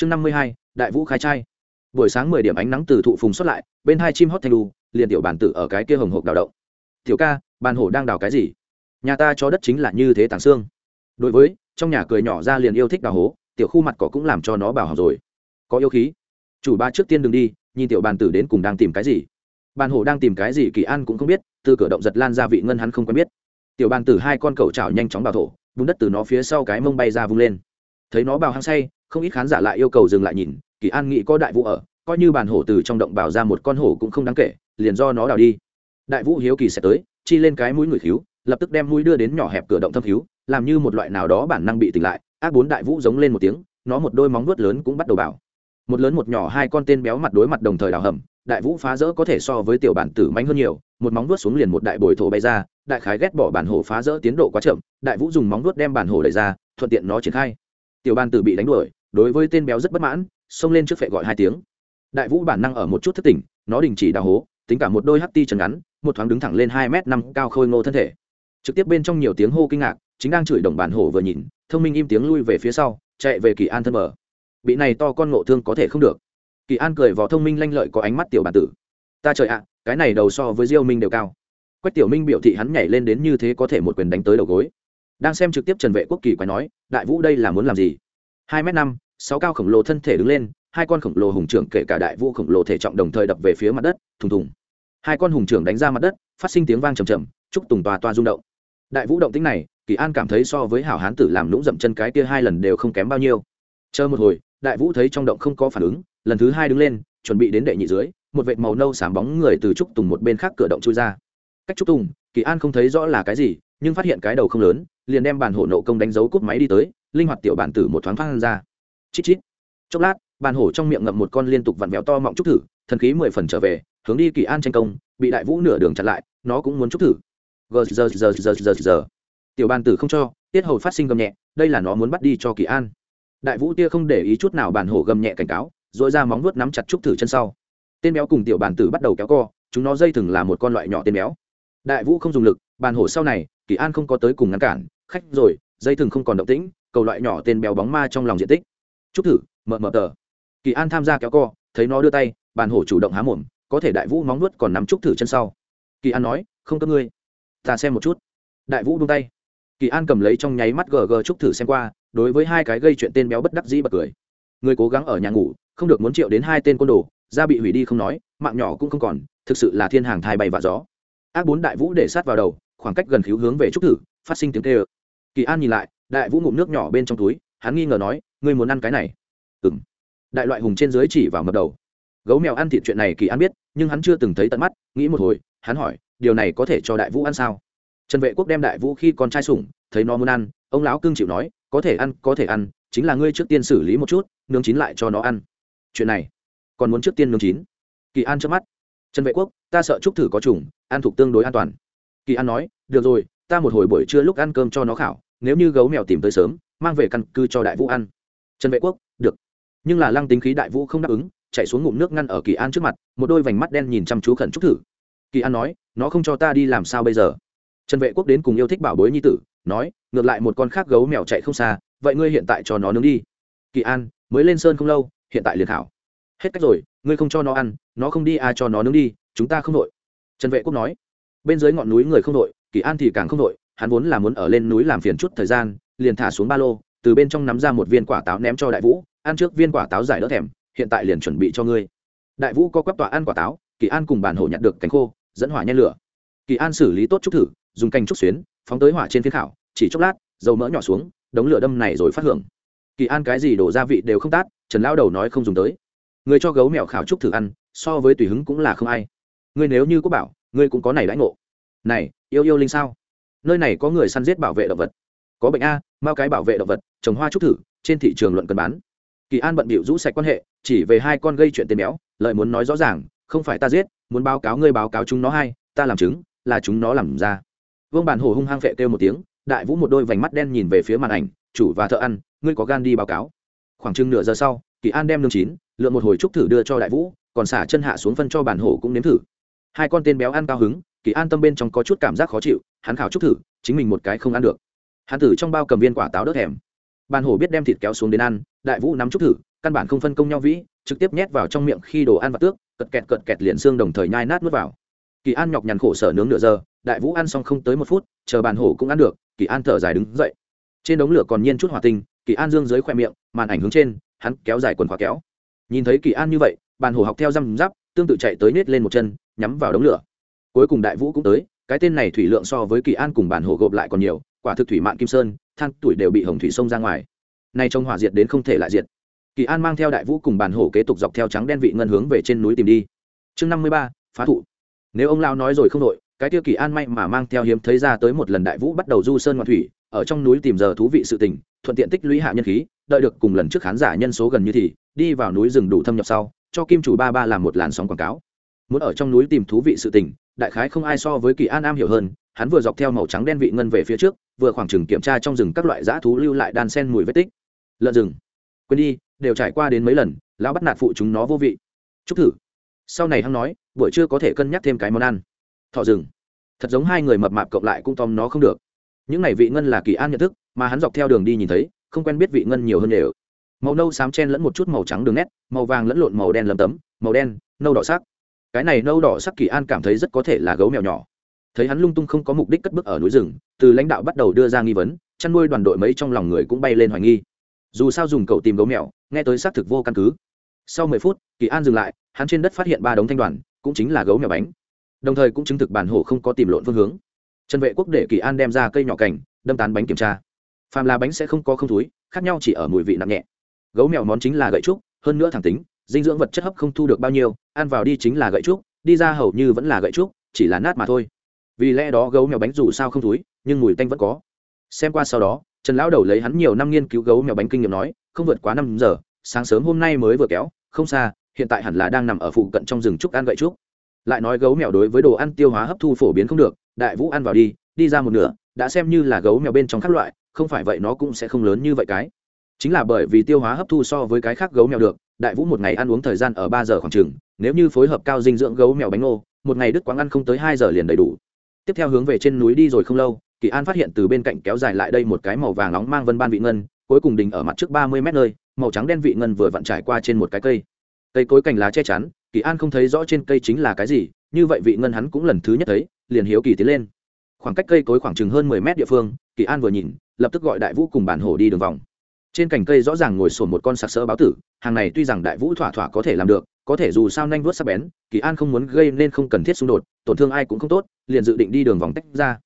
chương năm mươi hai, đại vũ khai trai. Buổi sáng mười điểm ánh nắng từ thụ phùng xuất lại, bên hai chim hót thanh lu liền tiểu bản tử ở cái kia hồng hộp đào động. Tiểu ca, bàn hổ đang đào cái gì? Nhà ta cho đất chính là như thế tàng xương. Đối với, trong nhà cười nhỏ ra liền yêu thích đào hố, tiểu khu mặt cỏ cũng làm cho nó bảo học rồi. Có yêu khí. Chủ ba trước tiên đừng đi, nhìn tiểu bàn tử đến cùng đang tìm cái gì. Bàn hổ đang tìm cái gì kỳ an cũng không biết, từ cửa động giật lan ra vị ngân hắn không quen biết. Tiểu bàn tử hai con cẩu chảo nhanh chóng bào thổ, bùn đất từ nó phía sau cái mông bay ra vung lên. Thấy nó bào hăng say không ít khán giả lại yêu cầu dừng lại nhìn, kỳ an nghĩ có đại vũ ở, coi như bàn hổ từ trong động bào ra một con hổ cũng không đáng kể, liền do nó đào đi. Đại vũ hiếu kỳ sẽ tới, chi lên cái mũi người khiếu, lập tức đem mũi đưa đến nhỏ hẹp cửa động thâm khiếu làm như một loại nào đó bản năng bị tỉnh lại, ác bốn đại vũ giống lên một tiếng, nó một đôi móng vuốt lớn cũng bắt đầu bảo. Một lớn một nhỏ hai con tên béo mặt đối mặt đồng thời đào hầm, đại vũ phá rỡ có thể so với tiểu bản tử mạnh hơn nhiều, một móng vuốt xuống liền một đại bồi thổ bay ra, đại khái ghét bỏ bản hổ phá rỡ tiến độ quá chậm, đại vũ dùng móng vuốt đem bản hổ đẩy ra, thuận tiện nó triển khai. Tiểu bản tử bị đánh đuổi đối với tên béo rất bất mãn, xông lên trước phệ gọi hai tiếng. Đại vũ bản năng ở một chút thất tỉnh, nó đình chỉ đào hố, tính cả một đôi hắc ti trần ngắn, một thoáng đứng thẳng lên hai m năm cao khôi ngô thân thể. Trực tiếp bên trong nhiều tiếng hô kinh ngạc, chính đang chửi đồng bản hổ vừa nhìn, thông minh im tiếng lui về phía sau, chạy về kỳ an thân mở bị này to con ngộ thương có thể không được. Kỳ an cười vào thông minh lanh lợi có ánh mắt tiểu bản tử. Ta trời ạ, cái này đầu so với diêu minh đều cao. Quách tiểu minh biểu thị hắn nhảy lên đến như thế có thể một quyền đánh tới đầu gối. Đang xem trực tiếp trần vệ quốc kỳ quái nói, đại vũ đây là muốn làm gì? Hai m năm sáu cao khổng lồ thân thể đứng lên, hai con khổng lồ hùng trưởng kể cả đại vũ khổng lồ thể trọng đồng thời đập về phía mặt đất, thùng thùng. Hai con hùng trưởng đánh ra mặt đất, phát sinh tiếng vang trầm trầm, chúc tùng toa toa rung động. Đại vũ động tính này, kỳ an cảm thấy so với hảo hán tử làm lũng dậm chân cái kia hai lần đều không kém bao nhiêu. Chờ một hồi, đại vũ thấy trong động không có phản ứng, lần thứ hai đứng lên, chuẩn bị đến đệ nhị dưới, một vệt màu nâu sáng bóng người từ trúc tùng một bên khác cửa động chui ra. Cách trúc tùng, kỳ an không thấy rõ là cái gì, nhưng phát hiện cái đầu không lớn, liền đem bàn hổ nộ công đánh dấu cúp máy đi tới, linh hoạt tiểu bản tử một thoáng phát ra chít chít. Chốc lát, bàn hổ trong miệng ngậm một con liên tục vặn vẹo to mọng trúc thử, thần khí mười phần trở về, hướng đi kỳ an tranh công, bị đại vũ nửa đường chặn lại, nó cũng muốn trúc thử. Gờ giờ giờ giờ giờ giờ tiểu bàn tử không cho, tiết hầu phát sinh gầm nhẹ, đây là nó muốn bắt đi cho kỳ an. Đại vũ tia không để ý chút nào bàn hổ gầm nhẹ cảnh cáo dội ra móng nuốt nắm chặt trúc thử chân sau. Tên béo cùng tiểu bàn tử bắt đầu kéo co, chúng nó dây thừng là một con loại nhỏ tên béo. Đại vũ không dùng lực, bàn hổ sau này, kỳ an không có tới cùng ngăn cản, khách rồi, dây thừng không còn động tĩnh, cầu loại nhỏ tên béo bóng ma trong lòng diện tích chúc thử mờ mờ tờ. Kỳ an tham gia kéo co, thấy nó đưa tay, bàn hổ chủ động há mồm, có thể đại vũ móng nuốt còn nắm chúc thử chân sau. Kỳ an nói, không cấp ngươi, ta xem một chút. Đại vũ buông tay. Kỳ an cầm lấy trong nháy mắt gg chúc thử xem qua, đối với hai cái gây chuyện tên béo bất đắc dĩ bật cười. Người cố gắng ở nhà ngủ, không được muốn triệu đến hai tên côn đồ, da bị hủy đi không nói, mạng nhỏ cũng không còn, thực sự là thiên hàng thai bay và gió. Ác bốn đại vũ để sát vào đầu, khoảng cách gần khíu hướng về trúc thử, phát sinh tiếng tê ơ kỳ an nhìn lại, đại vũ ngụm nước nhỏ bên trong túi hắn nghi ngờ nói, ngươi muốn ăn cái này? Ừ m đại loại hùng trên dưới chỉ vào mập đầu. Gấu mèo ăn thịt chuyện này kỳ an biết, nhưng hắn chưa từng thấy tận mắt, nghĩ một hồi, hắn hỏi, điều này có thể cho đại vũ ăn sao? Trần vệ quốc đem đại vũ khi con trai sủng, thấy nó muốn ăn, ông lão cưng chịu nói, có thể ăn, có thể ăn, chính là ngươi trước tiên xử lý một chút, nướng chín lại cho nó ăn. Chuyện này, còn muốn trước tiên nướng chín? Kỳ an trước mắt. Trần vệ quốc, ta sợ chúc thử có trùng, ăn thuộc tương đối an toàn. Kỳ an nói, được rồi, ta một hồi buổi trưa lúc ăn cơm cho nó khảo, nếu như gấu mèo tìm tới sớm mang về căn cứ cho đại vũ ăn trần vệ quốc, được. Nhưng là lăng tính khí đại vũ không đáp ứng, chạy xuống ngụm nước ngăn ở kỳ an trước mặt, một đôi vành mắt đen nhìn chăm chú khẩn trúc thử. Kỳ an nói, nó không cho ta đi làm sao bây giờ? Trần vệ quốc đến cùng yêu thích bảo bối nhi tử, nói, ngược lại một con khác gấu mèo chạy không xa, vậy ngươi hiện tại cho nó nướng đi. Kỳ an, mới lên sơn không lâu, hiện tại liền thảo hết cách rồi, ngươi không cho nó ăn, nó không đi ai cho nó nướng đi, chúng ta không đội. Trần vệ quốc nói, bên dưới ngọn núi người không đội, kỳ an thì càng không đội, hắn vốn là muốn ở lên núi làm phiền chút thời gian liền thả xuống ba lô, từ bên trong nắm ra một viên quả táo ném cho đại vũ, ăn trước viên quả táo giải đỡ thèm, hiện tại liền chuẩn bị cho ngươi. Đại vũ có quắp tọa ăn quả táo, kỳ an cùng bản hổ nhặt được cánh khô, dẫn hỏa nhen lửa. Kỳ an xử lý tốt trúc thử, dùng canh trúc xuyến, phóng tới hỏa trên phiến khảo, chỉ chốc lát, dầu mỡ nhỏ xuống, đống lửa đâm này rồi phát hưởng. Kỳ an cái gì đổ gia vị đều không tát, trần lao đầu nói không dùng tới. Người cho gấu mèo khảo trúc thử ăn, so với tùy hứng cũng là không ai. Ngươi nếu như có bảo, ngươi cũng có này lãnh ngộ. Này, yêu yêu linh sao? Nơi này có người săn giết bảo vệ động vật. Có bệnh a mao cái bảo vệ động vật, trồng hoa trúc thử, trên thị trường luận cần bán. Kỳ an bận bịu rũ sạch quan hệ, chỉ về hai con gây chuyện tên béo lợi muốn nói rõ ràng, không phải ta giết, muốn báo cáo ngươi báo cáo chúng nó hay, ta làm chứng, là chúng nó làm ra. Vương bản hồ hung hăng vệ kêu một tiếng, đại vũ một đôi vành mắt đen nhìn về phía màn ảnh, chủ và thợ ăn, ngươi có gan đi báo cáo. Khoảng chừng nửa giờ sau, kỳ an đem nương chín lượn một hồi trúc thử đưa cho đại vũ, còn xả chân hạ xuống phân cho bản hổ cũng nếm thử. Hai con tên béo ăn cao hứng, kỳ an tâm bên trong có chút cảm giác khó chịu, hắn khảo trúc thử, chính mình một cái không ăn được hắn thử trong bao cầm viên quả táo đớt thèm bàn hổ biết đem thịt kéo xuống đến ăn đại vũ nắm chút thử căn bản không phân công nhau vĩ trực tiếp nhét vào trong miệng khi đồ ăn và tước cật kẹt cật kẹt liền xương đồng thời nhai nát nuốt vào. Kỳ an nhọc nhằn khổ sở nướng nửa giờ đại vũ ăn xong không tới một phút chờ bàn hổ cũng ăn được kỳ an thở dài đứng dậy. Trên đống lửa còn nhiên chút hỏa tinh kỳ an dương dưới khoe miệng màn ảnh hướng trên hắn kéo dài quần khóa kéo. Nhìn thấy kỳ an như vậy bàn hổ học theo răm giáp, tương tự chạy tới nết lên một chân nhắm vào đống lửa. Cuối cùng đại vũ cũng tới cái tên này thủy lượng so với kỳ an cùng bàn hổ gộp lại còn nhiều quả thực thủy mạng kim sơn, than tuổi đều bị hồng thủy sông ra ngoài. Nay trong hỏa diệt đến không thể lại diệt. Kỳ an mang theo đại vũ cùng bản hổ kế tục dọc theo trắng đen vị ngân hướng về trên núi tìm đi. Chương năm mươi ba, phá thụ. Nếu ông lao nói rồi không đội cái tiêu kỳ an may mà mang theo hiếm thấy ra tới một lần đại vũ bắt đầu du sơn ngoạn thủy, ở trong núi tìm giờ thú vị sự tình, thuận tiện tích lũy hạ nhân khí, đợi được cùng lần trước khán giả nhân số gần như thì, đi vào núi rừng đủ thâm nhập sau, cho kim chủ ba ba làm một làn sóng quảng cáo. Muốn ở trong núi tìm thú vị sự tình, đại khái không ai so với kỳ an am hiểu hơn hắn vừa dọc theo màu trắng đen vị ngân về phía trước, vừa khoảng chừng kiểm tra trong rừng các loại dã thú lưu lại đan sen mùi vết tích. Lợn rừng. Quên đi, đều trải qua đến mấy lần, lão bắt nạt phụ chúng nó vô vị. Chúc thử. Sau này hắn nói, buổi trưa có thể cân nhắc thêm cái món ăn. Thọ rừng. Thật giống hai người mập mạp cộng lại cũng tóm nó không được. Những này vị ngân là kỳ an nhận thức, mà hắn dọc theo đường đi nhìn thấy, không quen biết vị ngân nhiều hơn đều. Màu nâu xám chen lẫn một chút màu trắng đường nét, màu vàng lẫn lộn màu đen lấm tấm, màu đen, nâu đỏ sắc. Cái này nâu đỏ sắc kỳ an cảm thấy rất có thể là gấu mèo nhỏ thấy hắn lung tung không có mục đích cất bước ở núi rừng, từ lãnh đạo bắt đầu đưa ra nghi vấn, chăn nuôi đoàn đội mấy trong lòng người cũng bay lên hoài nghi. Dù sao dùng cậu tìm gấu mèo, nghe tới xác thực vô căn cứ. Sau mười phút, kỳ an dừng lại, hắn trên đất phát hiện ba đống thanh đoàn, cũng chính là gấu mèo bánh. Đồng thời cũng chứng thực bản hổ không có tìm lộn phương hướng. Trần vệ quốc để kỳ an đem ra cây nhỏ cảnh đâm tán bánh kiểm tra. Phàm là bánh sẽ không có không túi khác nhau chỉ ở mùi vị nặng nhẹ. Gấu mèo món chính là gậy trúc, hơn nữa thẳng tính, dinh dưỡng vật chất hấp không thu được bao nhiêu, ăn vào đi chính là gậy trúc, đi ra hầu như vẫn là gậy trúc, chỉ là nát mà thôi vì lẽ đó gấu mèo bánh dù sao không túi nhưng mùi tanh vẫn có. Xem qua sau đó, trần lão đầu lấy hắn nhiều năm nghiên cứu gấu mèo bánh kinh nghiệm nói, không vượt quá năm giờ, sáng sớm hôm nay mới vừa kéo, không xa, hiện tại hẳn là đang nằm ở phụ cận trong rừng trúc ăn gậy trúc. Lại nói gấu mèo đối với đồ ăn tiêu hóa hấp thu phổ biến không được, đại vũ ăn vào đi đi ra một nửa, đã xem như là gấu mèo bên trong các loại, không phải vậy nó cũng sẽ không lớn như vậy cái. Chính là bởi vì tiêu hóa hấp thu so với cái khác gấu mèo được, đại vũ một ngày ăn uống thời gian ở ba giờ khoảng chừng, nếu như phối hợp cao dinh dưỡng gấu mèo bánh ngô, một ngày đứt quáng ăn không tới hai giờ liền đầy đủ tiếp theo hướng về trên núi đi rồi không lâu, kỳ an phát hiện từ bên cạnh kéo dài lại đây một cái màu vàng nóng mang vân ban vị ngân, cuối cùng đình ở mặt trước ba mươi mét nơi, màu trắng đen vị ngân vừa vặn trải qua trên một cái cây. Cây cối cành lá che chắn, kỳ an không thấy rõ trên cây chính là cái gì, như vậy vị ngân hắn cũng lần thứ nhất thấy, liền hiếu kỳ tiến lên. Khoảng cách cây cối khoảng chừng hơn mười mét địa phương, kỳ an vừa nhìn, lập tức gọi đại vũ cùng bản hổ đi đường vòng. Trên cành cây rõ ràng ngồi sổn một con sặc sỡ báo tử, hàng này tuy rằng đại vũ thỏa thỏa có thể làm được có thể dù sao nhanh vuốt sắc bén, kỳ an không muốn gây nên không cần thiết xung đột, tổn thương ai cũng không tốt, liền dự định đi đường vòng tách ra.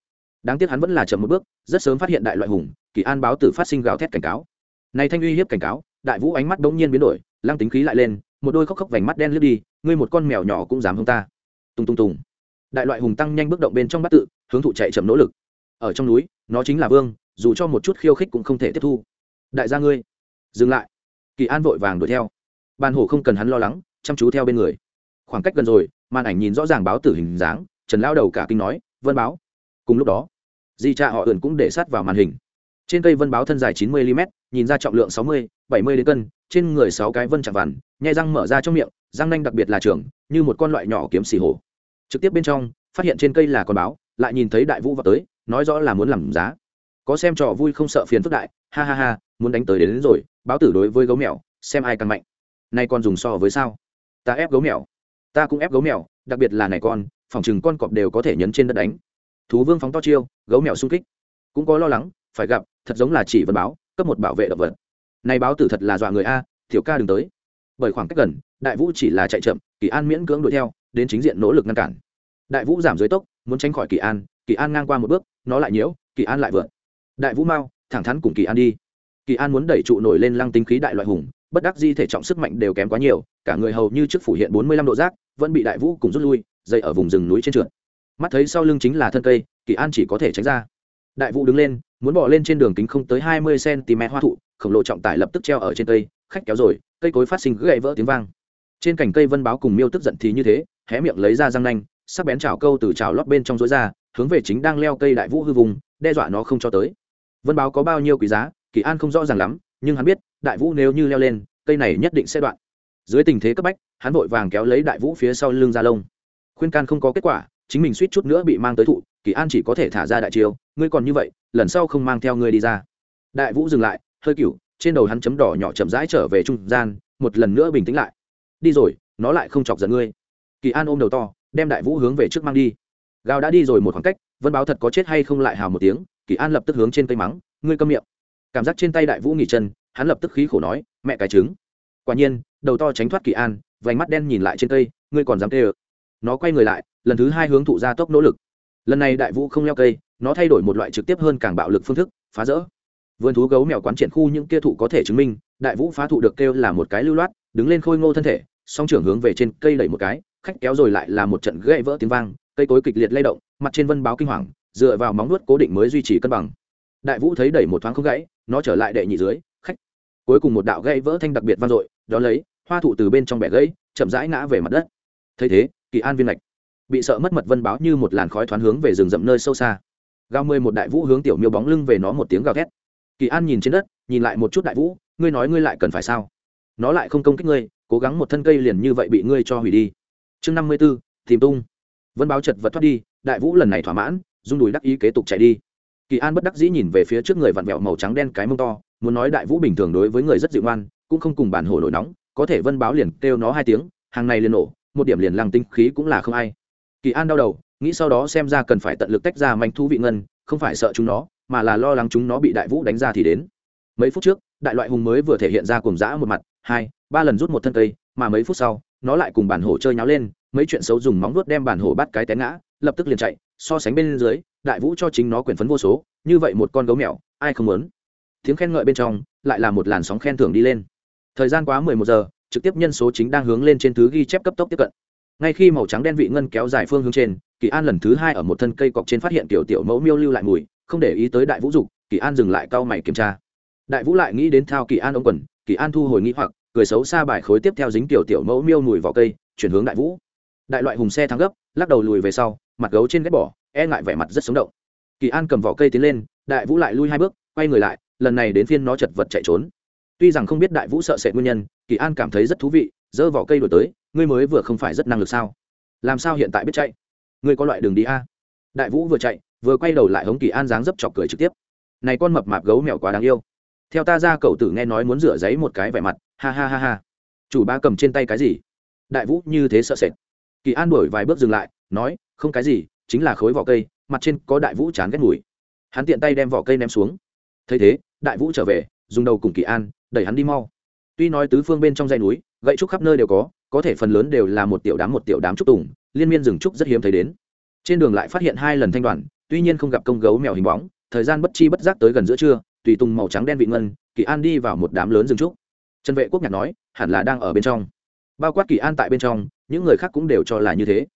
Đáng tiếc hắn vẫn là chậm một bước, rất sớm phát hiện đại loại hùng, kỳ an báo tử phát sinh gào thét cảnh cáo. Này thanh uy hiếp cảnh cáo, đại vũ ánh mắt bỗng nhiên biến đổi, lăng tính khí lại lên, một đôi khóc khóc vành mắt đen lướt đi, ngươi một con mèo nhỏ cũng dám hông ta. Tung tung tùng. Đại loại hùng tăng nhanh bước động bên trong bắt tự, hướng thụ chạy chậm nỗ lực. Ở trong núi, nó chính là vương, dù cho một chút khiêu khích cũng không thể tiếp thu. Đại gia ngươi, dừng lại. Kỳ an vội vàng đuổi theo. Ban hổ không cần hắn lo lắng chăm chú theo bên người. Khoảng cách gần rồi màn ảnh nhìn rõ ràng báo tử hình dáng trần lao đầu cả kinh nói vân báo. Cùng lúc đó di cha họ ẩn cũng để sát vào màn hình. Trên cây vân báo thân dài chín mươi mm nhìn ra trọng lượng sáu mươi bảy mươi đến cân trên người sáu cái vân chạm vằn nhai răng mở ra trong miệng răng nanh đặc biệt là trường như một con loại nhỏ kiếm xì hổ. Trực tiếp bên trong phát hiện trên cây là con báo lại nhìn thấy đại vũ vào tới nói rõ là muốn làm giá. Có xem trò vui không sợ phiền phức đại ha ha ha muốn đánh tới đến, đến rồi báo tử đối với gấu mèo xem ai càng mạnh. Nay con dùng so với sao? Ta ép gấu mèo. Ta cũng ép gấu mèo, đặc biệt là này con, phòng chừng con cọp đều có thể nhấn trên đất đánh. Thú vương phóng to chiêu, gấu mèo xung kích. Cũng có lo lắng, phải gặp, thật giống là chỉ vật báo, cấp một bảo vệ động vật. Này báo tử thật là dọa người a thiểu ca đừng tới. Bởi khoảng cách gần, đại vũ chỉ là chạy chậm, kỳ an miễn cưỡng đuổi theo, đến chính diện nỗ lực ngăn cản. Đại vũ giảm dưới tốc, muốn tránh khỏi kỳ an kỳ an ngang qua một bước, nó lại nhiễu, kỳ an lại vượt. Đại vũ mau, thẳng thắn cùng kỳ an đi. Kỳ an muốn đẩy trụ nổi lên lăng tính khí đại loại hùng bất đắc di thể trọng sức mạnh đều kém quá nhiều, cả người hầu như trước phủ hiện bốn mươi lăm độ rác, vẫn bị đại vũ cùng rút lui dậy ở vùng rừng núi trên trượt. Mắt thấy sau lưng chính là thân cây, kỳ an chỉ có thể tránh ra. Đại vũ đứng lên, muốn bỏ lên trên đường kính không tới hai mươi cm hoa thụ, khổng lồ trọng tải lập tức treo ở trên cây, khách kéo rồi, cây cối phát sinh gãy vỡ tiếng vang. Trên cành cây vân báo cùng miêu tức giận thì như thế, hé miệng lấy ra răng nanh, sắc bén chảo câu từ chảo lót bên trong rối ra, hướng về chính đang leo cây đại vũ hư vùng, đe dọa nó không cho tới. Vân báo có bao nhiêu quý giá, kỳ an không rõ ràng lắm, nhưng hắn biết đại vũ nếu như leo lên, cây này nhất định sẽ đoạn. Dưới tình thế cấp bách, hắn vội vàng kéo lấy đại vũ phía sau lưng ra lông. Khuyên can không có kết quả, chính mình suýt chút nữa bị mang tới thụ, kỳ an chỉ có thể thả ra đại chiêu, ngươi còn như vậy, lần sau không mang theo ngươi đi ra. Đại vũ dừng lại, hơi cựu trên đầu hắn chấm đỏ nhỏ chậm rãi trở về trung gian, một lần nữa bình tĩnh lại. Đi rồi, nó lại không chọc giận ngươi. Kỳ an ôm đầu to, đem đại vũ hướng về trước mang đi. Gào đã đi rồi một khoảng cách, vân báo thật có chết hay không lại hào một tiếng, kỳ an lập tức hướng trên cây mắng, ngươi câm miệng. Cảm giác trên tay đại vũ nghỉ chân hắn lập tức khí khổ nói, mẹ cái trứng. Quả nhiên, đầu to tránh thoát kỳ an, vành mắt đen nhìn lại trên cây, ngươi còn dám tê ơ. Nó quay người lại, lần thứ hai hướng thụ gia tốc nỗ lực. Lần này đại vũ không leo cây, nó thay đổi một loại trực tiếp hơn càng bạo lực phương thức, phá rỡ. Vườn thú gấu mèo quán triển khu những kia thụ có thể chứng minh, đại vũ phá thụ được kêu là một cái lưu loát, đứng lên khôi ngô thân thể, song trưởng hướng về trên cây đẩy một cái, khách kéo rồi lại là một trận gãy vỡ tiếng vang, cây cối kịch liệt lay động, mặt trên vân báo kinh hoàng, dựa vào móng nuốt cố định mới duy trì cân bằng. Đại vũ thấy đẩy một thoáng không gãy, nó trở lại đệ nhị dưới cuối cùng một đạo gãy vỡ thanh đặc biệt vang dội, đó lấy, hoa thụ từ bên trong bẻ gãy, chậm rãi ngã về mặt đất. Thấy thế, kỳ an viên lạch bị sợ mất mật vân báo như một làn khói thoáng hướng về rừng rậm nơi sâu xa. Gao mười một đại vũ hướng tiểu miêu bóng lưng về nó một tiếng gào thét. Kỳ an nhìn trên đất, nhìn lại một chút đại vũ, ngươi nói ngươi lại cần phải sao? Nó lại không công kích ngươi, cố gắng một thân cây liền như vậy bị ngươi cho hủy đi. Chương năm mươi b ố tìm tung. Vân báo chật vật thoát đi, đại vũ lần này thỏa mãn, rung đùi đắc ý kế tục chạy đi. Kỳ an bất đắc dĩ nhìn về phía trước người vặn vẹo màu trắng đen cái mông to muốn nói đại vũ bình thường đối với người rất dịu ngoan, cũng không cùng bản hồ nổi nóng, có thể vân báo liền kêu nó hai tiếng, hàng này liền nổ, một điểm liền lăng tinh khí cũng là không ai. Kỳ an đau đầu, nghĩ sau đó xem ra cần phải tận lực tách ra manh thú vị ngân, không phải sợ chúng nó, mà là lo lắng chúng nó bị đại vũ đánh ra thì đến. Mấy phút trước, đại loại hùng mới vừa thể hiện ra cùng dã một mặt, hai, ba lần rút một thân cây, mà mấy phút sau, nó lại cùng bản hổ chơi nháo lên, mấy chuyện xấu dùng móng vuốt đem bản hổ bắt cái té ngã, lập tức liền chạy, so sánh bên dưới, đại vũ cho chính nó quyền phấn vô số, như vậy một con gấu mèo, ai không muốn? Tiếng khen ngợi bên trong, lại là một làn sóng khen thưởng đi lên. Thời gian quá mười một giờ, trực tiếp nhân số chính đang hướng lên trên thứ ghi chép cấp tốc tiếp cận. Ngay khi màu trắng đen vị ngân kéo dài phương hướng trên, kỳ an lần thứ hai ở một thân cây cọc trên phát hiện tiểu tiểu mẫu miêu lưu lại mùi, không để ý tới đại vũ dục, kỳ an dừng lại cau mày kiểm tra. Đại vũ lại nghĩ đến thao kỳ an ông quần, kỳ an thu hồi nghĩ hoặc, cười xấu xa bài khối tiếp theo dính tiểu tiểu mẫu miêu mùi vào cây, chuyển hướng đại vũ. Đại loại hùng xe thắng gấp, lắc đầu lùi về sau, mặt gấu trên ghép bỏ e ngại vẻ mặt rất sống động. Kỳ an cầm vỏ cây tiến lên, đại vũ lại lui hai bước, quay người lại lần này đến phiên nó chật vật chạy trốn. Tuy rằng không biết đại vũ sợ sệt nguyên nhân, kỳ an cảm thấy rất thú vị giơ vỏ cây đổi tới, ngươi mới vừa không phải rất năng lực sao? Làm sao hiện tại biết chạy? Ngươi có loại đường đi a? Đại vũ vừa chạy, vừa quay đầu lại hống kỳ an dáng dấp chọc cười trực tiếp. Này con mập mạp gấu mèo quá đáng yêu. Theo ta ra cậu tử nghe nói muốn rửa giấy một cái vẻ mặt, ha ha ha ha. Chủ ba cầm trên tay cái gì? Đại vũ như thế sợ sệt. Kỳ an đổi vài bước dừng lại, nói, không cái gì, chính là khối vỏ cây, mặt trên có đại vũ chán ghét mùi. Hắn tiện tay đem vỏ cây ném xuống. Thấy thế đại vũ trở về, dùng đầu cùng kỳ an, đẩy hắn đi mau. Tuy nói tứ phương bên trong dãy núi, gậy trúc khắp nơi đều có có thể phần lớn đều là một tiểu đám một tiểu đám trúc tùng, liên miên rừng trúc rất hiếm thấy đến. Trên đường lại phát hiện hai lần thanh đoàn tuy nhiên không gặp công gấu mèo hình bóng, thời gian bất chi bất giác tới gần giữa trưa, tùy tùng màu trắng đen vị ngân, kỳ an đi vào một đám lớn rừng trúc. Trần vệ quốc nhạc nói, hẳn là đang ở bên trong. Bao quát kỳ an tại bên trong, những người khác cũng đều cho là như thế.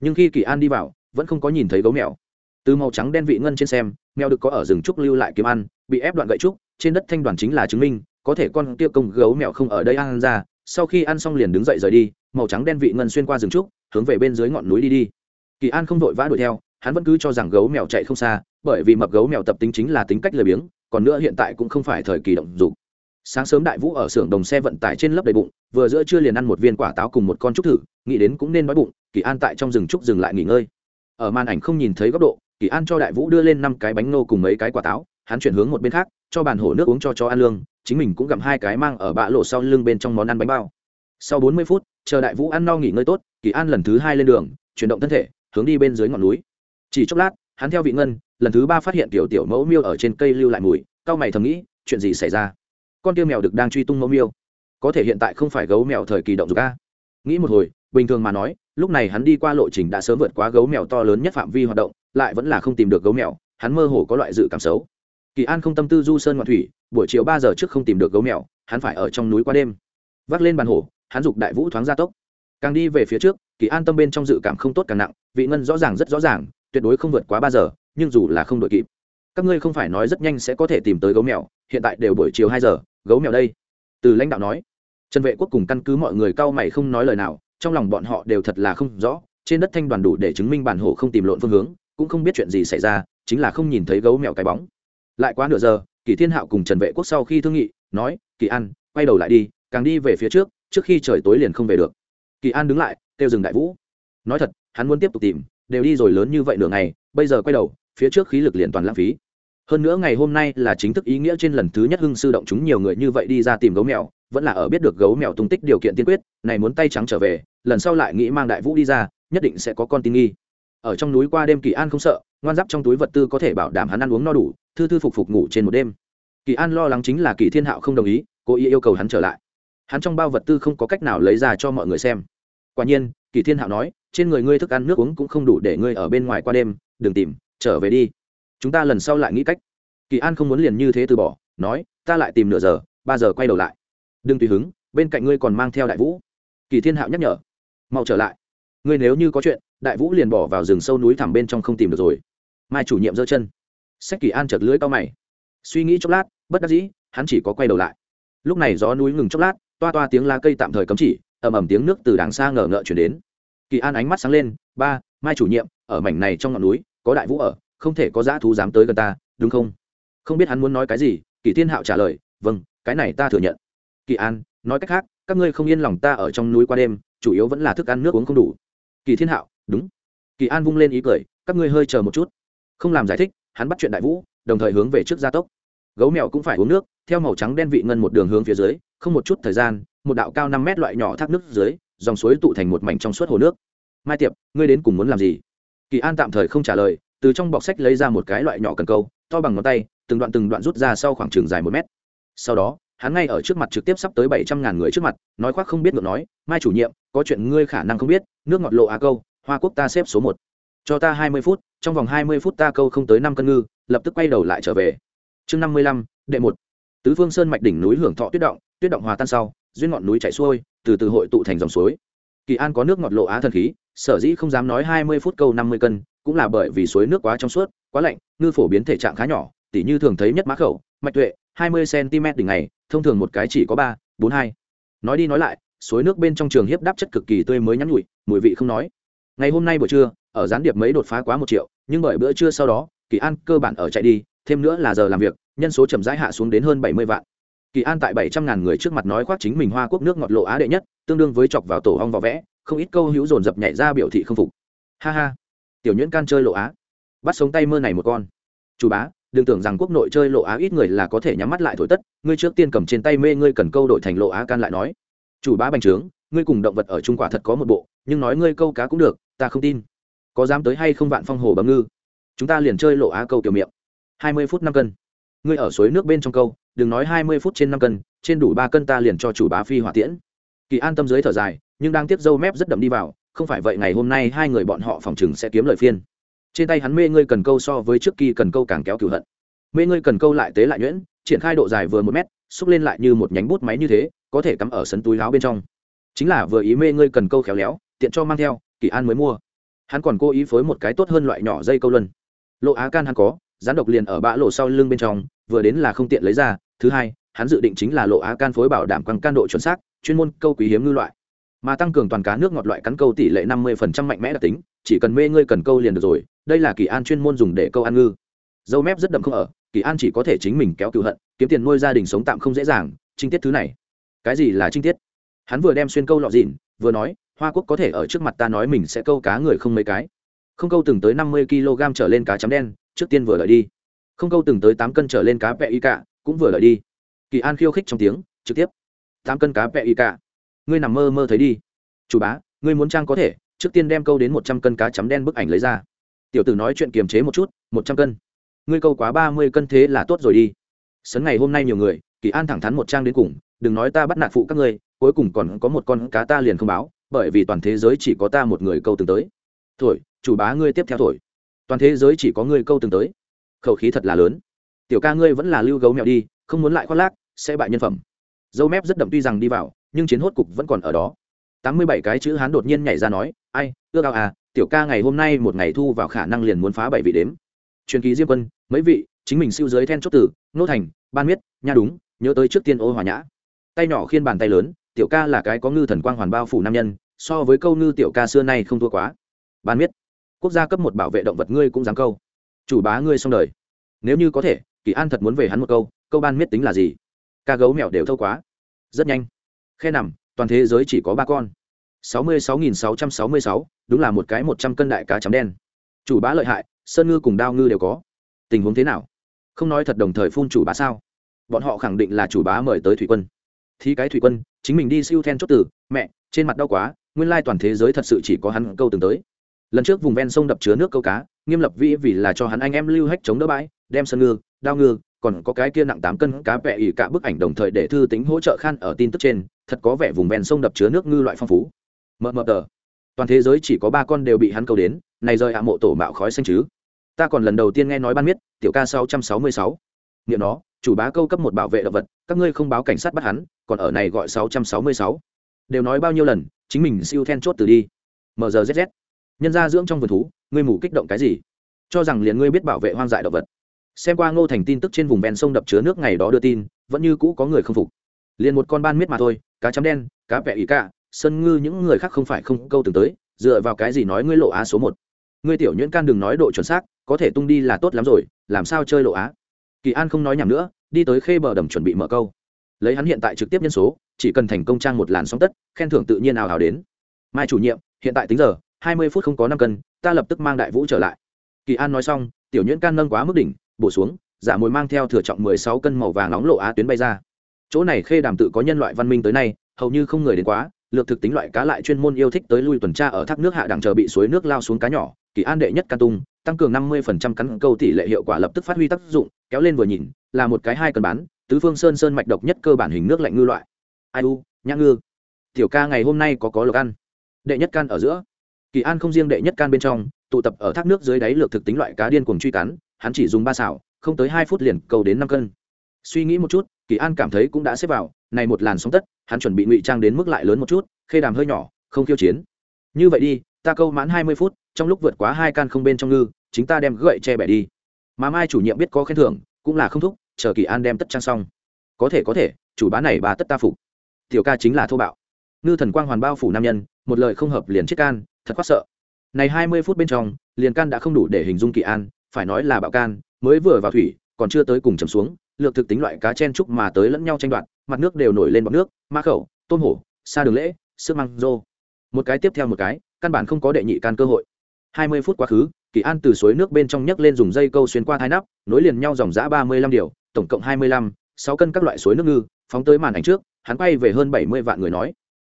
Nhưng khi kỳ an đi vào, vẫn không có nhìn thấy gấu mèo từ màu trắng đen vị ngân trên xem, mèo được có ở rừng trúc lưu lại kiếm ăn, bị ép đoạn gậy trúc, trên đất thanh đoàn chính là chứng minh, có thể con tiêu công gấu mèo không ở đây ăn ra. Sau khi ăn xong liền đứng dậy rời đi, màu trắng đen vị ngân xuyên qua rừng trúc, hướng về bên dưới ngọn núi đi đi. Kỳ an không vội vã đuổi theo, hắn vẫn cứ cho rằng gấu mèo chạy không xa, bởi vì mập gấu mèo tập tính chính là tính cách lười biếng, còn nữa hiện tại cũng không phải thời kỳ động dục. Sáng sớm đại vũ ở xưởng đồng xe vận tải trên lớp đầy bụng, vừa giữa trưa liền ăn một viên quả táo cùng một con trúc thử, nghĩ đến cũng nên đói bụng, kỳ an tại trong rừng trúc dừng lại nghỉ ngơi. Ở màn ảnh không nhìn thấy góc độ kỳ an cho đại vũ đưa lên năm cái bánh nô cùng mấy cái quả táo, hắn chuyển hướng một bên khác, cho bàn hổ nước uống cho chó ăn lương, chính mình cũng gặm hai cái mang ở bạ lộ sau lưng bên trong món ăn bánh bao. Sau bốn mươi phút, chờ đại vũ ăn no nghỉ ngơi tốt, kỳ an lần thứ hai lên đường, chuyển động thân thể, hướng đi bên dưới ngọn núi. Chỉ chốc lát, hắn theo vị ngân, lần thứ ba phát hiện tiểu tiểu mẫu miêu ở trên cây lưu lại mùi cao mày thầm nghĩ, chuyện gì xảy ra? Con tiêu mèo được đang truy tung mẫu miêu, có thể hiện tại không phải gấu mèo thời kỳ động dục a? Nghĩ một hồi, bình thường mà nói, lúc này hắn đi qua lộ trình đã sớm vượt quá gấu mèo to lớn nhất phạm vi hoạt động lại vẫn là không tìm được gấu mèo, hắn mơ hồ có loại dự cảm xấu. Kỳ an không tâm tư du sơn ngoạn thủy, buổi chiều ba giờ trước không tìm được gấu mèo, hắn phải ở trong núi qua đêm. Vác lên bàn hổ, hắn giục đại vũ thoáng ra tốc. Càng đi về phía trước, kỳ an tâm bên trong dự cảm không tốt càng nặng, vị ngân rõ ràng rất rõ ràng, tuyệt đối không vượt quá ba giờ, nhưng dù là không đội kịp. Các ngươi không phải nói rất nhanh sẽ có thể tìm tới gấu mèo, hiện tại đều buổi chiều hai giờ, gấu mèo đây. Từ lãnh đạo nói. Trần vệ quốc cùng căn cứ mọi người cau mày không nói lời nào, trong lòng bọn họ đều thật là không rõ, trên đất thanh đoàn đủ để chứng minh bản hổ không tìm lộn phương hướng cũng không biết chuyện gì xảy ra, chính là không nhìn thấy gấu mèo cái bóng. Lại quá nửa giờ, kỳ thiên hạo cùng trần vệ quốc sau khi thương nghị, nói, kỳ an, quay đầu lại đi, càng đi về phía trước trước khi trời tối liền không về được. Kỳ an đứng lại, kêu dừng đại vũ. Nói thật, hắn muốn tiếp tục tìm, đều đi rồi lớn như vậy nửa ngày, bây giờ quay đầu, phía trước khí lực liền toàn lãng phí. Hơn nữa ngày hôm nay là chính thức ý nghĩa trên lần thứ nhất hưng sư động chúng nhiều người như vậy đi ra tìm gấu mèo, vẫn là ở biết được gấu mèo tung tích điều kiện tiên quyết, này muốn tay trắng trở về, lần sau lại nghĩ mang đại vũ đi ra, nhất định sẽ có con tin nghi ở trong núi qua đêm kỳ an không sợ, ngoan giáp trong túi vật tư có thể bảo đảm hắn ăn uống no đủ, thư thư phục phục ngủ trên một đêm. Kỳ an lo lắng chính là kỳ thiên hạo không đồng ý, cố ý yêu cầu hắn trở lại. Hắn trong bao vật tư không có cách nào lấy ra cho mọi người xem. Quả nhiên, kỳ thiên hạo nói, trên người ngươi thức ăn nước uống cũng không đủ để ngươi ở bên ngoài qua đêm, đừng tìm, trở về đi. Chúng ta lần sau lại nghĩ cách. Kỳ an không muốn liền như thế từ bỏ, nói, ta lại tìm nửa giờ, ba giờ quay đầu lại. Đừng tùy hứng, bên cạnh ngươi còn mang theo đại vũ. Kỳ thiên hạo nhắc nhở, mau trở lại. Ngươi nếu như có chuyện đại vũ liền bỏ vào rừng sâu núi thẳm bên trong không tìm được rồi. Mai chủ nhiệm giơ chân. Sách kỳ an chật lưỡi cao mày. Suy nghĩ chốc lát, bất đắc dĩ, hắn chỉ có quay đầu lại. Lúc này gió núi ngừng chốc lát, toa toa tiếng lá cây tạm thời cấm chỉ, ầm ầm tiếng nước từ đàng xa ngờ ngợ chuyển đến. Kỳ an ánh mắt sáng lên, ba, mai chủ nhiệm, ở mảnh này trong ngọn núi, có đại vũ ở, không thể có dã thú dám tới gần ta, đúng không? Không biết hắn muốn nói cái gì, kỳ thiên hạo trả lời vâng cái này ta thừa nhận. Kỳ an, nói cách khác, các ngươi không yên lòng ta ở trong núi qua đêm, chủ yếu vẫn là thức ăn nước uống không đủ. Kỳ thiên hạo đúng. Kỳ an vung lên ý cười, các ngươi hơi chờ một chút. Không làm giải thích, hắn bắt chuyện đại vũ, đồng thời hướng về trước gia tốc. Gấu mèo cũng phải uống nước, theo màu trắng đen vị ngân một đường hướng phía dưới, không một chút thời gian, một đạo cao năm mét loại nhỏ thác nước dưới, dòng suối tụ thành một mảnh trong suốt hồ nước. Mai tiệp, ngươi đến cùng muốn làm gì? Kỳ an tạm thời không trả lời, từ trong bọc sách lấy ra một cái loại nhỏ cần câu, to bằng ngón tay, từng đoạn từng đoạn rút ra sau khoảng trường dài một mét. Sau đó, hắn ngay ở trước mặt trực tiếp sắp tới bảy trăm ngàn người trước mặt, nói khoác không biết ngược nói, mai chủ nhiệm, có chuyện ngươi khả năng không biết, nước ngọt lộ á câu hoa quốc ta xếp số một. Cho ta hai mươi phút, trong vòng hai mươi phút ta câu không tới năm cân ngư, lập tức quay đầu lại trở về. Chương năm mươi lăm, đệ một. Tứ phương sơn mạch đỉnh núi hưởng thọ tuyết động tuyết động hòa tan sau, duyên ngọn núi chảy xuôi, từ từ hội tụ thành dòng suối. Kỳ an có nước ngọt lộ á thần khí, sở dĩ không dám nói hai mươi phút câu năm mươi cân, cũng là bởi vì suối nước quá trong suốt, quá lạnh, ngư phổ biến thể trạng khá nhỏ, tỉ như thường thấy nhất mã khẩu, mạch tuệ, hai mươi cm đỉnh này thông thường một cái chỉ có ba, bốn hai. Nói đi nói lại, suối nước bên trong trường hiếp đáp chất cực kỳ tươi mới nhắn nhụi, mùi vị không nói ngày hôm nay buổi trưa, ở gián điệp mấy đột phá quá một triệu, nhưng bởi bữa trưa sau đó, kỳ an cơ bản ở chạy đi, thêm nữa là giờ làm việc, nhân số chậm rãi hạ xuống đến hơn bảy mươi vạn. Kỳ an tại bảy trăm ngàn người trước mặt nói khoác chính mình hoa quốc nước ngọt lộ á đệ nhất, tương đương với chọc vào tổ hong vỏ vẽ, không ít câu hữu dồn dập nhảy ra biểu thị không phục. Ha ha. Tiểu nhuyễn can chơi lộ á. Bắt sống tay mơ này một con. Chủ bá, đừng tưởng rằng quốc nội chơi lộ á ít người là có thể nhắm mắt lại thổi tất, ngươi trước tiên cầm trên tay mê ngươi cần câu đổi thành lộ á can lại nói. Chủ bá bành trướng, ngươi cùng động vật ở trung quả thật có một bộ, nhưng nói ngươi câu cá cũng được ta không tin. Có dám tới hay không vạn phong hồ bấm ngư? Chúng ta liền chơi lộ á câu kiểu miệng. Hai mươi phút năm cân. Ngươi ở suối nước bên trong câu, đừng nói hai mươi phút trên năm cân, trên đủ ba cân ta liền cho chủ bá phi hỏa tiễn. Kỳ an tâm dưới thở dài, nhưng đang tiếp dâu mép rất đậm đi vào, không phải vậy ngày hôm nay hai người bọn họ phòng chừng sẽ kiếm lời phiên. Trên tay hắn mê ngươi cần câu so với trước kỳ cần câu càng kéo cửu hận. Mê ngươi cần câu lại tế lại nhuyễn, triển khai độ dài vừa một mét, xúc lên lại như một nhánh bút máy như thế, có thể cắm ở sấn túi láo bên trong. Chính là vừa ý mê ngươi cần câu khéo léo, tiện cho mang theo kỳ an mới mua. Hắn còn cố ý phối một cái tốt hơn loại nhỏ dây câu luân. Lộ á can hắn có rán độc liền ở bã lộ sau lưng bên trong, vừa đến là không tiện lấy ra. Thứ hai, hắn dự định chính là lộ á can phối bảo đảm quăng can độ chuẩn xác, chuyên môn câu quý hiếm ngư loại. Mà tăng cường toàn cá nước ngọt loại cắn câu tỷ lệ năm mươi mạnh mẽ đặc tính, chỉ cần mê ngươi cần câu liền được rồi. Đây là kỳ an chuyên môn dùng để câu ăn ngư. Dâu mép rất đậm không ở, kỳ an chỉ có thể chính mình kéo cựu hận, kiếm tiền nuôi gia đình sống tạm không dễ dàng trinh tiết thứ này. Cái gì là trinh tiết? Hắn vừa đem xuyên câu lọ dịn, vừa nói hoa quốc có thể ở trước mặt ta nói mình sẽ câu cá người không mấy cái. Không câu từng tới năm mươi kg trở lên cá chấm đen, trước tiên vừa lợi đi. Không câu từng tới tám cân trở lên cá vẹ y cả cũng vừa lợi đi. Kỳ an khiêu khích trong tiếng, trực tiếp. Tám cân cá vẹ y cả ngươi nằm mơ mơ thấy đi. Chủ bá, ngươi muốn trang có thể, trước tiên đem câu đến một trăm cân cá chấm đen bức ảnh lấy ra. Tiểu tử nói chuyện kiềm chế một chút, một trăm cân. Ngươi câu quá ba mươi cân thế là tốt rồi đi. Sấn ngày hôm nay nhiều người, kỳ an thẳng thắn một trang đến cùng, đừng nói ta bắt nạt phụ các ngươi, cuối cùng còn có một con cá ta liền không báo bởi vì toàn thế giới chỉ có ta một người câu từng tới. Thổi, chủ bá ngươi tiếp theo thổi. Toàn thế giới chỉ có ngươi câu từng tới. Khẩu khí thật là lớn. Tiểu ca ngươi vẫn là lưu gấu mèo đi, không muốn lại khoác lác, sẽ bại nhân phẩm. Dâu mép rất đậm tuy rằng đi vào, nhưng chiến hốt cục vẫn còn ở đó. Tám mươi bảy cái chữ hán đột nhiên nhảy ra nói, ai, ước ao à tiểu ca ngày hôm nay một ngày thu vào khả năng liền muốn phá bảy vị đếm. Truyền ký diêm quân, mấy vị, chính mình siêu giới then chốt tử nô thành, ban miết, nha đúng, nhớ tới trước tiên ô hòa nhã. Tay nhỏ khiên bàn tay lớn tiểu ca là cái có ngư thần quang hoàn bao phủ nam nhân, so với câu ngư tiểu ca xưa nay không thua quá. Ban miết, quốc gia cấp một bảo vệ động vật ngươi cũng dám câu. Chủ bá ngươi xong đời. Nếu như có thể, kỳ an thật muốn về hắn một câu câu ban miết tính là gì? Ca gấu mèo đều thâu quá. Rất nhanh. Khe nằm, toàn thế giới chỉ có ba con. Sáu mươi sáu nghìn sáu trăm sáu mươi sáu, đúng là một cái một trăm cân đại cá chấm đen. Chủ bá lợi hại, sơn ngư cùng đao ngư đều có. Tình huống thế nào? Không nói thật đồng thời phun chủ bá sao? Bọn họ khẳng định là chủ bá mời tới thủy quân thì cái thủy quân, chính mình đi siêu then chốt tử mẹ, trên mặt đau quá, nguyên lai toàn thế giới thật sự chỉ có hắn câu từng tới. Lần trước vùng ven sông đập chứa nước câu cá, nghiêm lập vĩ vì là cho hắn anh em lưu hách chống đỡ bãi, đem sân ngư, đao ngư, còn có cái kia nặng tám cân cá vẹ ỉ cả bức ảnh đồng thời để thư tính hỗ trợ khan ở tin tức trên, thật có vẻ vùng ven sông đập chứa nước ngư loại phong phú. Mờ mờ tờ. Toàn thế giới chỉ có ba con đều bị hắn câu đến, này rời hạ mộ tổ mạo khói xanh chứ. Ta còn lần đầu tiên nghe nói ban biết tiểu ca sáu trăm sáu mươi sáu. Nghĩa nó chủ bá câu cấp một bảo vệ động vật, các ngươi không báo cảnh sát bắt hắn, còn ở này gọi sáu trăm sáu mươi sáu. Đều nói bao nhiêu lần, chính mình siêu then chốt từ đi. Mrzz nhân ra dưỡng trong vườn thú, ngươi mù kích động cái gì? Cho rằng liền ngươi biết bảo vệ hoang dại động vật. Xem qua ngô thành tin tức trên vùng ven sông đập chứa nước ngày đó đưa tin, vẫn như cũ có người không phục. Liền một con ban miết mà thôi, cá chấm đen, cá vẹ ý cả sân ngư những người khác không phải không câu từng tới, dựa vào cái gì nói ngươi lộ á số một? Ngươi tiểu nhuyễn can đừng nói độ chuẩn xác, có thể tung đi là tốt lắm rồi, làm sao chơi lộ á? Kỳ an không nói nhảm nữa, đi tới khê bờ đầm chuẩn bị mở câu. Lấy hắn hiện tại trực tiếp nhân số, chỉ cần thành công trang một làn sóng tất, khen thưởng tự nhiên ào ào đến. Mai chủ nhiệm, hiện tại tính giờ, hai mươi phút không có năm cân, ta lập tức mang đại vũ trở lại. Kỳ an nói xong, tiểu nhuyễn can nâng quá mức đỉnh, bổ xuống, giả mồi mang theo thừa trọng mười sáu cân màu vàng nóng lộ á tuyến bay ra. Chỗ này khê đàm tự có nhân loại văn minh tới nay, hầu như không người đến quá lược thực tính loại cá lại chuyên môn yêu thích tới lui tuần tra ở thác nước hạ đẳng chờ bị suối nước lao xuống cá nhỏ, kỳ an đệ nhất can tung, tăng cường năm mươi phần trăm cắn câu tỷ lệ hiệu quả lập tức phát huy tác dụng, kéo lên vừa nhìn, là một cái hai cần bán, tứ phương sơn sơn mạch độc nhất cơ bản hình nước lạnh ngư loại. Ai u, nhã ngư. Tiểu ca ngày hôm nay có có lộc ăn. Đệ nhất can ở giữa. Kỳ an không riêng đệ nhất can bên trong, tụ tập ở thác nước dưới đáy lược thực tính loại cá điên cuồng truy cắn, hắn chỉ dùng ba xảo không tới hai phút liền cầu đến năm cân. Suy nghĩ một chút, kỳ an cảm thấy cũng đã xếp vào này một làn sóng tất, hắn chuẩn bị ngụy trang đến mức lại lớn một chút, khê đàm hơi nhỏ, không khiêu chiến. Như vậy đi, ta câu mãn hai mươi phút, trong lúc vượt quá hai can không bên trong ngư, chính ta đem gậy che bẻ đi. Mà mai chủ nhiệm biết có khen thưởng, cũng là không thúc, chờ kỳ an đem tất trang xong. Có thể có thể, chủ bá này bà tất ta phục. Tiểu ca chính là thô bạo. Ngư thần quang hoàn bao phủ nam nhân, một lời không hợp liền chết can, thật khoát sợ. Này hai mươi phút bên trong, liền can đã không đủ để hình dung kỳ an, phải nói là bạo can, mới vừa vào thủy, còn chưa tới cùng chầm xuống lược thực tính loại cá chen trúc mà tới lẫn nhau tranh đoạt, mặt nước đều nổi lên bọt nước, ma khẩu, tôm hổ xa đường lễ sức măng rô. Một cái tiếp theo một cái, căn bản không có đệ nhị can cơ hội. Hai mươi phút quá khứ, kỳ an từ suối nước bên trong nhấc lên dùng dây câu xuyên qua hai nắp, nối liền nhau dòng giã ba mươi lăm điều, tổng cộng hai mươi lăm, sáu cân các loại suối nước ngư, phóng tới màn ảnh trước, hắn quay về hơn bảy mươi vạn người nói.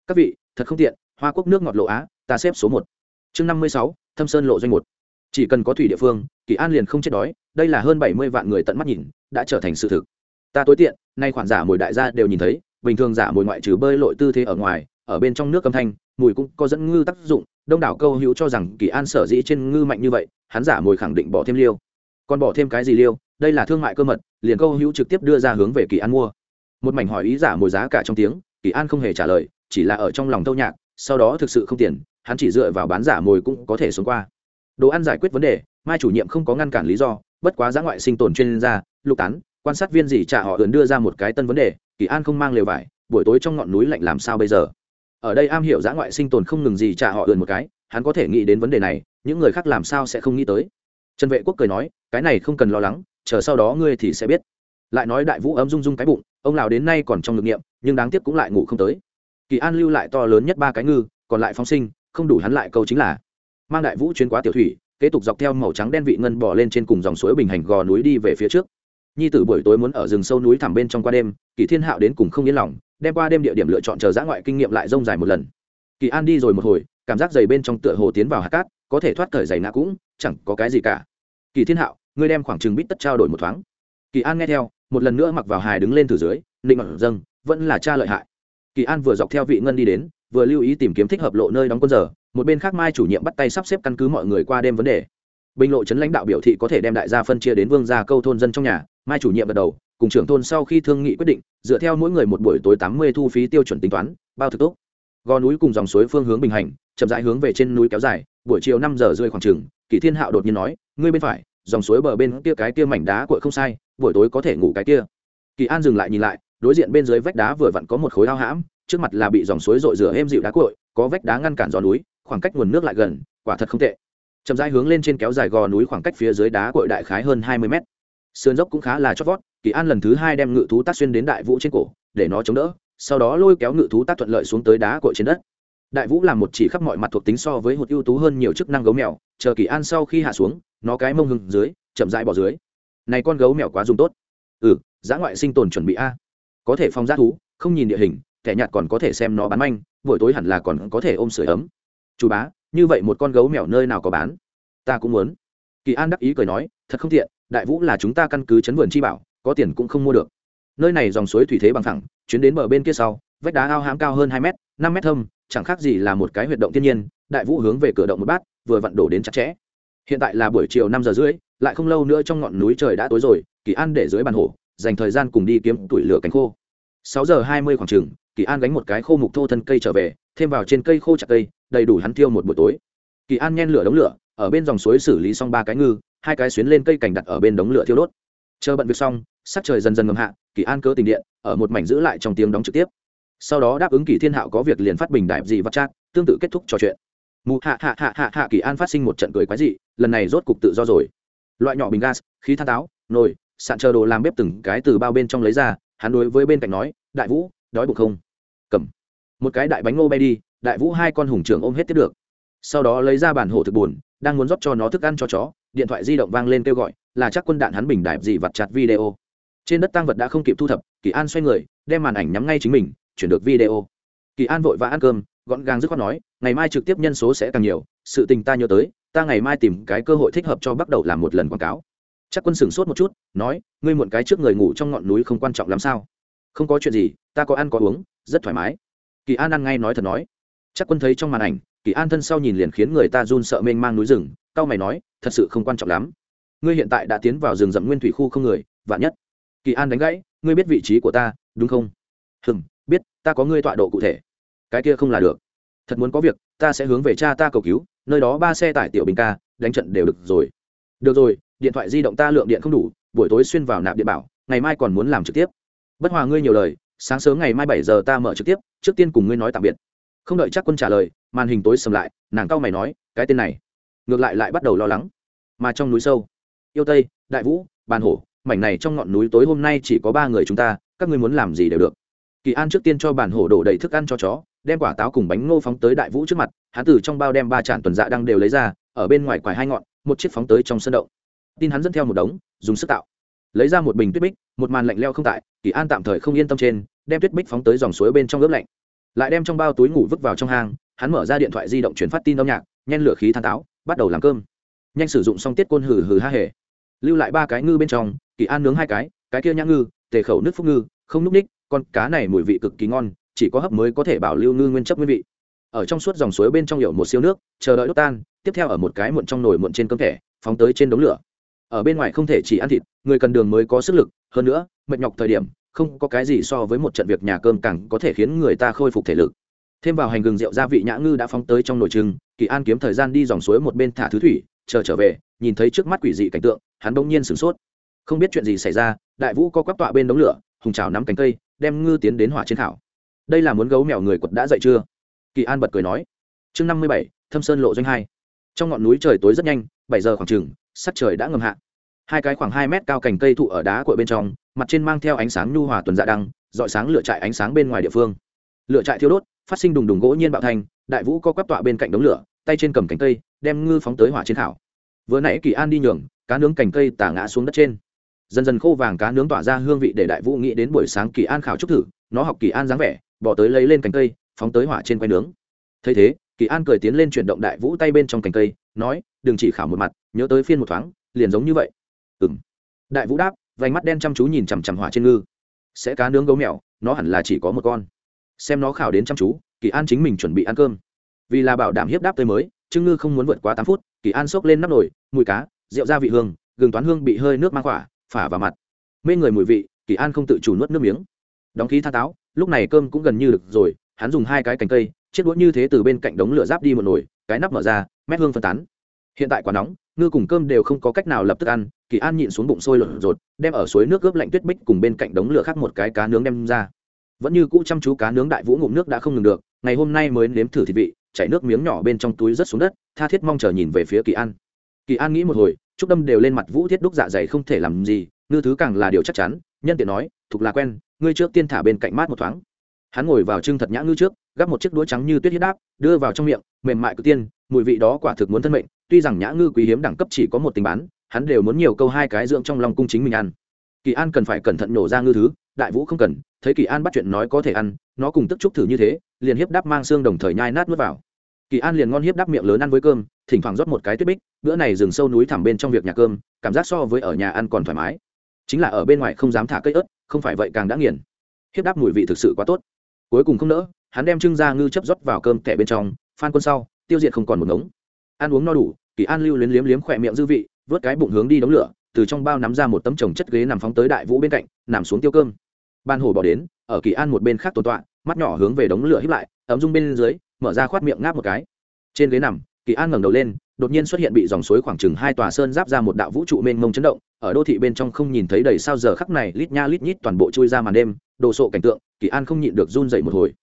Các vị, thật không tiện, hoa quốc nước ngọt lộ á, ta xếp số một. Chương năm mươi sáu, thâm sơn lộ doanh một. Chỉ cần có thủy địa phương, kỳ an liền không chết đói đây là hơn bảy mươi vạn người tận mắt nhìn, đã trở thành sự thực. Ta tối tiện, nay khoản giả mồi đại gia đều nhìn thấy, bình thường giả mồi ngoại trừ bơi lội tư thế ở ngoài, ở bên trong nước âm thanh, mùi cũng có dẫn ngư tác dụng, đông đảo câu hữu cho rằng kỳ an sở dĩ trên ngư mạnh như vậy, hắn giả mồi khẳng định bỏ thêm liêu. Còn bỏ thêm cái gì liêu? Đây là thương mại cơ mật, liền câu hữu trực tiếp đưa ra hướng về kỳ an mua. Một mảnh hỏi ý giả mồi giá cả trong tiếng, kỳ an không hề trả lời, chỉ là ở trong lòng thâu nhạc, sau đó thực sự không tiền, hắn chỉ dựa vào bán giả mồi cũng có thể sống qua. Đồ ăn giải quyết vấn đề, mai chủ nhiệm không có ngăn cản lý do bất quá giã ngoại sinh tồn chuyên gia, lục tán, quan sát viên gì trả họ ườn đưa ra một cái tân vấn đề, kỳ an không mang lều vải, buổi tối trong ngọn núi lạnh làm sao bây giờ? Ở đây am hiểu giã ngoại sinh tồn không ngừng gì trả họ ườn một cái, hắn có thể nghĩ đến vấn đề này, những người khác làm sao sẽ không nghĩ tới? Trần vệ quốc cười nói, cái này không cần lo lắng, chờ sau đó ngươi thì sẽ biết. Lại nói đại vũ ấm rung rung cái bụng, ông lào đến nay còn trong ngực nghiệm, nhưng đáng tiếc cũng lại ngủ không tới. Kỳ an lưu lại to lớn nhất ba cái ngư, còn lại phóng sinh, không đủ hắn lại câu chính là, mang đại vũ chuyến quá tiểu thủy kế tục dọc theo màu trắng đen vị ngân bỏ lên trên cùng dòng suối bình hành gò núi đi về phía trước. Nhi tử buổi tối muốn ở rừng sâu núi thẳm bên trong qua đêm, kỳ thiên hạo đến cùng không yên lòng, đem qua đêm địa điểm lựa chọn chờ giã ngoại kinh nghiệm lại rông dài một lần. Kỳ an đi rồi một hồi, cảm giác dày bên trong tựa hồ tiến vào hạt cát, có thể thoát cởi giày nạ cũng, chẳng có cái gì cả. Kỳ thiên hạo, ngươi đem khoảng chừng bít tất trao đổi một thoáng. Kỳ an nghe theo, một lần nữa mặc vào hài đứng lên từ dưới, nịnh mặc dâng, vẫn là cha lợi hại. Kỳ an vừa dọc theo vị ngân đi đến vừa lưu ý tìm kiếm thích hợp lộ nơi đóng quân giờ, một bên khác mai chủ nhiệm bắt tay sắp xếp căn cứ mọi người qua đêm vấn đề. Bình lộ chấn lãnh đạo biểu thị có thể đem đại gia phân chia đến vương gia câu thôn dân trong nhà, mai chủ nhiệm gật đầu, cùng trưởng thôn sau khi thương nghị quyết định, dựa theo mỗi người một buổi tối tám mươi thu phí tiêu chuẩn tính toán, bao thực tốt. Gò núi cùng dòng suối phương hướng bình hành, chậm rãi hướng về trên núi kéo dài, buổi chiều năm giờ rơi khoảng chừng kỷ thiên hạo đột nhiên nói, ngươi bên phải, dòng suối bờ bên kia cái kia mảnh đá cội không sai, buổi tối có thể ngủ cái kia. Kỳ an dừng lại nhìn lại, đối diện bên dưới vách đá vừa vặn có một khối ao hãm trước mặt là bị dòng suối rội rửa êm dịu đá cội, có vách đá ngăn cản gió núi, khoảng cách nguồn nước lại gần, quả thật không tệ. Chậm rãi hướng lên trên kéo dài gò núi khoảng cách phía dưới đá cội đại khái hơn hai mươi mét. Sườn dốc cũng khá là chót vót, kỳ an lần thứ hai đem ngự thú tác xuyên đến đại vũ trên cổ, để nó chống đỡ, sau đó lôi kéo ngự thú tác thuận lợi xuống tới đá cội trên đất. Đại vũ làm một chỉ khắp mọi mặt thuộc tính so với hột ưu tú hơn nhiều chức năng gấu mèo, chờ kỳ an sau khi hạ xuống, nó cái mông hừng dưới, chậm rãi bỏ dưới. Này con gấu mèo quá dùng tốt. Ừ giã ngoại sinh tồn chuẩn bị a. Có thể phong g thú, không nhìn địa hình kẻ nhạt còn có thể xem nó bán manh, buổi tối hẳn là còn có thể ôm sửa ấm. Chú bá, như vậy một con gấu mèo nơi nào có bán? Ta cũng muốn. Kỳ an đắc ý cười nói, thật không tiện, đại vũ là chúng ta căn cứ chấn vườn chi bảo, có tiền cũng không mua được. Nơi này dòng suối thủy thế bằng thẳng chuyến đến bờ bên kia sau, vách đá ao hám cao hơn hai m năm m thâm, chẳng khác gì là một cái huyệt động thiên nhiên, đại vũ hướng về cửa động một bát, vừa vặn đổ đến chặt chẽ. Hiện tại là buổi chiều năm giờ rưỡi, lại không lâu nữa trong ngọn núi trời đã tối rồi, kỳ an để dưới bàn hổ, dành thời gian cùng đi kiếm tuổi lửa cánh khô. Sáu giờ hai mươi khoảng chừng kỳ an gánh một cái khô mục thô thân cây trở về, thêm vào trên cây khô chặt cây, đầy đủ hắn tiêu một buổi tối. Kỳ an nhen lửa đống lửa, ở bên dòng suối xử lý xong ba cái ngư, hai cái xuyến lên cây cành đặt ở bên đống lửa thiêu đốt. Chờ bận việc xong, sắc trời dần dần ngầm hạ, kỳ an cớ tình điện, ở một mảnh giữ lại trong tiếng đóng trực tiếp. Sau đó đáp ứng kỳ thiên hạo có việc liền phát bình đại gì vắt chat tương tự kết thúc trò chuyện. Mù hạ hạ hạ hạ hạ kỳ an phát sinh một trận cười quái dị, lần này rốt cục tự do rồi. Loại nhỏ bình gas, khí than táo, nồi, sạn chờ đồ làm bếp từng cái từ bao bên trong lấy ra, hắn đối với bên cạnh nói, đại vũ, đói bụng không? Cầm. Một cái đại bánh ngô bay đi, đại vũ hai con hùng trưởng ôm hết tiếp được. Sau đó lấy ra bản hổ thực buồn, đang muốn rót cho nó thức ăn cho chó, điện thoại di động vang lên kêu gọi, là chắc quân đạn hắn bình đại gì vặt chặt video. Trên đất tăng vật đã không kịp thu thập, kỳ an xoay người, đem màn ảnh nhắm ngay chính mình, chuyển được video. Kỳ an vội vã ăn cơm, gọn gàng dứt khoát nói, ngày mai trực tiếp nhân số sẽ càng nhiều, sự tình ta nhớ tới, ta ngày mai tìm cái cơ hội thích hợp cho bắt đầu làm một lần quảng cáo. Chắc quân sửng sốt một chút, nói, ngươi muộn cái trước người ngủ trong ngọn núi không quan trọng lắm sao? Không có chuyện gì, ta có ăn có uống, rất thoải mái. Kỳ an ăn ngay nói thật nói. Chắc quân thấy trong màn ảnh, kỳ an thân sau nhìn liền khiến người ta run sợ mênh mang núi rừng tao mày nói, thật sự không quan trọng lắm. Ngươi hiện tại đã tiến vào rừng rậm nguyên thủy khu không người, vạn nhất. Kỳ an đánh gãy, ngươi biết vị trí của ta, đúng không? Hừng biết, ta có ngươi tọa độ cụ thể. Cái kia không là được. Thật muốn có việc, ta sẽ hướng về cha ta cầu cứu, nơi đó ba xe tải tiểu bình ca, đánh trận đều được rồi. Được rồi, điện thoại di động ta lượng điện không đủ, buổi tối xuyên vào nạp điện bảo, ngày mai còn muốn làm trực tiếp bất hòa ngươi nhiều lời, sáng sớm ngày mai bảy giờ ta mở trực tiếp, trước tiên cùng ngươi nói tạm biệt. Không đợi chắc quân trả lời, màn hình tối sầm lại, nàng cao mày nói, cái tên này, ngược lại lại bắt đầu lo lắng. Mà trong núi sâu, yêu tây, đại vũ, bàn hổ, mảnh này trong ngọn núi tối hôm nay chỉ có ba người chúng ta, các ngươi muốn làm gì đều được. Kỳ an trước tiên cho bàn hổ đổ đầy thức ăn cho chó, đem quả táo cùng bánh ngô phóng tới đại vũ trước mặt, hắn từ trong bao đem ba tràn tuần dạ đang đều lấy ra, ở bên ngoài quải hai ngọn, một chiếc phóng tới trong sân động. Tin hắn dẫn theo một đống, dùng sức tạo lấy ra một bình tuyết bích, một màn lạnh leo không tại, kỳ an tạm thời không yên tâm trên, đem tuyết bích phóng tới dòng suối bên trong ướp lạnh. Lại đem trong bao túi ngủ vứt vào trong hang, hắn mở ra điện thoại di động chuyển phát tin âm nhạc, nhen lửa khí than táo bắt đầu làm cơm. Nhanh sử dụng xong tiết côn hừ hừ ha hề. Lưu lại ba cái ngư bên trong, kỳ an nướng hai cái cái kia nhã ngư, tề khẩu nước phúc ngư, không núp ních, con cá này mùi vị cực kỳ ngon, chỉ có hấp mới có thể bảo lưu ngư nguyên chất nguyên vị. Ở trong suốt dòng suối bên trong hiệu một siêu nước, chờ đợi đốt tan, tiếp theo ở một cái muộn trong nồi muộn trên cơm thẻ, phóng tới trên đống lửa ở bên ngoài không thể chỉ ăn thịt, người cần đường mới có sức lực, hơn nữa, mệt nhọc thời điểm, không có cái gì so với một trận việc nhà cơm càng có thể khiến người ta khôi phục thể lực. Thêm vào hành gừng rượu gia vị nhã ngư đã phóng tới trong nồi trưng, kỳ an kiếm thời gian đi dòng suối một bên thả thứ thủy, chờ trở về, nhìn thấy trước mắt quỷ dị cảnh tượng, hắn bỗng nhiên sửng sốt. Không biết chuyện gì xảy ra, đại vũ co quắp tọa bên đống lửa, hùng trào nắm cánh cây, đem ngư tiến đến hỏa trên thảo. Đây là muốn gấu mèo người quật đã dậy chưa? Kỳ an bật cười nói. Chương năm mươi bảy, thâm sơn lộ doanh hai. Trong ngọn núi trời tối rất nhanh, bảy giờ khoảng chừng sắc trời đã ngầm hạ. Hai cái khoảng hai mét cao cành cây thụ ở đá của bên trong, mặt trên mang theo ánh sáng nhu hòa tuần dạ đăng dọi sáng lửa trại ánh sáng bên ngoài địa phương. Lửa trại thiêu đốt, phát sinh đùng đùng gỗ nhiên bạo thành, đại vũ co quắp tọa bên cạnh đống lửa, tay trên cầm cành cây, đem ngư phóng tới hỏa trên thảo. Vừa nãy kỳ an đi nhường, cá nướng cành cây tả ngã xuống đất trên. Dần dần khô vàng cá nướng tỏa ra hương vị để đại vũ nghĩ đến buổi sáng kỳ an khảo trúc thử, nó học kỳ an dáng vẻ, bỏ tới lấy lên cành cây, phóng tới hỏa trên quay nướng. Thấy thế, kỳ an cười tiến lên chuyển động đại vũ tay bên trong cành cây nói, đừng chỉ khảo một mặt, nhớ tới phiên một thoáng, liền giống như vậy. Ừng đại vũ đáp, vành mắt đen chăm chú nhìn chằm chằm hỏa trên ngư. Sẽ cá nướng gấu mèo, nó hẳn là chỉ có một con. Xem nó khảo đến chăm chú, kỳ an chính mình chuẩn bị ăn cơm. Vì là bảo đảm hiếp đáp tới mới, trương ngư không muốn vượt quá tám phút, kỳ an xốc lên nắp nồi, mùi cá, rượu gia vị hương, gừng toán hương bị hơi nước mang khỏa, phả vào mặt. Mê người mùi vị, kỳ an không tự chủ nuốt nước miếng. Đóng khí tha táo, lúc này cơm cũng gần như được rồi, hắn dùng hai cái cành cây, chiếc đũa như thế từ bên cạnh đống lửa giáp đi một nồi cái nắp mở ra, mét hương phân tán. Hiện tại quá nóng, ngư cùng cơm đều không có cách nào lập tức ăn, kỳ an nhịn xuống bụng sôi lột rột, đem ở suối nước ướp lạnh tuyết bích cùng bên cạnh đống lửa khác một cái cá nướng đem ra. Vẫn như cũ chăm chú cá nướng đại vũ ngụm nước đã không ngừng được, ngày hôm nay mới nếm thử thịt vị, chảy nước miếng nhỏ bên trong túi rất xuống đất, tha thiết mong chờ nhìn về phía kỳ an. Kỳ an nghĩ một hồi chúc đâm đều lên mặt vũ thiết đúc dạ dày không thể làm gì, ngư thứ càng là điều chắc chắn, nhân tiện nói, thục là quen, ngươi trước tiên thả bên cạnh mát một thoáng hắn ngồi vào trưng thật nhã ngư trước, gắp một chiếc đũa trắng như tuyết huyết đáp, đưa vào trong miệng, mềm mại cực tiên, mùi vị đó quả thực muốn thân mệnh, tuy rằng nhã ngư quý hiếm đẳng cấp chỉ có một tình bán, hắn đều muốn nhiều câu hai cái dưỡng trong lòng cung chính mình ăn. Kỳ an cần phải cẩn thận nổ ra ngư thứ, đại vũ không cần, thấy kỳ an bắt chuyện nói có thể ăn, nó cùng tức trúc thử như thế, liền hiếp đáp mang xương đồng thời nhai nát nuốt vào. Kỳ an liền ngon hiếp đáp miệng lớn ăn với cơm, thỉnh thoảng rót một cái tuyết bích, bữa này rừng sâu núi thẳm bên trong việc nhà cơm, cảm giác so với ở nhà ăn còn thoải mái. Chính là ở bên ngoài không dám thả cây ớt, không phải vậy càng đã nghiền. Hiếp đáp mùi vị thực sự quá tốt cuối cùng không nỡ, hắn đem trưng ra ngư chấp rót vào cơm kẻ bên trong, phan quân sau, tiêu diệt không còn một ngống. Ăn uống no đủ, kỳ an lưu luyến liếm liếm khỏe miệng dư vị, vớt cái bụng hướng đi đống lửa, từ trong bao nắm ra một tấm chồng chất ghế nằm phóng tới đại vũ bên cạnh, nằm xuống tiêu cơm. Ban hổ bỏ đến, ở kỳ an một bên khác tồn tọa, mắt nhỏ hướng về đống lửa hít lại, ấm dung bên dưới, mở ra khoát miệng ngáp một cái. Trên ghế nằm, kỳ an ngẩng đầu lên đột nhiên xuất hiện bị dòng suối khoảng chừng hai tòa sơn giáp ra một đạo vũ trụ mênh mông chấn động, ở đô thị bên trong không nhìn thấy đầy sao giờ khắc này, lít nha lít nhít toàn bộ chui ra màn đêm, đồ sộ cảnh tượng, kỳ an không nhịn được run dậy một hồi.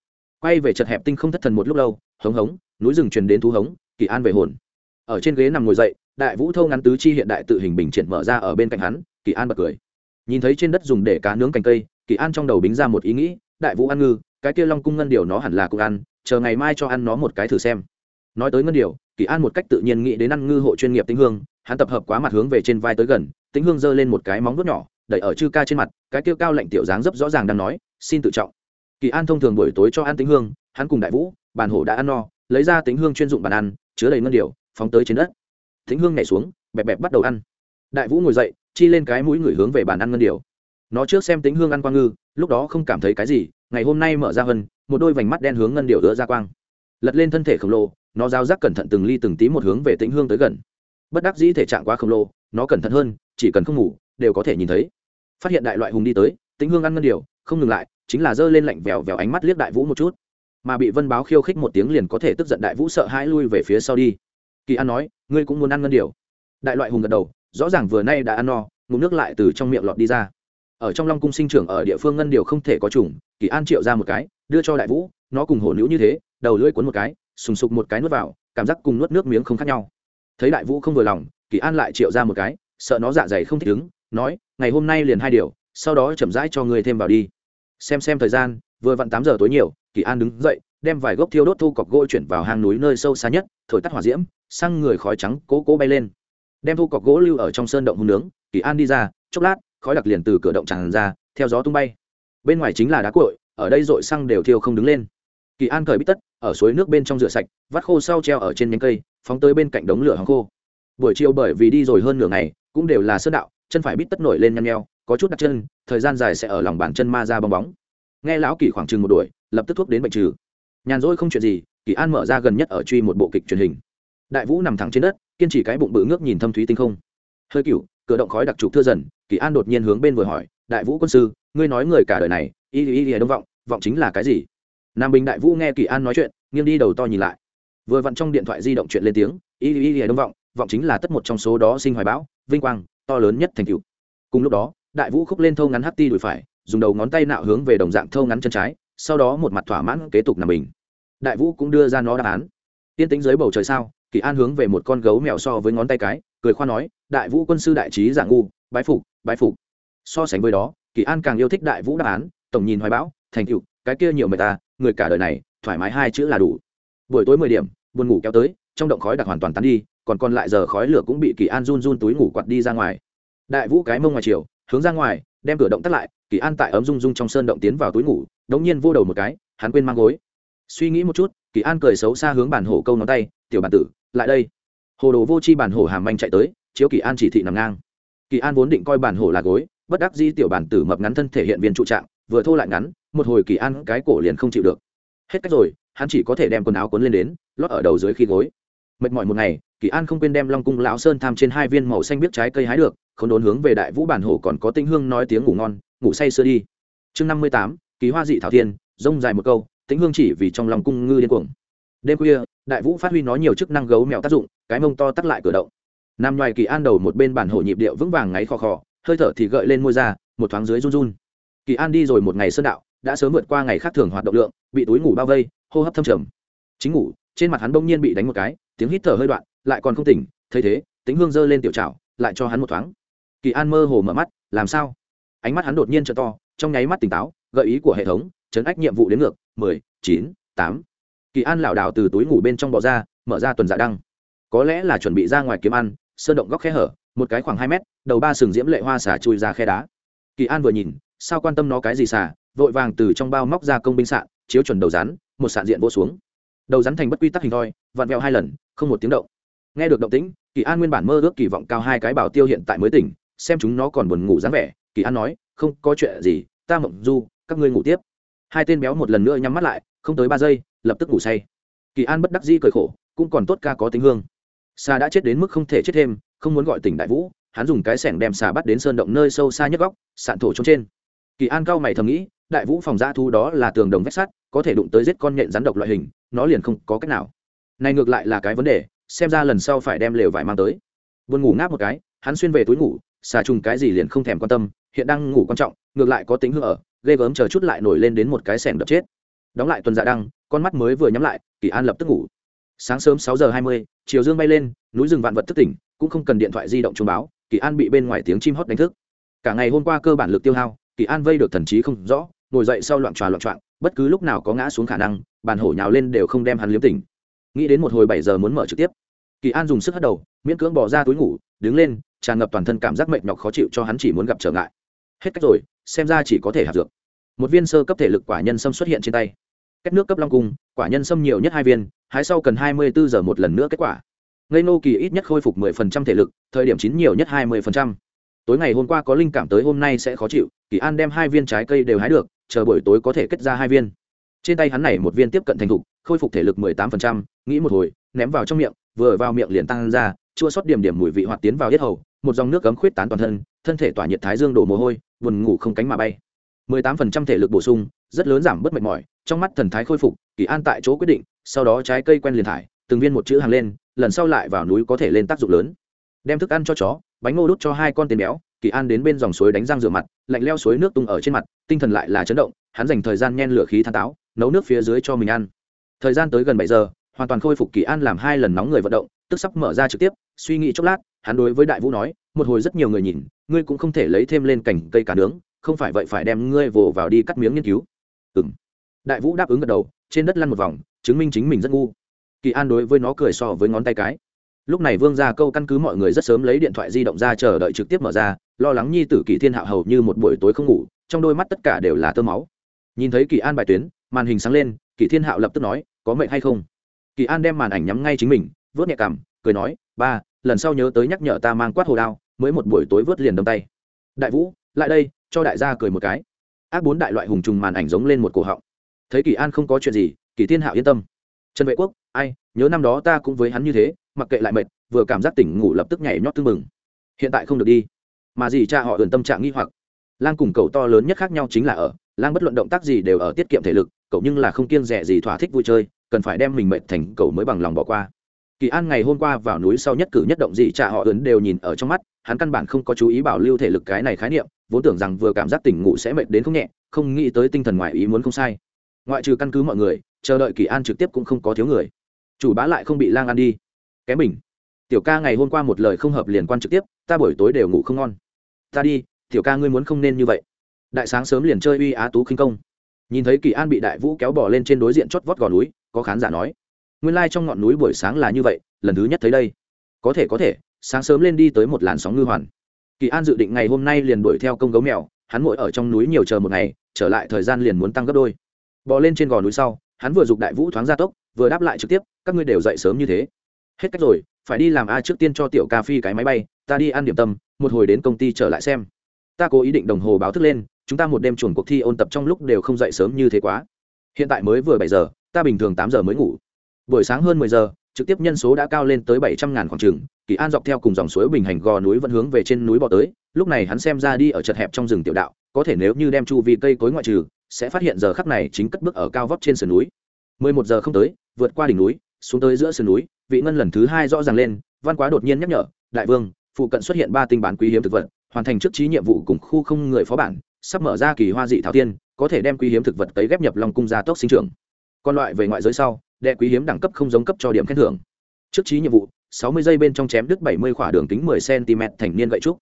Quay về chật hẹp tinh không thất thần một lúc lâu, hống hống, núi rừng truyền đến thú hống, kỳ an về hồn. Ở trên ghế nằm ngồi dậy, đại vũ thâu ngắn tứ chi hiện đại tự hình bình triển mở ra ở bên cạnh hắn, kỳ an bật cười. Nhìn thấy trên đất dùng để cá nướng cành cây, kỳ an trong đầu bính ra một ý nghĩ, đại vũ ăn ngư, cái kia long cung ngân điều nó hẳn là cũng ăn, chờ ngày mai cho ăn nó một cái thử xem. Nói tới ngân điều kỳ an một cách tự nhiên nghĩ đến ăn ngư hộ chuyên nghiệp tĩnh hương, hắn tập hợp quá mặt hướng về trên vai tới gần, tĩnh hương giơ lên một cái móng vuốt nhỏ, đẩy ở chư ca trên mặt, cái kia cao lạnh tiểu dáng dấp rõ ràng đang nói, xin tự trọng. Kỳ an thông thường buổi tối cho ăn tĩnh hương, hắn cùng đại vũ, bàn hổ đã ăn no, lấy ra tĩnh hương chuyên dụng bàn ăn, chứa đầy ngân điều phóng tới trên đất. Tĩnh hương nhảy xuống, bẹp bẹp bắt đầu ăn. Đại vũ ngồi dậy, chi lên cái mũi người hướng về bàn ăn ngân điều nó trước xem tĩnh hương ăn quang ngư, lúc đó không cảm thấy cái gì, ngày hôm nay mở ra hơn, một đôi vành mắt đen hướng ngân điều đỡ ra quang. Lật lên thân thể khổng lồ nó giao giác cẩn thận từng ly từng tí một hướng về tĩnh hương tới gần. Bất đắc dĩ thể trạng quá khổng lồ, nó cẩn thận hơn, chỉ cần không ngủ, đều có thể nhìn thấy. Phát hiện đại loại hùng đi tới, tĩnh hương ăn ngân điều, không ngừng lại, chính là giơ lên lạnh vèo vèo ánh mắt liếc đại vũ một chút. Mà bị vân báo khiêu khích một tiếng liền có thể tức giận đại vũ sợ hãi lui về phía sau đi. Kỳ an nói, ngươi cũng muốn ăn ngân điều? Đại loại hùng gật đầu, rõ ràng vừa nay đã ăn no, ngụm nước lại từ trong miệng lọt đi ra. Ở trong long cung sinh trưởng ở địa phương ngân điều không thể có trùng, kỳ an triệu ra một cái, đưa cho đại vũ, nó cùng hổ nữ như thế, đầu lưỡi cuốn một cái sùng sục một cái nuốt vào, cảm giác cùng nuốt nước miếng không khác nhau. Thấy đại vũ không vừa lòng, kỳ an lại triệu ra một cái, sợ nó dạ dày không thích ứng, nói, ngày hôm nay liền hai điều, sau đó chậm rãi cho người thêm vào đi. Xem xem thời gian, vừa vặn tám giờ tối nhiều, kỳ an đứng dậy, đem vài gốc thiêu đốt thu cọc gỗ chuyển vào hang núi nơi sâu xa nhất, thổi tắt hỏa diễm, sang người khói trắng cố cố bay lên. Đem thu cọc gỗ lưu ở trong sơn động hung nướng, kỳ an đi ra, chốc lát, khói đặc liền từ cửa động tràn ra, theo gió tung bay. Bên ngoài chính là đá cội ở đây dội xăng đều thiêu không đứng lên kỳ an cởi bít tất, ở suối nước bên trong rửa sạch, vắt khô sau treo ở trên nhánh cây, phóng tới bên cạnh đống lửa hóng khô. Buổi chiều bởi vì đi rồi hơn nửa ngày, cũng đều là sơn đạo, chân phải bít tất nổi lên nhăn nheo, có chút đặt chân, thời gian dài sẽ ở lòng bàn chân ma ra bong bóng. Nghe lão kỳ khoảng chừng một đuổi, lập tức thuốc đến bệnh trừ. Nhàn rỗi không chuyện gì, kỳ an mở ra gần nhất ở truy một bộ kịch truyền hình. Đại vũ nằm thẳng trên đất, kiên trì cái bụng bự ngước nhìn thâm thúy tinh không. Hơi cựu cửa động khói đặc trục thưa dần. Kỳ an đột nhiên hướng bên vừa hỏi, đại vũ quân sư, ngươi nói người cả đời này, y y y đông vọng vọng chính là cái gì? Nam bình đại vũ nghe kỳ an nói chuyện, nghiêng đi đầu to nhìn lại. Vừa vặn trong điện thoại di động chuyện lên tiếng, y y y đông vọng vọng chính là tất một trong số đó sinh hoài bão, vinh quang, to lớn nhất thành cựu cùng lúc đó, đại vũ khúc lên thâu ngắn hắt ti đùi phải, dùng đầu ngón tay nạo hướng về đồng dạng thâu ngắn chân trái, sau đó một mặt thỏa mãn kế tục nằm bình. Đại vũ cũng đưa ra nó đáp án. Tiên tính dưới bầu trời sao, kỳ an hướng về một con gấu mèo so với ngón tay cái, cười khoa nói, đại vũ quân sư đại trí giả ngu, bái phục bái phục. So sánh với đó, kỳ an càng yêu thích đại vũ đáp án, tổng nhìn hoài bão, thành cựu cái kia nhiều mệt ta, người cả đời này, thoải mái hai chữ là đủ. Buổi tối mười điểm, buồn ngủ kéo tới, trong động khói đặc hoàn toàn tán đi, còn còn lại giờ khói lửa cũng bị kỳ an run run túi ngủ quặt đi ra ngoài. Đại vũ cái mông ngoài chiều, hướng ra ngoài, đem cửa động tắt lại, kỳ an tại ấm rung rung trong sơn động tiến vào túi ngủ, đống nhiên vô đầu một cái, hắn quên mang gối. Suy nghĩ một chút, kỳ an cười xấu xa hướng bản hổ câu ngón tay, tiểu bản tử, lại đây. Hồ đồ vô chi bản hổ hàm manh chạy tới, chiếu kỳ an chỉ thị nằm ngang. Kỳ an vốn định coi bản hổ là gối, bất đắc di tiểu bản tử mập ngắn thân thể hiện viên trụ trạng, vừa thô lại ngắn một hồi kỳ an cái cổ liền không chịu được. Hết cách rồi, hắn chỉ có thể đem quần áo cuốn lên đến, lót ở đầu dưới khi gối. Mệt mỏi một ngày, kỳ an không quên đem long cung lão sơn tham trên hai viên màu xanh biết trái cây hái được không đốn hướng về đại vũ bản hồ còn có tinh hương nói tiếng ngủ ngon, ngủ say sưa đi. Chương năm mươi tám, kỳ hoa dị thảo thiên, rông dài một câu, tĩnh hương chỉ vì trong lòng cung ngư điên cuồng. Đêm khuya, đại vũ phát huy nó nhiều chức năng gấu mèo tác dụng, cái mông to tắt lại cửa động. Nằm ngoài kỳ an đầu một bên bản hổ nhịp điệu vững vàng ngáy khò khò, hơi thở thì gợi lên môi ra, một thoáng dưới run run. Kỳ an đi rồi một ngày sơn đạo đã sớm vượt qua ngày khác thường hoạt động lượng, bị túi ngủ bao vây, hô hấp thâm trầm. Chính ngủ, trên mặt hắn bỗng nhiên bị đánh một cái, tiếng hít thở hơi đoạn, lại còn không tỉnh, thấy thế, tính hương giơ lên tiểu trào lại cho hắn một thoáng. Kỳ an mơ hồ mở mắt, làm sao? Ánh mắt hắn đột nhiên t to, trong nháy mắt tỉnh táo, gợi ý của hệ thống, chấn ách nhiệm vụ đến ngược, mười, chín, tám. Kỳ an lảo đảo từ túi ngủ bên trong bọ ra, mở ra tuần dạ đăng. Có lẽ là chuẩn bị ra ngoài kiếm ăn, sơn động góc khe hở, một cái khoảng hai mét, đầu ba sừng diễm lệ hoa xả chui ra khe đá. Kỳ an vừa nhìn, sao quan tâm nó cái gì xả vội vàng từ trong bao móc ra công binh sạn, chiếu chuẩn đầu rắn, một sạn diện vỗ xuống. Đầu rắn thành bất quy tắc hình thoi, vặn vẹo hai lần, không một tiếng động. Nghe được động tĩnh, kỳ an nguyên bản mơ ước kỳ vọng cao hai cái bảo tiêu hiện tại mới tỉnh, xem chúng nó còn buồn ngủ dáng vẻ, kỳ an nói, không có chuyện gì, ta mộng du, các ngươi ngủ tiếp. Hai tên béo một lần nữa nhắm mắt lại, không tới ba giây, lập tức ngủ say. Kỳ an bất đắc dĩ cười khổ, cũng còn tốt ca có tính hương. Xà đã chết đến mức không thể chết thêm, không muốn gọi tỉnh đại vũ, hắn dùng cái sẻng đem xà bắt đến sơn động nơi sâu xa nhất góc, sạn thổ trốn trên. Kỳ an cao mày thầm nghĩ đại vũ phòng giã thu đó là tường đồng vách sắt, có thể đụng tới giết con nhện rắn độc loại hình, nó liền không có cách nào. Này ngược lại là cái vấn đề, xem ra lần sau phải đem lều vải mang tới. Buồn ngủ ngáp một cái, hắn xuyên về túi ngủ, xà trùng cái gì liền không thèm quan tâm, hiện đang ngủ quan trọng, ngược lại có tính hư ở, ghê gớm chờ chút lại nổi lên đến một cái sẻng đập chết. Đóng lại tuần dạ đăng, con mắt mới vừa nhắm lại, kỳ an lập tức ngủ. Sáng sớm sáu giờ hai mươi, chiều dương bay lên, núi rừng vạn vật thức tỉnh, cũng không cần điện thoại di động trung báo, kỳ an bị bên ngoài tiếng chim hót đánh thức. Cả ngày hôm qua cơ bản lực tiêu hao, kỳ an vây được thần trí không rõ ngồi dậy sau loạn tròa loạn trọn, bất cứ lúc nào có ngã xuống khả năng, bàn hổ nhào lên đều không đem hắn liếm tỉnh. Nghĩ đến một hồi bảy giờ muốn mở trực tiếp, kỳ an dùng sức hất đầu, miễn cưỡng bỏ ra túi ngủ, đứng lên, tràn ngập toàn thân cảm giác mệt nhọc khó chịu cho hắn chỉ muốn gặp trở ngại. Hết cách rồi, xem ra chỉ có thể hạt dược. Một viên sơ cấp thể lực quả nhân sâm xuất hiện trên tay. Cách nước cấp long cung, quả nhân sâm nhiều nhất hai viên, hái sau cần hai mươi bốn giờ một lần nữa kết quả. Ngây nô kỳ ít nhất khôi phục mười phần trăm thể lực, thời điểm chín nhiều nhất hai mươi phần trăm tối ngày hôm qua có linh cảm tới, hôm nay sẽ khó chịu. Kỳ an đem hai viên trái cây đều hái được, chờ buổi tối có thể kết ra hai viên. Trên tay hắn này một viên tiếp cận thành thục, khôi phục thể lực mười tám phần trăm, nghĩ một hồi, ném vào trong miệng, vừa vào miệng liền tăng ra, chua sót điểm điểm mùi vị hoạt tiến vào yết hầu, một dòng nước cấm khuyết tán toàn thân thân thể tỏa nhiệt thái dương đổ mồ hôi, buồn ngủ không cánh mà bay. mười tám phần trăm thể lực bổ sung, rất lớn giảm bớt mệt mỏi, trong mắt thần thái khôi phục, kỳ an tại chỗ quyết định, sau đó trái cây quen liền thải, từng viên một chữ hàng lên, lần sau lại vào núi có thể lên tác dụng lớn. Đem thức ăn cho chó bánh ngô đút cho hai con tên béo, kỳ an đến bên dòng suối đánh răng rửa mặt, lạnh leo suối nước tung ở trên mặt, tinh thần lại là chấn động, hắn dành thời gian nhen lửa khí than táo, nấu nước phía dưới cho mình ăn. Thời gian tới gần bảy giờ, hoàn toàn khôi phục kỳ an làm hai lần nóng người vận động, tức sắp mở ra trực tiếp, suy nghĩ chốc lát, hắn đối với đại vũ nói, một hồi rất nhiều người nhìn, ngươi cũng không thể lấy thêm lên cành cây cả nướng, không phải vậy phải đem ngươi vồ vào đi cắt miếng nghiên cứu. Ừ m đại vũ đáp ứng gật đầu, trên đất lăn một vòng, chứng minh chính mình rất ngu. Kỳ an đối với nó cười so với ngón tay cái lúc này vương gia câu căn cứ mọi người rất sớm lấy điện thoại di động ra chờ đợi trực tiếp mở ra, lo lắng nhi tử kỳ thiên hạo hầu như một buổi tối không ngủ, trong đôi mắt tất cả đều là tơ máu. Nhìn thấy kỳ an bài tuyến, màn hình sáng lên, kỳ thiên hạo lập tức nói, có mệnh hay không? Kỳ an đem màn ảnh nhắm ngay chính mình, vớt nhẹ cảm cười nói, ba, lần sau nhớ tới nhắc nhở ta mang quát hồ đao, mới một buổi tối vớt liền đâm tay. Đại vũ, lại đây, cho đại gia cười một cái. Ác bốn đại loại hùng trùng màn ảnh giống lên một cổ họng. Thấy kỳ an không có chuyện gì, kỳ thiên hạo yên tâm trần vệ quốc, ai, nhớ năm đó ta cũng với hắn như thế, mặc kệ lại mệt, vừa cảm giác tỉnh ngủ lập tức nhảy nhót tưng mừng hiện tại không được đi. Mà gì cha họ ẩn tâm trạng nghi hoặc. Lang cùng cầu to lớn nhất khác nhau chính là ở, lang bất luận động tác gì đều ở tiết kiệm thể lực, cậu nhưng là không kiêng rẻ gì thỏa thích vui chơi, cần phải đem mình mệt thành cậu mới bằng lòng bỏ qua. Kỳ an ngày hôm qua vào núi sau nhất cử nhất động gì cha họ ẩn đều nhìn ở trong mắt, hắn căn bản không có chú ý bảo lưu thể lực cái này khái niệm, vốn tưởng rằng vừa cảm giác tỉnh ngủ sẽ mệt đến không nhẹ, không nghĩ tới tinh thần ngoài ý muốn không sai. Ngoại trừ căn cứ mọi người chờ đợi kỳ an trực tiếp cũng không có thiếu người. Chủ bá lại không bị lang ăn đi. Kém mình. Tiểu ca ngày hôm qua một lời không hợp liền quan trực tiếp, ta buổi tối đều ngủ không ngon. Ta đi, tiểu ca ngươi muốn không nên như vậy. Đại sáng sớm liền chơi uy á tú khinh công. Nhìn thấy kỳ an bị đại vũ kéo bỏ lên trên đối diện chót vót gò núi, có khán giả nói, nguyên lai、like、trong ngọn núi buổi sáng là như vậy, lần thứ nhất thấy đây. Có thể có thể, sáng sớm lên đi tới một làn sóng ngư hoàn. Kỳ an dự định ngày hôm nay liền đuổi theo công gấu mèo, hắn ngồi ở trong núi nhiều chờ một ngày, trở lại thời gian liền muốn tăng gấp đôi. Bò lên trên gò núi sau hắn vừa giục đại vũ thoáng ra tốc, vừa đáp lại trực tiếp, các ngươi đều dậy sớm như thế. Hết cách rồi, phải đi làm a trước tiên cho tiểu ca phi cái máy bay, ta đi ăn điểm tâm, một hồi đến công ty trở lại xem. Ta cố ý định đồng hồ báo thức lên, chúng ta một đêm chuồn cuộc thi ôn tập trong lúc đều không dậy sớm như thế quá. Hiện tại mới vừa bảy giờ, ta bình thường tám giờ mới ngủ. Buổi sáng hơn mười giờ, trực tiếp nhân số đã cao lên tới bảy trăm ngàn khoảng trường, kỳ an dọc theo cùng dòng suối bình hành gò núi vẫn hướng về trên núi bò tới, lúc này hắn xem ra đi ở chật hẹp trong rừng tiểu đạo, có thể nếu như đem chu vi cây cối ngoại trừ sẽ phát hiện giờ khắc này chính cất bước ở cao vóc trên sườn núi. mười một giờ không tới, vượt qua đỉnh núi, xuống tới giữa sườn núi, vị ngân lần thứ hai rõ ràng lên, văn quá đột nhiên nhắc nhở, đại vương, phụ cận xuất hiện ba tinh bán quý hiếm thực vật, hoàn thành trước trí nhiệm vụ cùng khu không người phó bản, sắp mở ra kỳ hoa dị thảo tiên, có thể đem quý hiếm thực vật cấy ghép nhập lòng cung gia tốc sinh trưởng. Còn loại về ngoại giới sau, đệ quý hiếm đẳng cấp không giống cấp cho điểm khen thưởng. Trước trí nhiệm vụ, sáu mươi giây bên trong chém đứt bảy mươi khỏa đường kính mười cm thành niên gậy trúc.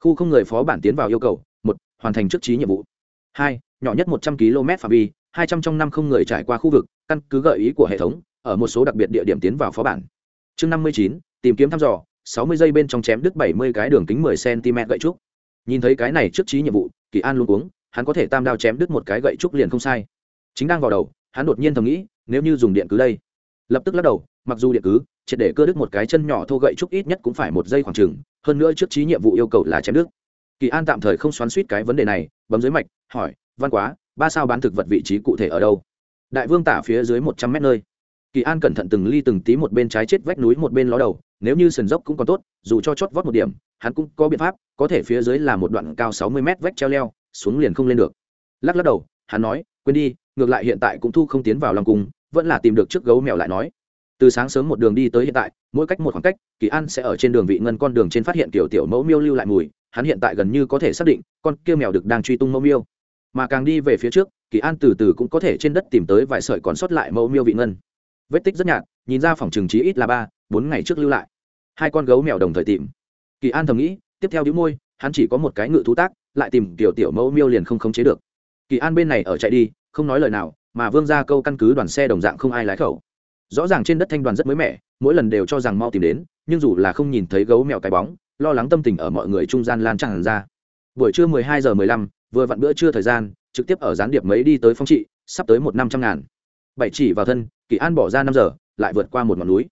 Khu không người phó bản tiến vào yêu cầu, một, hoàn thành trước trí nhiệm vụ hai, nhỏ nhất một trăm km phạm vi, hai trăm trong năm không người trải qua khu vực, căn cứ gợi ý của hệ thống, ở một số đặc biệt địa điểm tiến vào phó bản. Chương năm mươi chín, tìm kiếm thăm dò, sáu mươi giây bên trong chém đứt bảy mươi cái đường kính mười cm gậy trúc. Nhìn thấy cái này trước trí nhiệm vụ, kỳ an luôn uống hắn có thể tam đao chém đứt một cái gậy trúc liền không sai. Chính đang vào đầu, hắn đột nhiên thầm nghĩ, nếu như dùng điện cứ đây. Lập tức lắc đầu, mặc dù điện cứ, triệt để cơ đứt một cái chân nhỏ thô gậy trúc ít nhất cũng phải một giây khoảng chừng, hơn nữa trước trí nhiệm vụ yêu cầu là chém đứt. Kỳ an tạm thời không xoắn suýt cái vấn đề này, bấm dưới mạch hỏi, văn quá, ba sao bán thực vật vị trí cụ thể ở đâu? Đại vương tả phía dưới một trăm mét nơi. Kỳ an cẩn thận từng ly từng tí một bên trái chết vách núi một bên ló đầu, nếu như sườn dốc cũng còn tốt, dù cho chót vót một điểm, hắn cũng có biện pháp, có thể phía dưới là một đoạn cao sáu mươi mét vách treo leo, xuống liền không lên được. Lắc lắc đầu, hắn nói, quên đi, ngược lại hiện tại cũng thu không tiến vào lòng cung, vẫn là tìm được trước gấu mèo lại nói. Từ sáng sớm một đường đi tới hiện tại, mỗi cách một khoảng cách, kỳ an sẽ ở trên đường vị ngân con đường trên phát hiện kiểu tiểu mẫu miêu lưu lại mùi, hắn hiện tại gần như có thể xác định, con kia mèo được đang truy tung mẫu miêu mà càng đi về phía trước, kỳ an từ từ cũng có thể trên đất tìm tới vài sợi còn sót lại mẫu miêu vị ngân. Vết tích rất nhạt, nhìn ra phòng trường trí ít là ba, bốn ngày trước lưu lại. Hai con gấu mèo đồng thời tìm. Kỳ an thầm nghĩ, tiếp theo đĩu môi, hắn chỉ có một cái ngự thú tác, lại tìm tiểu tiểu mẫu miêu liền không khống chế được. Kỳ an bên này ở chạy đi, không nói lời nào, mà vương ra câu căn cứ đoàn xe đồng dạng không ai lái khẩu. Rõ ràng trên đất thanh đoàn rất mới mẻ, mỗi lần đều cho rằng mau tìm đến, nhưng dù là không nhìn thấy gấu mèo cái bóng, lo lắng tâm tình ở mọi người trung gian lan tràn ra. Buổi trưa mười hai giờ mười lăm vừa vặn bữa trưa thời gian, trực tiếp ở gián điệp mấy đi tới phong trị, sắp tới một năm trăm ngàn. Bảy chỉ vào thân, kỳ an bỏ ra năm giờ, lại vượt qua một ngọn núi.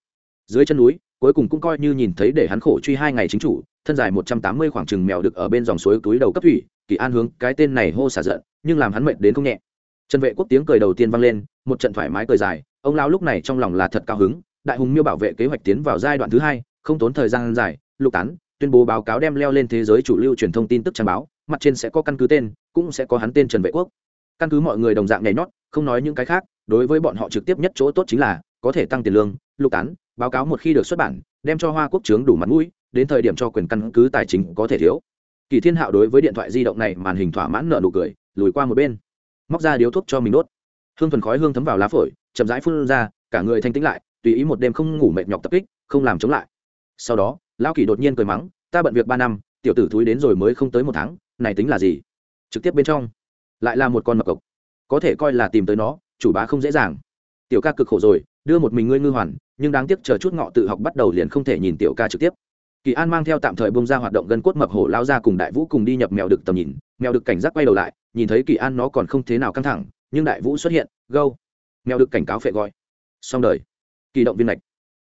Dưới chân núi, cuối cùng cũng coi như nhìn thấy để hắn khổ truy hai ngày chính chủ, thân dài một trăm tám mươi khoảng chừng mèo được ở bên dòng suối túi đầu cấp thủy, kỳ an hướng cái tên này hô xả giận, nhưng làm hắn mệt đến không nhẹ. Trần vệ quốc tiếng cười đầu tiên vang lên, một trận thoải mái cười dài, ông lão lúc này trong lòng là thật cao hứng, đại hùng miêu bảo vệ kế hoạch tiến vào giai đoạn thứ hai, không tốn thời gian dài, lục tán tuyên bố báo cáo đem leo lên thế giới chủ lưu truyền thông tin tức trang báo, mặt trên sẽ có căn cứ tên, cũng sẽ có hắn tên trần vệ quốc. Căn cứ mọi người đồng dạng nhảy nhót, không nói những cái khác, đối với bọn họ trực tiếp nhất chỗ tốt chính là, có thể tăng tiền lương, lục tán, báo cáo một khi được xuất bản, đem cho hoa quốc trướng đủ mặt mũi, đến thời điểm cho quyền căn cứ tài chính có thể thiếu. Kỳ thiên hạo đối với điện thoại di động này màn hình thỏa mãn nợ nụ cười, lùi qua một bên. Móc ra điếu thuốc cho mình đốt. Hương thuần khói hương thấm vào lá phổi, chậm rãi phun ra, cả người thanh tĩnh lại, tùy ý một đêm không ngủ mệt nhọc tập kích, không làm chống lại. Sau đó lão kỳ đột nhiên cười mắng, ta bận việc ba năm, tiểu tử thúi đến rồi mới không tới một tháng, này tính là gì? Trực tiếp bên trong, lại là một con mập cộc có thể coi là tìm tới nó, chủ bá không dễ dàng. Tiểu ca cực khổ rồi, đưa một mình ngươi ngư hoàn, nhưng đáng tiếc chờ chút ngọ tự học bắt đầu liền không thể nhìn tiểu ca trực tiếp. Kỳ an mang theo tạm thời bông ra hoạt động gân cốt mập hổ lao ra cùng đại vũ cùng đi nhập mèo được tầm nhìn, mèo được cảnh giác quay đầu lại, nhìn thấy kỳ an nó còn không thế nào căng thẳng, nhưng đại vũ xuất hiện, gâu. Mèo được cảnh cáo phệ gọi. Xong đời. Kỳ động viên lệch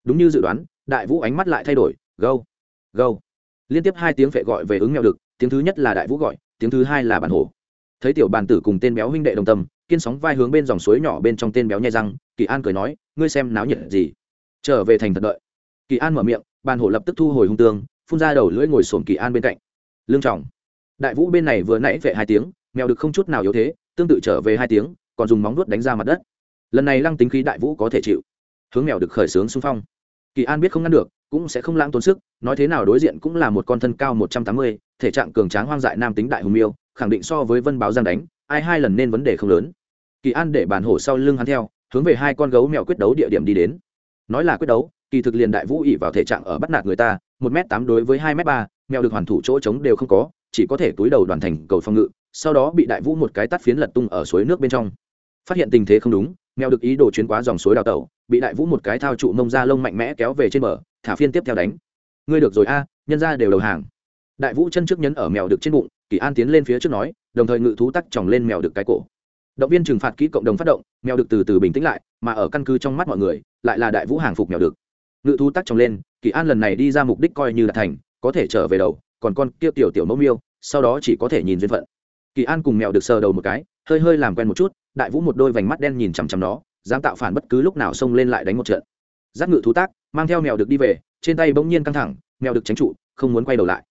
đúng như dự đoán, đại vũ ánh mắt lại thay đổi gâu gâu liên tiếp hai tiếng phệ gọi về ứng mèo được tiếng thứ nhất là đại vũ gọi, tiếng thứ hai là bản hổ. Thấy tiểu bàn tử cùng tên béo huynh đệ đồng tâm, kiên sóng vai hướng bên dòng suối nhỏ bên trong tên béo nhai răng, kỳ an cười nói, ngươi xem náo nhiệt gì? Trở về thành thật đợi. Kỳ an mở miệng bàn hổ lập tức thu hồi hung tương, phun ra đầu lưỡi ngồi sồn kỳ an bên cạnh. Lương trọng. Đại vũ bên này vừa nãy vệ hai tiếng, mèo được không chút nào yếu thế, tương tự trở về hai tiếng, còn dùng móng vuốt đánh ra mặt đất. Lần này lăng tính khí đại vũ có thể chịu. Hướng mèo được khởi xướng xung phong. Kỳ an biết không ngăn được cũng sẽ không lãng tốn sức, nói thế nào đối diện cũng là một con thân cao một trăm tám mươi, thể trạng cường tráng hoang dại nam tính đại hùng miêu, khẳng định so với vân báo giang đánh, ai hai lần nên vấn đề không lớn. Kỳ an để bàn hổ sau lưng hắn theo, hướng về hai con gấu mèo quyết đấu địa điểm đi đến. Nói là quyết đấu, kỳ thực liền đại vũ ỉ vào thể trạng ở bắt nạt người ta, một m tám đối với hai m ba, mèo được hoàn thủ chỗ trống đều không có, chỉ có thể túi đầu đoàn thành cầu phòng ngự, sau đó bị đại vũ một cái tắt phiến lật tung ở suối nước bên trong. Phát hiện tình thế không đúng, mèo được ý đồ chuyến quá dòng suối đào tẩu, bị đại vũ một cái thao trụ mông ra lông mạnh mẽ kéo về trên bờ thả phiên tiếp theo đánh. Ngươi được rồi a, nhân ra đều đầu hàng. Đại vũ chân trước nhấn ở mèo được trên bụng, kỳ an tiến lên phía trước nói, đồng thời ngự thú tắc tròng lên mèo được cái cổ. Động viên trừng phạt kỹ cộng đồng phát động, mèo được từ từ bình tĩnh lại, mà ở căn cứ trong mắt mọi người, lại là đại vũ hàng phục mèo được ngự thú tắc tròng lên, kỳ an lần này đi ra mục đích coi như là thành, có thể trở về đầu, còn con kia tiểu tiểu mẫu miêu, sau đó chỉ có thể nhìn duyên phận. Kỳ an cùng mèo được sờ đầu một cái, hơi hơi làm quen một chút, đại vũ một đôi vành mắt đen nhìn chằm chằm nó, dám tạo phản bất cứ lúc nào xông lên lại đánh một trận. Giác ngự thú tác mang theo mèo được đi về, trên tay bỗng nhiên căng thẳng, mèo được tránh trụ, không muốn quay đầu lại.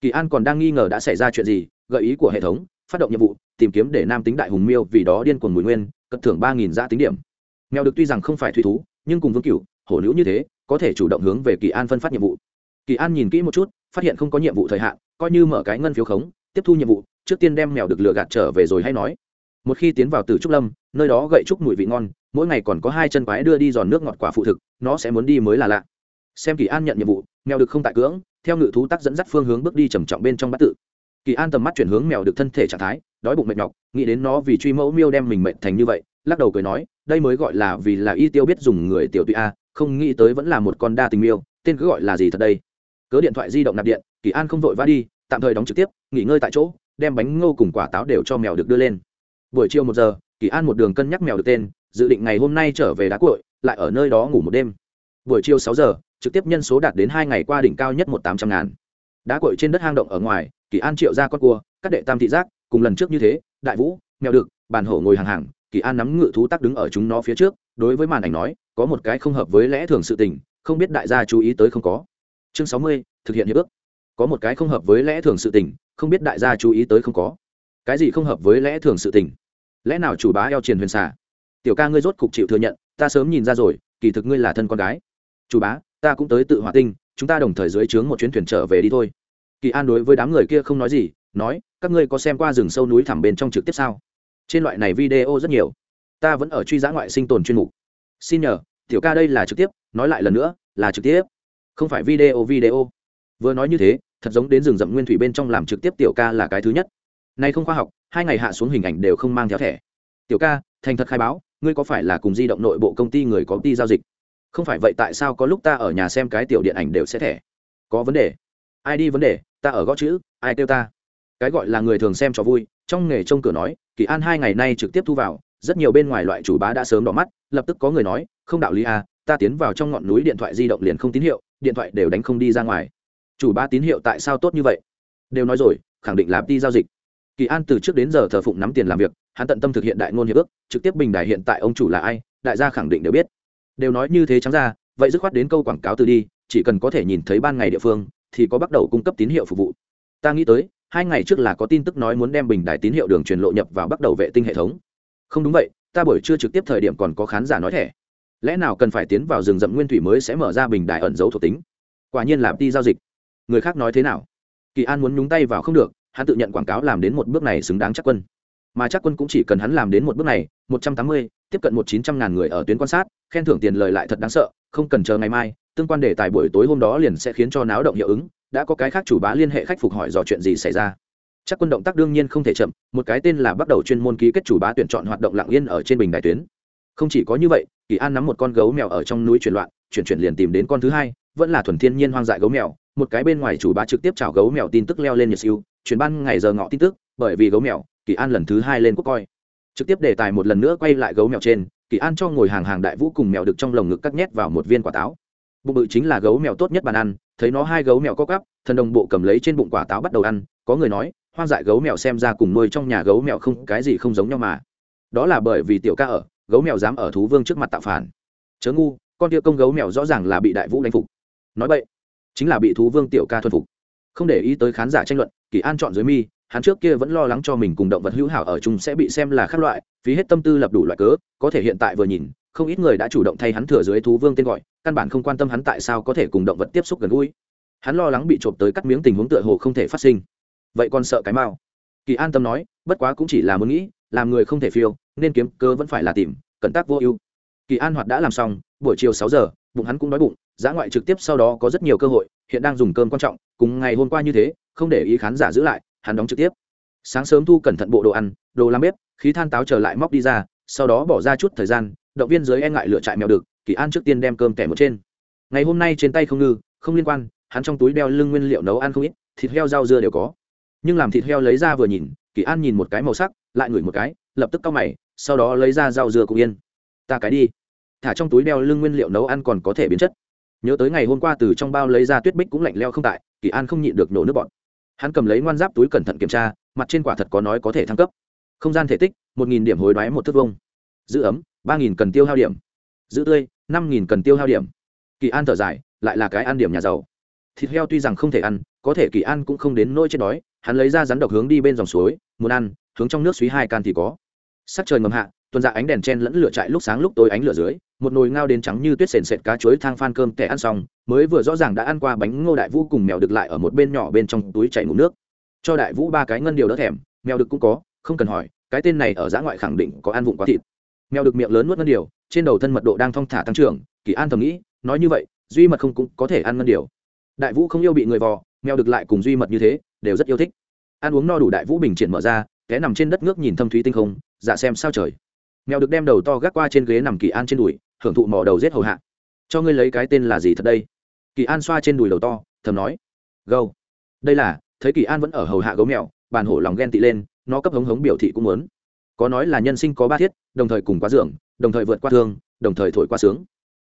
Kỳ an còn đang nghi ngờ đã xảy ra chuyện gì, gợi ý của hệ thống, phát động nhiệm vụ, tìm kiếm để nam tính đại hùng miêu vì đó điên cuồng mùi nguyên, cất thưởng ba nghìn giá tính điểm. Mèo được tuy rằng không phải thủy thú, nhưng cùng vương cửu, hổ nữ như thế, có thể chủ động hướng về kỳ an phân phát nhiệm vụ. Kỳ an nhìn kỹ một chút, phát hiện không có nhiệm vụ thời hạn, coi như mở cái ngân phiếu khống, tiếp thu nhiệm vụ, trước tiên đem mèo được lừa gạt trở về rồi hay nói. Một khi tiến vào từ trúc lâm, nơi đó gậy trúc mùi vị ngon mỗi ngày còn có hai chân quái đưa đi giòn nước ngọt quả phụ thực, nó sẽ muốn đi mới là lạ. Xem kỳ an nhận nhiệm vụ, mèo được không tại cưỡng, theo ngự thú tắc dẫn dắt phương hướng bước đi trầm trọng bên trong bát tự. Kỳ an tầm mắt chuyển hướng mèo được thân thể trạng thái, đói bụng mệt nhọc, nghĩ đến nó vì truy mẫu miêu đem mình mệt thành như vậy, lắc đầu cười nói, đây mới gọi là vì là y tiêu biết dùng người tiểu tụy a, không nghĩ tới vẫn là một con đa tình miêu, tên cứ gọi là gì thật đây. Cớ điện thoại di động nạp điện, kỳ an không vội vã đi, tạm thời đóng trực tiếp, nghỉ ngơi tại chỗ, đem bánh ngô cùng quả táo đều cho mèo được đưa lên. Buổi chiều một giờ, kỳ an một đường cân nhắc mèo được tên dự định ngày hôm nay trở về đá cội lại ở nơi đó ngủ một đêm. Buổi chiều sáu giờ, trực tiếp nhân số đạt đến hai ngày qua đỉnh cao nhất một tám trăm ngàn. Đá cội trên đất hang động ở ngoài, kỳ an triệu ra con cua, các đệ tam thị giác, cùng lần trước như thế, đại vũ, mèo đực, bàn hổ ngồi hàng hàng, kỳ an nắm ngự thú tác đứng ở chúng nó phía trước, đối với màn ảnh nói, có một cái không hợp với lẽ thường sự tình, không biết đại gia chú ý tới không có. Chương sáu mươi, thực hiện hiệp ước. Có một cái không hợp với lẽ thường sự tình, không biết đại gia chú ý tới không có. Cái gì không hợp với lẽ thường sự tình? Lẽ nào chủ bá eo triền huyền xả tiểu ca ngươi rốt cục chịu thừa nhận, ta sớm nhìn ra rồi, kỳ thực ngươi là thân con gái. Chủ bá, ta cũng tới tự hỏa tinh, chúng ta đồng thời dưới trướng một chuyến thuyền trở về đi thôi. Kỳ an đối với đám người kia không nói gì, nói, các ngươi có xem qua rừng sâu núi thẳm bên trong trực tiếp sao? Trên loại này video rất nhiều. Ta vẫn ở truy giã ngoại sinh tồn chuyên mục. Xin nhờ, tiểu ca đây là trực tiếp, nói lại lần nữa, là trực tiếp. Không phải video video. Vừa nói như thế, thật giống đến rừng rậm nguyên thủy bên trong làm trực tiếp tiểu ca là cái thứ nhất. Nay không khoa học, hai ngày hạ xuống hình ảnh đều không mang theo thẻ. Tiểu ca, thành thật khai báo ngươi có phải là cùng di động nội bộ công ty người có đi giao dịch? Không phải vậy tại sao có lúc ta ở nhà xem cái tiểu điện ảnh đều sẽ thẻ? Có vấn đề. Ai đi vấn đề? Ta ở gõ chữ, ai kêu ta? Cái gọi là người thường xem cho vui, trong nghề trông cửa nói, kỳ an hai ngày nay trực tiếp thu vào, rất nhiều bên ngoài loại chủ bá đã sớm đỏ mắt, lập tức có người nói, không đạo lý à ta tiến vào trong ngọn núi điện thoại di động liền không tín hiệu, điện thoại đều đánh không đi ra ngoài. Chủ bá tín hiệu tại sao tốt như vậy? Đều nói rồi, khẳng định là đi giao dịch kỳ an từ trước đến giờ thờ phụng nắm tiền làm việc, hắn tận tâm thực hiện đại ngôn hiệp ước, trực tiếp bình đại hiện tại ông chủ là ai, đại gia khẳng định đều biết. Đều nói như thế trắng ra, vậy dứt khoát đến câu quảng cáo từ đi, chỉ cần có thể nhìn thấy ban ngày địa phương, thì có bắt đầu cung cấp tín hiệu phục vụ. Ta nghĩ tới, hai ngày trước là có tin tức nói muốn đem bình đài tín hiệu đường truyền lộ nhập vào bắt đầu vệ tinh hệ thống. Không đúng vậy, ta buổi trưa trực tiếp thời điểm còn có khán giả nói thẻ. Lẽ nào cần phải tiến vào rừng rậm nguyên thủy mới sẽ mở ra bình đài ẩn dấu thuộc tính? Quả nhiên là đi giao dịch. Người khác nói thế nào? Kỳ an muốn nhúng tay vào không được hắn tự nhận quảng cáo làm đến một bước này xứng đáng chắc quân. Mà chắc quân cũng chỉ cần hắn làm đến một bước này, một trăm tám mươi, tiếp cận một chín trăm ngàn người ở tuyến quan sát, khen thưởng tiền lời lại thật đáng sợ, không cần chờ ngày mai, tương quan đề tài buổi tối hôm đó liền sẽ khiến cho náo động hiệu ứng, đã có cái khác chủ bá liên hệ khách phục hỏi dò chuyện gì xảy ra. Chắc quân động tác đương nhiên không thể chậm, một cái tên là bắt đầu chuyên môn ký kết chủ bá tuyển chọn hoạt động lặng yên ở trên bình đại tuyến. Không chỉ có như vậy, kỳ an nắm một con gấu mèo ở trong núi chuyển loạn, chuyển chuyển liền tìm đến con thứ hai, vẫn là thuần thiên nhiên hoang dại gấu mèo, một cái bên ngoài chủ bá trực tiếp chào gấu mèo tin tức leo lên nhiệt siêu chuyển ban ngày giờ ngọ tin tức, bởi vì gấu mèo, kỳ an lần thứ hai lên quốc coi. Trực tiếp đề tài một lần nữa quay lại gấu mèo trên, kỳ an cho ngồi hàng hàng đại vũ cùng mèo được trong lồng ngực cắt nhét vào một viên quả táo. Bụng bự chính là gấu mèo tốt nhất bàn ăn, thấy nó hai gấu mèo có cắp thần đồng bộ cầm lấy trên bụng quả táo bắt đầu ăn, có người nói, hoang dại gấu mèo xem ra cùng nuôi trong nhà gấu mèo không, cái gì không giống nhau mà. Đó là bởi vì tiểu ca ở, gấu mèo dám ở thú vương trước mặt tạo phản. Chớ ngu, con tia công gấu mèo rõ ràng là bị đại vũ đánh phục. Nói vậy chính là bị thú vương tiểu ca thuần phục không để ý tới khán giả tranh luận, kỳ an chọn dưới mi, hắn trước kia vẫn lo lắng cho mình cùng động vật hữu hảo ở chung sẽ bị xem là khác loại, phí hết tâm tư lập đủ loại cớ, có thể hiện tại vừa nhìn, không ít người đã chủ động thay hắn thừa dưới thú vương tên gọi, căn bản không quan tâm hắn tại sao có thể cùng động vật tiếp xúc gần gũi. Hắn lo lắng bị trộm tới cắt miếng tình huống tựa hồ không thể phát sinh. Vậy còn sợ cái mao kỳ an tâm nói, bất quá cũng chỉ là muốn nghĩ, làm người không thể phiêu, nên kiếm cơ vẫn phải là tìm, cẩn tác vô ưu. Kỳ an hoạt đã làm xong, buổi chiều sáu giờ, bụng hắn cũng đói bụng giã ngoại trực tiếp sau đó có rất nhiều cơ hội, hiện đang dùng cơm quan trọng cùng ngày hôm qua như thế, không để ý khán giả giữ lại, hắn đóng trực tiếp. Sáng sớm thu cẩn thận bộ đồ ăn, đồ làm bếp, khí than táo trở lại móc đi ra, sau đó bỏ ra chút thời gian, động viên giới e ngại lựa trại mèo được, kỳ an trước tiên đem cơm kẻ một trên. Ngày hôm nay trên tay không ngư, không liên quan, hắn trong túi đeo lưng nguyên liệu nấu ăn không ít, thịt heo rau dưa đều có. Nhưng làm thịt heo lấy ra vừa nhìn, kỳ an nhìn một cái màu sắc, lại ngửi một cái, lập tức cau mày, sau đó lấy ra rau dưa cũng yên. Ta cái đi. Thả trong túi đeo lưng nguyên liệu nấu ăn còn có thể biến chất. Nhớ tới ngày hôm qua từ trong bao lấy ra tuyết bích cũng lạnh leo không tại kỳ an không nhịn được nổ nước bọn hắn cầm lấy ngoan giáp túi cẩn thận kiểm tra, mặt trên quả thật có nói có thể thăng cấp. Không gian thể tích, một nghìn điểm hối đoái một thước vông giữ ấm, ba nghìn cần tiêu hao điểm. Giữ tươi, năm nghìn cần tiêu hao điểm. Kỳ an thở dài, lại là cái ăn điểm nhà giàu. Thịt heo tuy rằng không thể ăn, có thể kỳ an cũng không đến nỗi chết đói, hắn lấy ra rắn độc hướng đi bên dòng suối, muốn ăn, hướng trong nước suối hai can thì có. Sắc trời ngầm hạ tuần dạ ánh đèn chen lẫn lửa chạy lúc sáng lúc tối ánh lửa dưới, một nồi ngao đến trắng như tuyết sền sệt cá chuối thang phan cơm kẻ ăn xong, mới vừa rõ ràng đã ăn qua bánh ngô đại vũ cùng mèo được lại ở một bên nhỏ bên trong túi chảy ngủ nước. Cho đại vũ ba cái ngân điều đỡ thèm, mèo được cũng có, không cần hỏi, cái tên này ở giã ngoại khẳng định có ăn vụng quá thịt. Mèo được miệng lớn nuốt ngân điều, trên đầu thân mật độ đang thong thả tăng trưởng, kỳ an thầm nghĩ, nói như vậy, duy mật không cũng có thể ăn ngân điều. Đại vũ không yêu bị người vò, mèo được lại cùng duy mật như thế, đều rất yêu thích. Ăn uống no đủ đại vũ bình triển mở ra, té nằm trên đất ngước nhìn thâm thúy tinh không dạ xem sao trời mèo được đem đầu to gác qua trên ghế nằm kỳ an trên đùi, hưởng thụ mò đầu rết hầu hạ. Cho ngươi lấy cái tên là gì thật đây? Kỳ an xoa trên đùi đầu to, thầm nói. Gâu. Đây là, thấy kỳ an vẫn ở hầu hạ gấu mèo, bàn hổ lòng ghen tị lên, nó cấp hống hống biểu thị cũng muốn. Có nói là nhân sinh có ba thiết, đồng thời cùng quá dường, đồng thời vượt qua thương, đồng thời thổi qua sướng.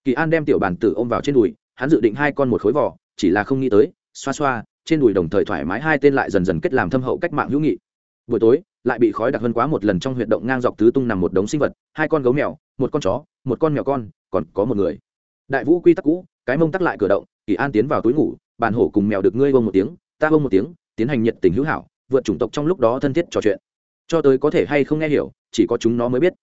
Kỳ an đem tiểu bàn tử ôm vào trên đùi, hắn dự định hai con một khối vỏ, chỉ là không nghĩ tới, xoa xoa, trên đùi đồng thời thoải mái hai tên lại dần dần kết làm thâm hậu cách mạng hữu nghị. Buổi tối lại bị khói đặc hơn quá một lần trong huyệt động ngang dọc tứ tung nằm một đống sinh vật, hai con gấu mèo, một con chó, một con mèo con, còn có một người. Đại vũ quy tắc cũ, cái mông tắc lại cửa động, kỳ an tiến vào túi ngủ, bàn hổ cùng mèo được ngươi bông một tiếng, ta bông một tiếng, tiến hành nhiệt tình hữu hảo, vượt chủng tộc trong lúc đó thân thiết trò chuyện. Cho tới có thể hay không nghe hiểu, chỉ có chúng nó mới biết.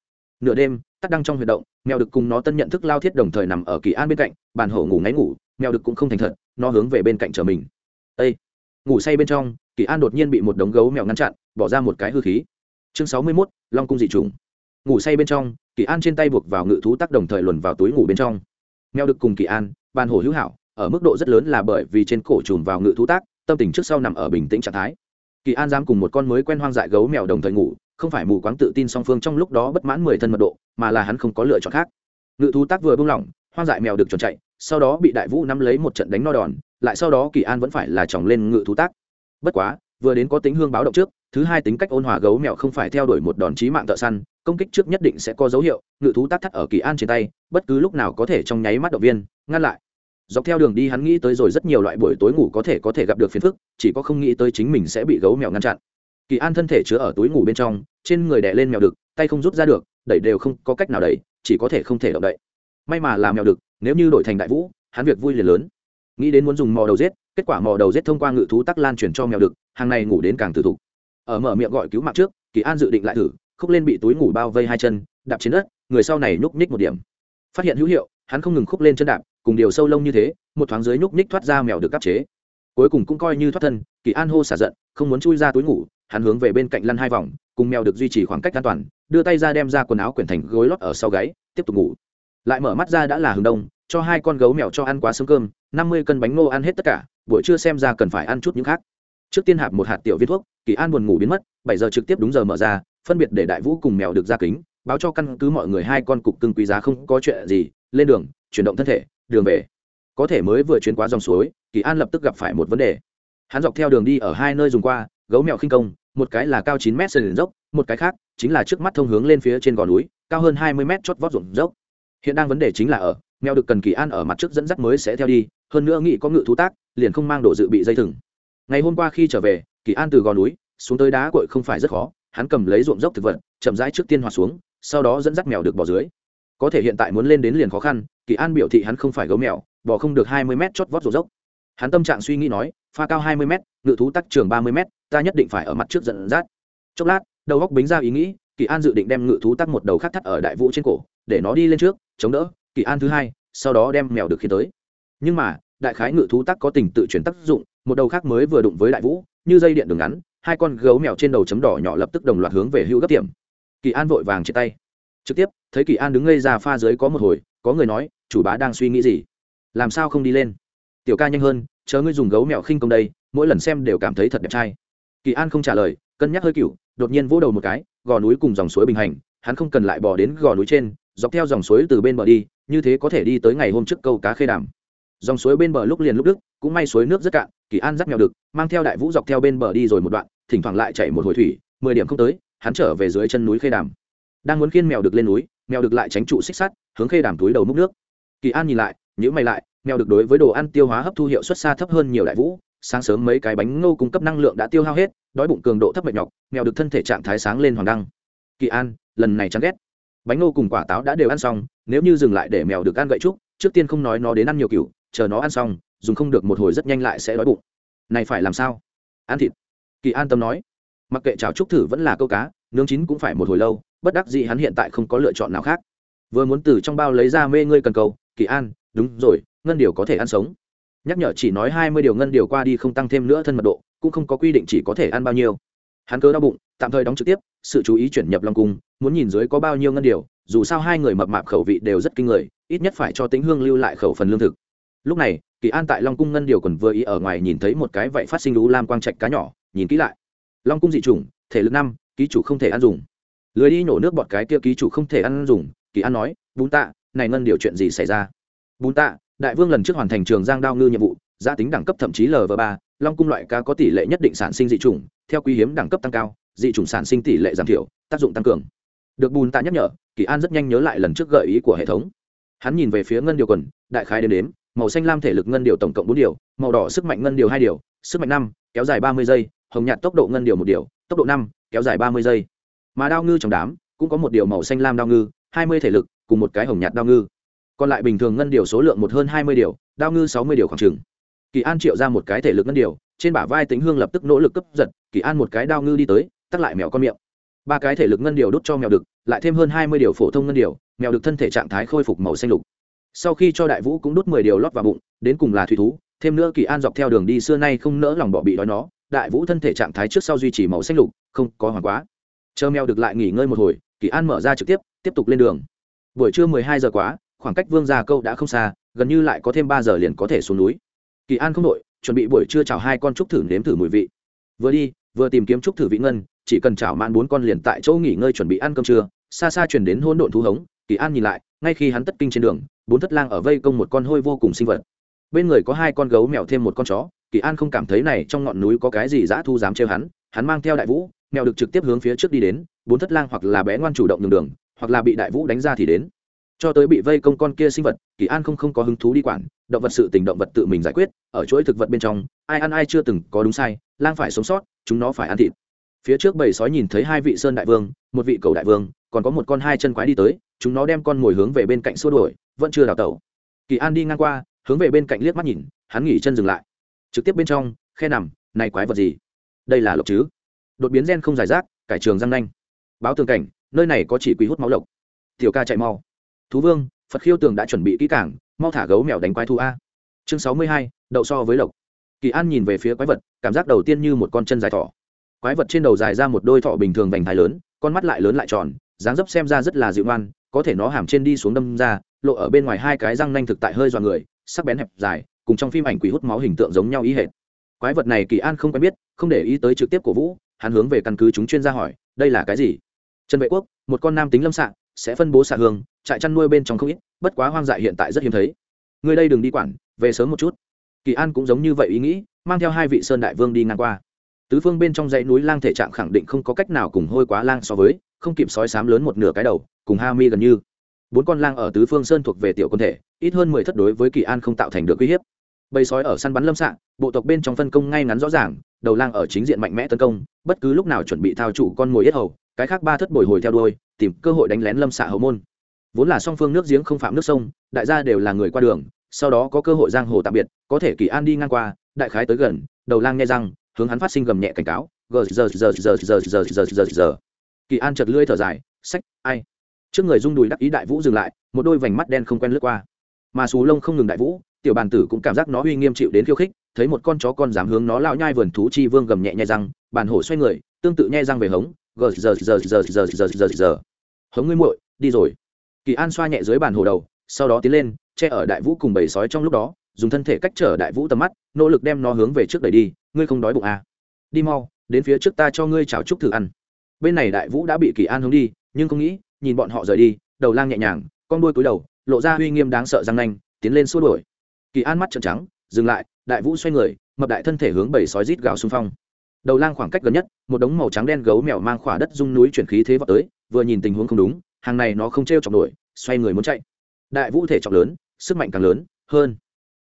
Nửa đêm tắc đang trong huyệt động, mèo được cùng nó tân nhận thức lao thiết đồng thời nằm ở kỳ an bên cạnh, bàn hổ ngủ ngáy ngủ, mèo được cũng không thành thật, nó hướng về bên cạnh chờ mình. Ây ngủ say bên trong, kỳ an đột nhiên bị một đống gấu mèo ngăn chặn bỏ ra một cái hư khí. Chương sáu mươi mốt, long cung dị trùng ngủ say bên trong, kỳ an trên tay buộc vào ngự thú tác đồng thời luồn vào túi ngủ bên trong. Mèo được cùng kỳ an, bàn hổ hữu hảo, ở mức độ rất lớn là bởi vì trên cổ trùm vào ngự thú tác, tâm tình trước sau nằm ở bình tĩnh trạng thái. Kỳ an dám cùng một con mới quen hoang dại gấu mèo đồng thời ngủ, không phải mù quáng tự tin song phương trong lúc đó bất mãn mười thân mật độ, mà là hắn không có lựa chọn khác. Ngự thú tác vừa buông lỏng, hoang dại mèo được tròn chạy, sau đó bị đại vũ nắm lấy một trận đánh no đòn, lại sau đó kỳ an vẫn phải là chòng lên ngự thú tác. Bất quá vừa đến có tính hương báo động trước, thứ hai tính cách ôn hòa gấu mèo không phải theo đuổi một đòn chí mạng thợ săn, công kích trước nhất định sẽ có dấu hiệu, ngự thú tác thắt ở kỳ an trên tay, bất cứ lúc nào có thể trong nháy mắt động viên, ngăn lại. Dọc theo đường đi hắn nghĩ tới rồi rất nhiều loại buổi tối ngủ có thể có thể gặp được phiền phức, chỉ có không nghĩ tới chính mình sẽ bị gấu mèo ngăn chặn. Kỳ an thân thể chứa ở túi ngủ bên trong, trên người đè lên mèo đực, tay không rút ra được, đẩy đều không có cách nào đẩy, chỉ có thể không thể động đậy. May mà làm mèo đực, nếu như đổi thành đại vũ, hắn việc vui liền lớn. Nghĩ đến muốn dùng mò đầu giết kết quả mò đầu rết thông qua ngự thú tắc lan truyền cho mèo đực, hàng này ngủ đến càng tử thục. Ở mở miệng gọi cứu mạng trước, kỳ an dự định lại thử, khúc lên bị túi ngủ bao vây hai chân, đạp trên đất, người sau này nhúc nhích một điểm. Phát hiện hữu hiệu, hắn không ngừng khúc lên chân đạp, cùng điều sâu lông như thế, một thoáng dưới nhúc nhích thoát ra mèo được cắp chế. Cuối cùng cũng coi như thoát thân, kỳ an hô xả giận, không muốn chui ra túi ngủ, hắn hướng về bên cạnh lăn hai vòng, cùng mèo được duy trì khoảng cách an toàn, đưa tay ra đem ra quần áo quyển thành gối lót ở sau gáy, tiếp tục ngủ. Lại mở mắt ra đã là hướng đông, cho hai con gấu mèo cho ăn quá sớm cơm, năm mươi cân bánh ngô ăn hết tất cả buổi trưa xem ra cần phải ăn chút những khác. Trước tiên hạp một hạt tiểu viên thuốc, kỳ an buồn ngủ biến mất, bảy giờ trực tiếp đúng giờ mở ra, phân biệt để đại vũ cùng mèo được ra kính, báo cho căn cứ mọi người hai con cục cưng quý giá không có chuyện gì, lên đường, chuyển động thân thể, đường về. Có thể mới vừa chuyến qua dòng suối, kỳ an lập tức gặp phải một vấn đề. Hắn dọc theo đường đi ở hai nơi dùng qua, gấu mèo khinh công, một cái là cao chín m sườn dốc, một cái khác chính là trước mắt thông hướng lên phía trên gò núi, cao hơn hai mươi m chót vót ruộng dốc. Hiện đang vấn đề chính là ở, mèo được cần kỳ an ở mặt trước dẫn dắt mới sẽ theo đi, hơn nữa nghĩ có ngự thú tác liền không mang đồ dự bị dây thừng. Ngày hôm qua khi trở về, kỳ an từ gò núi xuống tới đá cội không phải rất khó, hắn cầm lấy ruộng dốc thực vật, chậm rãi trước tiên hòa xuống, sau đó dẫn dắt mèo được bỏ dưới. Có thể hiện tại muốn lên đến liền khó khăn, kỳ an biểu thị hắn không phải gấu mèo bỏ không được hai mươi mét chót vót ruộng dốc. Hắn tâm trạng suy nghĩ nói, pha cao hai mươi mét, ngự thú tắc trường ba mươi mét, ta nhất định phải ở mặt trước dẫn dắt. Chốc lát, đầu góc bính ra ý nghĩ, kỳ an dự định đem ngự thú tắc một đầu khác thắt ở đại vũ trên cổ, để nó đi lên trước, chống đỡ, kỳ an thứ hai, sau đó đem mèo được khi tới. Nhưng mà đại khái ngự thú tắc có tình tự chuyển tác dụng, một đầu khác mới vừa đụng với đại vũ, như dây điện đường ngắn, hai con gấu mèo trên đầu chấm đỏ nhỏ lập tức đồng loạt hướng về hữu gấp tiệm. Kỳ an vội vàng chia tay. Trực tiếp, thấy kỳ an đứng ngây ra pha dưới có một hồi, có người nói, chủ bá đang suy nghĩ gì? Làm sao không đi lên? Tiểu ca nhanh hơn chớ ngươi dùng gấu mèo khinh công đây, mỗi lần xem đều cảm thấy thật đẹp trai. Kỳ an không trả lời, cân nhắc hơi cựu, đột nhiên vỗ đầu một cái, gò núi cùng dòng suối bình hành, hắn không cần lại bỏ đến gò núi trên, dọc theo dòng suối từ bên bờ đi, như thế có thể đi tới ngày hôm trước câu cá khê đàm dòng suối bên bờ lúc liền lúc đức, cũng may suối nước rất cạn, kỳ an dắt mèo được mang theo đại vũ dọc theo bên bờ đi rồi một đoạn, thỉnh thoảng lại chạy một hồi thủy, mười điểm không tới, hắn trở về dưới chân núi khê đàm. Đang muốn khiên mèo được lên núi, mèo được lại tránh trụ xích sắt, hướng khê đàm túi đầu múc nước. Kỳ an nhìn lại nhữ mày lại, mèo được đối với đồ ăn tiêu hóa hấp thu hiệu suất xa thấp hơn nhiều đại vũ, sáng sớm mấy cái bánh ngô cung cấp năng lượng đã tiêu hao hết, đói bụng cường độ thấp mệt nhọc, mèo được thân thể trạng thái sáng lên hoàng đăng. Kỳ an, lần này chán ghét. Bánh ngô cùng quả táo đã đều ăn xong, nếu như dừng lại để mèo được ăn gậy trúc, trước tiên không nói nó đến ăn nhiều kiểu chờ nó ăn xong, dùng không được một hồi rất nhanh lại sẽ đói bụng. Này phải làm sao? Ăn thịt. Kỳ an tâm nói. Mặc kệ chảo trúc thử vẫn là câu cá, nướng chín cũng phải một hồi lâu, bất đắc dĩ hắn hiện tại không có lựa chọn nào khác. Vừa muốn từ trong bao lấy ra mê ngươi cần cầu, kỳ an, đúng rồi, ngân điều có thể ăn sống. Nhắc nhở chỉ nói hai mươi điều ngân điều qua đi không tăng thêm nữa thân mật độ, cũng không có quy định chỉ có thể ăn bao nhiêu. Hắn cơ đau bụng, tạm thời đóng trực tiếp, sự chú ý chuyển nhập long cung, muốn nhìn dưới có bao nhiêu ngân điều, dù sao hai người mập mạp khẩu vị đều rất kinh người, ít nhất phải cho tính hương lưu lại khẩu phần lương thực lúc này, kỳ an tại long cung ngân điều còn vừa ý ở ngoài nhìn thấy một cái vậy phát sinh lũ lam quang trạch cá nhỏ, nhìn kỹ lại. Long cung dị chủng, thể lực năm, ký chủ không thể ăn dùng. Lười đi nhổ nước bọt cái kia ký chủ không thể ăn dùng, kỳ an nói, bún tạ, này ngân điều chuyện gì xảy ra? Bún tạ, đại vương lần trước hoàn thành trường giang đao ngư nhiệm vụ, giá tính đẳng cấp thậm chí lv ba, long cung loại cá có tỷ lệ nhất định sản sinh dị chủng, theo quý hiếm đẳng cấp tăng cao, dị chủng sản sinh tỷ lệ giảm thiểu, tác dụng tăng cường. Được bùn tạ nhắc nhở, kỳ an rất nhanh nhớ lại lần trước gợi ý của hệ thống. Hắn nhìn về phía ngân điều quần, đại khái đến đếm màu xanh lam thể lực ngân điều tổng cộng bốn điều, màu đỏ sức mạnh ngân điều hai điều, sức mạnh năm, kéo dài ba mươi giây, hồng nhạt tốc độ ngân điều một điều, tốc độ năm, kéo dài ba mươi giây. Mà đao ngư trong đám, cũng có một điều màu xanh lam đao ngư, hai mươi thể lực, cùng một cái hồng nhạt đao ngư. Còn lại bình thường ngân điều số lượng một hơn hai mươi điều, đao ngư sáu mươi điều khoảng trừng kỳ an triệu ra một cái thể lực ngân điều, trên bả vai tính hương lập tức nỗ lực cấp giật, kỳ an một cái đao ngư đi tới, tắt lại mèo con miệng. Ba cái thể lực ngân điều đút cho mèo đực, lại thêm hơn hai mươi điều phổ thông ngân điều, mèo đực thân thể trạng thái khôi phục màu xanh lục sau khi cho đại vũ cũng đút mười điều lót vào bụng, đến cùng là thủy thú, thêm nữa kỳ an dọc theo đường đi xưa nay không nỡ lòng bỏ bị đói nó, đại vũ thân thể trạng thái trước sau duy trì màu xanh lục, không có hoàng quá. Chờ mèo được lại nghỉ ngơi một hồi, kỳ an mở ra trực tiếp tiếp tục lên đường. Buổi trưa mười hai giờ quá, khoảng cách vương gia câu đã không xa, gần như lại có thêm ba giờ liền có thể xuống núi. Kỳ an không đội, chuẩn bị buổi trưa chào hai con trúc thử nếm thử mùi vị. Vừa đi, vừa tìm kiếm trúc thử vị ngân, chỉ cần chảo mãn bốn con liền tại chỗ nghỉ ngơi chuẩn bị ăn cơm trưa. Xa xa chuyển đến hỗn độn thú hống, kỳ an nhìn lại, ngay khi hắn tất kinh trên đường bốn thất lang ở vây công một con hôi vô cùng sinh vật. Bên người có hai con gấu mèo thêm một con chó, kỳ an không cảm thấy này trong ngọn núi có cái gì dã thu dám trêu hắn hắn mang theo đại vũ, mèo được trực tiếp hướng phía trước đi đến, bốn thất lang hoặc là bé ngoan chủ động nhường đường, hoặc là bị đại vũ đánh ra thì đến. Cho tới bị vây công con kia sinh vật, kỳ an không không có hứng thú đi quản, động vật sự tình động vật tự mình giải quyết, ở chuỗi thực vật bên trong, ai ăn ai chưa từng có đúng sai, lang phải sống sót, chúng nó phải ăn thịt. Phía trước bầy sói nhìn thấy hai vị sơn đại vương, một vị cầu đại vương, còn có một con hai chân quái đi tới, chúng nó đem con mồi hướng về bên cạnh xua đuổi vẫn chưa đào tẩu. Kỳ an đi ngang qua, hướng về bên cạnh liếc mắt nhìn, hắn nghỉ chân dừng lại. Trực tiếp bên trong, khe nằm, này quái vật gì? Đây là lộc chứ? Đột biến gen không giải rác, cải trường răng nanh. Báo tường cảnh, nơi này có chỉ quý hút máu lộc. Tiểu ca chạy mau. Thú vương, phật khiêu tường đã chuẩn bị kỹ cảng mau thả gấu mèo đánh quái thu a. Chương sáu mươi hai, đậu so với lộc. Kỳ an nhìn về phía quái vật, cảm giác đầu tiên như một con chân dài thỏ. Quái vật trên đầu dài ra một đôi thỏ bình thường vành thái lớn, con mắt lại lớn lại tròn, dáng dấp xem ra rất là dịu ngoan, có thể nó hàm trên đi xuống đâm ra lộ ở bên ngoài hai cái răng nanh thực tại hơi dọa người, sắc bén hẹp dài, cùng trong phim ảnh quỷ hút máu hình tượng giống nhau ý hệt. Quái vật này kỳ an không quen biết, không để ý tới trực tiếp của vũ, hắn hướng về căn cứ chúng chuyên gia hỏi, đây là cái gì? Trần vệ quốc, một con nam tính lâm sạng, sẽ phân bố xạ hương, trại chăn nuôi bên trong không ít, bất quá hoang dại hiện tại rất hiếm thấy. Người đây đừng đi quản, về sớm một chút. Kỳ an cũng giống như vậy ý nghĩ, mang theo hai vị sơn đại vương đi ngang qua. Tứ phương bên trong dãy núi lang thể trạng khẳng định không có cách nào cùng hôi quá lang so với, không kịp sói sám lớn một nửa cái đầu, cùng ha mi gần như bốn con lang ở tứ phương sơn thuộc về tiểu quân thể, ít hơn mười thất đối với kỳ an không tạo thành được uy hiếp. Bầy sói ở săn bắn lâm sạn bộ tộc bên trong phân công ngay ngắn rõ ràng, đầu lang ở chính diện mạnh mẽ tấn công, bất cứ lúc nào chuẩn bị thao chủ con mồi yết hầu, cái khác ba thất bồi hồi theo đuôi, tìm cơ hội đánh lén lâm xạ hậu môn. Vốn là song phương nước giếng không phạm nước sông, đại gia đều là người qua đường, sau đó có cơ hội giang hồ tạm biệt, có thể kỳ an đi ngang qua, đại khái tới gần, đầu lang nghe răng, hướng hắn phát sinh gầm nhẹ cảnh cáo, gờ giờ giờ giờ giờ giờ giờ giờ giờ kỳ an chật lưỡi thở dài, sách, ai? Trước người rung đùi đắc ý đại vũ dừng lại, một đôi vành mắt đen không quen lướt qua. Mà xù lông không ngừng đại vũ, tiểu bàn tử cũng cảm giác nó uy nghiêm chịu đến khiêu khích, thấy một con chó con dám hướng nó lao nhai vườn thú chi vương gầm nhẹ nhai răng, bàn hổ xoay người, tương tự nhai răng về hống gờ giờ giờ giờ giờ giờ giờ giờ hống ngươi muội, đi rồi. Kỳ an xoa nhẹ dưới bàn hồ đầu, sau đó tiến lên, che ở đại vũ cùng bầy sói trong lúc đó, dùng thân thể cách trở đại vũ tầm mắt, nỗ lực đem nó hướng về trước đẩy đi, ngươi không đói bụng à. đi mau, đến phía trước ta cho ngươi chào chúc thử ăn. Bên này đại vũ đã bị kỳ an hướng đi, nhưng không nghĩ nhìn bọn họ rời đi, đầu lang nhẹ nhàng, con đuôi cúi đầu, lộ ra uy nghiêm đáng sợ răng nanh, tiến lên xua đuổi. Kỳ an mắt trợn trắng, dừng lại, đại vũ xoay người, mập đại thân thể hướng bảy sói rít gào xung phong. Đầu lang khoảng cách gần nhất, một đống màu trắng đen gấu mèo mang khỏa đất dung núi chuyển khí thế vào tới, vừa nhìn tình huống không đúng, hàng này nó không t r e o chọc nổi, xoay người muốn chạy. Đại vũ thể trọng lớn, sức mạnh càng lớn, hơn.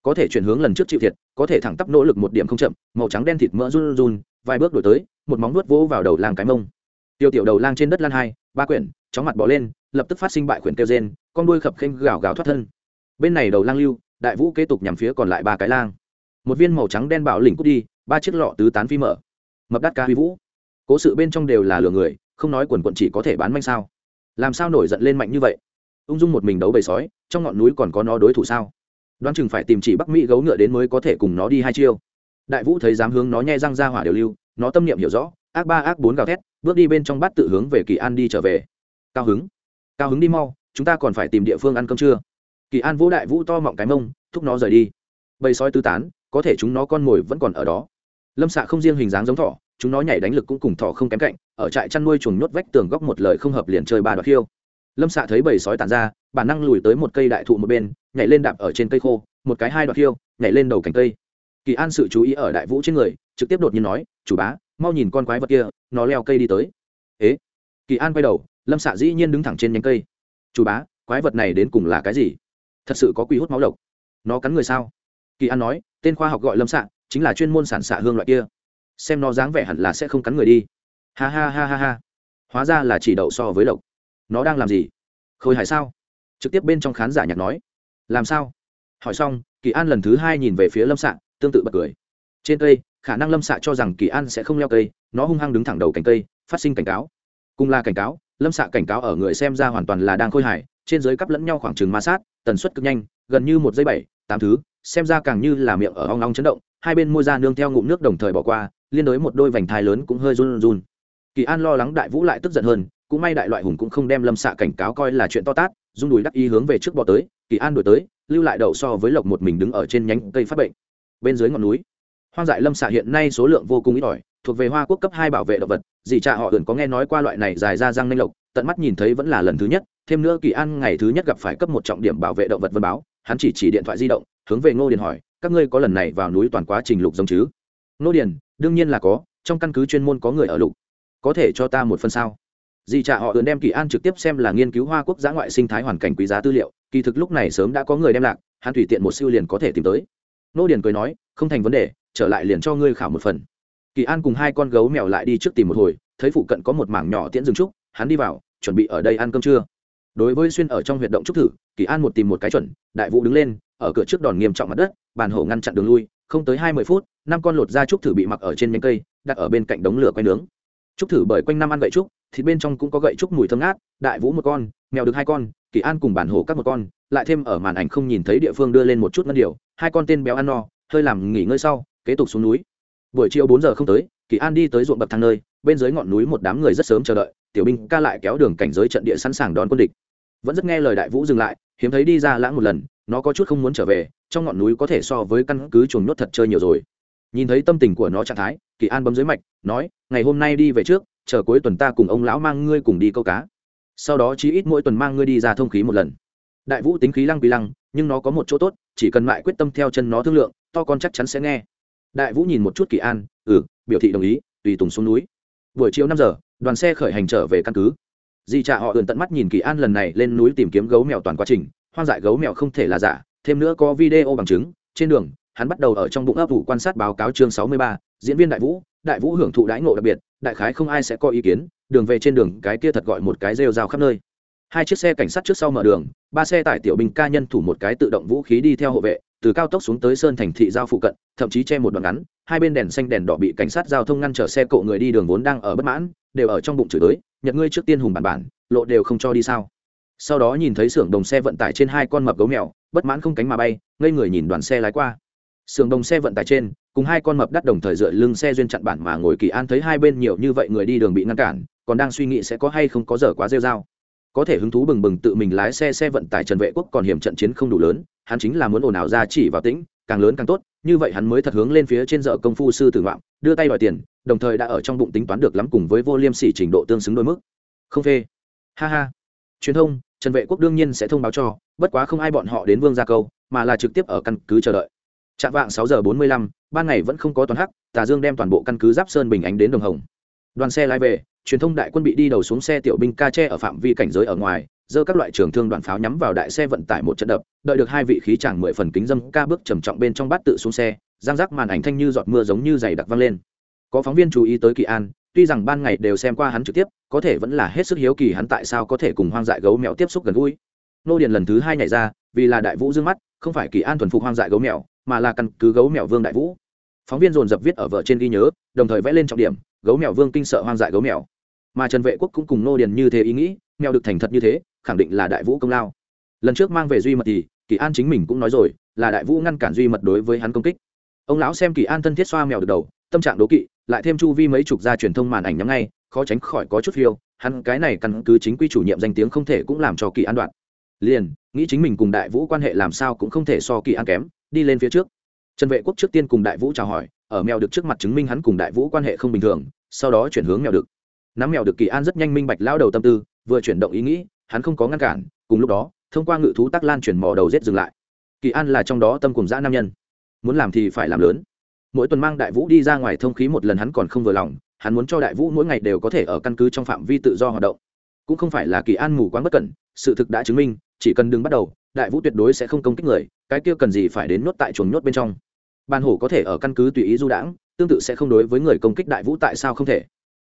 Có thể chuyển hướng lần trước chịu thiệt, có thể thẳng tắp nỗ lực một điểm không chậm, màu trắng đen thịt mỡ run run, vài bước đổi tới, một móng nuốt vỗ vào đầu lang cái mông. Tiêu tiểu đầu lang trên đất lan hai, ba quyển chóng mặt bỏ lên, lập tức phát sinh bại khuyển kêu gen con đuôi khập khênh gào gào thoát thân. Bên này đầu lang lưu, đại vũ kế tục nhằm phía còn lại ba cái lang. Một viên màu trắng đen bảo lỉnh cút đi, ba chiếc lọ tứ tán phi mở. Mập đắt ca huy vũ. Cố sự bên trong đều là lừa người, không nói quần quận chỉ có thể bán manh sao. Làm sao nổi giận lên mạnh như vậy? Ung dung một mình đấu bầy sói, trong ngọn núi còn có nó đối thủ sao? Đoán chừng phải tìm chỉ bắc mỹ gấu ngựa đến mới có thể cùng nó đi hai chiêu. Đại vũ thấy dám hướng nó nhai răng ra hỏa đều lưu, nó tâm niệm hiểu rõ, ác ba ác bốn gào thét, bước đi bên trong bát tự hướng về kỳ an đi trở về cao hứng. Cao hứng đi mau, chúng ta còn phải tìm địa phương ăn cơm trưa. Kỳ an vũ đại vũ to mọng cái mông, thúc nó rời đi. Bầy sói tứ tán, có thể chúng nó con mồi vẫn còn ở đó. Lâm xạ không riêng hình dáng giống thỏ, chúng nó nhảy đánh lực cũng cùng thỏ không kém cạnh, ở trại chăn nuôi chuồng nhốt vách tường góc một lời không hợp liền chơi ba đoạt khiêu. Lâm xạ thấy bầy sói tàn ra, bản năng lùi tới một cây đại thụ một bên, nhảy lên đạp ở trên cây khô, một cái hai đoạt khiêu, nhảy lên đầu cành cây. Kỳ an sự chú ý ở đại vũ trên người, trực tiếp đột nhiên nói, chủ bá, mau nhìn con quái vật kia, nó leo cây đi tới. Ế? Kỳ an quay đầu lâm xạ dĩ nhiên đứng thẳng trên nhánh cây. Chủ bá, quái vật này đến cùng là cái gì? Thật sự có quy hút máu độc. Nó cắn người sao? Kỳ an nói, tên khoa học gọi lâm xạ, chính là chuyên môn sản xạ hương loại kia. Xem nó dáng vẻ hẳn là sẽ không cắn người đi. Ha ha ha ha ha. Hóa ra là chỉ đậu so với lộc nó đang làm gì? Khôi hài sao? Trực tiếp bên trong khán giả nhạc nói. Làm sao? Hỏi xong, kỳ an lần thứ hai nhìn về phía lâm xạ, tương tự bật cười. Trên cây, khả năng lâm xạ cho rằng kỳ an sẽ không leo cây, nó hung hăng đứng thẳng đầu cành cây, phát sinh cảnh cáo cùng là cảnh cáo, lâm xạ cảnh cáo ở người xem ra hoàn toàn là đang khôi hài, trên dưới cắp lẫn nhau khoảng chừng ma sát, tần suất cực nhanh, gần như một giây bảy, tám thứ, xem ra càng như là miệng ở ong ong chấn động, hai bên môi ra nương theo ngụm nước đồng thời bỏ qua, liên đối một đôi vành thai lớn cũng hơi run run. Kỳ an lo lắng đại vũ lại tức giận hơn, cũng may đại loại hùng cũng không đem lâm xạ cảnh cáo coi là chuyện to tát, rung đùi đắc ý hướng về trước bò tới, kỳ an đổi tới, lưu lại đậu so với lộc một mình đứng ở trên nhánh cây phát bệnh. Bên dưới ngọn núi, hoang dại lâm xạ hiện nay số lượng vô cùng ít ỏi thuộc về hoa quốc cấp hai bảo vệ động vật, dì cha họ ẩn có nghe nói qua loại này dài ra răng nanh lộc, tận mắt nhìn thấy vẫn là lần thứ nhất, thêm nữa kỳ an ngày thứ nhất gặp phải cấp một trọng điểm bảo vệ động vật vân báo, hắn chỉ chỉ điện thoại di động, hướng về ngô điền hỏi, các ngươi có lần này vào núi toàn quá trình lục giống chứ? Ngô điền, đương nhiên là có, trong căn cứ chuyên môn có người ở lục. Có thể cho ta một phần sao? Dì cha họ ẩn đem kỳ an trực tiếp xem là nghiên cứu hoa quốc giã ngoại sinh thái hoàn cảnh quý giá tư liệu, kỳ thực lúc này sớm đã có người đem lạc, hắn tùy tiện một siêu liền có thể tìm tới. Nô điền cười nói, không thành vấn đề, trở lại liền cho ngươi khảo một phần kỳ an cùng hai con gấu mèo lại đi trước tìm một hồi, thấy phụ cận có một mảng nhỏ tiễn rừng trúc, hắn đi vào, chuẩn bị ở đây ăn cơm trưa. Đối với xuyên ở trong huyệt động trúc thử, kỳ an một tìm một cái chuẩn, đại vũ đứng lên, ở cửa trước đòn nghiêm trọng mặt đất, bàn hổ ngăn chặn đường lui, không tới hai mươi phút, năm con lột da trúc thử bị mặc ở trên nhánh cây, đặt ở bên cạnh đống lửa quay nướng. Trúc thử bởi quanh năm ăn gậy trúc, thịt bên trong cũng có gậy trúc mùi thơm ngát, đại vũ một con, mèo được hai con, kỳ an cùng bản hổ các một con, lại thêm ở màn ảnh không nhìn thấy địa phương đưa lên một chút ngân điều hai con tên béo ăn no, hơi làm nghỉ ngơi sau, kế tục xuống núi buổi chiều bốn giờ không tới, kỳ an đi tới ruộng bậc thang nơi, bên dưới ngọn núi một đám người rất sớm chờ đợi, tiểu binh ca lại kéo đường cảnh giới trận địa sẵn sàng đón quân địch. Vẫn rất nghe lời đại vũ dừng lại, hiếm thấy đi ra lãng một lần, nó có chút không muốn trở về, trong ngọn núi có thể so với căn cứ chuồng nhốt thật chơi nhiều rồi. Nhìn thấy tâm tình của nó trạng thái, kỳ an bấm dưới mạch, nói, ngày hôm nay đi về trước, chờ cuối tuần ta cùng ông lão mang ngươi cùng đi câu cá. Sau đó chí ít mỗi tuần mang ngươi đi ra thông khí một lần. Đại vũ tính khí lăng bì lăng, nhưng nó có một chỗ tốt, chỉ cần mại quyết tâm theo chân nó thương lượng, to con chắc chắn sẽ nghe đại vũ nhìn một chút kỳ an ừ biểu thị đồng ý, tùy tùng xuống núi. Buổi chiều năm giờ, đoàn xe khởi hành trở về căn cứ. Di trạ họ ườn tận mắt nhìn kỳ an lần này lên núi tìm kiếm gấu mèo toàn quá trình, hoang dại gấu mèo không thể là giả, thêm nữa có video bằng chứng. Trên đường, hắn bắt đầu ở trong bụng ấp vụ quan sát báo cáo chương sáu mươi ba, diễn viên đại vũ. Đại vũ hưởng thụ đãi ngộ đặc biệt, đại khái không ai sẽ có ý kiến, đường về trên đường, cái kia thật gọi một cái rêu rao khắp nơi. Hai chiếc xe cảnh sát trước sau mở đường, ba xe tải tiểu binh ca nhân thủ một cái tự động vũ khí đi theo hộ vệ từ cao tốc xuống tới sơn thành thị giao phụ cận, thậm chí che một đoạn ngắn, hai bên đèn xanh đèn đỏ bị cảnh sát giao thông ngăn trở xe cộ người đi đường vốn đang ở bất mãn, đều ở trong bụng chửi tới nhật ngươi trước tiên hùng bản bản, lộ đều không cho đi sao? Sau đó nhìn thấy xưởng đồng xe vận tải trên hai con mập gấu mèo, bất mãn không cánh mà bay, ngây người nhìn đoàn xe lái qua. Xưởng đồng xe vận tải trên, cùng hai con mập đắt đồng thời dựa lưng xe duyên chặn bản mà ngồi kỳ an thấy hai bên nhiều như vậy người đi đường bị ngăn cản, còn đang suy nghĩ sẽ có hay không có giờ quá rêu dao có thể hứng thú bừng bừng tự mình lái xe xe vận tải trần vệ quốc còn hiểm trận chiến không đủ lớn hắn chính là muốn ồn ào ra chỉ vào tĩnh, càng lớn càng tốt, như vậy hắn mới thật hướng lên phía trên dợ công phu sư tử ngoạm, đưa tay đòi tiền, đồng thời đã ở trong bụng tính toán được lắm cùng với vô liêm sỉ trình độ tương xứng đôi mức. Không phê. Ha ha. Truyền thông, trần vệ quốc đương nhiên sẽ thông báo cho, bất quá không ai bọn họ đến vương gia câu, mà là trực tiếp ở căn cứ chờ đợi. Chạm vạng sáu giờ bốn mươi lăm, ban ngày vẫn không có toàn hắc, tà dương đem toàn bộ căn cứ giáp sơn bình ánh đến đồng hồng. Đoàn xe lái về, truyền thông đại quân bị đi đầu xuống xe tiểu binh ca tre ở phạm vi cảnh giới ở ngoài dơ các loại trường thương đoàn pháo nhắm vào đại xe vận tải một trận đập, đợi được hai vị khí chàng mười phần kính dâm ca bước trầm trọng bên trong bát tự xuống xe, giang rác màn ảnh thanh như giọt mưa giống như dày đặc văng lên. Có phóng viên chú ý tới kỳ an, tuy rằng ban ngày đều xem qua hắn trực tiếp, có thể vẫn là hết sức hiếu kỳ hắn tại sao có thể cùng hoang dại gấu mèo tiếp xúc gần gũi. Nô điền lần thứ hai nhảy ra, vì là đại vũ dương mắt, không phải kỳ an thuần phục hoang dại gấu mèo, mà là căn cứ gấu mèo vương đại vũ. Phóng viên dồn dập viết ở vợ trên ghi nhớ, đồng thời vẽ lên trọng điểm, gấu mèo vương kinh sợ hoang dại gấu mèo. Mà trần vệ quốc cũng cùng nô điền như thế ý nghĩ, mèo được thành thật như thế khẳng định là đại vũ công lao. Lần trước mang về duy mật thì, kỳ an chính mình cũng nói rồi, là đại vũ ngăn cản duy mật đối với hắn công kích. Ông lão xem kỳ an thân thiết xoa mèo được đầu, tâm trạng đố kỵ, lại thêm chu vi mấy chục gia truyền thông màn ảnh nhắm ngay, khó tránh khỏi có chút phiêu, hắn cái này căn cứ chính quy chủ nhiệm danh tiếng không thể cũng làm cho kỳ an đoạn. Liền, nghĩ chính mình cùng đại vũ quan hệ làm sao cũng không thể so kỳ an kém, đi lên phía trước. Trần vệ quốc trước tiên cùng đại vũ chào hỏi, ở mèo được trước mặt chứng minh hắn cùng đại vũ quan hệ không bình thường, sau đó chuyển hướng mèo được. Nắm mèo được kỳ an rất nhanh minh bạch lao đầu tâm tư, vừa chuyển động ý nghĩ hắn không có ngăn cản, cùng lúc đó, thông qua ngự thú tắc lan chuyển mò đầu rết dừng lại. Kỳ an là trong đó tâm cùng dã nam nhân. Muốn làm thì phải làm lớn. Mỗi tuần mang đại vũ đi ra ngoài thông khí một lần hắn còn không vừa lòng, hắn muốn cho đại vũ mỗi ngày đều có thể ở căn cứ trong phạm vi tự do hoạt động. Cũng không phải là kỳ an mù quáng bất cẩn, sự thực đã chứng minh, chỉ cần đừng bắt đầu, đại vũ tuyệt đối sẽ không công kích người, cái kia cần gì phải đến nhốt tại chuồng nhốt bên trong. Ban hổ có thể ở căn cứ tùy ý du đãng, tương tự sẽ không đối với người công kích đại vũ tại sao không thể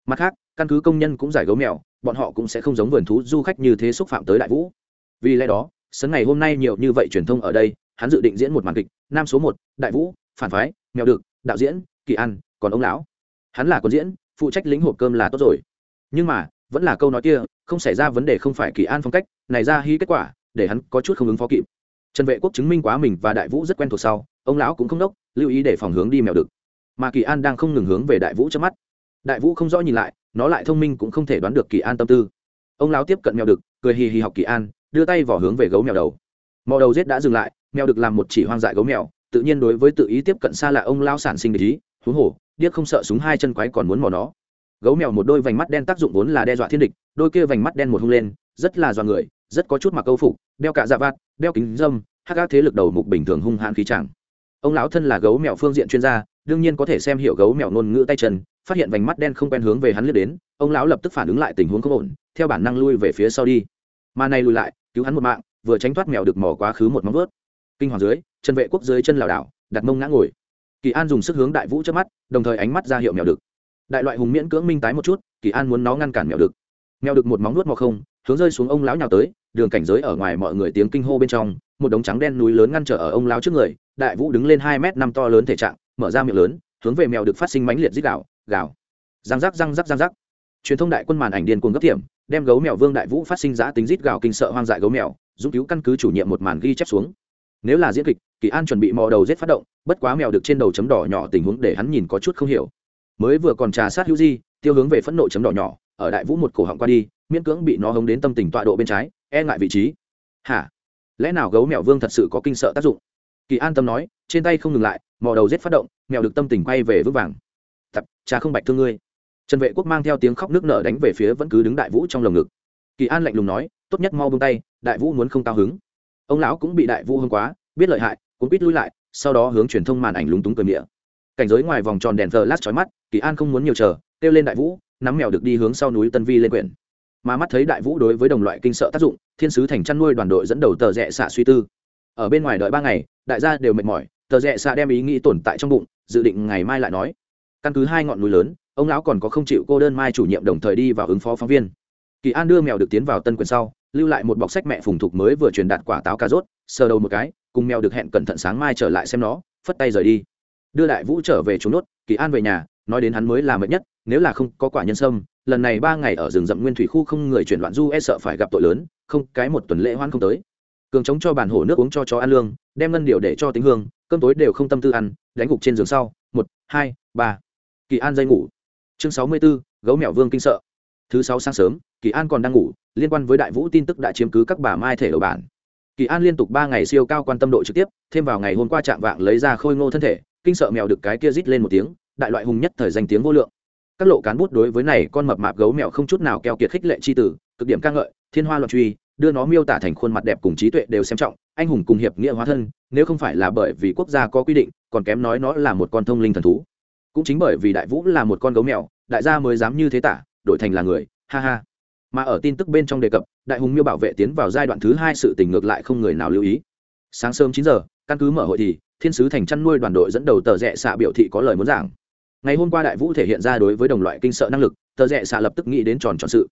mặt khác, căn cứ công nhân cũng giải gấu mèo, bọn họ cũng sẽ không giống vườn thú du khách như thế xúc phạm tới đại vũ. Vì lẽ đó sân ngày hôm nay nhiều như vậy truyền thông ở đây, hắn dự định diễn một màn kịch, nam số một, đại vũ, phản phái, mèo được đạo diễn, kỳ ăn, còn ông lão. Hắn là con diễn, phụ trách lĩnh hộp cơm là tốt rồi. Nhưng mà, vẫn là câu nói kia, không xảy ra vấn đề không phải kỳ an phong cách, này ra hy kết quả, để hắn có chút không ứng phó kịp. Trần vệ quốc chứng minh quá mình và đại vũ rất quen thuộc sau, ông lão cũng không đốc, lưu ý để phòng hướng đi mèo đực. Mà kỳ an đang không ngừng hướng về đại vũ trước mắt đại vũ không rõ nhìn lại, nó lại thông minh cũng không thể đoán được kỳ an tâm tư. Ông lão tiếp cận mèo đực, cười hì hì học kỳ an, đưa tay vỏ hướng về gấu mèo đầu. Mò đầu rết đã dừng lại, mèo đực làm một chỉ hoang dại gấu mèo, tự nhiên đối với tự ý tiếp cận xa là ông lao sản sinh ý huống hồ điếc không sợ súng hai chân quái còn muốn mò nó. Gấu mèo một đôi vành mắt đen tác dụng vốn là đe dọa thiên địch, đôi kia vành mắt đen một hung lên, rất là dọa người, rất có chút mặc câu phục, đeo cả dạ vạt, đeo kính dâm, hắc các thế lực đầu mục bình thường hung hãn khí chẳng. Ông lão thân là gấu mèo phương diện chuyên gia đương nhiên có thể xem hiểu gấu mèo ngôn ngữ tay chân, phát hiện vành mắt đen không quen hướng về hắn lướt đến, ông lão lập tức phản ứng lại tình huống không ổn, theo bản năng lui về phía sau đi. Mà này lùi lại, cứu hắn một mạng, vừa tránh thoát mèo được mò quá khứ một móng vớt kinh hoàng dưới, chân vệ quốc dưới chân lảo đảo, đặt mông ngã ngồi. Kỳ an dùng sức hướng đại vũ trước mắt, đồng thời ánh mắt ra hiệu mèo đực. Đại loại hùng miễn cưỡng minh tái một chút, kỳ an muốn nó ngăn cản mèo đực. Mèo đực một móng nuốt mò không, hướng rơi xuống ông lão nhào tới, đường cảnh giới ở ngoài mọi người tiếng kinh hô bên trong, một đống trắng đen núi lớn ngăn trở ở ông lão trước người, đại vũ đứng lên hai m năm to lớn thể trạng mở ra miệng lớn, hướng về mèo được phát sinh mãnh liệt dích gạo gạo răng rắc răng rắc răng rắc. Truyền thông đại quân màn ảnh điên cuồng gấp tiệm đem gấu mèo vương đại vũ phát sinh giã tính rít gào kinh sợ hoang dại gấu mèo giúp cứu căn cứ chủ nhiệm một màn ghi chép xuống. Nếu là diễn kịch, kỳ an chuẩn bị mò đầu rết phát động, bất quá mèo được trên đầu chấm đỏ nhỏ tình huống để hắn nhìn có chút không hiểu. Mới vừa còn trà sát hữu di, tiêu hướng về phẫn nộ chấm đỏ nhỏ, ở đại vũ một cổ họng qua đi, miễn cưỡng bị nó hống đến tâm tình tọa độ bên trái e ngại vị trí. Hả? Lẽ nào gấu mèo vương thật sự có kinh sợ tác dụng? Kỳ an tâm nói trên tay không ngừng lại, mò đầu rết phát động, mèo được tâm tình quay về vững vàng. Tập, cha không bạch thương ngươi. Trần vệ quốc mang theo tiếng khóc nước nở đánh về phía vẫn cứ đứng đại vũ trong lồng ngực. Kỳ an lạnh lùng nói, tốt nhất mau bông tay, đại vũ muốn không cao hứng. Ông lão cũng bị đại vũ hơn quá, biết lợi hại cũng biết lui lại, sau đó hướng truyền thông màn ảnh lúng túng cười miệng cảnh giới ngoài vòng tròn đèn thờ lát chói mắt, kỳ an không muốn nhiều chờ, kêu lên đại vũ, nắm mèo được đi hướng sau núi tân vi lên quyển. Mà mắt thấy đại vũ đối với đồng loại kinh sợ tác dụng, thiên sứ thành chăn nuôi đoàn đội dẫn đầu tờ rẽ xạ suy tư. Ở bên ngoài đợi ba ngày, đại gia đều mệt mỏi tờ rẽ xạ đem ý nghĩ tồn tại trong bụng, dự định ngày mai lại nói. Căn cứ hai ngọn núi lớn, ông lão còn có không chịu cô đơn mai chủ nhiệm đồng thời đi vào ứng phó phóng viên. Kỳ an đưa mèo được tiến vào tân quyền sau, lưu lại một bọc sách mẹ phùng thục mới vừa truyền đạt quả táo cà rốt, sờ đầu một cái, cùng mèo được hẹn cẩn thận sáng mai trở lại xem nó, phất tay rời đi. Đưa đại vũ trở về trốn nốt, kỳ an về nhà, nói đến hắn mới là mệt nhất, nếu là không có quả nhân sâm, lần này ba ngày ở rừng rậm nguyên thủy khu không người chuyển loạn du e sợ phải gặp tội lớn, không, cái một tuần lễ hoan không tới. Cường chống cho bàn hổ nước uống cho chó ăn lương, đem ngân điều để cho tính hương cơm tối đều không tâm tư ăn, đánh gục trên giường sau, một, hai, ba. Kỳ an dây ngủ. Chương sáu mươi b ố gấu mèo vương kinh sợ. Thứ sáu sáng sớm, kỳ an còn đang ngủ, liên quan với đại vũ tin tức đã chiếm cứ các bà mai thể đầu bản. Kỳ an liên tục ba ngày siêu cao quan tâm độ trực tiếp, thêm vào ngày hôm qua chạm vạng lấy ra khôi ngô thân thể, kinh sợ mèo được cái kia rít lên một tiếng, đại loại hùng nhất thời danh tiếng vô lượng. Các lộ cán bút đối với này con mập mạp gấu mèo không chút nào keo kiệt khích lệ chi tử, cực điểm ca ngợi, thiên hoa loạn truy đưa nó miêu tả thành khuôn mặt đẹp cùng trí tuệ đều xem trọng, anh hùng cùng hiệp nghĩa hóa thân, nếu không phải là bởi vì quốc gia có quy định, còn kém nói nó là một con thông linh thần thú. Cũng chính bởi vì đại vũ là một con gấu mèo, đại gia mới dám như thế tả, đổi thành là người, ha ha. Mà ở tin tức bên trong đề cập, đại hùng miêu bảo vệ tiến vào giai đoạn thứ hai sự tình ngược lại không người nào lưu ý. Sáng sớm chín giờ, căn cứ mở hội thì, thiên sứ thành chăn nuôi đoàn đội dẫn đầu tờ rẽ xạ biểu thị có lời muốn giảng. Ngày hôm qua đại vũ thể hiện ra đối với đồng loại kinh sợ năng lực, tờ rẽ xạ lập tức nghĩ đến tròn tròn sự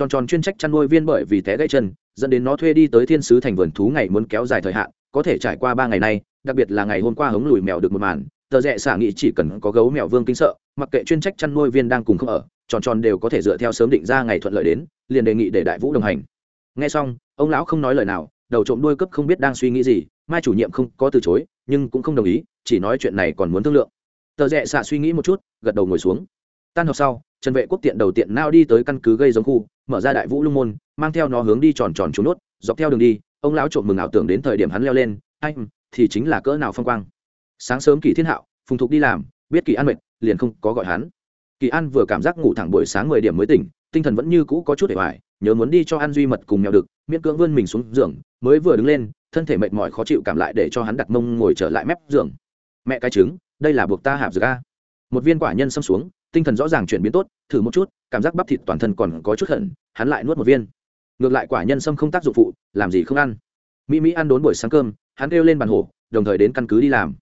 tròn tròn chuyên trách chăn nuôi viên bởi vì té gãy chân, dẫn đến nó thuê đi tới thiên sứ thành vườn thú ngày muốn kéo dài thời hạn, có thể trải qua ba ngày nay, đặc biệt là ngày hôm qua hống lùi mèo được một màn, tờ rẽ xả nghĩ chỉ cần có gấu mèo vương kinh sợ, mặc kệ chuyên trách chăn nuôi viên đang cùng không ở, tròn tròn đều có thể dựa theo sớm định ra ngày thuận lợi đến, liền đề nghị để đại vũ đồng hành. Nghe xong, ông lão không nói lời nào, đầu trộm đuôi cấp không biết đang suy nghĩ gì, mai chủ nhiệm không có từ chối, nhưng cũng không đồng ý, chỉ nói chuyện này còn muốn thương lượng. Tờ rẽ xạ suy nghĩ một chút, gật đầu ngồi xuống tan học sau, trần vệ quốc tiện đầu tiện nao đi tới căn cứ gây giống khu, mở ra đại vũ lung môn, mang theo nó hướng đi tròn tròn trốn nốt, dọc theo đường đi, ông lão trộm mừng ảo tưởng đến thời điểm hắn leo lên anh thì chính là cỡ nào phong quang. Sáng sớm kỳ thiên hạo, phùng thục đi làm, biết kỳ an mệt, liền không có gọi hắn. Kỳ an vừa cảm giác ngủ thẳng buổi sáng mười điểm mới tỉnh, tinh thần vẫn như cũ có chút để hoài nhớ muốn đi cho an duy mật cùng mèo đực, miễn cưỡng vươn mình xuống giường, mới vừa đứng lên, thân thể mệt mỏi khó chịu cảm lại để cho hắn đặt mông ngồi trở lại mép giường. Mẹ cái trứng, đây là buộc ta hạp dược a. Một viên quả nhân xâm xuống tinh thần rõ ràng chuyển biến tốt, thử một chút, cảm giác bắp thịt toàn thân còn có chút hận, hắn lại nuốt một viên. Ngược lại quả nhân sâm không tác dụng phụ, làm gì không ăn. Mỹ mỹ ăn đốn buổi sáng cơm, hắn kêu lên bàn hổ, đồng thời đến căn cứ đi làm.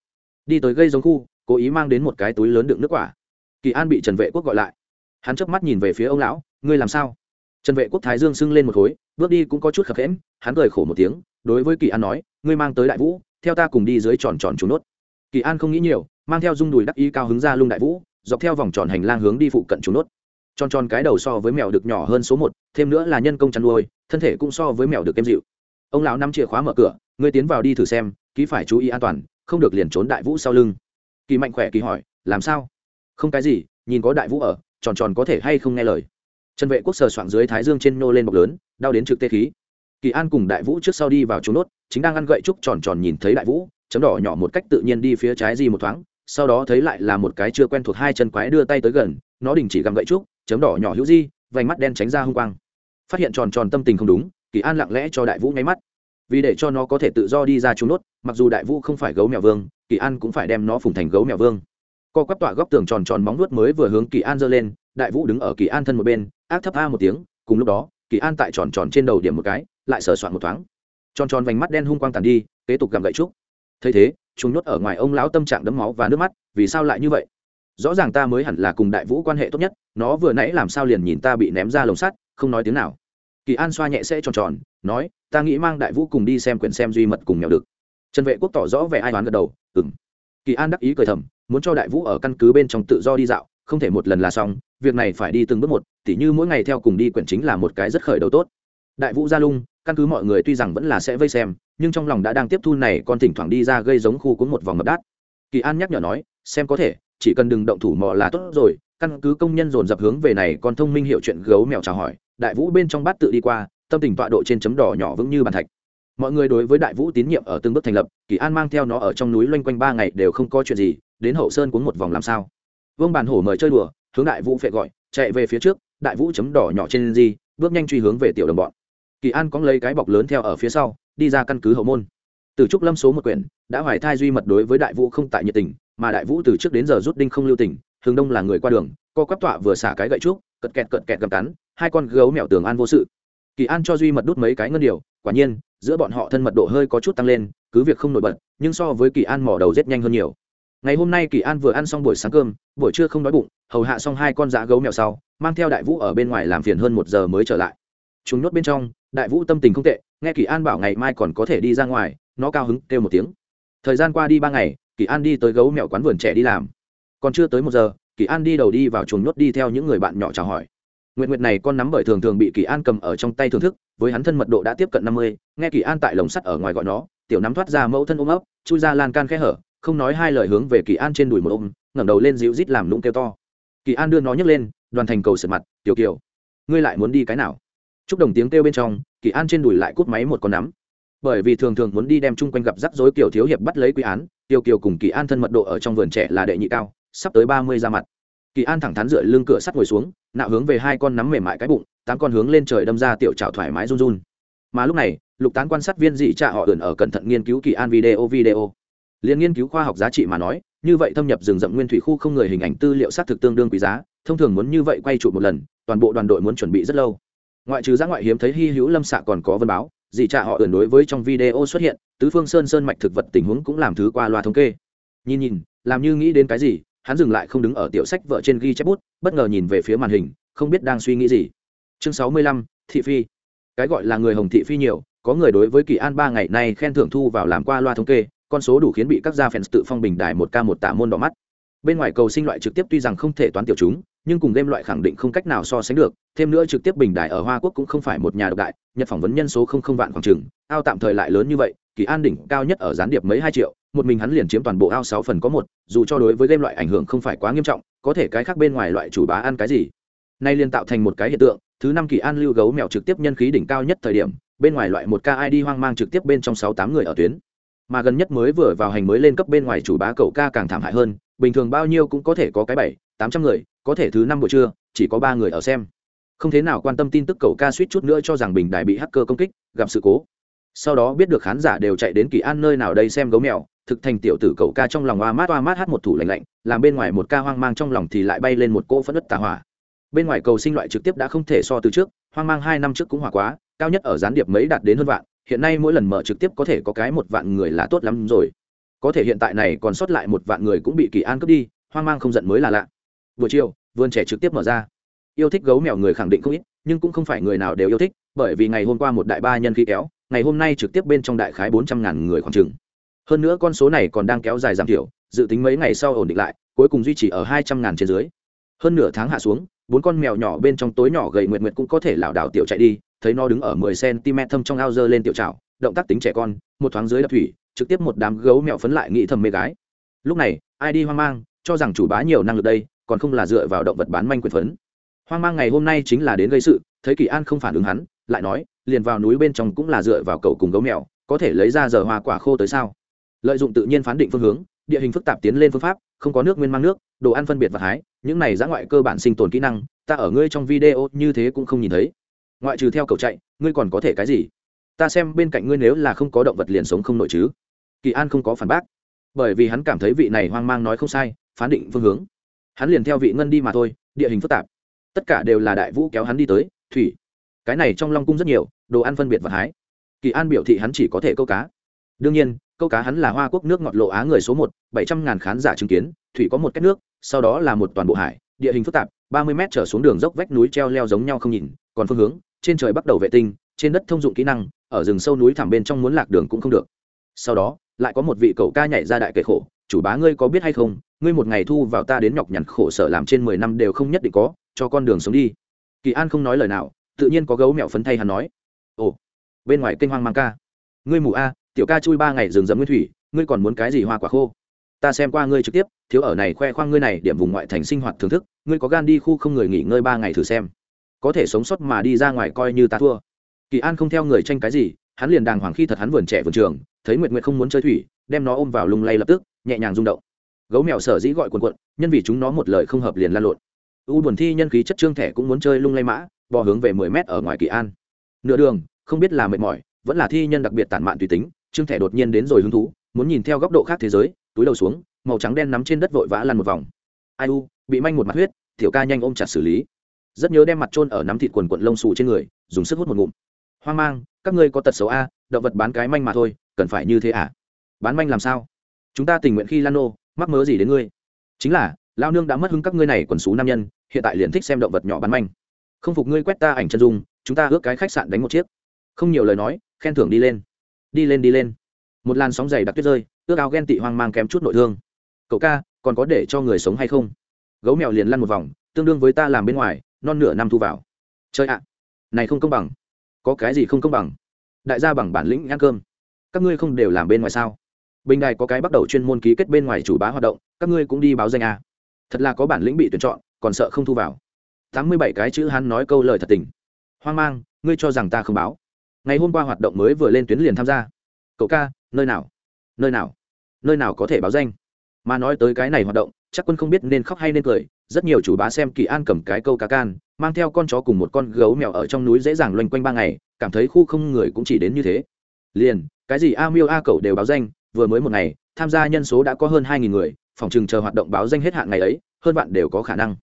Đi tới gây giống khu, cố ý mang đến một cái túi lớn đựng nước quả. Kỳ an bị trần vệ quốc gọi lại. Hắn chớp mắt nhìn về phía ông lão, ngươi làm sao? Trần vệ quốc thái dương sưng lên một khối, bước đi cũng có chút khập khẽm hắn cười khổ một tiếng, đối với kỳ an nói, ngươi mang tới đại vũ, theo ta cùng đi dưới tròn tròn trúng nốt. Kỳ an không nghĩ nhiều, mang theo dung đùi đắc ý cao hứng ra lung đại vũ dọc theo vòng tròn hành lang hướng đi phụ cận trúng nốt. Tròn tròn cái đầu so với mèo được nhỏ hơn số một, thêm nữa là nhân công chăn nuôi, thân thể cũng so với mèo được êm dịu. Ông lão nắm chìa khóa mở cửa, ngươi tiến vào đi thử xem, ký phải chú ý an toàn, không được liền trốn đại vũ sau lưng. Kỳ mạnh khỏe kỳ hỏi, làm sao? Không cái gì, nhìn có đại vũ ở, tròn tròn có thể hay không nghe lời. Trần vệ quốc sờ soạng dưới thái dương trên nô lên bọc lớn, đau đến trực tê khí. Kỳ an cùng đại vũ trước sau đi vào trốn nốt, chính đang ăn gậy trúc tròn tròn nhìn thấy đại vũ, chấm đỏ nhỏ một cách tự nhiên đi phía trái di một thoáng sau đó thấy lại là một cái chưa quen thuộc hai chân quái đưa tay tới gần, nó đình chỉ gặm gậy trúc, chấm đỏ nhỏ hữu di, vành mắt đen tránh ra hung quang. Phát hiện tròn tròn tâm tình không đúng, kỳ an lặng lẽ cho đại vũ nháy mắt. Vì để cho nó có thể tự do đi ra trúng nốt, mặc dù đại vũ không phải gấu mèo vương, kỳ an cũng phải đem nó phùng thành gấu mèo vương. Co quắp tọa góc tường tròn tròn móng nuốt mới vừa hướng kỳ an giơ lên, đại vũ đứng ở kỳ an thân một bên, ác thấp a một tiếng, cùng lúc đó, kỳ an tại tròn tròn trên đầu điểm một cái, lại sờ soạn một thoáng. Tròn tròn vành mắt đen hung quang tàn đi, kế tục gặm gậy trúc. Thấy thế chúng nhốt ở ngoài ông lão tâm trạng đấm máu và nước mắt, vì sao lại như vậy? Rõ ràng ta mới hẳn là cùng đại vũ quan hệ tốt nhất, nó vừa nãy làm sao liền nhìn ta bị ném ra lồng sắt, không nói tiếng nào. Kỳ an xoa nhẹ sẽ tròn tròn, nói, ta nghĩ mang đại vũ cùng đi xem quyển xem duy mật cùng nhau được trần vệ quốc tỏ rõ vẻ ai đoán gật đầu ừng kỳ an đắc ý cười thầm, muốn cho đại vũ ở căn cứ bên trong tự do đi dạo, không thể một lần là xong, việc này phải đi từng bước một, tỉ như mỗi ngày theo cùng đi quyển chính là một cái rất khởi đầu tốt. Đại vũ ra lung, căn cứ mọi người tuy rằng vẫn là sẽ vây xem nhưng trong lòng đã đang tiếp thu này còn thỉnh thoảng đi ra gây giống khu cuốn một vòng ngập đát. Kỳ an nhắc nhở nói, xem có thể, chỉ cần đừng động thủ mò là tốt rồi. Căn cứ công nhân dồn dập hướng về này còn thông minh hiểu chuyện gấu mèo chào hỏi, đại vũ bên trong bát tự đi qua, tâm tình tọa độ trên chấm đỏ nhỏ vững như bàn thạch. Mọi người đối với đại vũ tín nhiệm ở từng bước thành lập, kỳ an mang theo nó ở trong núi loanh quanh ba ngày đều không có chuyện gì, đến hậu sơn cuốn một vòng làm sao. Vương bàn hổ mời chơi đùa, hướng đại vũ phệ gọi, chạy về phía trước, đại vũ chấm đỏ nhỏ trên di, bước nhanh truy hướng về tiểu đồng bọn. Kỳ an có lấy cái bọc lớn theo ở phía sau đi ra căn cứ hậu môn. Từ trúc lâm số một quyển, đã hoài thai duy mật đối với đại vũ không tại nhiệt tình, mà đại vũ từ trước đến giờ rút đinh không lưu tình hướng đông là người qua đường, co quắp tọa vừa xả cái gậy trúc, cật kẹt cật kẹt gầm cắn, hai con gấu mèo tường an vô sự. Kỳ an cho duy mật đút mấy cái ngân điều, quả nhiên, giữa bọn họ thân mật độ hơi có chút tăng lên, cứ việc không nổi bật, nhưng so với kỳ an mỏ đầu rét nhanh hơn nhiều. Ngày hôm nay kỳ an vừa ăn xong buổi sáng cơm, buổi trưa không đói bụng, hầu hạ xong hai con dã gấu mèo sau, mang theo đại vũ ở bên ngoài làm phiền hơn một giờ mới trở lại. Chúng nhốt bên trong đại vũ tâm tình không tệ, nghe kỳ an bảo ngày mai còn có thể đi ra ngoài, nó cao hứng, kêu một tiếng. Thời gian qua đi ba ngày, kỳ an đi tới gấu mẹo quán vườn trẻ đi làm. Còn chưa tới một giờ, kỳ an đi đầu đi vào chuồng nhốt đi theo những người bạn nhỏ chào hỏi. Nguyện nguyện này con nắm bởi thường thường bị kỳ an cầm ở trong tay thưởng thức, với hắn thân mật độ đã tiếp cận năm mươi, nghe kỳ an tại lồng sắt ở ngoài gọi nó, tiểu nắm thoát ra mẫu thân ôm ấp, chui ra lan can khe hở, không nói hai lời hướng về kỳ an trên đùi một ôm, ngẩng đầu lên dịu rít làm lũng kêu to. Kỳ an đưa nó nhấc lên, đoàn thành cầu sượt mặt, tiểu kiều, ngươi lại muốn đi cái nào? Chúc đồng tiếng kêu bên trong, kỳ an trên đùi lại cút máy một con nắm. Bởi vì thường thường muốn đi đem chung quanh gặp rắc rối kiểu thiếu hiệp bắt lấy quy án tiêu kiều cùng kỳ an thân mật độ ở trong vườn trẻ là đệ nhị cao, sắp tới ba mươi ra mặt. Kỳ an thẳng thắn dựa lưng cửa sắt ngồi xuống, nạo hướng về hai con nắm mềm mại cái bụng, tám con hướng lên trời đâm ra tiểu trào thoải mái run run. Mà lúc này, lục tán quan sát viên dị cha họ ẩn ở cẩn thận nghiên cứu kỳ an video video. Liên nghiên cứu khoa học giá trị mà nói, như vậy thâm nhập rừng rậm nguyên thủy khu không người hình ảnh tư liệu xác thực tương đương quý giá, thông thường muốn như vậy quay trụ một lần, toàn bộ đoàn đội muốn chuẩn bị rất lâu ngoại trừ giã ngoại hiếm thấy hy hữu lâm xạ còn có vân báo, dì trạ họ ẩn đối với trong video xuất hiện, tứ phương sơn sơn mạch thực vật tình huống cũng làm thứ qua loa thống kê. Nhìn nhìn, làm như nghĩ đến cái gì, hắn dừng lại không đứng ở tiểu sách vợ trên ghi chép bút, bất ngờ nhìn về phía màn hình, không biết đang suy nghĩ gì. Chương sáu mươi lăm, thị phi. Cái gọi là người hồng thị phi nhiều, có người đối với kỳ an ba ngày nay khen thưởng thu vào làm qua loa thống kê, con số đủ khiến bị các gia fans tự phong bình đài một ca một tả môn đỏ mắt. Bên ngoài cầu sinh loại trực tiếp tuy rằng không thể toán tiểu chúng nhưng cùng game loại khẳng định không cách nào so sánh được, thêm nữa trực tiếp bình đài ở hoa quốc cũng không phải một nhà độc đại, nhật phỏng vấn nhân số không không vạn khoảng chừng, ao tạm thời lại lớn như vậy, kỳ an đỉnh cao nhất ở gián điệp mấy hai triệu, một mình hắn liền chiếm toàn bộ ao sáu phần có một, dù cho đối với game loại ảnh hưởng không phải quá nghiêm trọng, có thể cái khác bên ngoài loại chủ bá ăn cái gì. Nay liền tạo thành một cái hiện tượng, thứ năm kỳ an lưu gấu mèo trực tiếp nhân khí đỉnh cao nhất thời điểm, bên ngoài loại một ca id hoang mang trực tiếp bên trong sáu tám người ở tuyến. Mà gần nhất mới vừa vào hành mới lên cấp bên ngoài chủ bá cậu ca càng thảm hại hơn, bình thường bao nhiêu cũng có thể có cái bảy, tám trăm người có thể thứ năm buổi trưa, chỉ có ba người ở xem. Không thế nào quan tâm tin tức cầu ca suýt chút nữa cho rằng bình đài bị hacker công kích, gặp sự cố. Sau đó biết được khán giả đều chạy đến kỳ an nơi nào đây xem gấu mèo, thực thành tiểu tử cầu ca trong lòng oa mát oa mát hát một thủ lạnh lạnh, làm bên ngoài một ca hoang mang trong lòng thì lại bay lên một cỗ phẫn ất tà hỏa. Bên ngoài cầu sinh loại trực tiếp đã không thể so từ trước, hoang mang hai năm trước cũng hỏa quá, cao nhất ở gián điệp mấy đạt đến hơn vạn, hiện nay mỗi lần mở trực tiếp có thể có cái một vạn người là tốt lắm rồi. Có thể hiện tại này còn sót lại một vạn người cũng bị kỳ an cướp đi, hoang mang không giận mới là lạ. Buổi chiều vườn trẻ trực tiếp mở ra. Yêu thích gấu mèo người khẳng định không ít, nhưng cũng không phải người nào đều yêu thích, bởi vì ngày hôm qua một đại ba nhân khí kéo, ngày hôm nay trực tiếp bên trong đại khái bốn trăm ngàn người khoảng chừng. Hơn nữa con số này còn đang kéo dài giảm thiểu, dự tính mấy ngày sau ổn định lại, cuối cùng duy trì ở hai trăm ngàn trên dưới. Hơn nửa tháng hạ xuống, bốn con mèo nhỏ bên trong tối nhỏ gầy nguyệt nguyệt cũng có thể lảo đảo tiểu chạy đi, thấy nó đứng ở mười cm thâm trong ao dơ lên tiểu trào động tác tính trẻ con, một thoáng dưới đập thủy, trực tiếp một đám gấu mèo phấn lại nghĩ thầm mê gái. Lúc này, ai đi hoang mang, cho rằng chủ bá nhiều năng lực đây còn không là dựa vào động vật bán manh quyền phấn. Hoang mang ngày hôm nay chính là đến gây sự, thấy kỳ an không phản ứng hắn, lại nói, liền vào núi bên trong cũng là dựa vào cậu cùng gấu mèo, có thể lấy ra giờ hoa quả khô tới sao? Lợi dụng tự nhiên phán định phương hướng, địa hình phức tạp tiến lên phương pháp, không có nước nguyên mang nước, đồ ăn phân biệt và hái, những này giã ngoại cơ bản sinh tồn kỹ năng, ta ở ngươi trong video như thế cũng không nhìn thấy. Ngoại trừ theo cậu chạy, ngươi còn có thể cái gì? Ta xem bên cạnh ngươi nếu là không có động vật liền sống không nội chứ. Kỳ an không có phản bác. Bởi vì hắn cảm thấy vị này hoang mang nói không sai, phán định phương hướng hắn liền theo vị ngân đi mà thôi, địa hình phức tạp. Tất cả đều là đại vũ kéo hắn đi tới, thủy. Cái này trong long cung rất nhiều, đồ ăn phân biệt và hái. Kỳ an biểu thị hắn chỉ có thể câu cá. Đương nhiên, câu cá hắn là hoa quốc nước ngọt lộ á người số một, bảy trăm ngàn khán giả chứng kiến, thủy có một cách nước, sau đó là một toàn bộ hải, địa hình phức tạp, ba mươi m trở xuống đường dốc vách núi treo leo giống nhau không nhìn, còn phương hướng, trên trời bắt đầu vệ tinh, trên đất thông dụng kỹ năng, ở rừng sâu núi thẳm bên trong muốn lạc đường cũng không được. Sau đó, lại có một vị cậu ca nhảy ra đại kệ khổ chủ bá ngươi có biết hay không, ngươi một ngày thu vào ta đến nhọc nhằn khổ sở làm trên mười năm đều không nhất định có, cho con đường sống đi. Kỳ an không nói lời nào, tự nhiên có gấu mẹo phấn thay hắn nói. Ồ, bên ngoài kênh hoang mang ca. Ngươi mù a, tiểu ca chui ba ngày rừng rậm nguyên thủy, ngươi còn muốn cái gì hoa quả khô? Ta xem qua ngươi trực tiếp, thiếu ở này khoe khoang ngươi này, điểm vùng ngoại thành sinh hoạt thưởng thức, ngươi có gan đi khu không người nghỉ ngơi ba ngày thử xem. Có thể sống sót mà đi ra ngoài coi như ta thua. Kỳ an không theo người tranh cái gì, hắn liền đàng hoàng khi thật hắn vườn trẻ vườn trường, thấy nguyệt nguyệt không muốn chơi thủy, đem nó ôm vào lung lay lập tức nhẹ nhàng rung động. Gấu mèo sở dĩ gọi quần quận nhân vì chúng nó một lời không hợp liền lan lộn. U buồn thi nhân khí chất trương thẻ cũng muốn chơi lung lay mã, bò hướng về mười mét ở ngoài kỳ an. Nửa đường, không biết là mệt mỏi, vẫn là thi nhân đặc biệt tản mạn tùy tính, trương thẻ đột nhiên đến rồi hứng thú, muốn nhìn theo góc độ khác thế giới, túi đầu xuống, màu trắng đen nắm trên đất vội vã lăn một vòng. Ai u, bị manh một mặt huyết, tiểu ca nhanh ôm chặt xử lý. Rất nhớ đem mặt trôn ở nắm thịt quần quận lông xù trên người, dùng sức hút một ngụm. Hoang mang, các ngươi có tật xấu a, động vật bán cái manh mà thôi, cần phải như thế à? Bán manh làm sao? Chúng ta tình nguyện khi lan nô mắc mớ gì đến ngươi? Chính là, lao nương đã mất hứng các ngươi này quần xú nam nhân, hiện tại liền thích xem động vật nhỏ bán manh. Không phục ngươi quét ta ảnh chân dung, chúng ta ước cái khách sạn đánh một chiếc. Không nhiều lời nói, khen thưởng đi lên. Đi lên đi lên. Một làn sóng dày đặc tuyết rơi, ước áo ghen tị hoang mang kém chút nội thương. Cậu ca, còn có để cho người sống hay không? Gấu mèo liền lăn một vòng, tương đương với ta làm bên ngoài, non nửa năm thu vào. Chơi ạ. Này không công bằng. Có cái gì không công bằng? Đại gia bằng bản lĩnh ăn cơm. Các ngươi không đều làm bên ngoài sao? Bình đài có cái bắt đầu chuyên môn ký kết bên ngoài chủ bá hoạt động, các ngươi cũng đi báo danh à. thật là có bản lĩnh bị tuyển chọn, còn sợ không thu vào. Tám mươi bảy cái chữ hắn nói câu lời thật tình. Hoang mang, ngươi cho rằng ta không báo. Ngày hôm qua hoạt động mới vừa lên tuyến liền tham gia. Cậu ca, nơi nào? Nơi nào? Nơi nào có thể báo danh? Mà nói tới cái này hoạt động, chắc quân không biết nên khóc hay nên cười, rất nhiều chủ bá xem kỳ an cầm cái câu cá can, mang theo con chó cùng một con gấu mèo ở trong núi dễ dàng loanh quanh ba ngày, cảm thấy khu không người cũng chỉ đến như thế. Liền, cái gì a miêu a cậu đều báo danh vừa mới một ngày, tham gia nhân số đã có hơn hai nghìn người, phòng chừng chờ hoạt động báo danh hết hạn ngày ấy, hơn bạn đều có khả năng.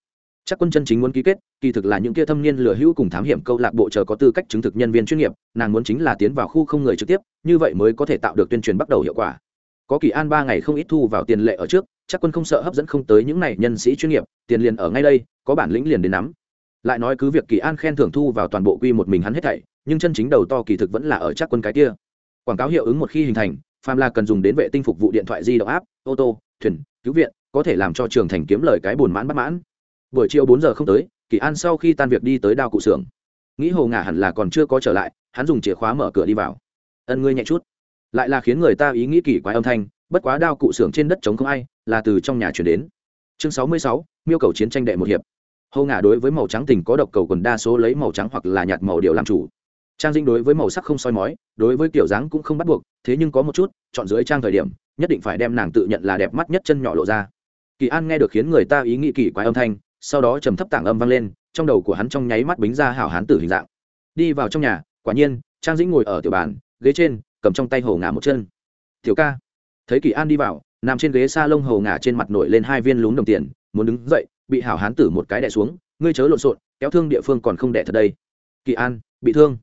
Chắc quân chân chính muốn ký kết, kỳ thực là những kia thâm niên lừa hữu cùng thám hiểm câu lạc bộ chờ có tư cách chứng thực nhân viên chuyên nghiệp, nàng muốn chính là tiến vào khu không người trực tiếp, như vậy mới có thể tạo được tuyên truyền bắt đầu hiệu quả. Có kỳ an ba ngày không ít thu vào tiền lệ ở trước, chắc quân không sợ hấp dẫn không tới những này nhân sĩ chuyên nghiệp, tiền liền ở ngay đây, có bản lĩnh liền đến nắm. Lại nói cứ việc kỳ an khen thưởng thu vào toàn bộ quy một mình hắn hết thảy, nhưng chân chính đầu to kỳ thực vẫn là ở chắc quân cái kia. Quảng cáo hiệu ứng một khi hình thành phàm là cần dùng đến vệ tinh phục vụ điện thoại di động áp ô tô, thuyền, cứu viện, có thể làm cho trường thành kiếm lời cái buồn mãn bất mãn. Buổi chiều bốn giờ không tới, kỳ an sau khi tan việc đi tới đao cụ xưởng. Nghĩ hồ ngả hẳn là còn chưa có trở lại, hắn dùng chìa khóa mở cửa đi vào. Ân ngươi nhẹ chút. Lại là khiến người ta ý nghĩ kỳ quái âm thanh, bất quá đao cụ xưởng trên đất trống không ai, là từ trong nhà chuyển đến. Chương sáu mươi sáu, miêu cầu chiến tranh đệ một hiệp. Hồ ngả đối với màu trắng tình có độc cầu quần đa số lấy màu trắng hoặc là nhạt màu điều làm chủ trang dinh đối với màu sắc không soi mói, đối với kiểu dáng cũng không bắt buộc, thế nhưng có một chút, chọn dưới trang thời điểm, nhất định phải đem nàng tự nhận là đẹp mắt nhất chân nhỏ lộ ra. Kỳ an nghe được khiến người ta ý nghĩ kỳ quái âm thanh, sau đó trầm thấp tảng âm vang lên, trong đầu của hắn trong nháy mắt bính ra hảo hán tử hình dạng. Đi vào trong nhà, quả nhiên, trang dĩnh ngồi ở tiểu bàn, ghế trên, cầm trong tay hồ ngả một chân. Tiểu ca. Thấy kỳ an đi vào, nằm trên ghế s a lông hầu ngả trên mặt nổi lên hai viên lún đồng tiền, muốn đứng dậy, bị hảo hán tử một cái đẻ xuống, ngươi chớ lộn xộn, kéo thương địa phương còn không đẻ thật đây. Kỳ an, bị thương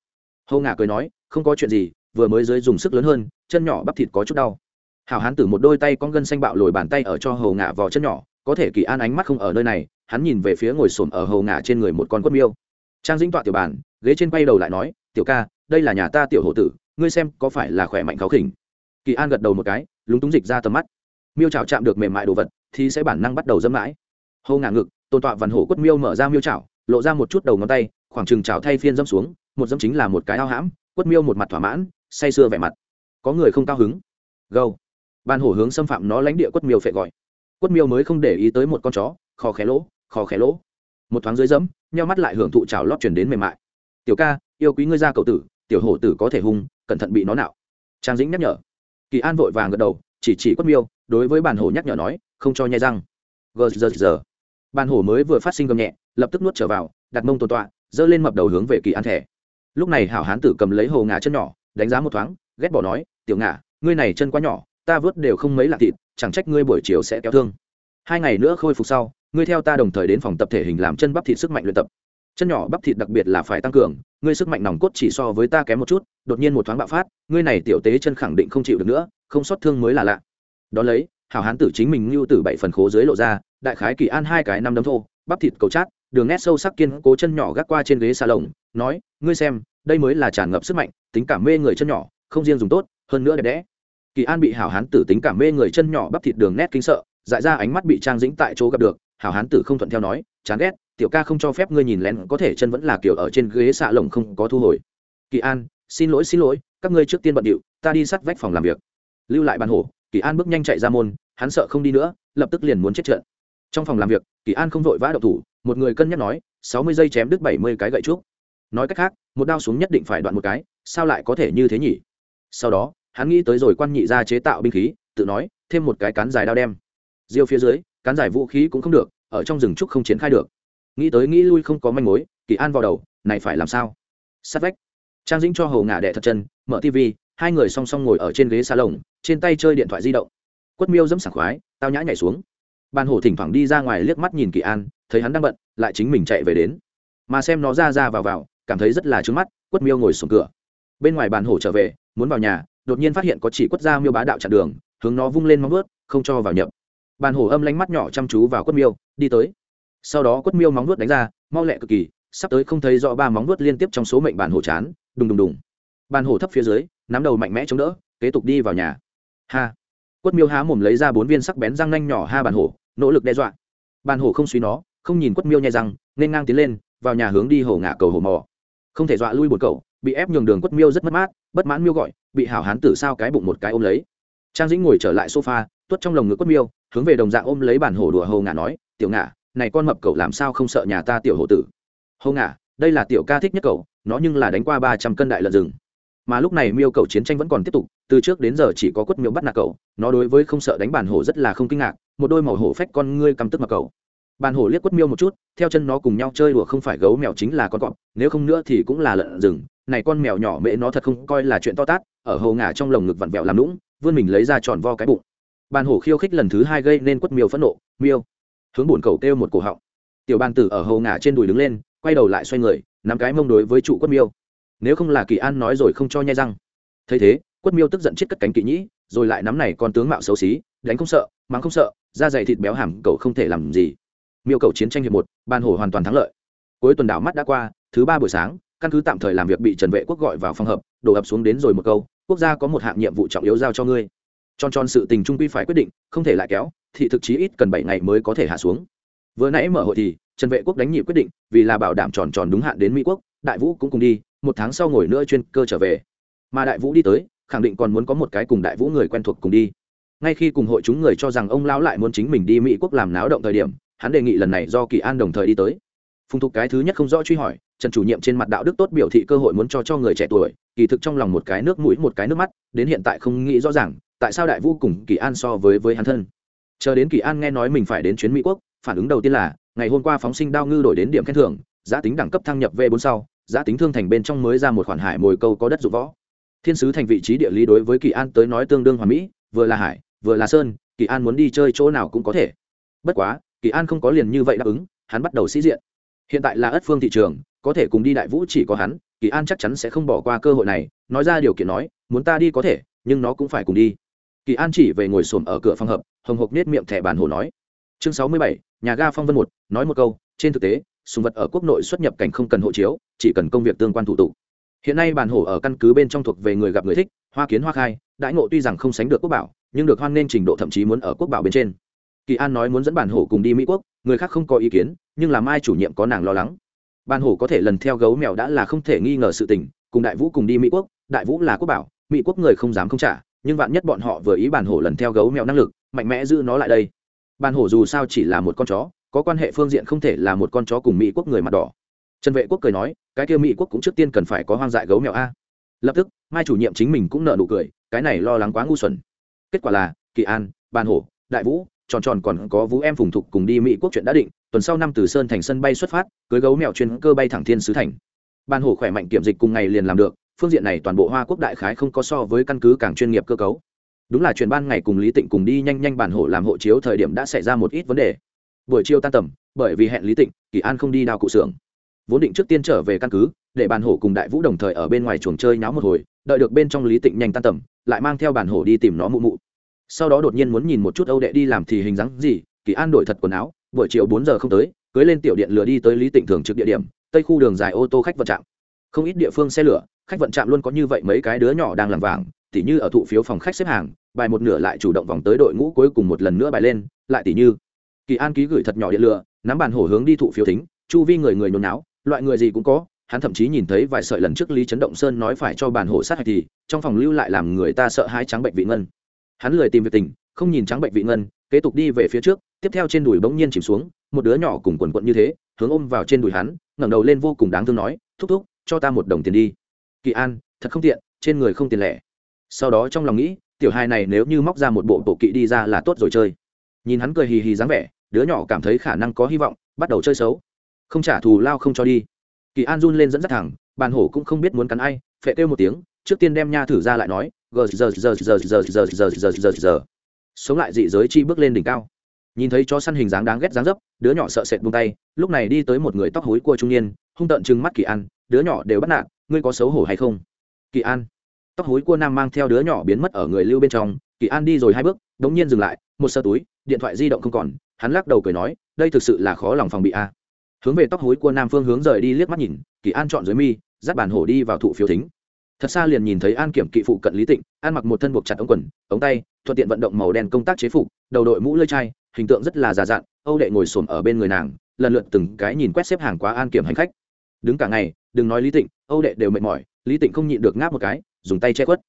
hầu ngả cười nói, không có chuyện gì, vừa mới dưới dùng sức lớn hơn, chân nhỏ bắp thịt có chút đau. Hảo hán tử một đôi tay con gân xanh bạo lồi bàn tay ở cho hầu ngả vào chân nhỏ, có thể kỳ an ánh mắt không ở nơi này, hắn nhìn về phía ngồi xổm ở hầu ngả trên người một con quất miêu. Trang dĩnh tọa tiểu bàn, ghế trên quay đầu lại nói, tiểu ca, đây là nhà ta tiểu hộ tử, ngươi xem có phải là khỏe mạnh khó khỉnh? Kỳ an gật đầu một cái, lúng túng dịch ra tầm mắt. Miêu chảo chạm được mềm mại đồ vật, thì sẽ bản năng bắt đầu dẫm mãi. Hầu ngả ngực, tôn tọa vằn hổ quất miêu mở ra miêu chảo, lộ ra một chút đầu ngón tay, khoảng chừng chảo thay phiên dâm xuống một dâm chính là một cái ao hãm, quất miêu một mặt thỏa mãn, say sưa vẻ mặt. Có người không cao hứng. Gâu. Ban hổ hướng xâm phạm nó lãnh địa quất miêu phệ gọi. Quất miêu mới không để ý tới một con chó khò khé lỗ khò khé lỗ. Một thoáng dưới dẫm, nheo mắt lại hưởng thụ trào lót chuyển đến mềm mại. Tiểu ca, yêu quý ngươi ra cậu tử, tiểu hổ tử có thể hung, cẩn thận bị nó nạo. Trang dĩnh nhắc nhở. Kỳ an vội vàng gật đầu, chỉ chỉ quất miêu, đối với bàn hổ nhắc nhở nói, không cho nhai răng. Gờ giờ giờ bàn hổ mới vừa phát sinh gầm nhẹ, lập tức nuốt trở vào, đặt mông tồn tọa, giơ lên mập đầu hướng về kỳ an thẻ lúc này hảo hán tử cầm lấy hồ ngà chân nhỏ, đánh giá một thoáng, ghét bỏ nói, tiểu ngà, ngươi này chân quá nhỏ, ta vớt đều không mấy lạc thịt, chẳng trách ngươi buổi chiều sẽ kéo thương. Hai ngày nữa khôi phục sau, ngươi theo ta đồng thời đến phòng tập thể hình làm chân bắp thịt sức mạnh luyện tập. Chân nhỏ bắp thịt đặc biệt là phải tăng cường, ngươi sức mạnh nòng cốt chỉ so với ta kém một chút, đột nhiên một thoáng bạo phát, ngươi này tiểu tế chân khẳng định không chịu được nữa, không xót thương mới là lạ. Đ ó lấy, hảo hán tử chính mình lưu tử bảy phần khố dưới lộ ra, đại khái kỳ an hai cái năm đấm thô, bắp thịt cầu chát đường nét sâu sắc kiên cố chân nhỏ gác qua trên ghế xà lồng nói, ngươi xem, đây mới là tràn ngập sức mạnh, tính cảm mê người chân nhỏ, không riêng dùng tốt, hơn nữa đẹp đẽ. Kỳ an bị hảo hán tử tính cảm mê người chân nhỏ bắp thịt đường nét kinh sợ, dại ra ánh mắt bị trang dĩnh tại chỗ gặp được, hảo hán tử không thuận theo nói, chán ghét, tiểu ca không cho phép ngươi nhìn lén, có thể chân vẫn là kiểu ở trên ghế xạ lồng không có thu hồi. Kỳ an, xin lỗi xin lỗi, các ngươi trước tiên bận điệu, ta đi sắt vách phòng làm việc. Lưu lại bàn hổ, kỳ an bước nhanh chạy ra môn, hắn sợ không đi nữa, lập tức liền muốn chết trận. Trong phòng làm việc, kỳ an không vội vã đậu thủ một người cân nhắc nói, sáu mươi giây chém đứt bảy mươi cái gậy trúc. Nói cách khác, một đao xuống nhất định phải đoạn một cái, sao lại có thể như thế nhỉ? Sau đó, hắn nghĩ tới rồi quan nhị ra chế tạo binh khí, tự nói, thêm một cái cán dài đao đem. Diêu phía dưới, cán dài vũ khí cũng không được, ở trong rừng trúc không triển khai được. Nghĩ tới nghĩ lui không có manh mối, kỳ an vào đầu, này phải làm sao? Sát vách. Trang dĩnh cho hầu ngả đẻ thật chân, mở tv hai người song song ngồi ở trên ghế salon, trên tay chơi điện thoại di động. Quất miêu dẫm sảng khoái, tao nhã nhảy xuống ban hổ thỉnh thoảng đi ra ngoài liếc mắt nhìn kỳ an, thấy hắn đang bận, lại chính mình chạy về đến. Mà xem nó ra ra vào vào, cảm thấy rất là trứng mắt, quất miêu ngồi xuống cửa. Bên ngoài bàn hổ trở về, muốn vào nhà, đột nhiên phát hiện có chỉ quất ra miêu bá đạo chặn đường, hướng nó vung lên móng vớt không cho vào nhập. Bàn hổ âm lánh mắt nhỏ chăm chú vào quất miêu, đi tới. Sau đó quất miêu móng vuốt đánh ra, mau lẹ cực kỳ, sắp tới không thấy rõ ba móng vuốt liên tiếp trong số mệnh bàn hổ chán, đùng đùng đùng. Bàn hổ thấp phía dưới, nắm đầu mạnh mẽ chống đỡ, kế tục đi vào nhà. Ha. Quất miêu há mồm lấy ra bốn viên sắc bén răng nanh nhỏ ha bàn hổ nỗ lực đe dọa. Bàn hổ không suy nó, không nhìn quất miêu nhai răng, nên ngang tiến lên, vào nhà hướng đi hổ ngả cầu hổ mò. Không thể dọa lui bột cầu bị ép nhường đường quất miêu rất mất mát, bất mãn miêu gọi, bị hảo hán tử sao cái bụng một cái ôm lấy. Trang dĩnh ngồi trở lại sofa tuất trong lồng ngực quất miêu, hướng về đồng dạng ôm lấy bản hổ đùa hầu ngả nói, tiểu ngả, này con mập cậu làm sao không sợ nhà ta tiểu hổ tử? Hầu ngả, đây là tiểu ca thích nhất cậu, nó nhưng là đánh qua ba trăm cân đại lợn rừng. Mà lúc này miêu cậu chiến tranh vẫn còn tiếp tục, từ trước đến giờ chỉ có quất miêu bắt nạt cậu, nó đối với không sợ đánh bản hổ rất là không kinh ngạc một đôi màu hổ phách con ngươi căm tức mà cầu. Bàn hổ liếc quất miêu một chút, theo chân nó cùng nhau chơi đùa không phải gấu mèo chính là con cọp, nếu không nữa thì cũng là lợn rừng. Này con mèo nhỏ mễ nó thật không coi là chuyện to tát, ở hầu ngả trong lồng ngực vặn vẹo làm lũng vươn mình lấy ra tròn vo cái bụng. Bàn hổ khiêu khích lần thứ hai gây nên quất miêu phẫn nộ, miêu. Hướng bổn cầu kêu một cổ họng. Tiểu bàn tử ở hầu ngả trên đùi đứng lên, quay đầu lại xoay người, nắm cái mông đối với trụ quất miêu. Nếu không là kỳ an nói rồi không cho nhai răng. Thấy thế, quất miêu tức giận chết cất cánh kỵ nhĩ, rồi lại nắm này con tướng mạo xấu xí, đánh không sợ mắng không sợ, da dày thịt béo hàm cậu không thể làm gì. Miêu cầu chiến tranh hiệp một, ban hồ hoàn toàn thắng lợi. Cuối tuần đảo mắt đã qua, thứ ba buổi sáng, căn cứ tạm thời làm việc bị trần vệ quốc gọi vào phòng hợp đổ ập xuống đến rồi một câu, quốc gia có một hạng nhiệm vụ trọng yếu giao cho ngươi. Tròn tròn sự tình trung quy phải quyết định, không thể lại kéo, thị thực chí ít cần bảy ngày mới có thể hạ xuống. Vừa nãy mở hội thì, trần vệ quốc đánh nhị quyết định, vì là bảo đảm tròn tròn đúng hạn đến mỹ quốc, đại vũ cũng cùng đi, một tháng sau ngồi nữa chuyên cơ trở về. Mà đại vũ đi tới, khẳng định còn muốn có một cái cùng đại vũ người quen thuộc cùng đi ngay khi cùng hội chúng người cho rằng ông lão lại muốn chính mình đi mỹ quốc làm náo động thời điểm, hắn đề nghị lần này do kỳ an đồng thời đi tới. Phùng thục cái thứ nhất không rõ truy hỏi, trần chủ nhiệm trên mặt đạo đức tốt biểu thị cơ hội muốn cho cho người trẻ tuổi, kỳ thực trong lòng một cái nước mũi một cái nước mắt, đến hiện tại không nghĩ rõ ràng, tại sao đại vũ cùng kỳ an so với với hắn thân. Chờ đến kỳ an nghe nói mình phải đến chuyến mỹ quốc, phản ứng đầu tiên là, ngày hôm qua phóng sinh đao ngư đổi đến điểm khen thưởng, giá tính đẳng cấp thăng nhập v bốn sau, giá tính thương thành bên trong mới ra một khoản hải mồi câu có đất dụng võ. Thiên sứ thành vị trí địa lý đối với kỳ an tới nói tương đương hòa mỹ, vừa là hải vừa là sơn, kỳ an muốn đi chơi chỗ nào cũng có thể. Bất quá, kỳ an không có liền như vậy đáp ứng, hắn bắt đầu sĩ diện. Hiện tại là ất phương thị trường, có thể cùng đi đại vũ chỉ có hắn, kỳ an chắc chắn sẽ không bỏ qua cơ hội này, nói ra điều kiện nói, muốn ta đi có thể, nhưng nó cũng phải cùng đi. Kỳ an chỉ về ngồi xổm ở cửa phòng hợp, hồng hộc nết miệng thẻ bàn hồ nói. Chương sáu mươi bảy, nhà ga phong vân một, nói một câu, trên thực tế, sùng vật ở quốc nội xuất nhập cảnh không cần hộ chiếu, chỉ cần công việc tương quan thủ tục. Hiện nay bản hổ ở căn cứ bên trong thuộc về người gặp người thích, hoa kiến hoa khai, đãi ngộ tuy rằng không sánh được quốc bảo nhưng được hoan nên trình độ thậm chí muốn ở quốc bảo bên trên. Kỳ an nói muốn dẫn bản hổ cùng đi mỹ quốc, người khác không có ý kiến, nhưng làm ai chủ nhiệm có nàng lo lắng. Bản hổ có thể lần theo gấu mèo đã là không thể nghi ngờ sự tình, cùng đại vũ cùng đi mỹ quốc, đại vũ là quốc bảo, mỹ quốc người không dám không trả, nhưng vạn nhất bọn họ vừa ý bản hổ lần theo gấu mèo năng lực, mạnh mẽ giữ nó lại đây. Bản hổ dù sao chỉ là một con chó, có quan hệ phương diện không thể là một con chó cùng mỹ quốc người mặt đỏ. Trần vệ quốc cười nói, cái kia mỹ quốc cũng trước tiên cần phải có hoang dại gấu mèo a. Lập tức, mai chủ nhiệm chính mình cũng nợ nụ cười, cái này lo lắng quá ngu xuẩn kết quả là, kỳ an, ban hổ, đại vũ, tròn tròn còn có vũ em phùng thục cùng đi mỹ quốc chuyện đã định, tuần sau năm từ sơn thành sân bay xuất phát, cưới gấu mèo chuyên cơ bay thẳng thiên sứ thành. Ban hổ khỏe mạnh kiểm dịch cùng ngày liền làm được, phương diện này toàn bộ hoa quốc đại khái không có so với căn cứ càng chuyên nghiệp cơ cấu. Đúng là chuyện ban ngày cùng lý tịnh cùng đi nhanh nhanh bản hổ làm hộ chiếu thời điểm đã xảy ra một ít vấn đề. Buổi chiều tan tầm, bởi vì hẹn lý tịnh, kỳ an không đi đào cụ xưởng. Vốn định trước tiên trở về căn cứ, để bàn hổ cùng đại vũ đồng thời ở bên ngoài chuồng chơi náo một hồi, đợi được bên trong lý tịnh nhanh tan tầm lại mang theo bàn hổ đi tìm nó mụ mụ. Sau đó đột nhiên muốn nhìn một chút âu đệ đi làm thì hình dáng gì, kỳ an đổi thật quần áo, buổi chiều bốn giờ không tới, cưới lên tiểu điện lửa đi tới lý tịnh thường trực địa điểm, tây khu đường dài ô tô khách vận trạm. Không ít địa phương xe lửa, khách vận trạm luôn có như vậy mấy cái đứa nhỏ đang làm vàng, tỉ như ở thụ phiếu phòng khách xếp hàng, bài một nửa lại chủ động vòng tới đội ngũ cuối cùng một lần nữa bài lên, lại tỉ như, kỳ an ký gửi thật nhỏ điện lửa nắm bàn hổ hướng đi thụ phiếu thính, chu vi người người nôn náo loại người gì cũng có hắn thậm chí nhìn thấy vài sợi lần trước lý trấn động sơn nói phải cho bàn hổ sát hạch thì, trong phòng lưu lại làm người ta sợ hãi trắng bệnh vị ngân. Hắn lười tìm việc tình, không nhìn trắng bệnh vị ngân, kế tục đi về phía trước, tiếp theo trên đùi bỗng nhiên chìm xuống, một đứa nhỏ cùng quần quận như thế, hướng ôm vào trên đùi hắn, ngẩng đầu lên vô cùng đáng thương nói, thúc thúc, cho ta một đồng tiền đi. Kỳ an, thật không tiện, trên người không tiền lẻ. Sau đó trong lòng nghĩ, tiểu hai này nếu như móc ra một bộ bộ kỵ đi ra là tốt rồi chơi. Nhìn hắn cười hì hì dáng vẻ, đứa nhỏ cảm thấy khả năng có hy vọng, bắt đầu chơi xấu. Không trả thù lao không cho đi kỳ an run lên dẫn dắt thẳng bàn hổ cũng không biết muốn cắn ai phệ kêu một tiếng trước tiên đem nha thử ra lại nói gờ giờ giờ giờ giờ giờ giờ giờ giờ giờ sống lại dị giới chi bước lên đỉnh cao nhìn thấy chó săn hình dáng đáng ghét dáng dấp đứa nhỏ sợ sệt buông tay lúc này đi tới một người tóc hối cua trung niên hung tợn trừng mắt kỳ an đứa nhỏ đều bắt nạt ngươi có xấu hổ hay không kỳ an tóc hối cua nam mang theo đứa nhỏ biến mất ở người lưu bên trong kỳ an đi rồi hai bước đống nhiên dừng lại một sơ túi điện thoại di động không còn hắn lắc đầu cười nói đây thực sự là khó lòng phòng bị a hướng về tóc hối của nam phương hướng rời đi liếc mắt nhìn, kỳ an chọn dưới mi, dắt bản hổ đi vào thụ phiếu thính. Thật xa liền nhìn thấy an kiểm kỵ phụ cận lý tịnh, an mặc một thân buộc chặt ống quần, ống tay, thuận tiện vận động màu đen công tác chế phục, đầu đội mũ lơi chai, hình tượng rất là già dặn, âu đệ ngồi xổm ở bên người nàng, lần lượt từng cái nhìn quét xếp hàng quá an kiểm hành khách. Đứng cả ngày, đừng nói lý tịnh, âu đệ đều mệt mỏi, lý tịnh không nhịn được ngáp một cái, dùng tay che khuất.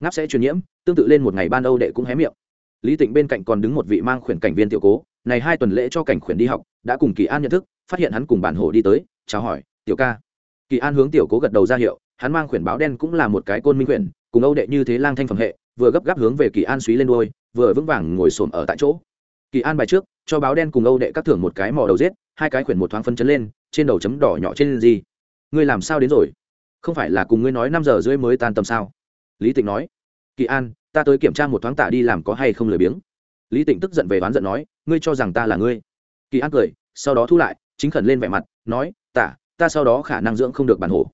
Ngáp sẽ truyền nhiễm, tương tự lên một ngày ban âu đệ cũng hé miệng. Lý tịnh bên cạnh còn đứng một vị mang khuyển cảnh viên tiểu cố, này hai tuần lễ cho cảnh khuyển đi học, đã cùng kỳ an nhận thức phát hiện hắn cùng bản hổ đi tới, chào hỏi, tiểu ca. Kỳ an hướng tiểu cố gật đầu ra hiệu, hắn mang khuyển báo đen cũng là một cái côn minh khuyển, cùng âu đệ như thế lang thanh phẩm hệ, vừa gấp gáp hướng về kỳ an suý lên đôi vừa vững vàng ngồi xổm ở tại chỗ. Kỳ an bài trước, cho báo đen cùng âu đệ các thưởng một cái mò đầu giết, hai cái khuyển một thoáng phân chấn lên, trên đầu chấm đỏ nhỏ trên gì. Ngươi làm sao đến rồi? Không phải là cùng ngươi nói năm giờ rưỡi mới tan tầm sao? Lý tịnh nói. Kỳ an, ta tới kiểm tra một thoáng tạ đi làm có hay không lười biếng. Lý tịnh tức giận về oán giận nói, ngươi cho rằng ta là ngươi? Kỳ an cười, sau đó thu lại chính khẩn lên vẻ mặt, nói, tả, ta sau đó khả năng dưỡng không được bản hổ.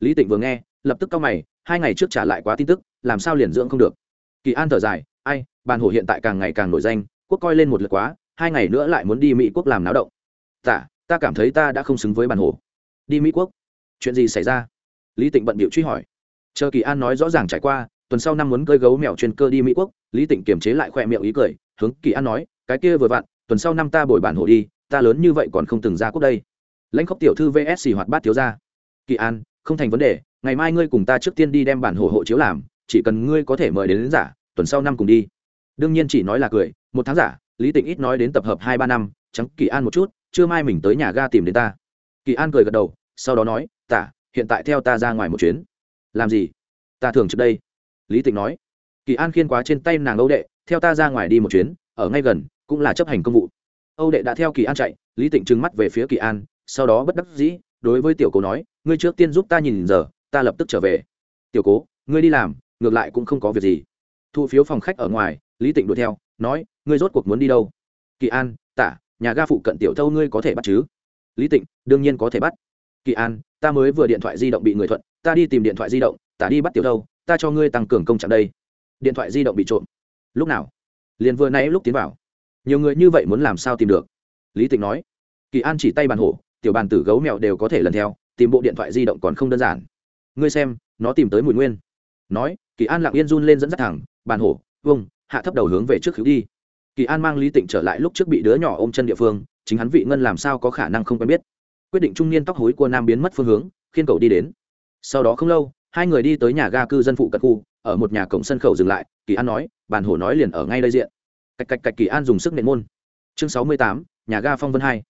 Lý tịnh vừa nghe, lập tức cau mày, hai ngày trước trả lại quá tin tức, làm sao liền dưỡng không được? Kỳ an thở dài, ai, bản hổ hiện tại càng ngày càng nổi danh, quốc coi lên một lượt quá, hai ngày nữa lại muốn đi mỹ quốc làm náo động. Tả, ta cảm thấy ta đã không xứng với bản hổ. Đi mỹ quốc? Chuyện gì xảy ra? Lý tịnh bận bịu truy hỏi. Chờ kỳ an nói rõ ràng trải qua, tuần sau năm muốn cơi gấu mèo chuyên cơ đi mỹ quốc, lý tịnh kiềm chế lại khoe miệng ý cười, hướng kỳ an nói, cái kia vừa vặn, tuần sau năm ta bồi bản hổ đi ta lớn như vậy còn không từng ra quốc đây. Lãnh khóc tiểu thư vs hoạt bát thiếu ra kỳ an không thành vấn đề ngày mai ngươi cùng ta trước tiên đi đem bản hộ hộ chiếu làm chỉ cần ngươi có thể mời đến, đến giả tuần sau năm cùng đi. Đương nhiên chỉ nói là cười một tháng giả lý tịnh ít nói đến tập hợp hai ba năm trắng kỳ an một chút chưa mai mình tới nhà ga tìm đến ta. Kỳ an cười gật đầu sau đó nói tả hiện tại theo ta ra ngoài một chuyến. Làm gì? Ta thường trước đây. Lý tịnh nói. Kỳ an khiên quá trên tay nàng âu đệ theo ta ra ngoài đi một chuyến ở ngay gần cũng là chấp hành công vụ âu đệ đã theo kỳ an chạy, lý tịnh trừng mắt về phía kỳ an, sau đó bất đắc dĩ, đối với tiểu cố nói, ngươi trước tiên giúp ta nhìn giờ, ta lập tức trở về. Tiểu cố, ngươi đi làm, ngược lại cũng không có việc gì. Thu phiếu phòng khách ở ngoài, lý tịnh đuổi theo, nói, ngươi rốt cuộc muốn đi đâu? Kỳ an, tả, nhà ga phụ cận tiểu thâu ngươi có thể bắt chứ? Lý tịnh, đương nhiên có thể bắt. Kỳ an, ta mới vừa điện thoại di động bị người thuận, ta đi tìm điện thoại di động, tả đi bắt tiểu thâu, ta cho ngươi tăng cường công trạng đây. Điện thoại di động bị trộm. Lúc nào? Liền vừa nãy lúc tiến vào nhiều người như vậy muốn làm sao tìm được? Lý tịnh nói. Kỳ an chỉ tay bàn hổ tiểu bàn tử gấu mèo đều có thể lần theo tìm bộ điện thoại di động còn không đơn giản. Ngươi xem nó tìm tới mùi nguyên. Nói kỳ an lặng yên run lên dẫn dắt thẳng bàn hổ vung, hạ thấp đầu hướng về trước cứu đi. Kỳ an mang lý tịnh trở lại lúc trước bị đứa nhỏ ôm chân địa phương chính hắn vị ngân làm sao có khả năng không quen biết. Quyết định trung niên tóc hối của nam biến mất phương hướng khiên cầu đi đến. Sau đó không lâu hai người đi tới nhà ga cư dân phụ cận khu ở một nhà cổng sân khẩu dừng lại kỳ an nói bàn hổ nói liền ở ngay đây diện cạch cạch cạch kỳ an dùng sức nện môn. Chương sáu mươi tám, nhà ga phong vân hai.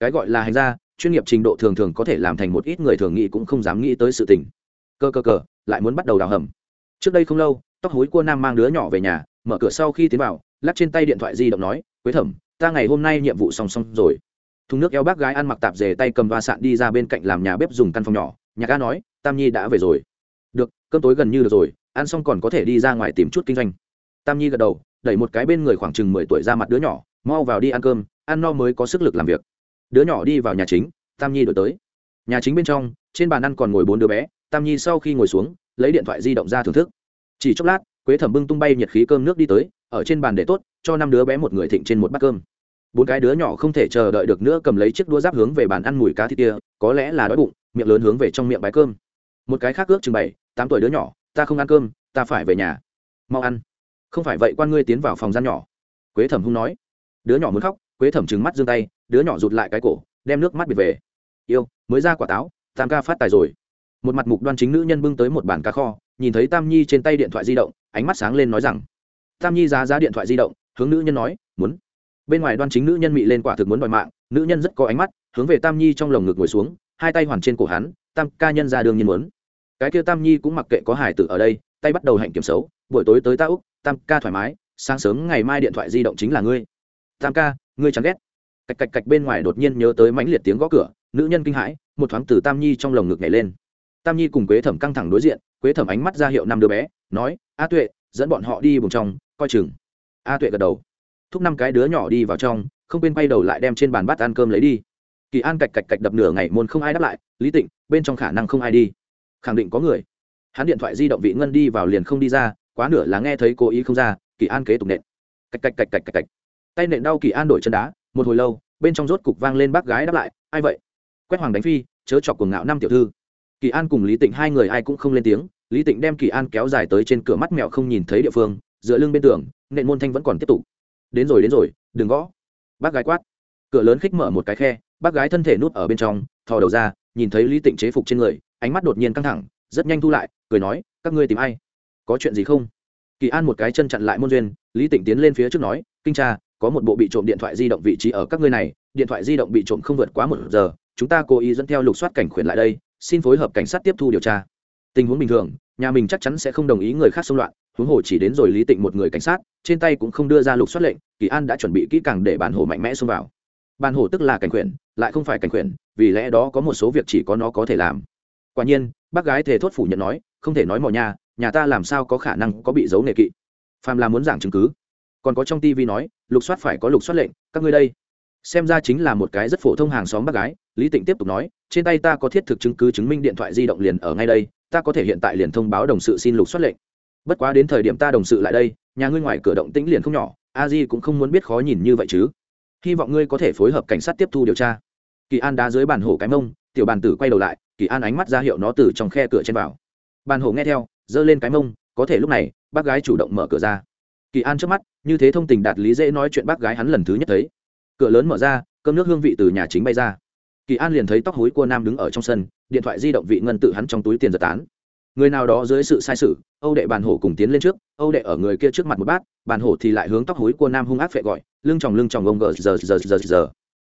Cái gọi là hành gia, chuyên nghiệp trình độ thường thường có thể làm thành một ít người thường nghĩ cũng không dám nghĩ tới sự tình. Cơ cơ cờ lại muốn bắt đầu đào hầm. Trước đây không lâu, tóc hối cua nam mang đứa nhỏ về nhà, mở cửa sau khi tiến vào, lắp trên tay điện thoại di động nói, quế thẩm, ta ngày hôm nay nhiệm vụ song song rồi. Thùng nước eo bác gái ăn mặc tạp dề tay cầm va sạn đi ra bên cạnh làm nhà bếp dùng căn phòng nhỏ. Nhà ga nói, tam nhi đã về rồi. Được, cơm tối gần như được rồi, ăn xong còn có thể đi ra ngoài tìm chút kinh doanh. Tam nhi gật đầu đẩy một cái bên người khoảng chừng mười tuổi ra mặt đứa nhỏ, mau vào đi ăn cơm, ăn no mới có sức lực làm việc. Đứa nhỏ đi vào nhà chính, tam nhi đổi tới. Nhà chính bên trong, trên bàn ăn còn ngồi bốn đứa bé, tam nhi sau khi ngồi xuống, lấy điện thoại di động ra thưởng thức. Chỉ chốc lát, quế thẩm bưng tung bay nhiệt khí cơm nước đi tới, ở trên bàn để tốt, cho năm đứa bé một người thịnh trên một bát cơm. Bốn cái đứa nhỏ không thể chờ đợi được nữa cầm lấy chiếc đũa giáp hướng về bàn ăn mùi cá thịt kia, có lẽ là đói bụng, miệng lớn hướng về trong miệng bái cơm. Một cái khác ước chừng bảy, tám tuổi đứa nhỏ, ta không ăn cơm, ta phải về nhà. Mau ăn không phải vậy quan ngươi tiến vào phòng gian nhỏ. Quế thẩm hung nói. Đứa nhỏ muốn khóc, quế thẩm trừng mắt giương tay, đứa nhỏ rụt lại cái cổ, đem nước mắt biệt về. Yêu, mới ra quả táo, tam ca phát tài rồi. Một mặt mục đoan chính nữ nhân bưng tới một bản cá kho, nhìn thấy tam nhi trên tay điện thoại di động, ánh mắt sáng lên nói rằng, tam nhi giá giá điện thoại di động, hướng nữ nhân nói, muốn. Bên ngoài đoan chính nữ nhân mị lên quả thực muốn đòi mạng, nữ nhân rất có ánh mắt, hướng về tam nhi trong lồng ngực ngồi xuống, hai tay hoàn trên cổ hắn, tam ca nhân ra đường nhiên muốn cái kia tam nhi cũng mặc kệ có hải tử ở đây, tay bắt đầu hạnh kiểm xấu, buổi tối tới ta úc, tam ca thoải mái, sáng sớm ngày mai điện thoại di động chính là ngươi. Tam ca, ngươi chẳng ghét. Cạch cạch cạch bên ngoài đột nhiên nhớ tới mãnh liệt tiếng gõ cửa, nữ nhân kinh hãi, một thoáng từ tam nhi trong lồng ngực nhảy lên. Tam nhi cùng quế thẩm căng thẳng đối diện, quế thẩm ánh mắt ra hiệu năm đứa bé, nói, a tuệ, dẫn bọn họ đi vùng trong, coi chừng. A tuệ gật đầu. Thúc năm cái đứa nhỏ đi vào trong, không quên quay đầu lại đem trên bàn bát ăn cơm lấy đi. Kỳ an cạch cạch cạch đập nửa ngày môn không ai đáp lại, lý tịnh, bên trong khả năng không ai đi khẳng định có người. Hắn điện thoại di động vị ngân đi vào liền không đi ra, quá nửa là nghe thấy cố ý không ra, kỳ an kế tục nện. Cạch cạch cạch cạch cạch cạch. Tay nện đau kỳ an đổi chân đá, một hồi lâu, bên trong rốt cục vang lên bác gái đáp lại, ai vậy? Quét hoàng đánh phi, chớ chọc cuồng ngạo năm tiểu thư. Kỳ an cùng lý tịnh hai người ai cũng không lên tiếng, lý tịnh đem kỳ an kéo dài tới trên cửa mắt mèo không nhìn thấy địa phương, dựa lưng bên tường, nện môn thanh vẫn còn tiếp tục. Đến rồi đến rồi, đừng gõ. Bác gái quát. Cửa lớn khích mở một cái khe, bác gái thân thể nút ở bên trong, thò đầu ra, nhìn thấy lý tịnh chế phục trên người ánh mắt đột nhiên căng thẳng, rất nhanh thu lại, cười nói, các ngươi tìm ai? Có chuyện gì không? Kỳ an một cái chân chặn lại môn duyên, lý tịnh tiến lên phía trước nói, kinh tra, có một bộ bị trộm điện thoại di động vị trí ở các ngươi này, điện thoại di động bị trộm không vượt quá một giờ, chúng ta cố ý dẫn theo lục soát cảnh khuyển lại đây, xin phối hợp cảnh sát tiếp thu điều tra. Tình huống bình thường, nhà mình chắc chắn sẽ không đồng ý người khác xông loạn, huống hồ chỉ đến rồi lý tịnh một người cảnh sát, trên tay cũng không đưa ra lục soát lệnh, kỳ an đã chuẩn bị kỹ càng để bản hồ mạnh mẽ xông vào. Bản hồ tức là cảnh khuyển, lại không phải cảnh khuyển, vì lẽ đó có một số việc chỉ có nó có thể làm quả nhiên, bác gái thề thốt phủ nhận nói, không thể nói mò nhà nhà ta làm sao có khả năng có bị giấu nghề kỵ. Phàm là muốn giảng chứng cứ. Còn có trong tivi nói, lục soát phải có lục soát lệnh, các ngươi đây. Xem ra chính là một cái rất phổ thông hàng xóm bác gái, lý tịnh tiếp tục nói, trên tay ta có thiết thực chứng cứ chứng minh điện thoại di động liền ở ngay đây, ta có thể hiện tại liền thông báo đồng sự xin lục soát lệnh. Bất quá đến thời điểm ta đồng sự lại đây, nhà ngươi ngoài cửa động tĩnh liền không nhỏ, a di cũng không muốn biết khó nhìn như vậy chứ. Hy vọng ngươi có thể phối hợp cảnh sát tiếp thu điều tra. Kỳ an đá dưới bàn hổ cái mông, tiểu bàn tử quay đầu lại kỳ an ánh mắt ra hiệu nó từ trong khe cửa trên vào. Bàn hổ nghe theo, giơ lên cái mông, có thể lúc này, bác gái chủ động mở cửa ra. Kỳ an trước mắt, như thế thông tình đạt lý dễ nói chuyện bác gái hắn lần thứ nhất thấy. Cửa lớn mở ra, cơm nước hương vị từ nhà chính bay ra. Kỳ an liền thấy tóc hối của nam đứng ở trong sân, điện thoại di động vị ngân tự hắn trong túi tiền giật tán. Người nào đó dưới sự sai sự, âu đệ bàn hổ cùng tiến lên trước, âu đệ ở người kia trước mặt một bát, bàn hổ thì lại hướng tóc hối của nam hung ác phệ gọi, lưng tròng lưng tròng ông gờ, giờ giờ giờ giờ.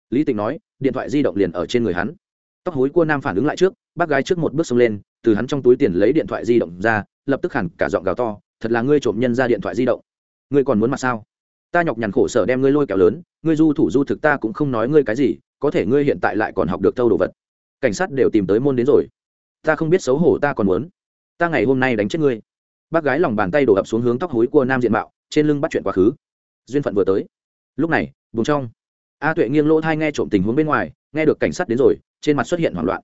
Lý tịnh nói, điện thoại di động liền ở trên người hắn tóc hối cua nam phản ứng lại trước, bác gái trước một bước xông lên, từ hắn trong túi tiền lấy điện thoại di động ra, lập tức hẳn cả giọng gào to, thật là ngươi trộm nhân ra điện thoại di động. Ngươi còn muốn mặt sao? Ta nhọc nhằn khổ sở đem ngươi lôi kéo lớn, ngươi du thủ du thực ta cũng không nói ngươi cái gì, có thể ngươi hiện tại lại còn học được thâu đồ vật. Cảnh sát đều tìm tới môn đến rồi. Ta không biết xấu hổ ta còn muốn. Ta ngày hôm nay đánh chết ngươi. Bác gái lòng bàn tay đổ ập xuống hướng tóc hối của nam diện mạo, trên lưng bắt chuyện quá khứ. Duyên phận vừa tới. Lúc này, vùng trong, a tuệ nghiêng lỗ thai nghe trộm tình huống bên ngoài, nghe được cảnh sát đến rồi trên mặt xuất hiện hoảng loạn.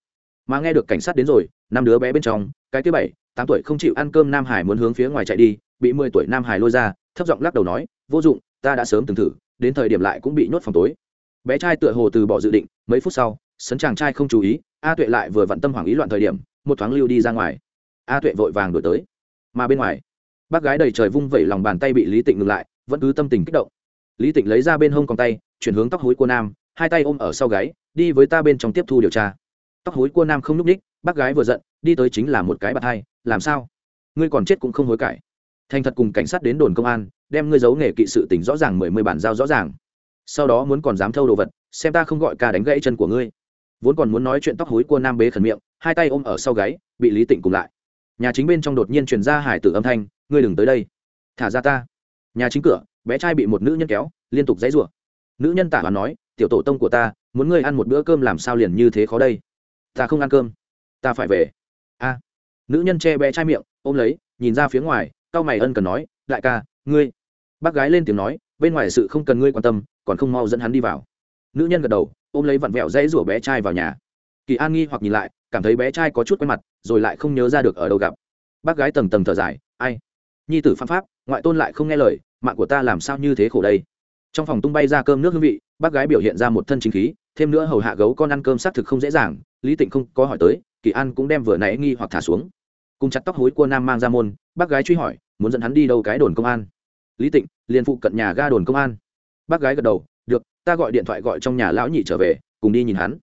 Mà nghe được cảnh sát đến rồi, năm đứa bé bên trong, cái thứ bảy, tám tuổi không chịu ăn cơm nam hải muốn hướng phía ngoài chạy đi, bị mười tuổi nam hải lôi ra, thấp giọng lắc đầu nói, vô dụng, ta đã sớm từng thử, đến thời điểm lại cũng bị nhốt phòng tối. Bé trai tựa hồ từ bỏ dự định, mấy phút sau, sấn chàng trai không chú ý, a tuệ lại vừa vặn tâm hoảng ý loạn thời điểm, một thoáng lưu đi ra ngoài. A tuệ vội vàng đổi tới. Mà bên ngoài, bác gái đầy trời vung vẩy lòng bàn tay bị lý tịnh ngừng lại, vẫn cứ tâm tình kích động. Lý tịnh lấy ra bên hông còng tay, chuyển hướng tóc hối của nam, hai tay ôm ở sau gáy đi với ta bên trong tiếp thu điều tra. Tóc hối cua nam không n ú c ních, bác gái vừa giận, đi tới chính là một cái bạt hai, làm sao? Ngươi còn chết cũng không hối cải. Thành thật cùng cảnh sát đến đồn công an, đem ngươi giấu nghề kỵ sự tỉnh rõ ràng mười mươi bản giao rõ ràng. Sau đó muốn còn dám thâu đồ vật, xem ta không gọi ca đánh gãy chân của ngươi. Vốn còn muốn nói chuyện tóc hối cua nam bế khẩn miệng, hai tay ôm ở sau gáy, bị lý tịnh cùng lại. Nhà chính bên trong đột nhiên truyền ra hải tử âm thanh, ngươi đừng tới đây. Thả ra ta. Nhà chính cửa, bé trai bị một nữ nhân kéo, liên tục dãy rủa. Nữ nhân tả và nói tiểu tổ tông của ta, muốn ngươi ăn một bữa cơm làm sao liền như thế khó đây? Ta không ăn cơm, ta phải về. A. Nữ nhân che bé trai miệng, ôm lấy, nhìn ra phía ngoài cao mày ân cần nói, đại ca, ngươi. Bác gái lên tiếng nói, bên ngoài sự không cần ngươi quan tâm, còn không mau dẫn hắn đi vào. Nữ nhân gật đầu, ôm lấy vặn vẹo dãy rủa bé trai vào nhà. Kỳ an nghi hoặc nhìn lại, cảm thấy bé trai có chút quen mặt, rồi lại không nhớ ra được ở đâu gặp. Bác gái tầng tầng thở dài, ai? Nhi tử phạm pháp, ngoại tôn lại không nghe lời, mạng của ta làm sao như thế khổ đây? Trong phòng tung bay ra cơm nước hương vị, bác gái biểu hiện ra một thân chính khí, thêm nữa hầu hạ gấu con ăn cơm xác thực không dễ dàng, lý tịnh không có hỏi tới, kỳ an cũng đem vừa nãy nghi hoặc thả xuống. Cùng chặt tóc hối cua nam mang ra môn, bác gái truy hỏi, muốn dẫn hắn đi đâu cái đồn công an? Lý tịnh, liền phụ cận nhà ga đồn công an. Bác gái gật đầu, được, ta gọi điện thoại gọi trong nhà lão nhị trở về, cùng đi nhìn hắn.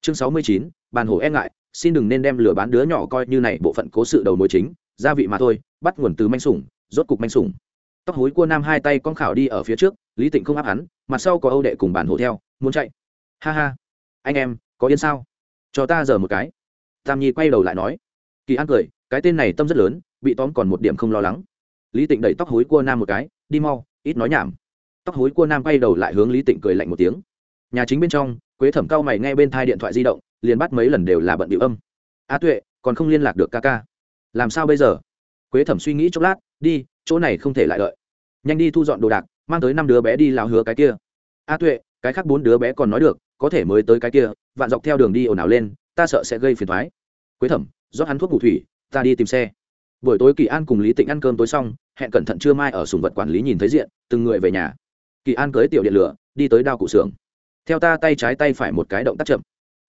Chương sáu mươi chín, bàn hổ e ngại, xin đừng nên đem lửa bán đứa nhỏ coi như này bộ phận cố sự đầu mối chính, gia vị mà thôi, bắt nguồn từ manh sủng, rốt cục manh sủng. Tóc hối cua nam hai tay con khảo đi ở phía trước lý tịnh không áp hắn, mặt sau có âu đệ cùng bản hộ theo, muốn chạy. Ha ha. Anh em, có yên sao? Cho ta giờ một cái. Tam nhi quay đầu lại nói. Kỳ an cười, cái tên này tâm rất lớn, bị tóm còn một điểm không lo lắng. Lý tịnh đẩy tóc hối cua nam một cái, đi mau, ít nói nhảm. Tóc hối cua nam quay đầu lại hướng lý tịnh cười lạnh một tiếng. Nhà chính bên trong, quế thẩm cao mày nghe bên thai điện thoại di động, liền bắt mấy lần đều là bận điệu âm. A tuệ, còn không liên lạc được ca ca. Làm sao bây giờ? Quế thẩm suy nghĩ chốc lát, đi, chỗ này không thể lại đợi. Nhanh đi thu dọn đồ đạc mang tới năm đứa bé đi lao hứa cái kia. A tuệ, cái khác bốn đứa bé còn nói được, có thể mới tới cái kia, vạn dọc theo đường đi ồn ào lên, ta sợ sẽ gây phiền thoái quế thẩm, rót hắn thuốc ngủ thủy, ta đi tìm xe. Buổi tối kỳ an cùng lý tịnh ăn cơm tối xong, hẹn cẩn thận trưa mai ở sùng vật quản lý nhìn thấy diện, từng người về nhà. Kỳ an cưới tiểu điện lửa, đi tới đao cụ xưởng. Theo ta tay trái tay phải một cái động tác chậm.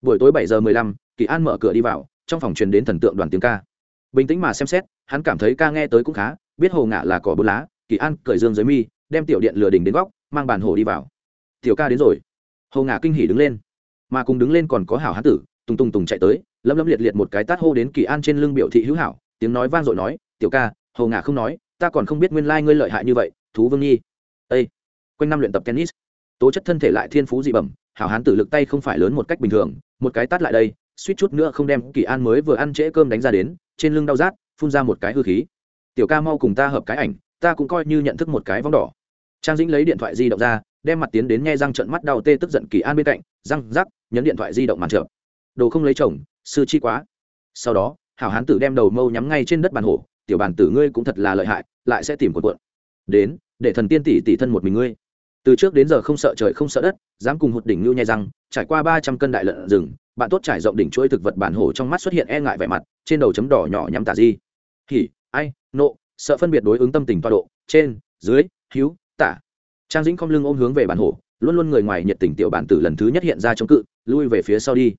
Buổi tối bảy giờ mười lăm, kỳ an mở cửa đi vào, trong phòng truyền đến thần tượng đoàn tiếng ca. Bình tĩnh mà xem xét, hắn cảm thấy ca nghe tới cũng khá, biết hồ ngạ là cỏ bút lá, kỳ an cởi dương dưới mi đem tiểu điện lừa đỉnh đến góc, mang bàn hồ đi vào. Tiểu ca đến rồi. Hồ ngạ kinh hỉ đứng lên. Mà cùng đứng lên còn có hảo hán tử, tùng tùng tùng chạy tới, lấm lấm liệt liệt một cái tát hô đến kỳ an trên lưng biểu thị hữu hảo, tiếng nói vang dội nói, tiểu ca, hồ ngạ không nói, ta còn không biết nguyên lai ngươi lợi hại như vậy, thú vương nhi. Ây quanh năm luyện tập tennis, tố chất thân thể lại thiên phú dị bẩm, hảo hán tử lực tay không phải lớn một cách bình thường, một cái tát lại đây, suýt chút nữa không đem kỳ an mới vừa ăn trễ cơm đánh ra đến, trên lưng đau rát, phun ra một cái hư khí. Tiểu ca mau cùng ta hợp cái ảnh, ta cũng coi như nhận thức một cái vong đỏ trang dĩnh lấy điện thoại di động ra, đem mặt tiến đến nghe răng trận mắt đau tê tức giận kỳ an bên cạnh, răng rắc, nhấn điện thoại di động màn trượt. Đồ không lấy chồng, sư chi quá. Sau đó, hảo hán tử đem đầu mâu nhắm ngay trên đất bàn hổ, tiểu bàn tử ngươi cũng thật là lợi hại, lại sẽ tìm quần quận. Đến, để thần tiên tỷ tỷ thân một mình ngươi. Từ trước đến giờ không sợ trời không sợ đất, dám cùng hụt đỉnh ngưu nhai răng, trải qua ba trăm cân đại lợn rừng, bạn tốt trải rộng đỉnh chuỗi thực vật bản hổ trong mắt xuất hiện e ngại vẻ mặt, trên đầu chấm đỏ nhỏ nhắm tả di. Hỉ, ai, nộ, sợ phân biệt đối ứng tâm tình toa độ, trên, dưới, hữu trang dĩnh không lưng ôm hướng về bản hổ, luôn luôn người ngoài nhiệt tình tiểu bản tử lần thứ nhất hiện ra chống cự, lui về phía sau đi.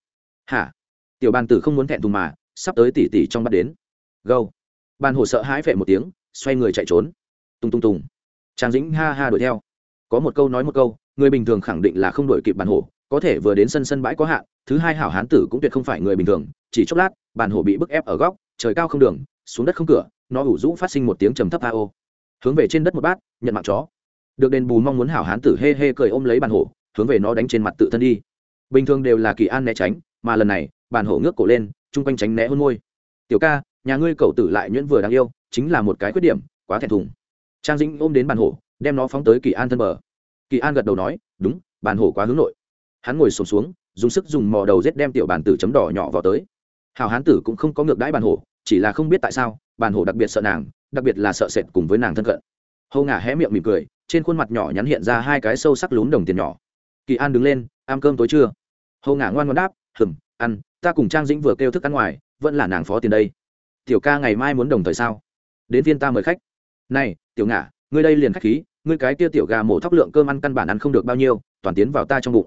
Hả? Tiểu bản tử không muốn thẹn thùng mà, sắp tới tỉ tỉ trong bắt đến. Gâu bản hổ sợ hãi phệ một tiếng, xoay người chạy trốn. Tung tung tùng trang dĩnh ha ha đuổi theo. Có một câu nói một câu, người bình thường khẳng định là không đổi kịp bản hổ, có thể vừa đến sân sân bãi có hạn, thứ hai hảo hán tử cũng tuyệt không phải người bình thường, chỉ chốc lát, bản hổ bị bức ép ở góc, trời cao không đường, xuống đất không cửa, nó ủ rũ phát sinh một tiếng trầm thấp a ô. Hướng về trên đất một bát, nhận mạng chó được đền bù mong muốn hảo hán tử hê hê cười ôm lấy bàn hổ hướng về nó đánh trên mặt tự thân đi. Bình thường đều là kỳ an né tránh mà lần này bàn hổ ngước cổ lên chung quanh tránh né hôn môi. Tiểu ca nhà ngươi cậu tử lại nhuyễn vừa đáng yêu chính là một cái khuyết điểm quá thẹn thùng. Trang dĩnh ôm đến bàn hổ đem nó phóng tới kỳ an thân bờ. Kỳ an gật đầu nói đúng bàn hổ quá hướng nội. Hắn ngồi sổm xuống, xuống dùng sức dùng mò đầu rết đem tiểu bàn tử chấm đỏ nhỏ vào tới. Hào hán tử cũng không có ngược đãi bàn hổ chỉ là không biết tại sao bàn hổ đặc biệt sợ nàng đặc biệt là sợ sệt cùng với nàng thân cận. Hầu ngả hé miệng mỉm cười trên khuôn mặt nhỏ nhắn hiện ra hai cái sâu sắc lún đồng tiền nhỏ. Kỳ an đứng lên ăn cơm tối trưa hầu ngả ngoan ngoan đáp, hừm, ăn, ta cùng trang dĩnh vừa kêu thức ăn ngoài, vẫn là nàng phó tiền đây. Tiểu ca ngày mai muốn đồng thời sao? Đến viên ta mời khách. Này, tiểu ngả, ngươi đây liền khách khí, ngươi cái kia tiểu gà mổ thóc lượng cơm ăn căn bản ăn không được bao nhiêu, toàn tiến vào ta trong bụng.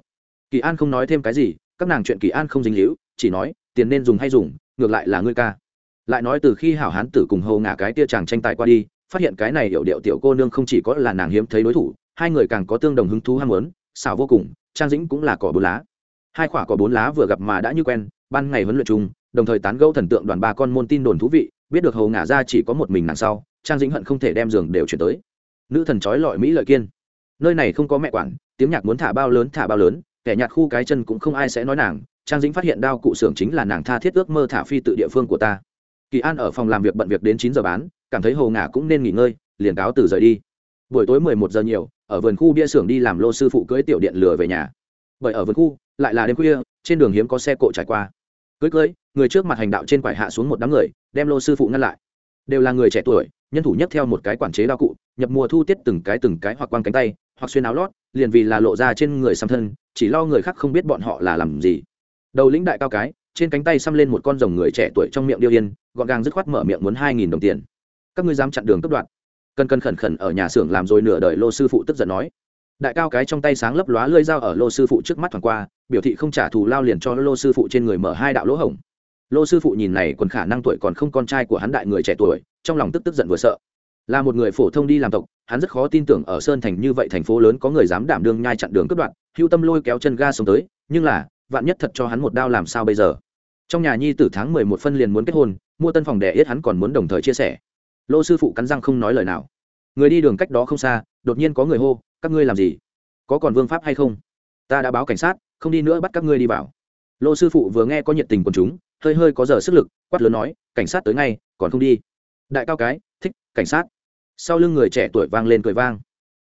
Kỳ an không nói thêm cái gì, các nàng chuyện kỳ an không dính hữu chỉ nói, tiền nên dùng hay dùng, ngược lại là ngươi ca. Lại nói từ khi hảo hán tử cùng hầu ngả cái tia chàng tranh tài qua đi phát hiện cái này hiểu điệu tiểu cô nương không chỉ có là nàng hiếm thấy đối thủ, hai người càng có tương đồng hứng thú ham muốn, xảo vô cùng, trang dĩnh cũng là cỏ bốn lá. Hai quả cỏ bốn lá vừa gặp mà đã như quen, ban ngày huấn luyện chung, đồng thời tán gẫu thần tượng đoàn ba con môn tin đồn thú vị, biết được hầu ngả ra chỉ có một mình nàng sau, trang dĩnh hận không thể đem giường đều chuyển tới. Nữ thần trói lọi mỹ lợi kiên. Nơi này không có mẹ quản, tiếng nhạc muốn thả bao lớn thả bao lớn, kẻ nhạt khu cái chân cũng không ai sẽ nói nàng, trang dĩnh phát hiện đao cụ xưởng chính là nàng tha thiết ước mơ thả phi tự địa phương của ta. Kỳ an ở phòng làm việc bận việc đến chín giờ bán cảm thấy hồ ngả cũng nên nghỉ ngơi, liền cáo từ rời đi. Buổi tối mười một giờ nhiều, ở vườn khu bia xưởng đi làm lô sư phụ cưới tiểu điện lừa về nhà. Bởi ở vườn khu, lại là đêm khuya, trên đường hiếm có xe cộ trải qua. Cưới cưới, người trước mặt hành đạo trên quải hạ xuống một đám người, đem lô sư phụ ngăn lại. Đều là người trẻ tuổi, nhân thủ nhất theo một cái quản chế đao cụ, nhập mùa thu tiết từng cái từng cái hoặc quăng cánh tay, hoặc xuyên áo lót, liền vì là lộ ra trên người xăm thân, chỉ lo người khác không biết bọn họ là làm gì. Đầu lĩnh đại cao cái, trên cánh tay xăm lên một con rồng người trẻ tuổi trong miệng điêu yên, gọn gàng dứt khoát mở miệng muốn hai nghìn đồng tiền các ngươi dám chặn đường cấp đoạn cần cần khẩn khẩn ở nhà xưởng làm rồi nửa đời lô sư phụ tức giận nói. Đại cao cái trong tay sáng lấp lóa lơi dao ở lô sư phụ trước mắt thoảng qua, biểu thị không trả thù lao liền cho lô sư phụ trên người mở hai đạo lỗ hổng. Lô sư phụ nhìn này còn khả năng tuổi còn không con trai của hắn đại người trẻ tuổi, trong lòng tức tức giận vừa sợ. Là một người phổ thông đi làm tộc, hắn rất khó tin tưởng ở sơn thành như vậy thành phố lớn có người dám đảm đương nhai chặn đường cướp đoạn hưu tâm lôi kéo chân ga xuống tới, nhưng là, vạn nhất thật cho hắn một đao làm sao bây giờ? Trong nhà nhi tử tháng mười một phân liền muốn kết hôn, mua tân phòng đẻ yết hắn còn muốn đồng thời chia sẻ lô sư phụ cắn răng không nói lời nào. Người đi đường cách đó không xa, đột nhiên có người hô, các ngươi làm gì? Có còn vương pháp hay không? Ta đã báo cảnh sát, không đi nữa bắt các ngươi đi vào. Lô sư phụ vừa nghe có nhiệt tình quần chúng, hơi hơi có giờ sức lực, quát lớn nói, cảnh sát tới ngay, còn không đi. Đại cao cái, thích, cảnh sát. Sau lưng người trẻ tuổi vang lên cười vang.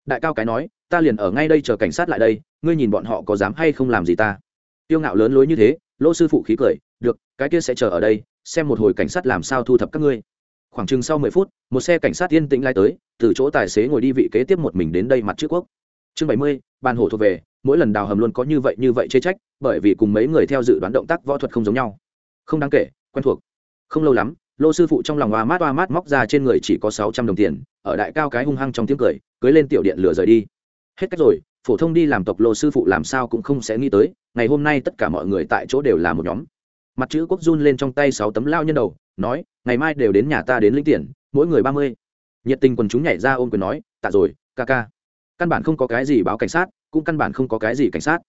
Đại cao cái nói, ta liền ở ngay đây chờ cảnh sát lại đây, ngươi nhìn bọn họ có dám hay không làm gì ta? Tiêu ngạo lớn lối như thế lỗ sư phụ khí cười, được, cái kia sẽ chờ ở đây, xem một hồi cảnh sát làm sao thu thập các ngươi khoảng chừng sau mười phút, một xe cảnh sát yên tĩnh lai tới, từ chỗ tài xế ngồi đi vị kế tiếp một mình đến đây mặt trước quốc. Chương bảy mươi ban hổ thuộc về, mỗi lần đào hầm luôn có như vậy như vậy chê trách, bởi vì cùng mấy người theo dự đoán động tác võ thuật không giống nhau. Không đáng kể, quen thuộc. Không lâu lắm, lô sư phụ trong lòng hoa mát hoa mát móc ra trên người chỉ có sáu trăm đồng tiền, ở đại cao cái hung hăng trong tiếng cười, cưới lên tiểu điện lửa rời đi. Hết cách rồi, phổ thông đi làm tộc lô sư phụ làm sao cũng không sẽ nghĩ tới, ngày hôm nay tất cả mọi người tại chỗ đều là một nhóm mặt chữ quốc run lên trong tay sáu tấm lao nhân đầu, nói, ngày mai đều đến nhà ta đến lĩnh tiền, mỗi người ba mươi. Nhiệt tình quần chúng nhảy ra ôm quyền nói, tạ rồi, ca ca. Căn bản không có cái gì báo cảnh sát, cũng căn bản không có cái gì cảnh sát.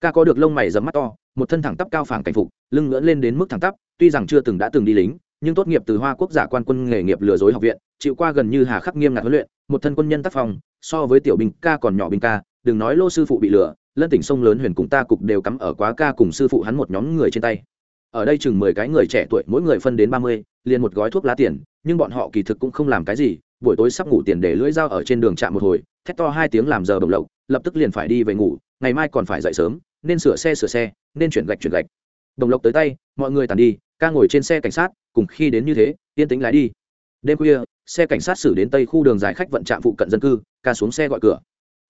Ca có được lông mày dầm mắt to, một thân thẳng tắp cao phẳng cảnh phục, lưng ngưỡn lên đến mức thẳng tắp, tuy rằng chưa từng đã từng đi lính, nhưng tốt nghiệp từ hoa quốc giả quan quân nghề nghiệp lừa dối học viện, chịu qua gần như hà khắc nghiêm ngặt huấn luyện, một thân quân nhân tác phong, so với tiểu binh ca còn nhỏ binh ca, đừng nói lô sư phụ bị lừa, lân tỉnh sông lớn huyền cùng ta cục đều cắm ở quá ca cùng sư phụ hắn một nhóm người trên tay ở đây chừng mười cái người trẻ tuổi, mỗi người phân đến ba mươi, liền một gói thuốc lá tiền, nhưng bọn họ kỳ thực cũng không làm cái gì, buổi tối sắp ngủ tiền để lưỡi dao ở trên đường chạm một hồi, thét to hai tiếng làm giờ đồng lộc, lập tức liền phải đi về ngủ, ngày mai còn phải dậy sớm, nên sửa xe sửa xe, nên chuyển gạch chuyển gạch. Đồng lộc tới tay, mọi người tàn đi, ca ngồi trên xe cảnh sát, cùng khi đến như thế, yên tĩnh lái đi. Đêm khuya, xe cảnh sát xử đến tây khu đường dài khách vận trạm phụ cận dân cư, ca xuống xe gọi cửa.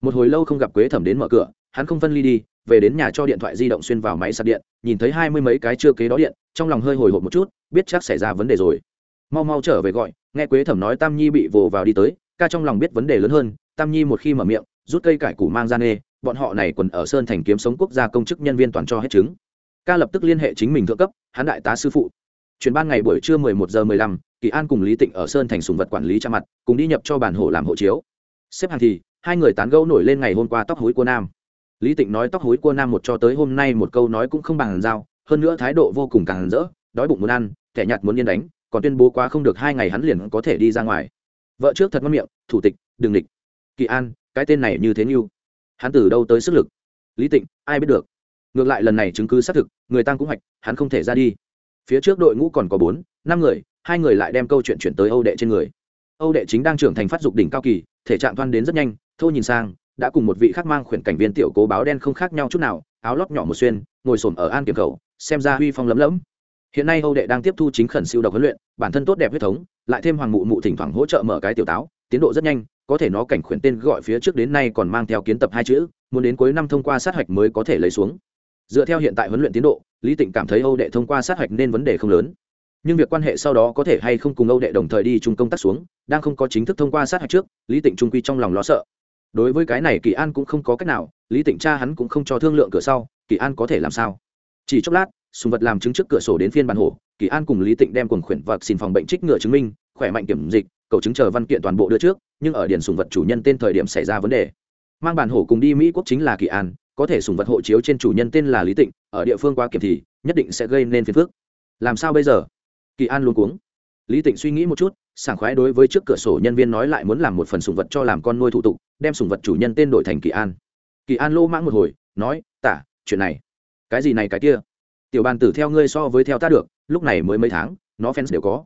Một hồi lâu không gặp quế thẩm đến mở cửa, hắn không phân ly đi về đến nhà cho điện thoại di động xuyên vào máy sạc điện, nhìn thấy hai mươi mấy cái chưa kế đó điện, trong lòng hơi hồi hộp một chút, biết chắc xảy ra vấn đề rồi. Mau mau trở về gọi, nghe quế thẩm nói tam nhi bị vồ vào đi tới, ca trong lòng biết vấn đề lớn hơn, tam nhi một khi mở miệng, rút cây cải củ mang ra nê bọn họ này quần ở sơn thành kiếm sống quốc gia công chức nhân viên toàn cho hết chứng ca lập tức liên hệ chính mình thượng cấp, hắn đại tá sư phụ. Chuyển ban ngày buổi trưa mười một giờ mười lăm, kỳ an cùng lý tịnh ở sơn thành sùng vật quản lý cha mặt, cùng đi nhập cho bản hộ làm hộ chiếu. Xếp hàng thì, hai người tán gẫu nổi lên ngày hôm qua tóc hối của nam lý tịnh nói tóc hối cua nam một cho tới hôm nay một câu nói cũng không bằng giao, hơn nữa thái độ vô cùng càng rỡ, đói bụng muốn ăn, kẻ nhạt muốn yên đánh, còn tuyên bố quá không được hai ngày hắn liền có thể đi ra ngoài. Vợ trước thật ngon miệng, thủ tịch, đừng địch. Kỳ an, cái tên này như thế như hắn từ đâu tới sức lực? Lý tịnh, ai biết được. Ngược lại lần này chứng cứ xác thực, người tăng cũng hoạch, hắn không thể ra đi. Phía trước đội ngũ còn có bốn, năm người, hai người lại đem câu chuyện chuyển tới âu đệ trên người. Âu đệ chính đang trưởng thành phát dục đỉnh cao kỳ, thể trạng thoan đến rất nhanh, thô nhìn sang đã cùng một vị khác mang khuyển cảnh viên tiểu cố báo đen không khác nhau chút nào, áo lót nhỏ một xuyên, ngồi xổm ở an kiểm khẩu, xem ra huy phong lấm lấm. Hiện nay âu đệ đang tiếp thu chính khẩn siêu độc huấn luyện, bản thân tốt đẹp huyết thống, lại thêm hoàng mụ mụ thỉnh thoảng hỗ trợ mở cái tiểu táo, tiến độ rất nhanh, có thể nó cảnh khuyển tên gọi phía trước đến nay còn mang theo kiến tập hai chữ, muốn đến cuối năm thông qua sát hạch mới có thể lấy xuống. Dựa theo hiện tại huấn luyện tiến độ, lý tịnh cảm thấy âu đệ thông qua sát hạch nên vấn đề không lớn. Nhưng việc quan hệ sau đó có thể hay không cùng âu đệ đồng thời đi chung công tác xuống, đang không có chính thức thông qua sát hạch trước, lý tịnh trung quy trong lòng lo sợ đối với cái này kỳ an cũng không có cách nào, lý tịnh cha hắn cũng không cho thương lượng cửa sau, kỳ an có thể làm sao? Chỉ chốc lát, sùng vật làm chứng trước cửa sổ đến phiên bàn hổ, kỳ an cùng lý tịnh đem quần khuyển vật xin phòng bệnh trích ngựa chứng minh, khỏe mạnh kiểm dịch, cầu chứng chờ văn kiện toàn bộ đưa trước, nhưng ở điển sùng vật chủ nhân tên thời điểm xảy ra vấn đề. Mang bàn hổ cùng đi mỹ quốc chính là kỳ an, có thể sùng vật hộ chiếu trên chủ nhân tên là lý tịnh, ở địa phương qua kiểm thì, nhất định sẽ gây nên phiền phức. Làm sao bây giờ? Kỳ an luôn cuống lý tịnh suy nghĩ một chút, sảng khoái đối với trước cửa sổ nhân viên nói lại muốn làm một phần sùng vật cho làm con nuôi thủ tục, đem sùng vật chủ nhân tên đổi thành kỳ an. Kỳ an lô mãng một hồi, nói, tả, chuyện này. Cái gì này cái kia? Tiểu bàn tử theo ngươi so với theo ta được, lúc này mới mấy tháng, nó fans đều có.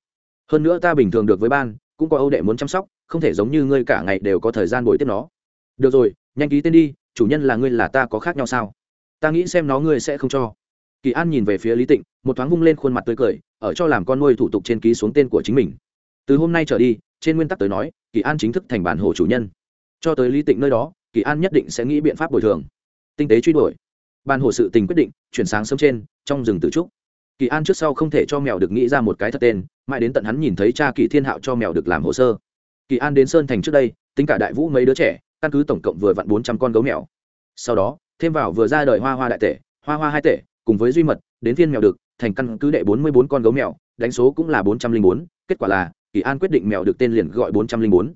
Hơn nữa ta bình thường được với ban, cũng có âu đệ muốn chăm sóc, không thể giống như ngươi cả ngày đều có thời gian bồi tiếp nó. Được rồi, nhanh ký tên đi, chủ nhân là ngươi là ta có khác nhau sao? Ta nghĩ xem nó ngươi sẽ không cho. Kỳ an nhìn về phía lý tịnh, một thoáng vung lên khuôn mặt tươi cười ở cho làm con nuôi thủ tục trên ký xuống tên của chính mình. Từ hôm nay trở đi, trên nguyên tắc tới nói, kỳ an chính thức thành bản hồ chủ nhân. Cho tới lý tịnh nơi đó, kỳ an nhất định sẽ nghĩ biện pháp bồi thường. Tinh tế truy đuổi. Ban hồ sự tình quyết định, chuyển sáng sớm trên, trong rừng tự trúc. Kỳ an trước sau không thể cho mèo được nghĩ ra một cái thật tên, mãi đến tận hắn nhìn thấy cha kỳ thiên hạo cho mèo được làm hồ sơ. Kỳ an đến sơn thành trước đây, tính cả đại vũ mấy đứa trẻ, căn cứ tổng cộng vừa vặn bốn trăm con gấu mèo. Sau đó, thêm vào vừa ra đời hoa hoa đại tể, hoa hoa hai tể, cùng với duy mật, đến phiên mèo được thành căn cứ đệ bốn mươi bốn con gấu mèo, đánh số cũng là bốn trăm linh bốn, kết quả là, kỳ an quyết định mèo được tên liền gọi bốn trăm linh bốn.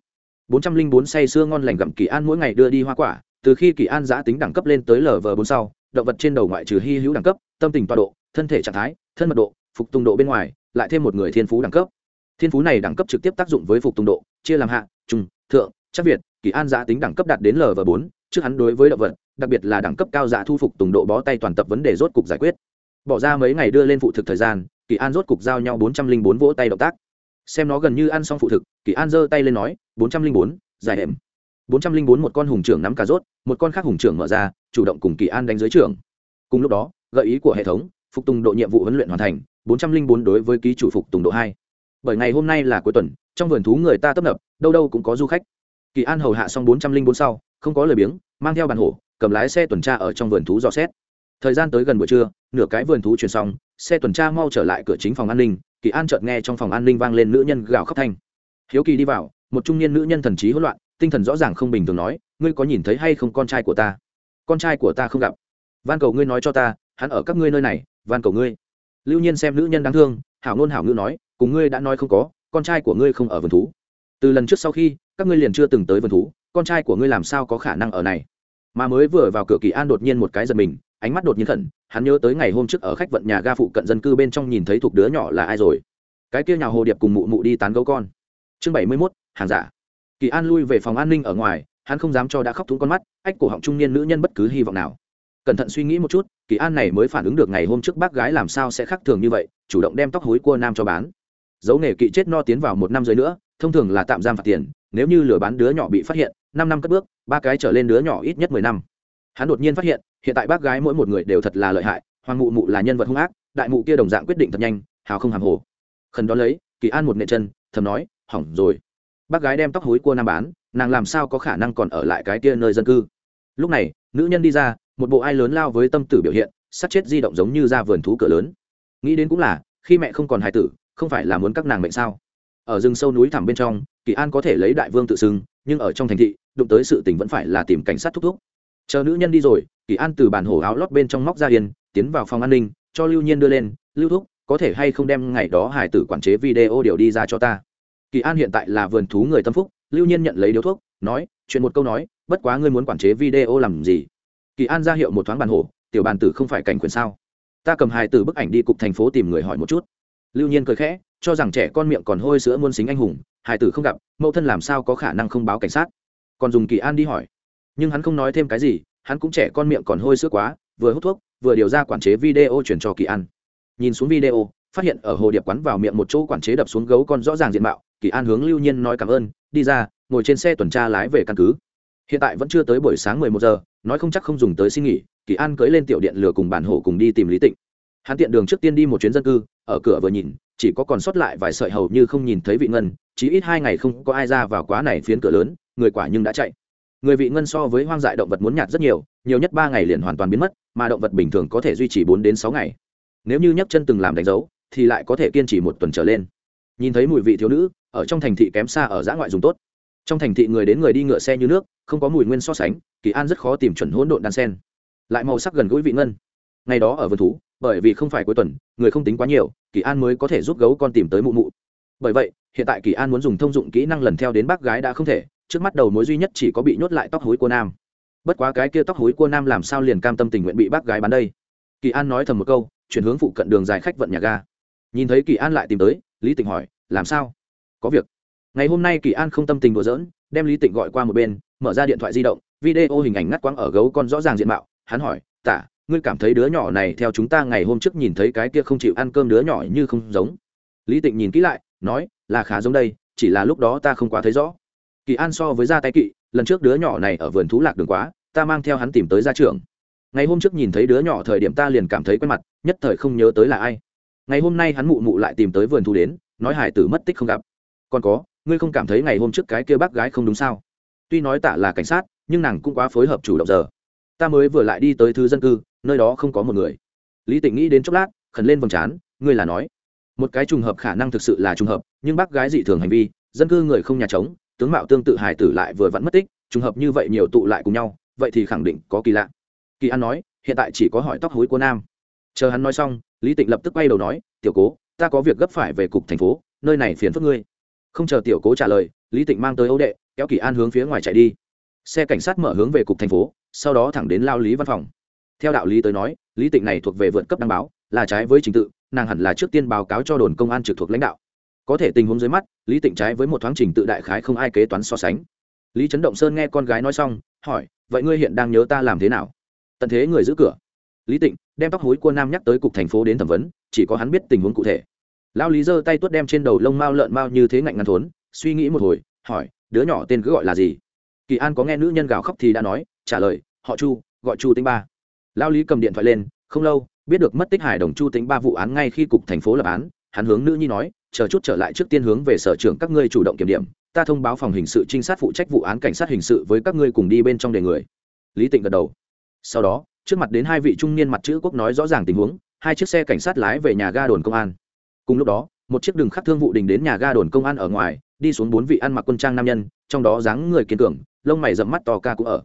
bốn trăm linh bốn say sưa ngon lành gặm kỳ an mỗi ngày đưa đi hoa quả, từ khi kỳ an giã tính đẳng cấp lên tới lv bốn sau, động vật trên đầu ngoại trừ hy hữu đẳng cấp, tâm tình tọa độ, thân thể trạng thái, thân mật độ, phục tùng độ bên ngoài, lại thêm một người thiên phú đẳng cấp. Thiên phú này đẳng cấp trực tiếp tác dụng với phục tùng độ, chia làm hạ trung thượng, chắc việt, kỳ an giã tính đẳng cấp đạt đến lv bốn, trước hắn đối với động vật, đặc biệt là đẳng cấp cao dạ thu phục tùng độ bó tay toàn tập vấn đề rốt cục giải quyết bỏ ra mấy ngày đưa lên phụ thực thời gian, kỳ an rốt cục giao nhau bốn trăm linh bốn vỗ tay động tác. Xem nó gần như ăn xong phụ thực, kỳ an giơ tay lên nói, bốn trăm linh bốn dài hẻm. bốn trăm linh bốn một con hùng trưởng nắm cà rốt, một con khác hùng trưởng mở ra, chủ động cùng kỳ an đánh dưới trưởng. Cùng lúc đó, gợi ý của hệ thống, phục tùng độ nhiệm vụ huấn luyện hoàn thành, bốn trăm linh bốn đối với ký chủ phục tùng độ hai. Bởi ngày hôm nay là cuối tuần, trong vườn thú người ta tấp nập, đâu đâu cũng có du khách. Kỳ an hầu hạ xong bốn trăm linh bốn sau, không có lời biếng, mang theo bàn hổ, cầm lái xe tuần tra ở trong vườn thú dò xét thời gian tới gần buổi trưa, nửa cái vườn thú chuyển xong, xe tuần tra mau trở lại cửa chính phòng an ninh, kỳ an chợt nghe trong phòng an ninh vang lên nữ nhân gào khóc thanh. Hiếu kỳ đi vào, một trung niên nữ nhân thần trí hỗn loạn, tinh thần rõ ràng không bình thường nói, ngươi có nhìn thấy hay không con trai của ta? Con trai của ta không gặp. Van cầu ngươi nói cho ta, hắn ở các ngươi nơi này, van cầu ngươi. Lưu nhiên xem nữ nhân đáng thương, hảo ngôn hảo ngữ nói, cùng ngươi đã nói không có, con trai của ngươi không ở vườn thú. Từ lần trước sau khi, các ngươi liền chưa từng tới vườn thú, con trai của ngươi làm sao có khả năng ở này? Mà mới vừa vào cửa kỳ an đột nhiên một cái giật mình ánh mắt đột nhiên khẩn, hắn nhớ tới ngày hôm trước ở khách vận nhà ga phụ cận dân cư bên trong nhìn thấy thuộc đứa nhỏ là ai rồi. Cái kia nhà hồ điệp cùng mụ mụ đi tán gấu con. Chương bảy mươi mốt, hàng giả. Kỳ an lui về phòng an ninh ở ngoài, hắn không dám cho đã khóc thúng con mắt, ách cổ họng trung niên nữ nhân bất cứ hy vọng nào. Cẩn thận suy nghĩ một chút, kỳ an này mới phản ứng được ngày hôm trước bác gái làm sao sẽ khác thường như vậy, chủ động đem tóc hối cua nam cho bán. Dấu nghề kỵ chết no tiến vào một năm dưới nữa, thông thường là tạm giam phạt tiền, nếu như lừa bán đứa nhỏ bị phát hiện, năm năm cất bước, ba cái trở lên đứa nhỏ ít nhất mười năm hắn đột nhiên phát hiện hiện tại bác gái mỗi một người đều thật là lợi hại, hoàng mụ mụ là nhân vật hung ác, đại mụ kia đồng dạng quyết định thật nhanh, hào không hàm hồ. Khẩn đó lấy, kỳ an một nệ chân, thầm nói, hỏng rồi. Bác gái đem tóc hối cua nam bán, nàng làm sao có khả năng còn ở lại cái kia nơi dân cư? Lúc này, nữ nhân đi ra, một bộ ai lớn lao với tâm tử biểu hiện sắt chết di động giống như ra vườn thú cửa lớn. Nghĩ đến cũng là, khi mẹ không còn hài tử, không phải là muốn các nàng mệnh sao? Ở rừng sâu núi thẳm bên trong, kỳ an có thể lấy đại vương tự xưng, nhưng ở trong thành thị, đụng tới sự tình vẫn phải là tìm cảnh sát thúc thúc chờ nữ nhân đi rồi, kỳ an từ bản hổ áo lót bên trong móc ra yên, tiến vào phòng an ninh, cho lưu nhiên đưa lên, lưu thúc, có thể hay không đem ngày đó hải tử quản chế video điều đi ra cho ta? Kỳ an hiện tại là vườn thú người tâm phúc, lưu nhiên nhận lấy điếu thuốc, nói, chuyện một câu nói, bất quá ngươi muốn quản chế video làm gì? Kỳ an ra hiệu một thoáng bàn hổ, tiểu bàn tử không phải cảnh quyền sao? Ta cầm hài tử bức ảnh đi cục thành phố tìm người hỏi một chút. Lưu nhiên cười khẽ, cho rằng trẻ con miệng còn hôi sữa muôn xính anh hùng, hài tử không gặp, mẫu thân làm sao có khả năng không báo cảnh sát? Còn dùng kỳ an đi hỏi nhưng hắn không nói thêm cái gì, hắn cũng trẻ con miệng còn hôi sữa quá, vừa hút thuốc, vừa điều ra quản chế video chuyển cho kỳ an. Nhìn xuống video, phát hiện ở hồ điệp quán vào miệng một chỗ quản chế đập xuống gấu còn rõ ràng diện mạo, kỳ an hướng lưu nhiên nói cảm ơn, đi ra, ngồi trên xe tuần tra lái về căn cứ. Hiện tại vẫn chưa tới buổi sáng mười một giờ, nói không chắc không dùng tới xin nghỉ, kỳ an cưới lên tiểu điện lửa cùng bản hổ cùng đi tìm lý tịnh. Hắn tiện đường trước tiên đi một chuyến dân cư, ở cửa vừa nhìn, chỉ có còn sót lại vài sợi hầu như không nhìn thấy vị ngân chỉ ít hai ngày không có ai ra vào quá này phiến cửa lớn, người quả nhưng đã chạy người vị ngân so với hoang dại động vật muốn nhạt rất nhiều nhiều nhất ba ngày liền hoàn toàn biến mất, mà động vật bình thường có thể duy trì bốn đến sáu ngày. Nếu như nhấc chân từng làm đánh dấu, thì lại có thể kiên trì một tuần trở lên. Nhìn thấy mùi vị thiếu nữ, ở trong thành thị kém xa ở giã ngoại dùng tốt. Trong thành thị người đến người đi ngựa xe như nước, không có mùi nguyên so sánh, kỳ an rất khó tìm chuẩn hỗn độn đan sen. Lại màu sắc gần gũi vị ngân. Ngày đó ở vườn thú, bởi vì không phải cuối tuần, người không tính quá nhiều, kỳ an mới có thể giúp gấu con tìm tới mụ mụ. Bởi vậy, hiện tại kỳ an muốn dùng thông dụng kỹ năng lần theo đến bác gái đã không thể trước mắt đầu mối duy nhất chỉ có bị nhốt lại tóc hối của nam. Bất quá cái kia tóc hối của nam làm sao liền cam tâm tình nguyện bị bác gái bán đây? Kỳ an nói thầm một câu, chuyển hướng phụ cận đường dài khách vận nhà ga. Nhìn thấy kỳ an lại tìm tới, lý tịnh hỏi, làm sao? Có việc. Ngày hôm nay kỳ an không tâm tình đùa giỡn, đem lý tịnh gọi qua một bên, mở ra điện thoại di động, video hình ảnh ngắt quãng ở gấu con rõ ràng diện mạo. Hắn hỏi, tả, ngươi cảm thấy đứa nhỏ này theo chúng ta ngày hôm trước nhìn thấy cái kia không chịu ăn cơm đứa nhỏ như không giống? Lý tịnh nhìn kỹ lại, nói, là khá giống đây, chỉ là lúc đó ta không quá thấy rõ kỳ an so với ra tay kỵ, lần trước đứa nhỏ này ở vườn thú lạc đường quá, ta mang theo hắn tìm tới gia trưởng. Ngày hôm trước nhìn thấy đứa nhỏ thời điểm ta liền cảm thấy quen mặt, nhất thời không nhớ tới là ai. Ngày hôm nay hắn mụ mụ lại tìm tới vườn thú đến, nói hải tử mất tích không gặp. Còn có, ngươi không cảm thấy ngày hôm trước cái kia bác gái không đúng sao? Tuy nói tạ là cảnh sát, nhưng nàng cũng quá phối hợp chủ động giờ. Ta mới vừa lại đi tới thứ dân cư, nơi đó không có một người. Lý tịnh nghĩ đến chốc lát, khẩn lên vòng trán, ngươi là nói. Một cái trùng hợp khả năng thực sự là trùng hợp, nhưng bác gái dị thường hành vi, dân cư người không nhà trống tướng mạo tương tự hài tử lại vừa vẫn mất tích, trùng hợp như vậy nhiều tụ lại cùng nhau, vậy thì khẳng định có kỳ lạ. Kỳ an nói, hiện tại chỉ có hỏi tóc hối của nam. Chờ hắn nói xong, lý tịnh lập tức quay đầu nói, tiểu cố, ta có việc gấp phải về cục thành phố, nơi này phiền phức ngươi. Không chờ tiểu cố trả lời, lý tịnh mang tới ấu đệ, kéo kỳ an hướng phía ngoài chạy đi. Xe cảnh sát mở hướng về cục thành phố, sau đó thẳng đến lao lý văn phòng. Theo đạo lý tới nói, lý tịnh này thuộc về vượt cấp đăng báo, là trái với trình tự, nàng hẳn là trước tiên báo cáo cho đồn công an trực thuộc lãnh đạo có thể tình huống dưới mắt, lý tịnh trái với một thoáng trình tự đại khái không ai kế toán so sánh. Lý trấn động sơn nghe con gái nói xong, hỏi, vậy ngươi hiện đang nhớ ta làm thế nào? Tận thế người giữ cửa. Lý tịnh đem tóc hối của nam nhắc tới cục thành phố đến thẩm vấn, chỉ có hắn biết tình huống cụ thể. Lao lý giơ tay tuốt đem trên đầu lông mao lợn mao như thế ngạnh ngăn thốn, suy nghĩ một hồi, hỏi, đứa nhỏ tên cứ gọi là gì? Kỳ an có nghe nữ nhân gào khóc thì đã nói, trả lời, họ chu, gọi chu tính ba. Lao lý cầm điện thoại lên, không lâu, biết được mất tích hải đồng chu tính ba vụ án ngay khi cục thành phố lập án hắn hướng nữ nhi nói, chờ chút trở lại trước tiên hướng về sở trưởng các ngươi chủ động kiểm điểm, ta thông báo phòng hình sự trinh sát phụ trách vụ án cảnh sát hình sự với các ngươi cùng đi bên trong đề người. Lý tịnh gật đầu. Sau đó, trước mặt đến hai vị trung niên mặt chữ quốc nói rõ ràng tình huống, hai chiếc xe cảnh sát lái về nhà ga đồn công an. Cùng lúc đó, một chiếc đường khắc thương vụ đình đến nhà ga đồn công an ở ngoài, đi xuống bốn vị ăn mặc quân trang nam nhân, trong đó dáng người kiên cường, lông mày rậm mắt to ca cũng ở.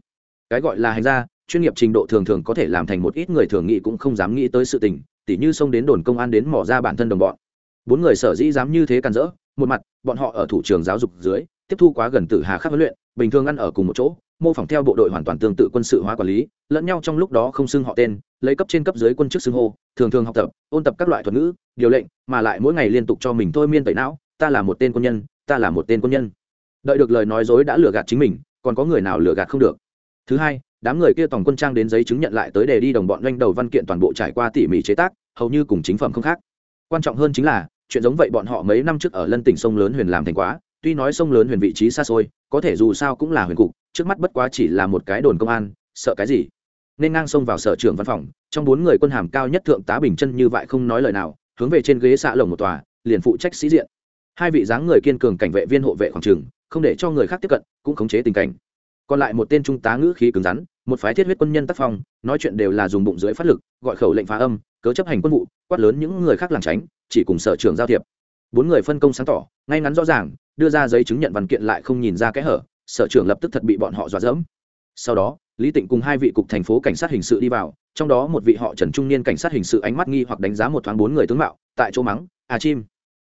Cái gọi là hành gia, chuyên nghiệp trình độ thường thường có thể làm thành một ít người thường nghị cũng không dám nghĩ tới sự tình, tỉ như xông đến đồn công an đến mỏ ra bản thân đồng bọn bốn người sở dĩ dám như thế càn rỡ, một mặt, bọn họ ở thủ trường giáo dục dưới, tiếp thu quá gần tử hà khắc huấn luyện, bình thường ăn ở cùng một chỗ, mô phỏng theo bộ đội hoàn toàn tương tự quân sự hóa quản lý, lẫn nhau trong lúc đó không xưng họ tên, lấy cấp trên cấp dưới quân chức xưng hô, thường thường học tập, ôn tập các loại thuật ngữ, điều lệnh, mà lại mỗi ngày liên tục cho mình thôi miên tẩy não, ta là một tên quân nhân, ta là một tên quân nhân. Đợi được lời nói dối đã lừa gạt chính mình, còn có người nào lừa gạt không được? Thứ hai, đám người kia tổng quân trang đến giấy chứng nhận lại tới để đi đồng bọn doanh đầu văn kiện toàn bộ trải qua tỉ mỉ chế tác, hầu như cùng chính phẩm không khác. Quan trọng hơn chính là chuyện giống vậy bọn họ mấy năm trước ở lân tỉnh sông lớn huyền làm thành quá, tuy nói sông lớn huyền vị trí xa xôi, có thể dù sao cũng là huyền cục, trước mắt bất quá chỉ là một cái đồn công an, sợ cái gì? Nên ngang xông vào sở trưởng văn phòng, trong bốn người quân hàm cao nhất thượng tá bình chân như vậy không nói lời nào, hướng về trên ghế xạ lồng một tòa, liền phụ trách sĩ diện. Hai vị dáng người kiên cường cảnh vệ viên hộ vệ khoảng trường, không để cho người khác tiếp cận, cũng khống chế tình cảnh. Còn lại một tên trung tá ngữ khí cứng rắn, một phái thiết huyết quân nhân tác phong, nói chuyện đều là dùng bụng dưới phát lực, gọi khẩu lệnh phá âm cớ chấp hành quân vụ, quát lớn những người khác làng tránh, chỉ cùng sở trưởng giao thiệp. Bốn người phân công sáng tỏ, ngay ngắn rõ ràng, đưa ra giấy chứng nhận văn kiện lại không nhìn ra kẽ hở, sở trưởng lập tức thật bị bọn họ dọa dẫm. Sau đó, lý tịnh cùng hai vị cục thành phố cảnh sát hình sự đi vào, trong đó một vị họ trần trung niên cảnh sát hình sự ánh mắt nghi hoặc đánh giá một thoáng bốn người tướng mạo, tại chỗ mắng à chim,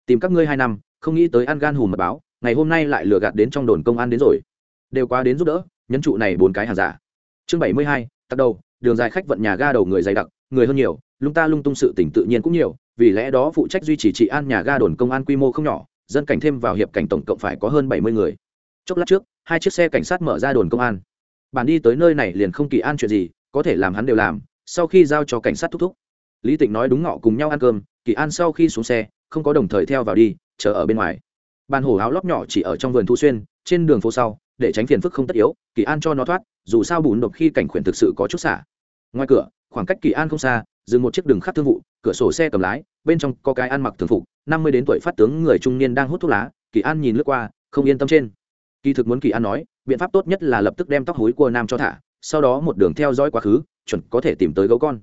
tìm các ngươi hai năm, không nghĩ tới ăn gan hùm mật báo, ngày hôm nay lại lừa gạt đến trong đồn công an đến rồi. Đều qua đến giúp đỡ, nhấn trụ này bốn cái hàng giả. Chương bảy mươi hai tắt đầu, đường dài khách vận nhà ga đầu người dày đặc, người hơn nhiều lung ta lung tung sự tỉnh tự nhiên cũng nhiều, vì lẽ đó phụ trách duy trì trị an nhà ga đồn công an quy mô không nhỏ, dân cảnh thêm vào hiệp cảnh tổng cộng phải có hơn bảy mươi người. Chốc lát trước, hai chiếc xe cảnh sát mở ra đồn công an. Bản đi tới nơi này liền không kỳ an chuyện gì, có thể làm hắn đều làm, sau khi giao cho cảnh sát thúc thúc. Lý tịnh nói đúng ngọ cùng nhau ăn cơm, kỳ an sau khi xuống xe, không có đồng thời theo vào đi, chờ ở bên ngoài. Bàn hổ áo lóc nhỏ chỉ ở trong vườn thu xuyên, trên đường phố sau, để tránh phiền phức không tất yếu, kỳ an cho nó thoát, dù sao bùn đột khi cảnh khuyển thực sự có chút xả. Ngoài cửa, khoảng cách kỳ an không xa dừng một chiếc đường khắc thương vụ, cửa sổ xe cầm lái, bên trong có cái ăn mặc thường phục, năm mươi đến tuổi phát tướng người trung niên đang hút thuốc lá, kỳ an nhìn lướt qua, không yên tâm trên. Kỳ thực muốn kỳ an nói, biện pháp tốt nhất là lập tức đem tóc hối của nam cho thả, sau đó một đường theo dõi quá khứ, chuẩn có thể tìm tới gấu con.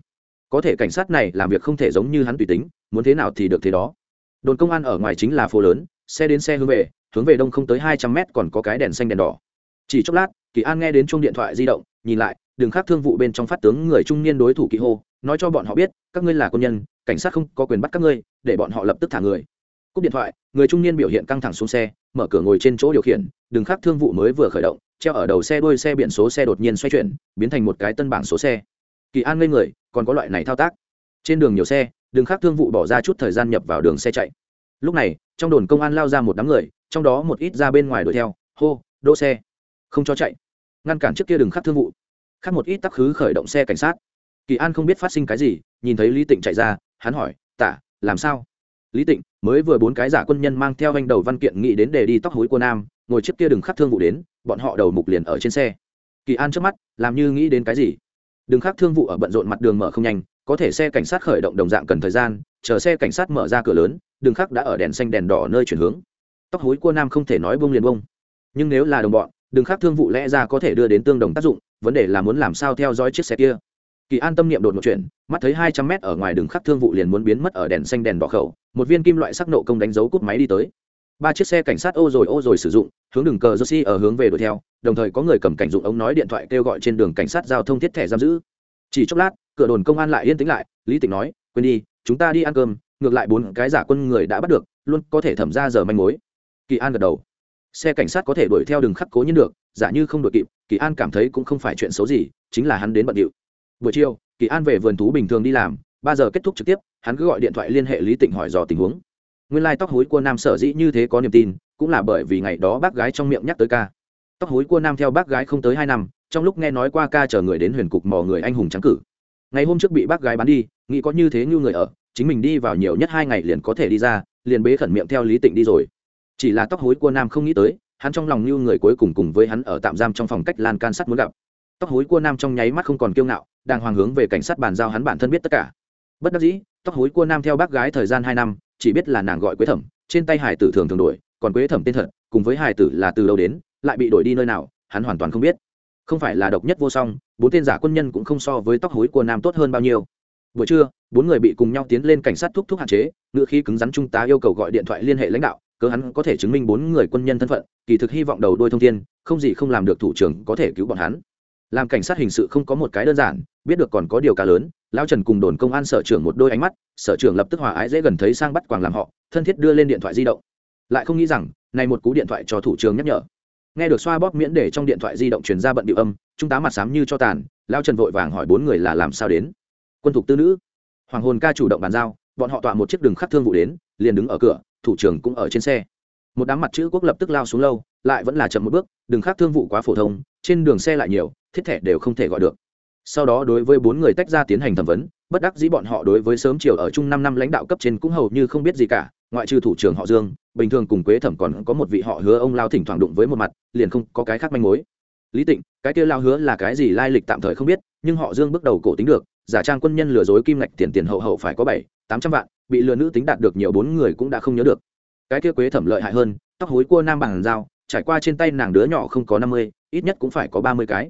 Có thể cảnh sát này làm việc không thể giống như hắn tùy tính, muốn thế nào thì được thế đó. Đồn công an ở ngoài chính là phố lớn, xe đến xe hướng về hướng về đông không tới hai trăm mét còn có cái đèn xanh đèn đỏ. Chỉ chốc lát, kỳ an nghe đến chuông điện thoại di động, nhìn lại, đường khác thương vụ bên trong phát tướng người trung niên đối thủ kỳ hô nói cho bọn họ biết, các ngươi là quân nhân, cảnh sát không có quyền bắt các ngươi, để bọn họ lập tức thả người. Cúp điện thoại, người trung niên biểu hiện căng thẳng xuống xe, mở cửa ngồi trên chỗ điều khiển, đường khác thương vụ mới vừa khởi động, treo ở đầu xe đuôi xe biển số xe đột nhiên xoay chuyển, biến thành một cái tân bảng số xe. Kỳ an ngây người, còn có loại này thao tác. Trên đường nhiều xe, đường khác thương vụ bỏ ra chút thời gian nhập vào đường xe chạy. Lúc này, trong đồn công an lao ra một đám người, trong đó một ít ra bên ngoài đuổi theo, hô, đỗ xe. Không cho chạy. Ngăn cản trước kia đường khắc thương vụ. Khác một ít tắc khứ khởi động xe cảnh sát kỳ an không biết phát sinh cái gì, nhìn thấy lý tịnh chạy ra, hắn hỏi, tả, làm sao? Lý tịnh mới vừa bốn cái giả quân nhân mang theo anh đầu văn kiện nghĩ đến để đi tóc hối của nam, ngồi trước kia đừng khắc thương vụ đến, bọn họ đầu mục liền ở trên xe. Kỳ an trước mắt, làm như nghĩ đến cái gì? Đừng khắc thương vụ ở bận rộn mặt đường mở không nhanh, có thể xe cảnh sát khởi động đồng dạng cần thời gian, chờ xe cảnh sát mở ra cửa lớn, đường khắc đã ở đèn xanh đèn đỏ nơi chuyển hướng. Tóc hối của nam không thể nói bông liền bông nhưng nếu là đồng bọn, đường khắc thương vụ lẽ ra có thể đưa đến tương đồng tác dụng, vấn đề là muốn làm sao theo dõi chiếc xe kia? Kỳ an tâm niệm đột một chuyện mắt thấy hai trăm mét ở ngoài đường khắc thương vụ liền muốn biến mất ở đèn xanh đèn đỏ khẩu, một viên kim loại sắc nộ công đánh dấu cút máy đi tới. Ba chiếc xe cảnh sát ô rồi ô rồi sử dụng, hướng đường cờ jersey ở hướng về đuổi theo, đồng thời có người cầm cảnh dụng ống nói điện thoại kêu gọi trên đường cảnh sát giao thông thiết thẻ giam giữ. Chỉ chốc lát, cửa đồn công an lại yên tĩnh lại, lý tịnh nói, quên đi, chúng ta đi ăn cơm, ngược lại bốn cái giả quân người đã bắt được, luôn có thể thẩm ra giờ manh mối. Kỳ an gật đầu. Xe cảnh sát có thể đuổi theo đường khắc cố nhiên được, giả như không đuổi kịp, kỳ an cảm thấy cũng không phải chuyện xấu gì, chính là hắn đến bận điệu buổi chiều, kỳ an về vườn thú bình thường đi làm, ba giờ kết thúc trực tiếp, hắn cứ gọi điện thoại liên hệ lý tịnh hỏi dò tình huống. Nguyên lai、like、tóc hối của nam sở dĩ như thế có niềm tin, cũng là bởi vì ngày đó bác gái trong miệng nhắc tới ca. Tóc hối của nam theo bác gái không tới hai năm, trong lúc nghe nói qua ca chờ người đến huyền cục mò người anh hùng trắng cử. Ngày hôm trước bị bác gái bán đi, nghĩ có như thế như người ở, chính mình đi vào nhiều nhất hai ngày liền có thể đi ra, liền bế khẩn miệng theo lý tịnh đi rồi. Chỉ là tóc hối của nam không nghĩ tới, hắn trong lòng như người cuối cùng cùng với hắn ở tạm giam trong phòng cách lan can sắt muốn gặp. Tóc hối của nam trong nháy mắt không còn kiêu ngạo đang hoàng hướng về cảnh sát bàn giao hắn bản thân biết tất cả. Bất đắc dĩ, tóc hối cua nam theo bác gái thời gian hai năm, chỉ biết là nàng gọi quế thẩm, trên tay hải tử thường thường đổi, còn quế thẩm tên thật, cùng với hải tử là từ đâu đến, lại bị đổi đi nơi nào, hắn hoàn toàn không biết. Không phải là độc nhất vô song, bốn tên giả quân nhân cũng không so với tóc hối của nam tốt hơn bao nhiêu. Buổi trưa, bốn người bị cùng nhau tiến lên cảnh sát thúc thúc hạn chế, ngựa khí cứng rắn trung tá yêu cầu gọi điện thoại liên hệ lãnh đạo, cớ hắn có thể chứng minh bốn người quân nhân thân phận, kỳ thực hy vọng đầu đôi thông thiên, không gì không làm được thủ trưởng có thể cứu bọn hắn làm cảnh sát hình sự không có một cái đơn giản, biết được còn có điều cả lớn lao trần cùng đồn công an sở trưởng một đôi ánh mắt, sở trưởng lập tức hòa ái dễ gần thấy sang bắt quàng làm họ, thân thiết đưa lên điện thoại di động. Lại không nghĩ rằng, này một cú điện thoại cho thủ trưởng nhắc nhở. Nghe được xoa bóp miễn để trong điện thoại di động truyền ra bận điệu âm trung tá mặt sám như cho tàn lao trần vội vàng hỏi bốn người là làm sao đến? Quân thục tư nữ. Hoàng hồn ca chủ động bàn giao, bọn họ tọa một chiếc đường khắc thương vụ đến, liền đứng ở cửa, thủ trưởng cũng ở trên xe. Một đám mặt chữ quốc lập tức lao xuống lâu, lại vẫn là chậm một bước, đường khắc thương vụ quá phổ thông, trên đường xe lại nhiều thiết thẻ đều không thể gọi được. Sau đó đối với bốn người tách ra tiến hành thẩm vấn, bất đắc dĩ bọn họ đối với sớm chiều ở chung năm năm lãnh đạo cấp trên cũng hầu như không biết gì cả, ngoại trừ thủ trưởng họ dương, bình thường cùng quế thẩm còn có một vị họ hứa ông lao thỉnh thoảng đụng với một mặt, liền không có cái khác manh mối. Lý tịnh, cái kia lao hứa là cái gì lai lịch tạm thời không biết, nhưng họ dương bước đầu cổ tính được, giả trang quân nhân lừa dối kim ngạch tiền tiền hậu hậu phải có bảy, tám trăm vạn, bị lừa nữ tính đạt được nhiều bốn người cũng đã không nhớ được. Cái kia quế thẩm lợi hại hơn, tóc hối cua nam bằng dao, trải qua trên tay nàng đứa nhỏ không có năm mươi, ít nhất cũng phải có ba mươi cái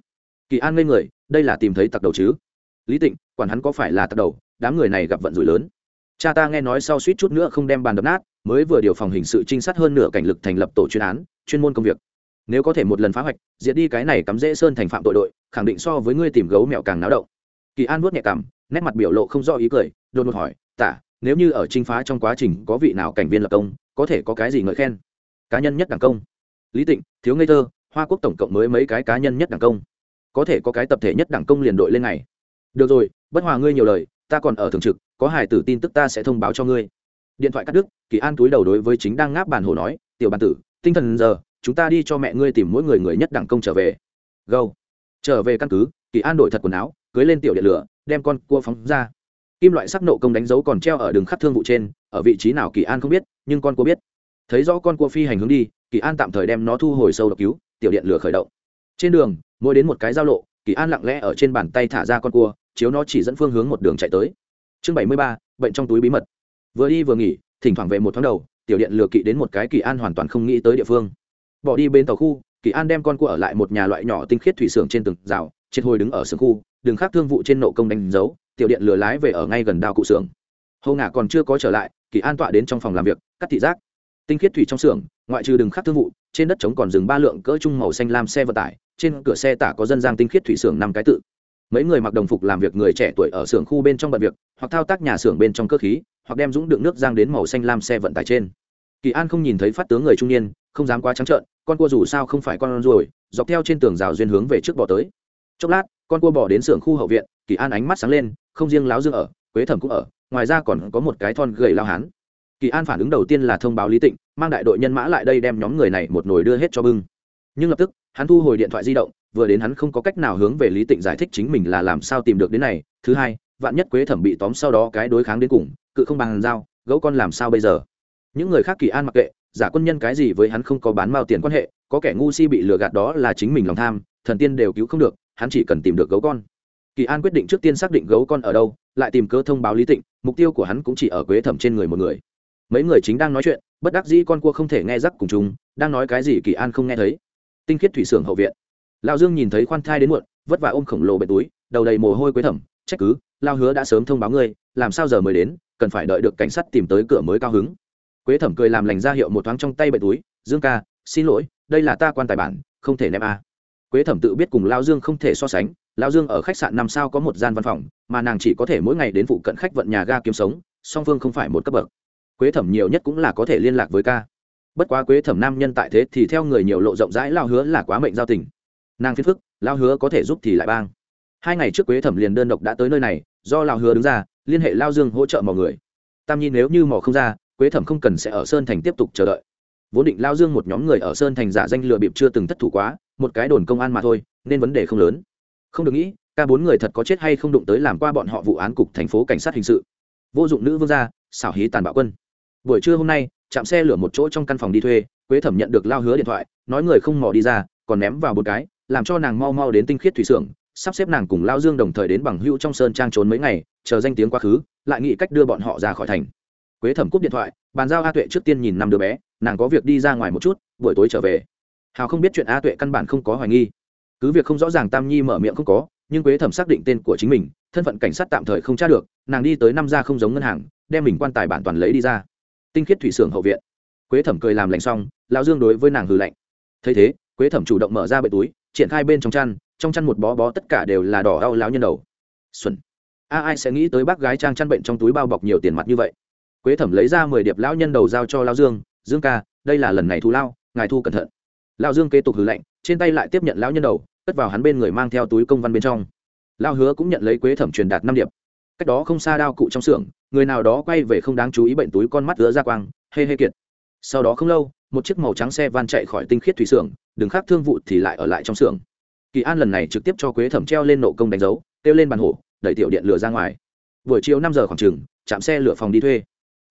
kỳ an ngây người, đây là tìm thấy tặc đầu chứ? Lý tịnh, quản hắn có phải là tặc đầu, đám người này gặp vận rủi lớn. Cha ta nghe nói sau suýt chút nữa không đem bàn đập nát, mới vừa điều phòng hình sự trinh sát hơn nửa cảnh lực thành lập tổ chuyên án, chuyên môn công việc. Nếu có thể một lần phá hoạch, diệt đi cái này cắm dễ sơn thành phạm tội đội, khẳng định so với ngươi tìm gấu mẹo càng náo động. Kỳ an vuốt nhẹ cảm nét mặt biểu lộ không do ý cười, đột ngột hỏi, tả, nếu như ở trinh phá trong quá trình có vị nào cảnh viên lập công, có thể có cái gì ngợi khen? Cá nhân nhất đảng công. Lý tịnh, thiếu ngây thơ, hoa quốc tổng cộng mới mấy cái cá nhân nhất đảng công? Có thể có cái tập thể nhất đẳng công liền đội lên này được rồi, bất hòa ngươi nhiều lời, ta còn ở thường trực, có hải tử tin tức ta sẽ thông báo cho ngươi. Điện thoại cắt đứt, kỳ an túi đầu đối với chính đang ngáp bàn hồ nói, tiểu bàn tử, tinh thần giờ, chúng ta đi cho mẹ ngươi tìm mỗi người người nhất đẳng công trở về. Gâu. Trở về căn cứ, kỳ an đổi thật quần áo, cưới lên tiểu điện lửa, đem con cua phóng ra. Kim loại sắc nộ công đánh dấu còn treo ở đường khắc thương vụ trên, ở vị trí nào kỳ an không biết, nhưng con cua biết. Thấy rõ con cua phi hành hướng đi, kỳ an tạm thời đem nó thu hồi sâu độc cứu, tiểu điện lửa khởi động trên đường, mỗi đến một cái giao lộ, kỳ an lặng lẽ ở trên bàn tay thả ra con cua, chiếu nó chỉ dẫn phương hướng một đường chạy tới. Chương bảy mươi ba, bệnh trong túi bí mật. Vừa đi vừa nghỉ, thỉnh thoảng về một tháng đầu, tiểu điện lừa kỵ đến một cái kỳ an hoàn toàn không nghĩ tới địa phương. Bỏ đi bên tàu khu, kỳ an đem con cua ở lại một nhà loại nhỏ tinh khiết thủy xưởng trên từng rào, triệt hồi đứng ở xưởng khu, đường khác thương vụ trên nộ công đánh dấu, tiểu điện lừa lái về ở ngay gần đao cụ xưởng. Hầu ngả còn chưa có trở lại, kỳ an tọa đến trong phòng làm việc, cắt thị giác. Tinh khiết thủy trong xưởng, ngoại trừ đường khác thương vụ trên đất trống còn dừng ba lượng cỡ trung màu xanh lam xe vận tải, trên cửa xe tả có dân giang tinh khiết thủy xưởng năm cái tự. Mấy người mặc đồng phục làm việc người trẻ tuổi ở xưởng khu bên trong bận việc, hoặc thao tác nhà xưởng bên trong cơ khí, hoặc đem dũng đựng nước giang đến màu xanh lam xe vận tải trên. Kỳ an không nhìn thấy phát tướng người trung niên, không dám quá trắng trợn, con cua dù sao không phải con ruồi, dọc theo trên tường rào duyên hướng về trước bỏ tới. Chốc lát, con cua bỏ đến xưởng khu hậu viện, kỳ an ánh mắt sáng lên, không riêng láo dương ở, quế thẩm cũng ở, ngoài ra còn có một cái thon gầy lao hán. Kỳ an phản ứng đầu tiên là thông báo lý tịnh mang đại đội nhân mã lại đây đem nhóm người này một nồi đưa hết cho bưng. Nhưng lập tức, hắn thu hồi điện thoại di động, vừa đến hắn không có cách nào hướng về lý tịnh giải thích chính mình là làm sao tìm được đến này. Thứ hai, vạn nhất quế thẩm bị tóm sau đó cái đối kháng đến cùng, cự không bằng giao, gấu con làm sao bây giờ? Những người khác kỳ an mặc kệ, giả quân nhân cái gì với hắn không có bán mao tiền quan hệ, có kẻ ngu si bị lừa gạt đó là chính mình lòng tham, thần tiên đều cứu không được, hắn chỉ cần tìm được gấu con. Kỳ an quyết định trước tiên xác định gấu con ở đâu, lại tìm cơ thông báo lý tịnh, mục tiêu của hắn cũng chỉ ở quế thẩm trên người một người. Mấy người chính đang nói chuyện bất đắc dĩ con cua không thể nghe rắc cùng chúng, đang nói cái gì kỳ an không nghe thấy. Tinh khiết thủy xưởng hậu viện. Lao dương nhìn thấy khoan thai đến muộn, vất vả ôm khổng lồ bệ túi, đầu đầy mồ hôi quế thẩm, trách cứ lao hứa đã sớm thông báo ngươi, làm sao giờ mới đến, cần phải đợi được cảnh sát tìm tới cửa mới cao hứng. Quế thẩm cười làm lành ra hiệu một thoáng trong tay bệ túi, dương ca, xin lỗi, đây là ta quan tài bản, không thể ném a. Quế thẩm tự biết cùng lao dương không thể so sánh lao dương ở khách sạn năm sao có một gian văn phòng, mà nàng chỉ có thể mỗi ngày đến phụ cận khách vận nhà ga kiếm sống, song phương không phải một cấp bậc quế thẩm nhiều nhất cũng là có thể liên lạc với ca. Bất quá quế thẩm nam nhân tại thế thì theo người nhiều lộ rộng rãi lao hứa là quá mệnh giao tình. Nàng phiền phức, lao hứa có thể giúp thì lại bang. Hai ngày trước quế thẩm liền đơn độc đã tới nơi này, do lao hứa đứng ra, liên hệ lao dương hỗ trợ mọi người. Tam nhi nếu như mò không ra, quế thẩm không cần sẽ ở sơn thành tiếp tục chờ đợi. Vốn định lao dương một nhóm người ở sơn thành giả danh lừa bịp chưa từng thất thủ quá, một cái đồn công an mà thôi, nên vấn đề không lớn. Không được nghĩ, ca bốn người thật có chết hay không đụng tới làm qua bọn họ vụ án cục thành phố cảnh sát hình sự. Vô dụng nữ vương gia, xảo hí tàn bạo quân buổi trưa hôm nay, chạm xe lửa một chỗ trong căn phòng đi thuê, quế thẩm nhận được lao hứa điện thoại, nói người không mò đi ra, còn ném vào một cái, làm cho nàng mau mau đến tinh khiết thủy xưởng, sắp xếp nàng cùng lao dương đồng thời đến bằng hữu trong sơn trang trốn mấy ngày, chờ danh tiếng quá khứ, lại nghĩ cách đưa bọn họ ra khỏi thành. Quế thẩm cúp điện thoại, bàn giao a tuệ trước tiên nhìn năm đứa bé, nàng có việc đi ra ngoài một chút, buổi tối trở về. Hào không biết chuyện a tuệ căn bản không có hoài nghi. Cứ việc không rõ ràng tam nhi mở miệng không có, nhưng quế thẩm xác định tên của chính mình, thân phận cảnh sát tạm thời không tra được, nàng đi tới năm Gia không giống ngân hàng, đem mình quan tài bản toàn lấy đi ra tinh khiết thủy xưởng hậu viện. Quế thẩm cười làm lành xong, lão dương đối với nàng hừ lạnh. Thấy thế, quế thẩm chủ động mở ra bệ túi, triển khai bên trong chăn trong chăn một bó bó tất cả đều là đỏ đau láo nhân đầu. Xuân. A ai sẽ nghĩ tới bác gái trang chăn bệnh trong túi bao bọc nhiều tiền mặt như vậy? Quế thẩm lấy ra mười điệp lão nhân đầu giao cho lão dương dương ca, đây là lần này thu lao, ngài thu cẩn thận. Lão dương kế tục hừ lạnh, trên tay lại tiếp nhận lão nhân đầu, cất vào hắn bên người mang theo túi công văn bên trong. Lão hứa cũng nhận lấy quế thẩm truyền đạt năm điệp. Cách đó không xa đao cụ trong xưởng người nào đó quay về không đáng chú ý bệnh túi con mắt giữa ra quang, hê hê kiệt. Sau đó không lâu, một chiếc màu trắng xe van chạy khỏi tinh khiết thủy xưởng đừng khác thương vụ thì lại ở lại trong xưởng. Kỳ an lần này trực tiếp cho quế thẩm treo lên nộ công đánh dấu, kêu lên bàn hổ, đẩy tiểu điện lửa ra ngoài. Buổi chiều năm giờ khoảng chừng chạm xe lửa phòng đi thuê.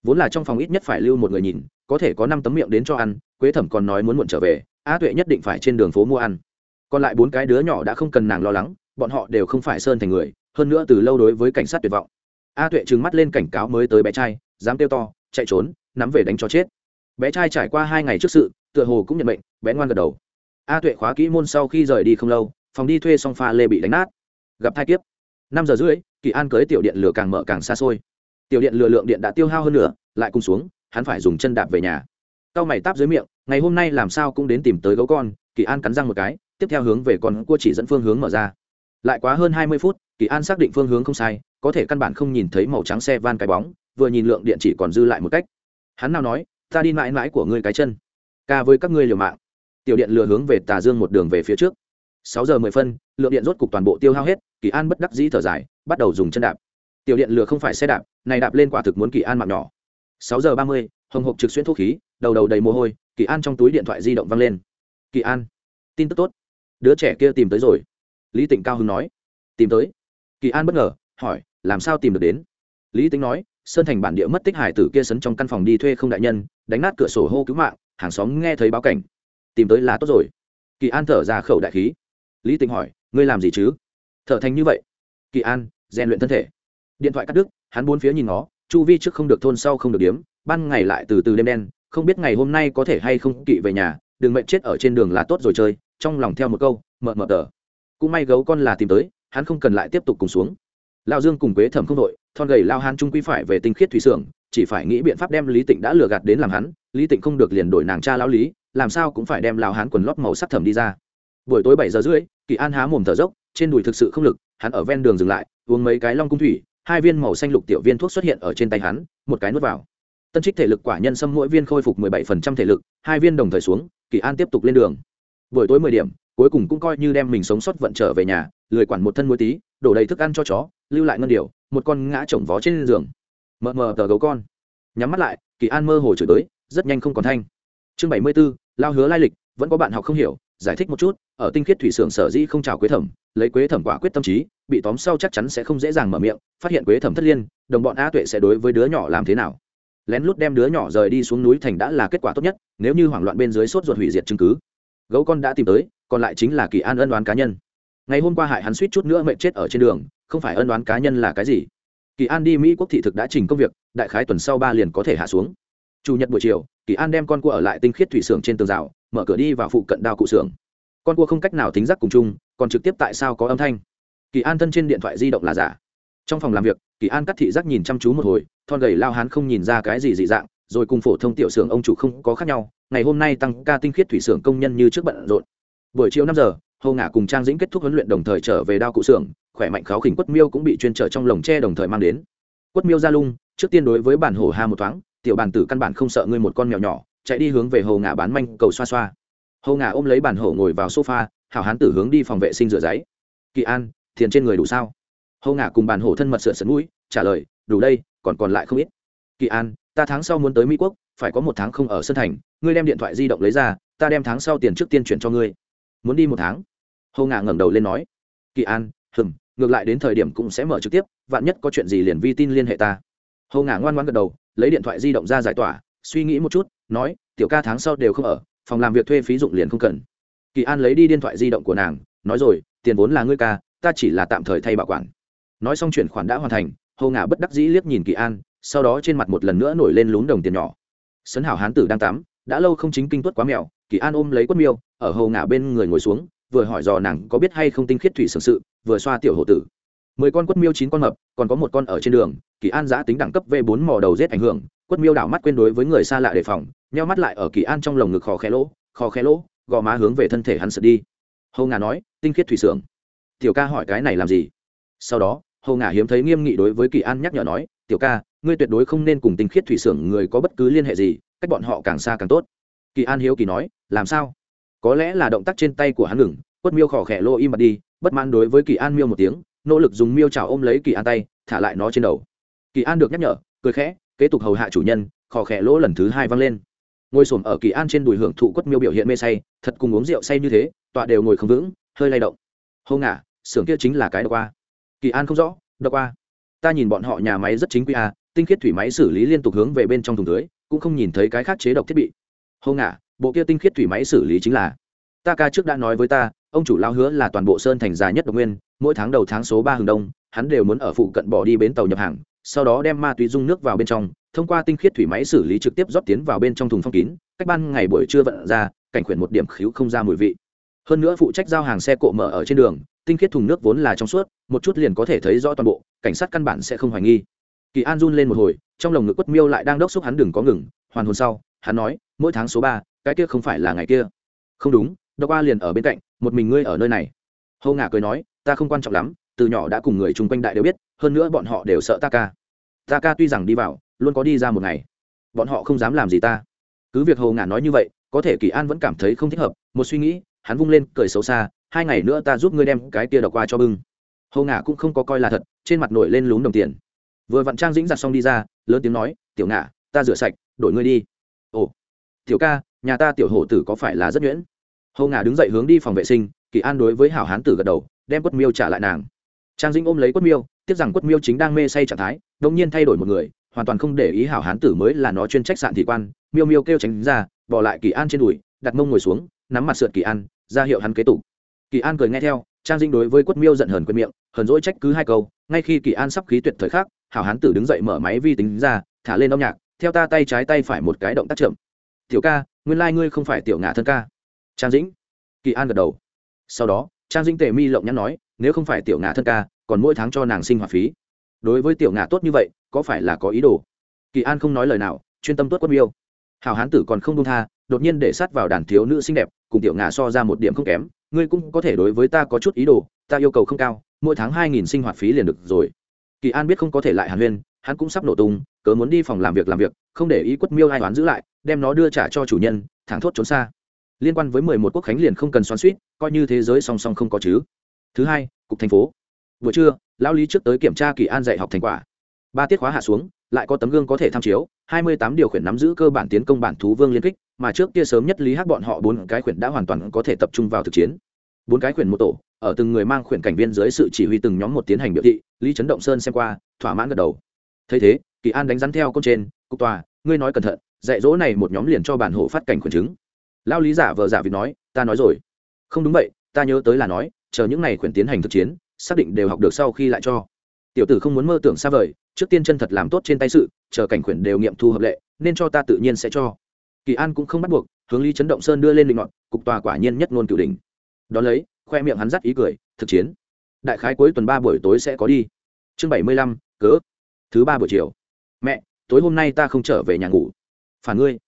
Vốn là trong phòng ít nhất phải lưu một người nhìn, có thể có năm tấm miệng đến cho ăn, quế thẩm còn nói muốn muộn trở về, á tuệ nhất định phải trên đường phố mua ăn. Còn lại bốn cái đứa nhỏ đã không cần nàng lo lắng, bọn họ đều không phải sơn thành người, hơn nữa từ lâu đối với cảnh sát tuyệt vọng a tuệ trừng mắt lên cảnh cáo mới tới bé trai, dám kêu to, chạy trốn, nắm về đánh cho chết. Bé trai trải qua hai ngày trước sự, tựa hồ cũng nhận bệnh bé ngoan gật đầu. A tuệ khóa kỹ môn sau khi rời đi không lâu, phòng đi thuê xong pha lê bị đánh nát. Gặp thai kiếp. Năm giờ rưỡi, kỳ an cưới tiểu điện lửa càng mở càng xa xôi. Tiểu điện lửa lượng điện đã tiêu hao hơn nữa lại cùng xuống, hắn phải dùng chân đạp về nhà. Cao mày táp dưới miệng, ngày hôm nay làm sao cũng đến tìm tới gấu con, kỳ an cắn răng một cái, tiếp theo hướng về con cua chỉ dẫn phương hướng mở ra. Lại quá hơn hai mươi phút, kỳ an xác định phương hướng không sai có thể căn bản không nhìn thấy màu trắng xe van cái bóng, vừa nhìn lượng điện chỉ còn dư lại một cách. Hắn nào nói, ta đi mãi mãi của ngươi cái chân, ca với các ngươi liều mạng. Tiểu điện lừa hướng về tà dương một đường về phía trước. Sáu giờ mười phân, lượng điện rốt cục toàn bộ tiêu hao hết, kỳ an bất đắc dĩ thở dài, bắt đầu dùng chân đạp. Tiểu điện lừa không phải xe đạp, này đạp lên quả thực muốn kỳ an mạng nhỏ. Sáu giờ ba mươi, hồng hộp trực xuyên thuốc khí, đầu đầu đầy mồ hôi, kỳ an trong túi điện thoại di động văng lên. Kỳ an, tin tức tốt. Đứa trẻ kia tìm tới rồi. Lý tịnh cao hưng nói. Tìm tới. Kỳ an bất ngờ hỏi, làm sao tìm được đến? Lý tính nói, sơn thành bản địa mất tích hải tử kia sấn trong căn phòng đi thuê không đại nhân, đánh nát cửa sổ hô cứu mạng, hàng xóm nghe thấy báo cảnh. Tìm tới là tốt rồi. Kỳ an thở ra khẩu đại khí. Lý tính hỏi, ngươi làm gì chứ? Thở thành như vậy. Kỳ an, rèn luyện thân thể. Điện thoại cắt đứt, hắn bốn phía nhìn nó chu vi trước không được thôn sau không được điếm, ban ngày lại từ từ đêm đen, không biết ngày hôm nay có thể hay không kỵ về nhà, đừng mệnh chết ở trên đường là tốt rồi chơi, trong lòng theo một câu mờ mờ tờ. Cũng may gấu con là tìm tới, hắn không cần lại tiếp tục cùng xuống lao dương cùng quế thẩm không đội, thon gầy lao hán trung quy phải về tinh khiết thủy xưởng chỉ phải nghĩ biện pháp đem lý tịnh đã lừa gạt đến làm hắn, lý tịnh không được liền đổi nàng cha lao lý, làm sao cũng phải đem lao hán quần lót màu sắc thẩm đi ra. Buổi tối bảy giờ rưỡi, kỳ an há mồm thở dốc, trên đùi thực sự không lực, hắn ở ven đường dừng lại, uống mấy cái long cung thủy, hai viên màu xanh lục tiểu viên thuốc xuất hiện ở trên tay hắn, một cái nuốt vào. Tân trích thể lực quả nhân xâm mỗi viên khôi phục mười bảy phần trăm thể lực, hai viên đồng thời xuống, kỳ an tiếp tục lên đường. Buổi tối mười điểm, cuối cùng cũng coi như đem mình sống sót vận trở về nhà lười quản một thân muối tí, đổ đầy thức ăn cho chó, lưu lại ngân điều, một con ngã chồng vó trên giường. Mờ mờ tờ gấu con. Nhắm mắt lại, kỳ an mơ hồ chửi tới, rất nhanh không còn thanh. Chương bảy mươi b ố lao hứa lai lịch, vẫn có bạn học không hiểu, giải thích một chút, ở tinh khiết thủy xưởng sở dĩ không chào quế thẩm, lấy quế thẩm quả quyết tâm trí, bị tóm sau chắc chắn sẽ không dễ dàng mở miệng, phát hiện quế thẩm thất liên, đồng bọn a tuệ sẽ đối với đứa nhỏ làm thế nào. Lén lút đem đứa nhỏ rời đi xuống núi thành đã là kết quả tốt nhất, nếu như hoảng loạn bên dưới sốt ruột hủy diệt chứng cứ. Gấu con đã tìm tới, còn lại chính là kỳ an ân đoán cá nhân ngày hôm qua hại hắn suýt chút nữa mệnh chết ở trên đường, không phải ân đoán cá nhân là cái gì? Kỳ an đi mỹ quốc thị thực đã trình công việc, đại khái tuần sau ba liền có thể hạ xuống. Chủ nhật buổi chiều, kỳ an đem con cua ở lại tinh khiết thủy xưởng trên tường rào, mở cửa đi vào phụ cận đao cụ xưởng. Con cua không cách nào thính giác cùng chung, còn trực tiếp tại sao có âm thanh? Kỳ an thân trên điện thoại di động là giả. Trong phòng làm việc, kỳ an cắt thị giác nhìn chăm chú một hồi, thon gầy lao hán không nhìn ra cái gì dị dạng, rồi cùng phổ thông tiểu xưởng ông chủ không có khác nhau, ngày hôm nay tăng ca tinh khiết thủy xưởng công nhân như trước bận rộn. Buổi chiều năm giờ hầu ngả cùng trang dĩnh kết thúc huấn luyện đồng thời trở về đao cụ xưởng, khỏe mạnh kháo khỉnh quất miêu cũng bị chuyên trở trong lồng tre đồng thời mang đến. Quất miêu ra lung, trước tiên đối với bản hổ ha một thoáng, tiểu bàn tử căn bản không sợ ngươi một con mèo nhỏ, chạy đi hướng về hầu ngả bán manh, cầu xoa xoa. Hầu ngả ôm lấy bản hổ ngồi vào sofa, hảo hán tử hướng đi phòng vệ sinh rửa giấy. Kỳ an, tiền trên người đủ sao? Hầu ngả cùng bản hổ thân mật sửa sấn mũi, trả lời, đủ đây, còn còn lại không ít. Kỳ an, ta tháng sau muốn tới mỹ quốc, phải có một tháng không ở sân thành, ngươi đem điện thoại di động lấy ra, ta đem tháng sau tiền trước tiên chuyển cho ngươi muốn đi một tháng. Hầu ngả ngẩng đầu lên nói, kỳ an hừng ngược lại đến thời điểm cũng sẽ mở trực tiếp, vạn nhất có chuyện gì liền vi tin liên hệ ta. Hầu ngả ngoan ngoan gật đầu, lấy điện thoại di động ra giải tỏa, suy nghĩ một chút, nói, tiểu ca tháng sau đều không ở, phòng làm việc thuê phí dụng liền không cần. Kỳ an lấy đi điện thoại di động của nàng, nói rồi, tiền vốn là ngươi ca, ta chỉ là tạm thời thay bảo quản. Nói xong chuyển khoản đã hoàn thành hầu ngả bất đắc dĩ liếc nhìn kỳ an, sau đó trên mặt một lần nữa nổi lên lún đồng tiền nhỏ. Sấn hảo hán tử đang tắm, đã lâu không chính kinh tuất quá mèo kỳ an ôm lấy quất miêu, ở hầu ngả bên người ngồi xuống, vừa hỏi dò nàng có biết hay không tinh khiết thủy Sưởng sự, vừa xoa tiểu hộ tử. Mười con quất miêu chín con mập, còn có một con ở trên đường, kỳ an giã tính đẳng cấp v bốn mò đầu rết ảnh hưởng, quất miêu đảo mắt quên đối với người xa lạ đề phòng, nheo mắt lại ở kỳ an trong lồng ngực khò khé lỗ, khò khé lỗ, gò má hướng về thân thể hắn sượt đi. Hầu ngả nói, tinh khiết thủy sưởng. Tiểu ca hỏi cái này làm gì? Sau đó, hầu ngả hiếm thấy nghiêm nghị đối với kỳ an nhắc nhở nói, tiểu ca, ngươi tuyệt đối không nên cùng tinh khiết thủy sưởng người có bất cứ liên hệ gì, cách bọn họ càng xa càng tốt kỳ an hiếu kỳ nói, làm sao? Có lẽ là động tác trên tay của hắn ngừng. Quất miêu khỏ khẽ lô im mặt đi, bất mãn đối với kỳ an miêu một tiếng, nỗ lực dùng miêu chảo ôm lấy kỳ an tay, thả lại nó trên đầu. Kỳ an được nhắc nhở, cười khẽ, kế tục hầu hạ chủ nhân khỏ khẽ lỗ lần thứ hai vang lên. Ngồi s ở kỳ an trên đùi hưởng thụ quất miêu biểu hiện mê say, thật cùng uống rượu say như thế, tọa đều ngồi không vững, hơi lay động. Hô ngả, xưởng kia chính là cái độc qua kỳ an không rõ, độc qua ta nhìn bọn họ nhà máy rất chính quy a, tinh khiết thủy máy xử lý liên tục hướng về bên trong thùng tưới, cũng không nhìn thấy cái khác chế độc thiết bị hô ngả, bộ kia tinh khiết thủy máy xử lý chính là. Ta ca trước đã nói với ta, ông chủ lao hứa là toàn bộ sơn thành già nhất độc nguyên, mỗi tháng đầu tháng số ba hừng đông, hắn đều muốn ở phụ cận bỏ đi bến tàu nhập hàng, sau đó đem ma túy dung nước vào bên trong, thông qua tinh khiết thủy máy xử lý trực tiếp rót tiến vào bên trong thùng phong kín, cách ban ngày buổi trưa vận ra, cảnh khuyển một điểm khíu không ra mùi vị. Hơn nữa phụ trách giao hàng xe cộ mở ở trên đường, tinh khiết thùng nước vốn là trong suốt, một chút liền có thể thấy rõ toàn bộ, cảnh sát căn bản sẽ không hoài nghi. Kỳ an run lên một hồi, trong lồng ngực quất miêu lại đang đốc xúc hắn đừng có ngừng, hoàn hồn sau, hắn nói mỗi tháng số ba, cái kia không phải là ngày kia. Không đúng đọc qua liền ở bên cạnh, một mình ngươi ở nơi này. Hầu ngả cười nói, ta không quan trọng lắm, từ nhỏ đã cùng người chung quanh đại đều biết, hơn nữa bọn họ đều sợ ta ca. Ta ca tuy rằng đi vào, luôn có đi ra một ngày. Bọn họ không dám làm gì ta. Cứ việc hầu ngả nói như vậy, có thể kỳ an vẫn cảm thấy không thích hợp, một suy nghĩ, hắn vung lên cười xấu xa, hai ngày nữa ta giúp ngươi đem cái kia đọc qua cho bưng. Hầu ngả cũng không có coi là thật, trên mặt nổi lên lún đồng tiền. Vừa vặn trang dĩnh giặt xong đi ra, lớn tiếng nói, tiểu ngả ta rửa sạch, đổi ngươi đi tiểu ca, nhà ta tiểu hổ tử có phải là rất nhuyễn? Hầu ngả đứng dậy hướng đi phòng vệ sinh, kỳ an đối với hảo hán tử gật đầu, đem quất miêu trả lại nàng. Trang dĩnh ôm lấy quất miêu, tiếc rằng quất miêu chính đang mê say trạng thái đông nhiên thay đổi một người, hoàn toàn không để ý hảo hán tử mới là nó chuyên trách sạn thị quan, miêu miêu kêu tránh ra, bỏ lại kỳ an trên đùi, đặt mông ngồi xuống, nắm mặt sượt kỳ an, ra hiệu hắn kế tục. Kỳ an cười nghe theo, trang dĩnh đối với quất miêu giận hờn quên miệng, hờn dỗi trách cứ hai câu, ngay khi kỳ an sắp khí tuyệt thời khắc, hảo hán tử đứng dậy mở máy vi tính ra, thả lên âm nhạc, theo ta tay trái tay phải một cái động tác chậm tiểu ca, nguyên lai ngươi không phải tiểu ngã thân ca. Trang dĩnh. Kỳ an gật đầu. Sau đó, trang dĩnh tề mi lộng nhắn nói, nếu không phải tiểu ngã thân ca, còn mỗi tháng cho nàng sinh hoạt phí. Đối với tiểu ngã tốt như vậy, có phải là có ý đồ? Kỳ an không nói lời nào, chuyên tâm tuất quất miêu. Hào hán tử còn không đông tha, đột nhiên để sát vào đàn thiếu nữ xinh đẹp, cùng tiểu ngã so ra một điểm không kém. Ngươi cũng có thể đối với ta có chút ý đồ, ta yêu cầu không cao, mỗi tháng hai nghìn sinh hoạt phí liền được rồi. Kỳ an biết không có thể lại hàn huyên hắn cũng sắp nổ tung, cớ muốn đi phòng làm việc làm việc, không để ý quất miêu ai đoán giữ lại, đem nó đưa trả cho chủ nhân, thẳng thốt trốn xa. Liên quan với mười một quốc khánh liền không cần xoắn suýt, coi như thế giới song song không có chứ. Thứ hai, cục thành phố. Buổi trưa, lão lý trước tới kiểm tra kỳ an dạy học thành quả. Ba tiết khóa hạ xuống, lại có tấm gương có thể tham chiếu, hai mươi tám điều khiển nắm giữ cơ bản tiến công bản thú vương liên kích, mà trước kia sớm nhất lý hát bọn họ bốn cái khuyển đã hoàn toàn có thể tập trung vào thực chiến. Bốn cái khuyển một tổ, ở từng người mang khuyển cảnh viên dưới sự chỉ huy từng nhóm một tiến hành biểu thị, lý trấn động sơn xem qua, thỏa mãn gật đầu thấy thế, kỳ an đánh rắn theo con trên, cục tòa, ngươi nói cẩn thận, dạy dỗ này một nhóm liền cho bản hộ phát cảnh khuyển chứng. Lao lý giả vờ giả vì nói, ta nói rồi. Không đúng vậy, ta nhớ tới là nói, chờ những này khuyển tiến hành thực chiến, xác định đều học được sau khi lại cho. Tiểu tử không muốn mơ tưởng xa vời, trước tiên chân thật làm tốt trên tay sự, chờ cảnh khuyển đều nghiệm thu hợp lệ, nên cho ta tự nhiên sẽ cho. Kỳ an cũng không bắt buộc, hướng lý chấn động sơn đưa lên linh ngọn, cục tòa quả nhiên nhất ngôn cửu đình đón lấy, khoe miệng hắn dắt ý cười, thực chiến, đại khái cuối tuần ba buổi tối sẽ có đi. Chương bảy mươi lăm, cớ thứ ba buổi chiều. Mẹ, tối hôm nay ta không trở về nhà ngủ. Phản ngươi,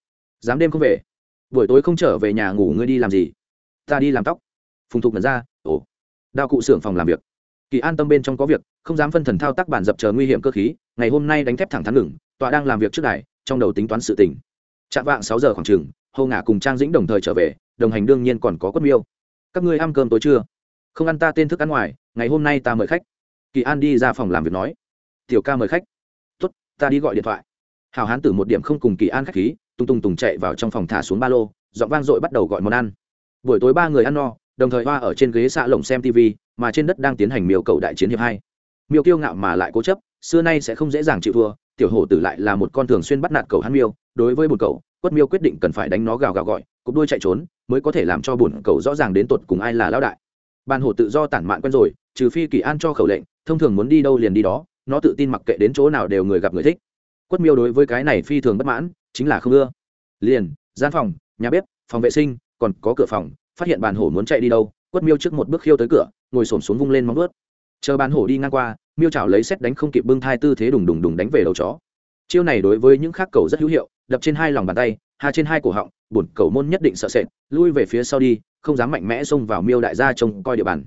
dám đêm không về? Buổi tối không trở về nhà ngủ ngươi đi làm gì? Ta đi làm tóc. Phùng thục ngẩn ra, ồ, đao cụ xưởng phòng làm việc. Kỳ an tâm bên trong có việc, không dám phân thần thao tác bản dập chờ nguy hiểm cơ khí, ngày hôm nay đánh thép thẳng thắn ngừng, tọa đang làm việc trước đài, trong đầu tính toán sự tình. Chạm vạng sáu giờ khoảng chừng hầu ngả cùng trang dĩnh đồng thời trở về, đồng hành đương nhiên còn có quất miêu. Các ngươi ăn cơm tối chưa? Không ăn ta tên thức ăn ngoài, ngày hôm nay ta mời khách. Kỳ an đi ra phòng làm việc nói tiểu ca mời khách. Tuất ta đi gọi điện thoại. Hào hán tử một điểm không cùng kỳ an khách khí, tung tung tùng chạy vào trong phòng thả xuống ba lô dọn vang dội bắt đầu gọi món ăn. Buổi tối ba người ăn no, đồng thời hoa ở trên ghế xạ lồng xem tv mà trên đất đang tiến hành miêu cầu đại chiến hiệp hai. Miêu kiêu ngạo mà lại cố chấp, xưa nay sẽ không dễ dàng chịu thua, tiểu hổ tử lại là một con thường xuyên bắt nạt cầu hắn miêu, đối với một cậu quất miêu quyết định cần phải đánh nó gào gào gọi, cục đuôi chạy trốn, mới có thể làm cho bùn cầu rõ ràng đến tột cùng ai là lão đại. Ban hổ tự do tản mạn quen rồi, trừ phi kỳ an cho khẩu lệnh, thông thường muốn đi đâu liền đi đó nó tự tin mặc kệ đến chỗ nào đều người gặp người thích. Quất miêu đối với cái này phi thường bất mãn, chính là không ưa. Liền, gian phòng, nhà bếp, phòng vệ sinh, còn có cửa phòng, phát hiện bàn hổ muốn chạy đi đâu, quất miêu trước một bước khiêu tới cửa, ngồi xổm xuống vung lên móng vớt chờ bàn hổ đi ngang qua, miêu chảo lấy xét đánh không kịp bưng thai tư thế đùng đùng đùng đánh về đầu chó. Chiêu này đối với những khác cầu rất hữu hiệu, đập trên hai lòng bàn tay hà trên hai cổ họng bổn cầu môn nhất định sợ sệt, lui về phía sau đi, không dám mạnh mẽ xông vào miêu đại gia trông coi địa bàn.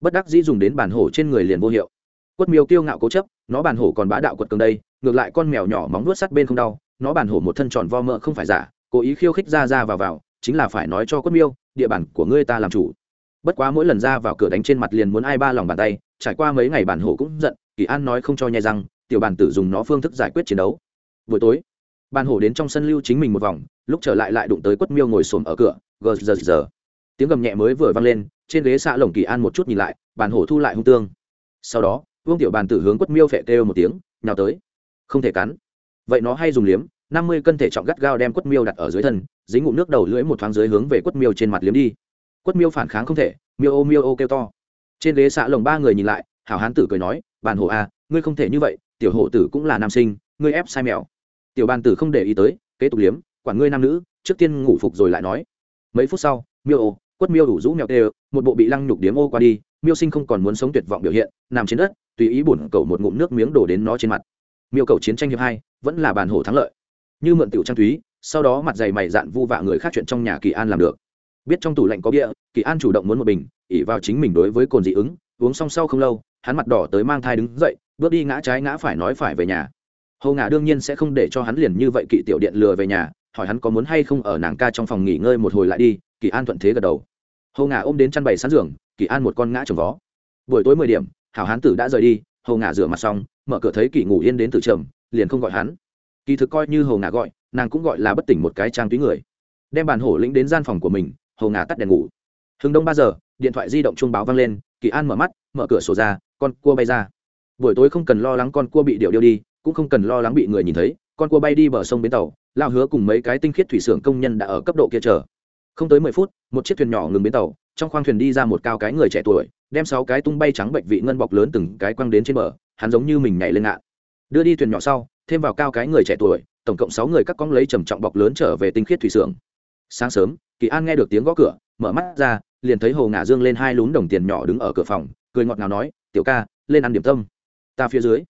Bất đắc dĩ dùng đến bàn hổ trên người liền vô hiệu quất miêu kiêu ngạo cố chấp, nó bàn hổ còn bá đạo quật cường đây, ngược lại con mèo nhỏ móng nuốt sắt bên không đau, nó bàn hổ một thân tròn vo mỡ không phải giả, cố ý khiêu khích ra ra vào vào, chính là phải nói cho quất miêu, địa bàn của ngươi ta làm chủ. Bất quá mỗi lần ra vào cửa đánh trên mặt liền muốn ai ba lòng bàn tay, trải qua mấy ngày bản hổ cũng giận, kỳ an nói không cho nhai răng, tiểu bàn tử dùng nó phương thức giải quyết chiến đấu. Buổi tối bàn hổ đến trong sân lưu chính mình một vòng, lúc trở lại lại đụng tới quất miêu ngồi xổm ở cửa, gờ giờ giờ tiếng gầm nhẹ mới vừa vang lên, trên ghế xạ lồng kỳ an một chút nhìn lại bàn hổ thu lại hung tương. Sau đó vương tiểu bàn tử hướng quất miêu phệ kêu một tiếng, nhào tới. Không thể cắn. Vậy nó hay dùng liếm, năm mươi cân thể trọng gắt gao đem quất miêu đặt ở dưới thân, dính ngụm nước đầu lưỡi một thoáng dưới hướng về quất miêu trên mặt liếm đi. Quất miêu phản kháng không thể, miêu ô miêu ô kêu to. Trên ghế xạ lồng ba người nhìn lại, hảo hán tử cười nói bàn hổ à ngươi không thể như vậy, tiểu hổ tử cũng là nam sinh, ngươi ép sai mèo tiểu bàn tử không để ý tới, kế tục liếm, quản ngươi nam nữ, trước tiên ngủ phục rồi lại nói. Mấy phút sau, miêu ô, quất miêu đủ rũ mèo tê một bộ bị lăng nhục điếm ô qua đi miêu sinh không còn muốn sống tuyệt vọng biểu hiện, nằm trên đất, tùy ý bổn cầu một ngụm nước miếng đổ đến nó trên mặt. Miêu cầu chiến tranh hiệp hai, vẫn là bàn hổ thắng lợi. Như mượn tiểu trang thúy sau đó mặt dày mày dạn vu vạ người khác chuyện trong nhà kỳ an làm được. Biết trong tủ lạnh có bia, kỳ an chủ động muốn một bình ỉ vào chính mình đối với cồn dị ứng, uống xong sau không lâu, hắn mặt đỏ tới mang thai đứng dậy, bước đi ngã trái ngã phải nói phải về nhà. Hầu ngà đương nhiên sẽ không để cho hắn liền như vậy kỵ tiểu điện lừa về nhà, hỏi hắn có muốn hay không ở nàng ca trong phòng nghỉ ngơi một hồi lại đi, kỳ an thuận thế gật đầu. Hầu ngà ôm đến chăn bày sán giường kỳ an một con ngã trồng vó. Buổi tối mười điểm, hảo hán tử đã rời đi hầu ngả rửa mặt xong, mở cửa thấy kỳ ngủ yên đến từ trầm, liền không gọi hắn. Kỳ thực coi như hầu ngả gọi, nàng cũng gọi là bất tỉnh một cái trang túy người. Đem bàn hổ lĩnh đến gian phòng của mình hầu ngả tắt đèn ngủ. Hừng đông ba giờ, điện thoại di động chuông báo vang lên, kỳ an mở mắt, mở cửa sổ ra, con cua bay ra. Buổi tối không cần lo lắng con cua bị điệu điêu đi, cũng không cần lo lắng bị người nhìn thấy, con cua bay đi bờ sông bến tàu lao hứa cùng mấy cái tinh khiết thủy xưởng công nhân đã ở cấp độ kia chờ không tới mười phút, một chiếc thuyền nhỏ ngừng bến tàu, trong khoang thuyền đi ra một cao cái người trẻ tuổi, đem sáu cái tung bay trắng bệnh vị ngân bọc lớn từng cái quăng đến trên bờ, hắn giống như mình nhảy lên ngạn. Đưa đi thuyền nhỏ sau, thêm vào cao cái người trẻ tuổi, tổng cộng sáu người các con lấy trầm trọng bọc lớn trở về tinh khiết thủy xưởng sáng sớm, kỳ an nghe được tiếng gõ cửa, mở mắt ra, liền thấy hồ ngả dương lên hai lún đồng tiền nhỏ đứng ở cửa phòng, cười ngọt ngào nói, tiểu ca, lên ăn điểm tâm. Ta phía dưới.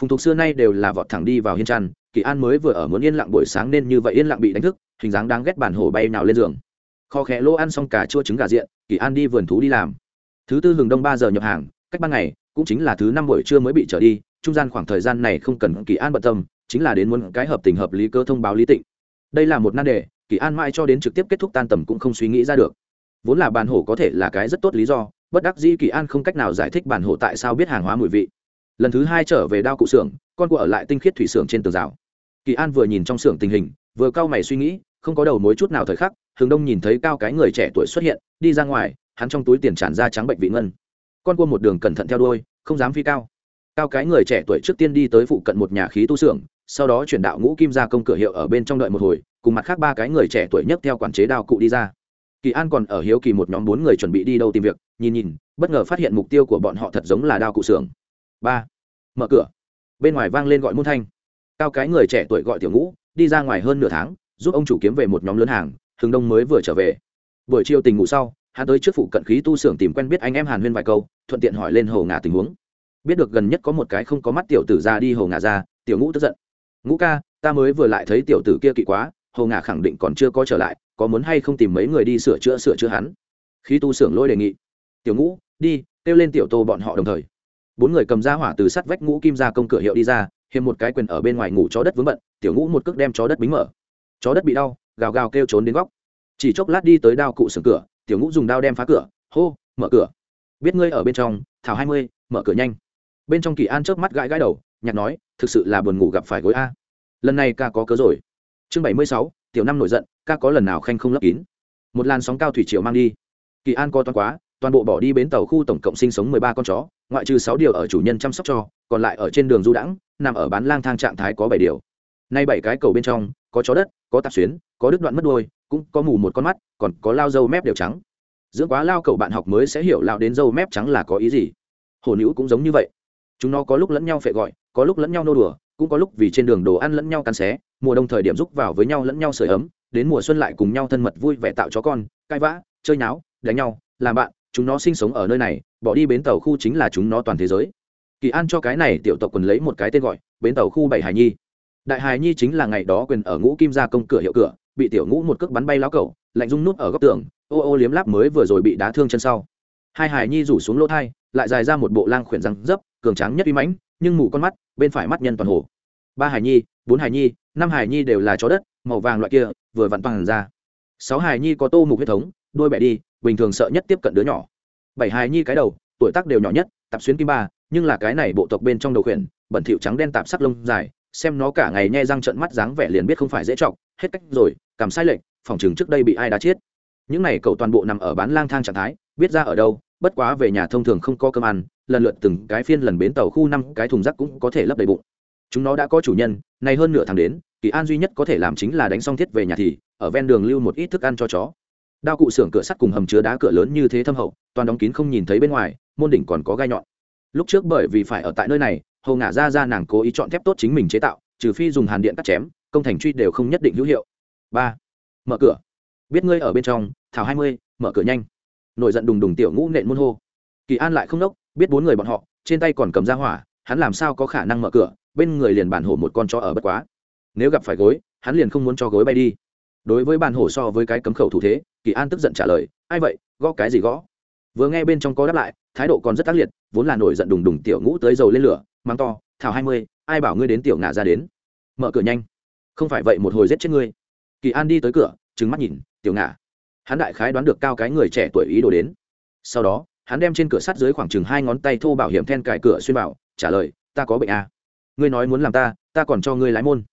Phùng thục xưa nay đều là vọt thẳng đi vào hiên trăn kỳ an mới vừa ở muốn yên lặng buổi sáng nên như vậy yên lặng bị đánh thức, hình dáng đáng ghét bản hổ bay nào lên giường kho khẽ lỗ ăn xong cả chua trứng gà diện, kỳ an đi vườn thú đi làm. Thứ tư hừng đông ba giờ nhập hàng, cách ban ngày, cũng chính là thứ năm buổi trưa mới bị trở đi, trung gian khoảng thời gian này không cần kỳ an bận tâm, chính là đến muốn cái hợp tình hợp lý cơ thông báo lý tịnh. Đây là một nan đề, kỳ an mãi cho đến trực tiếp kết thúc tan tầm cũng không suy nghĩ ra được. Vốn là bàn hổ có thể là cái rất tốt lý do, bất đắc dĩ kỳ an không cách nào giải thích bàn hổ tại sao biết hàng hóa mùi vị. Lần thứ hai trở về đao cụ xưởng, con của ở lại tinh khiết thủy xưởng trên tường rào. Kỳ an vừa nhìn trong xưởng tình hình, vừa cau mày suy nghĩ, không có đầu mối chút nào thời khắc hướng đông nhìn thấy cao cái người trẻ tuổi xuất hiện, đi ra ngoài, hắn trong túi tiền tràn ra trắng bệnh vị ngân. Con cua một đường cẩn thận theo đuôi, không dám phi cao. Cao cái người trẻ tuổi trước tiên đi tới phụ cận một nhà khí tu xưởng, sau đó chuyển đạo ngũ kim ra công cửa hiệu ở bên trong đợi một hồi, cùng mặt khác ba cái người trẻ tuổi nhất theo quản chế đao cụ đi ra. Kỳ an còn ở hiếu kỳ một nhóm bốn người chuẩn bị đi đâu tìm việc, nhìn nhìn, bất ngờ phát hiện mục tiêu của bọn họ thật giống là đao cụ xưởng. Ba, mở cửa. Bên ngoài vang lên gọi môn thanh. Cao cái người trẻ tuổi gọi tiểu ngũ, đi ra ngoài hơn nửa tháng, giúp ông chủ kiếm về một nhóm lớn hàng hừng đông mới vừa trở về. Buổi chiều tình ngủ sau, hắn tới trước phụ cận khí tu xưởng tìm quen biết anh em hàn huyên vài câu, thuận tiện hỏi lên hồ ngà tình huống. Biết được gần nhất có một cái không có mắt tiểu tử ra đi hồ ngà ra, tiểu ngũ tức giận. Ngũ ca, ta mới vừa lại thấy tiểu tử kia kỵ quá, hồ ngà khẳng định còn chưa có trở lại, có muốn hay không tìm mấy người đi sửa chữa sửa chữa hắn? Khí tu xưởng lôi đề nghị. Tiểu ngũ, đi, kêu lên tiểu tô bọn họ đồng thời. Bốn người cầm ra hỏa từ sắt vách ngũ kim ra công cửa hiệu đi ra hiềm một cái quyền ở bên ngoài ngủ chó đất vướng bận, tiểu ngũ một cước đem chó đất bính mở. Chó đất bị đau gào gào kêu trốn đến góc. Chỉ chốc lát đi tới đao cụ sừng cửa, tiểu ngũ dùng đao đem phá cửa, hô, mở cửa. Biết ngươi ở bên trong, thảo hai mươi, mở cửa nhanh. Bên trong kỳ an chớp mắt gãi gãi đầu, nhạc nói, thực sự là buồn ngủ gặp phải gối a. Lần này ca có cớ rồi. Chương bảy mươi sáu, tiểu năm nổi giận, ca có lần nào khanh không lấp kín. Một làn sóng cao thủy triệu mang đi. Kỳ an co toan quá, toàn bộ bỏ đi bến tàu khu tổng cộng sinh sống mười ba con chó, ngoại trừ sáu điều ở chủ nhân chăm sóc cho, còn lại ở trên đường du đãng, nằm ở bán lang thang trạng thái có bảy điều. Nay bảy cái cầu bên trong có chó đất, có tạp xuyến, có đứt đoạn mất đôi cũng có mù một con mắt, còn có lao dâu mép đều trắng. Dưỡng quá lao cầu bạn học mới sẽ hiểu lao đến dâu mép trắng là có ý gì. Hồ nữ cũng giống như vậy. Chúng nó có lúc lẫn nhau phệ gọi, có lúc lẫn nhau nô đùa, cũng có lúc vì trên đường đồ ăn lẫn nhau cắn xé, mùa đông thời điểm rúc vào với nhau lẫn nhau sưởi ấm, đến mùa xuân lại cùng nhau thân mật vui vẻ tạo chó con, cãi vã, chơi nháo, đánh nhau, làm bạn, chúng nó sinh sống ở nơi này, bỏ đi bến tàu khu chính là chúng nó toàn thế giới. Kỳ an cho cái này tiểu tộc quần lấy một cái tên gọi, bến tàu khu bảy hải nhi đại hài nhi chính là ngày đó quyền ở ngũ kim gia công cửa hiệu cửa, bị tiểu ngũ một cước bắn bay lão cẩu, lạnh rung nút ở góc tường, ô ô liếm láp mới vừa rồi bị đá thương chân sau. Hai hài nhi rủ xuống lỗ thai, lại dài ra một bộ lang khuyển răng dấp, cường tráng nhất uy mãnh, nhưng mù con mắt, bên phải mắt nhân toàn hồ. Ba hài nhi, bốn hài nhi, năm hài nhi đều là chó đất, màu vàng loại kia, vừa vặn toàn ra. Sáu hài nhi có tô mục huyết thống đôi bẻ đi, bình thường sợ nhất tiếp cận đứa nhỏ. Bảy hài nhi cái đầu, tuổi tác đều nhỏ nhất, tạp xuyến kim ba, nhưng là cái này bộ tộc bên trong đầu khuyển, bẩn thỉu trắng đen tạp sắc lông dài xem nó cả ngày nhe răng trận mắt dáng vẻ liền biết không phải dễ chọc, hết cách rồi, cảm sai lệch, phòng chừng trước đây bị ai đá chết. Những này cậu toàn bộ nằm ở bán lang thang trạng thái, biết ra ở đâu, bất quá về nhà thông thường không có cơm ăn, lần lượt từng cái phiên lần bến tàu khu năm cái thùng rác cũng có thể lấp đầy bụng. Chúng nó đã có chủ nhân, nay hơn nửa tháng đến, kỳ an duy nhất có thể làm chính là đánh xong thiết về nhà thì, ở ven đường lưu một ít thức ăn cho chó. Đao cụ xưởng cửa sắt cùng hầm chứa đá cửa lớn như thế thâm hậu, toàn đóng kín không nhìn thấy bên ngoài, môn đỉnh còn có gai nhọn. Lúc trước bởi vì phải ở tại nơi này hồ ngả ra ra nàng cố ý chọn thép tốt chính mình chế tạo trừ phi dùng hàn điện cắt chém công thành truy đều không nhất định hữu hiệu. Ba mở cửa. Biết ngươi ở bên trong thảo hai mươi mở cửa nhanh. Nổi giận đùng đùng tiểu ngũ nện môn hô. Kỳ an lại không nốc, biết bốn người bọn họ trên tay còn cầm ra hỏa hắn làm sao có khả năng mở cửa bên người liền bản hổ một con chó ở bất quá. Nếu gặp phải gối hắn liền không muốn cho gối bay đi. Đối với bản hổ so với cái cấm khẩu thủ thế kỳ an tức giận trả lời ai vậy gõ cái gì gõ? Vừa nghe bên trong có đáp lại thái độ còn rất tác liệt vốn là nổi giận đùng đùng tiểu ngũ tới dầu lên lửa mắng to, thảo hai mươi, ai bảo ngươi đến tiểu ngả ra đến? Mở cửa nhanh. Không phải vậy một hồi giết chết ngươi. Kỳ an đi tới cửa, trừng mắt nhìn, tiểu ngả hắn đại khái đoán được cao cái người trẻ tuổi ý đồ đến. Sau đó, hắn đem trên cửa sắt dưới khoảng chừng hai ngón tay thô bảo hiểm then cài cửa xuyên bảo, trả lời, ta có bệnh à. ngươi nói muốn làm ta ta còn cho ngươi lái môn.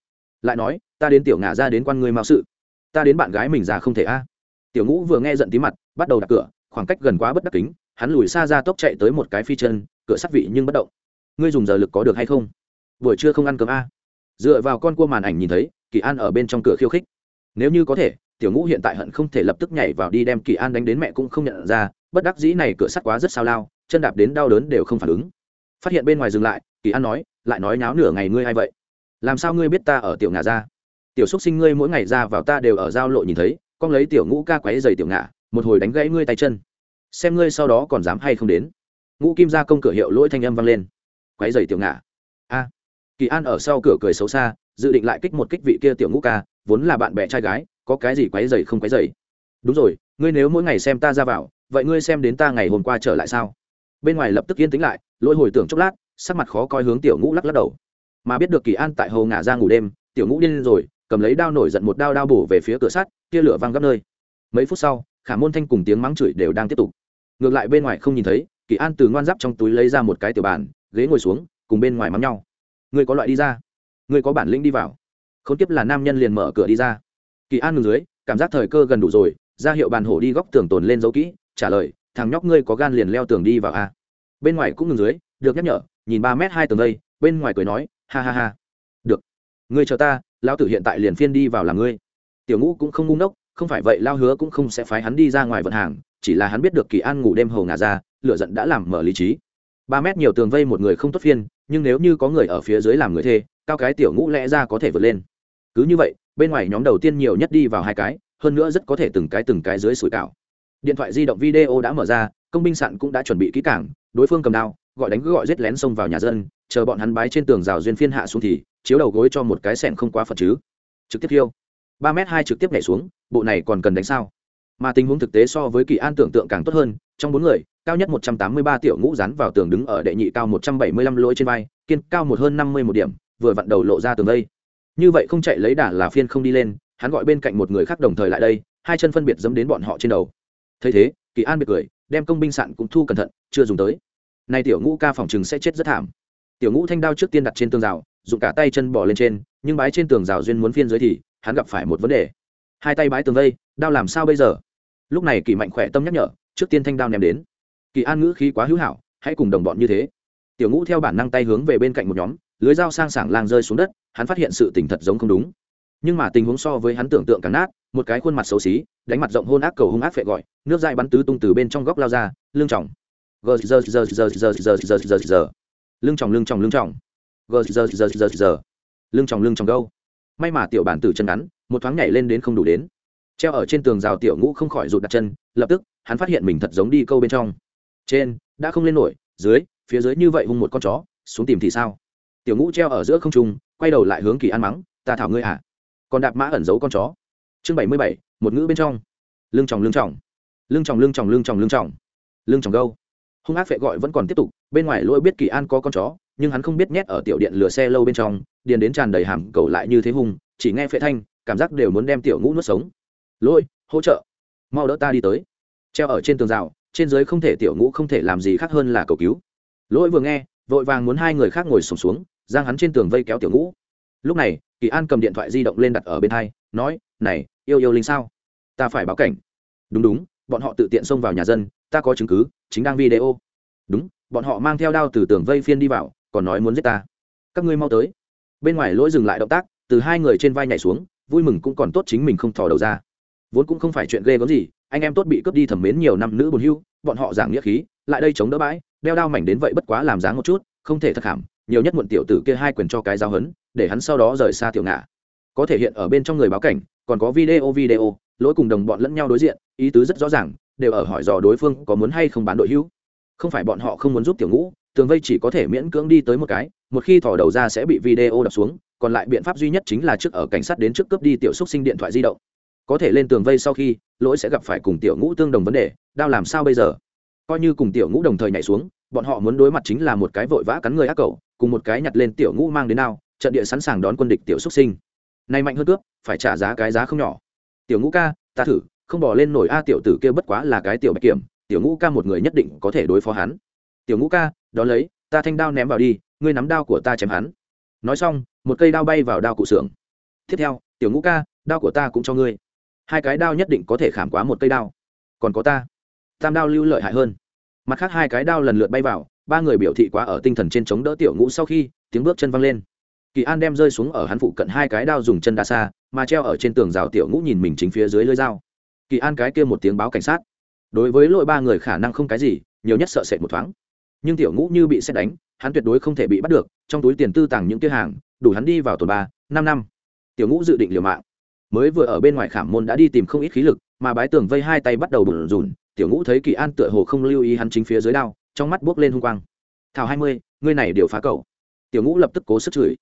Lại nói, ta đến tiểu ngả ra đến quan ngươi mạo sự. Ta đến bạn gái mình già không thể a tiểu ngũ vừa nghe giận tí mặt, bắt đầu đặt cửa, khoảng cách gần quá bất đắc kính, hắn lùi xa ra tốc chạy tới một cái phi chân, cửa sắt vị nhưng bất động ngươi dùng giờ lực có được hay không? Buổi trưa không ăn cơm a. Dựa vào con cua màn ảnh nhìn thấy, kỳ an ở bên trong cửa khiêu khích. Nếu như có thể, tiểu ngũ hiện tại hận không thể lập tức nhảy vào đi đem kỳ an đánh đến mẹ cũng không nhận ra, bất đắc dĩ này cửa sắt quá rất sao lao, chân đạp đến đau đớn đều không phản ứng. Phát hiện bên ngoài dừng lại, kỳ an nói, lại nói náo nửa ngày ngươi hay vậy? Làm sao ngươi biết ta ở tiểu ngà ra? Tiểu xúc sinh ngươi mỗi ngày ra vào ta đều ở giao lộ nhìn thấy, con lấy tiểu ngũ ca quáy dày tiểu ngà một hồi đánh gãy ngươi tay chân. Xem ngươi sau đó còn dám hay không đến. Ngũ kim ra công cửa hiệu lỗi thanh âm vang lên quấy dày tiểu ngạ a. Kỳ an ở sau cửa cười xấu xa, dự định lại kích một kích vị kia tiểu ngũ ca, vốn là bạn bè trai gái, có cái gì quấy dày không quấy dày đúng rồi, ngươi nếu mỗi ngày xem ta ra vào, vậy ngươi xem đến ta ngày hôm qua trở lại sao? Bên ngoài lập tức yên tĩnh lại lỗi hồi tưởng chốc lát, sắc mặt khó coi hướng tiểu ngũ lắc lắc đầu. Mà biết được kỳ an tại hồ ngả ra ngủ đêm, tiểu ngũ điên rồi, cầm lấy đao nổi giận một đao đao bổ về phía cửa sắt, tia lửa văng gấp nơi. Mấy phút sau, khả môn thanh cùng tiếng mắng chửi đều đang tiếp tục. Ngược lại bên ngoài không nhìn thấy, kỳ an từ ngoan giáp trong túi lấy ra một cái tiểu bàn ghế ngồi xuống, cùng bên ngoài mắng nhau. Người có loại đi ra. Người có bản lĩnh đi vào. Không tiếp là nam nhân liền mở cửa đi ra. Kỳ an ngừng dưới, cảm giác thời cơ gần đủ rồi, ra hiệu bàn hổ đi góc tường tồn lên dấu kỹ, trả lời, thằng nhóc ngươi có gan liền leo tường đi vào a. Bên ngoài cũng ngừng dưới, được nhắc nhở, nhìn ba mét hai tường đây, bên ngoài cười nói, ha ha ha. Được. Ngươi chờ ta, lão tử hiện tại liền phiên đi vào làm ngươi. Tiểu ngũ cũng không ngu ngốc, không phải vậy lao hứa cũng không sẽ phái hắn đi ra ngoài vận hàng, chỉ là hắn biết được kỳ an ngủ đêm hầu ngà ra, lửa giận đã làm mở lý trí ba mét nhiều tường vây một người không tốt phiên, nhưng nếu như có người ở phía dưới làm người thê, cao cái tiểu ngũ lẽ ra có thể vượt lên. Cứ như vậy, bên ngoài nhóm đầu tiên nhiều nhất đi vào hai cái, hơn nữa rất có thể từng cái từng cái dưới sủi cảo. Điện thoại di động video đã mở ra, công binh sạn cũng đã chuẩn bị kỹ cảng đối phương cầm đao, gọi đánh cứ gọi giết lén xông vào nhà dân, chờ bọn hắn bái trên tường rào duyên phiên hạ xuống thì, chiếu đầu gối cho một cái sẻng không quá phật chứ. Trực tiếp thiêu. Ba m hai trực tiếp nhảy xuống, bộ này còn cần đánh sao? Mà tình huống thực tế so với kỳ an tưởng tượng càng tốt hơn, trong bốn người cao nhất một trăm tám mươi ba tiểu ngũ rắn vào tường đứng ở đệ nhị cao một trăm bảy mươi lăm lỗi trên vai, kiên cao một hơn năm mươi một điểm, vừa vặn đầu lộ ra tường đây như vậy không chạy lấy đà là phiên không đi lên, hắn gọi bên cạnh một người khác đồng thời lại đây, hai chân phân biệt giẫm đến bọn họ trên đầu. Thấy thế, kỳ an biệt cười, đem công binh sạn cũng thu cẩn thận, chưa dùng tới. Nay tiểu ngũ ca phòng chừng sẽ chết rất thảm. Tiểu ngũ thanh đao trước tiên đặt trên tường rào, dùng cả tay chân bỏ lên trên, nhưng bái trên tường rào duyên muốn phiên dưới thì, hắn gặp phải một vấn đề. Hai tay bái tường vây, đao làm sao bây giờ? Lúc này kỳ mạnh khỏe tâm nhắc nhở, trước tiên thanh đao ném đến kỳ an ngữ khí quá hữu hảo hãy cùng đồng bọn như thế tiểu ngũ theo bản năng tay hướng về bên cạnh một nhóm lưới dao sang sảng lang rơi xuống đất hắn phát hiện sự tình thật giống không đúng nhưng mà tình huống so với hắn tưởng tượng càng nát một cái khuôn mặt xấu xí đánh mặt rộng hôn ác cầu hung ác phệ gọi nước dại bắn tứ tung từ bên trong góc lao ra lưng tròng gờ giờ giờ giờ giờ giờ giờ giờ giờ lưng tròng lưng tròng lưng tròng gờ giờ giờ giờ giờ lưng tròng lưng tròng gâu may mà tiểu bản tử chân ngắn một thoáng nhảy lên đến không đủ đến treo ở trên tường rào tiểu ngũ không khỏi rụt đặt chân lập tức hắn phát hiện mình thật giống đi câu bên trong trên, đã không lên nổi, dưới, phía dưới như vậy hung một con chó, xuống tìm thì sao? Tiểu ngũ treo ở giữa không trung, quay đầu lại hướng kỳ an mắng, ta thảo ngươi à? Còn đạp mã ẩn giấu con chó. Chương bảy mươi bảy, một ngữ bên trong. Lưng tròng lưng tròng. Lưng tròng lưng tròng lưng tròng lưng tròng. Lưng tròng gâu. Hung ác phệ gọi vẫn còn tiếp tục, bên ngoài lỗi biết kỳ an có con chó, nhưng hắn không biết nhét ở tiểu điện lửa xe lâu bên trong, điền đến tràn đầy hàm cầu lại như thế hung, chỉ nghe phệ thanh, cảm giác đều muốn đem tiểu ngũ nuốt sống. Lỗi hỗ trợ. Mau đỡ ta đi tới. Treo ở trên tường rào trên dưới không thể tiểu ngũ không thể làm gì khác hơn là cầu cứu. Lỗi vừa nghe vội vàng muốn hai người khác ngồi sùng xuống, xuống giang hắn trên tường vây kéo tiểu ngũ. Lúc này kỳ an cầm điện thoại di động lên đặt ở bên hai nói này yêu yêu linh sao? Ta phải báo cảnh. Đúng đúng bọn họ tự tiện xông vào nhà dân ta có chứng cứ chính đang video. Đúng bọn họ mang theo đao từ tường vây phiên đi vào còn nói muốn giết ta. Các ngươi mau tới. Bên ngoài lỗi dừng lại động tác từ hai người trên vai nhảy xuống vui mừng cũng còn tốt chính mình không thò đầu ra. Vốn cũng không phải chuyện ghê gớm gì anh em tốt bị cướp đi thẩm mến nhiều năm nữ buồn hưu, bọn họ giảng nghĩa khí, lại đây chống đỡ bãi, đeo đao mảnh đến vậy bất quá làm dáng một chút, không thể thật hàm nhiều nhất muộn tiểu tử kia hai quyền cho cái giáo hấn để hắn sau đó rời xa tiểu ngã. Có thể hiện ở bên trong người báo cảnh, còn có video video, lỗi cùng đồng bọn lẫn nhau đối diện, ý tứ rất rõ ràng, đều ở hỏi dò đối phương có muốn hay không bán đội hữu không phải bọn họ không muốn giúp tiểu ngũ, tường vây chỉ có thể miễn cưỡng đi tới một cái, một khi thỏ đầu ra sẽ bị video đập xuống, còn lại biện pháp duy nhất chính là trước ở cảnh sát đến trước cướp đi tiểu xúc sinh điện thoại di động có thể lên tường vây sau khi, lỗi sẽ gặp phải cùng tiểu ngũ tương đồng vấn đề đau làm sao bây giờ? Coi như cùng tiểu ngũ đồng thời nhảy xuống, bọn họ muốn đối mặt chính là một cái vội vã cắn người ác cầu cùng một cái nhặt lên tiểu ngũ mang đến đao, trận địa sẵn sàng đón quân địch tiểu xuất sinh. Nay mạnh hơn cướp, phải trả giá cái giá không nhỏ. Tiểu ngũ ca, ta thử, không bỏ lên nổi a tiểu tử kia bất quá là cái tiểu bạch kiểm, tiểu ngũ ca một người nhất định có thể đối phó hắn. Tiểu ngũ ca, đón lấy, ta thanh đao ném vào đi, ngươi nắm đao của ta chém hắn. Nói xong, một cây đao bay vào đao cụ xưởng. Tiếp theo, tiểu ngũ ca, đao của ta cũng cho ngươi hai cái đao nhất định có thể khảm quá một cây đao. Còn có ta. Tam đao lưu lợi hại hơn. Mặt khác hai cái đao lần lượt bay vào, ba người biểu thị quá ở tinh thần trên chống đỡ tiểu ngũ sau khi, tiếng bước chân văng lên. Kỳ an đem rơi xuống ở hắn phụ cận hai cái đao dùng chân đa xa, mà treo ở trên tường rào tiểu ngũ nhìn mình chính phía dưới lưới dao. Kỳ an cái kia một tiếng báo cảnh sát. Đối với lỗi ba người khả năng không cái gì, nhiều nhất sợ sệt một thoáng. Nhưng tiểu ngũ như bị xét đánh, hắn tuyệt đối không thể bị bắt được, trong túi tiền tư tàng những kia hàng, đủ hắn đi vào tuần ba, năm năm. Tiểu ngũ dự định liều mạng mới vừa ở bên ngoài khảm môn đã đi tìm không ít khí lực, mà bái tường vây hai tay bắt đầu bùn rùn, tiểu ngũ thấy kỳ an tựa hồ không lưu ý hắn chính phía dưới đao, trong mắt buốc lên hung quang. Thảo hai mươi, ngươi này đều phá cầu tiểu ngũ lập tức cố sức chửi.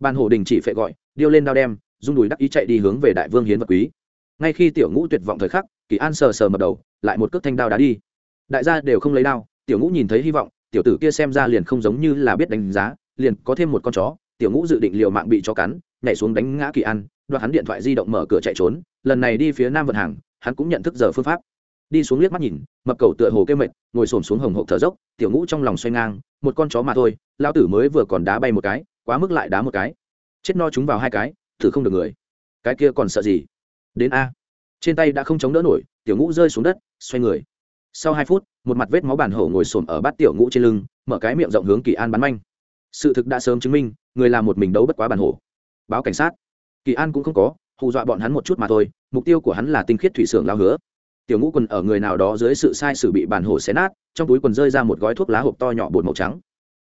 Ban hồ đình chỉ phệ gọi, điêu lên đao đem, rung đùi đắc ý chạy đi hướng về đại vương hiến vật quý. Ngay khi tiểu ngũ tuyệt vọng thời khắc, kỳ an sờ sờ mập đầu, lại một cước thanh đao đá đi. Đại gia đều không lấy đao, tiểu ngũ nhìn thấy hy vọng, tiểu tử kia xem ra liền không giống như là biết đánh giá, liền có thêm một con chó, tiểu ngũ dự định liều mạng bị chó cắn, nhảy xuống đánh ngã kỳ an đoạt hắn điện thoại di động mở cửa chạy trốn, lần này đi phía nam vận hàng, hắn cũng nhận thức giờ phương pháp. Đi xuống liếc mắt nhìn, mập cầu tựa hồ kêu mệt, ngồi xổm xuống hồng hộp thở dốc, tiểu ngũ trong lòng xoay ngang, một con chó mà thôi lao tử mới vừa còn đá bay một cái, quá mức lại đá một cái. Chết no chúng vào hai cái, thử không được người. Cái kia còn sợ gì? Đến a. Trên tay đã không chống đỡ nổi, tiểu ngũ rơi xuống đất, xoay người. Sau hai phút, một mặt vết máu bản hổ ngồi xổm ở bát tiểu ngũ trên lưng, mở cái miệng rộng hướng kỳ an bắn manh. Sự thực đã sớm chứng minh, người làm một mình đấu bất quá bản hổ. Báo cảnh sát kỳ an cũng không có, hù dọa bọn hắn một chút mà thôi, mục tiêu của hắn là tinh khiết thủy xưởng lao hứa. Tiểu ngũ quần ở người nào đó dưới sự sai sử bị bản hổ xé nát, trong túi quần rơi ra một gói thuốc lá hộp to nhỏ bột màu trắng.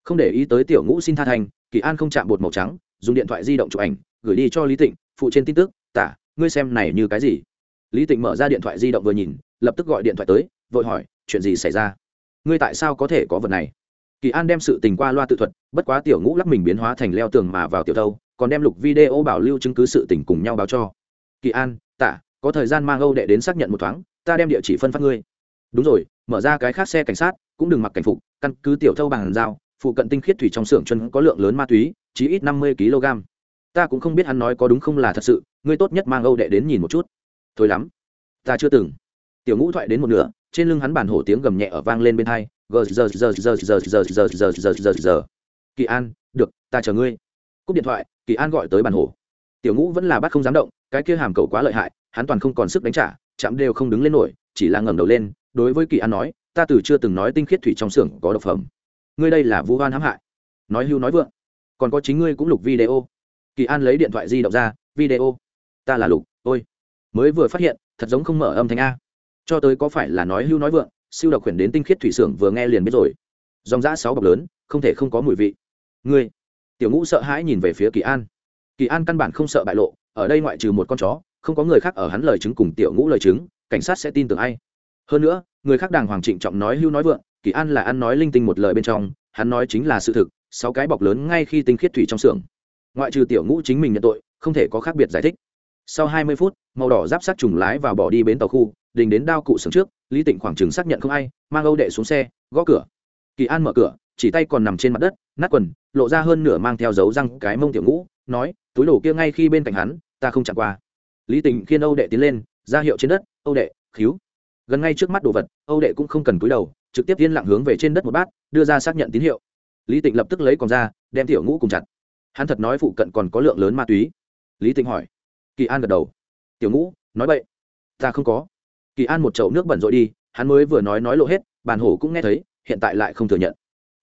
Không để ý tới tiểu ngũ xin tha thành, kỳ an không chạm bột màu trắng, dùng điện thoại di động chụp ảnh, gửi đi cho lý tịnh, phụ trên tin tức, tả, ngươi xem này như cái gì? Lý tịnh mở ra điện thoại di động vừa nhìn, lập tức gọi điện thoại tới, vội hỏi, chuyện gì xảy ra? Ngươi tại sao có thể có vật này? Kỳ an đem sự tình qua loa tự thuật, bất quá tiểu ngũ lắc mình biến hóa thành leo tường mà vào tiểu thâu còn đem lục video bảo lưu chứng cứ sự tình cùng nhau báo cho kỳ an tạ có thời gian mang âu đệ đến xác nhận một thoáng ta đem địa chỉ phân phát ngươi đúng rồi mở ra cái khác xe cảnh sát cũng đừng mặc cảnh phục căn cứ tiểu thâu bằng dao phụ cận tinh khiết thủy trong xưởng chân có lượng lớn ma túy chỉ ít năm mươi kg ta cũng không biết hắn nói có đúng không là thật sự ngươi tốt nhất mang âu đệ đến nhìn một chút thôi lắm ta chưa từng tiểu ngũ thoại đến một nửa trên lưng hắn bản hổ tiếng gầm nhẹ ở vang lên bên hai gờ giờ giờ giờ giờ giờ giờ giờ giờ giờ giờ kỳ an được ta chờ ngươi cúp điện thoại, kỳ an gọi tới bàn hổ. Tiểu ngũ vẫn là bắt không dám động, cái kia hàm cầu quá lợi hại, hắn toàn không còn sức đánh trả, chạm đều không đứng lên nổi, chỉ là ngẩng đầu lên, đối với kỳ an nói, ta từ chưa từng nói tinh khiết thủy trong xưởng có độc phẩm. Ngươi đây là vu hoan hãm hại. Nói hưu nói vượng. Còn có chính ngươi cũng lục video. Kỳ an lấy điện thoại di động ra, video? Ta là lục, ôi. Mới vừa phát hiện, thật giống không mở âm thanh a. Cho tới có phải là nói hưu nói vượng, siêu độc khuyển đến tinh khiết thủy xưởng vừa nghe liền biết rồi. Dòng giã sáu bọc lớn, không thể không có mùi vị. Ngươi tiểu ngũ sợ hãi nhìn về phía kỳ an. Kỳ an căn bản không sợ bại lộ, ở đây ngoại trừ một con chó, không có người khác ở hắn lời chứng cùng tiểu ngũ lời chứng, cảnh sát sẽ tin tưởng ai. Hơn nữa, người khác đàng hoàng trịnh trọng nói hưu nói vượng, kỳ an là ăn nói linh tinh một lời bên trong, hắn nói chính là sự thực, sáu cái bọc lớn ngay khi tinh khiết thủy trong xưởng. Ngoại trừ tiểu ngũ chính mình nhận tội, không thể có khác biệt giải thích. Sau hai mươi phút, màu đỏ giáp sát trùng lái vào bỏ đi bến tàu khu, đình đến đao cụ xưởng trước, lý tịnh khoảng chừng xác nhận không ai, mang âu đệ xuống xe, gõ cửa. Kỳ an mở cửa chỉ tay còn nằm trên mặt đất, nát quần, lộ ra hơn nửa mang theo dấu răng cái mông tiểu ngũ, nói, túi đồ kia ngay khi bên cạnh hắn, ta không chặn qua. Lý tịnh khiên âu đệ tiến lên, ra hiệu trên đất, âu đệ khíu gần ngay trước mắt đồ vật, âu đệ cũng không cần cúi đầu, trực tiếp yên lặng hướng về trên đất một bát, đưa ra xác nhận tín hiệu. Lý tịnh lập tức lấy còn ra, đem tiểu ngũ cùng chặt. Hắn thật nói phụ cận còn có lượng lớn ma túy. Lý tịnh hỏi. Kỳ an gật đầu. Tiểu ngũ, nói vậy ta không có. Kỳ an một chậu nước bẩn rội đi, hắn mới vừa nói nói lộ hết, bàn hổ cũng nghe thấy, hiện tại lại không thừa nhận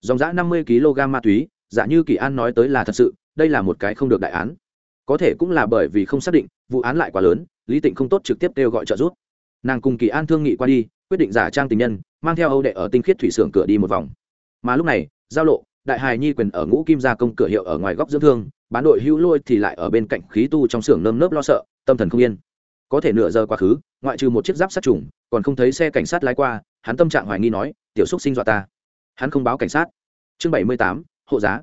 dòng giã năm mươi kg ma túy, giả như kỳ an nói tới là thật sự, đây là một cái không được đại án. Có thể cũng là bởi vì không xác định, vụ án lại quá lớn, lý tịnh không tốt trực tiếp kêu gọi trợ giúp. Nàng cùng kỳ an thương nghị qua đi, quyết định giả trang tình nhân, mang theo âu đệ ở tinh khiết thủy xưởng cửa đi một vòng. Mà lúc này, giao lộ, đại hài nhi quyền ở ngũ kim gia công cửa hiệu ở ngoài góc dưỡng thương, bán đội hữu lôi thì lại ở bên cạnh khí tu trong xưởng nơm nớp lo sợ, tâm thần không yên. Có thể nửa giờ quá khứ, ngoại trừ một chiếc giáp sát trùng, còn không thấy xe cảnh sát lái qua, hắn tâm trạng hoài nghi nói, tiểu xúc sinh dọa ta hắn không báo cảnh sát. Chương bảy mươi tám, hộ giá.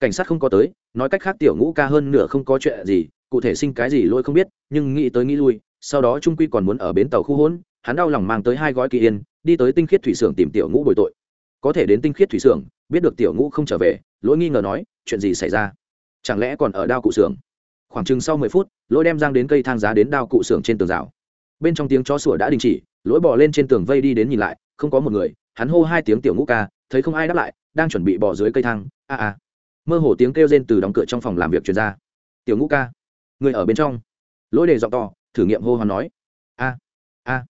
Cảnh sát không có tới, nói cách khác tiểu ngũ ca hơn nửa không có chuyện gì, cụ thể sinh cái gì lôi không biết, nhưng nghĩ tới nghĩ lui, sau đó trung quy còn muốn ở bến tàu khu hỗn, hắn đau lòng mang tới hai gói kỳ yên, đi tới tinh khiết thủy xưởng tìm tiểu ngũ bồi tội. Có thể đến tinh khiết thủy xưởng, biết được tiểu ngũ không trở về, lỗi nghi ngờ nói, chuyện gì xảy ra? Chẳng lẽ còn ở đao cụ xưởng? Khoảng chừng sau mười phút, lỗi đem giang đến cây thang giá đến đao cụ xưởng trên tường rào. Bên trong tiếng chó sủa đã đình chỉ, lỗi bỏ lên trên tường vây đi đến nhìn lại, không có một người, hắn hô hai tiếng tiểu ngũ ca thấy không ai đáp lại, đang chuẩn bị bỏ dưới cây thang, a a. Mơ hồ tiếng kêu rên từ đóng cửa trong phòng làm việc truyền ra. Tiểu ngũ ca, người ở bên trong. Lỗi đề giọng to, thử nghiệm hô hoán nói. A a.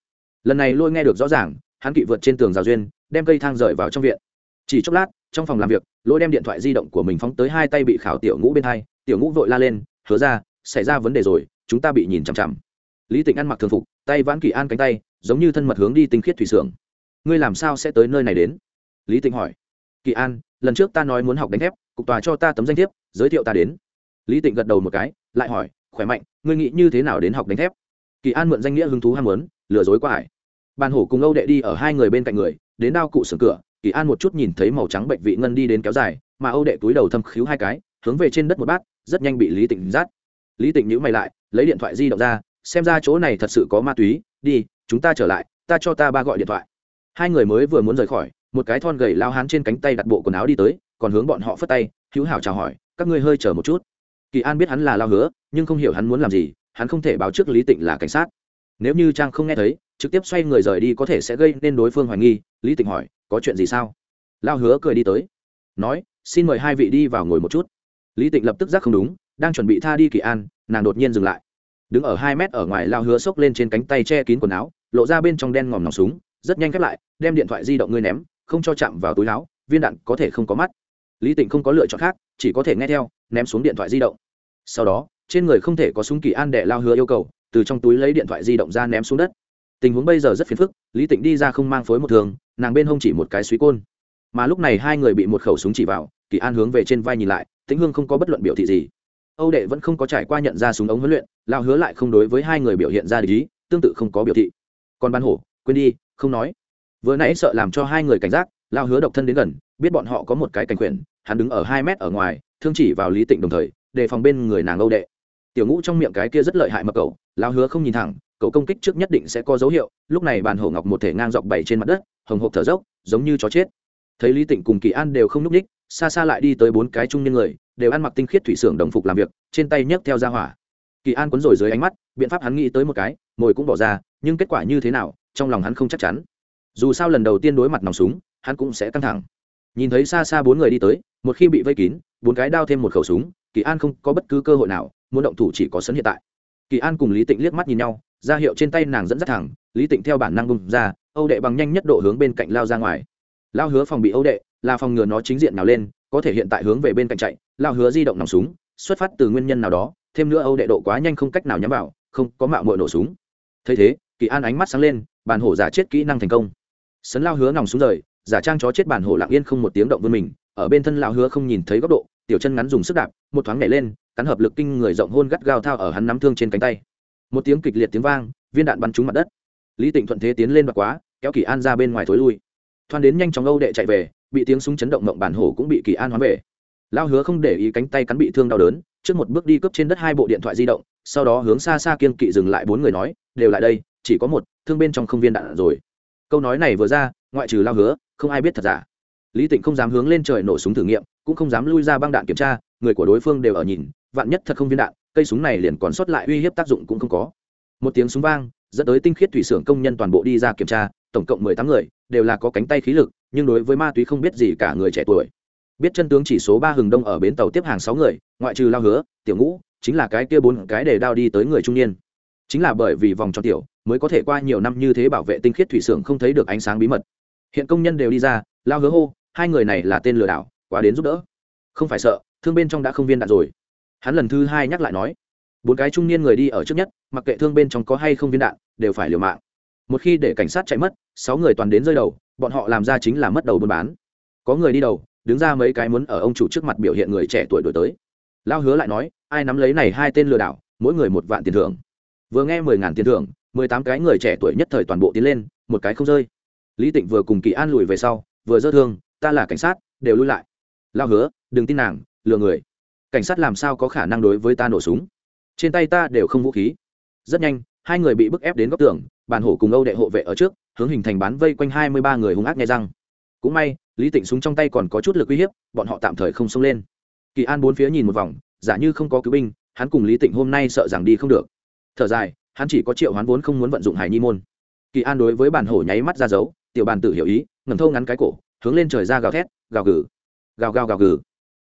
Lần này lôi nghe được rõ ràng, hắn kỵ vượt trên tường rào duyên, đem cây thang rời vào trong viện. Chỉ chốc lát, trong phòng làm việc, lôi đem điện thoại di động của mình phóng tới hai tay bị khảo tiểu ngũ bên hai. Tiểu ngũ vội la lên, hứa ra, xảy ra vấn đề rồi, chúng ta bị nhìn chằm chằm. Lý tịnh ăn mặc thường phục, tay vãn kỳ an cánh tay, giống như thân mật hướng đi tinh khiết thủy xưởng ngươi làm sao sẽ tới nơi này đến? Lý tịnh hỏi. Kỳ an, lần trước ta nói muốn học đánh thép, cục tòa cho ta tấm danh thiếp, giới thiệu ta đến. Lý tịnh gật đầu một cái, lại hỏi, khỏe mạnh, ngươi nghĩ như thế nào đến học đánh thép? Kỳ an mượn danh nghĩa hứng thú ham muốn, lừa dối qua hải bàn hổ cùng âu đệ đi ở hai người bên cạnh người, đến đao cụ sưởng cửa, kỳ an một chút nhìn thấy màu trắng bệnh vị ngân đi đến kéo dài, mà âu đệ túi đầu thâm khíu hai cái, hướng về trên đất một bát, rất nhanh bị lý tịnh rát. Lý tịnh nhữ mày lại, lấy điện thoại di động ra, xem ra chỗ này thật sự có ma túy, đi, chúng ta trở lại, ta cho ta ba gọi điện thoại. Hai người mới vừa muốn rời khỏi một cái thon gầy lao hán trên cánh tay đặt bộ quần áo đi tới, còn hướng bọn họ phất tay, hữu hảo chào hỏi, các ngươi hơi chờ một chút. Kỳ an biết hắn là lao hứa, nhưng không hiểu hắn muốn làm gì, hắn không thể báo trước lý tịnh là cảnh sát. Nếu như trang không nghe thấy, trực tiếp xoay người rời đi có thể sẽ gây nên đối phương hoài nghi, lý tịnh hỏi, có chuyện gì sao? Lao hứa cười đi tới, nói, xin mời hai vị đi vào ngồi một chút. Lý tịnh lập tức giác không đúng, đang chuẩn bị tha đi kỳ an, nàng đột nhiên dừng lại. Đứng ở hai mét ở ngoài, lao hứa xốc lên trên cánh tay che kín quần áo, lộ ra bên trong đen ngòm nòng súng, rất nhanh khép lại, đem điện thoại di động ngươi ném không cho chạm vào túi áo viên đạn có thể không có mắt. Lý tịnh không có lựa chọn khác, chỉ có thể nghe theo, ném xuống điện thoại di động. Sau đó, trên người không thể có súng kỳ an đệ lao hứa yêu cầu, từ trong túi lấy điện thoại di động ra ném xuống đất. Tình huống bây giờ rất phiền phức, lý tịnh đi ra không mang phối một thường, nàng bên hông chỉ một cái suý côn. Mà lúc này hai người bị một khẩu súng chỉ vào, kỳ an hướng về trên vai nhìn lại, tĩnh hương không có bất luận biểu thị gì. Âu đệ vẫn không có trải qua nhận ra súng ống huấn luyện, lao hứa lại không đối với hai người biểu hiện ra lý tương tự không có biểu thị. Còn ban hổ, quên đi, không nói vừa nãy sợ làm cho hai người cảnh giác lao hứa độc thân đến gần, biết bọn họ có một cái cảnh quyền, hắn đứng ở hai mét ở ngoài, thương chỉ vào lý tịnh đồng thời, đề phòng bên người nàng âu đệ. Tiểu ngũ trong miệng cái kia rất lợi hại mà cậu lao hứa không nhìn thẳng, cậu công kích trước nhất định sẽ có dấu hiệu, lúc này bàn hổ ngọc một thể ngang dọc bảy trên mặt đất, hồng hộp thở dốc, giống như chó chết. Thấy lý tịnh cùng kỳ an đều không n ú c ních xa xa lại đi tới bốn cái trung niên người, đều ăn mặc tinh khiết thủy xưởng đồng phục làm việc, trên tay nhấc theo ra hỏa. Kỳ an cuốn rồi dưới ánh mắt, biện pháp hắn nghĩ tới một cái, mồi cũng bỏ ra, nhưng kết quả như thế nào, trong lòng hắn không chắc chắn dù sao lần đầu tiên đối mặt nòng súng, hắn cũng sẽ căng thẳng. Nhìn thấy xa xa bốn người đi tới, một khi bị vây kín, bốn cái đao thêm một khẩu súng, kỳ an không có bất cứ cơ hội nào, muốn động thủ chỉ có sấn hiện tại. Kỳ an cùng lý tịnh liếc mắt nhìn nhau ra hiệu trên tay nàng dẫn dắt thẳng, lý tịnh theo bản năng bung ra, âu đệ bằng nhanh nhất độ hướng bên cạnh lao ra ngoài. Lao hứa phòng bị âu đệ, là phòng ngừa nó chính diện nào lên, có thể hiện tại hướng về bên cạnh chạy, lao hứa di động nòng súng, xuất phát từ nguyên nhân nào đó, thêm nữa âu đệ độ quá nhanh không cách nào nhắm vào, không có mạo mội nổ súng. Thấy thế, kỳ an ánh mắt sáng lên bàn hổ giả chết kỹ năng thành công sấn lao hứa nòng xuống rời, giả trang chó chết bản hổ lặng yên không một tiếng động vươn mình, ở bên thân lao hứa không nhìn thấy góc độ, tiểu chân ngắn dùng sức đạp, một thoáng nhảy lên, cắn hợp lực kinh người rộng hôn gắt gao thao ở hắn nắm thương trên cánh tay. Một tiếng kịch liệt tiếng vang, viên đạn bắn trúng mặt đất. Lý tịnh thuận thế tiến lên bạc quá, kéo kỳ an ra bên ngoài thối lui. Thoan đến nhanh chóng âu đệ chạy về, bị tiếng súng chấn động mộng bản hổ cũng bị kỳ an hóa về. Lao hứa không để ý cánh tay cắn bị thương đau đớn, trước một bước đi cướp trên đất hai bộ điện thoại di động, sau đó hướng xa xa kiên kỵ dừng lại bốn người nói, đều lại đây, chỉ có một, thương bên trong không viên đạn rồi câu nói này vừa ra, ngoại trừ lao hứa, không ai biết thật giả. Lý tịnh không dám hướng lên trời nổ súng thử nghiệm, cũng không dám lui ra băng đạn kiểm tra, người của đối phương đều ở nhìn, vạn nhất thật không viên đạn, cây súng này liền còn sót lại uy hiếp tác dụng cũng không có. Một tiếng súng vang, dẫn tới tinh khiết thủy xưởng công nhân toàn bộ đi ra kiểm tra, tổng cộng mười tám người, đều là có cánh tay khí lực, nhưng đối với ma túy không biết gì cả người trẻ tuổi. Biết chân tướng chỉ số ba hừng đông ở bến tàu tiếp hàng sáu người, ngoại trừ lao hứa, tiểu ngũ, chính là cái kia bốn cái để đao đi tới người trung niên. Chính là bởi vì vòng tròn tiểu mới có thể qua nhiều năm như thế bảo vệ tinh khiết thủy xưởng không thấy được ánh sáng bí mật. Hiện công nhân đều đi ra, lao hứa hô, hai người này là tên lừa đảo, quá đến giúp đỡ. Không phải sợ, thương bên trong đã không viên đạn rồi. Hắn lần thứ hai nhắc lại nói, bốn cái trung niên người đi ở trước nhất, mặc kệ thương bên trong có hay không viên đạn, đều phải liều mạng. Một khi để cảnh sát chạy mất, sáu người toàn đến rơi đầu, bọn họ làm ra chính là mất đầu buôn bán. Có người đi đầu, đứng ra mấy cái muốn ở ông chủ trước mặt biểu hiện người trẻ tuổi đổi tới. Lao hứa lại nói, ai nắm lấy này hai tên lừa đảo, mỗi người một vạn tiền thưởng. Vừa nghe mười ngàn tiền thưởng mười tám cái người trẻ tuổi nhất thời toàn bộ tiến lên, một cái không rơi. Lý tịnh vừa cùng kỳ an lùi về sau, vừa dơ thương, ta là cảnh sát, đều lui lại. Lao hứa, đừng tin nàng, lừa người. Cảnh sát làm sao có khả năng đối với ta nổ súng? Trên tay ta đều không vũ khí. Rất nhanh, hai người bị bức ép đến góc tường, bàn hổ cùng âu đệ hộ vệ ở trước, hướng hình thành bán vây quanh hai mươi ba người hung ác nghe răng. Cũng may, lý tịnh súng trong tay còn có chút lực uy hiếp, bọn họ tạm thời không xông lên. Kỳ an bốn phía nhìn một vòng, giả như không có cứu binh, hắn cùng lý tịnh hôm nay sợ rằng đi không được. Thở dài hắn chỉ có triệu hoán vốn không muốn vận dụng hải nhi môn. Kỳ an đối với bản hổ nháy mắt ra dấu tiểu bàn tử hiểu ý ngầm thâu ngắn cái cổ hướng lên trời ra gào thét gào gừ. Gào gào gào gừ.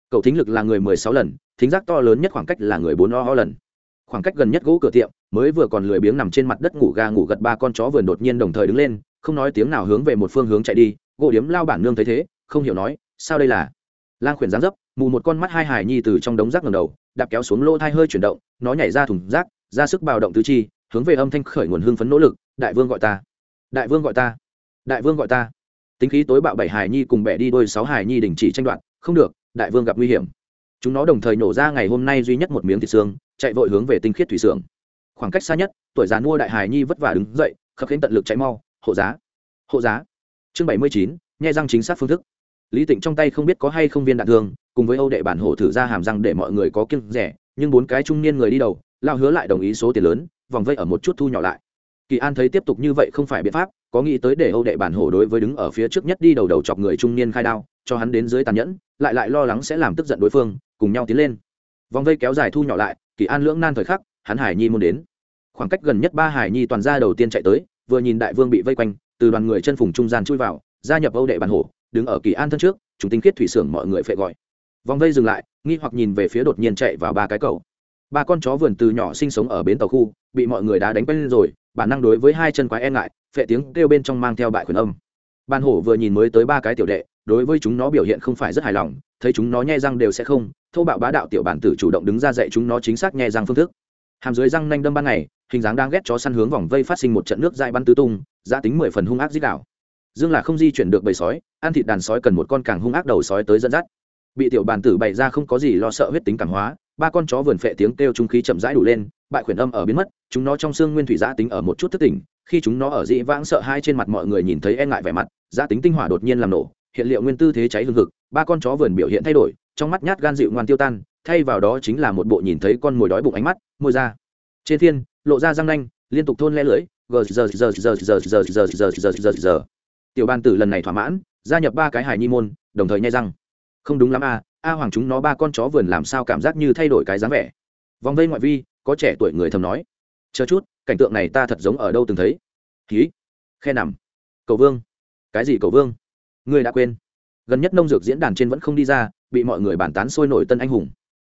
Cậu thính lực là người mười sáu lần thính giác to lớn nhất khoảng cách là người bốn o, o lần. Khoảng cách gần nhất gỗ cửa tiệm mới vừa còn lười biếng nằm trên mặt đất ngủ ga ngủ gật ba con chó vườn đột nhiên đồng thời đứng lên không nói tiếng nào hướng về một phương hướng chạy đi gỗ điếm lao bản nương thấy thế không hiểu nói sao đây là? Lang khuyển giáng dấp mù một con mắt hai hải nhi từ trong đống rác ngầm đầu đạp kéo xuống lỗ thai hơi chuyển động nó nhảy ra thùng rác ra sức bào động tứ chi hướng về âm thanh khởi nguồn hưng phấn nỗ lực, đại vương gọi ta, đại vương gọi ta, đại vương gọi ta. Tính khí tối bạo bảy hải nhi cùng bẻ đi đôi sáu hải nhi đình chỉ tranh đoạt, không được, đại vương gặp nguy hiểm. Chúng nó đồng thời nổ ra ngày hôm nay duy nhất một miếng thịt xương, chạy vội hướng về tinh khiết thủy xưởng. Khoảng cách xa nhất, tuổi già mua đại hải nhi vất vả đứng dậy, khập khiến tận lực chạy mau, hộ giá hộ giá. Chương bảy mươi chín nhai răng chính xác phương thức. Lý tịnh trong tay không biết có hay không viên đạn thương, cùng với âu đệ bản hổ thử ra hàm răng để mọi người có kiêng rẻ, nhưng bốn cái trung niên người đi đầu, lao hứa lại đồng ý số tiền lớn vòng vây ở một chút thu nhỏ lại. Kỳ an thấy tiếp tục như vậy không phải biện pháp, có nghĩ tới để âu đệ bản hổ đối với đứng ở phía trước nhất đi đầu đầu chọc người trung niên khai đao, cho hắn đến dưới tàn nhẫn, lại lại lo lắng sẽ làm tức giận đối phương, cùng nhau tiến lên. Vòng vây kéo dài thu nhỏ lại, kỳ an lưỡng nan thời khắc, hắn hải nhi muốn đến. Khoảng cách gần nhất ba hải nhi toàn ra đầu tiên chạy tới, vừa nhìn đại vương bị vây quanh, từ đoàn người chân phùng trung gian chui vào, gia nhập âu đệ bản hổ, đứng ở kỳ an thân trước chúng tinh khiết thủy xưởng mọi người phệ gọi. Vòng vây dừng lại, nghi hoặc nhìn về phía đột nhiên chạy vào ba cái cầu. Ba con chó vườn từ nhỏ sinh sống ở bến tàu khu bị mọi người đá đánh quen rồi, bản năng đối với hai chân quái e ngại, phệ tiếng kêu bên trong mang theo bại quyền âm. Ban hổ vừa nhìn mới tới ba cái tiểu đệ, đối với chúng nó biểu hiện không phải rất hài lòng, thấy chúng nó nhai răng đều sẽ không, thô bạo bá đạo tiểu bản tử chủ động đứng ra dạy chúng nó chính xác nhai răng phương thức. Hàm dưới răng nanh đâm ban ngày, hình dáng đang ghét chó săn hướng vòng vây phát sinh một trận nước dại bắn tứ tung, giá tính mười phần hung ác dích đảo. dương là không di chuyển được bầy sói, ăn thịt đàn sói cần một con càng hung ác đầu sói tới dẫn dắt. Bị tiểu bàn tử bày ra không có gì lo sợ huyết tính cảm hóa, ba con chó vườn phệ tiếng kêu trung khí chậm rãi đủ lên bại khuyển âm ở biến mất chúng nó trong xương nguyên thủy giã tính ở một chút thất tỉnh khi chúng nó ở dĩ vãng sợ hai trên mặt mọi người nhìn thấy e ngại vẻ mặt giã tính tinh hỏa đột nhiên làm nổ hiện liệu nguyên tư thế cháy hương thực ba con chó vườn biểu hiện thay đổi trong mắt nhát gan dịu ngoan tiêu tan thay vào đó chính là một bộ nhìn thấy con mồi đói bụng ánh mắt môi ra trên thiên lộ ra răng nanh liên tục thôn le lưỡi tiểu ban tử lần này thỏa mãn gia nhập ba cái hài nhi môn đồng thời nhai răng không đúng lắm a a hoàng chúng nó ba con chó vườn làm sao cảm giác như thay đổi cái dáng vẻ vòng vây ngoại vi có trẻ tuổi người thầm nói, chờ chút, cảnh tượng này ta thật giống ở đâu từng thấy. Ký khe nằm. Cầu vương. Cái gì cầu vương? Người đã quên. Gần nhất nông dược diễn đàn trên vẫn không đi ra, bị mọi người bàn tán sôi nổi tân anh hùng.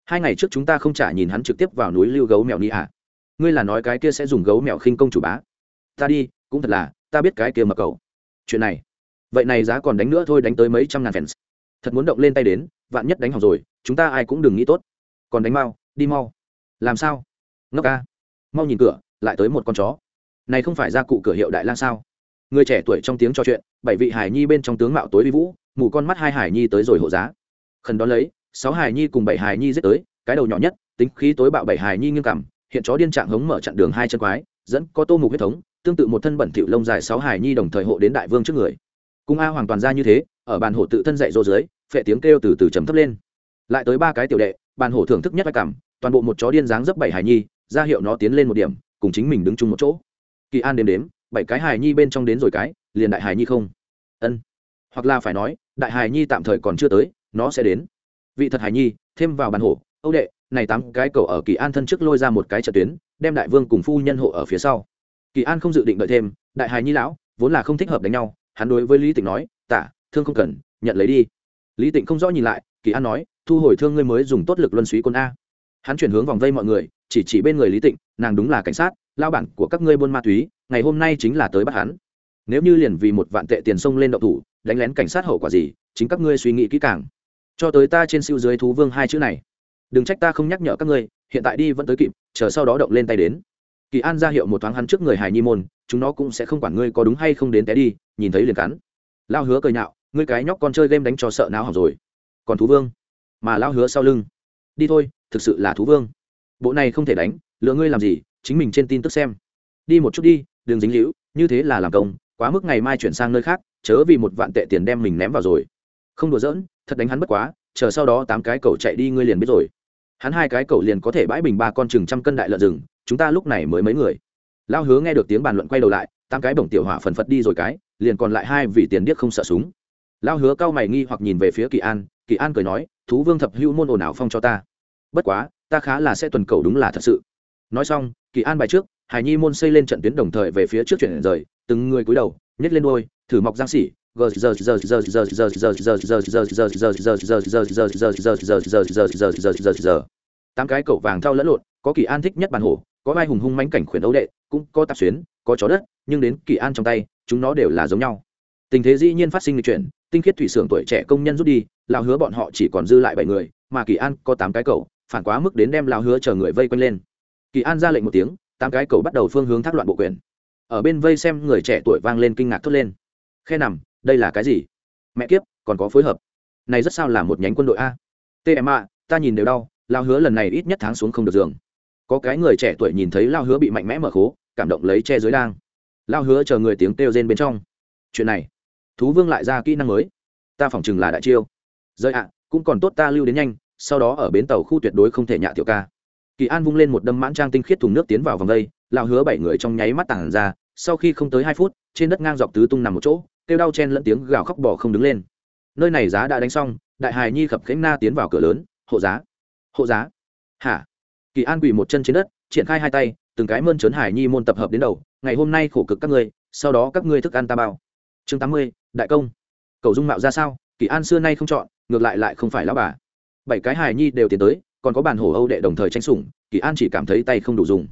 Hai ngày trước chúng ta không trả nhìn hắn trực tiếp vào núi lưu gấu mèo ni à ngươi là nói cái kia sẽ dùng gấu mèo khinh công chủ bá. Ta đi, cũng thật là, ta biết cái kia mà cầu. Chuyện này, vậy này giá còn đánh nữa thôi, đánh tới mấy trăm ngàn fans. Thật muốn động lên tay đến, vạn nhất đánh hỏng rồi, chúng ta ai cũng đừng nghĩ tốt. Còn đánh mau, đi mau. Làm sao? Ngốc ca. Mau nhìn cửa, lại tới một con chó. Này không phải ra cụ cửa hiệu đại lang sao? Người trẻ tuổi trong tiếng trò chuyện, bảy vị hải nhi bên trong tướng mạo tối vi vũ, mù con mắt hai hải nhi tới rồi hộ giá. Khẩn đón lấy, sáu hải nhi cùng bảy hải nhi giết tới, cái đầu nhỏ nhất, tính khí tối bạo bảy hải nhi nghiêm cảm hiện chó điên trạng hống mở chặn đường hai chân quái, dẫn có tô mục huyết thống, tương tự một thân bẩn thỉu lông dài sáu hải nhi đồng thời hộ đến đại vương trước người. Cung a hoàn toàn ra như thế, ở bàn hổ tự thân dạy dỗ dưới, phệ tiếng kêu từ từ trầm thấp lên. Lại tới ba cái tiểu đệ, bàn hổ thưởng thức nhất vai cảm, toàn bộ một chó điên dáng dấp bảy hải nhi ra hiệu nó tiến lên một điểm, cùng chính mình đứng chung một chỗ. Kỳ an đếm đếm, bảy cái hải nhi bên trong đến rồi cái, liền đại hải nhi không? Ân. Hoặc là phải nói, đại hải nhi tạm thời còn chưa tới, nó sẽ đến. Vị thật hải nhi, thêm vào bàn hổ, âu đệ, này tám cái cầu ở kỳ an thân trước lôi ra một cái trận tuyến, đem đại vương cùng phu nhân hộ ở phía sau. Kỳ an không dự định đợi thêm, đại hải nhi lão, vốn là không thích hợp đánh nhau, hắn đối với lý tịnh nói tả thương không cần, nhận lấy đi. Lý tịnh không rõ nhìn lại, kỳ an nói, thu hồi thương ngươi mới dùng tốt lực luân suý quân a. Hắn chuyển hướng vòng vây mọi người chỉ chỉ bên người lý tịnh nàng đúng là cảnh sát lao bản của các ngươi buôn ma túy ngày hôm nay chính là tới bắt hắn nếu như liền vì một vạn tệ tiền sông lên động thủ đánh lén cảnh sát hậu quả gì chính các ngươi suy nghĩ kỹ càng cho tới ta trên siêu dưới thú vương hai chữ này đừng trách ta không nhắc nhở các ngươi hiện tại đi vẫn tới kịp chờ sau đó động lên tay đến kỳ an ra hiệu một thoáng hắn trước người hài nhi môn chúng nó cũng sẽ không quản ngươi có đúng hay không đến té đi nhìn thấy liền cắn lao hứa cười nhạo ngươi cái nhóc con chơi game đánh cho sợ não học rồi còn thú vương mà lao hứa sau lưng đi thôi thực sự là thú vương bộ này không thể đánh lựa ngươi làm gì, chính mình trên tin tức xem. Đi một chút đi đừng dính hữu như thế là làm công, quá mức ngày mai chuyển sang nơi khác, chớ vì một vạn tệ tiền đem mình ném vào rồi. Không đùa giỡn, thật đánh hắn bất quá, chờ sau đó tám cái cậu chạy đi ngươi liền biết rồi. Hắn hai cái cậu liền có thể bãi bình ba con chừng trăm cân đại lợn rừng, chúng ta lúc này mới mấy người. Lao hứa nghe được tiếng bàn luận quay đầu lại, tám cái bổng tiểu hỏa phần phật đi rồi cái, liền còn lại hai vì tiền điếc không sợ súng. Lao hứa cao mày nghi hoặc nhìn về phía kỳ an kỳ an cười nói, thú vương thập hữu môn ồn ào phong cho ta. Bất quá ta khá là sẽ tuần cầu đúng là thật sự nói xong kỳ an bài trước hải nhi môn xây lên trận tuyến đồng thời về phía trước chuyển rời từng người cúi đầu nhét lên đôi thử mọc giang xỉ tám cái cậu vàng thao lẫn lộn có kỳ an thích nhất bàn hổ có vai hùng hung mánh cảnh khuyển ấu đệ cũng có tạp xuyến có chó đất nhưng đến kỳ an trong tay chúng nó đều là giống nhau tình thế dĩ nhiên phát sinh lịch chuyển tinh khiết thủy xưởng tuổi trẻ công nhân rút đi là hứa bọn họ chỉ còn dư lại bảy người mà kỳ an có tám cái cầu phản quá mức đến đem lao hứa chờ người vây quanh lên. Kỳ an ra lệnh một tiếng, tám cái cầu bắt đầu phương hướng thác loạn bộ quyền. Ở bên vây xem người trẻ tuổi vang lên kinh ngạc thốt lên. Khe nằm, đây là cái gì? Mẹ kiếp, còn có phối hợp. Này rất sao là một nhánh quân đội a. Tma ta nhìn đều đau lao hứa lần này ít nhất tháng xuống không được giường. Có cái người trẻ tuổi nhìn thấy lao hứa bị mạnh mẽ mở khố, cảm động lấy che dưới đang. Lao hứa chờ người tiếng kêu rên bên trong. Chuyện này, thú vương lại ra kỹ năng mới. Ta phỏng chừng là đại chiêu. Rơi ạ, cũng còn tốt ta lưu đến nhanh sau đó ở bến tàu khu tuyệt đối không thể nhạ tiểu ca. Kỳ an vung lên một đâm mãn trang tinh khiết thùng nước tiến vào vòng đây lao hứa bảy người trong nháy mắt tản ra, sau khi không tới hai phút, trên đất ngang dọc tứ tung nằm một chỗ, kêu đau chen lẫn tiếng gào khóc bỏ không đứng lên. Nơi này giá đã đánh xong, đại hài nhi khập khánh na tiến vào cửa lớn, hộ giá hộ giá. Hả? Kỳ an quỳ một chân trên đất, triển khai hai tay, từng cái mơn trớn hải nhi môn tập hợp đến đầu, ngày hôm nay khổ cực các ngươi, sau đó các ngươi thức ăn ta bao. Chương tám mươi, đại công. Cầu dung mạo ra sao? Kỳ an xưa nay không chọn, ngược lại lại không phải lão bà bảy cái hài nhi đều tiến tới, còn có bàn hổ âu đệ đồng thời tranh sủng, kỳ an chỉ cảm thấy tay không đủ dùng.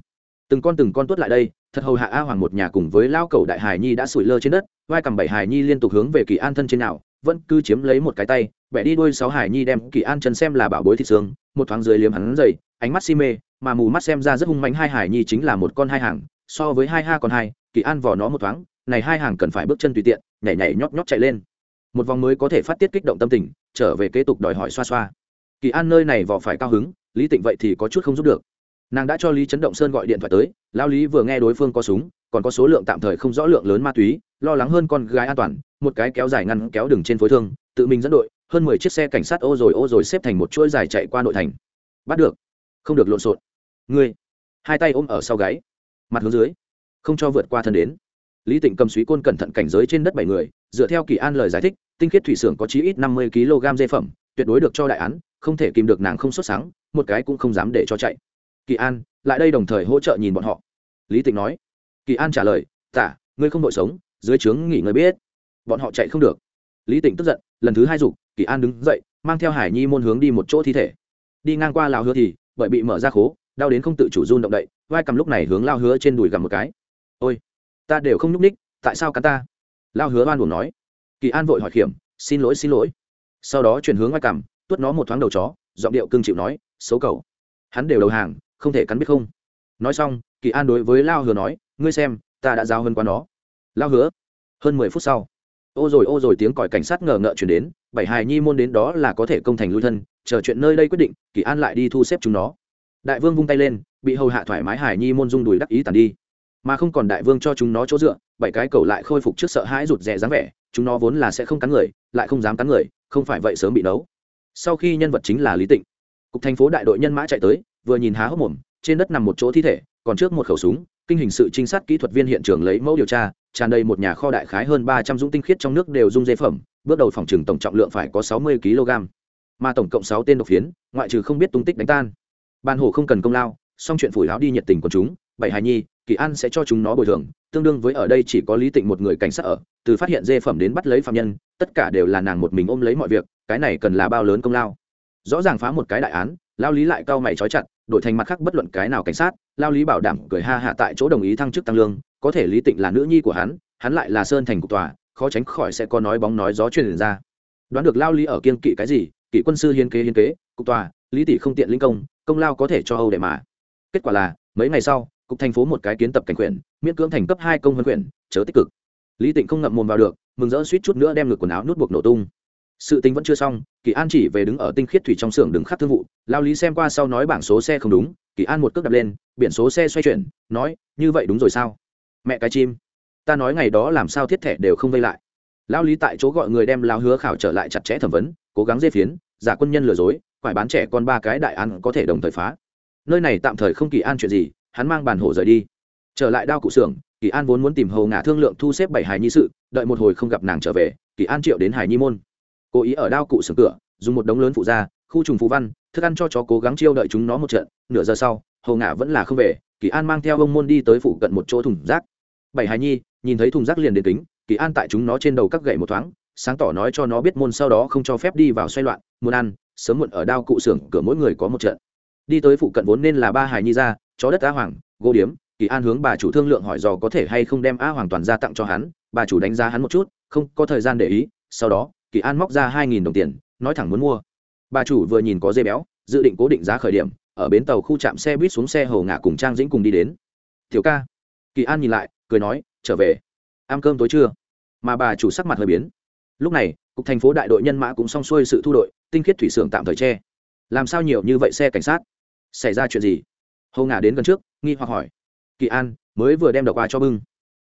Từng con từng con tuốt lại đây, thật hầu hạ a hoàng một nhà cùng với lao cầu đại hài nhi đã sủi lơ trên đất, vai cầm bảy hài nhi liên tục hướng về kỳ an thân trên nào, vẫn cứ chiếm lấy một cái tay, bẻ đi đuôi sáu hài nhi đem kỳ an chân xem là bảo bối thịt xương, một thoáng dưới liếm hắn dày ánh mắt si mê, mà mù mắt xem ra rất hung mạnh hai hài nhi chính là một con hai hàng, so với hai ha còn hai, kỳ an vò nó một thoáng, này hai hàng cần phải bước chân tùy tiện, nhảy nhảy nhót nhót chạy lên. Một vòng mới có thể phát tiết kích động tâm tình, trở về kế tục đòi hỏi xoa xoa kỳ an nơi này vò phải cao hứng, lý tịnh vậy thì có chút không giúp được. Nàng đã cho lý chấn động sơn gọi điện thoại tới lao lý vừa nghe đối phương có súng, còn có số lượng tạm thời không rõ lượng lớn ma túy, lo lắng hơn con gái an toàn, một cái kéo dài ngăn kéo đường trên phối thương, tự mình dẫn đội, hơn mười chiếc xe cảnh sát ô rồi ô rồi xếp thành một chuỗi dài chạy qua nội thành. Bắt được. Không được lộn xộn. Ngươi. Hai tay ôm ở sau gáy. Mặt hướng dưới. Không cho vượt qua thân đến. Lý tịnh cầm suý côn cẩn thận cảnh giới trên đất bảy người, dựa theo kỳ an lời giải thích, tinh khiết thủy xưởng có chí ít năm mươi kg dê phẩm, tuyệt đối được cho đại án không thể kìm được nàng không xuất sáng, một cái cũng không dám để cho chạy. Kỳ an, lại đây đồng thời hỗ trợ nhìn bọn họ. Lý tịnh nói. Kỳ an trả lời, tả, ngươi không đội sống, dưới trướng nghỉ ngơi biết. Bọn họ chạy không được. Lý tịnh tức giận, lần thứ hai dục, kỳ an đứng dậy, mang theo hải nhi môn hướng đi một chỗ thi thể. Đi ngang qua lào hứa thì, bởi bị mở ra khố, đau đến không tự chủ run động đậy, vai cầm lúc này hướng lao hứa trên đùi gầm một cái. Ôi, ta đều không nhúc ních tại sao cắn ta? Lao hứa oan buồn nói. Kỳ an vội hỏi kiểm xin lỗi xin lỗi. Sau đó chuyển hướng vai cầm tuốt nó một thoáng đầu chó, giọng điệu cưng chịu nói, xấu cầu hắn đều đầu hàng, không thể cắn biết không. Nói xong, kỳ an đối với lao hứa nói, ngươi xem, ta đã giao hơn qua nó. Lao hứa? Hơn mười phút sau, ô rồi ô rồi tiếng còi cảnh sát ngờ ngợ chuyển đến, bảy hài nhi môn đến đó là có thể công thành lui thân, chờ chuyện nơi đây quyết định, kỳ an lại đi thu xếp chúng nó. Đại vương vung tay lên, bị hầu hạ thoải mái hài nhi môn rung đùi đắc ý tàn đi. Mà không còn đại vương cho chúng nó chỗ dựa, bảy cái cầu lại khôi phục trước sợ hãi rụt rè dáng vẻ, chúng nó vốn là sẽ không cắn người, lại không dám cắn người, không phải vậy sớm bị đấu sau khi nhân vật chính là lý tịnh cục thành phố đại đội nhân mã chạy tới vừa nhìn há hốc mồm trên đất nằm một chỗ thi thể còn trước một khẩu súng kinh hình sự trinh sát kỹ thuật viên hiện trường lấy mẫu điều tra tràn đầy một nhà kho đại khái hơn ba trăm dũng tinh khiết trong nước đều dung dây phẩm bước đầu phòng trừng tổng trọng lượng phải có sáu mươi kg mà tổng cộng sáu tên độc phiến ngoại trừ không biết tung tích đánh tan ban hồ không cần công lao xong chuyện phủi áo đi nhiệt tình của chúng bảy hài nhi kỳ an sẽ cho chúng nó bồi thường, tương đương với ở đây chỉ có lý tịnh một người cảnh sát ở, từ phát hiện dê phẩm đến bắt lấy phạm nhân, tất cả đều là nàng một mình ôm lấy mọi việc, cái này cần là bao lớn công lao. Rõ ràng phá một cái đại án, lao lý lại cau mày trói chặt, đổi thành mặt khác bất luận cái nào cảnh sát, lao lý bảo đảm cười ha hạ tại chỗ đồng ý thăng chức tăng lương, có thể lý tịnh là nữ nhi của hắn hắn lại là sơn thành cục tòa, khó tránh khỏi sẽ có nói bóng nói gió truyền ra. Đoán được lao lý ở kiên kỵ cái gì, kỵ quân sư hiên kế hiên kế, cục tòa, lý tỷ không tiện linh công công lao có thể cho âu để mà. Kết quả là, mấy ngày sau cục thành phố một cái kiến tập cảnh quyền, miễn cưỡng thành cấp hai công huấn quyền, chớ tích cực. Lý tịnh không ngậm mồm vào được, mừng rỡ suýt chút nữa đem ngực quần áo nút buộc nổ tung. Sự tình vẫn chưa xong, kỳ an chỉ về đứng ở tinh khiết thủy trong xưởng đứng khắc thương vụ, lao lý xem qua sau nói bảng số xe không đúng, kỳ an một cước đập lên, biển số xe xoay chuyển, nói, như vậy đúng rồi sao? Mẹ cái chim, ta nói ngày đó làm sao thiết thẻ đều không vây lại. Lao lý tại chỗ gọi người đem lao hứa khảo trở lại chặt chẽ thẩm vấn, cố gắng dê phiến, giả quân nhân lừa dối phải bán trẻ con ba cái đại ăn có thể đồng thời phá. Nơi này tạm thời không kỳ an chuyện gì hắn mang bàn hổ rời đi. Trở lại đao cụ xưởng kỳ an vốn muốn tìm hầu ngả thương lượng thu xếp bảy hài nhi sự đợi một hồi không gặp nàng trở về kỳ an triệu đến hải nhi môn. Cố ý ở đao cụ xưởng cửa dùng một đống lớn phụ ra khu trùng phú văn thức ăn cho chó cố gắng chiêu đợi chúng nó một trận. Nửa giờ sau hầu ngả vẫn là không về kỳ an mang theo ông môn đi tới phụ cận một chỗ thùng rác. Bảy hài nhi nhìn thấy thùng rác liền đến tính, kỳ an tại chúng nó trên đầu các gậy một thoáng sáng tỏ nói cho nó biết môn sau đó không cho phép đi vào xoay loạn muốn ăn sớm muộn ở đao cụ xưởng cửa mỗi người có một trận đi tới phụ cận vốn nên là ba hài nhi ra chó đất á hoàng, gô điếm, kỳ an hướng bà chủ thương lượng hỏi dò có thể hay không đem á hoàng toàn ra tặng cho hắn. Bà chủ đánh giá hắn một chút, không có thời gian để ý. Sau đó, kỳ an móc ra hai nghìn đồng tiền, nói thẳng muốn mua. Bà chủ vừa nhìn có dây béo, dự định cố định giá khởi điểm, ở bến tàu khu trạm xe buýt xuống xe hầu ngả cùng trang dĩnh cùng đi đến. Thiếu ca. Kỳ an nhìn lại, cười nói, trở về. Ăn cơm tối trưa mà bà chủ sắc mặt hơi biến. Lúc này, cục thành phố đại đội nhân mã cũng xong xuôi sự thu đội, tinh khiết thủy xưởng tạm thời che. Làm sao nhiều như vậy xe cảnh sát? Xảy ra chuyện gì? Hầu ngả đến gần trước, nghi hoặc hỏi. Kỳ an, mới vừa đem đọc qua cho bưng.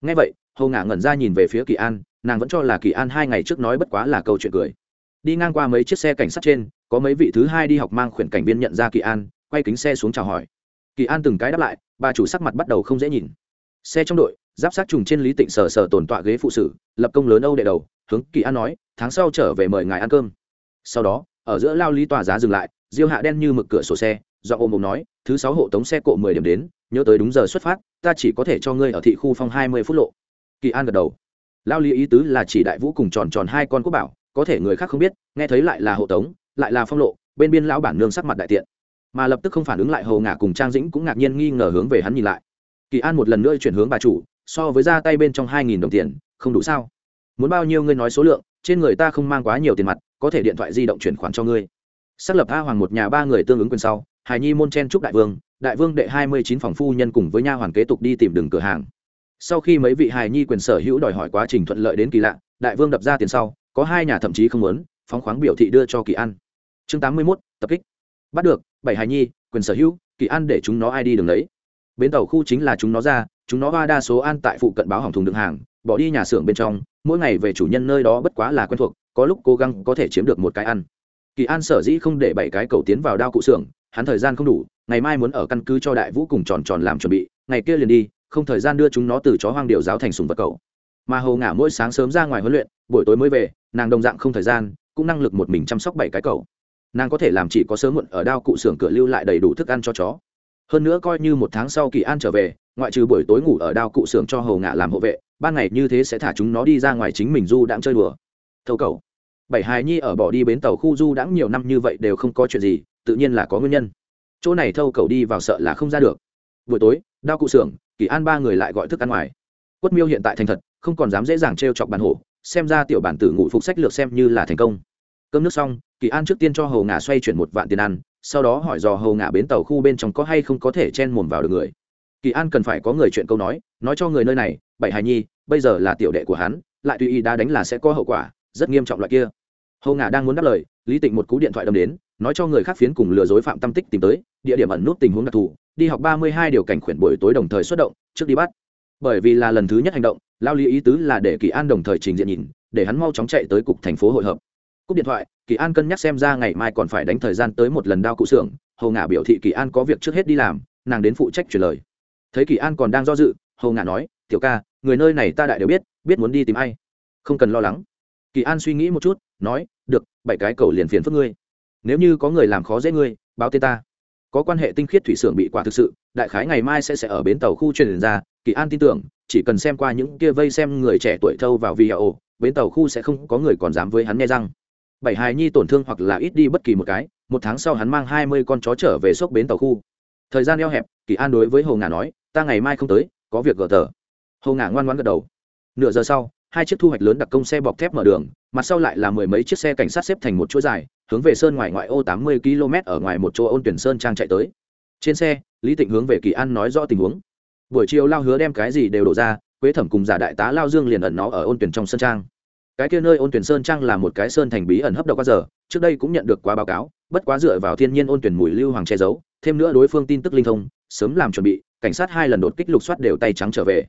Ngay vậy hầu ngả ngẩn ra nhìn về phía kỳ an, nàng vẫn cho là kỳ an hai ngày trước nói bất quá là câu chuyện cười. Đi ngang qua mấy chiếc xe cảnh sát trên, có mấy vị thứ hai đi học mang khuyển cảnh viên nhận ra kỳ an, quay kính xe xuống chào hỏi. Kỳ an từng cái đáp lại, bà chủ sắc mặt bắt đầu không dễ nhìn. Xe trong đội, giáp sát trùng trên lý tịnh sờ sờ tồn tọa ghế phụ sử, lập công lớn âu đệ đầu, hướng kỳ an nói, tháng sau trở về mời ngài ăn cơm. Sau đó, ở giữa lao lý tòa giá dừng lại, diêu hạ đen như mực cửa sổ xe do ôm ôm nói, thứ sáu hộ tống xe cộ mười điểm đến, nhớ tới đúng giờ xuất phát, ta chỉ có thể cho ngươi ở thị khu phong hai mươi phút lộ. Kỳ an gật đầu. Lao lý ý tứ là chỉ đại vũ cùng tròn tròn hai con quốc bảo, có thể người khác không biết, nghe thấy lại là hộ tống, lại là phong lộ, bên biên lão bản nương sắc mặt đại tiện. Mà lập tức không phản ứng lại hầu ngả cùng trang dĩnh cũng ngạc nhiên nghi ngờ hướng về hắn nhìn lại. Kỳ an một lần nữa chuyển hướng bà chủ, so với ra tay bên trong hai nghìn đồng tiền, không đủ sao? Muốn bao nhiêu ngươi nói số lượng, trên người ta không mang quá nhiều tiền mặt, có thể điện thoại di động chuyển khoản cho ngươi. Xác lập a hoàng một nhà ba người tương ứng quyền sau hài nhi môn chen trúc đại vương đại vương đệ hai mươi chín phòng phu nhân cùng với nha hoàn kế tục đi tìm đường cửa hàng. Sau khi mấy vị hài nhi quyền sở hữu đòi hỏi quá trình thuận lợi đến kỳ lạ, đại vương đập ra tiền sau, có hai nhà thậm chí không muốn, phóng khoáng biểu thị đưa cho kỳ an. Chương tám mươi mốt, tập kích. Bắt được, bảy hài nhi, quyền sở hữu, kỳ an để chúng nó ai đi đường lấy bến tàu khu chính là chúng nó ra, chúng nó va đa số an tại phụ cận báo hỏng thùng đựng hàng, bỏ đi nhà xưởng bên trong, mỗi ngày về chủ nhân nơi đó bất quá là quen thuộc, có lúc cố gắng có thể chiếm được một cái ăn. Kỳ an sở dĩ không để bảy cái cầu tiến vào đao cụ xưởng hắn thời gian không đủ, ngày mai muốn ở căn cứ cho đại vũ cùng tròn tròn làm chuẩn bị, ngày kia liền đi, không thời gian đưa chúng nó từ chó hoang điều giáo thành sùng vật cầu. Mà hầu ngả mỗi sáng sớm ra ngoài huấn luyện, buổi tối mới về, nàng đồng dạng không thời gian, cũng năng lực một mình chăm sóc bảy cái cầu. Nàng có thể làm chỉ có sớm muộn ở đao cụ xưởng cửa lưu lại đầy đủ thức ăn cho chó. Hơn nữa coi như một tháng sau kỳ an trở về, ngoại trừ buổi tối ngủ ở đao cụ xưởng cho hầu ngạ làm hộ vệ, ban ngày như thế sẽ thả chúng nó đi ra ngoài chính mình du đãng chơi đùa. Thâu cầu. Bảy hài nhi ở bỏ đi bến tàu khu du đãng nhiều năm như vậy đều không có chuyện gì tự nhiên là có nguyên nhân. Chỗ này thâu cầu đi vào sợ là không ra được. Buổi tối, đao cụ xưởng, kỳ an ba người lại gọi thức ăn ngoài. Quất miêu hiện tại thành thật, không còn dám dễ dàng t chọc bàn hổ, xem ra tiểu bản tử ngủ phục sách lược xem như là thành công. Cơm nước xong, kỳ an trước tiên cho hầu ngà xoay chuyển một vạn tiền ăn, sau đó hỏi dò hầu ngà bến tàu khu bên trong có hay không có thể chen mồm vào được người. Kỳ an cần phải có người chuyện câu nói nói cho người nơi này, bảy hài nhi, bây giờ là tiểu đệ của hắn, lại tùy ý đã đánh là sẽ có hậu quả, rất nghiêm trọng loại kia. Hầu ngà đang muốn đáp lời, lý tịnh một cú điện thoại đâm đến nói cho người khác phiến cùng lừa dối phạm tâm tích tìm tới, địa điểm ẩn nút tình huống đặc thù, đi học ba mươi hai điều cảnh khuyển buổi tối đồng thời xuất động, trước đi bắt. Bởi vì là lần thứ nhất hành động, lao lý ý tứ là để kỳ an đồng thời trình diện nhìn, để hắn mau chóng chạy tới cục thành phố hội hợp. Cúp điện thoại, kỳ an cân nhắc xem ra ngày mai còn phải đánh thời gian tới một lần đao cụ xưởng hầu ngả biểu thị kỳ an có việc trước hết đi làm, nàng đến phụ trách truyền lời. Thấy kỳ an còn đang do dự hầu ngả nói, tiểu ca, người nơi này ta đại đều biết biết muốn đi tìm ai? Không cần lo lắng. Kỳ an suy nghĩ một chút, nói, được, bảy cái cầu liền phiền phức ngươi nếu như có người làm khó dễ ngươi, báo tên ta. Có quan hệ tinh khiết thủy xưởng bị quả thực sự, đại khái ngày mai sẽ sẽ ở bến tàu khu truyền ra, kỳ an tin tưởng, chỉ cần xem qua những kia vây xem người trẻ tuổi thâu vào video bến tàu khu sẽ không có người còn dám với hắn nghe răng. Bảy hài nhi tổn thương hoặc là ít đi bất kỳ một cái, một tháng sau hắn mang hai mươi con chó trở về sốc bến tàu khu. Thời gian eo hẹp, kỳ an đối với hồ ngà nói, ta ngày mai không tới, có việc gỡ tờ. Hồ ngà ngoan ngoan gật đầu. Nửa giờ sau, hai chiếc thu hoạch lớn đặc công xe bọc thép mở đường, mặt sau lại là mười mấy chiếc xe cảnh sát xếp thành một chuỗi dài hướng về sơn ngoài ngoại ô tám mươi km ở ngoài một chỗ ôn tuyển sơn trang chạy tới. Trên xe, lý tịnh hướng về kỳ an nói rõ tình huống. Buổi chiều lao hứa đem cái gì đều đổ ra, quế thẩm cùng giả đại tá lao dương liền ẩn nó ở ôn tuyển trong sơn trang. Cái kia nơi ôn tuyển sơn trang là một cái sơn thành bí ẩn hấp độc qua giờ, trước đây cũng nhận được quá báo cáo, bất quá dựa vào thiên nhiên ôn tuyển mùi lưu hoàng che giấu, thêm nữa đối phương tin tức linh thông, sớm làm chuẩn bị, cảnh sát hai lần đột kích lục soát đều tay trắng trở về.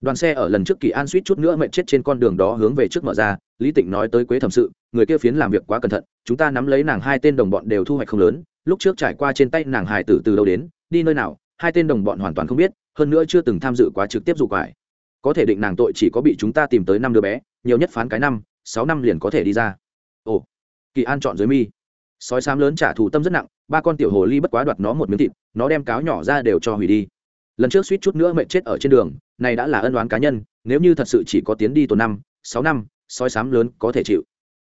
Đoàn xe ở lần trước kỳ an suýt chút nữa mệnh chết trên con đường đó hướng về trước mở ra lý tịnh nói tới quế thẩm sự, người kia phiến làm việc quá cẩn thận, chúng ta nắm lấy nàng hai tên đồng bọn đều thu hoạch không lớn, lúc trước trải qua trên tay nàng hài tử từ đâu đến, đi nơi nào, hai tên đồng bọn hoàn toàn không biết, hơn nữa chưa từng tham dự quá trực tiếp dụ quải. Có thể định nàng tội chỉ có bị chúng ta tìm tới năm đứa bé, nhiều nhất phán cái năm, sáu năm liền có thể đi ra. Ồ, kỳ an chọn dưới mi. Sói xám lớn trả thù tâm rất nặng, ba con tiểu hồ ly bất quá đoạt nó một miếng thịt, nó đem cáo nhỏ ra đều cho hủy đi. Lần trước suýt chút nữa mệnh chết ở trên đường, này đã là ân oán cá nhân, nếu như thật sự chỉ có tiến đi tổ năm, sáu năm sói sám lớn có thể chịu.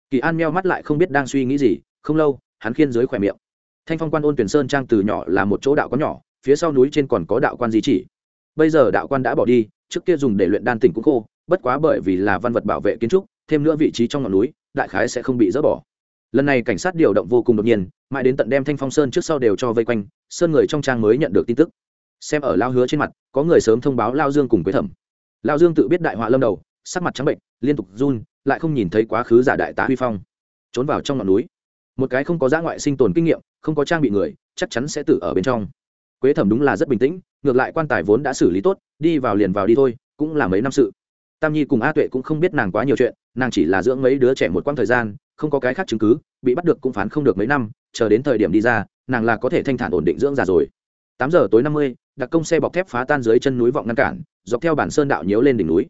Kỳ an meo mắt lại không biết đang suy nghĩ gì, không lâu, hắn khiên dưới khỏe miệng. Thanh phong quan ôn tuyển sơn trang từ nhỏ là một chỗ đạo có nhỏ, phía sau núi trên còn có đạo quan di chỉ. Bây giờ đạo quan đã bỏ đi, trước kia dùng để luyện đan tỉnh cũng khô, bất quá bởi vì là văn vật bảo vệ kiến trúc, thêm nữa vị trí trong ngọn núi, đại khái sẽ không bị dỡ bỏ. Lần này cảnh sát điều động vô cùng đột nhiên, mãi đến tận đem thanh phong sơn trước sau đều cho vây quanh, sơn người trong trang mới nhận được tin tức. Xem ở lao hứa trên mặt, có người sớm thông báo lao dương cùng quế thẩm. Lao dương tự biết đại họa lâm đầu, sắc mặt trắng bệnh, liên tục run lại không nhìn thấy quá khứ giả đại tá huy phong. Trốn vào trong ngọn núi. Một cái không có giã ngoại sinh tồn kinh nghiệm, không có trang bị người, chắc chắn sẽ tử ở bên trong. Quế thẩm đúng là rất bình tĩnh, ngược lại quan tài vốn đã xử lý tốt, đi vào liền vào đi thôi, cũng là mấy năm sự. Tam nhi cùng a tuệ cũng không biết nàng quá nhiều chuyện, nàng chỉ là dưỡng mấy đứa trẻ một quãng thời gian, không có cái khác chứng cứ, bị bắt được cũng phán không được mấy năm, chờ đến thời điểm đi ra, nàng là có thể thanh thản ổn định dưỡng già rồi. Tám giờ tối năm mươi, đặc công xe bọc thép phá tan dưới chân núi vọng ngăn cản, dọc theo bản sơn đạo nhiễu lên đỉnh núi.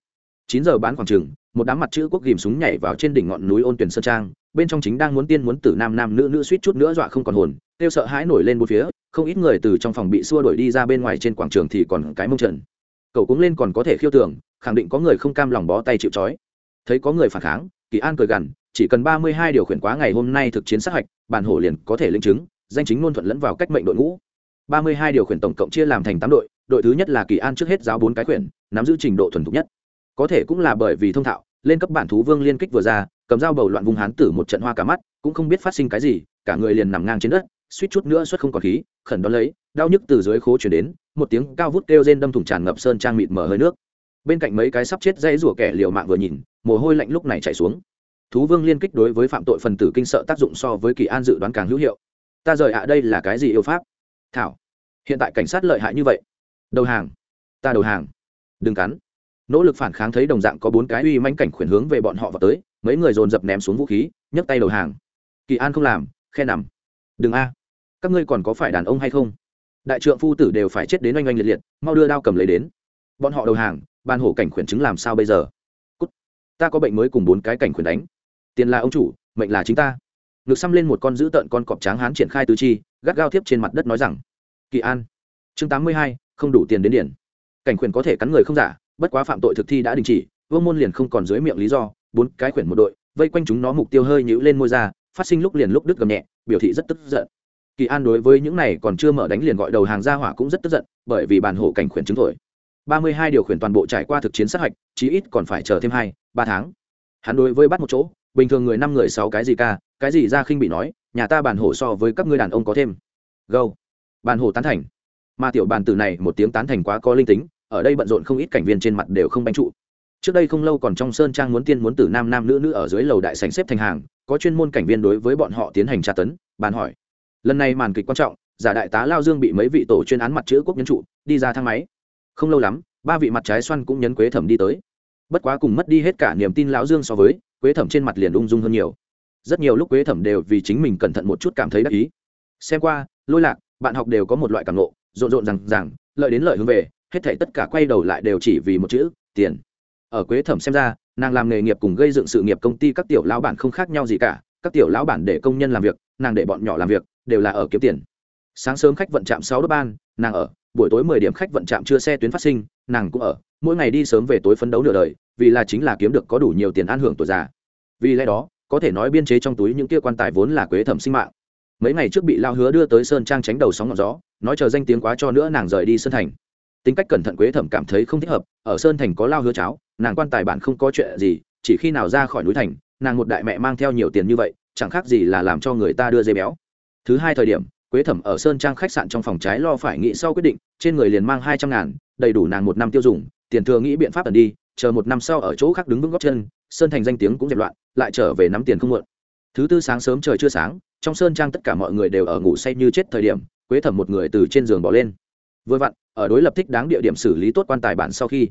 Chín giờ bán khoảng trừng một đám mặt chữ quốc ghìm súng nhảy vào trên đỉnh ngọn núi ôn tuyển sơn trang, bên trong chính đang muốn tiên muốn tử nam nam nữ nữ suýt chút nữa dọa không còn hồn, kêu sợ hãi nổi lên một phía, không ít người từ trong phòng bị xua đuổi đi ra bên ngoài trên quảng trường thì còn cái mông trần. Cậu cũng lên còn có thể khiêu tưởng, khẳng định có người không cam lòng bó tay chịu trói. Thấy có người phản kháng, kỳ an cười gằn, chỉ cần ba mươi hai điều khiển quá ngày hôm nay thực chiến sát hạch, bản hổ liền có thể linh chứng, danh chính ngôn thuận lẫn vào cách mệnh đội ngũ. Ba mươi hai điều khiển tổng cộng chia làm thành tám đội đội thứ nhất là kỳ an trước hết giáo bốn cái quyển nắm giữ trình độ thuần thục nhất. Có thể cũng là bởi vì thông thạo lên cấp bản thú vương liên kích vừa ra, cầm dao bầu loạn vùng hán tử một trận hoa cả mắt, cũng không biết phát sinh cái gì, cả người liền nằm ngang trên đất, suýt chút nữa xuất không còn khí, khẩn đón lấy, đau nhức từ dưới khố chuyển đến, một tiếng cao vút kêu rên đâm thủng tràn ngập sơn trang mịt mở hơi nước. Bên cạnh mấy cái sắp chết dây rủa kẻ liều mạng vừa nhìn, mồ hôi lạnh lúc này chảy xuống. Thú vương liên kích đối với phạm tội phần tử kinh sợ tác dụng so với kỳ an dự đoán càng hữu hiệu. Ta rời ạ, đây là cái gì yêu pháp? Thảo, hiện tại cảnh sát lợi hại như vậy. Đầu hàng, ta đầu hàng. Đừng cắn nỗ lực phản kháng thấy đồng dạng có bốn cái uy manh cảnh khuyển hướng về bọn họ vào tới, mấy người dồn dập ném xuống vũ khí, nhấc tay đầu hàng. Kỳ an không làm, khe nằm. Đừng a, các ngươi còn có phải đàn ông hay không? Đại trượng phu tử đều phải chết đến oanh oanh liệt liệt, mau đưa đao cầm lấy đến. Bọn họ đầu hàng, ban hổ cảnh khuyển chứng làm sao bây giờ? Cút. ta có bệnh mới cùng bốn cái cảnh khuyển đánh. Tiền là ông chủ, mệnh là chính ta. Ngực xăm lên một con dữ tợn con cọp tráng hán triển khai tứ chi, gắt gao tiếp trên mặt đất nói rằng, kỳ an, chương tám mươi hai, không đủ tiền đến điển. Cảnh khuyển có thể cắn người không giả bất quá phạm tội thực thi đã đình chỉ, vương môn liền không còn dưới miệng lý do, bốn cái khuyển một đội, vây quanh chúng nó mục tiêu hơi nhũ lên môi ra, phát sinh lúc liền lúc đứt gầm nhẹ, biểu thị rất tức giận. Kỳ an đối với những này còn chưa mở đánh liền gọi đầu hàng ra hỏa cũng rất tức giận, bởi vì bản hộ cảnh khuyển chứng thổi ba mươi hai điều khuyển toàn bộ trải qua thực chiến sát hạch, chí ít còn phải chờ thêm hai, ba tháng. Hắn đối với bắt một chỗ, bình thường người năm người sáu cái gì ca, cái gì ra khinh bị nói, nhà ta bản hộ so với các ngươi đàn ông có thêm. Gâu. Bản hộ tán thành. Mà tiểu bàn tử này một tiếng tán thành quá có linh tính ở đây bận rộn không ít cảnh viên trên mặt đều không bánh trụ. Trước đây không lâu còn trong sơn trang muốn tiên muốn tử nam nam nữ nữ ở dưới lầu đại sành xếp thành hàng, có chuyên môn cảnh viên đối với bọn họ tiến hành tra tấn, bàn hỏi. Lần này màn kịch quan trọng, giả đại tá lao dương bị mấy vị tổ chuyên án mặt chữ quốc nhân trụ, đi ra thang máy. Không lâu lắm, ba vị mặt trái xoăn cũng nhấn quế thẩm đi tới. Bất quá cùng mất đi hết cả niềm tin lão dương so với, quế thẩm trên mặt liền ung dung hơn nhiều. Rất nhiều lúc quế thẩm đều vì chính mình cẩn thận một chút cảm thấy đắc ý. Xem qua, lôi lạc, bạn học đều có một loại cảm nộ rộn rộn rằng rằng lợi đến lợi hướng về hết thảy tất cả quay đầu lại đều chỉ vì một chữ, tiền. Ở quế thẩm xem ra, nàng làm nghề nghiệp cùng gây dựng sự nghiệp công ty các tiểu lão bản không khác nhau gì cả, các tiểu lão bản để công nhân làm việc, nàng để bọn nhỏ làm việc, đều là ở kiếm tiền. Sáng sớm khách vận trạm sáu đốt ban, nàng ở, buổi tối mười điểm khách vận trạm chưa xe tuyến phát sinh, nàng cũng ở, mỗi ngày đi sớm về tối phấn đấu nửa đời, vì là chính là kiếm được có đủ nhiều tiền an hưởng tuổi già. Vì lẽ đó, có thể nói biên chế trong túi những kia quan tài vốn là quế thẩm sinh mạng. Mấy ngày trước bị lao hứa đưa tới sơn trang tránh đầu sóng ngọn gió, nói chờ danh tiếng quá cho nữa nàng rời đi sơn thành tính cách cẩn thận quế thẩm cảm thấy không thích hợp, ở sơn thành có lao hứa cháo, nàng quan tài bản không có chuyện gì, chỉ khi nào ra khỏi núi thành, nàng một đại mẹ mang theo nhiều tiền như vậy, chẳng khác gì là làm cho người ta đưa dây béo. Thứ hai thời điểm, quế thẩm ở sơn trang khách sạn trong phòng trái lo phải nghĩ sau quyết định, trên người liền mang hai trăm ngàn, đầy đủ nàng một năm tiêu dùng, tiền thừa nghĩ biện pháp tần đi, chờ một năm sau ở chỗ khác đứng vững góc chân, sơn thành danh tiếng cũng dẹp loạn, lại trở về nắm tiền không muộn thứ tư sáng sớm trời chưa sáng, trong sơn trang tất cả mọi người đều ở ngủ say như chết thời điểm, quế thẩm một người từ trên giường bỏ lên. Vừa vặn ở đối lập thích đáng địa điểm xử lý tốt quan tài bản sau khi.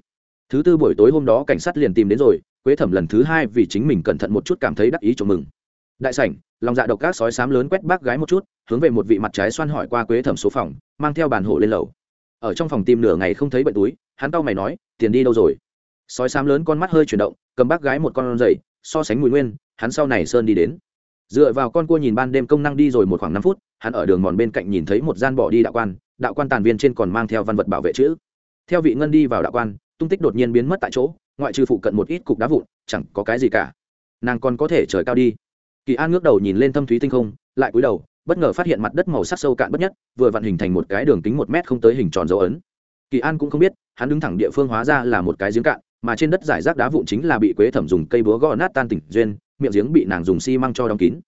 Thứ tư buổi tối hôm đó cảnh sát liền tìm đến rồi, quế thẩm lần thứ hai vì chính mình cẩn thận một chút cảm thấy đắc ý cho mừng. Đại sảnh, lòng dạ độc các sói sám lớn quét bác gái một chút, hướng về một vị mặt trái xoan hỏi qua quế thẩm số phòng, mang theo bàn hộ lên lầu. Ở trong phòng tìm nửa ngày không thấy bệnh túi, hắn tao mày nói, tiền đi đâu rồi? Sói sám lớn con mắt hơi chuyển động, cầm bác gái một con dậy so sánh mùi nguyên, hắn sau này sơn đi đến. Dựa vào con cua nhìn ban đêm công năng đi rồi một khoảng năm phút, hắn ở đường mòn bên cạnh nhìn thấy một gian bỏ đi đạo quan đạo quan tàn viên trên còn mang theo văn vật bảo vệ chữ. Theo vị ngân đi vào đạo quan, tung tích đột nhiên biến mất tại chỗ, ngoại trừ phụ cận một ít cục đá vụn, chẳng có cái gì cả. Nàng còn có thể trời cao đi. Kỳ an ngước đầu nhìn lên thâm thúy tinh không, lại cúi đầu, bất ngờ phát hiện mặt đất màu sắc sâu cạn bất nhất, vừa vặn hình thành một cái đường kính một mét không tới hình tròn dấu ấn. Kỳ an cũng không biết, hắn đứng thẳng địa phương hóa ra là một cái giếng cạn, mà trên đất giải rác đá vụn chính là bị quế thẩm dùng cây búa gõ nát tan tỉnh duyên, miệng giếng bị nàng dùng xi măng cho đóng kín.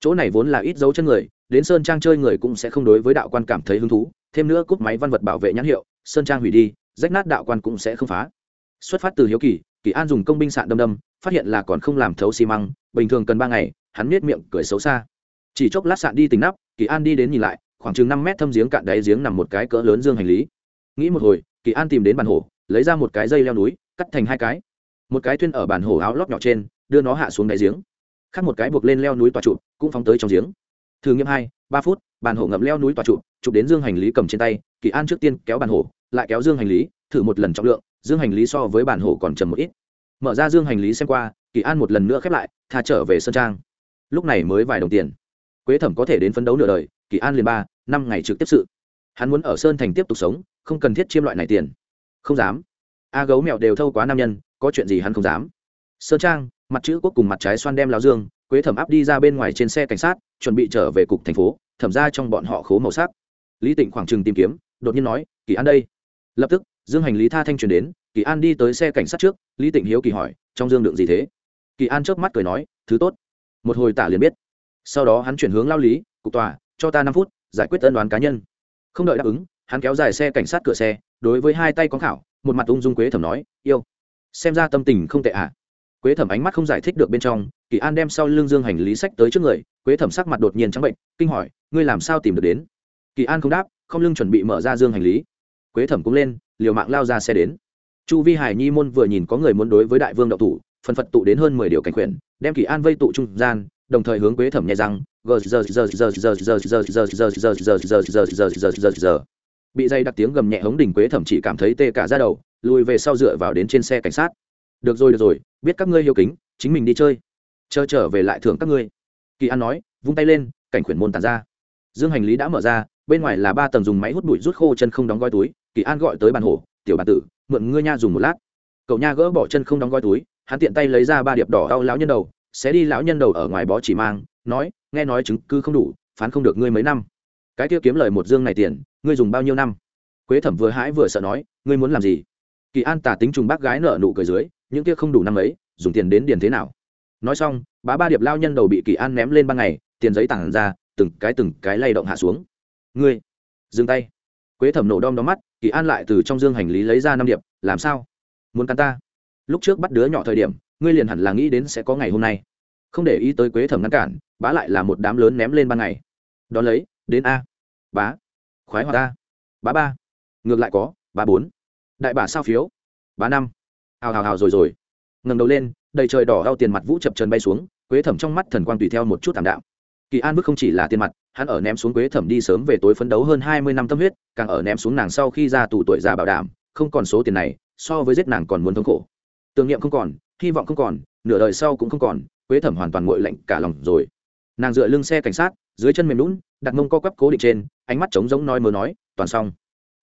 Chỗ này vốn là ít dấu chân người, đến sơn trang chơi người cũng sẽ không đối với đạo quan cảm thấy hứng thú thêm nữa cúp máy văn vật bảo vệ nhãn hiệu, sơn trang hủy đi, rách nát đạo quan cũng sẽ không phá. Xuất phát từ hiếu kỳ kỳ an dùng công binh sạn đâm đâm, phát hiện là còn không làm thấu xi măng, bình thường cần ba ngày, hắn nết miệng cười xấu xa. Chỉ chốc lát sạn đi tính nắp, kỳ an đi đến nhìn lại, khoảng chừng năm mét thâm giếng cạn đáy giếng nằm một cái cỡ lớn dương hành lý. Nghĩ một hồi, kỳ an tìm đến bàn hổ, lấy ra một cái dây leo núi, cắt thành hai cái. Một cái thuyên ở bàn hổ áo lót nhỏ trên, đưa nó hạ xuống đáy giếng. Khác một cái buộc lên leo núi tòa trụ, cũng phóng tới trong giếng. Thử nghiệm hai, ba phút bàn hổ ngậm leo núi tòa trụ, chụp đến dương hành lý cầm trên tay, kỳ an trước tiên kéo bàn hổ, lại kéo dương hành lý, thử một lần trọng lượng, dương hành lý so với bàn hổ còn trầm một ít. Mở ra dương hành lý xem qua, kỳ an một lần nữa khép lại, tha trở về sơn trang. Lúc này mới vài đồng tiền. Quế thẩm có thể đến phấn đấu nửa đời, kỳ an liền ba, năm ngày trực tiếp sự. Hắn muốn ở sơn thành tiếp tục sống, không cần thiết chiêm loại này tiền. Không dám. A gấu mèo đều thâu quá nam nhân, có chuyện gì hắn không dám. Sơn trang, mặt chữ quốc cùng mặt trái xoan đem lao dương, quế thẩm áp đi ra bên ngoài trên xe cảnh sát, chuẩn bị trở về cục thành phố thẩm ra trong bọn họ khố màu sắc. Lý tịnh khoảng trừng tìm kiếm, đột nhiên nói, kỳ an đây. Lập tức, dương hành lý tha thanh truyền đến, kỳ an đi tới xe cảnh sát trước. Lý tịnh hiếu kỳ hỏi, trong dương đựng gì thế? Kỳ an chớp mắt cười nói, thứ tốt. Một hồi tả liền biết. Sau đó hắn chuyển hướng lao lý, cục tòa, cho ta năm phút, giải quyết tân đoán cá nhân. Không đợi đáp ứng, hắn kéo dài xe cảnh sát cửa xe, đối với hai tay con khảo, một mặt ung dung quế thẩm nói, yêu. Xem ra tâm tình không tệ ạ à. quế thẩm ánh mắt không giải thích được bên trong, kỳ an đem sau lưng dương hành lý sách tới trước người, quế thẩm sắc mặt đột nhiên trắng bệnh, kinh hỏi ngươi làm sao tìm được đến kỳ an không đáp không lưng chuẩn bị mở ra dương hành lý quế thẩm cũng lên liều mạng lao ra xe đến chu vi hải nhi môn vừa nhìn có người muốn đối với đại vương đậu thủ phân phật tụ đến hơn mười điều cảnh quyền đem kỳ an vây tụ trung gian đồng thời hướng quế thẩm nhẹ rằng bị dây đặc tiếng gầm nhẹ hống đỉnh quế thẩm chỉ cảm thấy tê cả ra đầu lùi về sau dựa vào đến trên xe cảnh sát được rồi được rồi biết các ngươi hiếu kính chính mình đi chơi chờ trở về lại thưởng các ngươi kỳ an nói vung tay lên cảnh khuyển môn tàn ra dương hành lý đã mở ra, bên ngoài là ba tầng dùng máy hút bụi rút khô chân không đóng gói túi, kỳ an gọi tới bàn hổ, tiểu bàn tử, mượn ngươi nha dùng một lát. Cậu nha gỡ bỏ chân không đóng gói túi, hắn tiện tay lấy ra ba điệp đỏ đau lão nhân đầu sẽ đi lão nhân đầu ở ngoài bó chỉ mang, nói, nghe nói chứng cứ không đủ, phán không được ngươi mấy năm. Cái kia kiếm lời một dương này tiền, ngươi dùng bao nhiêu năm? Quế thẩm vừa hãi vừa sợ nói, ngươi muốn làm gì? Kỳ an tả tính trùng bác gái nợ nụ cười dưới, những kia không đủ năm ấy, dùng tiền đến điền thế nào? Nói xong, bá ba điệp lao nhân đầu bị kỳ an ném lên ban ngày, tiền giấy tảng ra từng cái từng cái lay động hạ xuống. Ngươi, dừng tay. Quế thẩm nổ đom đóm mắt, kỳ an lại từ trong dương hành lý lấy ra năm điệp, làm sao? Muốn cắn ta? Lúc trước bắt đứa nhỏ thời điểm, ngươi liền hẳn là nghĩ đến sẽ có ngày hôm nay. Không để ý tới quế thẩm ngăn cản, bá lại là một đám lớn ném lên ban ngày. Đón lấy, đến a. Bá, khoái hoạt a bá ba. Ngược lại có, bá bốn. Đại bà sao phiếu? Bá năm. Hào hào hào, rồi rồi. Ngầm đầu lên, đầy trời đỏ đau tiền mặt vũ chập trần bay xuống, quế thẩm trong mắt thần quang tùy theo một chút tạm đạo kỳ an bức không chỉ là tiền mặt, hắn ở ném xuống quế thẩm đi sớm về tối phấn đấu hơn hai mươi năm tâm huyết, càng ở ném xuống nàng sau khi ra tù tuổi già bảo đảm, không còn số tiền này, so với giết nàng còn muốn thống khổ. Tưởng niệm không còn, hy vọng không còn, nửa đời sau cũng không còn, quế thẩm hoàn toàn nguội lạnh cả lòng rồi. Nàng dựa lưng xe cảnh sát, dưới chân mềm lún, đặt mông co quắp cố định trên, ánh mắt trống giống nói mớ nói, toàn xong.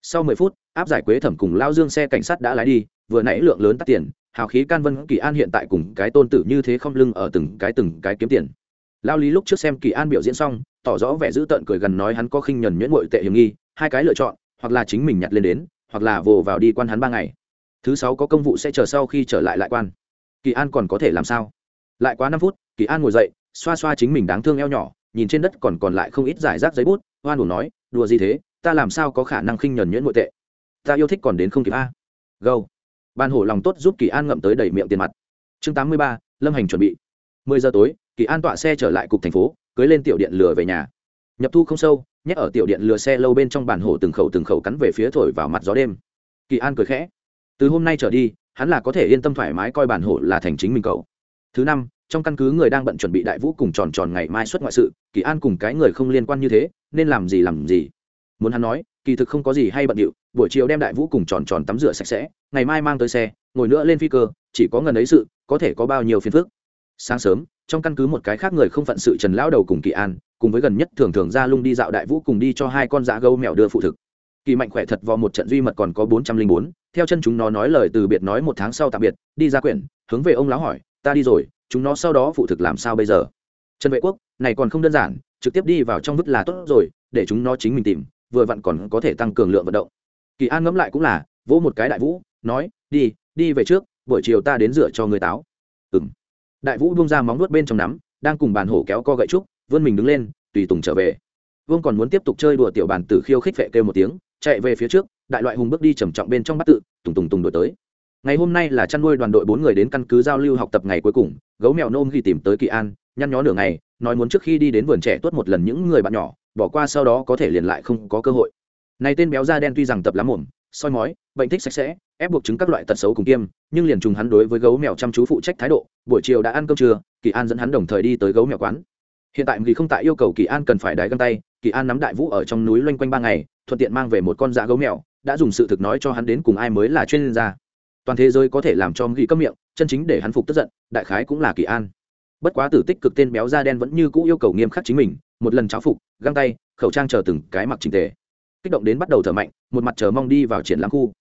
Sau mười phút, áp giải quế thẩm cùng lao dương xe cảnh sát đã lái đi, vừa nãy lượng lớn tắt tiền, hào khí can vân kỳ an hiện tại cùng cái tôn tử như thế không lưng ở từng cái từng cái kiếm tiền lao lý lúc trước xem kỳ an biểu diễn xong, tỏ rõ vẻ dữ tợn cười gần nói hắn có khinh nhuần nhuyễn ngội tệ hiểm nghi, hai cái lựa chọn, hoặc là chính mình nhặt lên đến, hoặc là vồ vào đi quan hắn ba ngày. Thứ sáu có công vụ sẽ chờ sau khi trở lại lại quan. Kỳ an còn có thể làm sao? Lại quá năm phút, kỳ an ngồi dậy, xoa xoa chính mình đáng thương eo nhỏ, nhìn trên đất còn còn lại không ít giải rác giấy bút, hoan đủ nói, đùa gì thế, ta làm sao có khả năng khinh nhuần nhuyễn ngội tệ? Ta yêu thích còn đến không kịp a. Gâu. Ban hổ lòng tốt giúp kỳ an ngậm tới đầy miệng tiền mặt. Chương tám mươi ba, lâm hành chuẩn bị. mười giờ tối kỳ an tọa xe trở lại cục thành phố, cưới lên tiểu điện lừa về nhà. Nhập thu không sâu, nhét ở tiểu điện lừa xe lâu bên trong bàn hổ từng khẩu từng khẩu cắn về phía thổi vào mặt gió đêm. Kỳ an cười khẽ. Từ hôm nay trở đi, hắn là có thể yên tâm thoải mái coi bản hổ là thành chính mình cậu. Thứ năm, trong căn cứ người đang bận chuẩn bị đại vũ cùng tròn tròn ngày mai xuất ngoại sự, kỳ an cùng cái người không liên quan như thế, nên làm gì làm gì. Muốn hắn nói, kỳ thực không có gì hay bận điệu, buổi chiều đem đại vũ cùng tròn tròn tắm rửa sạch sẽ, ngày mai mang tới xe, ngồi nữa lên phi cơ, chỉ có ngần ấy sự, có thể có bao nhiêu phiền phức. Sáng sớm trong căn cứ một cái khác người không phận sự trần lão đầu cùng kỳ an, cùng với gần nhất thường thường ra lung đi dạo đại vũ cùng đi cho hai con dã gấu mèo đưa phụ thực. Kỳ mạnh khỏe thật vào một trận duy mật còn có bốn trăm linh bốn, theo chân chúng nó nói lời từ biệt nói một tháng sau tạm biệt, đi ra quyển, hướng về ông lão hỏi, ta đi rồi, chúng nó sau đó phụ thực làm sao bây giờ? Trần vệ quốc, này còn không đơn giản, trực tiếp đi vào trong vứt là tốt rồi, để chúng nó chính mình tìm, vừa vặn còn có thể tăng cường lượng vận động. Kỳ an ngẫm lại cũng là, vỗ một cái đại vũ, nói, đi đi về trước, buổi chiều ta đến rửa cho người táo đại vũ buông ra móng nuốt bên trong nắm, đang cùng bàn hổ kéo co gậy trúc, vươn mình đứng lên, tùy tùng trở về. Vương còn muốn tiếp tục chơi đùa tiểu bàn tử khiêu khích vệ kêu một tiếng, chạy về phía trước, đại loại hùng bước đi trầm trọng bên trong bắt tự, tùng tùng tùng đổi tới. Ngày hôm nay là chăn nuôi đoàn đội bốn người đến căn cứ giao lưu học tập ngày cuối cùng, gấu mèo nôm ghi tìm tới kỳ an, nhăn nhó nửa ngày, nói muốn trước khi đi đến vườn trẻ tuốt một lần những người bạn nhỏ, bỏ qua sau đó có thể liền lại không có cơ hội. Này tên béo da đen tuy rằng tập lắm mồm, soi mói, bệnh thích sạch sẽ, ép buộc chứng các loại tật xấu cùng kiêm nhưng liền trùng hắn đối với gấu mèo chăm chú phụ trách thái độ, buổi chiều đã ăn cơm trưa, kỳ an dẫn hắn đồng thời đi tới gấu mèo quán. Hiện tại vì không tại yêu cầu kỳ an cần phải đái găng tay, kỳ an nắm đại vũ ở trong núi loanh quanh ba ngày, thuận tiện mang về một con dạ gấu mèo, đã dùng sự thực nói cho hắn đến cùng ai mới là chuyên gia. Toàn thế giới có thể làm cho ghi cấm miệng, chân chính để hắn phục tức giận, đại khái cũng là kỳ an. Bất quá tử tích cực tên béo da đen vẫn như cũ yêu cầu nghiêm khắc chính mình, một lần cháo phục, găng tay, khẩu trang chờ từng cái mặc trình tề. Kích động đến bắt đầu thở mạnh, một mặt chờ mong đi vào triển lãm khu.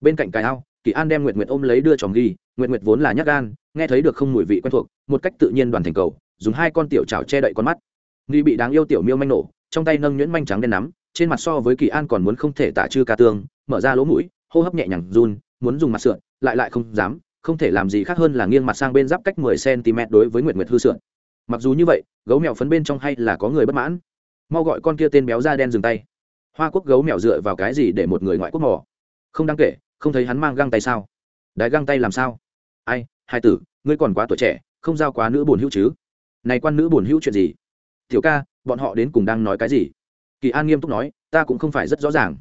Bên cạnh cái ao kỳ an đem nguyệt nguyệt ôm lấy đưa chồng ghi nguyệt nguyệt vốn là nhát gan, nghe thấy được không mùi vị quen thuộc, một cách tự nhiên đoàn thành cầu, dùng hai con tiểu chảo che đậy con mắt. Nghi bị đáng yêu tiểu miêu manh nổ, trong tay nâng nhuyễn manh trắng đen nắm, trên mặt so với kỳ an còn muốn không thể tả chư ca tương, mở ra lỗ mũi, hô hấp nhẹ nhàng run, muốn dùng mặt sượn, lại lại không dám, không thể làm gì khác hơn là nghiêng mặt sang bên giáp cách mười cm đối với nguyệt nguyệt hư sượn. Mặc dù như vậy, gấu mèo phấn bên trong hay là có người bất mãn. Mau gọi con kia tên béo da đen dừng tay. Hoa quốc gấu mèo dựa vào cái gì để một người ngoại quốc mò? Không đáng kể không thấy hắn mang găng tay sao? Đái găng tay làm sao? Ai, hai tử, ngươi còn quá tuổi trẻ, không giao quá nữ buồn hữu chứ? Này quan nữ buồn hữu chuyện gì? Tiểu ca, bọn họ đến cùng đang nói cái gì? Kỳ an nghiêm túc nói, ta cũng không phải rất rõ ràng.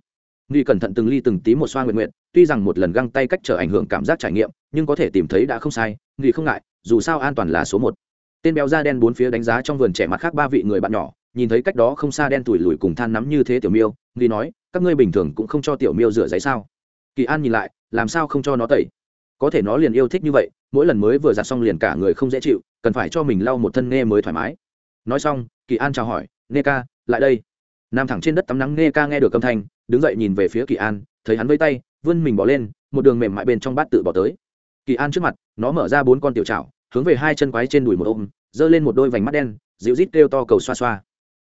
Nghi cẩn thận từng ly từng tí một xoa nguyện nguyện, tuy rằng một lần găng tay cách trở ảnh hưởng cảm giác trải nghiệm, nhưng có thể tìm thấy đã không sai nghi không ngại, dù sao an toàn là số một. Tên béo da đen bốn phía đánh giá trong vườn trẻ mặt khác ba vị người bạn nhỏ, nhìn thấy cách đó không xa đen tủi lùi cùng than nắm như thế tiểu miêu nghi nói, các ngươi bình thường cũng không cho tiểu miêu rửa giấy sao? Kỳ an nhìn lại, làm sao không cho nó tẩy? Có thể nó liền yêu thích như vậy, mỗi lần mới vừa giặt xong liền cả người không dễ chịu, cần phải cho mình lau một thân nghe mới thoải mái. Nói xong, kỳ an chào hỏi nghe ca, lại đây. Nam thẳng trên đất tắm nắng nghe ca nghe được âm thanh, đứng dậy nhìn về phía kỳ an, thấy hắn vây tay, vươn mình bỏ lên, một đường mềm mại bên trong bát tự bỏ tới. Kỳ an trước mặt, nó mở ra bốn con tiểu trào hướng về hai chân quái trên đùi một ôm, giơ lên một đôi vành mắt đen, dịu rít kêu to cầu xoa xoa.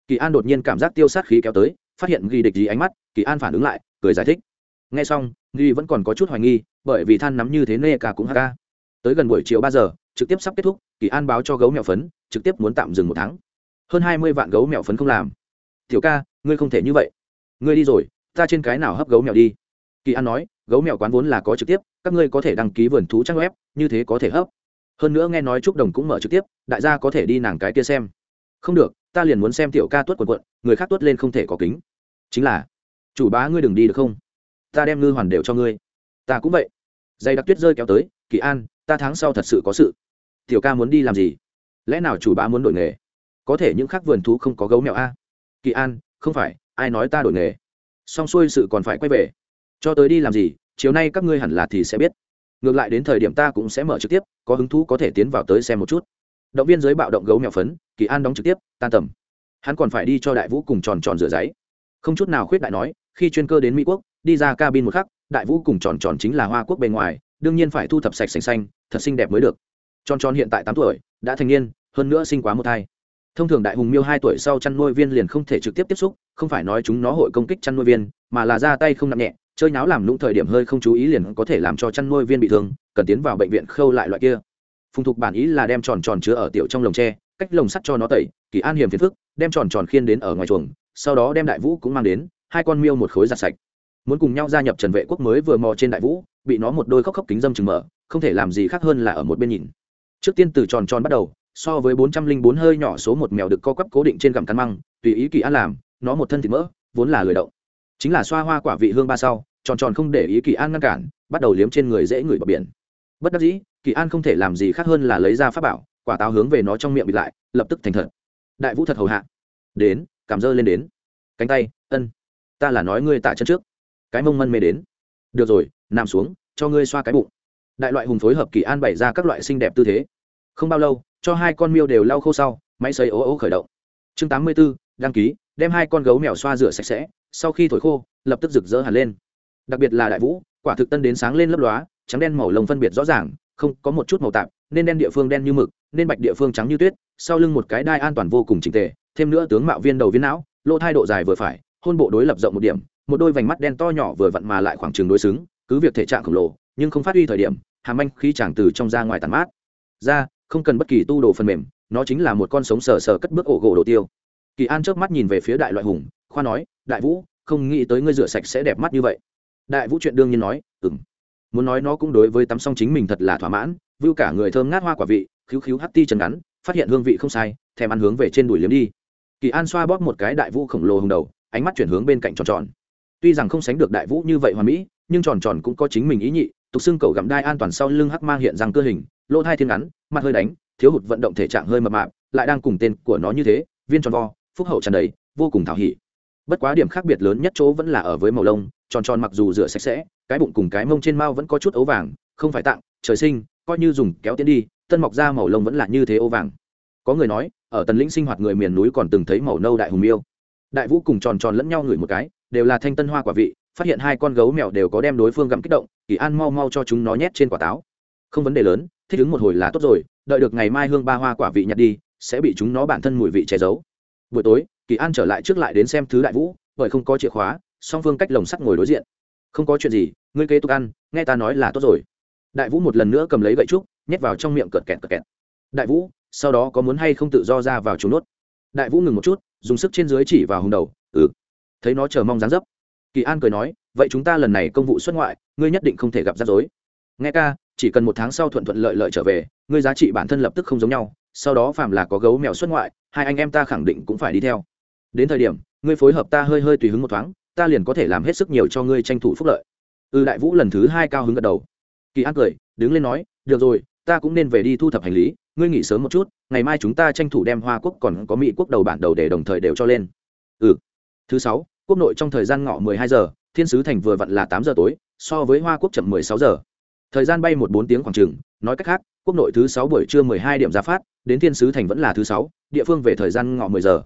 Kỳ an đột nhiên cảm giác tiêu sát khí kéo tới, phát hiện ghi địch gì ánh mắt, kỳ an phản ứng lại, cười giải thích nghe xong, nghi vẫn còn có chút hoài nghi, bởi vì than nắm như thế nê cả cũng ha tới gần buổi chiều ba giờ, trực tiếp sắp kết thúc, kỳ an báo cho gấu mèo phấn, trực tiếp muốn tạm dừng một tháng. Hơn hai mươi vạn gấu mèo phấn không làm. Tiểu ca, ngươi không thể như vậy. Ngươi đi rồi, ta trên cái nào hấp gấu mèo đi? Kỳ an nói, gấu mèo quán vốn là có trực tiếp, các ngươi có thể đăng ký vườn thú trang web, như thế có thể hấp. Hơn nữa nghe nói trúc đồng cũng mở trực tiếp, đại gia có thể đi nàng cái kia xem. Không được, ta liền muốn xem tiểu ca tuất quần quận, người khác tuất lên không thể có kính. Chính là, chủ bá ngươi đừng đi được không? Ta đem ngư hoàn đều cho ngươi. Ta cũng vậy. Dây đặc tuyết rơi kéo tới, kỳ an, ta tháng sau thật sự có sự. Tiểu ca muốn đi làm gì? Lẽ nào chủ bá muốn đổi nghề? Có thể những khác vườn thú không có gấu mèo a? Kỳ an, không phải, ai nói ta đổi nghề? Xong xuôi sự còn phải quay về. Cho tới đi làm gì, chiều nay các ngươi hẳn là thì sẽ biết. Ngược lại đến thời điểm ta cũng sẽ mở trực tiếp, có hứng thú có thể tiến vào tới xem một chút. Động viên giới bạo động gấu mèo phấn, kỳ an đóng trực tiếp, tan tầm. Hắn còn phải đi cho đại vũ cùng tròn tròn rửa giấy. Không chút nào khuyết đại nói, khi chuyên cơ đến mỹ quốc đi ra cabin một khắc, đại vũ cùng tròn tròn chính là hoa quốc bề ngoài, đương nhiên phải thu thập sạch sành xanh, thật xinh đẹp mới được. Tròn tròn hiện tại tám tuổi, đã thành niên, hơn nữa sinh quá một thai. Thông thường đại hùng miêu hai tuổi sau chăn nuôi viên liền không thể trực tiếp tiếp xúc, không phải nói chúng nó hội công kích chăn nuôi viên, mà là ra tay không nặng nhẹ, chơi náo làm lũng thời điểm hơi không chú ý liền có thể làm cho chăn nuôi viên bị thương, cần tiến vào bệnh viện khâu lại loại kia. Phùng thục bản ý là đem tròn tròn chứa ở tiểu trong lồng tre, cách lồng sắt cho nó tẩy, kỳ an hiểm phiền phức, đem tròn tròn khiên đến ở ngoài chuồng, sau đó đem đại vũ cũng mang đến, hai con miêu một khối giặt sạch muốn cùng nhau gia nhập trần vệ quốc mới vừa mò trên đại vũ, bị nó một đôi khóc khóc kính dâm chừng mở, không thể làm gì khác hơn là ở một bên nhìn. Trước tiên từ tròn tròn bắt đầu, so với bốn trăm linh bốn hơi nhỏ số một mèo được co quắp cố định trên gặm cắn măng, tùy ý kỳ an làm, nó một thân thịt mỡ, vốn là lười động. Chính là xoa hoa quả vị hương ba sau, tròn tròn không để ý kỳ an ngăn cản, bắt đầu liếm trên người dễ ngửi bờ biển. Bất đắc dĩ, kỳ an không thể làm gì khác hơn là lấy ra pháp bảo, quả táo hướng về nó trong miệng bịt lại, lập tức thành thật. Đại vũ thật hầu hạ. Đến, cảm dơ lên đến. Cánh tay, ân. Ta là nói ngươi tạ chân trước cái mông mân mê đến. Được rồi, nằm xuống, cho ngươi xoa cái bụng. Đại loại hùng phối hợp kỳ an bày ra các loại xinh đẹp tư thế. Không bao lâu, cho hai con miêu đều lau khô sau, máy xấy ố ố khởi động. Chương tám mươi b ố đăng ký, đem hai con gấu mèo xoa rửa sạch sẽ, sau khi thổi khô, lập tức rực rỡ hẳn lên. Đặc biệt là đại vũ, quả thực tân đến sáng lên lấp lóa, trắng đen màu lồng phân biệt rõ ràng, không có một chút màu tạp, nên đen địa phương đen như mực, nên bạch địa phương trắng như tuyết, sau lưng một cái đai an toàn vô cùng trình tề, thêm nữa tướng mạo viên đầu viên não, lỗ thai độ dài vừa phải, hôn bộ đối lập rộng một điểm một đôi vành mắt đen to nhỏ vừa vặn mà lại khoảng trường đối xứng cứ việc thể trạng khổng lồ nhưng không phát huy thời điểm hàm anh khi chàng từ trong ra ngoài tàn mát. Ra không cần bất kỳ tu đồ phần mềm nó chính là một con sống sờ sờ cất bước ổ gỗ đồ tiêu. Kỳ an trước mắt nhìn về phía đại loại hùng khoa nói đại vũ không nghĩ tới ngươi rửa sạch sẽ đẹp mắt như vậy. Đại vũ chuyện đương nhiên nói ừm, muốn nói nó cũng đối với tắm xong chính mình thật là thỏa mãn vưu cả người thơm ngát hoa quả vị khiếu khiếu hắt ti chân ngắn phát hiện hương vị không sai thèm ăn hướng về trên đùi liếm đi. Kỳ an xoa bóp một cái đại vũ khổng lồ hùng đầu ánh mắt chuyển hướng bên cạnh tròn tròn tuy rằng không sánh được đại vũ như vậy hoàn mỹ, nhưng tròn tròn cũng có chính mình ý nhị, tục xương cầu gặm đai an toàn sau lưng hắc mang hiện rằng cơ hình, lỗ thai thiên ngắn, mặt hơi đánh, thiếu hụt vận động thể trạng hơi mập mạp, lại đang cùng tên của nó như thế, viên tròn vo, phúc hậu tràn đầy, vô cùng thảo hỉ. Bất quá điểm khác biệt lớn nhất chỗ vẫn là ở với màu lông, tròn tròn mặc dù rửa sạch sẽ, cái bụng cùng cái mông trên mao vẫn có chút ấu vàng, không phải tặng trời sinh, coi như dùng kéo tiến đi, tân mọc ra màu lông vẫn là như thế ấu vàng. Có người nói, ở tần lĩnh sinh hoạt người miền núi còn từng thấy màu nâu đại hùng miêu. Đại vũ cùng tròn tròn lẫn nhau ngửi một cái đều là thanh tân hoa quả vị, phát hiện hai con gấu mèo đều có đem đối phương gặm kích động, kỳ an mau mau cho chúng nó nhét trên quả táo. Không vấn đề lớn, thích ứng một hồi là tốt rồi, đợi được ngày mai hương ba hoa quả vị nhặt đi, sẽ bị chúng nó bản thân mùi vị che giấu. Buổi tối, kỳ an trở lại trước lại đến xem thứ đại vũ, bởi không có chìa khóa, song phương cách lồng sắt ngồi đối diện. Không có chuyện gì, ngươi kế tục ăn, nghe ta nói là tốt rồi. Đại vũ một lần nữa cầm lấy gậy trúc, nhét vào trong miệng cợt kẹt cợt kẹt. Đại vũ, sau đó có muốn hay không tự do ra vào trúng nốt? Đại vũ ngừng một chút, dùng sức trên dưới chỉ vào hùng đầu ừ thấy nó chờ mong dán dấp. Kỳ an cười nói vậy chúng ta lần này công vụ xuất ngoại ngươi nhất định không thể gặp rắc rối. Nghe ca chỉ cần một tháng sau thuận thuận lợi lợi trở về ngươi giá trị bản thân lập tức không giống nhau sau đó phàm là có gấu mèo xuất ngoại hai anh em ta khẳng định cũng phải đi theo. Đến thời điểm ngươi phối hợp ta hơi hơi tùy hứng một thoáng ta liền có thể làm hết sức nhiều cho ngươi tranh thủ phúc lợi. Ư ừ, đại vũ lần thứ hai cao hứng gật đầu. Kỳ an cười đứng lên nói được rồi ta cũng nên về đi thu thập hành lý ngươi nghỉ sớm một chút ngày mai chúng ta tranh thủ đem hoa quốc còn có mỹ quốc đầu bản đầu để đồng thời đều cho lên. Ừ thứ sáu quốc nội trong thời gian ngọ 12 giờ thiên sứ thành vừa vặn là 8 giờ tối so với hoa quốc chậm 16 giờ. Thời gian bay một bốn tiếng khoảng chừng nói cách khác quốc nội thứ sáu buổi trưa 12 điểm ra phát đến thiên sứ thành vẫn là thứ sáu địa phương về thời gian ngọ 10 giờ.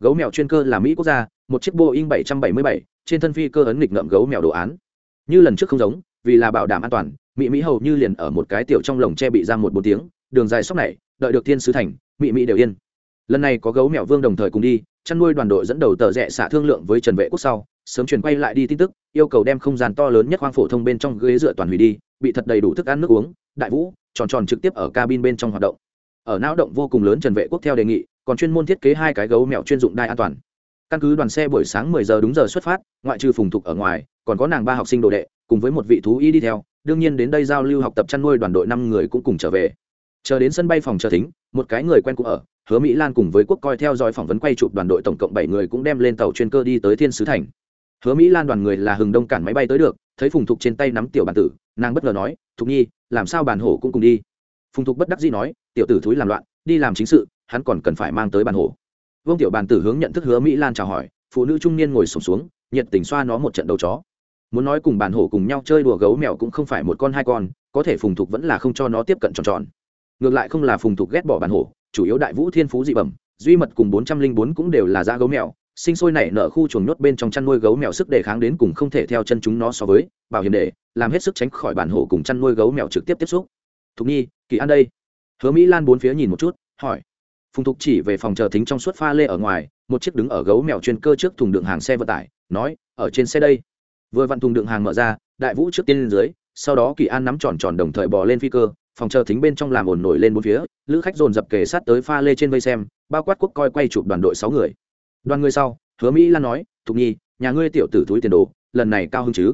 Gấu mèo chuyên cơ là mỹ quốc gia một chiếc boeing 777, trên thân phi cơ ấn nghịch ngậm gấu mèo đồ án. Như lần trước không giống vì là bảo đảm an toàn mỹ mỹ hầu như liền ở một cái tiểu trong lồng che bị giam một bốn tiếng đường dài sóc này đợi được thiên sứ thành mỹ mỹ đều yên. Lần này có gấu mèo vương đồng thời cùng đi chăn nuôi đoàn đội dẫn đầu tờ rẽ xả thương lượng với trần vệ quốc sau, sớm chuyển quay lại đi tin tức, yêu cầu đem không gian to lớn nhất khoang phổ thông bên trong ghế dựa toàn hủy đi, bị thật đầy đủ thức ăn nước uống, đại vũ, tròn tròn trực tiếp ở cabin bên trong hoạt động. Ở não động vô cùng lớn trần vệ quốc theo đề nghị, còn chuyên môn thiết kế hai cái gấu mèo chuyên dụng đai an toàn. Căn cứ đoàn xe buổi sáng 10 giờ đúng giờ xuất phát, ngoại trừ phùng thục ở ngoài, còn có nàng ba học sinh đồ đệ, cùng với một vị thú y đi theo. Đương nhiên đến đây giao lưu học tập chăn nuôi đoàn đội năm người cũng cùng trở về. Chờ đến sân bay phòng chờ thính, một cái người quen cũng ở hứa mỹ lan cùng với quốc coi theo dõi phỏng vấn quay chụp đoàn đội tổng cộng bảy người cũng đem lên tàu chuyên cơ đi tới thiên sứ thành. Hứa mỹ lan đoàn người là hừng đông cản máy bay tới được thấy phùng thục trên tay nắm tiểu bản tử nàng bất ngờ nói thục nhi làm sao bản hổ cũng cùng đi? Phùng thục bất đắc dĩ nói tiểu tử thúi làm loạn đi làm chính sự hắn còn cần phải mang tới bản hổ. Vương tiểu bản tử hướng nhận thức hứa mỹ lan chào hỏi phụ nữ trung niên ngồi sổm xuống, xuống nhiệt tình xoa nó một trận đầu chó. Muốn nói cùng bản hổ cùng nhau chơi đùa gấu mèo cũng không phải một con hai con có thể phùng thục vẫn là không cho nó tiếp cận tròn tròn. Ngược lại không là phùng thục ghét bỏ bản hổ chủ yếu đại vũ thiên phú dị bẩm, duy mật cùng bốn trăm linh bốn cũng đều là da gấu mèo, sinh sôi nảy nở khu chuồng nhốt bên trong chăn nuôi gấu mèo sức đề kháng đến cùng không thể theo chân chúng nó so với, bảo hiểm để, làm hết sức tránh khỏi bản hổ cùng chăn nuôi gấu mèo trực tiếp tiếp xúc. Thục nhi, kỳ an đây. Hứa mỹ lan bốn phía nhìn một chút, hỏi. Phùng thục chỉ về phòng chờ thính trong suốt pha lê ở ngoài, một chiếc đứng ở gấu mèo chuyên cơ trước thùng đựng hàng xe vận tải, nói, ở trên xe đây. Vừa vặn thùng đựng hàng mở ra, đại vũ trước tiên lên dưới, sau đó kỳ an nắm tròn tròn đồng thời bò lên phi cơ phòng chờ thính bên trong làm ồn nổi lên bốn phía, lữ khách dồn dập kề sát tới pha lê trên vây xem, bao quát quốc coi quay chụp đoàn đội sáu người. Đoàn người sau, hứa mỹ lan nói, thục nhi, nhà ngươi tiểu tử túi tiền đồ, lần này cao hơn chứ?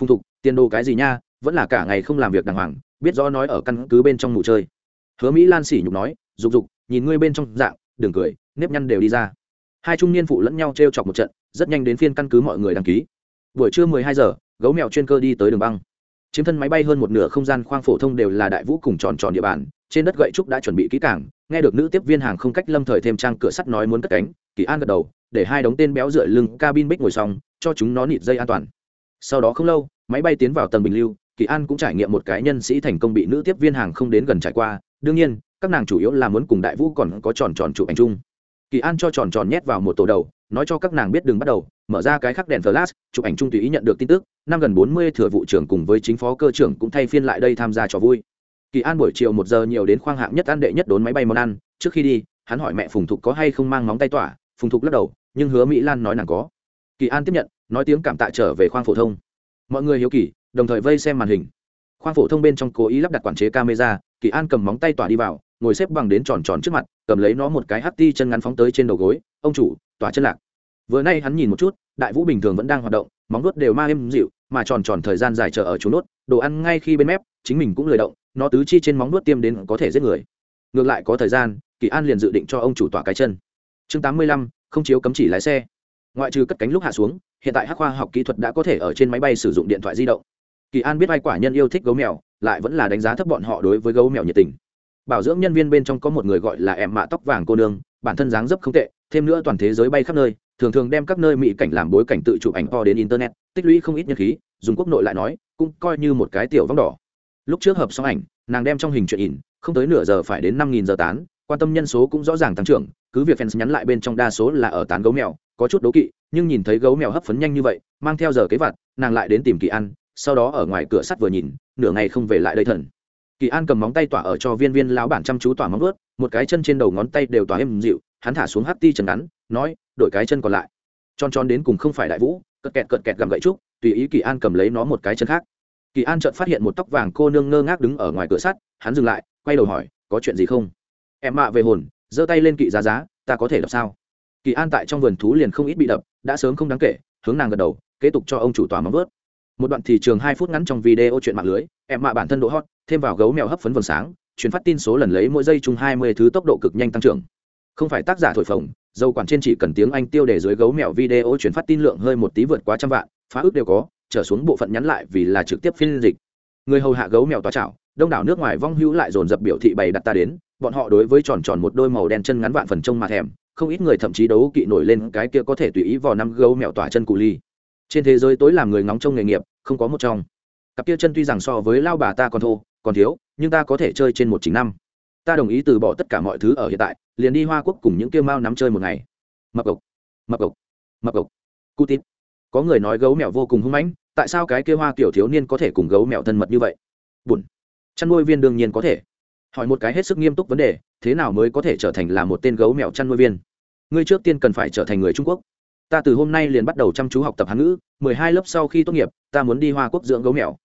Phùng thục, tiền đồ cái gì nha, vẫn là cả ngày không làm việc đàng hoàng, biết rõ nói ở căn cứ bên trong ngủ chơi. Hứa mỹ lan sỉ nhục nói, dục dục, nhìn ngươi bên trong dạng, đừng cười, nếp nhăn đều đi ra. Hai trung niên phụ lẫn nhau t r e o chọc một trận, rất nhanh đến phiên căn cứ mọi người đăng ký. Buổi trưa mười hai giờ, gấu mèo chuyên cơ đi tới đường băng chiếm thân máy bay hơn một nửa không gian khoang phổ thông đều là đại vũ cùng tròn tròn địa bàn, trên đất gậy trúc đã chuẩn bị kỹ cảng nghe được nữ tiếp viên hàng không cách lâm thời thêm trang cửa sắt nói muốn cất cánh, kỳ an gật đầu, để hai đống tên béo dựa lưng cabin bích ngồi xong, cho chúng nó nịt dây an toàn. Sau đó không lâu, máy bay tiến vào tầng bình lưu, kỳ an cũng trải nghiệm một cái nhân sĩ thành công bị nữ tiếp viên hàng không đến gần trải qua. Đương nhiên, các nàng chủ yếu là muốn cùng đại vũ còn có tròn tròn chụp ảnh chung. Kỳ an cho tròn tròn nhét vào một tổ đầu, nói cho các nàng biết đừng bắt đầu, mở ra cái khắc đèn flash, chụp ảnh chung tùy ý nhận được tin tức năm gần bốn mươi thừa vụ trưởng cùng với chính phó cơ trưởng cũng thay phiên lại đây tham gia trò vui. Kỳ an buổi chiều một giờ nhiều đến khoang hạng nhất ăn đệ nhất đốn máy bay món ăn. Trước khi đi, hắn hỏi mẹ phùng thục có hay không mang móng tay tỏa. Phùng thục lắc đầu, nhưng hứa mỹ lan nói nàng có. Kỳ an tiếp nhận, nói tiếng cảm tạ trở về khoang phổ thông. Mọi người hiếu kỳ, đồng thời vây xem màn hình. Khoang phổ thông bên trong cố ý lắp đặt quản chế camera, kỳ an cầm móng tay tỏa đi vào, ngồi xếp bằng đến tròn tròn trước mặt, cầm lấy nó một cái hắt ti chân ngắn phóng tới trên đầu gối. Ông chủ, tỏa chân lạc. Vừa nay hắn nhìn một chút, đại vũ bình thường vẫn đang hoạt động móng nuốt đều ma êm dịu, mà tròn tròn thời gian dài chờ ở chúng nuốt đồ ăn ngay khi bên mép, chính mình cũng lười động, nó tứ chi trên móng nuốt tiêm đến có thể giết người. Ngược lại có thời gian, kỳ an liền dự định cho ông chủ tỏa cái chân. Chương tám mươi lăm, không chiếu cấm chỉ lái xe. Ngoại trừ cất cánh lúc hạ xuống, hiện tại hắc khoa học kỹ thuật đã có thể ở trên máy bay sử dụng điện thoại di động. Kỳ an biết ai quả nhân yêu thích gấu mèo, lại vẫn là đánh giá thấp bọn họ đối với gấu mèo nhiệt tình. Bảo dưỡng nhân viên bên trong có một người gọi là em mạ tóc vàng cô nương, bản thân dáng dấp không tệ, thêm nữa toàn thế giới bay khắp nơi thường thường đem các nơi mỹ cảnh làm bối cảnh tự chụp ảnh to đến internet, tích lũy không ít nhân khí, dùng quốc nội lại nói, cũng coi như một cái tiểu vong đỏ. Lúc trước hợp xong ảnh, nàng đem trong hình chuyện ỉn không tới nửa giờ phải đến năm nghìn giờ tán, quan tâm nhân số cũng rõ ràng tăng trưởng, cứ việc fans nhắn lại bên trong đa số là ở tán gấu mèo, có chút đố kỵ, nhưng nhìn thấy gấu mèo hấp phấn nhanh như vậy, mang theo giờ kế vặt, nàng lại đến tìm kỳ ăn sau đó ở ngoài cửa sắt vừa nhìn, nửa ngày không về lại đây thần. Kỳ an cầm móng tay tỏa ở cho viên viên lão bản chăm chú tỏa móng ướt một cái chân trên đầu ngón tay đều tỏa êm dịu, hắn thả xuống hắt ti trần ngắn, nói đổi cái chân còn lại. Tròn tròn đến cùng không phải đại vũ, cật kẹt cật kẹt gầm gậy trúc, tùy ý kỳ an cầm lấy nó một cái chân khác. Kỳ an chợt phát hiện một tóc vàng cô nương ngơ ngác đứng ở ngoài cửa sắt, hắn dừng lại, quay đầu hỏi, có chuyện gì không? Em mạ về hồn, giơ tay lên kỵ giá giá, ta có thể đập sao? Kỳ an tại trong vườn thú liền không ít bị đập, đã sớm không đáng kể, hướng nàng gật đầu, kế tục cho ông chủ tòa móng vớt một đoạn thị trường hai phút ngắn trong video chuyện mạng lưới, em mạ bản thân độ hot, thêm vào gấu mèo hấp phấn vầng sáng, truyền phát tin số lần lấy mỗi giây chung hai mươi thứ tốc độ cực nhanh tăng trưởng. Không phải tác giả thổi phồng dầu quản trên chỉ cần tiếng anh tiêu đề dưới gấu mèo video chuyển phát tin lượng hơi một tí vượt quá trăm vạn, phá ước đều có, trở xuống bộ phận nhắn lại vì là trực tiếp phiên dịch. Người hầu hạ gấu mèo tòa chảo, đông đảo nước ngoài vong hữu lại dồn dập biểu thị bày đặt ta đến, bọn họ đối với tròn tròn một đôi màu đen chân ngắn vạn phần trông mà thèm, không ít người thậm chí đấu kỵ nổi lên cái kia có thể tùy ý vào năm gấu mèo tỏa chân cụ ly. Trên thế giới tối làm người ngóng trông nghề nghiệp, không có một trong. Cặp kia chân tuy rằng so với lao bà ta còn thô, còn thiếu, nhưng ta có thể chơi trên một chính năm. Ta đồng ý từ bỏ tất cả mọi thứ ở hiện tại liền đi hoa quốc cùng những kia mao nắm chơi một ngày. Mập cộc mập cộc mập cộc cu tít. Có người nói gấu mèo vô cùng hung mãnh, tại sao cái kia hoa tiểu thiếu niên có thể cùng gấu mèo thân mật như vậy? Bùn chăn nuôi viên đương nhiên có thể. Hỏi một cái hết sức nghiêm túc vấn đề, thế nào mới có thể trở thành là một tên gấu mèo chăn nuôi viên? Ngươi trước tiên cần phải trở thành người trung quốc. Ta từ hôm nay liền bắt đầu chăm chú học tập hán ngữ, mười hai lớp sau khi tốt nghiệp, ta muốn đi hoa quốc dưỡng gấu mèo.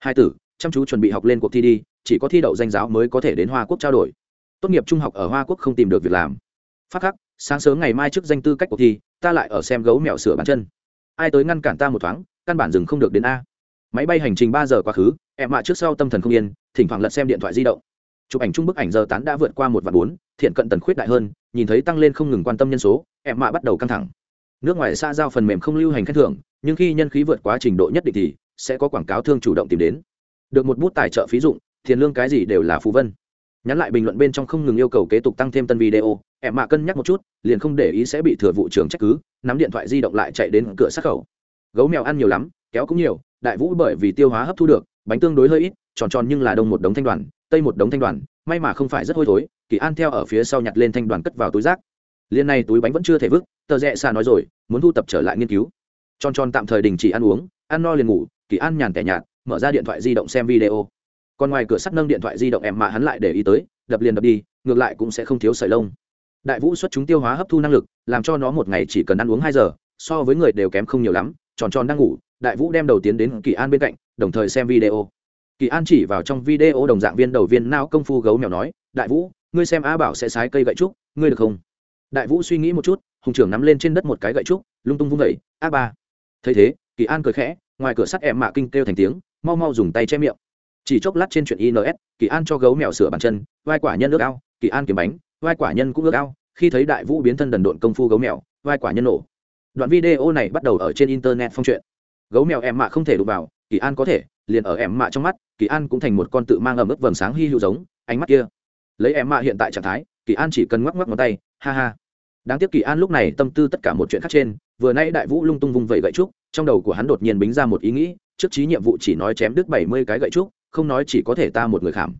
Hai tử, chăm chú chuẩn bị học lên cuộc thi đi, chỉ có thi đậu danh giáo mới có thể đến hoa quốc trao đổi tốt nghiệp trung học ở hoa quốc không tìm được việc làm. Phát khắc, sáng sớm ngày mai trước danh tư cách cuộc thi, ta lại ở xem gấu mèo sửa bàn chân. Ai tới ngăn cản ta một thoáng, căn bản dừng không được đến a. Máy bay hành trình ba giờ quá khứ, em mạ trước sau tâm thần không yên, thỉnh thoảng lật xem điện thoại di động. Chụp ảnh chung bức ảnh giờ tán đã vượt qua một và bốn, thiện cận tần khuyết đại hơn, nhìn thấy tăng lên không ngừng quan tâm nhân số, em mạ bắt đầu căng thẳng. Nước ngoài xa giao phần mềm không lưu hành khen thưởng, nhưng khi nhân khí vượt quá trình độ nhất định thì sẽ có quảng cáo thương chủ động tìm đến. Được một bút tài trợ phí dụng, tiền lương cái gì đều là phú vân nhắn lại bình luận bên trong không ngừng yêu cầu kế tục tăng thêm tân video, em mạ cân nhắc một chút, liền không để ý sẽ bị thừa vụ trưởng trách cứ, nắm điện thoại di động lại chạy đến cửa sát khẩu. Gấu mèo ăn nhiều lắm, kéo cũng nhiều, đại vũ bởi vì tiêu hóa hấp thu được, bánh tương đối hơi ít, tròn tròn nhưng là đông một đống thanh đoàn, tây một đống thanh đoàn, may mà không phải rất hôi thối, kỳ an theo ở phía sau nhặt lên thanh đoàn cất vào túi rác. Liên này túi bánh vẫn chưa thể vứt, tờ rẽ xa nói rồi, muốn thu tập trở lại nghiên cứu. Tròn tròn tạm thời đình chỉ ăn uống, ăn no liền ngủ, kỳ an nhàn tẻ nhạt, mở ra điện thoại di động xem video còn ngoài cửa sắt nâng điện thoại di động em mà hắn lại để ý tới, đập liền đập đi, ngược lại cũng sẽ không thiếu sợi lông. Đại vũ xuất chúng tiêu hóa hấp thu năng lực, làm cho nó một ngày chỉ cần ăn uống hai giờ, so với người đều kém không nhiều lắm, tròn tròn đang ngủ, đại vũ đem đầu tiến đến kỳ an bên cạnh, đồng thời xem video. Kỳ an chỉ vào trong video đồng dạng viên đầu viên nao công phu gấu mèo nói, đại vũ, ngươi xem a bảo sẽ sái cây gậy trúc, ngươi được không? Đại vũ suy nghĩ một chút, hùng trưởng nắm lên trên đất một cái gậy trúc, lung tung vung vẩy a ba. Thấy thế, kỳ an cười khẽ, ngoài cửa sắt em mạ kinh kêu thành tiếng, mau mau dùng tay che miệng chỉ chốc lát trên chuyện ins kỳ an cho gấu mèo sửa bàn chân, vai quả nhân ước ao, kỳ an kiếm bánh, vai quả nhân cũng ước ao. Khi thấy đại vũ biến thân đần độn công phu gấu mèo, vai quả nhân nổ. Đoạn video này bắt đầu ở trên internet phong truyện. Gấu mèo em mạ không thể đụng vào, kỳ an có thể, liền ở em mạ trong mắt, kỳ an cũng thành một con tự mang ẩm ướt vầng sáng hy hữu giống, ánh mắt kia. Lấy em mạ hiện tại trạng thái, kỳ an chỉ cần ngoắc ngoắc ngón tay, ha ha. Đáng tiếc kỳ an lúc này tâm tư tất cả một chuyện khác trên, vừa nay đại vũ lung tung vung vẩy gậy trúc, trong đầu của hắn đột nhiên bính ra một ý nghĩ, trước trí nhiệm vụ chỉ nói chém đứt bảy mươi cái gậy trúc không nói chỉ có thể ta một người khảm.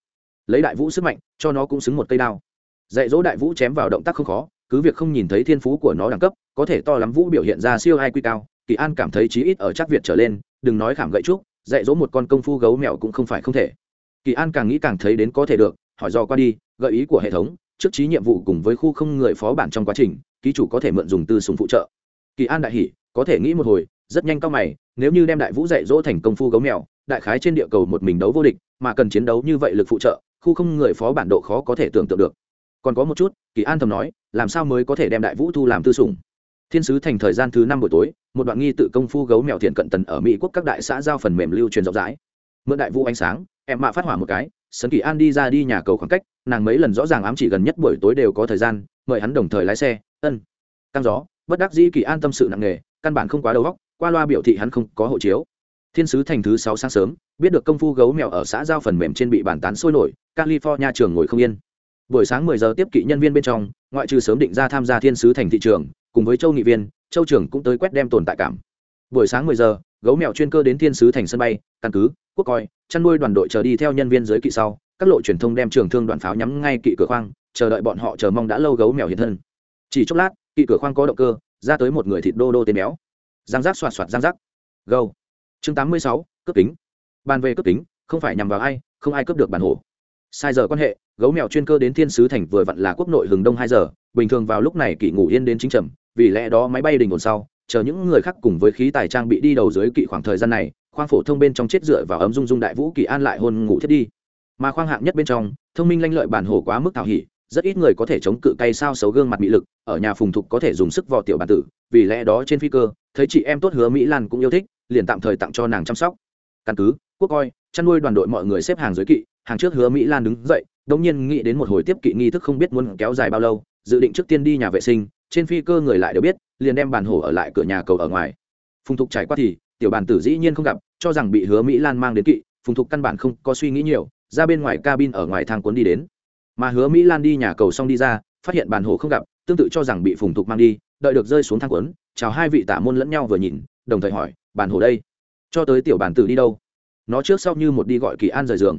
Lấy đại vũ sức mạnh, cho nó cũng xứng một cây đao. Dạy dỗ đại vũ chém vào động tác không khó, cứ việc không nhìn thấy thiên phú của nó đẳng cấp, có thể to lắm vũ biểu hiện ra siêu hai quy cao, kỳ an cảm thấy chí ít ở chắc việt trở lên, đừng nói khảm gậy trúc, dạy dỗ một con công phu gấu mèo cũng không phải không thể. Kỳ an càng nghĩ càng thấy đến có thể được, hỏi do qua đi, gợi ý của hệ thống, trước trí nhiệm vụ cùng với khu không người phó bản trong quá trình, ký chủ có thể mượn dùng tư súng phụ trợ. Kỳ an đại hỉ, có thể nghĩ một hồi, rất nhanh cao mày, nếu như đem đại vũ dạy dỗ thành công phu gấu mèo đại khái trên địa cầu một mình đấu vô địch, mà cần chiến đấu như vậy lực phụ trợ, khu không người phó bản độ khó có thể tưởng tượng được. Còn có một chút, kỳ an thầm nói, làm sao mới có thể đem đại vũ thu làm tư sủng? Thiên sứ thành thời gian thứ năm buổi tối, một đoạn nghi tự công phu gấu mèo thiện cận tần ở mỹ quốc các đại xã giao phần mềm lưu truyền rộng rãi. Mượn đại vũ ánh sáng, em mạ phát hỏa một cái, sấn kỳ an đi ra đi nhà cầu khoảng cách, nàng mấy lần rõ ràng ám chỉ gần nhất buổi tối đều có thời gian, mời hắn đồng thời lái xe, ân. Căng gió, bất đắc dĩ kỳ an tâm sự nặng nề, căn bản không quá đầu óc, qua loa biểu thị hắn không có hộ chiếu thiên sứ thành thứ sáu sáng sớm, biết được công phu gấu mèo ở xã giao phần mềm trên bị bàn tán sôi nổi, california trường ngồi không yên. Buổi sáng 10 giờ tiếp kỵ nhân viên bên trong, ngoại trừ sớm định ra tham gia thiên sứ thành thị trường, cùng với châu nghị viên, châu trưởng cũng tới quét đem tồn tại cảm. Buổi sáng 10 giờ, gấu mèo chuyên cơ đến thiên sứ thành sân bay, căn cứ, quốc coi, chăn nuôi đoàn đội chờ đi theo nhân viên dưới kỵ sau, các lộ truyền thông đem trường thương đoàn pháo nhắm ngay kỵ cửa khoang, chờ đợi bọn họ chờ mong đã lâu gấu mèo hiện thân. Chỉ chốc lát, kỵ cửa khoang có động cơ, ra tới một người thịt đô đô tên béo. Giang giác xoạt xoạt giang giác. Gâu chương 86, cướp kính. Bàn về cướp kính không phải nhằm vào ai không ai cướp được bản hồ. Sai giờ quan hệ gấu mèo chuyên cơ đến thiên sứ thành vừa vặn là quốc nội hừng đông hai giờ bình thường vào lúc này kỵ ngủ yên đến chính trầm vì lẽ đó máy bay đình ổn sau chờ những người khác cùng với khí tài trang bị đi đầu dưới kỵ khoảng thời gian này khoang phổ thông bên trong chết dựa vào ấm dung dung đại vũ kỳ an lại hôn ngủ thiết đi. Mà khoang hạng nhất bên trong thông minh lanh lợi bản hồ quá mức thảo hỉ rất ít người có thể chống cự cay sao xấu gương mặt bị lực ở nhà phùng thục có thể dùng sức vò tiểu bản tử vì lẽ đó trên phi cơ thấy chị em tốt hứa mỹ lan cũng yêu thích liền tạm thời tặng cho nàng chăm sóc. Căn cứ, quốc coi, chăn nuôi đoàn đội mọi người xếp hàng dưới kỵ, hàng trước hứa mỹ lan đứng dậy đông nhiên nghĩ đến một hồi tiếp kỵ nghi thức không biết muốn kéo dài bao lâu, dự định trước tiên đi nhà vệ sinh, trên phi cơ người lại đều biết, liền đem bàn hổ ở lại cửa nhà cầu ở ngoài. Phùng thục trải qua thì, tiểu bàn tử dĩ nhiên không gặp, cho rằng bị hứa mỹ lan mang đến kỵ, phùng thục căn bản không có suy nghĩ nhiều, ra bên ngoài cabin ở ngoài thang cuốn đi đến. Mà hứa mỹ lan đi nhà cầu xong đi ra, phát hiện bàn hổ không gặp, tương tự cho rằng bị phùng thục mang đi, đợi được rơi xuống thang cuốn, chào hai vị tả môn lẫn nhau vừa nhìn, đồng thời hỏi bàn hổ đây, cho tới tiểu bản tử đi đâu? Nó trước sau như một đi gọi kỳ an rời giường.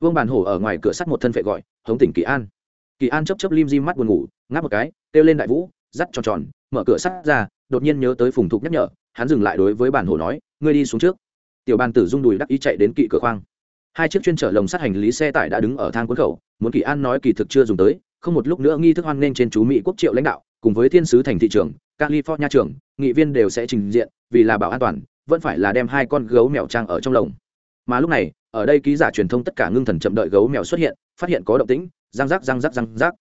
Vương bàn hổ ở ngoài cửa sắt một thân phệ gọi, hống tỉnh kỳ an. Kỳ an chấp chấp lim di mắt buồn ngủ, ngáp một cái, kêu lên đại vũ, dắt tròn tròn, mở cửa sắt ra, đột nhiên nhớ tới phùng thục nhắc nhở, hắn dừng lại đối với bản hổ nói, ngươi đi xuống trước. Tiểu bàn tử rung đùi đắc ý chạy đến kỵ cửa khoang. Hai chiếc chuyên chở lồng sắt hành lý xe tải đã đứng ở thang cuốn khẩu, muốn kỳ an nói kỳ thực chưa dùng tới, không một lúc nữa nghi thức hoan nghênh trên chú mỹ quốc triệu lãnh đạo, cùng với thiên sứ thành thị trường california trưởng, nghị viên đều sẽ trình diện, vì là bảo an toàn vẫn phải là đem hai con gấu mèo trang ở trong lồng. Mà lúc này, ở đây ký giả truyền thông tất cả ngưng thần chậm đợi gấu mèo xuất hiện, phát hiện có động tĩnh, răng rắc răng rắc răng rắc.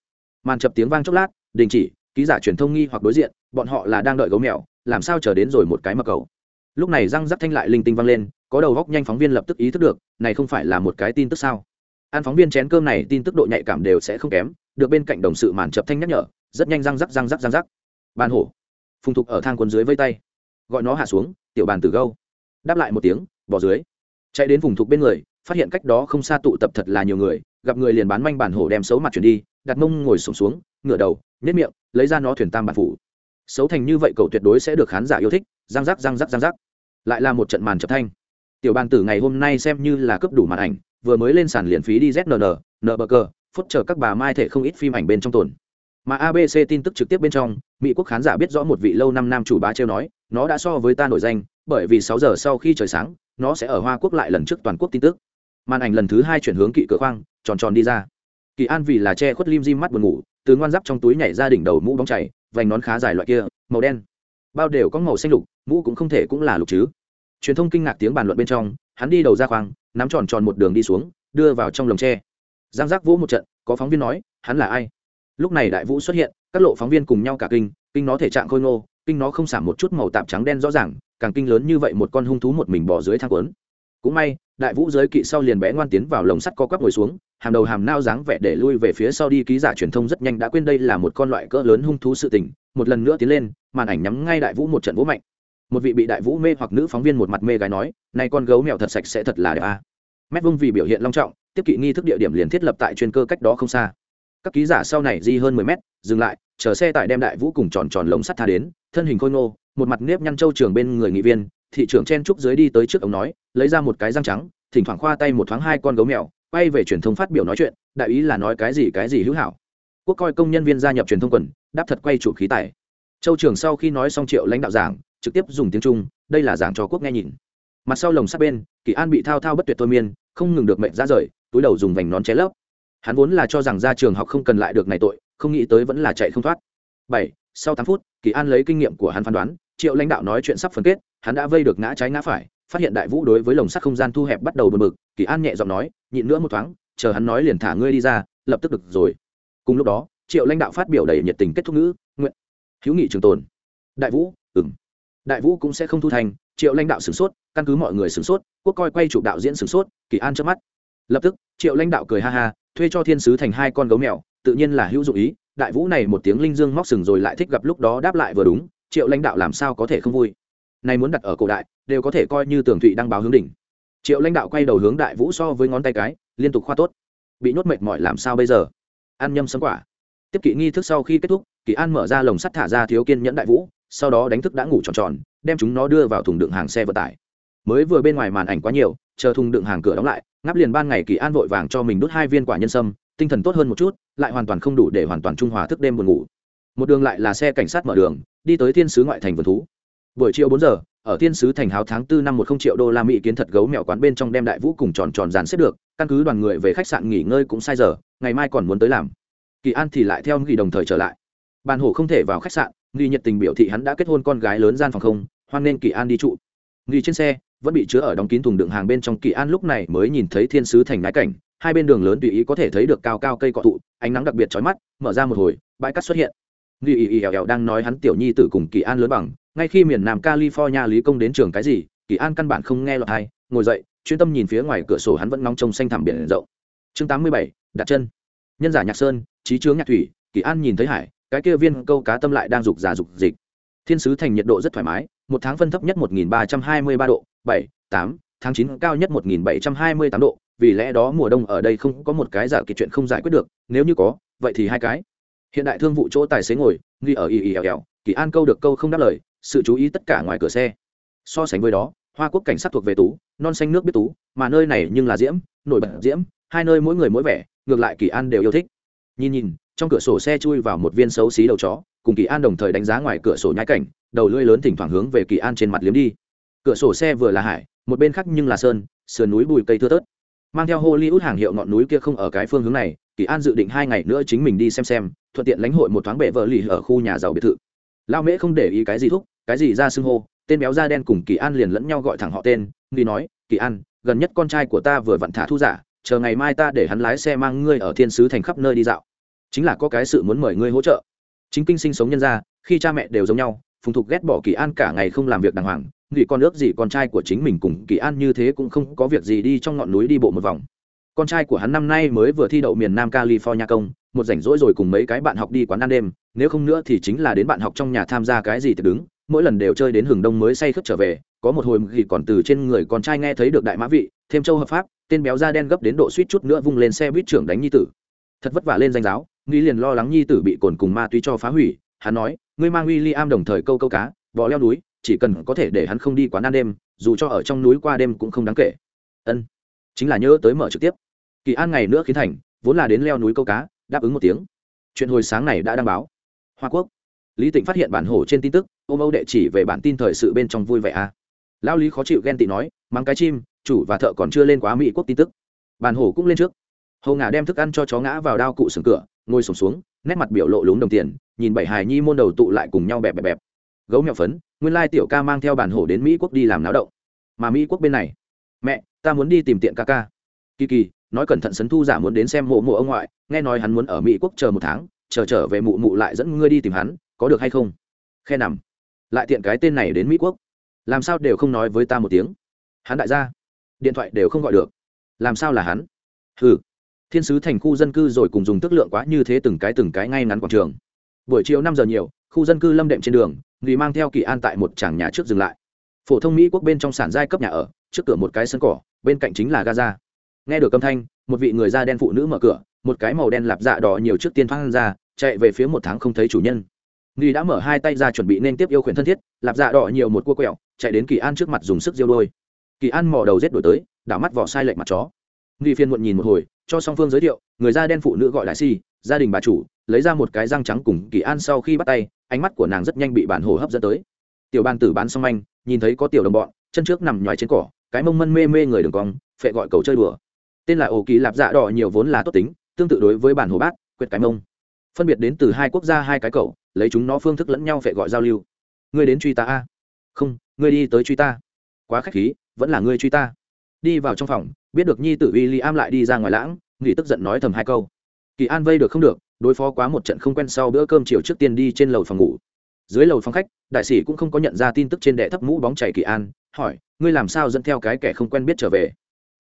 Màn chập tiếng vang chốc lát, đình chỉ, ký giả truyền thông nghi hoặc đối diện, bọn họ là đang đợi gấu mèo, làm sao chờ đến rồi một cái mà cầu. Lúc này răng rắc thanh lại linh tinh vang lên, có đầu góc nhanh phóng viên lập tức ý thức được, này không phải là một cái tin tức sao? Ăn phóng viên chén cơm này tin tức độ nhạy cảm đều sẽ không kém, được bên cạnh đồng sự màn chập thanh nhắc nhở, rất nhanh răng rắc răng rắc răng rắc. Ban hổ, phùng thục ở thang quần dưới vây tay gọi nó hạ xuống tiểu bàn tử gâu. Đáp lại một tiếng bỏ dưới. Chạy đến vùng thục bên người phát hiện cách đó không xa tụ tập thật là nhiều người gặp người liền bán manh bản hổ đem xấu mặt chuyển đi đặt mông ngồi sổng xuống, xuống ngửa đầu nhét miệng lấy ra nó thuyền tam bản phủ. Xấu thành như vậy cậu tuyệt đối sẽ được khán giả yêu thích răng rắc răng rắc răng rắc. Lại là một trận màn chập thanh. Tiểu bàn tử ngày hôm nay xem như là cướp đủ màn ảnh vừa mới lên sàn liền phí đi znn nờ bờ cờ phút chờ các bà mai thể không ít phim ảnh bên trong tồn. Mà abc tin tức trực tiếp bên trong mỹ quốc khán giả biết rõ một vị lâu năm nam chủ bá trêu nói nó đã so với ta nổi danh, bởi vì sáu giờ sau khi trời sáng, nó sẽ ở hoa quốc lại lần trước toàn quốc tin tức. Màn ảnh lần thứ hai chuyển hướng kỵ cửa khoang, tròn tròn đi ra. Kỳ an vì là che khuất lim di mắt buồn ngủ, từ ngoan giáp trong túi nhảy ra đỉnh đầu mũ bóng chảy, vành nón khá dài loại kia, màu đen. Bao đều có màu xanh lục, mũ cũng không thể cũng là lục chứ. Truyền thông kinh ngạc tiếng bàn luận bên trong, hắn đi đầu ra khoang, nắm tròn tròn một đường đi xuống, đưa vào trong lồng tre. Giang giác vỗ một trận, có phóng viên nói, hắn là ai? Lúc này đại vũ xuất hiện, các lộ phóng viên cùng nhau cả kinh kinh nó thể trạng khôi ngô kinh nó không giảm một chút màu tạp trắng đen rõ ràng, càng kinh lớn như vậy một con hung thú một mình bỏ dưới thang quấn cũng may, đại vũ giới kỵ sau liền bé ngoan tiến vào lồng sắt co quắp ngồi xuống, hàm đầu hàm nao dáng vẻ để lui về phía sau đi ký giả truyền thông rất nhanh đã quên đây là một con loại cỡ lớn hung thú sự tình, một lần nữa tiến lên, màn ảnh nhắm ngay đại vũ một trận vũ mạnh. Một vị bị đại vũ mê hoặc nữ phóng viên một mặt mê gái nói nay con gấu mèo thật sạch sẽ thật là đẹp a. À. mét vung vì biểu hiện long trọng, tiếp kỵ nghi thức địa điểm liền thiết lập tại chuyên cơ cách đó không xa. Các ký giả sau này di hơn mười mét, dừng lại, chờ xe tải đem đại vũ cùng tròn tròn lồng sắt tha đến thân hình khôi ngô, một mặt nếp nhăn châu trường bên người nghị viên, thị trưởng chen trúc dưới đi tới trước ông nói, lấy ra một cái răng trắng, thỉnh thoảng khoa tay một thoáng hai con gấu mèo, quay về truyền thông phát biểu nói chuyện, đại ý là nói cái gì cái gì hữu hảo. Quốc coi công nhân viên gia nhập truyền thông quần, đáp thật quay chủ khí tài. Châu trường sau khi nói xong triệu lãnh đạo giảng, trực tiếp dùng tiếng trung, đây là giảng cho quốc nghe nhìn. Mặt sau lồng sát bên, kỳ an bị thao thao bất tuyệt thôi miên, không ngừng được mệnh ra rời, túi đầu dùng vành nón ché lấp. Hắn vốn là cho rằng ra trường học không cần lại được này tội, không nghĩ tới vẫn là chạy không thoát. Bảy sau tám phút, kỳ an lấy kinh nghiệm của hắn phán đoán, triệu lãnh đạo nói chuyện sắp phân kết, hắn đã vây được ngã trái ngã phải, phát hiện đại vũ đối với lồng sắt không gian thu hẹp bắt đầu bật mực kỳ an nhẹ giọng nói, nhịn nữa một thoáng, chờ hắn nói liền thả ngươi đi ra, lập tức được rồi. Cùng lúc đó, triệu lãnh đạo phát biểu đầy nhiệt tình kết thúc ngữ, nguyện hữu nghị trường tồn. Đại vũ ừng đại vũ cũng sẽ không thu thành, triệu lãnh đạo sửng sốt, căn cứ mọi người sửng sốt, quốc coi quay chụp đạo diễn sửng sốt, kỳ an trước mắt. Lập tức, triệu lãnh đạo cười ha ha, thuê cho thiên sứ thành hai con gấu mèo, tự nhiên là hữu dụng ý đại vũ này một tiếng linh dương móc sừng rồi lại thích gặp lúc đó đáp lại vừa đúng, triệu lãnh đạo làm sao có thể không vui? Này muốn đặt ở cổ đại, đều có thể coi như tường thụy đang báo hướng đỉnh. Triệu lãnh đạo quay đầu hướng đại vũ so với ngón tay cái, liên tục khoa tốt. Bị nhốt mệt mỏi làm sao bây giờ? Ăn nhâm sấm quả. Tiếp kỵ nghi thức sau khi kết thúc kỳ an mở ra lồng sắt thả ra thiếu kiên nhẫn đại vũ, sau đó đánh thức đã ngủ tròn tròn, đem chúng nó đưa vào thùng đựng hàng xe vận tải. Mới vừa bên ngoài màn ảnh quá nhiều, chờ thùng đựng hàng cửa đóng lại ngáp liền ban ngày kỳ an vội vàng cho mình đốt hai viên quả nhân sâm tinh thần tốt hơn một chút, lại hoàn toàn không đủ để hoàn toàn trung hòa thức đêm buồn ngủ. Một đường lại là xe cảnh sát mở đường, đi tới thiên sứ ngoại thành vườn thú. Buổi chiều bốn giờ, ở thiên sứ thành háo tháng tư năm một không triệu đô la mỹ kiến thật gấu mèo quán bên trong đem đại vũ cùng tròn tròn dàn xếp được, căn cứ đoàn người về khách sạn nghỉ ngơi cũng sai giờ, ngày mai còn muốn tới làm. Kỳ an thì lại theo nghỉ đồng thời trở lại. Bàn hổ không thể vào khách sạn, nghi nhiệt tình biểu thị hắn đã kết hôn con gái lớn gian phòng không, hoan nên kỳ an đi trụ. Nghi trên xe, vẫn bị chứa ở đóng kín thùng đựng hàng bên trong. Kỳ an lúc này mới nhìn thấy thiên sứ thành nái cảnh hai bên đường lớn tùy ý có thể thấy được cao cao cây cọ thụ, ánh nắng đặc biệt chói mắt, mở ra một hồi, bãi cát xuất hiện. Nghi ý ý ẻo ẻo đang nói hắn tiểu nhi tử cùng kỳ an lớn bằng, ngay khi miền nam california lý công đến trường cái gì, kỳ an căn bản không nghe lọt hay ngồi dậy, chuyên tâm nhìn phía ngoài cửa sổ hắn vẫn ngóng trông xanh thẳm biển rộng. Chương tám mươi bảy, đặt chân. Nhân giả nhạc sơn trí chướng nhạc thủy, kỳ an nhìn thấy hải, cái kia viên câu cá tâm lại đang rục giả rục dịch. Thiên sứ thành nhiệt độ rất thoải mái, một tháng phân thấp nhất một nghìn ba trăm hai mươi ba độ, bảy, tám, tháng chín cao nhất một nghìn bảy trăm hai mươi tám độ vì lẽ đó mùa đông ở đây không có một cái giả kỳ chuyện không giải quyết được, nếu như có, vậy thì hai cái. Hiện đại thương vụ chỗ tài xế ngồi, nghi ở y y ẻo ẻo, kỳ an câu được câu không đáp lời, sự chú ý tất cả ngoài cửa xe. So sánh với đó, hoa quốc cảnh sát thuộc về tú, non xanh nước biết tú, mà nơi này nhưng là diễm, nổi bật diễm, hai nơi mỗi người mỗi vẻ, ngược lại kỳ an đều yêu thích. Nhìn nhìn, trong cửa sổ xe chui vào một viên xấu xí đầu chó, cùng kỳ an đồng thời đánh giá ngoài cửa sổ nhái cảnh, đầu lưỡi lớn thỉnh thoảng hướng về kỳ an trên mặt liếm đi. Cửa sổ xe vừa là hải, một bên khác nhưng là sơn, sườn núi bùi cây thưa tớt mang theo hollywood hàng hiệu ngọn núi kia không ở cái phương hướng này, kỳ an dự định hai ngày nữa chính mình đi xem xem, thuận tiện lãnh hội một thoáng bệ vợ lì ở khu nhà giàu biệt thự. Lao mễ không để ý cái gì thúc, cái gì ra xưng hô, tên béo da đen cùng kỳ an liền lẫn nhau gọi thẳng họ tên nghi nói, kỳ an, gần nhất con trai của ta vừa vặn thả thu giả, chờ ngày mai ta để hắn lái xe mang ngươi ở thiên sứ thành khắp nơi đi dạo. Chính là có cái sự muốn mời ngươi hỗ trợ. Chính kinh sinh sống nhân ra khi cha mẹ đều giống nhau phùng thục ghét bỏ kỳ an cả ngày không làm việc đàng hoàng, nghĩ con ước gì con trai của chính mình cùng kỳ an như thế cũng không có việc gì đi trong ngọn núi đi bộ một vòng. Con trai của hắn năm nay mới vừa thi đậu miền nam california công, một rảnh rỗi rồi cùng mấy cái bạn học đi quán ăn đêm, nếu không nữa thì chính là đến bạn học trong nhà tham gia cái gì thì đứng, mỗi lần đều chơi đến hừng đông mới say khướt trở về, có một hồi thì còn từ trên người con trai nghe thấy được đại mã vị, thêm châu hợp pháp, tên béo da đen gấp đến độ suýt chút nữa vung lên xe buýt trưởng đánh nhi tử. Thật vất vả lên danh giáo, nghĩ liền lo lắng nhi tử bị cồn cùng ma túy cho phá hủy, hắn nói ngươi mang w i l l i am đồng thời câu câu cá, bò leo núi, chỉ cần có thể để hắn không đi quán ăn đêm, dù cho ở trong núi qua đêm cũng không đáng kể. Ân, chính là nhớ tới mở trực tiếp. Kỳ an ngày nữa khiến thành, vốn là đến leo núi câu cá, đáp ứng một tiếng. Chuyện hồi sáng này đã đăng báo. Hoa quốc. Lý tịnh phát hiện bản hổ trên tin tức, ôm âu đệ chỉ về bản tin thời sự bên trong vui vẻ à. lão lý khó chịu ghen tị nói mắng cái chim, chủ và thợ còn chưa lên quá mỹ quốc tin tức. Bản hổ cũng lên trước. Hầu ngà đem thức ăn cho chó ngã vào đao cụ sừng cửa, ngồi sổm xuống, nét mặt biểu lộ lúng đồng tiền nhìn bảy hài nhi môn đầu tụ lại cùng nhau bẹp bẹp bẹp. Gấu mèo phấn, nguyên lai tiểu ca mang theo bản hổ đến mỹ quốc đi làm náo động. Mà mỹ quốc bên này, mẹ, ta muốn đi tìm tiện ca ca. Kỳ kỳ, nói cẩn thận sấn thu giả muốn đến xem mộ mộ ông ngoại, nghe nói hắn muốn ở mỹ quốc chờ một tháng, chờ trở về mụ mụ lại dẫn ngươi đi tìm hắn, có được hay không? Khe nằm, lại tiện cái tên này đến mỹ quốc. Làm sao đều không nói với ta một tiếng? Hắn đại gia, điện thoại đều không gọi được. Làm sao là hắn? Ừ thiên sứ thành khu dân cư rồi cùng dùng tức lượng quá như thế từng cái từng cái ngay ngắn quảng trường buổi chiều năm giờ nhiều, khu dân cư lâm đệm trên đường người mang theo kỳ an tại một tràng nhà trước dừng lại. Phổ thông mỹ quốc bên trong sản giai cấp nhà ở, trước cửa một cái sân cỏ, bên cạnh chính là gaza. Nghe được âm thanh, một vị người da đen phụ nữ mở cửa, một cái màu đen lạp dạ đỏ nhiều trước tiên thoáng ra, chạy về phía một tháng không thấy chủ nhân. Nghi đã mở hai tay ra chuẩn bị nên tiếp yêu khuyển thân thiết, lạp dạ đỏ nhiều một cua quẹo, chạy đến kỳ an trước mặt dùng sức diêu đôi. Kỳ an mò đầu rết đổi tới, đảo mắt vỏ sai lệch mặt chó. Nghi phiên muộn nhìn một hồi, cho song phương giới thiệu, người da đen phụ nữ gọi đại si, gia đình bà chủ lấy ra một cái răng trắng cùng kỳ an sau khi bắt tay, ánh mắt của nàng rất nhanh bị bản hồ hấp dẫn tới. Tiểu ban tử bán xong anh, nhìn thấy có tiểu đồng bọn, chân trước nằm nhoài trên cỏ, cái mông mân mê mê người đường cong, phệ gọi cầu chơi đùa. Tên là ổ kỳ lạp dạ đỏ nhiều vốn là tốt tính, tương tự đối với bản hồ bát, quyệt cái mông. Phân biệt đến từ hai quốc gia hai cái cậu, lấy chúng nó phương thức lẫn nhau phệ gọi giao lưu. Ngươi đến truy ta a? Không, ngươi đi tới truy ta. Quá khách khí, vẫn là ngươi truy ta. Đi vào trong phòng, biết được nhi tử uy ly am lại đi ra ngoài lãng, nghỉ tức giận nói thầm hai câu. Kỳ an vây được không được đối phó quá một trận không quen sau bữa cơm chiều trước tiên đi trên lầu phòng ngủ. Dưới lầu phòng khách, đại sĩ cũng không có nhận ra tin tức trên đệ thấp mũ bóng chảy kỳ an, hỏi, ngươi làm sao dẫn theo cái kẻ không quen biết trở về?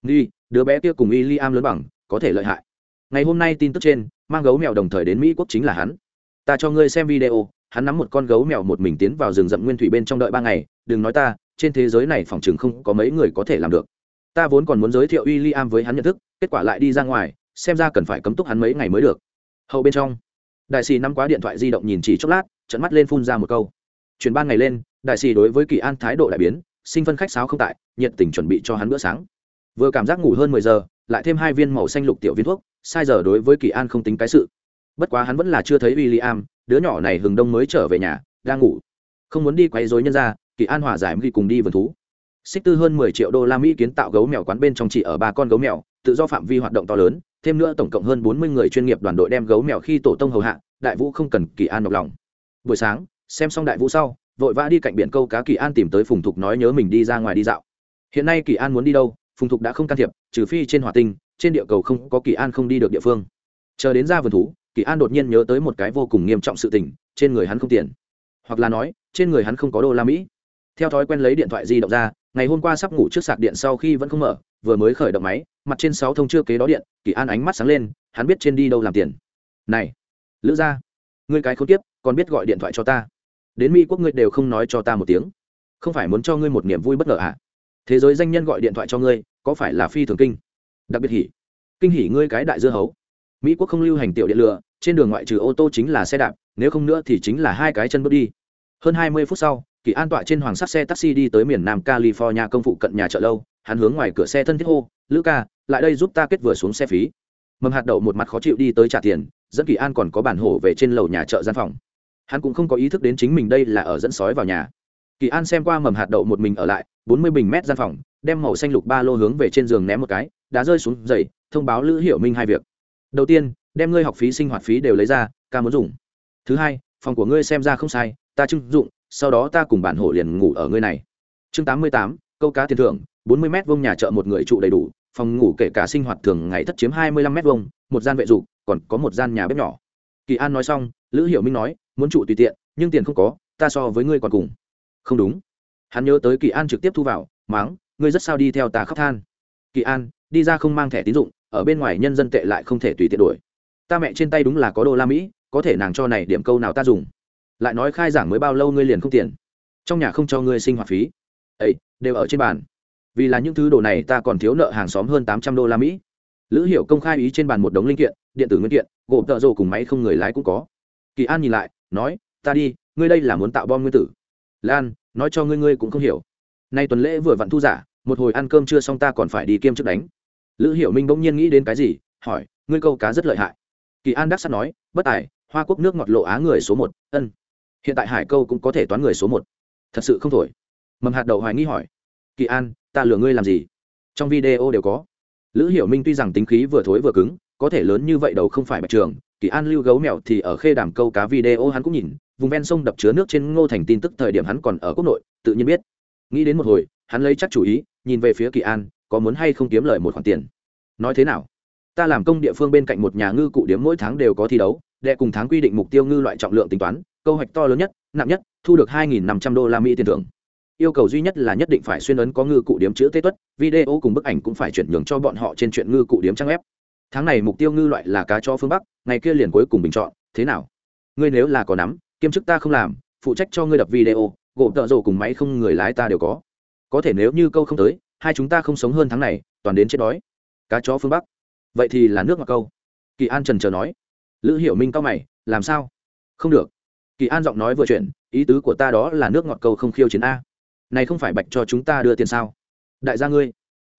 Nghi, đứa bé kia cùng y li am lớn bằng, có thể lợi hại. Ngày hôm nay tin tức trên, mang gấu mèo đồng thời đến mỹ quốc chính là hắn. Ta cho ngươi xem video, hắn nắm một con gấu mèo một mình tiến vào rừng rậm nguyên thủy bên trong đợi ba ngày, đừng nói ta, trên thế giới này phòng chừng không có mấy người có thể làm được. Ta vốn còn muốn giới thiệu w i l l i am với hắn nhận thức, kết quả lại đi ra ngoài, xem ra cần phải cấm túc hắn mấy ngày mới được hậu bên trong. Đại sĩ nắm quá điện thoại di động nhìn chỉ chốc lát trận mắt lên phun ra một câu. Chuyển ban ngày lên, đại sĩ đối với kỳ an thái độ đại biến, sinh phân khách sáo không tại, nhiệt tình chuẩn bị cho hắn bữa sáng. Vừa cảm giác ngủ hơn mười giờ, lại thêm hai viên màu xanh lục tiểu viên thuốc, sai giờ đối với kỳ an không tính cái sự. Bất quá hắn vẫn là chưa thấy w i l l i am đứa nhỏ này hừng đông mới trở về nhà, đang ngủ. Không muốn đi quấy dối nhân ra kỳ an hòa giải ghi cùng đi vườn thú. Xích tư hơn mười triệu đô la mỹ kiến tạo gấu mèo quán bên trong chỉ ở ba con gấu mèo, tự do phạm vi hoạt động to lớn thêm nữa tổng cộng hơn bốn mươi người chuyên nghiệp đoàn đội đem gấu mèo khi tổ tông hầu hạ, đại vũ không cần kỳ an nọc lòng. Buổi sáng, xem xong đại vũ sau, vội vã đi cạnh biển câu cá kỳ an tìm tới phùng thục nói nhớ mình đi ra ngoài đi dạo. Hiện nay kỳ an muốn đi đâu, phùng thục đã không can thiệp, trừ phi trên hỏa tinh, trên địa cầu không có kỳ an không đi được địa phương. Chờ đến ra vườn thú, kỳ an đột nhiên nhớ tới một cái vô cùng nghiêm trọng sự tình, trên người hắn không tiền. Hoặc là nói, trên người hắn không có đô la mỹ. Theo thói quen lấy điện thoại di động ra, ngày hôm qua sắp ngủ trước sạc điện sau khi vẫn không mở vừa mới khởi động máy, mặt trên sáu thông chưa kế đó điện, kỳ an ánh mắt sáng lên, hắn biết trên đi đâu làm tiền. Này, lữ gia, ngươi cái không tiếp còn biết gọi điện thoại cho ta. Đến mỹ quốc ngươi đều không nói cho ta một tiếng. Không phải muốn cho ngươi một niềm vui bất ngờ à? Thế giới danh nhân gọi điện thoại cho ngươi, có phải là phi thường kinh? Đặc biệt hỉ. Kinh hỉ ngươi cái đại dưa hấu. Mỹ quốc không lưu hành tiểu điện lựa trên đường ngoại trừ ô tô chính là xe đạp, nếu không nữa thì chính là hai cái chân bước đi. Hơn hai mươi phút sau, kỳ an tọa trên hoàng sắt xe taxi đi tới miền nam california công phụ cận nhà chợ lâu hắn hướng ngoài cửa xe thân thiết hô, lữ ca, lại đây giúp ta kết vừa xuống xe phí. Mầm hạt đậu một mặt khó chịu đi tới trả tiền, dẫn kỳ an còn có bản hổ về trên lầu nhà chợ gian phòng. Hắn cũng không có ý thức đến chính mình đây là ở dẫn sói vào nhà. Kỳ an xem qua mầm hạt đậu một mình ở lại, bốn mươi bình mét gian phòng, đem màu xanh lục ba lô hướng về trên giường ném một cái, đã rơi xuống dậy thông báo lữ hiểu minh hai việc. Đầu tiên, đem ngươi học phí sinh hoạt phí đều lấy ra, ca muốn dùng. Thứ hai, phòng của ngươi xem ra không sai, ta trưng dụng, sau đó ta cùng bản hổ liền ngủ ở ngươi này. Chương tám mươi tám, câu cá tiền thưởng bốn mươi m vông nhà chợ một người trụ đầy đủ, phòng ngủ kể cả sinh hoạt thường ngày thất chiếm hai mươi lăm m vông một gian vệ dục, còn có một gian nhà bếp nhỏ. Kỳ an nói xong, lữ hiểu minh nói, muốn trụ tùy tiện, nhưng tiền không có, ta so với ngươi còn cùng. Không đúng. Hắn nhớ tới kỳ an trực tiếp thu vào, máng, ngươi rất sao đi theo ta khóc than. Kỳ an, đi ra không mang thẻ tín dụng, ở bên ngoài nhân dân tệ lại không thể tùy tiện đổi. Ta mẹ trên tay đúng là có đô la mỹ, có thể nàng cho này điểm câu nào ta dùng. Lại nói khai giảng mới bao lâu ngươi liền không tiền. Trong nhà không cho ngươi sinh hoạt phí. Ấy đều ở trên bàn vì là những thứ đồ này ta còn thiếu nợ hàng xóm hơn tám trăm đô la mỹ. Lữ hiểu công khai ý trên bàn một đống linh kiện, điện tử nguyên kiện, gộp tợ rồ cùng máy không người lái cũng có. Kỳ an nhìn lại, nói, ta đi, ngươi đây là muốn tạo bom nguyên tử. Lan, nói cho ngươi ngươi cũng không hiểu. Nay tuần lễ vừa vặn thu giả, một hồi ăn cơm chưa xong ta còn phải đi kiêm chức đánh. Lữ hiểu minh bỗng nhiên nghĩ đến cái gì, hỏi, ngươi câu cá rất lợi hại. Kỳ an đắc sắt nói, bất tài, hoa quốc nước ngọt lộ á người số một, ân. Hiện tại hải câu cũng có thể toán người số một. Thật sự không thổi. Mầm hạt đậu hoài nghi hỏi kỳ an, ta lừa ngươi làm gì? Trong video đều có. Lữ hiểu minh tuy rằng tính khí vừa thối vừa cứng, có thể lớn như vậy đầu không phải bạch trường, kỳ an lưu gấu mèo thì ở khê đàm câu cá video hắn cũng nhìn, vùng ven sông đập chứa nước trên ngô thành tin tức thời điểm hắn còn ở quốc nội, tự nhiên biết. Nghĩ đến một hồi, hắn lấy chắc chủ ý, nhìn về phía kỳ an, có muốn hay không kiếm lời một khoản tiền. Nói thế nào? Ta làm công địa phương bên cạnh một nhà ngư cụ điếm mỗi tháng đều có thi đấu, đệ cùng tháng quy định mục tiêu ngư loại trọng lượng tính toán, câu hoạch to lớn nhất, nặng nhất, thu được hai nghìn năm trăm đô la mỹ tiền thưởng yêu cầu duy nhất là nhất định phải xuyên ấn có ngư cụ điếm chữ tê tuất, video cùng bức ảnh cũng phải chuyển nhường cho bọn họ trên chuyện ngư cụ điếm trang web. Tháng này mục tiêu ngư loại là cá cho phương bắc, ngày kia liền cuối cùng bình chọn, thế nào? Ngươi nếu là có nắm, kiêm chức ta không làm, phụ trách cho ngươi đập video gộp tợ rồ cùng máy không người lái ta đều có. Có thể nếu như câu không tới, hai chúng ta không sống hơn tháng này, toàn đến chết đói. Cá chó phương bắc. Vậy thì là nước ngọt câu. Kỳ an trần chờ nói. Lữ hiểu minh cao mày, làm sao? Không được. Kỳ an giọng nói vừa chuyện ý tứ của ta đó là nước ngọt câu không khiêu chiến a này không phải bạch cho chúng ta đưa tiền sao? Đại gia ngươi,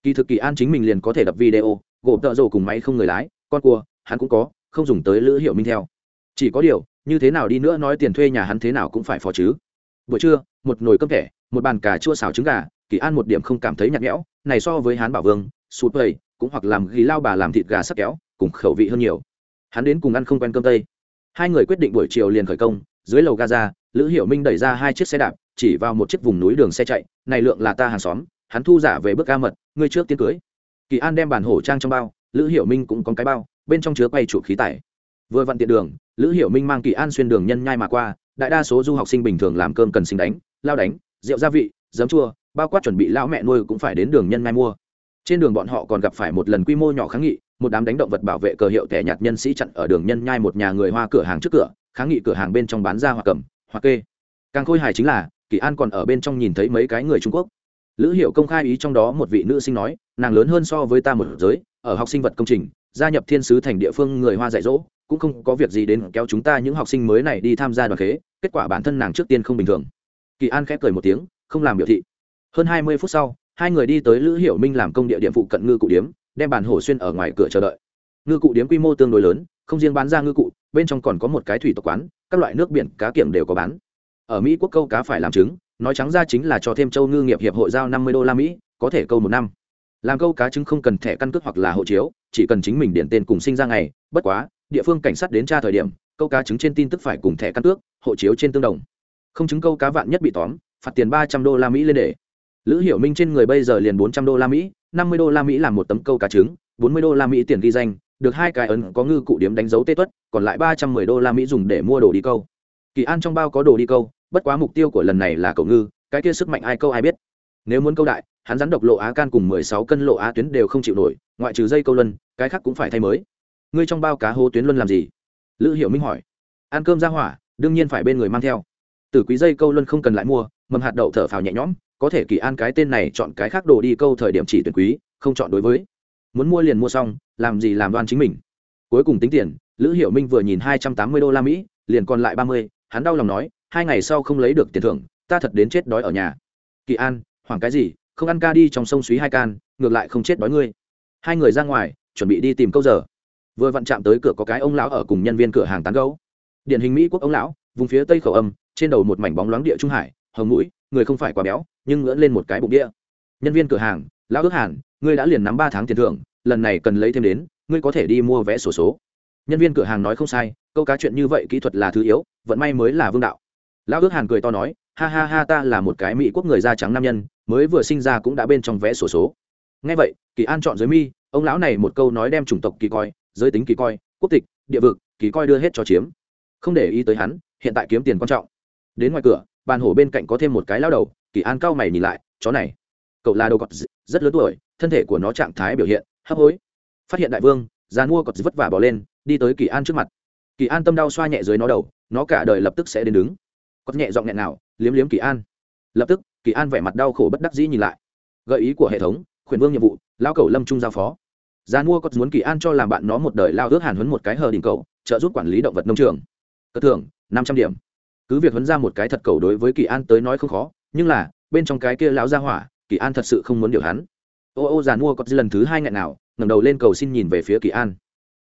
kỳ thực kỳ an chính mình liền có thể đập video gỗ tợ rồ cùng máy không người lái, con cua, hắn cũng có, không dùng tới lữ hiệu minh theo. Chỉ có điều, như thế nào đi nữa nói tiền thuê nhà hắn thế nào cũng phải phó chứ. Buổi trưa, một nồi cơm thẻ, một bàn cà chua xào trứng gà, kỳ an một điểm không cảm thấy nhạt nhẽo, này so với hắn bảo vương, sụt bầy, cũng hoặc làm ghi lao bà làm thịt gà sắc kéo, cùng khẩu vị hơn nhiều. Hắn đến cùng ăn không quen cơm tây. Hai người quyết định buổi chiều liền khởi công, dưới lầu gaza lữ Hiệu minh đẩy ra hai chiếc xe đạp chỉ vào một chiếc vùng núi đường xe chạy, này lượng là ta hàng xóm, hắn thu giả về bước ca mật, ngươi trước tiên cưới. Kỳ an đem bản hổ trang trong bao, lữ hiểu minh cũng có cái bao, bên trong chứa quay trụ khí tải. Vừa vặn tiện đường, lữ hiểu minh mang kỳ an xuyên đường nhân nhai mà qua, đại đa số du học sinh bình thường làm cơm cần sinh đánh, lao đánh, rượu gia vị, giấm chua, bao quát chuẩn bị lão mẹ nuôi cũng phải đến đường nhân nhai mua. Trên đường bọn họ còn gặp phải một lần quy mô nhỏ kháng nghị, một đám đánh động vật bảo vệ cờ hiệu thẻ nhạt nhân sĩ chặn ở đường nhân nhai một nhà người hoa cửa hàng trước cửa, kháng nghị cửa hàng bên trong bán ra hoặc cầm hoặc kê. Càng khôi hài chính là kỳ an còn ở bên trong nhìn thấy mấy cái người trung quốc. Lữ hiệu công khai ý trong đó một vị nữ sinh nói, nàng lớn hơn so với ta một giới, ở học sinh vật công trình, gia nhập thiên sứ thành địa phương người hoa dạy dỗ, cũng không có việc gì đến kéo chúng ta những học sinh mới này đi tham gia đoàn khế, kết quả bản thân nàng trước tiên không bình thường. Kỳ an khép cười một tiếng, không làm biểu thị. Hơn hai mươi phút sau, hai người đi tới lữ hiểu minh làm công địa điểm phụ cận ngư cụ điếm, đem bàn hổ xuyên ở ngoài cửa chờ đợi. Ngư cụ điếm quy mô tương đối lớn, không riêng bán ra ngư cụ, bên trong còn có một cái thủy tộc quán, các loại nước biển, cá kiểm đều có bán ở mỹ quốc câu cá phải làm chứng nói trắng ra chính là cho thêm châu ngư nghiệp hiệp hội giao năm mươi đô la mỹ, có thể câu một năm. Làm câu cá chứng không cần thẻ căn cước hoặc là hộ chiếu, chỉ cần chính mình điển tên cùng sinh ra ngày, bất quá, địa phương cảnh sát đến tra thời điểm, câu cá chứng trên tin tức phải cùng thẻ căn cước, hộ chiếu trên tương đồng. Không chứng câu cá vạn nhất bị tóm, phạt tiền ba trăm đô la mỹ lên để. Lữ hiểu minh trên người bây giờ liền bốn trăm đô la mỹ, năm mươi đô la mỹ làm một tấm câu cá trứng, bốn mươi đô la mỹ tiền ghi danh, được hai cái ấn có ngư cụ điểm đánh dấu tê tuất, còn lại ba trăm mười đô la mỹ dùng để mua đồ đi câu. Kỳ an trong bao có đồ đi câu bất quá mục tiêu của lần này là cậu ngư, cái kia sức mạnh ai câu ai biết. Nếu muốn câu đại, hắn rắn độc lộ á can cùng mười sáu cân lộ á tuyến đều không chịu nổi, ngoại trừ dây câu luân, cái khác cũng phải thay mới. Ngươi trong bao cá hô tuyến luân làm gì? Lữ Hiệu minh hỏi. Ăn cơm ra hỏa, đương nhiên phải bên người mang theo. Từ quý dây câu luân không cần lại mua, mầm hạt đậu thở phào nhẹ nhõm, có thể kỳ an cái tên này chọn cái khác đồ đi câu thời điểm chỉ tuyển quý, không chọn đối với. Muốn mua liền mua xong, làm gì làm đoan chính mình. Cuối cùng tính tiền, lữ Hiệu minh vừa nhìn hai trăm tám mươi đô la mỹ, liền còn lại ba mươi, hắn đau lòng nói hai ngày sau không lấy được tiền thưởng ta thật đến chết đói ở nhà. Kỳ an hoảng cái gì? Không ăn ca đi trong sông suý hai can ngược lại không chết đói ngươi. Hai người ra ngoài chuẩn bị đi tìm câu giờ. Vừa vặn chạm tới cửa có cái ông lão ở cùng nhân viên cửa hàng tán gấu điển hình mỹ quốc ông lão vùng phía tây khẩu âm trên đầu một mảnh bóng loáng địa trung hải hồng mũi người không phải quá béo nhưng ngỡ lên một cái bụng đĩa. nhân viên cửa hàng lão ước hàn ngươi đã liền nắm ba tháng tiền thưởng lần này cần lấy thêm đến ngươi có thể đi mua vé sổ số, số. Nhân viên cửa hàng nói không sai câu cá chuyện như vậy kỹ thuật là thứ yếu vận may mới là vương đạo lão ước hàn cười to nói ha ha ha ta là một cái mỹ quốc người da trắng nam nhân mới vừa sinh ra cũng đã bên trong vẽ sổ số, số. ngay vậy kỳ an chọn giới mi ông lão này một câu nói đem chủng tộc kỳ coi giới tính kỳ coi quốc tịch địa vực kỳ coi đưa hết cho chiếm. Không để ý tới hắn hiện tại kiếm tiền quan trọng. Đến ngoài cửa bàn hổ bên cạnh có thêm một cái lao đầu kỳ an cao mày nhìn lại chó này cậu là đầu cọt rất lớn tuổi thân thể của nó trạng thái biểu hiện hấp hối. Phát hiện đại vương già mua cọt vất vả bỏ lên đi tới kỳ an trước mặt. Kỳ an tâm đau xoa nhẹ dưới nó đầu nó cả đời lập tức sẽ đến đứng có nhẹ giọng nhẹ nào, liếm liếm kỳ an. Lập tức, kỳ an vẻ mặt đau khổ bất đắc dĩ nhìn lại. Gợi ý của hệ thống, khuyển vương nhiệm vụ lao cầu lâm trung giao phó. Gian mua có muốn kỳ an cho làm bạn nó một đời lao ước hàn huấn một cái hờ đỉnh cầu trợ giúp quản lý động vật nông trường. Cất thưởng, năm trăm điểm. Cứ việc huấn ra một cái thật cầu đối với kỳ an tới nói không khó, nhưng là, bên trong cái kia lão ra hỏa, kỳ an thật sự không muốn điều hắn. Ô ô giàn mua có lần thứ hai ngày nào, ngẩng đầu lên cầu xin nhìn về phía kỳ an.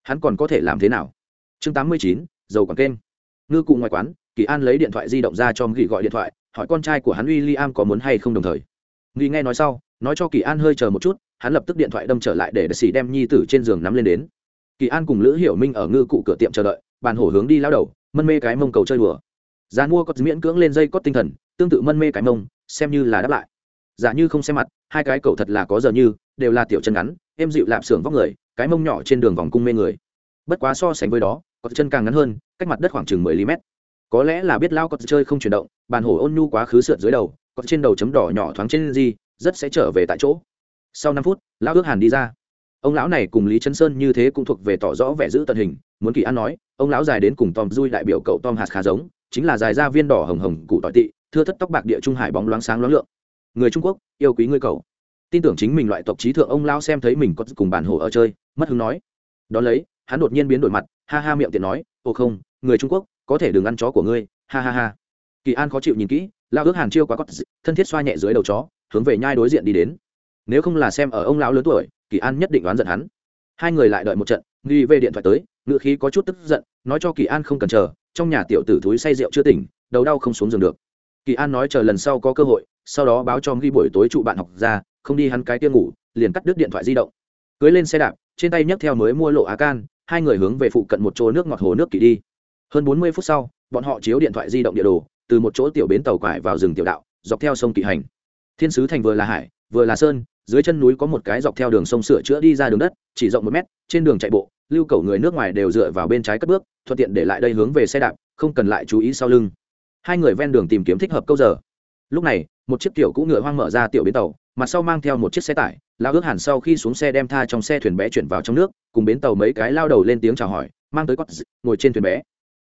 Hắn còn có thể làm thế nào? Chương tám mươi chín, dầu quảng kênh. Ngư cụ ngoài quán kỳ an lấy điện thoại di động ra cho ghi gọi điện thoại, hỏi con trai của hắn w i l l i am có muốn hay không đồng thời. Nghi nghe nói sau, nói cho kỳ an hơi chờ một chút, hắn lập tức điện thoại đâm trở lại để xì đem nhi tử trên giường nắm lên đến. Kỳ an cùng lữ hiểu minh ở ngư cụ cửa tiệm chờ đợi, bàn hổ hướng đi lao đầu, mân mê cái mông cầu chơi đùa. Giá mua có miễn cưỡng lên dây có tinh thần, tương tự mân mê cái mông, xem như là đáp lại. Giả như không xem mặt, hai cái cầu thật là có giờ như, đều là tiểu chân ngắn em dịu lạp xưởng vóc người, cái mông nhỏ trên đường vòng cung mê người. Bất quá so sánh với đó, có chân càng ngắn hơn, cách mặt đất khoảng chừng mười mm có lẽ là biết lao cọt chơi không chuyển động bàn hổ ôn nhu quá khứ sượt dưới đầu có trên đầu chấm đỏ nhỏ thoáng trên gì rất sẽ trở về tại chỗ. Sau năm phút lão ước hàn đi ra. Ông lão này cùng lý trấn sơn như thế cũng thuộc về tỏ rõ vẻ giữ tận hình muốn kỳ an nói ông lão dài đến cùng tom dui đại biểu cậu tom hạt khá giống chính là dài ra viên đỏ hồng hồng cụ tỏi tị thưa thất tóc bạc địa trung hải bóng loáng sáng loáng lượng. Người trung quốc yêu quý ngươi cầu, tin tưởng chính mình loại tộc trí thượng ông lão xem thấy mình có cùng bản hồ ở chơi mất hứng nói. Đón lấy hắn đột nhiên biến đổi mặt ha ha miệng tiện nói ồ không người trung quốc có thể đừng ăn chó của ngươi, ha ha ha. Kỳ an khó chịu nhìn kỹ lao ước hàn chiêu quá cót thân thiết xoa nhẹ dưới đầu chó, hướng về nhai đối diện đi đến. Nếu không là xem ở ông lão lớn tuổi, kỳ an nhất định đoán giận hắn. Hai người lại đợi một trận, nghi về điện thoại tới ngự khí có chút tức giận, nói cho kỳ an không cần chờ, trong nhà tiểu tử thúi say rượu chưa tỉnh, đầu đau không xuống giường được. Kỳ an nói chờ lần sau có cơ hội, sau đó báo cho ghi buổi tối trụ bạn học ra, không đi hắn cái tiêu ngủ, liền cắt đứt điện thoại di động. Cưới lên xe đạp, trên tay nhấc theo mới mua lộ á can, hai người hướng về phụ cận một chỗ nước ngọt hồ nước kỳ đi hơn bốn mươi phút sau, bọn họ chiếu điện thoại di động địa đồ, từ một chỗ tiểu bến tàu quải vào rừng tiểu đạo, dọc theo sông kỵ hành. Thiên sứ thành vừa là hải, vừa là sơn, dưới chân núi có một cái dọc theo đường sông sửa chữa đi ra đường đất, chỉ rộng một mét, trên đường chạy bộ, lưu cầu người nước ngoài đều dựa vào bên trái cất bước, thuận tiện để lại đây hướng về xe đạp, không cần lại chú ý sau lưng. Hai người ven đường tìm kiếm thích hợp câu giờ. Lúc này, một chiếc tiểu cũ ngựa hoang mở ra tiểu bến tàu mặt sau mang theo một chiếc xe tải lao ước hẳn sau khi xuống xe đem tha trong xe thuyền bé chuyển vào trong nước, cùng bến tàu mấy cái lao đầu lên tiếng chào hỏi, mang tới quạt ngồi trên thuyền bé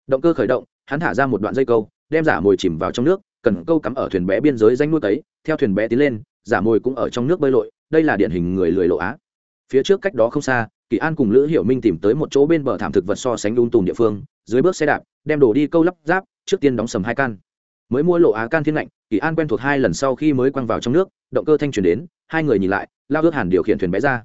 động cơ khởi động, hắn thả ra một đoạn dây câu, đem giả mồi chìm vào trong nước, cần câu cắm ở thuyền bé biên giới danh nuôi tấy theo thuyền bé tiến lên, giả mồi cũng ở trong nước bơi lội, đây là điển hình người lười lộ á. Phía trước cách đó không xa, kỳ an cùng lữ hiểu minh tìm tới một chỗ bên bờ thảm thực vật so sánh lung tùm địa phương, dưới bước xe đạp, đem đồ đi câu lắp ráp, trước tiên đóng sầm hai can. Mới mua lộ á can thiên lạnh, kỳ an quen thuộc hai lần sau khi mới quăng vào trong nước, động cơ thanh chuyển đến, hai người nhìn lại, lao ước hàn điều khiển thuyền bé ra.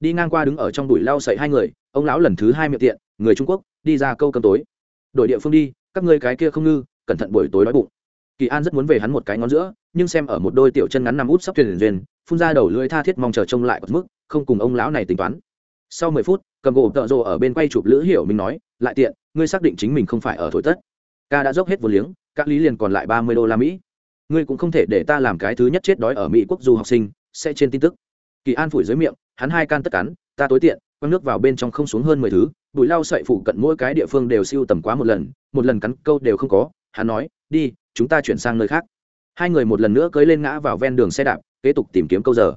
Đi ngang qua đứng ở trong bụi lao sậy hai người, ông lão lần thứ hai miệng tiện, người trung quốc, đi ra câu cơm tối đổi địa phương đi, các ngươi cái kia không ngư, cẩn thận buổi tối đói bụng. Kỳ an rất muốn về hắn một cái ngón giữa, nhưng xem ở một đôi tiểu chân ngắn nằm út sắp thuyền duyên, phun ra đầu lưỡi tha thiết mong chờ trông lại một mức, không cùng ông lão này tính toán. Sau mười phút, cầm gỗ tợ rồ ở bên quay chụp lữ hiểu mình nói, lại tiện, ngươi xác định chính mình không phải ở thổi tất. Ca đã dốc hết vô liếng, các lý liền còn lại ba mươi đô la mỹ. Ngươi cũng không thể để ta làm cái thứ nhất chết đói ở mỹ quốc du học sinh, sẽ trên tin tức. Kỳ an phủi dưới miệng, hắn hai can tất cắn ta tối tiện, quăng nước vào bên trong không xuống hơn mười thứ, bụi lau sậy phụ cận mỗi cái địa phương đều siêu tầm quá một lần một lần cắn câu đều không có, hắn nói, đi, chúng ta chuyển sang nơi khác. Hai người một lần nữa cưới lên ngã vào ven đường xe đạp, kế tục tìm kiếm câu giờ.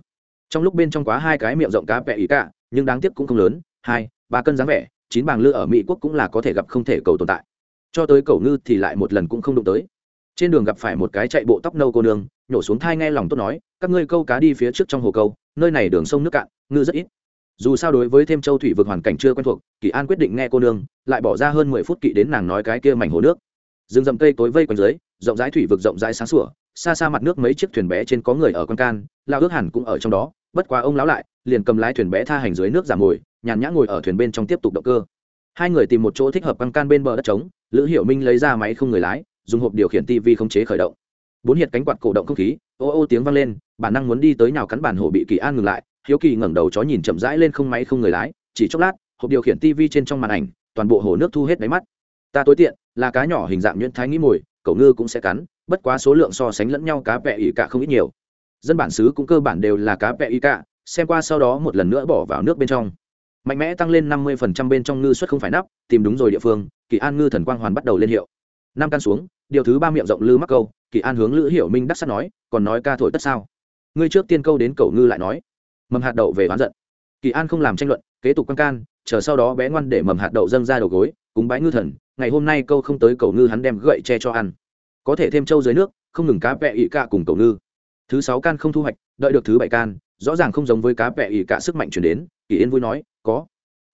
Trong lúc bên trong quá hai cái miệng rộng cá vẹ ý cả, nhưng đáng tiếc cũng không lớn, hai, ba cân dáng vẻ, chín bàng lư ở mỹ quốc cũng là có thể gặp không thể cầu tồn tại. Cho tới cầu ngư thì lại một lần cũng không đụng tới. Trên đường gặp phải một cái chạy bộ tóc nâu cô nương, nhổ xuống thai nghe lòng tốt nói, các ngươi câu cá đi phía trước trong hồ câu, nơi này đường sông nước cạn, ngư rất ít dù sao đối với thêm châu thủy vực hoàn cảnh chưa quen thuộc, kỳ an quyết định nghe cô nương, lại bỏ ra hơn mười phút kỵ đến nàng nói cái kia mảnh hồ nước. Rừng rậm cây tối vây quanh dưới, rộng rãi thủy vực rộng rãi sáng sủa, xa xa mặt nước mấy chiếc thuyền bé trên có người ở con can lao ước hẳn cũng ở trong đó, bất quá ông lão lại, liền cầm lái thuyền bé tha hành dưới nước giảm ngồi, nhàn nhã ngồi ở thuyền bên trong tiếp tục động cơ. Hai người tìm một chỗ thích hợp băng can bên bờ đất trống, lữ hiểu minh lấy ra máy không người lái, dùng hộp điều khiển tv không chế khởi động. Bốn hiệt cánh quạt cổ động không khí, ô ô tiếng vang lên, bản năng muốn đi tới nào cắn bản hổ bị kỳ an ngừng lại hiếu kỳ ngẩng đầu chó nhìn chậm rãi lên không máy không người lái, chỉ chốc lát, hộp điều khiển tv trên trong màn ảnh, toàn bộ hồ nước thu hết đáy mắt. Ta tối tiện, là cá nhỏ hình dạng nhuyễn thái nghĩ mồi, cậu ngư cũng sẽ cắn, bất quá số lượng so sánh lẫn nhau cá vẹ ỉ cả không ít nhiều. Dân bản xứ cũng cơ bản đều là cá vẹ ỉ cả xem qua sau đó một lần nữa bỏ vào nước bên trong. Mạnh mẽ tăng lên năm mươi phần trăm bên trong ngư suất không phải nắp, tìm đúng rồi địa phương, kỳ an ngư thần quang hoàn bắt đầu lên hiệu. Năm căn xuống, điều thứ ba miệng rộng lư mắc câu, kỳ an hướng lữ hiểu minh đắc sắt nói, còn nói ca thổi tất sao? Ngươi trước tiên câu đến cầu ngư lại nói mầm hạt đậu về oán giận. Kỳ an không làm tranh luận, kế tục quan can, chờ sau đó bé ngoan để mầm hạt đậu dâng ra đầu gối, cúng bái ngư thần, ngày hôm nay câu không tới cầu ngư hắn đem gậy che cho ăn. Có thể thêm trâu dưới nước, không ngừng cá vẹ ị cạ cùng cầu ngư. Thứ sáu can không thu hoạch, đợi được thứ bảy can, rõ ràng không giống với cá vẹ ị cạ sức mạnh chuyển đến, kỳ yên vui nói, có.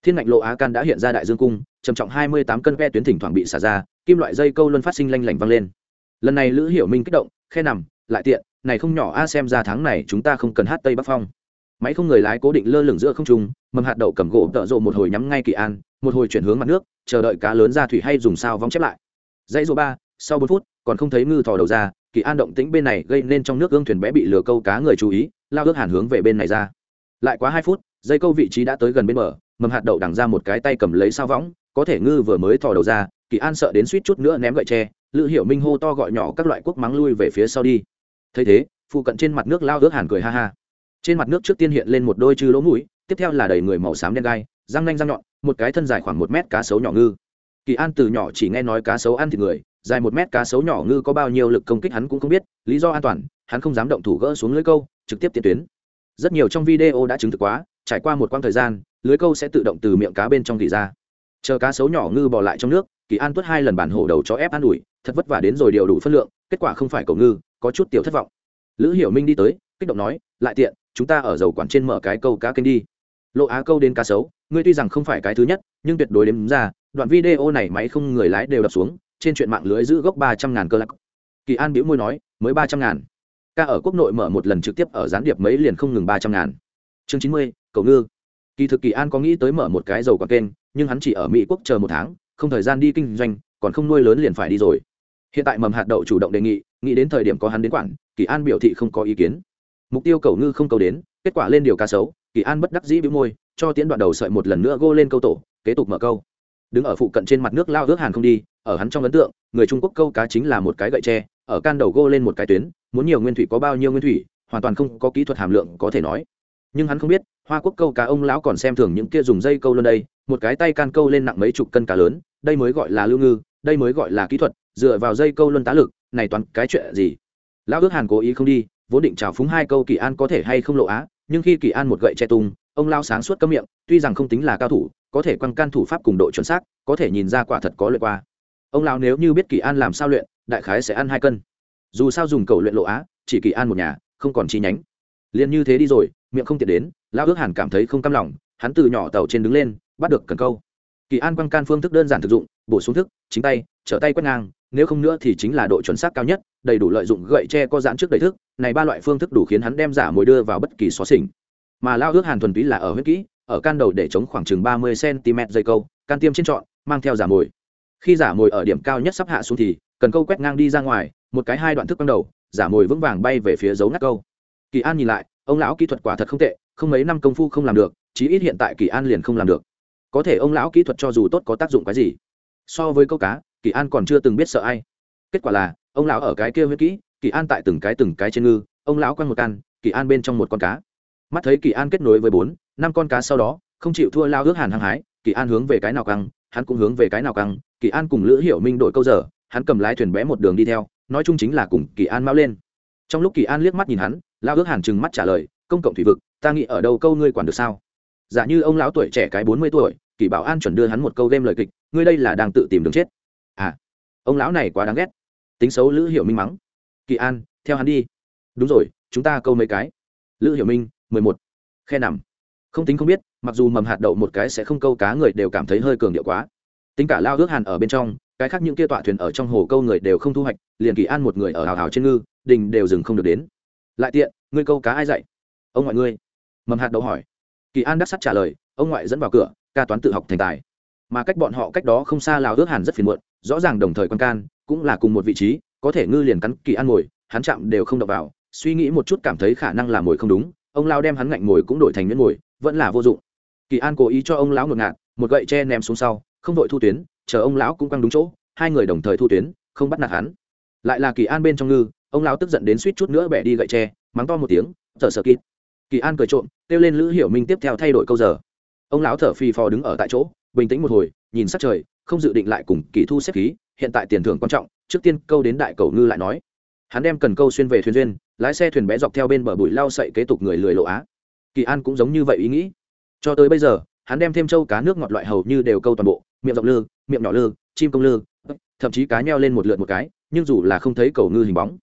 Thiên ngạch lộ á can đã hiện ra đại dương cung, trầm trọng hai mươi tám cân ve tuyến thỉnh thoảng bị xả ra, kim loại dây câu luân phát sinh lanh lảnh vang lên. Lần này lữ hiểu minh kích động, khe nằm, lại tiện, này không nhỏ a, xem ra tháng này chúng ta không cần hát tây bắc phong máy không người lái cố định lơ lửng giữa không trung, mầm hạt đậu cầm gỗ tợ rộ một hồi nhắm ngay kỳ an, một hồi chuyển hướng mặt nước, chờ đợi cá lớn ra thủy hay dùng sao vong chép lại. Dãy rô ba, sau bốn phút, còn không thấy ngư thò đầu ra, kỳ an động tĩnh bên này gây nên trong nước gương thuyền bé bị lừa câu cá người chú ý, lao ước hàn hướng về bên này ra. Lại quá hai phút, dây câu vị trí đã tới gần bên bờ, mầm hạt đậu đằng ra một cái tay cầm lấy sao võng có thể ngư vừa mới thò đầu ra, kỳ an sợ đến suýt chút nữa ném gậy tre, lữ hiểu minh hô to gọi nhỏ các loại quốc mắng lui về phía sau đi. Thấy thế, phụ cận trên mặt nước lao ước hàn cười ha ha trên mặt nước trước tiên hiện lên một đôi chư lỗ mũi, tiếp theo là đầy người màu xám đen gai, răng nanh răng nhọn, một cái thân dài khoảng một mét cá sấu nhỏ ngư. Kỳ an từ nhỏ chỉ nghe nói cá sấu ăn thịt người, dài một mét cá sấu nhỏ ngư có bao nhiêu lực công kích hắn cũng không biết, lý do an toàn, hắn không dám động thủ gỡ xuống lưới câu, trực tiếp tiến tuyến. Rất nhiều trong video đã chứng thực quá, trải qua một quãng thời gian, lưới câu sẽ tự động từ miệng cá bên trong kỳ ra. Chờ cá sấu nhỏ ngư bỏ lại trong nước, kỳ an tuất hai lần bản hổ đầu cho ép an ủi, thật vất vả đến rồi điều đủ phân lượng, kết quả không phải cầu ngư, có chút tiểu thất vọng. Lữ hiểu minh đi tới, kích động nói, lại tiện chúng ta ở dầu quản trên mở cái câu cá kênh đi. Lộ á câu đến cá sấu, ngươi tuy rằng không phải cái thứ nhất, nhưng tuyệt đối đếm ra, đoạn video này máy không người lái đều đập xuống, trên chuyện mạng lưới giữ gốc ba trăm ngàn cơ lạc. Kỳ an biểu môi nói, mới ba trăm ngàn. Ca ở quốc nội mở một lần trực tiếp ở gián điệp mấy liền không ngừng ba trăm ngàn. Chương chín mươi, cầu ngư. Kỳ thực kỳ an có nghĩ tới mở một cái dầu quản kênh, nhưng hắn chỉ ở mỹ quốc chờ một tháng, không thời gian đi kinh doanh, còn không nuôi lớn liền phải đi rồi. Hiện tại mầm hạt đậu chủ động đề nghị, nghĩ đến thời điểm có hắn đến quản, kỳ an biểu thị không có ý kiến mục tiêu cầu ngư không cầu đến, kết quả lên điều cá sấu, kỳ an bất đắc dĩ bĩu môi, cho tiến đoạn đầu sợi một lần nữa gô lên câu tổ, kế tục mở câu. Đứng ở phụ cận trên mặt nước lao ước hàn không đi, ở hắn trong ấn tượng, người trung quốc câu cá chính là một cái gậy tre, ở can đầu gô lên một cái tuyến, muốn nhiều nguyên thủy có bao nhiêu nguyên thủy, hoàn toàn không có kỹ thuật hàm lượng có thể nói. Nhưng hắn không biết, hoa quốc câu cá ông lão còn xem thường những kia dùng dây câu lên đây, một cái tay can câu lên nặng mấy chục cân cá lớn, đây mới gọi là lưu ngư, đây mới gọi là kỹ thuật, dựa vào dây câu luân tá lực, này toàn cái chuyện gì? Lão ước hàn cố ý không đi vốn định chào phúng hai câu kỳ an có thể hay không lộ á, nhưng khi kỳ an một gậy che tung, ông lao sáng suốt cấm miệng, tuy rằng không tính là cao thủ, có thể quăng can thủ pháp cùng độ chuẩn xác, có thể nhìn ra quả thật có luyện qua. Ông lao nếu như biết kỳ an làm sao luyện, đại khái sẽ ăn hai cân. Dù sao dùng cầu luyện lộ á, chỉ kỳ an một nhà, không còn chi nhánh. Liền như thế đi rồi, miệng không tiện đến, lao ước hàn cảm thấy không căm lòng, hắn từ nhỏ tàu trên đứng lên, bắt được cần câu. Kỳ an quăng can phương thức đơn giản thực dụng, bổ sung thức, chính tay, trở tay quét ngang nếu không nữa thì chính là độ chuẩn xác cao nhất, đầy đủ lợi dụng gậy tre có giãn trước đầy thức, này ba loại phương thức đủ khiến hắn đem giả mồi đưa vào bất kỳ xó xỉnh. Mà lao ước hàn thuần túy là ở huyết kỹ, ở can đầu để chống khoảng chừng ba mươi cm dây câu, can tiêm trên trọn, mang theo giả mồi. Khi giả mồi ở điểm cao nhất sắp hạ xuống thì, cần câu quét ngang đi ra ngoài, một cái hai đoạn thức ban đầu, giả mồi vững vàng bay về phía dấu ngắt câu. Kỳ an nhìn lại, ông lão kỹ thuật quả thật không tệ, không mấy năm công phu không làm được, chí ít hiện tại kỳ an liền không làm được. Có thể ông lão kỹ thuật cho dù tốt có tác dụng cái gì? So với câu cá kỳ an còn chưa từng biết sợ ai. Kết quả là, ông lão ở cái kia huyết kỹ, kỳ an tại từng cái từng cái trên ngư, ông lão quăng một can, kỳ an bên trong một con cá. Mắt thấy kỳ an kết nối với bốn, năm con cá sau đó, không chịu thua lao ước hàn hăng hái, kỳ an hướng về cái nào căng, hắn cũng hướng về cái nào căng, kỳ an cùng lữ hiểu minh đội câu giờ, hắn cầm lái thuyền bé một đường đi theo, nói chung chính là cùng kỳ an mau lên. Trong lúc kỳ an liếc mắt nhìn hắn, lao ước hàn trừng mắt trả lời, công cộng thủy vực, ta nghĩ ở đâu câu ngươi quản được sao? Giả như ông lão tuổi trẻ cái bốn mươi tuổi, kỳ bảo an chuẩn đưa hắn một câu đem lời kịch, ngươi đây là đang tự tìm đường chết à ông lão này quá đáng ghét. Tính xấu lữ hiểu minh mắng. Kỳ an, theo hắn đi. Đúng rồi, chúng ta câu mấy cái. Lữ hiểu minh, mười một. Khe nằm. Không tính không biết, mặc dù mầm hạt đậu một cái sẽ không câu cá người đều cảm thấy hơi cường điệu quá. Tính cả lao ước hàn ở bên trong, cái khác những kia tọa thuyền ở trong hồ câu người đều không thu hoạch, liền kỳ an một người ở hào hào trên ngư, đình đều dừng không được đến. Lại tiện, ngươi câu cá ai dạy? Ông ngoại ngươi. Mầm hạt đậu hỏi. Kỳ an đắc sắt trả lời, ông ngoại dẫn vào cửa, ca toán tự học thành tài. Mà cách bọn họ cách đó không xa lào ước hàn rất phiền muộn rõ ràng đồng thời quan can, cũng là cùng một vị trí, có thể ngư liền cắn kỳ an ngồi hắn chạm đều không đập vào, suy nghĩ một chút cảm thấy khả năng là mồi không đúng, ông lao đem hắn ngạnh ngồi cũng đổi thành miễn ngồi vẫn là vô dụng. Kỳ an cố ý cho ông lão ngột ngạt, một gậy tre ném xuống sau, không đội thu tuyến, chờ ông lão cũng căng đúng chỗ, hai người đồng thời thu tuyến, không bắt nạt hắn. Lại là kỳ an bên trong ngư, ông lão tức giận đến suýt chút nữa bẻ đi gậy tre mắng to một tiếng, thở sợ kít. Kỳ an cười trộm, kêu lên lữ hiểu minh tiếp theo thay đổi câu giờ. Ông lão thở phì phò đứng ở tại chỗ, bình tĩnh một hồi, nhìn sát trời không dự định lại cùng kỳ thu xếp khí, hiện tại tiền thưởng quan trọng, trước tiên câu đến đại cầu ngư lại nói. Hắn đem cần câu xuyên về thuyền duyên, lái xe thuyền bé dọc theo bên bờ bụi lao sậy kế tục người lười lộ á. Kỳ an cũng giống như vậy ý nghĩ. Cho tới bây giờ, hắn đem thêm trâu cá nước ngọt loại hầu như đều câu toàn bộ, miệng dọc lư, miệng nhỏ lư, chim công lư, thậm chí cá nheo lên một lượt một cái, nhưng dù là không thấy cầu ngư hình bóng.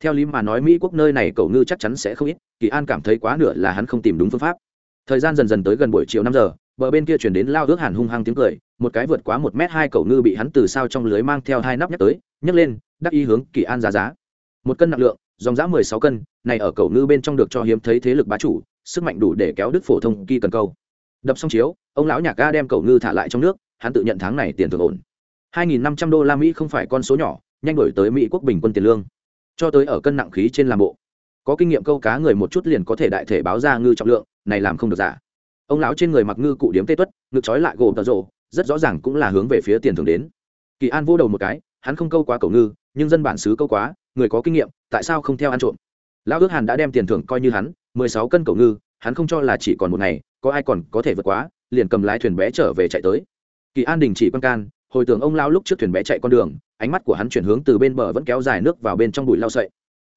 Theo lý mà nói mỹ quốc nơi này cầu ngư chắc chắn sẽ không ít, kỳ an cảm thấy quá nửa là hắn không tìm đúng phương pháp. Thời gian dần dần tới gần buổi chiều năm giờ bờ bên kia chuyển đến lao ước hàn hung hăng tiếng cười, một cái vượt quá một mét hai cầu ngư bị hắn từ sau trong lưới mang theo hai nắp nhắc tới, nhấc lên, đắc ý hướng kỳ an giá giá. Một cân nặng lượng, dòng giá mười sáu cân, này ở cầu ngư bên trong được cho hiếm thấy thế lực bá chủ, sức mạnh đủ để kéo đức phổ thông kỳ cần câu. Đập xong chiếu, ông lão nhạc ga đem cầu ngư thả lại trong nước, hắn tự nhận tháng này tiền thường ổn. Hai nghìn năm trăm đô la mỹ không phải con số nhỏ, nhanh đổi tới mỹ quốc bình quân tiền lương. Cho tới ở cân nặng khí trên làm bộ. Có kinh nghiệm câu cá người một chút liền có thể đại thể báo ra ngư trọng lượng, này làm không được giả ông lão trên người mặc ngư cụ điếm tê tuất, ngực trói lại gồm tờ rộ rất rõ ràng cũng là hướng về phía tiền thưởng đến. Kỳ an vô đầu một cái, hắn không câu quá cầu ngư, nhưng dân bản xứ câu quá, người có kinh nghiệm, tại sao không theo ăn trộm? Lão ước hàn đã đem tiền thưởng coi như hắn, mười sáu cân cầu ngư, hắn không cho là chỉ còn một ngày, có ai còn có thể vượt quá, liền cầm lái thuyền bé trở về chạy tới. Kỳ an đình chỉ quan can, hồi tưởng ông lao lúc trước thuyền bé chạy con đường, ánh mắt của hắn chuyển hướng từ bên bờ vẫn kéo dài nước vào bên trong bụi lau sậy.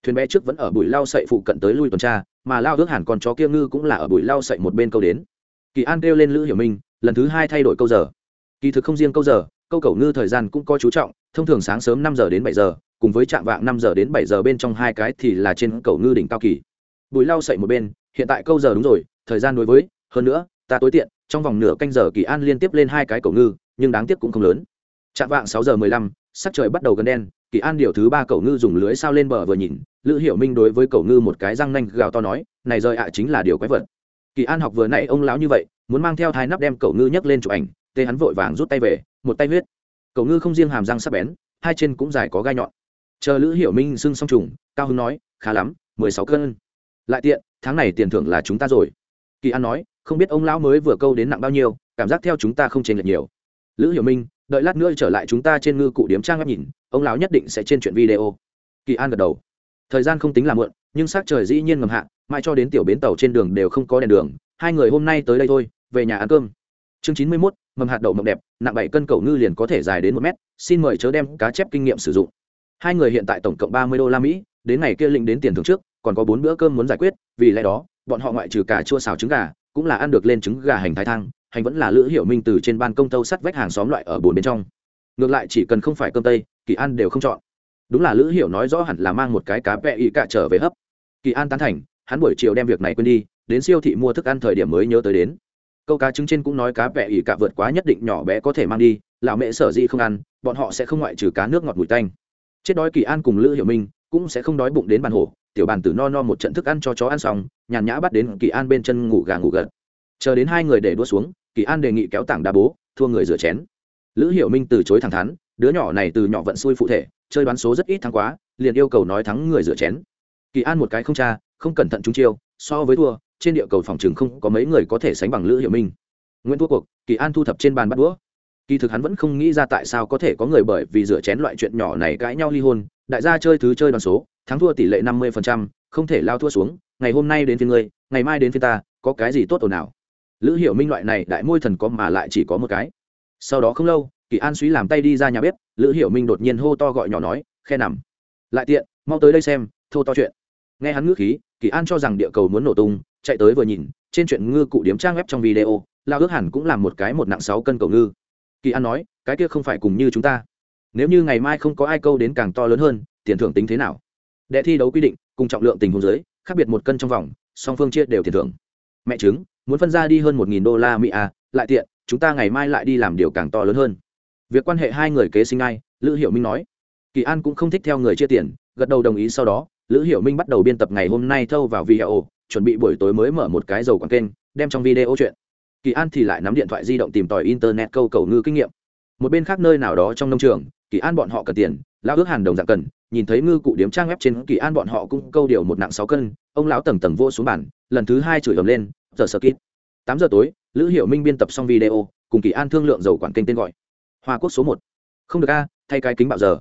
Thuyền bé trước vẫn ở bụi lau sậy phụ cận tới lui tuần tra, mà lao ước Hàn con chó kia ngư cũng là ở bụi lau sậy một bên câu đến kỳ an kêu lên lữ hiểu minh, lần thứ hai thay đổi câu giờ. Kỳ thực không riêng câu giờ, câu cầu ngư thời gian cũng có chú trọng, thông thường sáng sớm năm giờ đến bảy giờ, cùng với trạm vạng năm giờ đến bảy giờ bên trong hai cái thì là trên cầu ngư đỉnh cao kỳ. Bùi lau sậy một bên, hiện tại câu giờ đúng rồi, thời gian đối với, hơn nữa, ta tối tiện, trong vòng nửa canh giờ kỳ an liên tiếp lên hai cái cầu ngư, nhưng đáng tiếc cũng không lớn. Trạm vạng sáu giờ mười lăm, sắc trời bắt đầu gần đen, kỳ an điều thứ ba cầu ngư dùng lưới sao lên bờ vừa nhìn, lữ hiểu minh đối với cầu ngư một cái răng nanh gào to nói, này rơi ạ, chính là điều quái vật kỳ an học vừa nãy ông lão như vậy, muốn mang theo thai nắp đem cầu ngư nhấc lên chụp ảnh tê hắn vội vàng rút tay về, một tay huyết. Cầu ngư không riêng hàm răng sắc bén, hai chân cũng dài có gai nhọn. Chờ lữ hiểu minh xưng xong trùng, cao hưng nói, khá lắm, mười sáu cân. Lại tiện, tháng này tiền thưởng là chúng ta rồi. Kỳ an nói, không biết ông lão mới vừa câu đến nặng bao nhiêu, cảm giác theo chúng ta không chênh lệch nhiều. Lữ hiểu minh, đợi lát nữa trở lại chúng ta trên ngư cụ điếm trang ngắp nhìn, ông lão nhất định sẽ trên chuyện video. Kỳ an gật đầu thời gian không tính là muộn, nhưng s trời dĩ nhiên ngầm hạ, mãi cho đến tiểu bến tàu trên đường đều không có đèn đường, hai người hôm nay tới đây thôi, về nhà ăn cơm. Chương chín mươi mốt, mầm hạt đậu mộng đẹp, nặng bảy cân cầu ngư liền có thể dài đến một mét, xin mời chớ đem cá chép kinh nghiệm sử dụng. Hai người hiện tại tổng cộng ba mươi đô la mỹ, đến ngày kia lĩnh đến tiền thưởng trước, còn có bốn bữa cơm muốn giải quyết, vì lẽ đó, bọn họ ngoại trừ cả chua xào trứng gà, cũng là ăn được lên trứng gà hành thái thang, hành vẫn là lữ hiểu minh từ trên ban công tâu sắt vách hàng xóm loại ở bồn bên trong. Ngược lại chỉ cần không phải cơm tây, kỳ an đều không chọn đúng là lữ hiểu nói rõ hẳn là mang một cái cá vẹ ý cạ trở về hấp. Kỳ an tán thành, hắn buổi chiều đem việc này quên đi, đến siêu thị mua thức ăn thời điểm mới nhớ tới đến. Câu cá trứng trên cũng nói cá vẹ ỉ cạ vượt quá nhất định nhỏ bé có thể mang đi, lão mẹ sở dĩ không ăn, bọn họ sẽ không ngoại trừ cá nước ngọt mùi tanh. Chết đói kỳ an cùng lữ hiểu minh cũng sẽ không đói bụng đến bàn hổ, tiểu bàn tử no no một trận thức ăn cho chó ăn xong, nhàn nhã bắt đến kỳ an bên chân ngủ gà ngủ gật. Chờ đến hai người để đua xuống, kỳ an đề nghị kéo tảng đá bố, thua người rửa chén. Lữ hiểu minh từ chối thẳng thắn, đứa nhỏ này từ nhỏ vận xui phụ thể chơi đoán số rất ít thắng quá, liền yêu cầu nói thắng người rửa chén. Kỳ an một cái không cha không cẩn thận trúng chiêu, so với thua, trên địa cầu phòng trường không có mấy người có thể sánh bằng lữ hiệu minh. Nguyễn thua cuộc, kỳ an thu thập trên bàn bắt đũa. Kỳ thực hắn vẫn không nghĩ ra tại sao có thể có người bởi vì rửa chén loại chuyện nhỏ này cãi nhau ly hôn, đại gia chơi thứ chơi đoàn số, thắng thua tỷ lệ năm mươi không thể lao thua xuống, ngày hôm nay đến phía ngươi, ngày mai đến phía ta, có cái gì tốt ồn nào lữ hiệu minh loại này đại môi thần có mà lại chỉ có một cái. Sau đó không lâu kỳ an suý làm tay đi ra nhà bếp, lữ hiểu minh đột nhiên hô to gọi nhỏ nói, khe nằm. Lại tiện, mau tới đây xem, thô to chuyện. Nghe hắn ngữ khí, kỳ an cho rằng địa cầu muốn nổ tung, chạy tới vừa nhìn, trên chuyện ngư cụ điếm trang web trong video, lao ước hẳn cũng làm một cái một nặng sáu cân cầu ngư. Kỳ an nói, cái kia không phải cùng như chúng ta. Nếu như ngày mai không có ai câu đến càng to lớn hơn, tiền thưởng tính thế nào? Đệ thi đấu quy định, cùng trọng lượng tình huống giới khác biệt một cân trong vòng, song phương chia đều tiền thưởng. Mẹ chứng muốn phân ra đi hơn một nghìn đô la mỹ à lại tiện, chúng ta ngày mai lại đi làm điều càng to lớn hơn việc quan hệ hai người kế sinh ai, lữ hiểu minh nói. Kỳ an cũng không thích theo người chia tiền, gật đầu đồng ý sau đó, lữ hiểu minh bắt đầu biên tập ngày hôm nay thâu vào video, chuẩn bị buổi tối mới mở một cái dầu quảng kênh, đem trong video chuyện. Kỳ an thì lại nắm điện thoại di động tìm tòi internet câu cầu ngư kinh nghiệm. Một bên khác nơi nào đó trong nông trường, kỳ an bọn họ cần tiền, lão ước hàn đồng dạng cần, nhìn thấy ngư cụ điếm trang web trên kỳ an bọn họ cũng câu điều một nặng sáu cân, ông lão tầng tầng vô xuống bản lần thứ hai chửi ầm lên, giờ sơ kít. Tám giờ tối, lữ hiệu minh biên tập xong video, cùng kỳ an thương lượng dầu quản kênh tên gọi hoa quốc số một. Không được a, thay cái kính bạo giờ.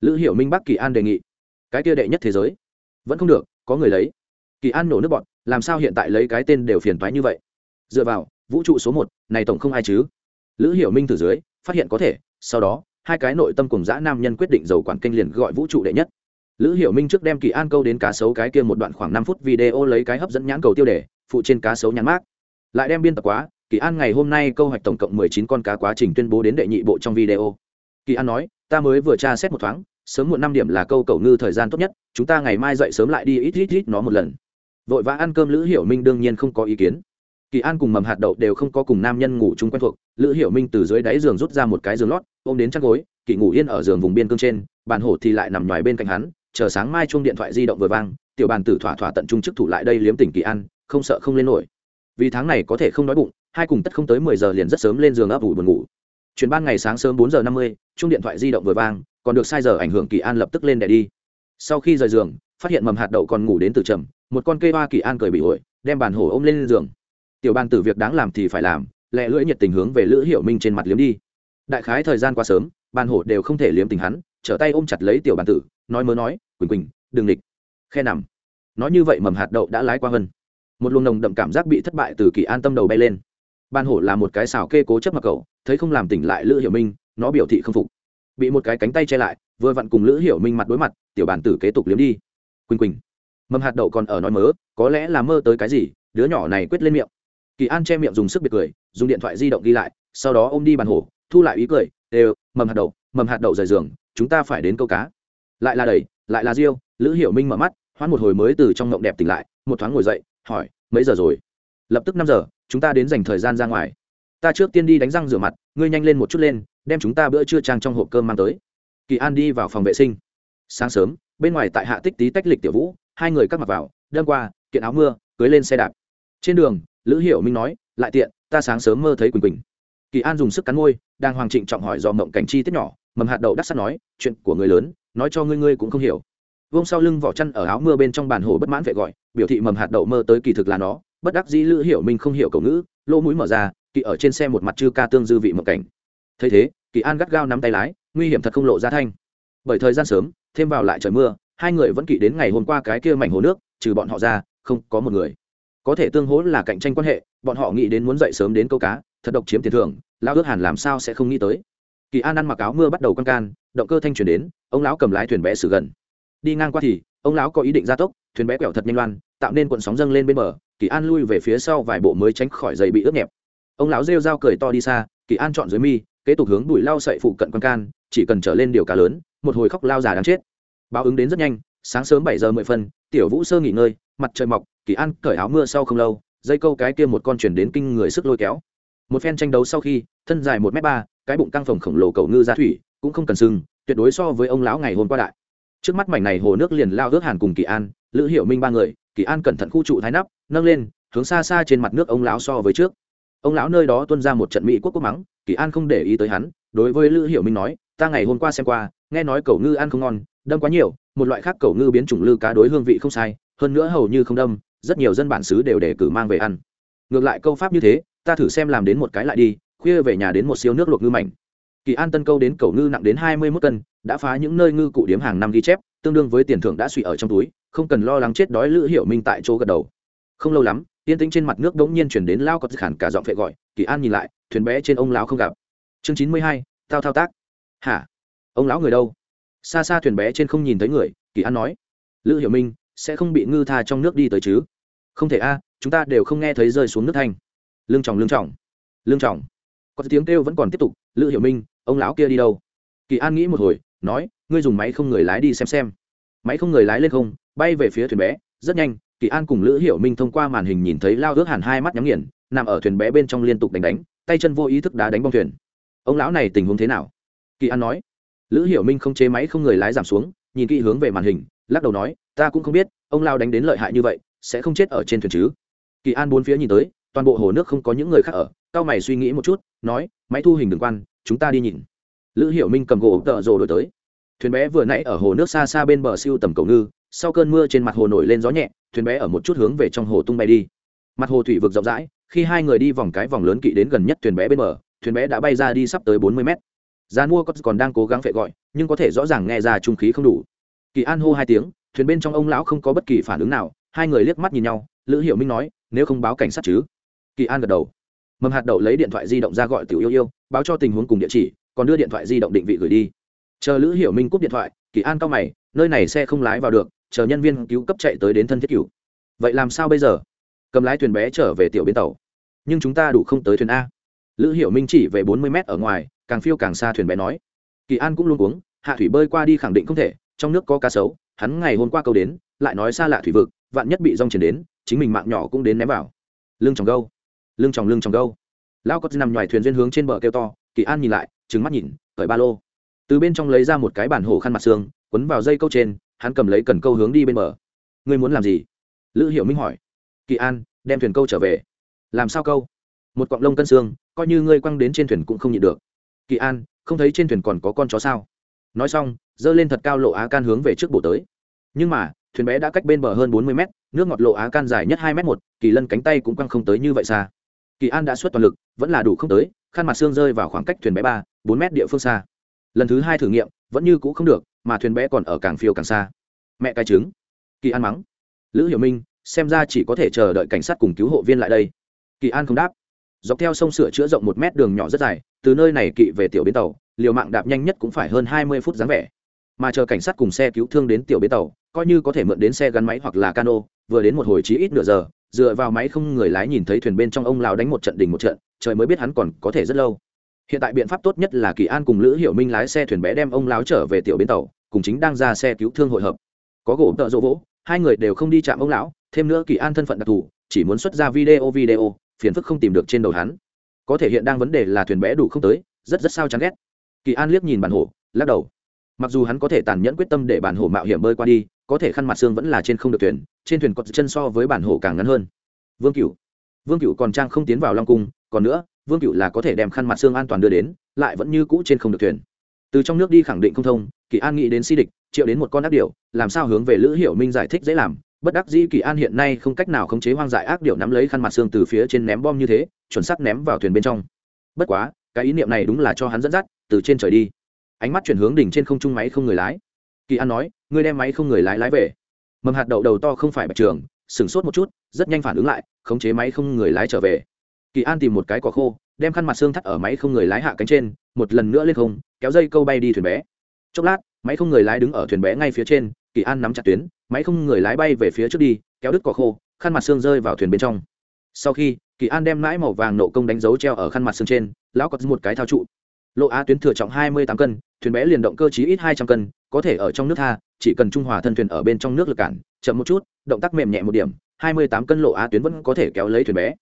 Lữ hiệu minh bắc kỳ an đề nghị. Cái kia đệ nhất thế giới. Vẫn không được, có người lấy. Kỳ an nổ nước bọn, làm sao hiện tại lấy cái tên đều phiền toái như vậy? Dựa vào, vũ trụ số một, này tổng không ai chứ? Lữ hiểu minh thử dưới, phát hiện có thể, sau đó, hai cái nội tâm cùng dã nam nhân quyết định dầu quản kênh liền gọi vũ trụ đệ nhất. Lữ hiểu minh trước đem kỳ an câu đến cá sấu cái kia một đoạn khoảng năm phút video lấy cái hấp dẫn nhãn cầu tiêu đề, phụ trên cá sấu nhãn mát. Lại đem biên tập quá kỳ an ngày hôm nay câu hoạch tổng cộng mười chín con cá quá trình tuyên bố đến đệ nhị bộ trong video. Kỳ an nói, ta mới vừa tra xét một thoáng, sớm muộn năm điểm là câu cầu ngư thời gian tốt nhất, chúng ta ngày mai dậy sớm lại đi ít ít ít nó một lần. Vội vã ăn cơm, lữ hiểu minh đương nhiên không có ý kiến. Kỳ an cùng mầm hạt đậu đều không có cùng nam nhân ngủ chung quen thuộc, lữ hiểu minh từ dưới đáy giường rút ra một cái giường lót, ôm đến chăn gối, kỳ ngủ yên ở giường vùng biên cương trên, bàn hổ thì lại nằm ngoài bên cạnh hắn, chờ sáng mai chuông điện thoại di động vừa vang, tiểu bàn tử thỏa thỏa tận trung chức thủ lại đây liếm tỉnh kỳ an, không sợ không lên nổi. Vì tháng này có thể không đói bụng hai cùng tất không tới mười giờ liền rất sớm lên giường ấp ủ buồn ngủ. Chuyển ban ngày sáng sớm bốn giờ năm mươi, chuông điện thoại di động vừa vang, còn được sai giờ ảnh hưởng kỳ an lập tức lên để đi. Sau khi rời giường, phát hiện mầm hạt đậu còn ngủ đến từ trầm, một con cây hoa kỳ an cười bị ổi, đem bàn hổ ôm lên giường. Tiểu bàn tử việc đáng làm thì phải làm, lẹ lưỡi nhiệt tình hướng về lữ hiểu minh trên mặt liếm đi. Đại khái thời gian qua sớm, bàn hổ đều không thể liếm tình hắn, trở tay ôm chặt lấy tiểu bàn tử, nói mớ nói, quỳnh quỳnh, đừng địch khe nằm. Nói như vậy mầm hạt đậu đã lái qua hơn một luồng nồng đậm cảm giác bị thất bại từ kỳ an tâm đầu bay lên ban hổ là một cái xào kê cố chấp mặc cậu, thấy không làm tỉnh lại lữ hiểu minh, nó biểu thị không phục. Bị một cái cánh tay che lại, vừa vặn cùng lữ hiểu minh mặt đối mặt, tiểu bàn tử kế tục liếm đi. Quỳnh quỳnh. Mầm hạt đậu còn ở nói mớ, có lẽ là mơ tới cái gì, đứa nhỏ này quyết lên miệng. Kỳ an che miệng dùng sức biệt cười, dùng điện thoại di động ghi lại, sau đó ô m đi bàn hổ, thu lại ý cười, đều, mầm hạt đậu, mầm hạt đậu rời giường, chúng ta phải đến câu cá. Lại là đầy lại là riêu, lữ hiểu minh mở mắt hoãn một hồi mới từ trong ngộng đẹp tỉnh lại, một thoáng ngồi dậy, hỏi, mấy giờ rồi? Lập tức năm giờ chúng ta đến dành thời gian ra ngoài. Ta trước tiên đi đánh răng rửa mặt, ngươi nhanh lên một chút lên, đem chúng ta bữa trưa trang trong hộp cơm mang tới. Kỳ an đi vào phòng vệ sinh. Sáng sớm, bên ngoài tại hạ tích tí tách lịch tiểu vũ, hai người cắt mặt vào đâm qua, kiện áo mưa, cưới lên xe đạp. Trên đường, lữ hiểu minh nói, lại tiện, ta sáng sớm mơ thấy quỳnh quỳnh. Kỳ an dùng sức cắn môi, đang hoàng trịnh trọng hỏi do mộng cảnh chi tiết nhỏ, mầm hạt đậu đắc sắt nói, chuyện của người lớn, nói cho ngươi ngươi cũng không hiểu. Vông sau lưng vỏ chăn ở áo mưa bên trong bàn hồ bất mãn vệ gọi, biểu thị mầm hạt đậu mơ tới kỳ thực là nó bất đắc dĩ lữ hiểu minh không hiểu cầu ngữ, lỗ mũi mở ra, kỳ ở trên xe một mặt chư ca tương dư vị mộng cảnh. Thấy thế, kỳ an gắt gao nắm tay lái, nguy hiểm thật không lộ ra thanh. Bởi thời gian sớm, thêm vào lại trời mưa, hai người vẫn kỵ đến ngày hôm qua cái kia mảnh hồ nước, trừ bọn họ ra, không có một người. Có thể tương hỗ là cạnh tranh quan hệ, bọn họ nghĩ đến muốn dậy sớm đến câu cá, thật độc chiếm tiền thưởng, lão ước hàn làm sao sẽ không nghĩ tới. Kỳ an ăn mặc áo mưa bắt đầu căng can, động cơ thanh chuyển đến, ông lão cầm lái thuyền bé xử gần. Đi ngang qua thì, ông lão có ý định gia tốc, thuyền bé quẹo thật nhanh loan, tạo nên cuộn sóng dâng lên bên bờ kỳ an lui về phía sau vài bộ mới tránh khỏi giày bị ướt nhẹp. Ông lão rêu dao cười to đi xa, kỳ an chọn dưới mi, kế tục hướng bụi lao sậy phụ cận quan can, chỉ cần trở lên điều cá lớn, một hồi khóc lao già đáng chết. Báo ứng đến rất nhanh, sáng sớm bảy giờ mười phân, tiểu vũ sơ nghỉ ngơi, mặt trời mọc, kỳ an cởi áo mưa sau không lâu, dây câu cái kia một con chuyển đến kinh người sức lôi kéo. Một phen tranh đấu sau khi, thân dài một m ba, cái bụng căng phồng khổng lồ cầu ngư ra thủy, cũng không cần sưng, tuyệt đối so với ông lão ngày hôm qua đại. Trước mắt mảnh này hồ nước liền lao ước hàn cùng kỳ an, lữ hiệu minh ba người kỳ an cẩn thận khu trụ thái nắp, nâng lên, hướng xa xa trên mặt nước ông lão so với trước. Ông lão nơi đó tuân ra một trận mỹ quốc quốc mắng, kỳ an không để ý tới hắn, đối với lữ Hiểu minh nói, ta ngày hôm qua xem qua, nghe nói cầu ngư ăn không ngon, đâm quá nhiều, một loại khác cầu ngư biến chủng lư cá đối hương vị không sai, hơn nữa hầu như không đâm, rất nhiều dân bản xứ đều để cử mang về ăn. Ngược lại câu pháp như thế, ta thử xem làm đến một cái lại đi, khuya về nhà đến một siêu nước luộc ngư mảnh. Kỳ an tân câu đến cầu ngư nặng đến hai mươi mốt cân, đã phá những nơi ngư cụ điếm hàng năm ghi chép, tương đương với tiền thưởng đã suy ở trong túi không cần lo lắng chết đói lữ hiểu minh tại chỗ gật đầu. Không lâu lắm, yên tĩnh trên mặt nước đống nhiên chuyển đến lao có khản cả giọng phệ gọi, kỳ an nhìn lại, thuyền bé trên ông lão không gặp. Chương chín mươi hai, tao thao tác. Hả? Ông lão người đâu? Xa xa thuyền bé trên không nhìn thấy người, kỳ an nói, lữ hiểu minh, sẽ không bị ngư tha trong nước đi tới chứ? Không thể a, chúng ta đều không nghe thấy rơi xuống nước thanh. Lương trọng lương trọng lương trọng. Có tiếng kêu vẫn còn tiếp tục, lữ hiểu minh, ông lão kia đi đâu? Kỳ an nghĩ một hồi, nói, ngươi dùng máy không người lái đi xem xem. Máy không người lái lên không? Bay về phía thuyền bé, rất nhanh, kỳ an cùng lữ hiểu minh thông qua màn hình nhìn thấy lao ước hẳn hai mắt nhắm nghiền, nằm ở thuyền bé bên trong liên tục đánh đánh, tay chân vô ý thức đá đánh bong thuyền. Ông lão này tình huống thế nào? Kỳ an nói. Lữ hiểu minh không chế máy không người lái giảm xuống, nhìn kỹ hướng về màn hình, lắc đầu nói, ta cũng không biết, ông lao đánh đến lợi hại như vậy, sẽ không chết ở trên thuyền chứ? Kỳ an bốn phía nhìn tới, toàn bộ hồ nước không có những người khác ở cao mày suy nghĩ một chút, nói, máy thu hình đường quan, chúng ta đi nhìn. Lữ hiểu minh cầm gỗ tợ rồ đổi tới. Thuyền bé vừa nãy ở hồ nước xa xa bên bờ siêu tầm cầu ngư sau cơn mưa trên mặt hồ nổi lên gió nhẹ, thuyền bé ở một chút hướng về trong hồ tung bay đi. Mặt hồ thủy vực rộng rãi, khi hai người đi vòng cái vòng lớn kỵ đến gần nhất thuyền bé bên bờ, thuyền bé đã bay ra đi sắp tới bốn mươi mét. Gian mua còn đang cố gắng phệ gọi, nhưng có thể rõ ràng nghe ra trung khí không đủ. Kỳ an hô hai tiếng, thuyền bên trong ông lão không có bất kỳ phản ứng nào, hai người liếc mắt nhìn nhau, lữ hiểu minh nói, nếu không báo cảnh sát chứ? Kỳ an gật đầu. Mầm hạt đậu lấy điện thoại di động ra gọi tiểu yêu yêu, báo cho tình huống cùng địa chỉ, còn đưa điện thoại di động định vị gửi đi. Chờ lữ hiểu minh cúp điện thoại, kỳ an cao mày, nơi này xe không lái vào được chờ nhân viên cứu cấp chạy tới đến thân thiết cửu. Vậy làm sao bây giờ? Cầm lái thuyền bé trở về tiểu bến tàu. Nhưng chúng ta đủ không tới thuyền a. Lữ hiểu minh chỉ về bốn mươi mét ở ngoài, càng phiêu càng xa thuyền bé nói. Kỳ an cũng luôn uống hạ thủy bơi qua đi khẳng định không thể, trong nước có cá sấu, hắn ngày hôm qua câu đến, lại nói xa lạ thủy vực, vạn nhất bị rong chuyển đến, chính mình mạng nhỏ cũng đến ném vào. Lưng tròng gâu. Lưng tròng lưng tròng gâu. Lao có nằm ngoài thuyền duyên hướng trên bờ kêu to, kỳ an nhìn lại trứng mắt nhìn, cởi ba lô. Từ bên trong lấy ra một cái bản hồ khăn mặt xương, quấn vào dây câu trên hắn cầm lấy cần câu hướng đi bên bờ. Ngươi muốn làm gì? Lữ hiệu minh hỏi. Kỳ an, đem thuyền câu trở về. Làm sao câu? Một cọng lông cân xương, coi như ngươi quăng đến trên thuyền cũng không nhịn được. Kỳ an, không thấy trên thuyền còn có con chó sao? Nói xong, giơ lên thật cao lộ á can hướng về trước bộ tới. Nhưng mà, thuyền bé đã cách bên bờ hơn bốn mươi mét, nước ngọt lộ á can dài nhất hai m một, kỳ lân cánh tay cũng quăng không tới như vậy xa. Kỳ an đã xuất toàn lực, vẫn là đủ không tới, khăn mặt xương rơi vào khoảng cách thuyền bé ba, bốn mét địa phương xa. Lần thứ hai thử nghiệm, vẫn như cũ không được mà thuyền bé còn ở càng phiêu càng xa. Mẹ cái trứng. Kỳ an mắng. Lữ hiểu minh, xem ra chỉ có thể chờ đợi cảnh sát cùng cứu hộ viên lại đây. Kỳ an không đáp. Dọc theo sông sửa chữa rộng một mét đường nhỏ rất dài, từ nơi này kỵ về tiểu bến tàu, liều mạng đạp nhanh nhất cũng phải hơn hai mươi phút dáng vẻ. Mà chờ cảnh sát cùng xe cứu thương đến tiểu bến tàu, coi như có thể mượn đến xe gắn máy hoặc là cano, vừa đến một hồi chí ít nửa giờ, dựa vào máy không người lái nhìn thấy thuyền bên trong ông lào đánh một trận đình một trận, trời mới biết hắn còn có thể rất lâu hiện tại biện pháp tốt nhất là kỳ an cùng lữ hiểu minh lái xe thuyền bé đem ông láo trở về tiểu bến tàu, cùng chính đang ra xe cứu thương hội hợp. Có gỗ tợ rỗ vỗ, hai người đều không đi chạm ông lão, thêm nữa kỳ an thân phận đặc thù, chỉ muốn xuất ra video video, phiền phức không tìm được trên đầu hắn. Có thể hiện đang vấn đề là thuyền bé đủ không tới, rất rất sao chán ghét. Kỳ an liếc nhìn bản hổ, lắc đầu. Mặc dù hắn có thể tàn nhẫn quyết tâm để bản hổ mạo hiểm bơi qua đi, có thể khăn mặt xương vẫn là trên không được thuyền, trên thuyền có chân so với bản hổ càng ngắn hơn. Vương cửu. Vương cửu còn trang không tiến vào long cung, còn nữa vương Cựu là có thể đem khăn mặt xương an toàn đưa đến, lại vẫn như cũ trên không được thuyền. Từ trong nước đi khẳng định không thông, kỳ an nghĩ đến si địch, triệu đến một con ác điệu làm sao hướng về lữ hiểu minh giải thích dễ làm. Bất đắc dĩ kỳ an hiện nay không cách nào khống chế hoang dại ác điệu nắm lấy khăn mặt xương từ phía trên ném bom như thế, chuẩn xác ném vào thuyền bên trong. Bất quá, cái ý niệm này đúng là cho hắn dẫn dắt, từ trên trời đi. Ánh mắt chuyển hướng đỉnh trên không trung máy không người lái. Kỳ an nói, ngươi đem máy không người lái lái về. Mầm hạt đậu đầu to không phải bạch trường, sửng sốt một chút, rất nhanh phản ứng lại, khống chế máy không người lái trở về kỳ an tìm một cái cỏ khô, đem khăn mặt xương thắt ở máy không người lái hạ cánh trên, một lần nữa lên không, kéo dây câu bay đi thuyền bé. Chốc lát, máy không người lái đứng ở thuyền bé ngay phía trên, kỳ an nắm chặt tuyến, máy không người lái bay về phía trước đi, kéo đứt cỏ khô, khăn mặt xương rơi vào thuyền bên trong. Sau khi, kỳ an đem mãi màu vàng nộ công đánh dấu treo ở khăn mặt xương trên, lão có một cái thao trụ. Lộ á tuyến thừa trọng hai mươi tám cân, thuyền bé liền động cơ chí ít hai trăm cân, có thể ở trong nước tha, chỉ cần trung hòa thân thuyền ở bên trong nước lực cản, chậm một chút, động tác mềm nhẹ một điểm, hai mươi tám cân lộ á tuyến vẫn có thể kéo lấy thuyền bé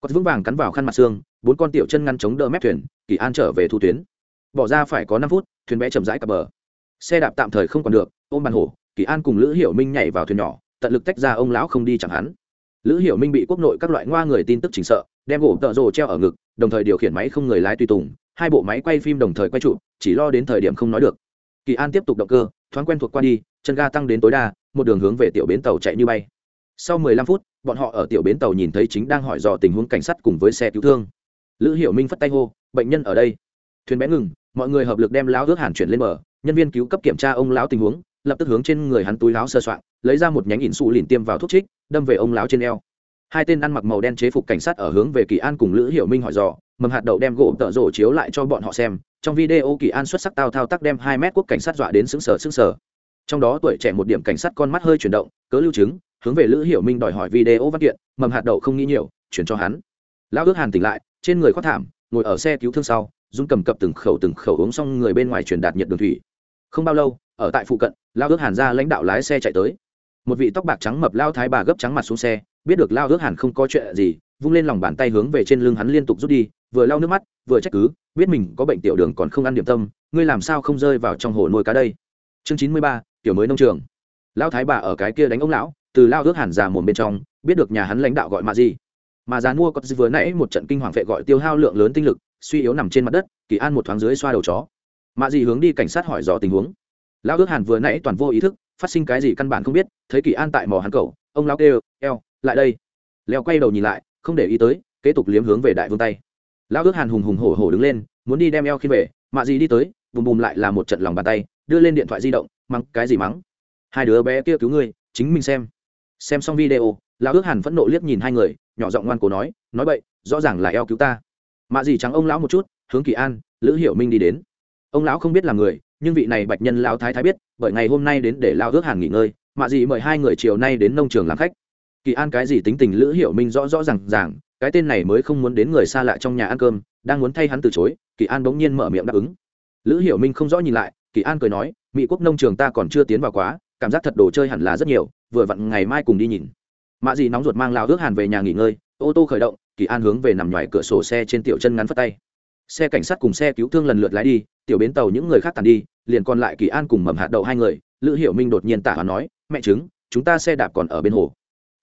có vững vàng cắn vào khăn mặt xương, bốn con tiểu chân ngăn chống đỡ mép thuyền, kỳ an trở về thu tuyến. Bỏ ra phải có năm phút, thuyền bé chậm rãi cập bờ. Xe đạp tạm thời không còn được, ôm bàn hổ, kỳ an cùng lữ hiểu minh nhảy vào thuyền nhỏ, tận lực tách ra ông lão không đi chẳng hắn. Lữ hiểu minh bị quốc nội các loại ngoa người tin tức chỉnh sợ, đem gỗ tợ rồ treo ở ngực, đồng thời điều khiển máy không người lái tùy tùng, hai bộ máy quay phim đồng thời quay trụ, chỉ lo đến thời điểm không nói được. Kỳ an tiếp tục động cơ, thoáng quen thuộc qua đi, chân ga tăng đến tối đa, một đường hướng về tiểu bến tàu chạy như bay. Sau 15 phút bọn họ ở tiểu bến tàu nhìn thấy chính đang hỏi dò tình huống cảnh sát cùng với xe cứu thương. Lữ hiểu minh phất tay hô, bệnh nhân ở đây. Thuyền bé ngừng, mọi người hợp lực đem lão ước hàn chuyển lên bờ, nhân viên cứu cấp kiểm tra ông lão tình huống, lập tức hướng trên người hắn túi láo sơ soạn, lấy ra một nhánh ỉn xù lìn tiêm vào thuốc trích, đâm về ông lão trên eo. Hai tên ăn mặc màu đen chế phục cảnh sát ở hướng về kỳ an cùng lữ hiểu minh hỏi dò, mầm hạt đậu đem gỗ tợ rổ chiếu lại cho bọn họ xem, trong video kỳ an xuất sắc tao thao tác đem hai mét quốc cảnh sát dọa đến xứng sở xứng sở trong đó tuổi trẻ một điểm cảnh sát con mắt hơi chuyển động, cớ lưu chứng hướng về lữ hiểu minh đòi hỏi video văn kiện, mầm hạt đậu không nghĩ nhiều, chuyển cho hắn. Lão ước hàn tỉnh lại, trên người khoác thảm, ngồi ở xe cứu thương sau dung cầm cập từng khẩu từng khẩu uống xong người bên ngoài truyền đạt nhiệt đường thủy. Không bao lâu, ở tại phụ cận lao ước hàn ra lãnh đạo lái xe chạy tới. Một vị tóc bạc trắng mập lao thái bà gấp trắng mặt xuống xe, biết được lao ước hàn không có chuyện gì, vung lên lòng bàn tay hướng về trên lưng hắn liên tục rút đi, vừa lau nước mắt, vừa trách cứ, biết mình có bệnh tiểu đường còn không ăn điểm tâm, ngươi làm sao không rơi vào trong hồ nuôi cá đây? Chương chín mươi ba tiểu mới nông trường. Lao thái bà ở cái kia đánh ông lão từ lao ước hàn già mồm bên trong, biết được nhà hắn lãnh đạo gọi mạ gì mà già mua có vừa nãy một trận kinh hoàng vệ gọi tiêu hao lượng lớn tinh lực, suy yếu nằm trên mặt đất, kỳ an một thoáng dưới xoa đầu chó. Mạ gì hướng đi cảnh sát hỏi dò tình huống. Lão ước hàn vừa nãy toàn vô ý thức, phát sinh cái gì căn bản không biết, thấy kỳ an tại mò hắn cầu ông lão kêu, eo, lại đây. Leo quay đầu nhìn lại, không để ý tới, kế tục liếm hướng về đại vương tay. Lão ước hàn hùng hùng hổ hổ đứng lên, muốn đi đem eo khi về mạ gì đi tới, bùm bùm lại là một trận lòng bàn tay, đưa lên điện thoại di động, mắng, cái gì mắng? Hai đứa bé kia cứu ngươi, chính mình xem xem xong video, lão ước hàn phẫn nộ liếc nhìn hai người, nhỏ giọng ngoan cố nói nói vậy rõ ràng là eo cứu ta. Mạ gì trắng ông lão một chút, hướng kỳ an, lữ hiểu minh đi đến. Ông lão không biết là người, nhưng vị này bạch nhân lão thái thái biết, bởi ngày hôm nay đến để lao ước hàn nghỉ ngơi, mạ gì mời hai người chiều nay đến nông trường làm khách. Kỳ an cái gì tính tình lữ hiểu minh rõ rõ r à n g ràng, cái tên này mới không muốn đến người xa lạ trong nhà ăn cơm, đang muốn thay hắn từ chối, kỳ an bỗng nhiên mở miệng đáp ứng. Lữ hiểu minh không rõ nhìn lại, kỳ an cười nói mỹ quốc nông trường ta còn chưa tiến vào quá cảm giác thật đồ chơi hẳn là rất nhiều, vừa vặn ngày mai cùng đi nhìn. Mạ gì nóng ruột mang lao ước hàn về nhà nghỉ ngơi, ô tô khởi động, kỳ an hướng về nằm ngoài cửa sổ xe trên tiểu chân ngắn phất tay. Xe cảnh sát cùng xe cứu thương lần lượt lái đi, tiểu bến tàu những người khác tàn đi, liền còn lại kỳ an cùng mầm hạt đậu hai người, lữ hiểu minh đột nhiên tả hóa nói, mẹ chứng chúng ta xe đạp còn ở bên hồ.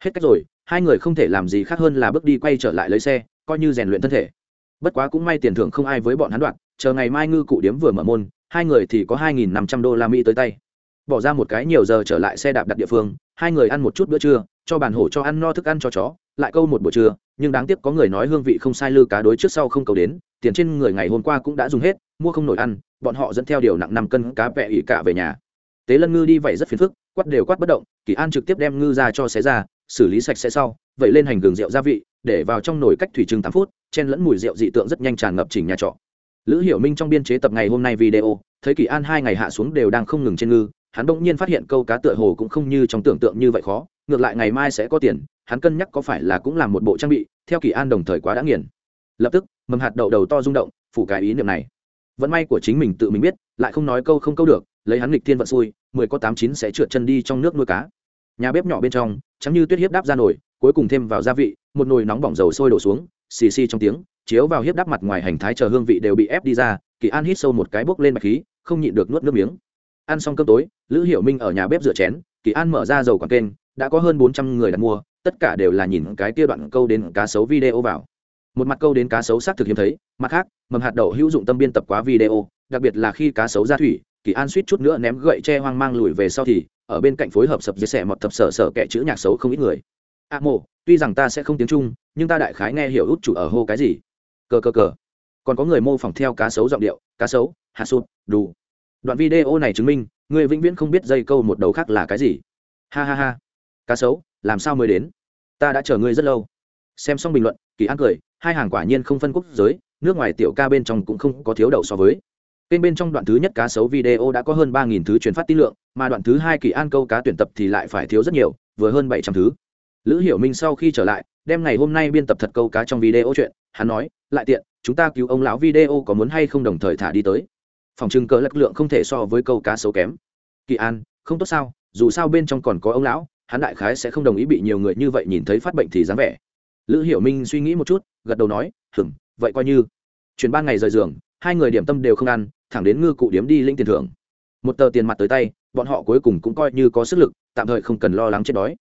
Hết cách rồi, hai người không thể làm gì khác hơn là bước đi quay trở lại lấy xe, coi như rèn luyện thân thể. Bất quá cũng may tiền thưởng không ai với bọn hắn đoạn chờ ngày mai ngư cụ điếm vừa mở môn, hai người thì có hai nghìn năm trăm đô la mỹ tới tay bỏ ra một cái nhiều giờ trở lại xe đạp đặt địa phương, hai người ăn một chút bữa trưa, cho bàn hổ cho ăn no thức ăn cho chó, lại câu một buổi trưa, nhưng đáng tiếc có người nói hương vị không sai lư cá đối trước sau không cầu đến, tiền trên người ngày hôm qua cũng đã dùng hết, mua không nổi ăn, bọn họ dẫn theo điều nặng năm cân cá vẹ ỉ cả về nhà. Tế lân ngư đi vậy rất phiền phức, quắt đều quát bất động, kỳ an trực tiếp đem ngư ra cho xé ra, xử lý sạch sẽ sau, vậy lên hành gừng rượu gia vị, để vào trong nồi cách thủy chừng tám phút, chen lẫn mùi rượu dị tượng rất nhanh tràn ngập chỉnh nhà trọ. Lữ hiểu minh trong biên chế tập ngày hôm nay video, thấy kỳ an hai ngày hạ xuống đều đang không ngừng trên ngư hắn bỗng nhiên phát hiện câu cá tựa hồ cũng không như trong tưởng tượng như vậy khó, ngược lại ngày mai sẽ có tiền, hắn cân nhắc có phải là cũng làm một bộ trang bị, theo kỳ an đồng thời quá đã nghiền. Lập tức, mầm hạt đậu đầu to rung động, phủ cái ý niệm này. Vận may của chính mình tự mình biết, lại không nói câu không câu được, lấy hắn lịch thiên vận xui, mười có tám chín sẽ trượt chân đi trong nước nuôi cá. Nhà bếp nhỏ bên trong chấm như tuyết hiếp đáp ra nồi, cuối cùng thêm vào gia vị, một nồi nóng bỏng dầu sôi đổ xuống, xì xì trong tiếng, chiếu vào hiếp đáp mặt ngoài hành thái chờ hương vị đều bị ép đi ra, kỳ an hít sâu một cái bốc lên mạch khí, không nhịn được nuốt nước miếng ăn xong cơm tối lữ hiểu minh ở nhà bếp rửa chén kỳ an mở ra dầu quảng kênh đã có hơn bốn trăm người đặt mua tất cả đều là nhìn cái kia đoạn câu đến cá sấu video vào. Một mặt câu đến cá sấu xác thực hiếm thấy mặt khác mầm hạt đậu hữu dụng tâm biên tập quá video đặc biệt là khi cá sấu ra thủy kỳ an suýt chút nữa ném gậy tre hoang mang lùi về sau thì ở bên cạnh phối hợp sập chia sẻ mọt thập sở sở kẻ chữ nhạc xấu không ít người. A à, mộ tuy rằng ta sẽ không tiếng trung nhưng ta đại khái nghe hiểu út chủ ở hô cái gì. Cờ cờ cờ. Còn có người mô phỏng theo cá sấu giọng điệu cá sấu hạ sụt đủ đoạn video này chứng minh người vĩnh viễn không biết dây câu một đầu khác là cái gì. Ha ha ha. Cá sấu, làm sao mới đến? Ta đã chờ ngươi rất lâu. Xem xong bình luận, kỳ an cười, hai hàng quả nhiên không phân quốc giới, nước ngoài tiểu ca bên trong cũng không có thiếu đầu so với. Kênh bên trong đoạn thứ nhất cá sấu video đã có hơn ba nghìn thứ truyền phát tin lượng, mà đoạn thứ hai kỳ an câu cá tuyển tập thì lại phải thiếu rất nhiều, vừa hơn bảy trăm thứ. Lữ hiểu minh sau khi trở lại, đem ngày hôm nay biên tập thật câu cá trong video chuyện, hắn nói, lại tiện, chúng ta cứu ông lão video có muốn hay không đồng thời thả đi tới phòng trưng cờ lực lượng không thể so với câu cá xấu kém. Kỳ an, không tốt sao? Dù sao bên trong còn có ông lão, hắn đại khái sẽ không đồng ý bị nhiều người như vậy nhìn thấy phát bệnh thì dáng vẻ. Lữ hiểu minh suy nghĩ một chút, gật đầu nói hừng vậy coi như. Chuyển ba ngày rời giường, hai người điểm tâm đều không ăn, thẳng đến ngư cụ điếm đi linh tiền thưởng. Một tờ tiền mặt tới tay, bọn họ cuối cùng cũng coi như có sức lực, tạm thời không cần lo lắng chết đói.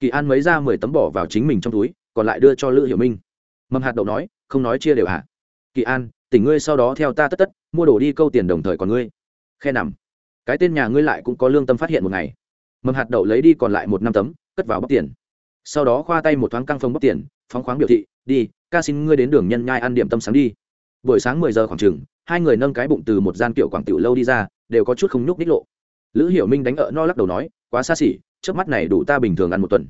Kỳ an mấy ra mười tấm bỏ vào chính mình trong túi, còn lại đưa cho lữ hiểu minh. Mầm hạt đậu nói, không nói chia đều hả? Kỳ an, tỉnh ngươi sau đó theo ta tất tất mua đồ đi câu tiền đồng thời còn ngươi. Khe nằm. Cái tên nhà ngươi lại cũng có lương tâm phát hiện một ngày. Mầm hạt đậu lấy đi còn lại một năm tấm, cất vào bóc tiền. Sau đó khoa tay một thoáng căng phông bóc tiền, phóng khoáng biểu thị, đi, ca xin ngươi đến đường nhân nhai ăn điểm tâm sáng đi. Buổi sáng mười giờ khoảng chừng, hai người nâng cái bụng từ một gian kiểu quảng tiểu lâu đi ra, đều có chút không nhúc ních lộ. Lữ hiểu minh đánh ở no lắc đầu nói, quá xa xỉ, trước mắt này đủ ta bình thường ăn một tuần.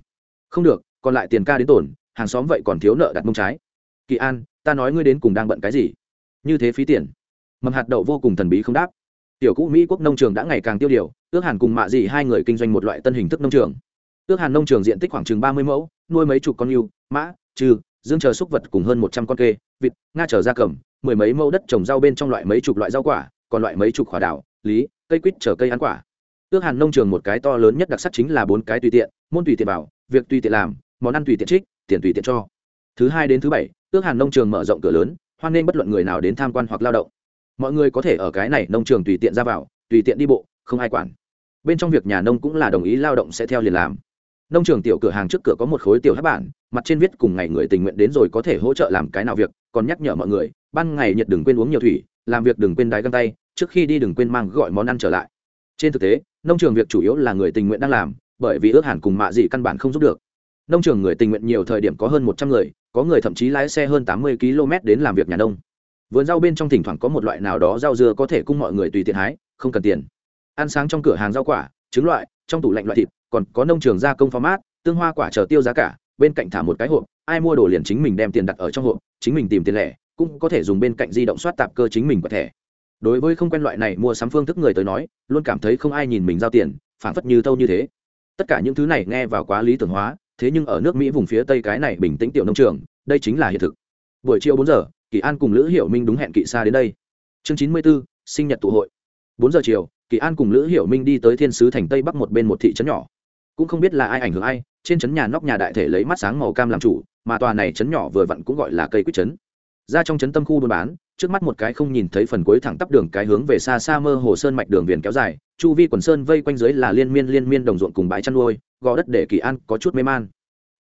Không được, còn lại tiền ca đến tổn, hàng xóm vậy còn thiếu nợ đặt mông trái. Kỳ an, ta nói ngươi đến cùng đang bận cái gì? Như thế phí tiền mầm hạt đậu vô cùng thần bí không đáp. Tiểu cũ mỹ quốc nông trường đã ngày càng tiêu điều, ước hàn cùng mạ dị hai người kinh doanh một loại tân hình thức nông trường. Ước hàn nông trường diện tích khoảng chừng ba mươi mẫu, nuôi mấy chục con yêu, mã, trừ, dương chờ súc vật cùng hơn một trăm con kê, vịt, nga chờ da cầm, mười mấy mẫu đất trồng rau bên trong loại mấy chục loại rau quả, còn loại mấy chục quả đảo lý, cây quýt chở cây ăn quả. Ước hàn nông trường một cái to lớn nhất đặc sắc chính là bốn cái tùy tiện, môn tùy tiện bảo việc tùy tiện làm, món ăn tùy tiện trích, tiền tùy tiện cho. Thứ hai đến thứ bảy, ước hàn nông trường mở rộng cửa lớn, hoan nghênh bất luận người nào đến tham quan hoặc lao động mọi người có thể ở cái này nông trường tùy tiện ra vào, tùy tiện đi bộ, không ai quản. Bên trong việc nhà nông cũng là đồng ý lao động sẽ theo liền làm. Nông trường tiểu cửa hàng trước cửa có một khối tiểu hát bản, mặt trên viết cùng ngày người tình nguyện đến rồi có thể hỗ trợ làm cái nào việc, còn nhắc nhở mọi người, ban ngày nhật đừng quên uống nhiều thủy, làm việc đừng quên đái găng tay, trước khi đi đừng quên mang gọi món ăn trở lại. Trên thực tế, nông trường việc chủ yếu là người tình nguyện đang làm, bởi vì ước hẳn cùng mạ dị căn bản không giúp được. Nông trường người tình nguyện nhiều thời điểm có hơn một trăm người, có người thậm chí lái xe hơn tám mươi km đến làm việc nhà nông vườn rau bên trong thỉnh thoảng có một loại nào đó rau dưa có thể cung mọi người tùy tiện hái không cần tiền. Ăn sáng trong cửa hàng rau quả trứng loại trong tủ lạnh loại thịt còn có nông trường gia công pha mát, tương hoa quả chờ tiêu giá cả bên cạnh thả một cái hộp ai mua đồ liền chính mình đem tiền đặt ở trong hộp chính mình tìm tiền lẻ cũng có thể dùng bên cạnh di động soát tạp cơ chính mình có thể đối với không quen loại này mua sắm phương thức người tới nói luôn cảm thấy không ai nhìn mình giao tiền phản phất như tâu như thế. Tất cả những thứ này nghe vào quá lý tưởng hóa thế nhưng ở nước mỹ vùng phía tây cái này bình tĩnh tiểu nông trường đây chính là hiện thực. Buổi chiều bốn giờ kỳ an cùng lữ hiểu minh đúng hẹn kỵ xa đến đây. Chương chín mươi b ố sinh nhật tụ hội. Bốn giờ chiều, kỳ an cùng lữ hiểu minh đi tới thiên sứ thành tây bắc một bên một thị trấn nhỏ. Cũng không biết là ai ảnh hưởng ai, trên trấn nhà nóc nhà đại thể lấy mắt sáng màu cam làm chủ, mà tòa này trấn nhỏ vừa vặn cũng gọi là cây quýt trấn. Ra trong trấn tâm khu buôn bán, trước mắt một cái không nhìn thấy phần cuối thẳng tắp đường cái hướng về xa xa mơ hồ sơn mạch đường viền kéo dài, chu vi quần sơn vây quanh dưới là liên miên liên miên đồng ruộng cùng bãi chăn nuôi, gò đất để kỳ an có chút mê man.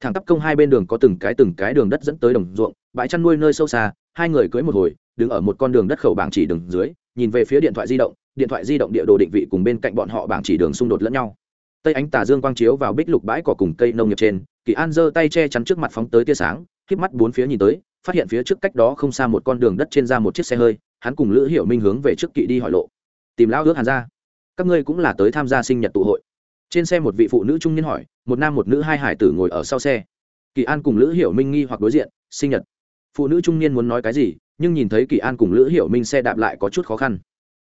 Thẳng tắp công hai bên đường có từng cái từng cái đường đất dẫn tới đồng ruộng, bãi chăn nuôi nơi sâu xa hai người cưới một hồi, đứng ở một con đường đất khẩu bảng chỉ đường dưới, nhìn về phía điện thoại di động, điện thoại di động địa đồ định vị cùng bên cạnh bọn họ bảng chỉ đường xung đột lẫn nhau. Tây ánh tà dương quang chiếu vào bích lục bãi cỏ cùng cây nông nghiệp trên, kỳ an giơ tay che chắn trước mặt phóng tới tia sáng k mắt bốn phía nhìn tới, phát hiện phía trước cách đó không xa một con đường đất trên ra một chiếc xe hơi, hắn cùng lữ hiểu minh hướng về trước kỵ đi hỏi lộ. Tìm lão ước hàn ra. Các ngươi cũng là tới tham gia sinh nhật tụ hội. Trên xe một vị phụ nữ trung niên hỏi, một nam một nữ hai hải tử ngồi ở sau xe. Kỳ an cùng lữ hiểu minh nghi hoặc đối diện, sinh nhật phụ nữ trung niên muốn nói cái gì, nhưng nhìn thấy kỳ an cùng lữ hiểu minh xe đạp lại có chút khó khăn.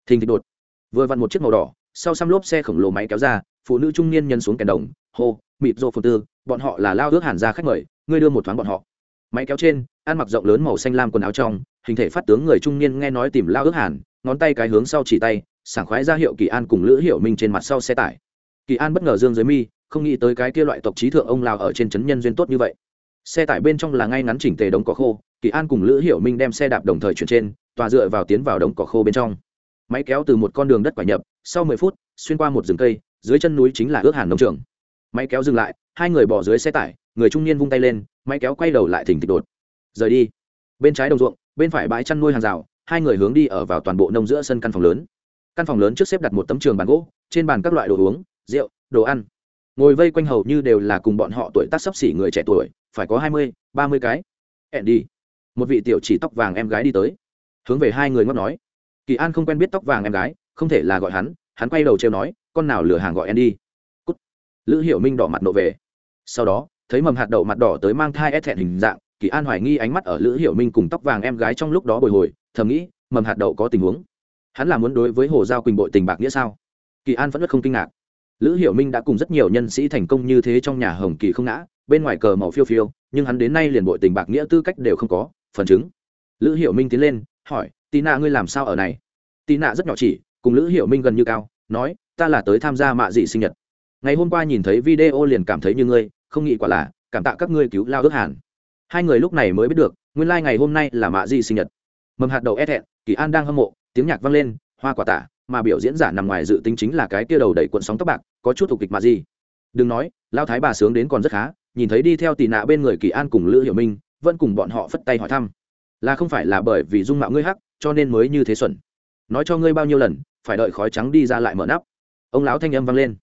Thình thịch đột. Vừa vặn một chiếc màu đỏ, sau xăm lốp xe khổng lồ máy kéo ra, phụ nữ trung niên nhân xuống kèn đồng, hô, mịp rô phụ tư, bọn họ là lao ước hàn ra khách mời, ngươi đưa một thoáng bọn họ. Máy kéo trên ăn mặc rộng lớn màu xanh lam quần áo trong, hình thể phát tướng người trung niên nghe nói tìm lao ước hàn, ngón tay cái hướng sau chỉ tay, sảng khoái ra hiệu kỳ an cùng lữ Hiểu minh trên mặt sau xe tải. Kỳ an bất ngờ dương dưới mi, không nghĩ tới cái kia loại tộc trí thượng ông lào ở trên trấn nhân duyên tốt như vậy. Xe tải bên trong là ngay ngắn chỉnh tề đống cỏ khô kỳ an cùng lữ hiểu minh đem xe đạp đồng thời chuyển trên, tòa dựa vào tiến vào đống cỏ khô bên trong. Máy kéo từ một con đường đất quả nhập, sau mười phút, xuyên qua một rừng cây, dưới chân núi chính là ước hàn nông trường. Máy kéo dừng lại, hai người bỏ dưới xe tải, người trung niên vung tay lên, máy kéo quay đầu lại thỉnh thịch đột. Rời đi. Bên trái đồng ruộng, bên phải bãi chăn nuôi hàng rào, hai người hướng đi ở vào toàn bộ nông giữa sân căn phòng lớn. Căn phòng lớn trước xếp đặt một tấm trường bàn gỗ, trên bàn các loại đồ uống, rượu, đồ ăn. Ngồi vây quanh hầu như đều là cùng bọn họ tuổi tác sấp xỉ người trẻ tuổi, phải có hai mươi, ba mươi cái. Hẹn đi một vị tiểu chỉ tóc vàng em gái đi tới. Hướng về hai người ngóc nói. Kỳ an không quen biết tóc vàng em gái, không thể là gọi hắn hắn quay đầu trêu nói, con nào lừa hàng gọi em đi. Cút. lữ hiểu minh đỏ mặt nộ về. Sau đó, thấy mầm hạt đậu mặt đỏ tới mang thai ép thẹn hình dạng, kỳ an hoài nghi ánh mắt ở lữ hiểu minh cùng tóc vàng em gái trong lúc đó bồi hồi, thầm nghĩ, mầm hạt đậu có tình huống. Hắn là muốn đối với hồ giao quỳnh bội tình bạc nghĩa sao? Kỳ an vẫn rất không kinh ngạc. Lữ hiểu minh đã cùng rất nhiều nhân sĩ thành công như thế trong nhà hồng kỳ không ngã, bên ngoài cờ màu phiêu phiêu, nhưng hắn đến nay liền bội tình bạc nghĩa tư cách đều không có phần chứng. Lữ hiểu minh tiến lên, hỏi tì nạ ngươi làm sao ở này? Tì nạ rất nhỏ chỉ, cùng lữ hiểu minh gần như cao, nói, ta là tới tham gia mạ dị sinh nhật. Ngày hôm qua nhìn thấy video liền cảm thấy như ngươi, không nghĩ quả là, cảm tạ các ngươi cứu lao ước hàn. Hai người lúc này mới biết được, nguyên lai、like、ngày hôm nay là mạ dị sinh nhật. Mầm hạt đầu ép e hẹn kỳ an đang hâm mộ, tiếng nhạc vang lên, hoa quả tả, mà biểu diễn giả nằm ngoài dự tính chính là cái tia đầu đẩy cuộn sóng tóc bạc, có chút thuộc kịch mạ dị. Đừng nói, lao thái bà sướng đến còn rất khá, nhìn thấy đi theo tì nạ bên người kỳ an cùng lữ hiểu minh vẫn cùng bọn họ phất tay hỏi thăm. Là không phải là bởi vì dung mạo ngươi hắc, cho nên mới như thế xuẩn. Nói cho ngươi bao nhiêu lần, phải đợi khói trắng đi ra lại mở nắp. Ông lão thanh âm vang lên.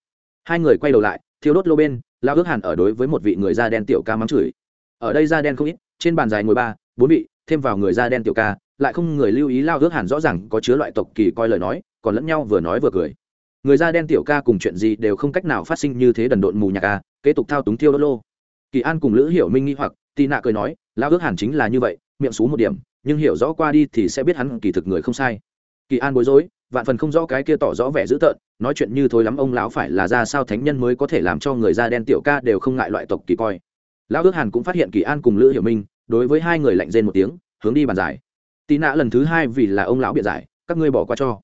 Hai người quay đầu lại thiếu đốt lô bên lao ước hẳn ở đối với một vị người da đen tiểu ca mắng chửi. Ở đây da đen không ít, trên bàn dài ngồi ba, bốn vị, thêm vào người da đen tiểu ca, lại không người lưu ý lao ước hẳn rõ ràng có chứa loại tộc kỳ coi lời nói, còn lẫn nhau vừa nói vừa cười. Người da đen tiểu ca cùng chuyện gì đều không cách nào phát sinh như thế đần độn mù nhạc ca kế tục thao túng thiêu đốt lô. Kỳ an cùng lữ hiểu minh nghi hoặc tì nạ cười nói lao ước hàn chính là như vậy, miệng xú một điểm, nhưng hiểu rõ qua đi thì sẽ biết hắn kỳ thực người không sai. Kỳ an bối rối, vạn phần không rõ cái kia tỏ rõ vẻ dữ tợn, nói chuyện như thôi lắm, ông lão phải là ra sao thánh nhân mới có thể làm cho người da đen tiểu ca đều không ngại loại tộc kỳ coi. Lão ước hàn cũng phát hiện kỳ an cùng lữ hiểu minh, đối với hai người lạnh rên một tiếng, hướng đi bàn giải. Tì nạ lần thứ hai vì là ông lão biện giải, các ngươi bỏ qua cho.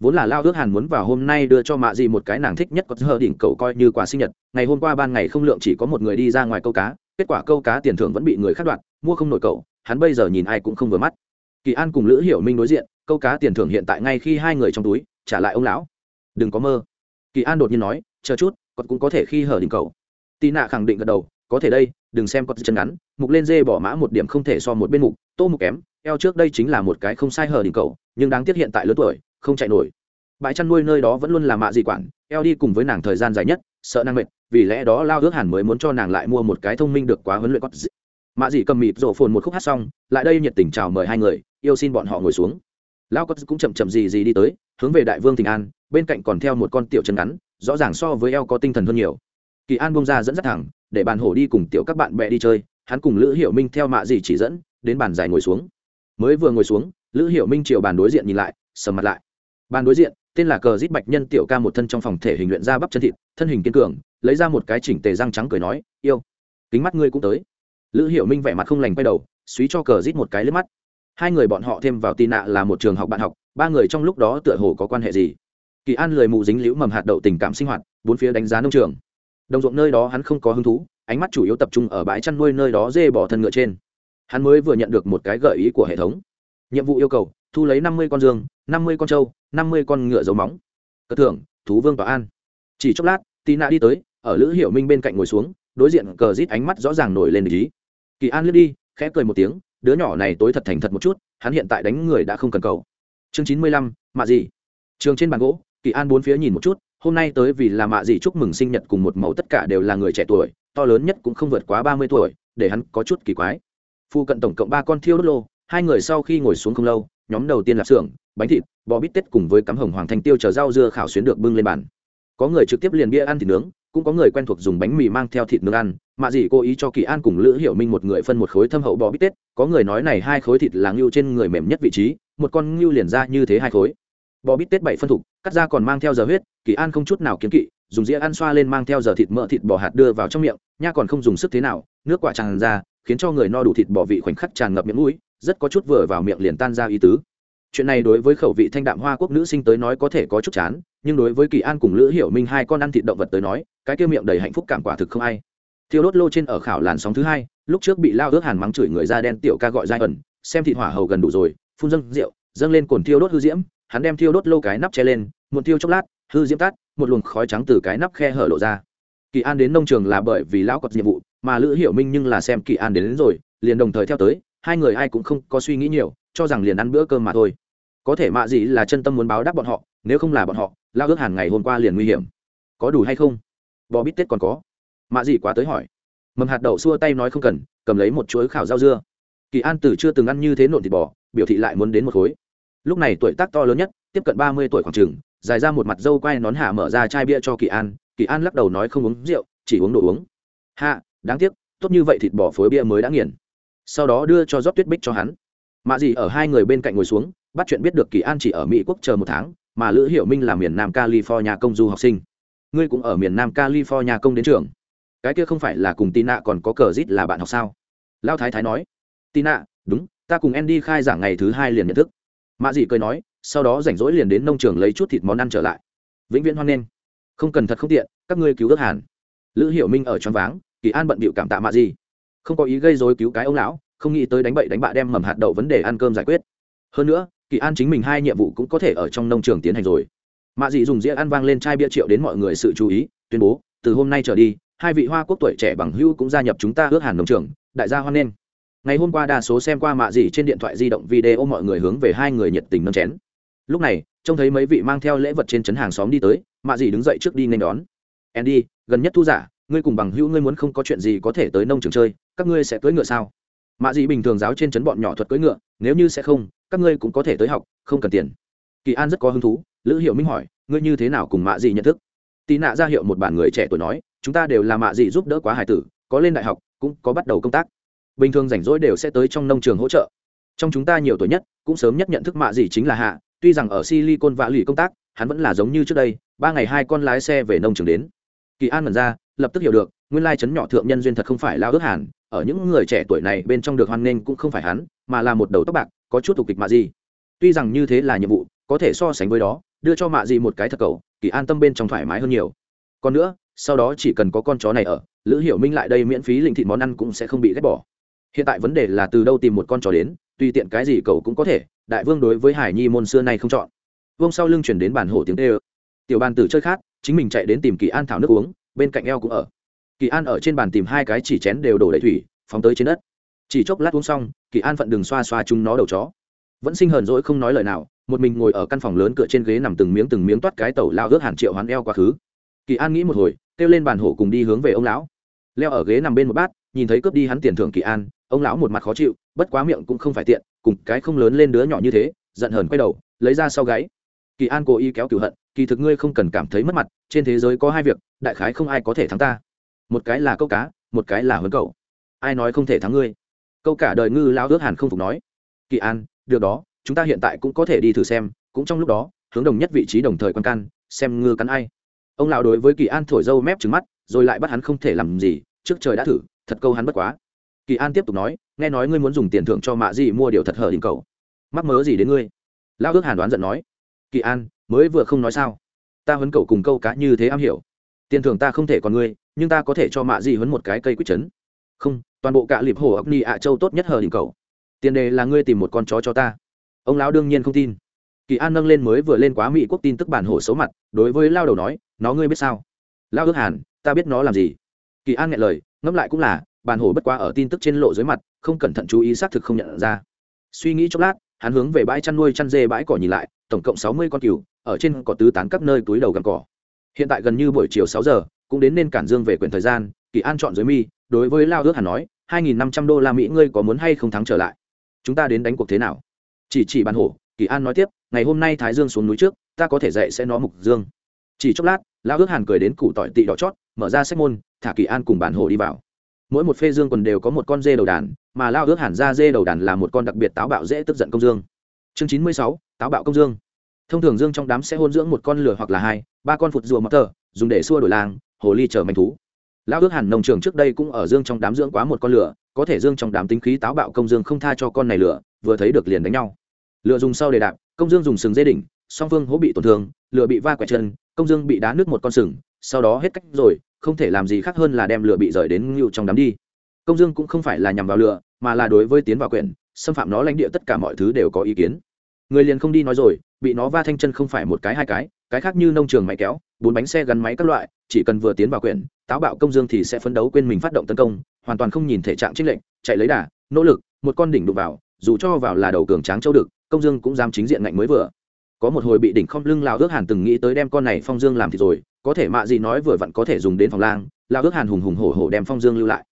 Vốn là lao ước hàn muốn vào hôm nay đưa cho mạ gì một cái nàng thích nhất có hờ đỉnh cầu coi như quà sinh nhật, ngày hôm qua ban ngày không lượng chỉ có một người đi ra ngoài câu cá kết quả câu cá tiền thưởng vẫn bị người khác đoạt, mua không nổi cậu, hắn bây giờ nhìn ai cũng không vừa mắt. Kỳ an cùng lữ hiểu minh đối diện, câu cá tiền thưởng hiện tại ngay khi hai người trong túi, trả lại ông lão. Đừng có mơ. Kỳ an đột nhiên nói, chờ chút còn cũng có thể khi hở đỉnh cầu tì nạ khẳng định gật đầu, có thể đây, đừng xem có chân ngắn, mục lên dê bỏ mã một điểm không thể so một bên mục, tô mục kém, eo trước đây chính là một cái không sai hở đỉnh cầu nhưng đáng tiếc hiện tại lớn tuổi, không chạy nổi. Bãi chăn nuôi nơi đó vẫn luôn là mạ dị quản, eo đi cùng với nàng thời gian dài nhất, sợ năng mệt vì lẽ đó lao ước hẳn mới muốn cho nàng lại mua một cái thông minh được quá huấn luyện cót mạ dị cầm mịp rổ phồn một khúc hát xong, lại đây nhiệt tình chào mời hai người, yêu xin bọn họ ngồi xuống. Lao cót cũng chậm chậm gì gì đi tới, hướng về đại vương thịnh an, bên cạnh còn theo một con tiểu chân ngắn, rõ ràng so với eo có tinh thần hơn nhiều. Kỳ an bông ra dẫn dắt thẳng, để bàn hổ đi cùng tiểu các bạn bè đi chơi, hắn cùng lữ hiểu minh theo mạ dị chỉ dẫn, đến bàn dài ngồi xuống. Mới vừa ngồi xuống, lữ hiểu minh chiều bàn đối diện nhìn lại, sầm mặt lại. Bàn đối diện, tên là cờ giết bạch nhân tiểu ca một thân trong phòng thể hình luyện ra bắp chân thịt, thân hình kiên cường lấy ra một cái chỉnh tề răng trắng cười nói, yêu, kính mắt ngươi cũng tới. Lữ hiểu minh vẻ mặt không lành quay đầu, suý cho cờ rít một cái lướt mắt. Hai người bọn họ thêm vào tì nạ là một trường học bạn học, ba người trong lúc đó tựa hồ có quan hệ gì? Kỳ an lười mù dính liễu mầm hạt đậu tình cảm sinh hoạt, bốn phía đánh giá nông trường. Đồng ruộng nơi đó hắn không có hứng thú, ánh mắt chủ yếu tập trung ở bãi chăn nuôi nơi đó dê bỏ thân ngựa trên. Hắn mới vừa nhận được một cái gợi ý của hệ thống. Nhiệm vụ yêu cầu, thu lấy năm mươi con dương, năm mươi con trâu, năm mươi con ngựa dấu móng. Cất thưởng, thú vương tòa an. Chỉ chốc lát tì nạ đi tới ở lữ hiểu minh bên cạnh ngồi xuống, đối diện cờ rít ánh mắt rõ ràng nổi lên ý. Kỳ an lướt đi, khẽ cười một tiếng, đứa nhỏ này tối thật thành thật một chút, hắn hiện tại đánh người đã không cần cầu. Chương chín mươi lăm, mạ gì trường trên bàn gỗ, kỳ an bốn phía nhìn một chút, hôm nay tới vì là mạ gì chúc mừng sinh nhật cùng một mẫu tất cả đều là người trẻ tuổi, to lớn nhất cũng không vượt quá ba mươi tuổi, để hắn có chút kỳ quái. Phu cận tổng cộng ba con thiêu đốt lô, hai người sau khi ngồi xuống không lâu, nhóm đầu tiên là xưởng, bánh thịt, bò bít tết cùng với cắm hồng hoàng thanh tiêu chờ rau dưa khảo xuyến được bưng lên bàn. Có người trực tiếp liền bia ăn thịt nướng cũng có người quen thuộc dùng bánh mì mang theo thịt nướng ăn mạ dì cố ý cho kỳ an cùng lữ hiểu minh một người phân một khối thâm hậu bò bít tết, có người nói này hai khối thịt là ngưu trên người mềm nhất vị trí, một con ngưu liền ra như thế hai khối. Bò bít tết bảy phân thục, cắt ra còn mang theo giờ huyết, kỳ an không chút nào kiến kỵ, dùng dĩa ăn xoa lên mang theo giờ thịt mỡ thịt bò hạt đưa vào trong miệng, nha còn không dùng sức thế nào, nước quả tràn ra, khiến cho người no đủ thịt bò vị khoảnh khắc tràn ngập miệng mũi, rất có chút vừa vào miệng liền tan ra ý tứ chuyện này đối với khẩu vị thanh đạm hoa quốc nữ sinh tới nói có thể có chút chán nhưng đối với kỳ an cùng lữ hiểu minh hai con ăn thịt động vật tới nói cái kia miệng đầy hạnh phúc cảm quả thực không ai. Thiêu đốt lô trên ở khảo làn sóng thứ hai lúc trước bị lao ước hàn mắng chửi người da đen tiểu ca gọi giai ẩn xem thịt hỏa hầu gần đủ rồi phun dâng rượu dâng lên cồn thiêu đốt hư diễm hắn đem thiêu đốt lô cái nắp che lên một thiêu chốc lát hư diễm tắt một luồng khói trắng từ cái nắp khe hở lộ ra. Kỳ an đến nông trường là bởi vì lão cọt nhiệm vụ mà lữ hiểu minh nhưng là xem kỳ an đến, đến rồi liền đồng thời theo tới hai người ai cũng không có suy nghĩ nhiều cho rằng liền ăn bữa cơm mà thôi có thể mạ gì là chân tâm muốn báo đáp bọn họ, nếu không là bọn họ, lao ước hàn ngày hôm qua liền nguy hiểm. Có đủ hay không? Bò bít tết còn có. Mạ gì quá tới hỏi. Mầm hạt đậu xua tay nói không cần, cầm lấy một chuỗi khảo rau dưa. Kỳ an tử chưa từng ăn như thế nộn thịt bò, biểu thị lại muốn đến một khối. Lúc này tuổi tác to lớn nhất, tiếp cận ba mươi tuổi khoảng chừng, dài ra một mặt dâu quai nón hạ mở ra chai bia cho kỳ an kỳ an lắc đầu nói không uống rượu, chỉ uống đồ uống. Hạ đáng tiếc, tốt như vậy thịt bò phối bia mới đã nghiền. Sau đó đưa cho rót tuyết bích cho hắn mạ dì ở hai người bên cạnh ngồi xuống bắt chuyện biết được kỳ an chỉ ở mỹ quốc chờ một tháng mà lữ hiểu minh là miền nam california công du học sinh. Ngươi cũng ở miền nam california công đến trường. Cái kia không phải là cùng Tina còn có cờ rít là bạn học sao? Lao thái thái nói. Tina, đúng ta cùng andy khai giảng ngày thứ hai liền nhận thức. Mạ dị cười nói sau đó rảnh rỗi liền đến nông trường lấy chút thịt món ăn trở lại. Vĩnh viễn hoan nghênh. Không cần thật không tiện các ngươi cứu ước hàn. Lữ hiểu minh ở choáng váng kỳ an bận bịu cảm tạ mạ gì không có ý gây dối cứu cái ông lão không nghĩ tới đánh bậy đánh bạ đem mầm hạt đậu vấn đề ăn cơm giải quyết. Hơn nữa, kỳ an chính mình hai nhiệm vụ cũng có thể ở trong nông trường tiến hành rồi. Mạ dị dùng dĩa ăn vang lên chai bia triệu đến mọi người sự chú ý, tuyên bố, từ hôm nay trở đi, hai vị hoa quốc tuổi trẻ bằng hưu cũng gia nhập chúng ta ước hàn nông trường, đại gia hoan nghênh. Ngày hôm qua đa số xem qua mạ dị trên điện thoại di động video mọi người hướng về hai người nhiệt tình nâng chén. Lúc này, trông thấy mấy vị mang theo lễ vật trên trấn hàng xóm đi tới, mạ dị đứng dậy trước đi nên đón. Andy, gần nhất thu giả, ngươi cùng bằng hữu ngươi muốn không có chuyện gì có thể tới nông trường chơi, các ngươi sẽ cưỡi ngựa sao? Mạ dị bình thường giáo trên trấn bọn nhỏ thuật cưỡi ngựa, nếu như sẽ không, các ngươi cũng có thể tới học, không cần tiền. Kỳ an rất có hứng thú, lữ hiệu minh hỏi, ngươi như thế nào cùng mạ dị nhận thức? Tì nạ ra hiệu một bản người trẻ tuổi nói, chúng ta đều là mạ dị giúp đỡ quá hải tử, có lên đại học, cũng có bắt đầu công tác. Bình thường rảnh rỗi đều sẽ tới trong nông trường hỗ trợ. Trong chúng ta nhiều tuổi nhất, cũng sớm nhất nhận thức mạ dị chính là hạ, tuy rằng ở silicon vạ lụy công tác, hắn vẫn là giống như trước đây, ba ngày hai con lái xe về nông trường đến. Kỳ an mần ra, lập tức hiểu được, nguyên lai chấn nhỏ thượng nhân duyên thật không phải lao ước hàn ở những người trẻ tuổi này bên trong được hoan nghênh cũng không phải hắn, mà là một đầu tóc bạc, có chút tục kịch mạ gì tuy rằng như thế là nhiệm vụ, có thể so sánh với đó, đưa cho mạ gì một cái thật cầu, kỳ an tâm bên trong thoải mái hơn nhiều. Còn nữa, sau đó chỉ cần có con chó này ở, lữ hiểu minh lại đây miễn phí linh thịt món ăn cũng sẽ không bị ghét bỏ. Hiện tại vấn đề là từ đâu tìm một con chó đến, tùy tiện cái gì cậu cũng có thể, đại vương đối với hải nhi môn xưa này không chọn. Vương sau lưng chuyển đến bản hổ tiếng tê ơ tiểu bàn tử chơi khác chính mình chạy đến tìm kỳ an thảo nước uống, bên cạnh eo cũng ở kỳ an ở trên bàn tìm hai cái chỉ chén đều đổ đầy thủy, phóng tới trên đất. Chỉ chốc lát uống xong, kỳ an phận đừng xoa xoa chúng nó đầu chó. Vẫn sinh hờn dỗi không nói lời nào, một mình ngồi ở căn phòng lớn cửa trên ghế nằm từng miếng từng miếng toát cái tẩu lao ước hàn triệu hoán eo quá khứ. Kỳ an nghĩ một hồi, kêu lên bàn hổ cùng đi hướng về ông lão. Leo ở ghế nằm bên một bát, nhìn thấy cướp đi hắn tiền thưởng kỳ an, ông lão một mặt khó chịu, bất quá miệng cũng không phải tiện, cùng cái không lớn lên đứa nhỏ như thế, giận hờn quay đầu, lấy ra sau gáy. Kỳ an cố ý kéo cửu hận, kỳ thực ngươi không cần cảm thấy mất mặt, trên thế giới có hai việc, đại khái không ai có thể thắng ta một cái là câu cá, một cái là huấn cậu ai nói không thể thắng ngươi? Câu cả đời ngư lao ước hàn không phục nói. Kỳ an, được đó, chúng ta hiện tại cũng có thể đi thử xem, cũng trong lúc đó, hướng đồng nhất vị trí đồng thời quan can, xem ngư cắn ai. Ông lão đối với kỳ an thổi dâu mép trứng mắt, rồi lại bắt hắn không thể làm gì, trước trời đã thử, thật câu hắn bất quá. Kỳ an tiếp tục nói, nghe nói ngươi muốn dùng tiền thưởng cho mạ gì mua điều thật hở đỉnh cầu. Mắc mớ gì đến ngươi? Lão ước hàn đoán giận nói. Kỳ an, mới vừa không nói sao? Ta huấn cậu cùng câu cá như thế am hiểu. Tiền thưởng ta không thể còn ngươi nhưng ta có thể cho mạ Di huấn một cái cây quýt chấn. Không, toàn bộ cả liệp hồ ốc ni ạ châu tốt nhất hờ đỉnh cầu. Tiền đề là ngươi tìm một con chó cho ta. Ông lão đương nhiên không tin. Kỳ an nâng lên mới vừa lên quá mỹ quốc tin tức bản hồ xấu mặt, đối với lao đầu nói, nó ngươi biết sao? Lao ước hàn, ta biết nó làm gì? Kỳ an nghe lời, ngẫm lại cũng là, bản hồ bất quá ở tin tức trên lộ dưới mặt, không cẩn thận chú ý xác thực không nhận ra. Suy nghĩ chốc lát, hắn hướng về bãi chăn nuôi chăn dê bãi cỏ nhìn lại, tổng cộng sáu mươi con cừu, ở trên cỏ tứ tán các nơi túi đầu gặm cỏ. Hiện tại gần như buổi chiều sáu giờ cũng đến nên cản dương về quyền thời gian, kỳ an chọn dưới mi, đối với lao ước hẳn nói, hai nghìn năm trăm đô la mỹ ngươi có muốn hay không thắng trở lại? Chúng ta đến đánh cuộc thế nào? Chỉ chỉ bàn hổ, kỳ an nói tiếp, ngày hôm nay thái dương xuống núi trước, ta có thể dạy sẽ nó mục dương. Chỉ chốc lát, lao ước hàn cười đến củ tỏi tị đỏ chót, mở ra sách môn, thả kỳ an cùng bản hổ đi vào. Mỗi một phê dương quần đều có một con dê đầu đàn, mà lao ước hàn ra dê đầu đàn là một con đặc biệt táo bạo dễ tức giận công dương. Chương chín mươi sáu, táo bạo công dương. Thông thường dương trong đám sẽ hôn dưỡng một con lửa hoặc là hai, ba con phụt rùa mập tờ, dùng để xua đổi làng hồ ly chờ manh thú. Lão ước hàn nông trường trước đây cũng ở dương trong đám dưỡng quá một con lửa, có thể dương trong đám tính khí táo bạo công dương không tha cho con này lửa, vừa thấy được liền đánh nhau. Lửa dùng sau để đạp, công dương dùng sừng dây đỉnh, song phương hố bị tổn thương, lửa bị va quẹt chân, công dương bị đá nước một con sừng, sau đó hết cách rồi, không thể làm gì khác hơn là đem lửa bị rời đến ngưu trong đám đi. Công dương cũng không phải là nhằm vào lửa, mà là đối với tiến vào quyển, xâm phạm nó lãnh địa tất cả mọi thứ đều có ý kiến. Người liền không đi nói rồi, bị nó va thanh chân không phải một cái hai cái cái khác như nông trường máy kéo, bốn bánh xe gắn máy các loại, chỉ cần vừa tiến vào quyển, táo bạo công dương thì sẽ phấn đấu quên mình phát động tấn công, hoàn toàn không nhìn thể trạng trích lệnh chạy lấy đà, nỗ lực, một con đỉnh đụng vào, dù cho vào là đầu cường tráng châu được, công dương cũng dám chính diện ngạnh mới vừa. Có một hồi bị đỉnh không lưng lao ước hàn từng nghĩ tới đem con này phong dương làm thì rồi, có thể mạ gì nói vừa vặn có thể dùng đến phòng lang lao ước hàn hùng hùng hổ hổ đem phong dương lưu lại.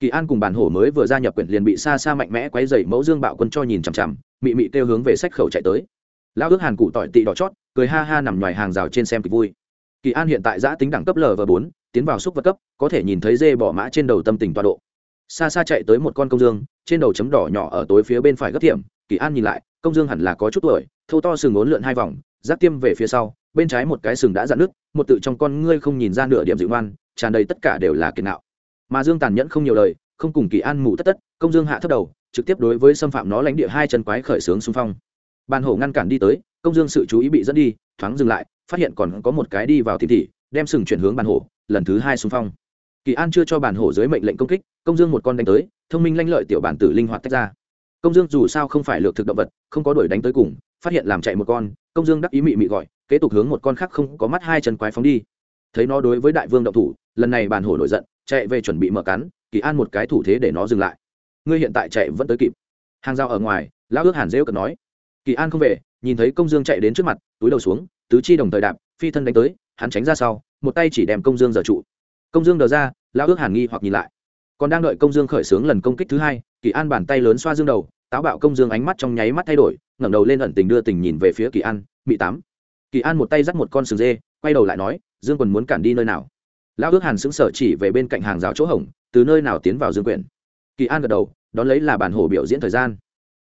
Kỳ an cùng bản hổ mới vừa gia nhập quyển liền bị xa xa mạnh mẽ quấy dày mẫu dương bạo quân cho nhìn chằm chằm, mị mị kêu hướng về sách khẩu chạy tới lão ước hàn cụ tỏi tị đỏ chót, cười ha ha nằm ngoài hàng rào trên xem kịch vui. Kỳ an hiện tại giã tính đẳng cấp lv bốn, tiến vào xúc vật cấp, có thể nhìn thấy dê bỏ mã trên đầu tâm tình toa độ. Xa xa chạy tới một con công dương, trên đầu chấm đỏ nhỏ ở tối phía bên phải gấp thiệm kỳ an nhìn lại, công dương hẳn là có chút tuổi, thâu to sừng ốn lượn hai vòng, giáp tiêm về phía sau, bên trái một cái sừng đã dạn nước một tự trong con ngươi không nhìn ra nửa điểm dịu ngoan, tràn đầy tất cả đều là kiệt nạo. Mà dương tàn nhẫn không nhiều lời, không cùng kỳ an mù tất tất, công dương hạ thấp đầu, trực tiếp đối với xâm phạm nó lãnh địa hai chân quái khởi xướng xung phong bàn hổ ngăn cản đi tới, công dương sự chú ý bị dẫn đi, thoáng dừng lại, phát hiện còn có một cái đi vào tìm thị, đem sừng chuyển hướng bàn hổ, lần thứ hai xung phong. Kỳ an chưa cho bàn hổ dưới mệnh lệnh công kích, công dương một con đánh tới, thông minh lanh lợi tiểu bản tử linh hoạt tách ra. Công dương dù sao không phải lược thực động vật, không có đuổi đánh tới cùng, phát hiện làm chạy một con, công dương đắc ý mị mị gọi, kế tục hướng một con khác không có mắt hai chân quái phóng đi. Thấy nó đối với đại vương động thủ, lần này bàn hổ nổi giận, chạy về chuẩn bị mở cắn, kỳ an một cái thủ thế để nó dừng lại. Ngươi hiện tại chạy vẫn tới kịp. Hàng rào ở ngoài, lão ước hàn rêu cật nói kỳ an không về, nhìn thấy công dương chạy đến trước mặt, túi đầu xuống, tứ chi đồng thời đạp, phi thân đánh tới, hắn tránh ra sau, một tay chỉ đem công dương giở trụ. Công dương đờ ra, lão ước hàn nghi hoặc nhìn lại. Còn đang đợi công dương khởi xướng lần công kích thứ hai, kỳ an bàn tay lớn xoa dương đầu, táo bạo công dương ánh mắt trong nháy mắt thay đổi, ngẩng đầu lên ẩn tình đưa tình nhìn về phía kỳ an bị tám. Kỳ an một tay dắt một con sừng dê, quay đầu lại nói, dương quần muốn cản đi nơi nào? Lão ước hàn xứng sở chỉ về bên cạnh hàng rào chỗ hổng, từ nơi nào tiến vào dương quyển? Kỳ an gật đầu, đón lấy là bản hồ biểu diễn thời gian.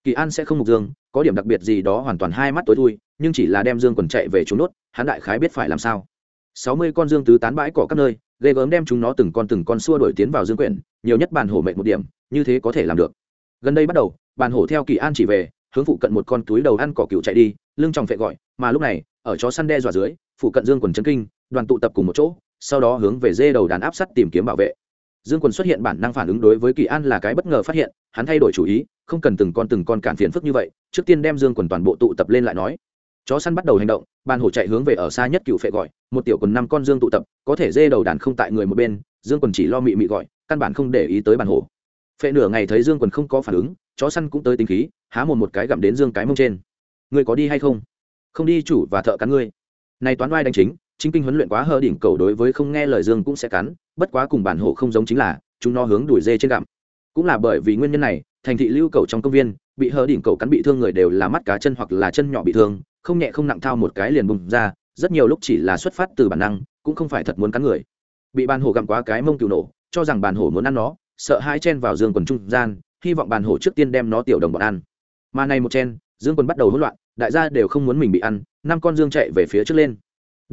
Kỳ an sẽ không mục dương có điểm đặc biệt gì đó hoàn toàn hai mắt tối thui, nhưng chỉ là đem dương quần chạy về trốn nốt, hắn đại khái biết phải làm sao. Sáu mươi con dương tứ tán bãi cỏ các nơi, ghê gớm đem chúng nó từng con từng con xua đổi tiến vào dương quyển, nhiều nhất bản hổ mệnh một điểm, như thế có thể làm được. Gần đây bắt đầu bản hổ theo kỳ an chỉ về, hướng phụ cận một con túi đầu ăn cỏ cựu chạy đi, lưng tròng phệ gọi, mà lúc này, ở chó săn đe dọa dưới, phụ cận dương quần chân kinh, đoàn tụ tập cùng một chỗ, sau đó hướng về dê đầu đàn áp sắt tìm kiếm bảo vệ dương quần xuất hiện bản năng phản ứng đối với kỳ an là cái bất ngờ phát hiện, hắn thay đổi chủ ý, không cần từng con từng con cản phiền phức như vậy, trước tiên đem dương quần toàn bộ tụ tập lên lại nói. Chó săn bắt đầu hành động, bàn hổ chạy hướng về ở xa nhất cựu phệ gọi, một tiểu quần năm con dương tụ tập, có thể dê đầu đàn không tại người một bên, dương quần chỉ lo mị mị gọi, căn bản không để ý tới bàn hổ. Phệ nửa ngày thấy dương quần không có phản ứng, chó săn cũng tới tính khí, há một một cái gặm đến dương cái mông trên. Ngươi có đi hay không? Không đi chủ và thợ cắn ngươi. Này toán oai đánh chính chính kinh huấn luyện quá hơ đỉnh cầu đối với không nghe lời dương cũng sẽ cắn, bất quá cùng bản hộ không giống chính là, chúng nó hướng đuổi dê trên gặm. Cũng là bởi vì nguyên nhân này, thành thị lưu cầu trong công viên, bị hơ đỉnh cầu cắn bị thương người đều là mắt cá chân hoặc là chân nhỏ bị thương, không nhẹ không nặng thao một cái liền bùng ra, rất nhiều lúc chỉ là xuất phát từ bản năng, cũng không phải thật muốn cắn người. Bị bàn hổ gặm quá cái mông cừu nổ, cho rằng bàn hổ muốn ăn nó, sợ hai chen vào dương quần trung gian, hy vọng bàn hổ trước tiên đem nó tiểu đồng bọn ăn. Mà này một chen, dương quần bắt đầu hỗn loạn, đại gia đều không muốn mình bị ăn, năm con dương chạy về phía trước lên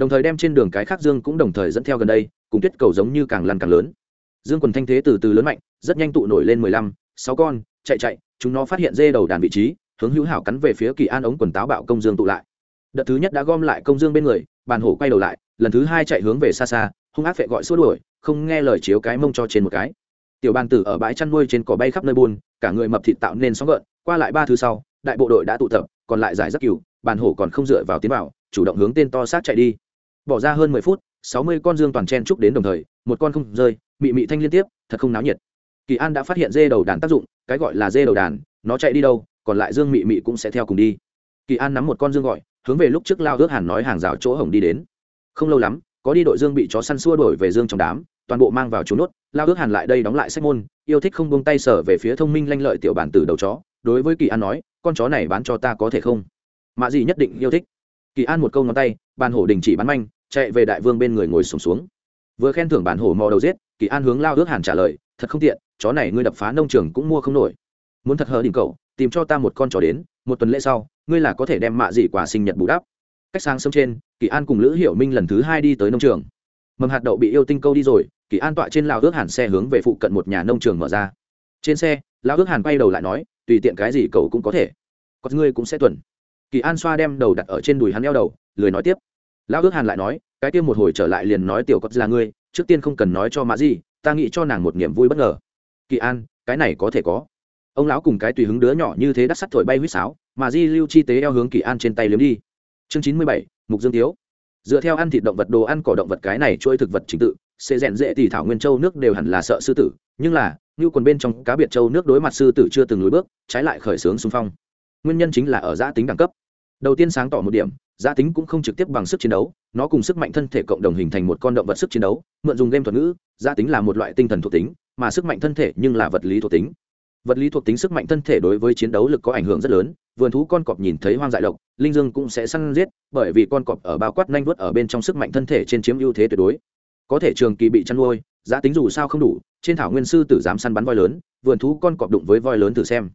đồng thời đem trên đường cái khác dương cũng đồng thời dẫn theo gần đây, cùng tuyết cầu giống như càng lăn càng lớn. Dương quần thanh thế từ từ lớn mạnh, rất nhanh tụ nổi lên mười lăm, sáu con, chạy chạy, chúng nó phát hiện dê đầu đàn vị trí, hướng hữu hảo cắn về phía kỳ an ống quần táo bạo công dương tụ lại. Đợt thứ nhất đã gom lại công dương bên người, bàn hổ quay đầu lại, lần thứ hai chạy hướng về xa xa, hung ác phệ gọi xua đuổi, không nghe lời chiếu cái mông cho trên một cái. Tiểu bàn tử ở bãi chăn nuôi trên cỏ bay khắp nơi buôn, cả người mập thịt tạo nên sóng gợn, qua lại ba thứ sau, đại bộ đội đã tụ tập, còn lại giải rất cừu, bàn hổ còn không dựa vào tiến vào, chủ động hướng tên to sát chạy đi bỏ ra hơn mười phút, sáu mươi con dương toàn chen trúc đến đồng thời, một con không rơi, mị mị thanh liên tiếp, thật không náo nhiệt. Kỳ an đã phát hiện dê đầu đàn tác dụng, cái gọi là dê đầu đàn, nó chạy đi đâu, còn lại dương mị mị cũng sẽ theo cùng đi. Kỳ an nắm một con dương gọi, hướng về lúc trước lao ước hàn nói hàng rào chỗ hồng đi đến. Không lâu lắm, có đi đội dương bị chó săn xua đổi về dương trong đám, toàn bộ mang vào chú nốt. Lao ước hàn lại đây đóng lại sách môn, yêu thích không buông tay sở về phía thông minh lanh lợi tiểu bản từ đầu chó. Đối với kỳ an nói, con chó này bán cho ta có thể không? Mạ gì nhất định yêu thích. Kỳ an một câu ngón tay, bàn hổ đình chỉ bán manh chạy về đại vương bên người ngồi sùng xuống, xuống vừa khen thưởng bản hổ mò đầu giết kỳ an hướng lao ước hàn trả lời thật không tiện chó này ngươi đập phá nông trường cũng mua không nổi. Muốn thật hờ đỉnh cậu tìm cho ta một con chó đến một tuần lễ sau ngươi là có thể đem mạ dị quả sinh nhật bù đắp. Cách sáng sớm trên kỳ an cùng lữ hiểu minh lần thứ hai đi tới nông trường. Mầm hạt đậu bị yêu tinh câu đi rồi kỳ an tọa trên lao ước hàn xe hướng về phụ cận một nhà nông trường mở ra. Trên xe lao ước hàn quay đầu lại nói tùy tiện cái gì cậu cũng có thể. Có ngươi cũng sẽ tuần. Kỳ an xoa đem đầu đặt ở trên đùi hắn eo đầu lười nói tiếp lão ước hàn lại nói, cái kia một hồi trở lại liền nói tiểu cọt là ngươi, trước tiên không cần nói cho mã gì ta nghĩ cho nàng một niềm vui bất ngờ. Kỳ an, cái này có thể có. Ông lão cùng cái tùy hứng đứa nhỏ như thế đắt sắt thổi bay huýt sáo mà di lưu chi tế eo hướng kỳ an trên tay liếm đi. Chương chín mươi bảy, mục dương tiếu. Dựa theo ăn thịt động vật đồ ăn cỏ động vật cái này chuỗi thực vật chính tự, sẽ rèn dễ thì thảo nguyên châu nước đều hẳn là sợ sư tử, nhưng là, như quần bên trong cá biệt châu nước đối mặt sư tử chưa từng lùi bước, trái lại khởi xướng xung phong. Nguyên nhân chính là ở giã tính đẳng cấp. Đầu tiên sáng tỏ một điểm giá tính cũng không trực tiếp bằng sức chiến đấu, nó cùng sức mạnh thân thể cộng đồng hình thành một con động vật sức chiến đấu, mượn dùng game thuật ngữ, giá tính là một loại tinh thần thuộc tính, mà sức mạnh thân thể nhưng là vật lý thuộc tính. Vật lý thuộc tính sức mạnh thân thể đối với chiến đấu lực có ảnh hưởng rất lớn, vườn thú con cọp nhìn thấy hoang dại độc, linh dương cũng sẽ săn giết, bởi vì con cọp ở bao quát nanh vuốt ở bên trong sức mạnh thân thể trên chiếm ưu thế tuyệt đối. Có thể trường kỳ bị chăn nuôi, giá tính dù sao không đủ, trên thảo nguyên sư tử dám săn bắn voi lớn, vườn thú con cọp đụng với voi lớn thử xem.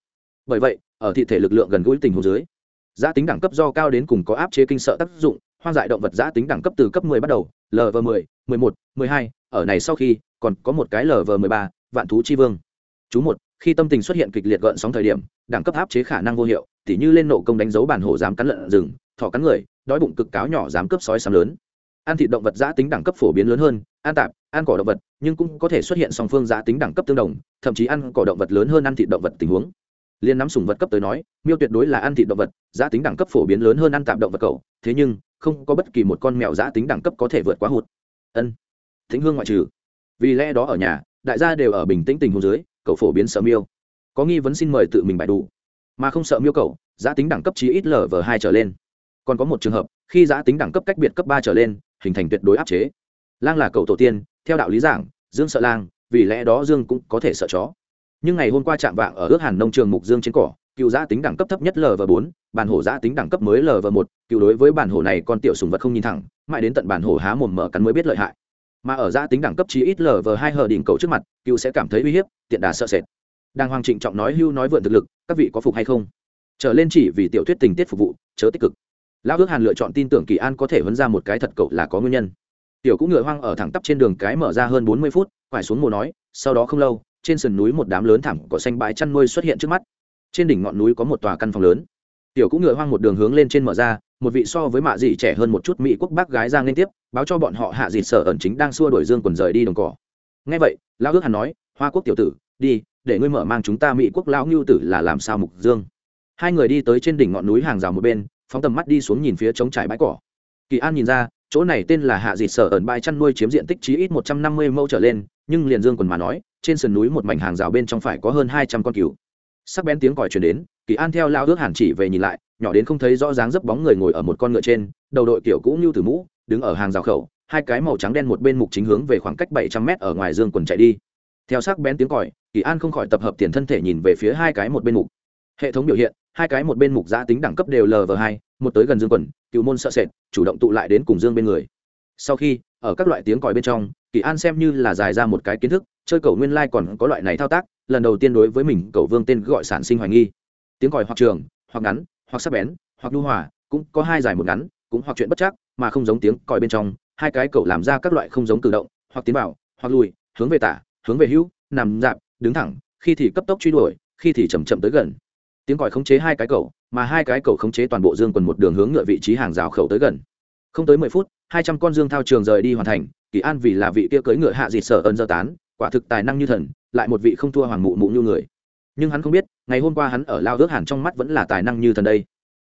Bởi vậy, ở thị thể lực lượng gần gũi tình hồ dưới giá tính đẳng cấp do cao đến cùng có áp chế kinh sợ tác dụng hoang dại động vật giá tính đẳng cấp từ cấp 10 bắt đầu lv 10, 11, 12, ở này sau khi còn có một cái lv 13, vạn thú chi vương. Chú một khi tâm tình xuất hiện kịch liệt gợn sóng thời điểm đẳng cấp áp chế khả năng vô hiệu tỉ như lên nộ công đánh dấu bản hổ dám cắn lợn rừng thỏ cắn người đói bụng cực cáo nhỏ dám cướp sói sám lớn. Ăn thịt động vật giá tính đẳng cấp phổ biến lớn hơn ăn tạp ăn cỏ động vật nhưng cũng có thể xuất hiện song phương giá tính đẳng cấp tương đồng thậm chí ăn cỏ động vật lớn hơn ăn thịt động vật tình huống liên nắm sùng vật cấp tới nói, miêu tuyệt đối là ăn thịt động vật, giá tính đẳng cấp phổ biến lớn hơn ăn tạm động vật cầu thế nhưng, không có bất kỳ một con mèo giá tính đẳng cấp có thể vượt quá hụt. Ân, thính hương ngoại trừ. Vì lẽ đó ở nhà, đại gia đều ở bình tĩnh tình hồ dưới, cậu phổ biến sợ miêu. Có nghi vấn xin mời tự mình bài đủ. Mà không sợ miêu cậu, giá tính đẳng cấp chí ít lv hai trở lên. Còn có một trường hợp, khi giá tính đẳng cấp cách biệt cấp ba trở lên, hình thành tuyệt đối áp chế. Lang là cậu tổ tiên, theo đạo lý giảng, dương sợ lang, vì lẽ đó dương cũng có thể sợ chó nhưng ngày hôm qua chạm vạng ở ước hàn nông trường mục dương trên cỏ, cựu giã tính đẳng cấp thấp nhất lv bốn, bản hổ giã tính đẳng cấp mới lv một, cựu đối với bản hổ này con tiểu sùng vật không nhìn thẳng, mãi đến tận bản hổ há mồm mở cắn mới biết lợi hại. Mà ở giã tính đẳng cấp chí ít lv hai hờ đỉnh cầu trước mặt, cựu sẽ cảm thấy uy hiếp, tiện đà sợ sệt. Đang hoàng trịnh trọng nói hưu nói vượn thực lực, các vị có phục hay không? Trở lên chỉ vì tiểu thuyết tình tiết phục vụ, chớ tích cực. Lão ước hàn lựa chọn tin tưởng kỳ an có thể vấn ra một cái thật cậu là có nguyên nhân. Tiểu cũng ngựa hoang ở thẳng tắp trên đường cái mở ra hơn bốn mươi phút phải xuống mùa nói, sau đó không lâu trên sườn núi một đám lớn thảm cỏ xanh bãi chăn nuôi xuất hiện trước mắt. Trên đỉnh ngọn núi có một tòa căn phòng lớn. Tiểu cũng ngựa hoang một đường hướng lên trên mở ra, một vị so với mạ dị trẻ hơn một chút mỹ quốc bác gái ra liên tiếp, báo cho bọn họ hạ dị sở ẩn chính đang xua đổi dương quần rời đi đồng cỏ. Ngay vậy, lão ước hàn nói, hoa quốc tiểu tử, đi, để ngươi mở mang chúng ta mỹ quốc lão ngưu tử là làm sao mục dương? Hai người đi tới trên đỉnh ngọn núi hàng rào một bên, phóng tầm mắt đi xuống nhìn phía trống trải bãi cỏ. Kỳ an nhìn ra, chỗ này tên là hạ dịt sở ẩn bãi chăn nuôi chiếm diện tích chí ít một trăm năm mươi mẫu trở lên, nhưng liền dương quần mà nói trên sườn núi một mảnh hàng rào bên trong phải có hơn hai trăm con cừu. Sắc bén tiếng còi truyền đến, kỳ an theo lao ước hàn chỉ về nhìn lại, nhỏ đến không thấy rõ dáng dấp bóng người ngồi ở một con ngựa trên, đầu đội kiểu cũ như từ mũ, đứng ở hàng rào khẩu, hai cái màu trắng đen một bên mục chính hướng về khoảng cách bảy trăm mét ở ngoài dương quần chạy đi. Theo sắc bén tiếng còi, kỳ an không khỏi tập hợp tiền thân thể nhìn về phía hai cái một bên mục. Hệ thống biểu hiện, hai cái một bên mục giã tính đẳng cấp đều lv hai, một tới gần dương quần cựu môn sợ sệt, chủ động tụ lại đến cùng dương bên người. Sau khi, ở các loại tiếng còi bên trong kỳ an xem như là dài ra một cái kiến thức, chơi cầu nguyên lai、like、còn có loại này thao tác, lần đầu tiên đối với mình, cầu vương tên gọi sản sinh hoài nghi. Tiếng gọi hoặc trường, hoặc ngắn, hoặc sắc bén, hoặc lưu hòa, cũng có hai dài một ngắn, cũng hoặc chuyện bất chắc, mà không giống tiếng còi bên trong, hai cái cầu làm ra các loại không giống cử động, hoặc tiến vào, hoặc lùi, hướng về tả, hướng về hữu, nằm dạp, đứng thẳng, khi thì cấp tốc truy đuổi, khi thì chầm chậm tới gần. Tiếng còi khống chế hai cái cầu, mà hai cái cầu khống chế toàn bộ dương quần một đường hướng ngựa vị trí hàng rào khẩu tới gần. Không tới mười phút, hai trăm con dương thao trường rời đi hoàn thành kỳ an vì là vị kia cưỡi ngựa hạ dịt sở ơn dơ tán, quả thực tài năng như thần, lại một vị không thua hoàng mụ mụ như người. Nhưng hắn không biết, ngày hôm qua hắn ở lao ước hàn trong mắt vẫn là tài năng như thần đây.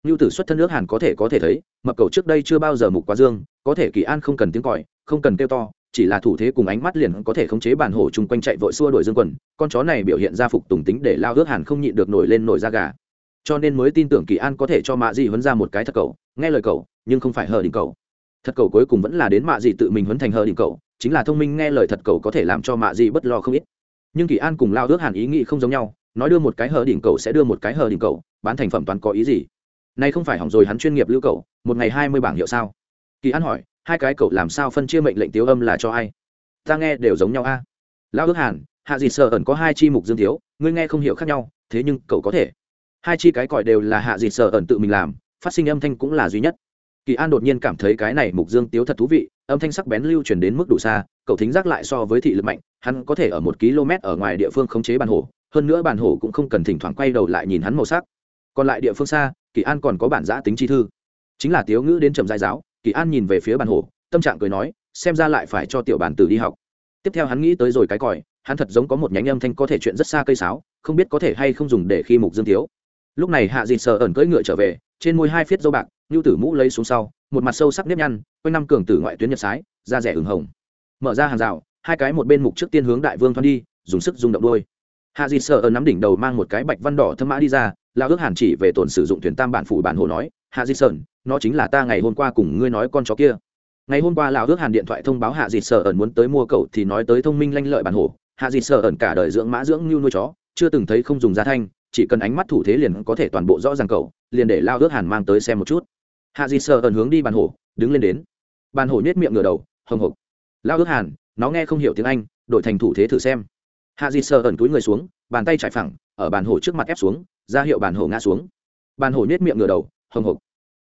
Như tử xuất thân ước hàn có thể có thể thấy, mập cầu trước đây chưa bao giờ mục quá dương, có thể kỳ an không cần tiếng còi, không cần kêu to, chỉ là thủ thế cùng ánh mắt liền có thể khống chế bản hổ chung quanh chạy vội xua đuổi dương quần, con chó này biểu hiện ra phục tùng tính để lao ước hàn không nhịn được nổi lên nổi da gà. Cho nên mới tin tưởng kỳ an có thể cho mạ dị huấn ra một cái thật cầu, nghe lời cầu, nhưng không phải hờ đình cầu thật cầu cuối cùng vẫn là đến mạ dị tự mình huấn thành hờ đỉnh cầu, chính là thông minh nghe lời thật cầu có thể làm cho mạ dị bất lo không ít. Nhưng kỳ an cùng lao ước hàn ý nghĩ không giống nhau, nói đưa một cái hờ đỉnh cầu sẽ đưa một cái hờ đỉnh cầu, bán thành phẩm toàn có ý gì? Nay không phải hỏng rồi hắn chuyên nghiệp lưu cầu, một ngày hai mươi bảng hiệu sao? Kỳ an hỏi, hai cái cậu làm sao phân chia mệnh lệnh tiếu âm là cho ai? Ta nghe đều giống nhau a. Lão ước hàn, hạ dị sợ ẩn có hai chi mục dương thiếu, ngươi nghe không hiểu khác nhau, thế nhưng cậu có thể. Hai chi cái còi đều là hạ dị sợ ẩn tự mình làm, phát sinh âm thanh cũng là duy nhất kỳ an đột nhiên cảm thấy cái này mục dương tiếu thật thú vị, âm thanh sắc bén lưu truyền đến mức đủ xa, cậu thính giác lại so với thị lực mạnh, hắn có thể ở một km ở ngoài địa phương khống chế bàn hổ, hơn nữa bàn hổ cũng không cần thỉnh thoảng quay đầu lại nhìn hắn màu sắc. Còn lại địa phương xa, kỳ an còn có bản giã tính chi thư. Chính là tiếu ngữ đến trầm giai giáo, kỳ an nhìn về phía bàn hổ, tâm trạng cười nói, xem ra lại phải cho tiểu bản tử đi học. Tiếp theo hắn nghĩ tới rồi cái còi, hắn thật giống có một nhánh âm thanh có thể chuyện rất xa cây sáo, không biết có thể hay không dùng để khi mục dương thiếu lúc này hạ dịt sờ ẩn cưỡi ngựa trở về, trên môi hai phiết dâu bạc Ngưu tử mũ lấy xuống sau một mặt sâu sắc nếp nhăn quanh năm cường tử ngoại tuyến nhật sái da rẻ ửng hồng. Mở ra hàng rào hai cái một bên mục trước tiên hướng đại vương thoăn đi dùng sức rung động đôi. Hạ dịt sợ ở nắm đỉnh đầu mang một cái bạch văn đỏ thâm mã đi ra lao ước hàn chỉ về tồn sử dụng thuyền tam bản phủ bản hồ nói hạ dịt sơn nó chính là ta ngày hôm qua cùng ngươi nói con chó kia. Ngày hôm qua lão ước hàn điện thoại thông báo hạ dịt sở ẩn muốn tới mua cậu thì nói tới thông minh lanh lợi bản hồ, hạ dịt sở ẩn cả đời dưỡng mã dưỡng như nuôi chó chưa từng thấy không dùng giá thanh chỉ cần ánh mắt thủ thế liền có thể toàn bộ rõ ràng cậu liền để lao ước hàn mang tới xem một chút hạ Di Sợ ẩn hướng đi bàn hổ, đứng lên đến. Bàn hổ nhét miệng ngửa đầu, hồng hộc. Lao ước hàn, nó nghe không hiểu tiếng anh, đổi thành thủ thế thử xem. Hạ Di Sợ ẩn túi người xuống, bàn tay trải phẳng, ở bàn hổ trước mặt ép xuống, ra hiệu bàn hổ ngã xuống. Bàn hổ nhét miệng ngửa đầu, hồng hộc.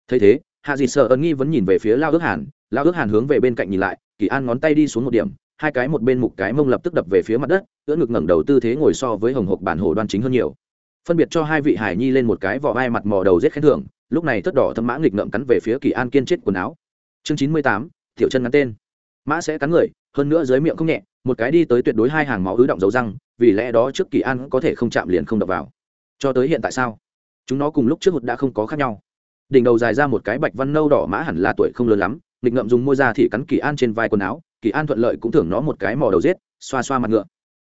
Thấy thế, hạ Di sợ ẩn nghi vẫn nhìn về phía lao ước hàn, lao ước hàn hướng về bên cạnh nhìn lại, kỳ an ngón tay đi xuống một điểm, hai cái một bên mục cái mông lập tức đập về phía mặt đất, ưỡn ngực ngẩng đầu tư thế ngồi so với hồng hộc bản hồ đoan chính hơn nhiều. Phân biệt cho hai vị hải nhi lên một cái vỏ vai mặt mò đầu rết khen thưởng lúc này thất đỏ thâm mã nghịch ngợm cắn về phía kỳ an kiên chết quần áo. Chương chín mươi tám, tiểu chân ngắn tên. Mã sẽ cắn người, hơn nữa dưới miệng không nhẹ, một cái đi tới tuyệt đối hai hàng máu ứ động dấu răng, vì lẽ đó trước kỳ an có thể không chạm liền không đập vào. Cho tới hiện tại sao? Chúng nó cùng lúc trước một đã không có khác nhau. Đỉnh đầu dài ra một cái bạch văn nâu đỏ mã hẳn là tuổi không lớn lắm, nghịch ngậm dùng môi ra thì cắn kỳ an trên vai quần áo, kỳ an thuận lợi cũng thưởng nó một cái mò đầu giết, xoa xoa mặt ngựa.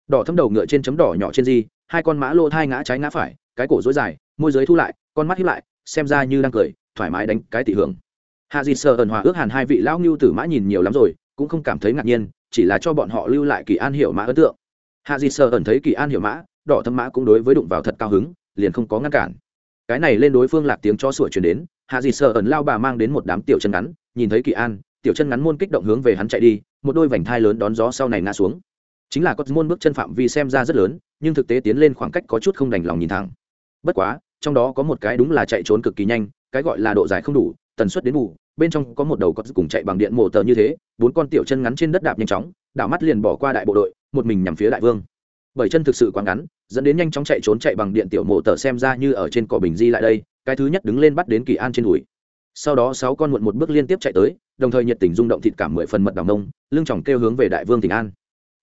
Đỏ thấm đầu ngựa trên chấm đỏ nhỏ trên di, hai con mã lô thai ngã trái ngã phải, cái cổ dối dài, môi giới thu lại, con mắt hiếp lại xem ra như đang cười, thoải mái đánh cái tỷ hưởng. Hạ dịt sợ ẩn hòa ước hàn hai vị lão ngưu tử mã nhìn nhiều lắm rồi, cũng không cảm thấy ngạc nhiên, chỉ là cho bọn họ lưu lại kỳ an hiểu mã ấn tượng. Hạ dịt sợ ẩn thấy kỳ an hiểu mã, đỏ thâm mã cũng đối với đụng vào thật cao hứng, liền không có ngăn cản. Cái này lên đối phương lạc tiếng cho sủa chuyển đến, hạ dịt sợ ẩn lao bà mang đến một đám tiểu chân ngắn, nhìn thấy kỳ an, tiểu chân ngắn môn kích động hướng về hắn chạy đi, một đôi vành thai lớn đón gió sau này ngã xuống. Chính là có môn bước chân phạm vi xem ra rất lớn, nhưng thực tế tiến lên khoảng cách có chút không đành lòng nhìn thẳng. Bất quá trong đó có một cái đúng là chạy trốn cực kỳ nhanh, cái gọi là độ dài không đủ, tần suất đến mù bên trong có một đầu cọt cùng chạy bằng điện mổ tờ như thế, bốn con tiểu chân ngắn trên đất đạp nhanh chóng, đảo mắt liền bỏ qua đại bộ đội, một mình nhằm phía đại vương. Bởi chân thực sự quá ngắn, dẫn đến nhanh chóng chạy trốn chạy bằng điện tiểu mổ tờ xem ra như ở trên cỏ bình di lại đây, cái thứ nhất đứng lên bắt đến kỳ an trên đùi. Sau đó sáu con muộn một bước liên tiếp chạy tới, đồng thời nhiệt tình rung động thịt cảm mười phần mật đào nông, lưng chòng kêu hướng về đại vương tỉnh an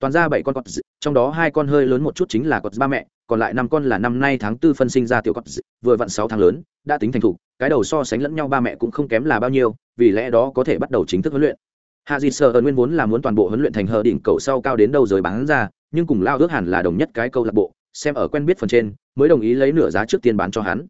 toàn ra bảy con cọt trong đó hai con hơi lớn một chút chính là cọt ba mẹ, còn lại năm con là năm nay tháng tư phân sinh ra tiểu cọt vừa vặn sáu tháng lớn, đã tính thành thục, cái đầu so sánh lẫn nhau ba mẹ cũng không kém là bao nhiêu, vì lẽ đó có thể bắt đầu chính thức huấn luyện. Hạ dịt sợ ở nguyên vốn là muốn toàn bộ huấn luyện thành hờ đỉnh cầu sau cao đến đâu rồi bán ra, nhưng cùng lao ước hẳn là đồng nhất cái câu lạc bộ, xem ở quen biết phần trên, mới đồng ý lấy nửa giá trước tiên bán cho hắn.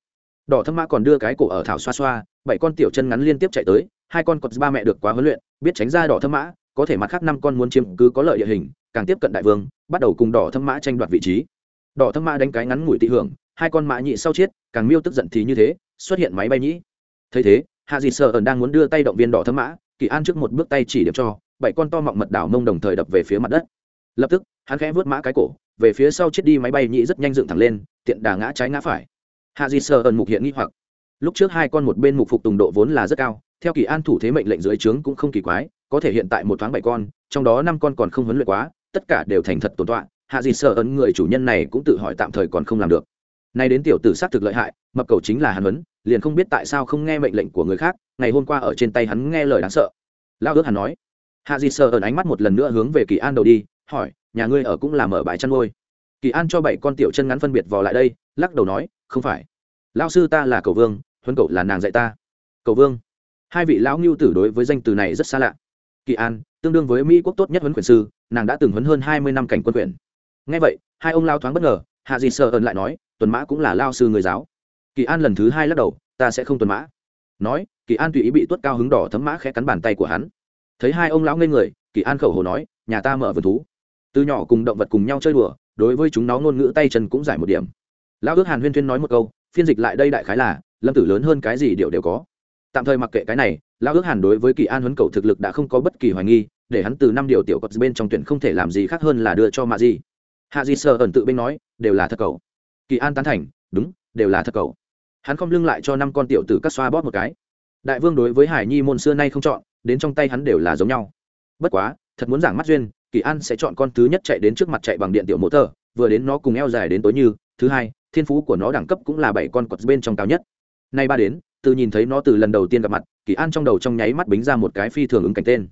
Đỏ thâm mã còn đưa cái cổ ở thảo xoa xoa, bảy con tiểu chân ngắn liên tiếp chạy tới, hai con cọt ba mẹ được quá huấn luyện, biết tránh ra đỏ thâm mã có thể mặt khác năm con muốn chiếm cứ có lợi địa hình, càng tiếp cận đại vương, bắt đầu cùng đỏ thâm mã tranh đoạt vị trí. Đỏ thâm mã đánh cái ngắn ngủi tị hưởng, hai con mã nhị sau chết càng miêu tức giận thì như thế, xuất hiện máy bay nhĩ. Thấy thế, hạ dị sợ ẩn đang muốn đưa tay động viên đỏ thâm mã, kỳ an trước một bước tay chỉ điểm cho, bảy con to mọng mật đảo mông đồng thời đập về phía mặt đất. Lập tức, hắn khẽ vớt mã cái cổ, về phía sau chết đi máy bay nhĩ rất nhanh dựng thẳng lên, tiện đà ngã trái ngã phải. Hạ dị sợ ẩn mục hiện nghi hoặc. Lúc trước hai con một bên mục phục tùng độ vốn là rất cao, theo kỳ an thủ thế mệnh lệnh dưới trướng cũng không kỳ quái có thể hiện tại một thoáng bảy con, trong đó năm con còn không huấn luyện quá, tất cả đều thành thật tồn tọa, hạ dịt sợ ấn người chủ nhân này cũng tự hỏi tạm thời còn không làm được. Nay đến tiểu tử xác thực lợi hại, mập cầu chính là hàn huấn, liền không biết tại sao không nghe mệnh lệnh của người khác, ngày hôm qua ở trên tay hắn nghe lời đáng sợ. Lao ước hàn nói. Hạ dịt sợ ấn ánh mắt một lần nữa hướng về kỳ an đầu đi, hỏi, nhà ngươi ở cũng làm mở bãi chăn ngôi kỳ an cho bảy con tiểu chân ngắn phân biệt vò lại đây, lắc đầu nói, không phải. Lao sư ta là cầu vương, huấn cậu là nàng dạy ta. Cầu vương. Hai vị lão ngưu tử đối với danh từ này rất xa lạ kỳ an, tương đương với mỹ quốc tốt nhất huấn quyền sư, nàng đã từng huấn hơn hai mươi năm cảnh quân quyền. Ngay vậy, hai ông lao thoáng bất ngờ, hạ dị sợ ơn lại nói, tuần mã cũng là lao sư người giáo. Kỳ an lần thứ hai lắc đầu, ta sẽ không tuần mã. Nói, kỳ an tùy ý bị tuất cao hứng đỏ thấm mã khẽ cắn bàn tay của hắn. Thấy hai ông lão ngây người, kỳ an khẩu hồ nói, nhà ta mở vườn thú. Từ nhỏ cùng động vật cùng nhau chơi đùa, đối với chúng nó ngôn ngữ tay chân cũng giải một điểm. Lão ước hàn huyên thuyên nói một câu, phiên dịch lại đây đại khái là, lâm tử lớn hơn cái gì điệu đều có tạm thời mặc kệ cái này, lão ước hàn đối với kỳ an huấn cầu thực lực đã không có bất kỳ hoài nghi, để hắn từ năm điều tiểu cọt bên trong tuyển không thể làm gì khác hơn là đưa cho mạ di. Hạ di sơ ẩn tự bên nói, đều là thật cầu kỳ an tán thành, đúng, đều là thật cầu hắn không lưng lại cho năm con tiểu tử cắt xoa bóp một cái. Đại vương đối với hải nhi môn xưa nay không chọn, đến trong tay hắn đều là giống nhau. Bất quá, thật muốn giảng mắt duyên, kỳ an sẽ chọn con thứ nhất chạy đến trước mặt chạy bằng điện tiểu mỗ tờ, vừa đến nó cùng eo dài đến tối như, thứ hai, thiên phú của nó đẳng cấp cũng là bảy con cọt bên trong cao nhất. Nay ba đến từ nhìn thấy nó từ lần đầu tiên gặp mặt, kỳ an trong đầu trong nháy mắt bính ra một cái phi thường ứng cảnh tên.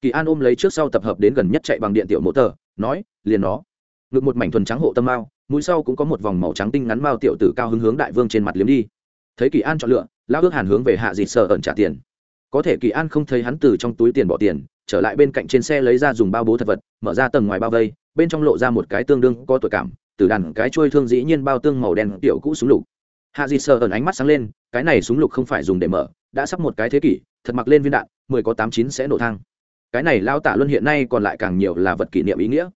Kỳ an ôm lấy trước sau tập hợp đến gần nhất chạy bằng điện tiểu mộ tờ, nói, liền nó. Ngực một mảnh thuần trắng hộ tâm mao, mũi sau cũng có một vòng màu trắng tinh ngắn mao tiểu tử cao hứng hướng đại vương trên mặt liếm đi. Thấy kỳ an chọn lựa lao ước hàn hướng về hạ dịt sợ ẩn trả tiền. Có thể kỳ an không thấy hắn từ trong túi tiền bỏ tiền, trở lại bên cạnh trên xe lấy ra dùng bao bố thật vật, mở ra tầng ngoài bao vây, bên trong lộ ra một cái tương đương có tội cảm, từ đàn cái trôi thương dĩ nhiên bao tương màu đen tiểu cũ súng lục hạ dịt sợ ẩn ánh mắt sáng lên, cái này súng lục không phải dùng để mở, đã sắp một cái thế kỷ, thật mặc lên viên đạn, mười có tám chín sẽ nổ thang. Cái này lao tả luân hiện nay còn lại càng nhiều là vật kỷ niệm ý nghĩa.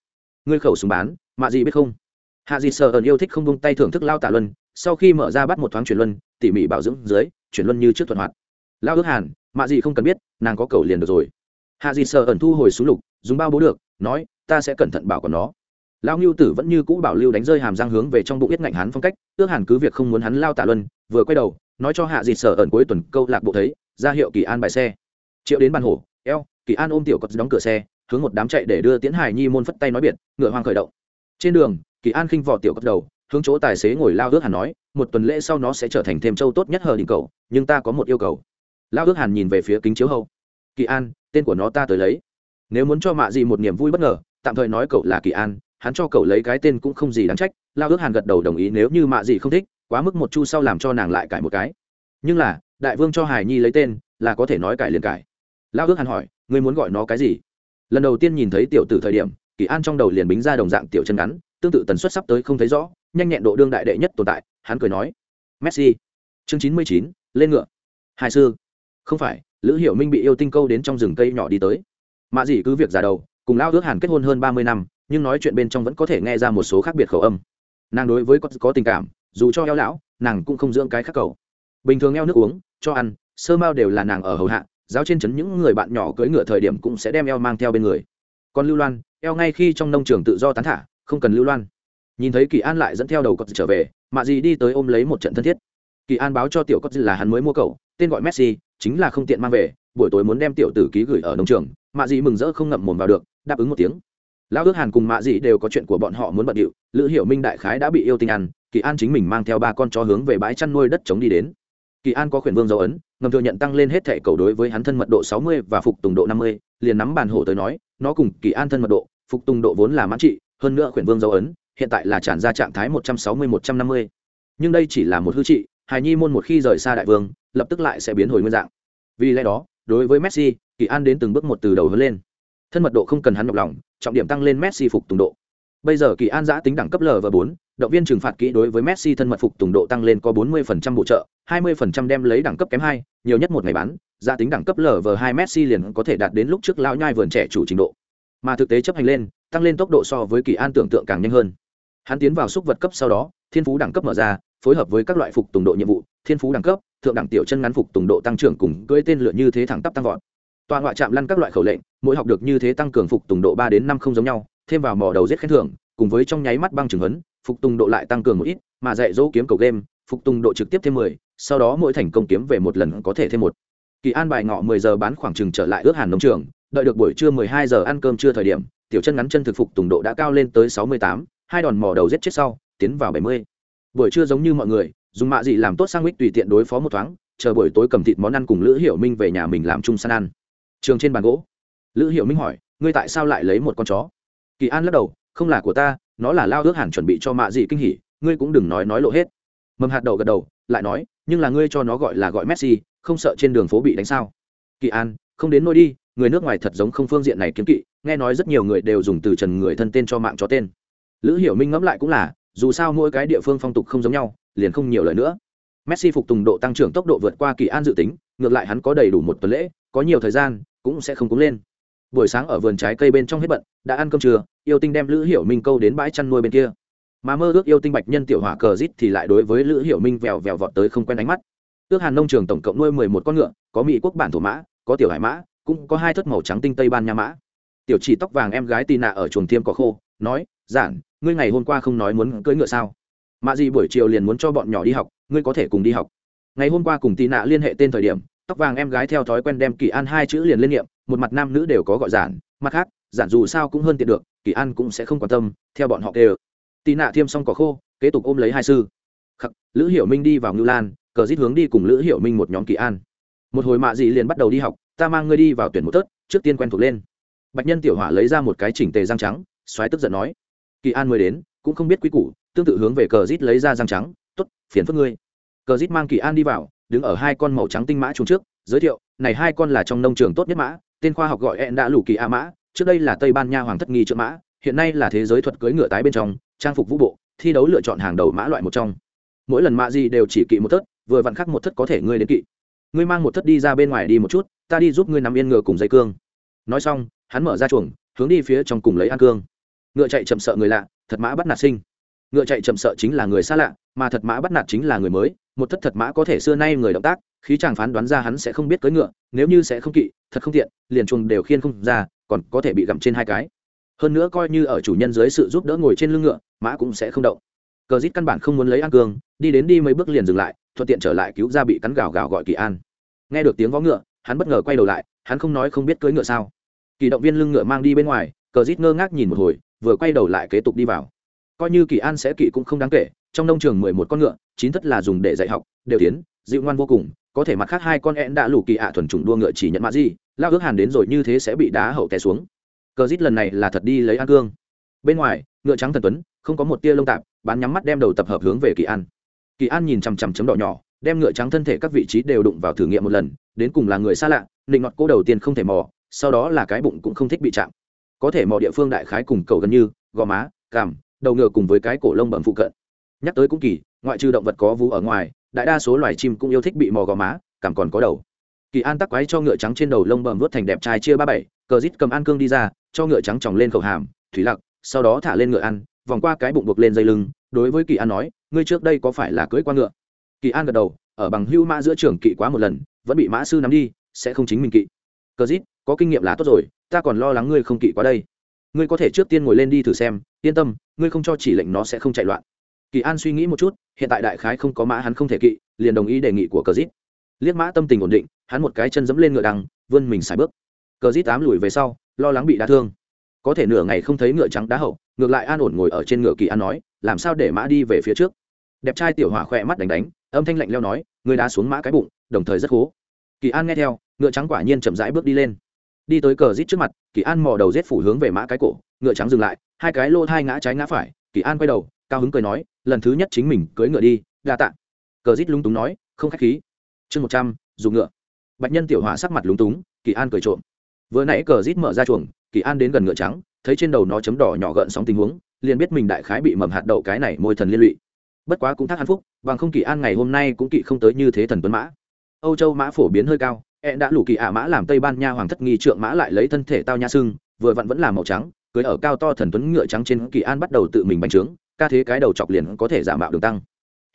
Ngươi khẩu súng bán mạ gì biết không? Hạ dịt sợ ẩn yêu thích không bông tay thưởng thức lao tả luân, sau khi mở ra bắt một thoáng chuyển luân, tỉ mỉ bảo dưỡng dưới, chuyển luân như trước thuận hoạt. Lao ước hàn mạ gì không cần biết, nàng có cầu liền được rồi. Hạ dịt sợ ẩn thu hồi súng lục, dùng bao bố được, nói, ta sẽ cẩn thận bảo còn nó lao ngưu tử vẫn như cũ bảo lưu đánh rơi hàm răng hướng về trong bụng yết ngạnh hắn phong cách, ước hẳn cứ việc không muốn hắn lao tạ luân, vừa quay đầu, nói cho hạ dịt sở ẩn cuối tuần câu lạc bộ thấy, ra hiệu kỳ an bài xe. Triệu đến bàn hổ, eo, kỳ an ôm tiểu cất đóng cửa xe, hướng một đám chạy để đưa tiến hải nhi môn phất tay nói biệt, ngựa hoang khởi động. Trên đường, kỳ an khinh vỏ tiểu cất đầu, hướng chỗ tài xế ngồi lao ước hàn nói, một tuần lễ sau nó sẽ trở thành thêm châu tốt nhất hờ đình cầu, nhưng ta có một yêu cầu. Lao ước hàn nhìn về phía kính chiếu hậu. Kỳ an, tên của nó ta tới lấy. Nếu muốn cho mạ gì một niềm vui bất ngờ, tạm thời nói cậu là kỳ an hắn cho cậu lấy cái tên cũng không gì đáng trách, lao ước hàn gật đầu đồng ý nếu như mạ gì không thích, quá mức một chu sau làm cho nàng lại cải một cái. Nhưng là, đại vương cho hải nhi lấy tên, là có thể nói cải liền cải. Lao ước hàn hỏi, ngươi muốn gọi nó cái gì? Lần đầu tiên nhìn thấy tiểu tử thời điểm, kỳ an trong đầu liền bính ra đồng dạng tiểu chân ngắn, tương tự tần suất sắp tới không thấy rõ, nhanh nhẹn độ đương đại đệ nhất tồn tại, hắn cười nói, messi. Chương chín mươi chín, lên ngựa. Hai sư. Không phải, lữ hiểu minh bị yêu tinh câu đến trong rừng cây nhỏ đi tới. Mạ dị cứ việc giả đầu, cùng lao ước hàn kết hôn hơn ba mươi năm nhưng nói chuyện bên trong vẫn có thể nghe ra một số khác biệt khẩu âm. Nàng đối với có, có tình cảm dù cho eo lão nàng cũng không dưỡng cái khác cầu. Bình thường eo nước uống cho ăn sơ mao đều là nàng ở hầu hạ giáo trên trấn những người bạn nhỏ cưỡi ngựa thời điểm cũng sẽ đem eo mang theo bên người. Còn lưu loan eo ngay khi trong nông trường tự do tán thả không cần lưu loan. Nhìn thấy kỳ an lại dẫn theo đầu cọt trở về mạ dì đi tới ôm lấy một trận thân thiết. Kỳ an báo cho tiểu cọt là hắn mới mua cậu tên gọi messi chính là không tiện mang về buổi tối muốn đem tiểu tử ký gửi ở nông trường. Mạ dì mừng rỡ không ngậm mồm vào được đáp ứng một tiếng lão ước hàn cùng mạ Dị đều có chuyện của bọn họ muốn bận điệu, lữ hiểu minh đại khái đã bị yêu tinh ăn, kỳ an chính mình mang theo ba con chó hướng về bãi chăn nuôi đất chống đi đến. Kỳ an có khuyển vương dấu ấn, ngầm thừa nhận tăng lên hết thẻ cầu đối với hắn thân mật độ sáu mươi và phục tùng độ năm mươi, liền nắm bàn hổ tới nói, nó cùng kỳ an thân mật độ, phục tùng độ vốn là mãn trị, hơn nữa khuyển vương dấu ấn, hiện tại là tràn ra trạng thái một trăm sáu mươi, một trăm năm mươi. Nhưng đây chỉ là một hư trị, hài nhi môn một khi rời xa đại vương, lập tức lại sẽ biến hồi nguyên dạng. Vì lẽ đó, đối với messi, kỳ an đến từng bước một từ đầu hướng lên. Thân mật độ không cần hắn nhọc lòng trọng điểm tăng lên messi phục tùng độ. Bây giờ kỳ an giã tính đẳng cấp l và bốn, động viên trừng phạt kỹ đối với messi thân mật phục tùng độ tăng lên có 40% bổ trợ 20% đem lấy đẳng cấp kém hai, nhiều nhất một ngày bán gia tính đẳng cấp lv hai messi liền có thể đạt đến lúc trước lão nhai vườn trẻ chủ trình độ. Mà thực tế chấp hành lên, tăng lên tốc độ so với kỳ an tưởng tượng càng nhanh hơn. Hắn tiến vào xúc vật cấp sau đó, thiên phú đẳng cấp mở ra, phối hợp với các loại phục tùng độ nhiệm vụ, thiên phú đẳng cấp, thượng đẳng tiểu chân ngắn phục tùng độ tăng trưởng cùng cưỡi tên lửa như thế thẳng tắp tăng vọt toàn ngoại chạm lăn các loại khẩu lệnh, mỗi học được như thế tăng cường phục tùng độ ba đến năm không giống nhau, thêm vào mỏ đầu giết khen thưởng, cùng với trong nháy mắt băng trường hấn phục tùng độ lại tăng cường một ít, mà dạy dỗ kiếm cầu game, phục tùng độ trực tiếp thêm mười, sau đó mỗi thành công kiếm về một lần có thể thêm một. Kỳ an bài ngọ mười giờ bán khoảng chừng trở lại ước hàn nông trường, đợi được buổi trưa mười hai giờ ăn cơm trưa thời điểm, tiểu chân ngắn chân thực phục tùng độ đã cao lên tới sáu mươi tám, hai đòn mỏ đầu giết chết sau, tiến vào bảy mươi. Buổi trưa giống như mọi người, dùng mạ gì làm tốt sang mít tùy tiện đối phó một thoáng, chờ buổi tối cầm thịt món ăn cùng lữ hiểu minh về nhà mình làm chung săn ăn trường trên bàn gỗ. Lữ hiệu minh hỏi, ngươi tại sao lại lấy một con chó? Kỳ an lắc đầu, không là của ta, nó là lao ước hẳn chuẩn bị cho mạ dị kinh hỉ, ngươi cũng đừng nói nói lộ hết. Mầm hạt đầu gật đầu, lại nói, nhưng là ngươi cho nó gọi là gọi messi, không sợ trên đường phố bị đánh sao? Kỳ an, không đến nôi đi, người nước ngoài thật giống không phương diện này kiếm kỵ, nghe nói rất nhiều người đều dùng từ trần người thân tên cho mạng cho tên. Lữ hiểu minh ngẫm lại cũng là, dù sao mỗi cái địa phương phong tục không giống nhau, liền không nhiều lời nữa. Messi phục tùng độ tăng trưởng tốc độ vượt qua kỳ an dự tính ngược lại hắn có đầy đủ một tuần lễ, có nhiều thời gian, cũng sẽ không cúng lên. Buổi sáng ở vườn trái cây bên trong hết bận, đã ăn cơm trưa, yêu tinh đem lữ hiểu minh câu đến bãi chăn nuôi bên kia. Mà mơ ước yêu tinh bạch nhân tiểu hỏa cờ rít thì lại đối với lữ hiểu minh vèo vèo vọt tới không quen ánh mắt. Ước hàn nông trường tổng cộng nuôi mười một con ngựa, có mỹ quốc bản thổ mã, có tiểu hải mã, cũng có hai thất màu trắng tinh tây ban nha mã. Tiểu chỉ tóc vàng em gái tì nạ ở chuồng tiêm có khô, nói, giản, ngươi ngày hôm qua không nói muốn cưỡi ngựa sao? Mạ gì buổi chiều liền muốn cho bọn nhỏ đi học, ngươi có thể cùng đi học. Ngày hôm qua cùng tì nạ liên hệ tên thời điểm tóc vàng em gái theo thói quen đem kỳ an hai chữ liền liên niệm, một mặt nam nữ đều có gọi giản, mặt khác, giản dù sao cũng hơn tiện được, kỳ an cũng sẽ không quan tâm, theo bọn họ đều. Tì nạ thiêm xong cỏ khô, kế tục ôm lấy hai sư. Khắc, lữ hiểu minh đi vào ngưu lan, cờ dít hướng đi cùng lữ hiểu minh một nhóm kỳ an. Một hồi mạ dị liền bắt đầu đi học, ta mang ngươi đi vào tuyển một tớt, trước tiên quen thuộc lên. Bạch nhân tiểu hỏa lấy ra một cái chỉnh tề răng trắng, xoáy tức giận nói. Kỳ an mới đến, cũng không biết quý củ, tương tự hướng về cờ dít lấy ra răng trắng t ố t phiền phức ngươi. Cờ dít mang kỳ an đi vào đứng ở hai con màu trắng tinh mã trúng trước, giới thiệu, này hai con là trong nông trường tốt nhất mã, tên khoa học gọi ẹn đã lù kỳ a mã, trước đây là tây ban nha hoàng thất nghi trợ mã, hiện nay là thế giới thuật cưỡi ngựa tái bên trong, trang phục vũ bộ, thi đấu lựa chọn hàng đầu mã loại một trong. Mỗi lần mã gì đều chỉ kỵ một thất, vừa vặn khắc một thất có thể ngươi đến kỵ. Ngươi mang một thất đi ra bên ngoài đi một chút, ta đi giúp ngươi nằm yên ngựa cùng dây cương. Nói xong, hắn mở ra chuồng, hướng đi phía trong cùng lấy ăn cương. Ngựa chạy chậm sợ người lạ, thật mã bắt nạt sinh. Ngựa chạy chậm sợ chính là người xa lạ, mà thật mã bắt nạt chính là người mới một thất thật mã có thể xưa nay người động tác, khí chàng phán đoán ra hắn sẽ không biết cưỡi ngựa, nếu như sẽ không kỵ, thật không tiện, liền chuồng đều khiên không ra, còn có thể bị gặm trên hai cái. Hơn nữa coi như ở chủ nhân dưới sự giúp đỡ ngồi trên lưng ngựa, mã cũng sẽ không động. Cờ dít căn bản không muốn lấy an cương đi đến đi mấy bước liền dừng lại, thuận tiện trở lại cứu ra bị cắn gào gào gọi kỳ an. Nghe được tiếng vó ngựa, hắn bất ngờ quay đầu lại, hắn không nói không biết cưỡi ngựa sao. Kỳ động viên lưng ngựa mang đi bên ngoài, cờ dít ngơ ngác nhìn một hồi, vừa quay đầu lại kế tục đi vào. Coi như kỳ an sẽ kỵ cũng không đáng kể trong nông trường mười một con ngựa, chín thất là dùng để dạy học, đều tiến, dịu ngoan vô cùng, có thể mặt khác hai con én đã lù kỳ ạ thuần chủng đua ngựa chỉ nhận mã gì lao ước hàn đến rồi như thế sẽ bị đá hậu té xuống. Cờ rít lần này là thật đi lấy an cương. Bên ngoài, ngựa trắng thần tuấn, không có một tia lông tạp, bán nhắm mắt đem đầu tập hợp hướng về kỳ an. Kỳ an nhìn chằm chằm chấm đỏ nhỏ, đem ngựa trắng thân thể các vị trí đều đụng vào thử nghiệm một lần, đến cùng là người xa lạ định ngọt cô đầu tiên không thể mò, sau đó là cái bụng cũng không thích bị chạm. Có thể mò địa phương đại khái cùng cầu gần như, gò má, cằm, đầu ngựa cùng với cái cổ lông bẩm phụ cận nhắc tới cũng kỳ, ngoại trừ động vật có vú ở ngoài, đại đa số loài chim cũng yêu thích bị mò gò má, cảm còn có đầu. Kỳ an tắc quái cho ngựa trắng trên đầu lông bầm vớt thành đẹp trai chia ba bảy, cờ rít cầm an cương đi ra, cho ngựa trắng tròng lên khẩu hàm, thủy lặc, sau đó thả lên ngựa ăn, vòng qua cái bụng buộc lên dây lưng, đối với kỳ an nói, ngươi trước đây có phải là cưỡi qua ngựa? Kỳ an gật đầu, ở bằng hưu mã giữa trường kỵ quá một lần, vẫn bị mã sư nắm đi, sẽ không chính mình kỵ. Cờ rít, có kinh nghiệm là tốt rồi, ta còn lo lắng ngươi không kỵ quá đây. Ngươi có thể trước tiên ngồi lên đi thử xem, yên tâm, ngươi không cho chỉ lệnh nó sẽ không chạy loạn kỳ an suy nghĩ một chút, hiện tại đại khái không có mã hắn không thể kỵ, liền đồng ý đề nghị của cờ dít. Liếc mã tâm tình ổn định, hắn một cái chân dẫm lên ngựa đằng, vươn mình xài bước. Cờ dít tám lùi về sau, lo lắng bị đá thương. Có thể nửa ngày không thấy ngựa trắng đá hậu, ngược lại an ổn ngồi ở trên ngựa kỳ an nói, làm sao để mã đi về phía trước? Đẹp trai tiểu hỏa khỏe mắt đánh đánh, âm thanh lạnh leo nói người đá xuống mã cái bụng, đồng thời rất khố kỳ an nghe theo, ngựa trắng quả nhiên chậm rãi bước đi lên. Đi tới cờ rít trước mặt, kỳ an mò đầu rết phủ hướng về mã cái cổ, ngựa trắng dừng lại, hai cái lô thai ngã trái ngã phải, kỳ an quay đầu cao hứng cười nói, lần thứ nhất chính mình cưỡi ngựa đi, đa tạ. Cờ rít lung túng nói, không khách khí. Chương một trăm, dùng ngựa. Bạch nhân tiểu hỏa sắc mặt lúng túng, kỳ an cười trộm. Vừa nãy cờ rít mở ra chuồng, kỳ an đến gần ngựa trắng, thấy trên đầu nó chấm đỏ nhỏ gợn sóng tình huống, liền biết mình đại khái bị mầm hạt đậu cái này môi thần liên lụy. Bất quá cũng thác hạnh phúc, bằng không kỳ an ngày hôm nay cũng kỵ không tới như thế thần tuấn mã. Âu châu mã phổ biến hơi cao e đã lủ kỳ ả mã làm tây ban nha hoàng thất nghi trượng mã lại lấy thân thể tao nha sưng, vừa vặn vẫn là màu trắng, cưới ở cao to thần tuấn ngựa trắng trên kỳ an bắt đầu tự mình bành trướng ca thế cái đầu chọc liền có thể giả mạo đường tăng.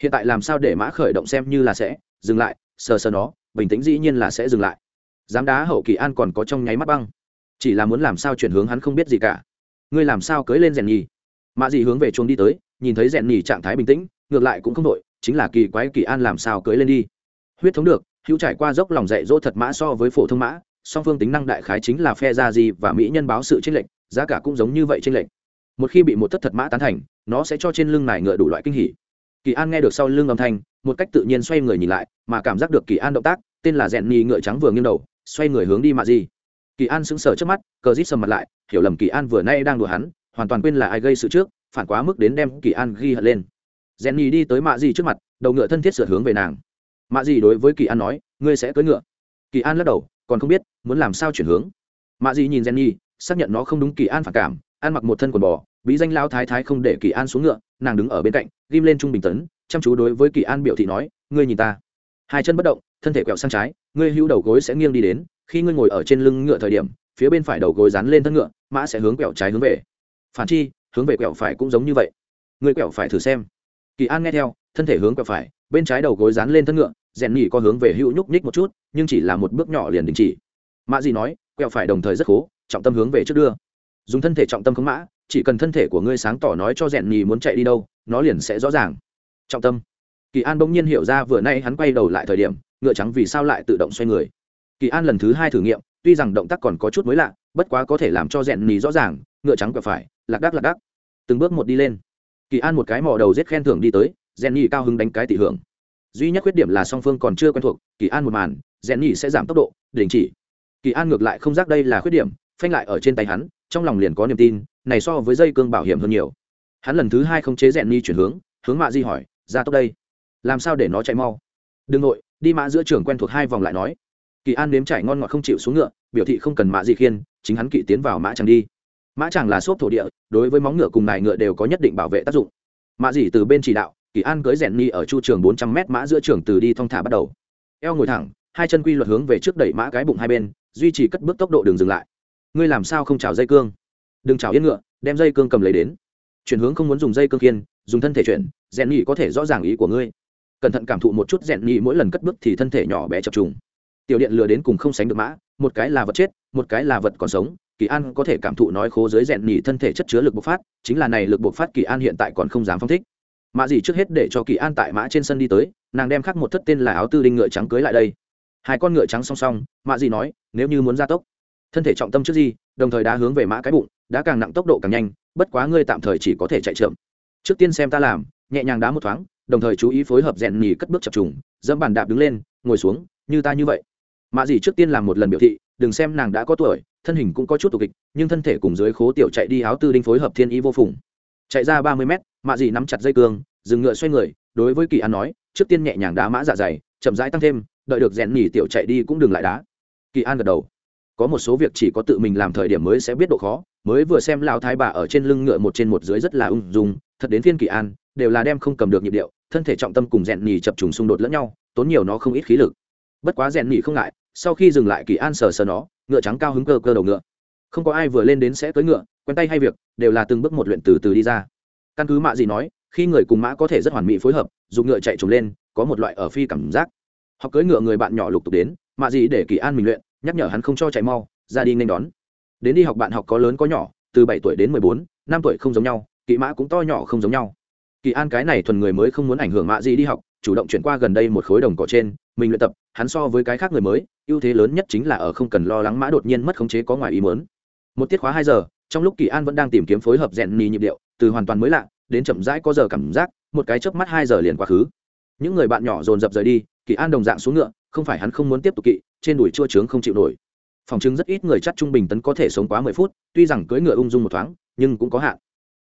Hiện tại làm sao để mã khởi động xem như là sẽ dừng lại, sờ sờ nó, bình tĩnh dĩ nhiên là sẽ dừng lại. Dám đá hậu kỳ an còn có trong nháy mắt băng. Chỉ là muốn làm sao chuyển hướng hắn không biết gì cả. Ngươi làm sao cưới lên rèn nhì? Mạ gì hướng về chuông đi tới, nhìn thấy rèn nhì trạng thái bình tĩnh, ngược lại cũng không đội chính là kỳ quái kỳ an làm sao cưới lên đi. Huyết thống được, hữu trải qua dốc lòng dạy dỗ thật mã so với phổ thông mã, song phương tính năng đại khái chính là phe gia gì và mỹ nhân báo sự tranh lệch, giá cả cũng giống như vậy tranh lệch một khi bị một thất thật mã tán thành, nó sẽ cho trên lưng này ngựa đủ loại kinh hỉ. Kỳ an nghe được sau lưng âm thanh, một cách tự nhiên xoay người nhìn lại, mà cảm giác được kỳ an động tác, tên là rèn nhì ngựa trắng vừa nghiêng đầu, xoay người hướng đi mạ gì. Kỳ an sững sờ trước mắt, cờ rít sầm mặt lại, hiểu lầm kỳ an vừa nay đang đùa hắn, hoàn toàn quên là ai gây sự trước, phản quá mức đến đem kỳ an ghi hận lên. Jenny đi tới mạ gì trước mặt, đầu ngựa thân thiết sửa hướng về nàng. Mạ gì đối với kỳ an nói, ngươi sẽ cưỡi ngựa. Kỳ an lắc đầu, còn không biết, muốn làm sao chuyển hướng. Mạ gì nhìn jenny xác nhận nó không đúng kỳ an phản cảm an mặc một thân quần bò, bí danh lao thái thái không để kỳ an xuống ngựa, nàng đứng ở bên cạnh, ghim lên trung bình tấn, chăm chú đối với kỳ an biểu thị nói, ngươi nhìn ta. Hai chân bất động, thân thể quẹo sang trái, ngươi hữu đầu gối sẽ nghiêng đi đến, khi ngươi ngồi ở trên lưng ngựa thời điểm, phía bên phải đầu gối dán lên thân ngựa, mã sẽ hướng quẹo trái hướng về. Phản chi, hướng về quẹo phải cũng giống như vậy. Ngươi quẹo phải thử xem. Kỳ an nghe theo, thân thể hướng quẹo phải, bên trái đầu gối dán lên thân ngựa, rèn nhỉ có hướng về hữu nhúc nhích một chút, nhưng chỉ là một bước nhỏ liền đình chỉ. Mã gì nói, quẹo phải đồng thời rất khố, trọng tâm hướng về trước đưa dùng thân thể trọng tâm khống mã, chỉ cần thân thể của ngươi sáng tỏ nói cho rèn nhì muốn chạy đi đâu, nó liền sẽ rõ ràng. Trọng tâm. Kỳ an bỗng nhiên hiểu ra vừa nay hắn quay đầu lại thời điểm, ngựa trắng vì sao lại tự động xoay người. Kỳ an lần thứ hai thử nghiệm, tuy rằng động tác còn có chút mới lạ, bất quá có thể làm cho rèn nhì rõ ràng, ngựa trắng quẹo phải, lạc đắc lạc đắc. Từng bước một đi lên. Kỳ an một cái mỏ đầu rết khen thưởng đi tới, rèn nhì cao hứng đánh cái tỷ hưởng. Duy nhất khuyết điểm là song phương còn chưa quen thuộc, kỳ an một màn, rèn nhì sẽ giảm tốc độ, đình chỉ. Kỳ an ngược lại không giác đây là khuyết điểm, phanh lại ở trên tay hắn trong lòng liền có niềm tin, này so với dây cương bảo hiểm hơn nhiều. Hắn lần thứ hai không chế rèn ni chuyển hướng hướng mạ di hỏi, ra tốc đây, làm sao để nó chạy mau? Đừng nội, đi mã giữa trường quen thuộc hai vòng lại nói. Kỳ an nếm trải ngon ngọt không chịu xuống ngựa, biểu thị không cần mã gì khiên, chính hắn kỵ tiến vào mã chẳng đi. Mã chẳng là xốp thổ địa, đối với móng ngựa cùng nài ngựa đều có nhất định bảo vệ tác dụng. Mã gì từ bên chỉ đạo, kỳ an cưới rèn ni ở chu trường bốn trăm m mã giữa trường từ đi thong thả bắt đầu. Eo ngồi thẳng, hai chân quy luật hướng về trước đẩy mã cái bụng hai bên, duy trì cất bước tốc độ đường dừng lại ngươi làm sao không chảo dây cương? Đừng chảo yên ngựa, đem dây cương cầm lấy đến. Chuyển hướng không muốn dùng dây cương kiên dùng thân thể chuyển, rèn nhị có thể rõ ràng ý của ngươi. Cẩn thận cảm thụ một chút rèn nhị mỗi lần cất bước thì thân thể nhỏ bé chập trùng. Tiểu điện lừa đến cùng không sánh được mã, một cái là vật chết, một cái là vật còn sống. Kỳ an có thể cảm thụ nói khố dưới rèn nhị thân thể chất chứa lực bộc phát, chính là này lực bộc phát kỳ an hiện tại còn không dám phong thích. Mã gì trước hết để cho kỳ an tại mã trên sân đi tới, nàng đem khắc một thất tên là áo tư đinh ngựa trắng cưới lại đây. Hai con ngựa trắng song song mạ dì nói, nếu như muốn gia tốc thân thể trọng tâm trước gì đồng thời đã hướng về mã cái bụng đã càng nặng tốc độ càng nhanh, bất quá ngươi tạm thời chỉ có thể chạy chậm. Trước tiên xem ta làm, nhẹ nhàng đá một thoáng, đồng thời chú ý phối hợp rèn nhì cất bước chập trùng, dẫm bàn đạp đứng lên, ngồi xuống, như ta như vậy. Mạ dì trước tiên làm một lần biểu thị, đừng xem nàng đã có tuổi, thân hình cũng có chút tục kịch nhưng thân thể cùng dưới khố tiểu chạy đi áo tư đinh phối hợp thiên ý vô phùng. Chạy ra ba mươi mét mạ dì nắm chặt dây cương, dừng ngựa xoay người, đối với kỳ an nói, trước tiên nhẹ nhàng đá mã dạ dày, chậm rãi tăng thêm, đợi được rèn nhì tiểu chạy đi cũng đừng lại đá. Kỳ an gật đầu có một số việc chỉ có tự mình làm thời điểm mới sẽ biết độ khó, mới vừa xem lão thái bà ở trên lưng ngựa một trên một dưới rất là ung dung, thật đến phiên kỳ an, đều là đem không cầm được nhịp điệu, thân thể trọng tâm cùng rèn nhì chập trùng xung đột lẫn nhau, tốn nhiều nó không ít khí lực. Bất quá rèn nhì không ngại, sau khi dừng lại kỳ an sờ sờ nó, ngựa trắng cao hứng cơ cơ đầu ngựa. Không có ai vừa lên đến sẽ tới ngựa, quen tay hay việc, đều là từng bước một luyện từ từ đi ra. Căn cứ mạ gì nói, khi người cùng mã có thể rất hoàn mỹ phối hợp, dùng ngựa chạy trùng lên, có một loại ở phi cảm giác. Học cưỡi ngựa người bạn nhỏ lục tục đến, mạ gì để kỳ an mình luyện nhắc nhở hắn không cho chạy mau, ra đi nên đón. Đến đi học bạn học có lớn có nhỏ, từ bảy tuổi đến mười bốn, năm tuổi không giống nhau, kỵ mã cũng to nhỏ không giống nhau. Kỳ an cái này thuần người mới không muốn ảnh hưởng mạ gì đi học, chủ động chuyển qua gần đây một khối đồng cỏ trên, mình luyện tập, hắn so với cái khác người mới, ưu thế lớn nhất chính là ở không cần lo lắng mã đột nhiên mất khống chế có ngoài ý muốn. Một tiết khóa hai giờ, trong lúc kỳ an vẫn đang tìm kiếm phối hợp rèn nì nhịp điệu, từ hoàn toàn mới lạ, đến chậm rãi có giờ cảm giác, một cái chớp mắt hai giờ liền quá khứ. Những người bạn nhỏ dồn dập rời đi kỳ an đồng dạng xuống ngựa, không phải hắn không muốn tiếp tục kỵ trên đùi chua trướng không chịu nổi. Phòng chứng rất ít người chắc trung bình tấn có thể sống quá mười phút, tuy rằng cưỡi ngựa ung dung một thoáng, nhưng cũng có hạn.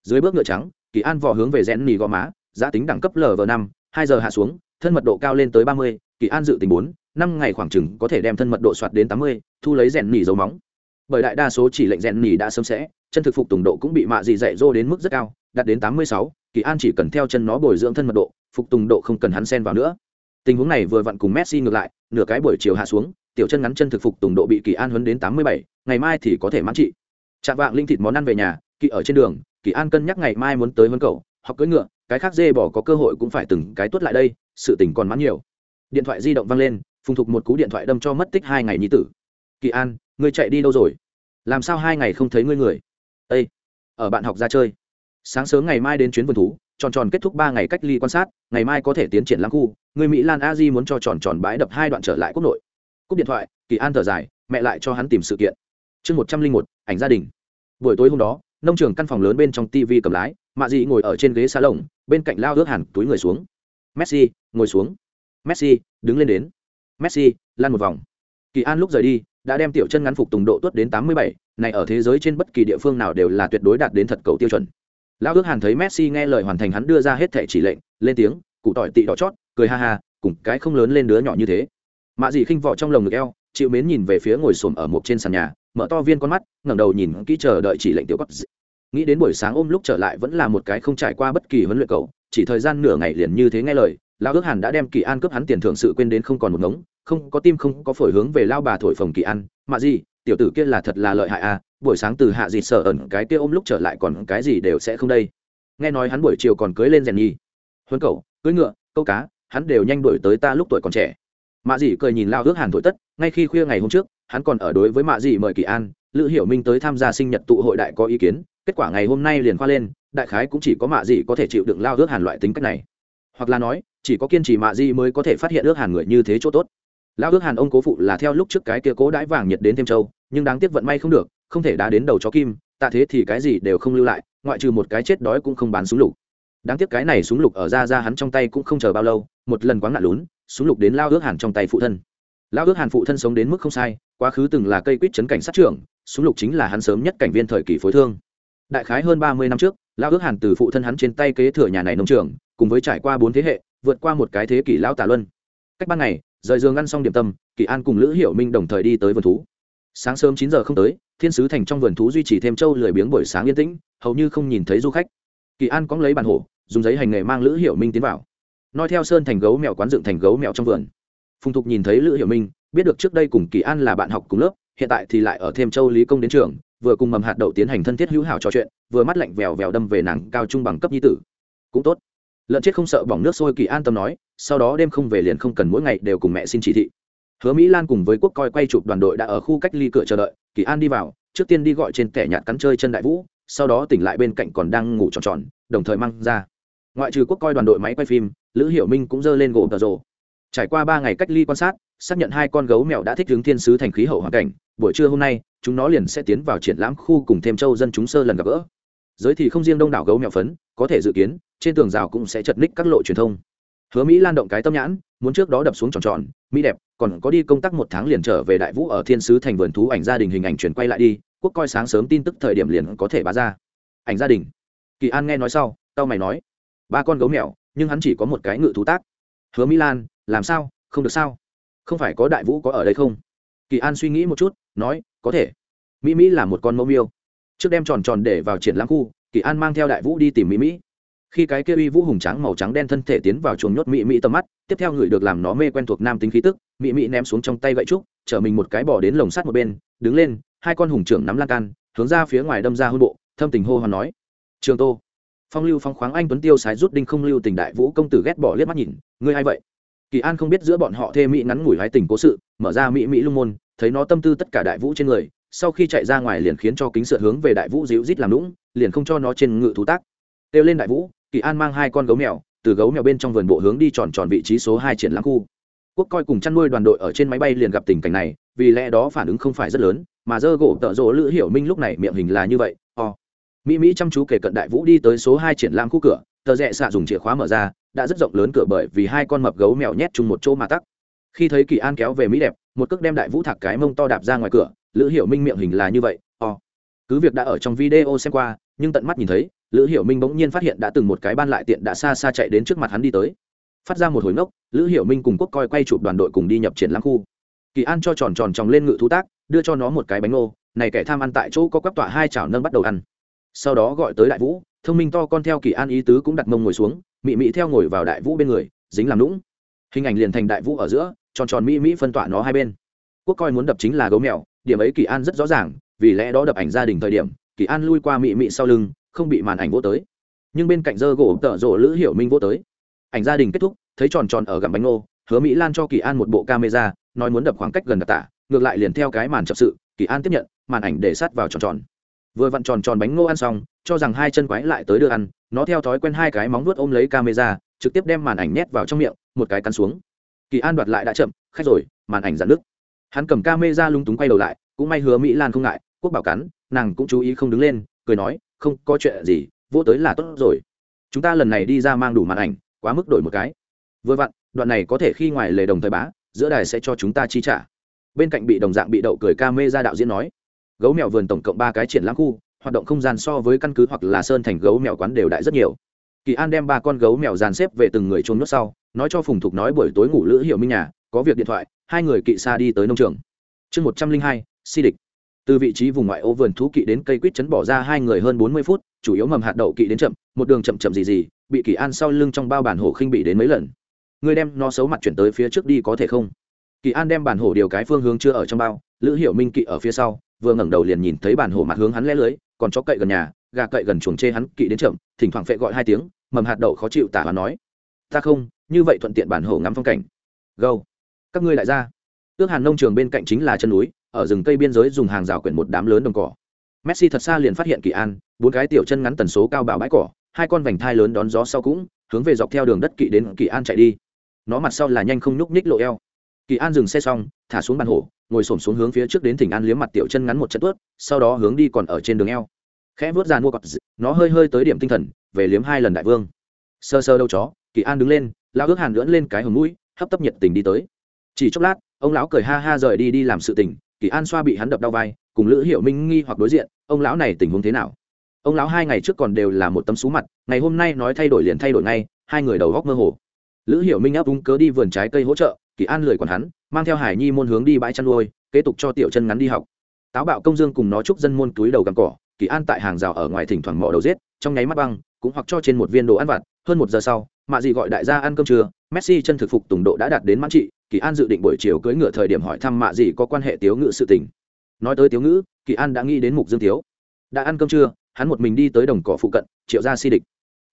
Dưới bước ngựa trắng, kỳ an vò hướng về rẽn nì gò má, giá tính đẳng cấp lv năm, hai giờ hạ xuống, thân mật độ cao lên tới ba mươi, kỳ an dự tính bốn, năm ngày khoảng chừng có thể đem thân mật độ soạt đến tám mươi, thu lấy rèn nỉ dấu móng. Bởi đại đa số chỉ lệnh rèn nỉ đã sớm sẽ, chân thực phục tùng độ cũng bị mạ dị dạy dô đến mức rất cao, đạt đến tám mươi sáu, kỳ an chỉ cần theo chân nó bồi dưỡng thân mật độ, phục tùng độ không cần hắn xen vào nữa. Tình huống này vừa vặn cùng messi ngược lại, nửa cái buổi chiều hạ xuống tiểu chân ngắn chân thực phục tùng độ bị kỳ an huấn đến tám mươi bảy, ngày mai thì có thể mãn trị. Chạm vạng linh thịt món ăn về nhà, kỳ ở trên đường, kỳ an cân nhắc ngày mai muốn tới huấn cầu, học cưỡi ngựa, cái khác dê bỏ có cơ hội cũng phải từng cái tuốt lại đây, sự tình còn mãn nhiều. Điện thoại di động vang lên, phùng thục một cú điện thoại đâm cho mất tích hai ngày nhi tử. Kỳ an, ngươi chạy đi đâu rồi? Làm sao hai ngày không thấy ngươi người? Â ở bạn học ra chơi. Sáng sớm ngày mai đến chuyến vườn thú, tròn tròn kết thúc ba ngày cách ly quan sát, ngày mai có thể tiến triển lãng khu, người mỹ lan a di muốn cho tròn tròn bãi đập hai đoạn trở lại quốc nội cúp điện thoại, kỳ an thở dài, mẹ lại cho hắn tìm sự kiện. Chương một trăm linh một, ảnh gia đình. Buổi tối hôm đó, nông trường căn phòng lớn bên trong tv cầm lái, mạ dị ngồi ở trên ghế xa lồng, bên cạnh lao ước hẳn túi người xuống. Messi, ngồi xuống. Messi, đứng lên đến. Messi, lăn một vòng. Kỳ an lúc rời đi, đã đem tiểu chân ngắn phục tùng độ tuất đến tám mươi bảy, này ở thế giới trên bất kỳ địa phương nào đều là tuyệt đối đạt đến thật cầu tiêu chuẩn. Lão ước hàn thấy messi nghe lời hoàn thành hắn đưa ra hết thẻ chỉ lệnh, lên tiếng, cụ tỏi tị đỏ chót, cười ha ha, cùng cái không lớn lên đứa nhỏ như thế mạ dị khinh vọ trong lồng ngực eo, chịu mến nhìn về phía ngồi xổm ở một trên sàn nhà, mở to viên con mắt, ngẩng đầu nhìn kỹ chờ đợi chỉ lệnh tiểu cấp nghĩ đến buổi sáng ôm lúc trở lại vẫn là một cái không trải qua bất kỳ huấn luyện cầu, chỉ thời gian nửa ngày liền như thế nghe lời, lão ước hàn đã đem kỳ an cướp hắn tiền thưởng sự quên đến không còn một ngống, không có tim không có phổi hướng về lao bà thổi phồng kỳ an. Mà gì tiểu tử kia là thật là lợi hại à buổi sáng từ hạ dịt sợ ẩn cái kia ôm lúc trở lại còn cái gì đều sẽ không đây. Nghe nói hắn buổi chiều còn cưới lên rèn nhi. Huấn cậu, cưới ngựa, câu cá, hắn đều nhanh đổi tới ta lúc tuổi còn trẻ mạ dị cười nhìn lao ước hàn thổi tất, ngay khi khuya ngày hôm trước, hắn còn ở đối với mạ dị mời kỳ an, lữ hiểu minh tới tham gia sinh nhật tụ hội đại có ý kiến, kết quả ngày hôm nay liền khoa lên, đại khái cũng chỉ có mạ dị có thể chịu đựng lao ước hàn loại tính cách này. Hoặc là nói, chỉ có kiên trì mạ dị mới có thể phát hiện ước hàn người như thế chỗ tốt. Lao ước hàn ông cố phụ là theo lúc trước cái kia cố đãi vàng nhiệt đến thêm châu, nhưng đáng tiếc vận may không được, không thể đá đến đầu chó kim, tạ thế thì cái gì đều không lưu lại, ngoại trừ một cái chết đói cũng không bán súng lục. Đáng tiếc cái này súng lục ở ra ra hắn trong tay cũng không chờ bao lâu, một lần quáng nạn lún súng lục đến lao ước hàn trong tay phụ thân. Lao ước hàn phụ thân sống đến mức không sai, quá khứ từng là cây quýt chấn cảnh sát trưởng, súng lục chính là hắn sớm nhất cảnh viên thời kỳ phối thương. Đại khái hơn ba mươi năm trước, lao ước hàn từ phụ thân hắn trên tay kế thừa nhà này nông trường, cùng với trải qua bốn thế hệ, vượt qua một cái thế kỷ lao tả luân. Cách ban ngày, rời giường ăn xong điểm tâm, kỳ an cùng lữ hiểu minh đồng thời đi tới vườn thú. Sáng sớm chín giờ không tới, thiên sứ thành trong vườn thú duy trì thêm châu lười biếng buổi sáng yên tĩnh, hầu như không nhìn thấy du khách. Kỳ an cóng lấy bàn hổ, dùng giấy hành nghề mang lữ hiểu minh tiến vào nói theo sơn thành gấu mèo quán dựng thành gấu mèo trong vườn. Phùng thục nhìn thấy lữ hiểu minh, biết được trước đây cùng kỳ an là bạn học cùng lớp, hiện tại thì lại ở thêm châu lý công đến trường, vừa cùng mầm hạt đậu tiến hành thân thiết hữu hảo trò chuyện, vừa mắt lạnh vèo vèo đâm về nàng cao trung bằng cấp nhi tử. Cũng tốt. Lợn chết không sợ bỏng nước sôi, kỳ an tâm nói, sau đó đêm không về liền không cần mỗi ngày đều cùng mẹ xin chỉ thị. Hứa mỹ lan cùng với quốc coi quay chụp đoàn đội đã ở khu cách ly cửa chờ đợi, kỳ an đi vào, trước tiên đi gọi trên kẻ nhạt cắn chơi chân đại vũ, sau đó tỉnh lại bên cạnh còn đang ngủ tròn tròn, đồng thời mang ra ngoại trừ quốc coi đoàn đội máy quay phim, lữ hiểu minh cũng dơ lên gỗ tờ rồ. Trải qua ba ngày cách ly quan sát, xác nhận hai con gấu mèo đã thích ứng thiên sứ thành khí hậu hoàn cảnh, buổi trưa hôm nay, chúng nó liền sẽ tiến vào triển lãm khu cùng thêm châu dân chúng sơ lần gặp gỡ. Giới thì không riêng đông đảo gấu mèo phấn, có thể dự kiến, trên tường rào cũng sẽ chật ních các lộ truyền thông. Hứa mỹ lan động cái tâm nhãn, muốn trước đó đập xuống tròn tròn, mỹ đẹp, còn có đi công tác một tháng liền trở về đại vũ ở thiên sứ thành vườn thú ảnh gia đình hình ảnh chuyển quay lại đi, quốc coi sáng sớm tin tức thời điểm liền có thể bá ra. Ảnh gia đình. Kỳ an nghe nói sau tao mày nói ba con gấu mèo, nhưng hắn chỉ có một cái ngự thú tác. Hứa mỹ lan, làm sao? Không được sao? Không phải có đại vũ có ở đây không? Kỳ an suy nghĩ một chút, nói, có thể. Mỹ mỹ là một con mẫu miêu. Trước đem tròn tròn để vào triển lãm khu, kỳ an mang theo đại vũ đi tìm mỹ mỹ. Khi cái kia uy vũ hùng trắng màu trắng đen thân thể tiến vào chuồng nhốt mỹ mỹ tầm mắt, tiếp theo người được làm nó mê quen thuộc nam tính khí tức, mỹ mỹ ném xuống trong tay gậy trúc, chở mình một cái bỏ đến lồng sắt một bên, đứng lên, hai con hùng trưởng nắm lan can, hướng ra phía ngoài đâm ra hôn bộ, thâm tình hô hoán nói, trường tô phong lưu phong khoáng anh tuấn tiêu sái rút đinh không lưu tình đại vũ công tử ghét bỏ liếc mắt nhìn, ngươi hay vậy kỳ an không biết giữa bọn họ thê mỹ ngắn ngủi hái tình cố sự, mở ra mỹ mỹ lung môn, thấy nó tâm tư tất cả đại vũ trên người, sau khi chạy ra ngoài liền khiến cho kính sượt hướng về đại vũ dịu rít làm lũng liền không cho nó trên ngự thú tác kêu lên đại vũ, kỳ an mang hai con gấu mèo, từ gấu mèo bên trong vườn bộ hướng đi tròn tròn vị trí số hai triển lãm khu quốc coi cùng chăn nuôi đoàn đội ở trên máy bay liền gặp tình cảnh này, vì lẽ đó phản ứng không phải rất lớn, mà dơ gỗ tợ rỗ lữ hiểu minh lúc này miệng hình là như vậy, o、oh mỹ mỹ chăm chú kể cận đại vũ đi tới số hai triển lãm khu cửa, tờ rẽ xạ dùng chìa khóa mở ra, đã rất rộng lớn cửa bởi vì hai con mập gấu mèo nhét chung một chỗ mà tắc. Khi thấy kỳ an kéo về mỹ đẹp, một cước đem đại vũ thạc cái mông to đạp ra ngoài cửa, lữ hiểu minh miệng hình là như vậy, o、oh. cứ việc đã ở trong video xem qua, nhưng tận mắt nhìn thấy, lữ hiểu minh bỗng nhiên phát hiện đã từng một cái ban lại tiện đã xa xa chạy đến trước mặt hắn đi tới. Phát ra một hồi ngốc, lữ hiểu minh cùng quốc coi quay chụp đoàn đội cùng đi nhập triển lãm khu. Kỳ an cho tròn tròn tròng lên ngự thú tác, đưa cho nó một cái bánh ngô, này kẻ tham ăn tại chỗ có quắp tọa hai chảo nâng bắt đầu ăn sau đó gọi tới đại vũ, thông minh to con theo kỳ an ý tứ cũng đặt mông ngồi xuống, mị mị theo ngồi vào đại vũ bên người, dính làm lũng hình ảnh liền thành đại vũ ở giữa, tròn tròn mỹ mỹ phân tọa nó hai bên. Quốc coi muốn đập chính là gấu mèo, điểm ấy kỳ an rất rõ ràng, vì lẽ đó đập ảnh gia đình thời điểm, kỳ an lui qua mị mị sau lưng, không bị màn ảnh vô tới. Nhưng bên cạnh dơ gỗ tợ rộ lữ hiểu minh vô tới. Ảnh gia đình kết thúc, thấy tròn tròn ở gặm bánh ngô, hứa mỹ lan cho kỳ an một bộ camera, nói muốn đập khoảng cách gần đặc tả, ngược lại liền theo cái màn chập sự, kỳ an tiếp nhận, màn ảnh để sát vào tròn tròn vừa vặn tròn tròn bánh ngô ăn xong, cho rằng hai chân quái lại tới đưa ăn, nó theo thói quen hai cái móng vuốt ôm lấy camera, trực tiếp đem màn ảnh nhét vào trong miệng, một cái cắn xuống. Kỳ an đoạt lại đã chậm, khách rồi, màn ảnh dạn nước hắn cầm camera lung túng quay đầu lại, cũng may hứa mỹ lan không ngại, quốc bảo cắn, nàng cũng chú ý không đứng lên, cười nói, không có chuyện gì, vô tới là tốt rồi. Chúng ta lần này đi ra mang đủ màn ảnh, quá mức đổi một cái. Vừa vặn, đoạn này có thể khi ngoài lề đồng thời bá, giữa đài sẽ cho chúng ta chi trả. Bên cạnh bị đồng dạng bị đậu cười ca mê ra đạo diễn nói gấu mèo vườn tổng cộng ba cái triển lãm khu, hoạt động không gian so với căn cứ hoặc là sơn thành gấu mèo quán đều đại rất nhiều. Kỳ an đem ba con gấu mèo dàn xếp về từng người trôn nước sau, nói cho phùng thục nói buổi tối ngủ lữ hiệu minh nhà, có việc điện thoại, hai người kỵ xa đi tới nông trường. Chương một trăm linh hai, si địch. Từ vị trí vùng ngoại ô vườn thú kỵ đến cây quýt chấn bỏ ra hai người hơn bốn mươi phút, chủ yếu mầm hạt đậu kỵ đến chậm, một đường chậm chậm gì gì, bị kỳ an sau lưng trong bao bản hổ khinh bị đến mấy lần. Người đem nó xấu mặt chuyển tới phía trước đi có thể không? Kỳ an đem bản hổ điều cái phương hướng chưa ở trong bao, lữ hiểu minh kỵ ở phía sau vừa ngẩng đầu liền nhìn thấy bản hổ mặt hướng hắn lẽ lưới, còn chó cậy gần nhà, gà cậy gần chuồng chê hắn kỵ đến chậm, thỉnh thoảng phệ gọi hai tiếng, mầm hạt đậu khó chịu tả và nói. Ta không, như vậy thuận tiện bản hổ ngắm phong cảnh. Gâu, các ngươi lại ra. Ước hàn nông trường bên cạnh chính là chân núi, ở rừng cây biên giới dùng hàng rào quyển một đám lớn đồng cỏ. Messi thật xa liền phát hiện kỳ an, bốn cái tiểu chân ngắn tần số cao bảo bãi cỏ, hai con vành thai lớn đón gió sau cũng, hướng về dọc theo đường đất kỵ đến kỳ an chạy đi. Nó mặt sau là nhanh không nhúc nhích lộ eo kỳ an dừng xe xong, thả xuống bàn hổ, ngồi xổm xuống hướng phía trước đến thỉnh an liếm mặt tiểu chân ngắn một chân tuốt, sau đó hướng đi còn ở trên đường eo. Khẽ vớt ra mua cọt nó hơi hơi tới điểm tinh thần, về liếm hai lần đại vương. Sơ sơ đâu chó, kỳ an đứng lên lao ước hàn lưỡn lên cái hầm mũi, hấp tấp nhiệt tình đi tới. Chỉ chốc lát, ông lão cười ha ha rời đi đi làm sự tình, kỳ an xoa bị hắn đập đau vai, cùng lữ hiệu minh nghi hoặc đối diện, ông lão này tình huống thế nào? Ông lão hai ngày trước còn đều là một tấm xú mặt, ngày hôm nay nói thay đổi liền thay đổi ngay, hai người đầu góc mơ hồ. Lữ hiệu minh áp úng cớ đi vườn trái cây hỗ trợ kỳ an lười còn hắn, mang theo hải nhi môn hướng đi bãi chăn nuôi, kế tục cho tiểu chân ngắn đi học. Táo bạo công dương cùng nó chúc dân môn túi đầu gặm cỏ, kỳ an tại hàng rào ở ngoài thỉnh thoảng mỏ đầu giết, trong nháy mắt băng, cũng hoặc cho trên một viên đồ ăn vặt. Hơn một giờ sau, mạ Dị gọi đại gia ăn cơm trưa, messi chân thực phục tùng độ đã đạt đến mãn trị, kỳ an dự định buổi chiều cưỡi ngựa thời điểm hỏi thăm mạ Dị có quan hệ tiếu ngự sự tình. Nói tới tiếu ngữ, kỳ an đã nghĩ đến mục dương tiếu. Đã ăn cơm trưa, hắn một mình đi tới đồng cỏ phụ cận, triệu ra si địch.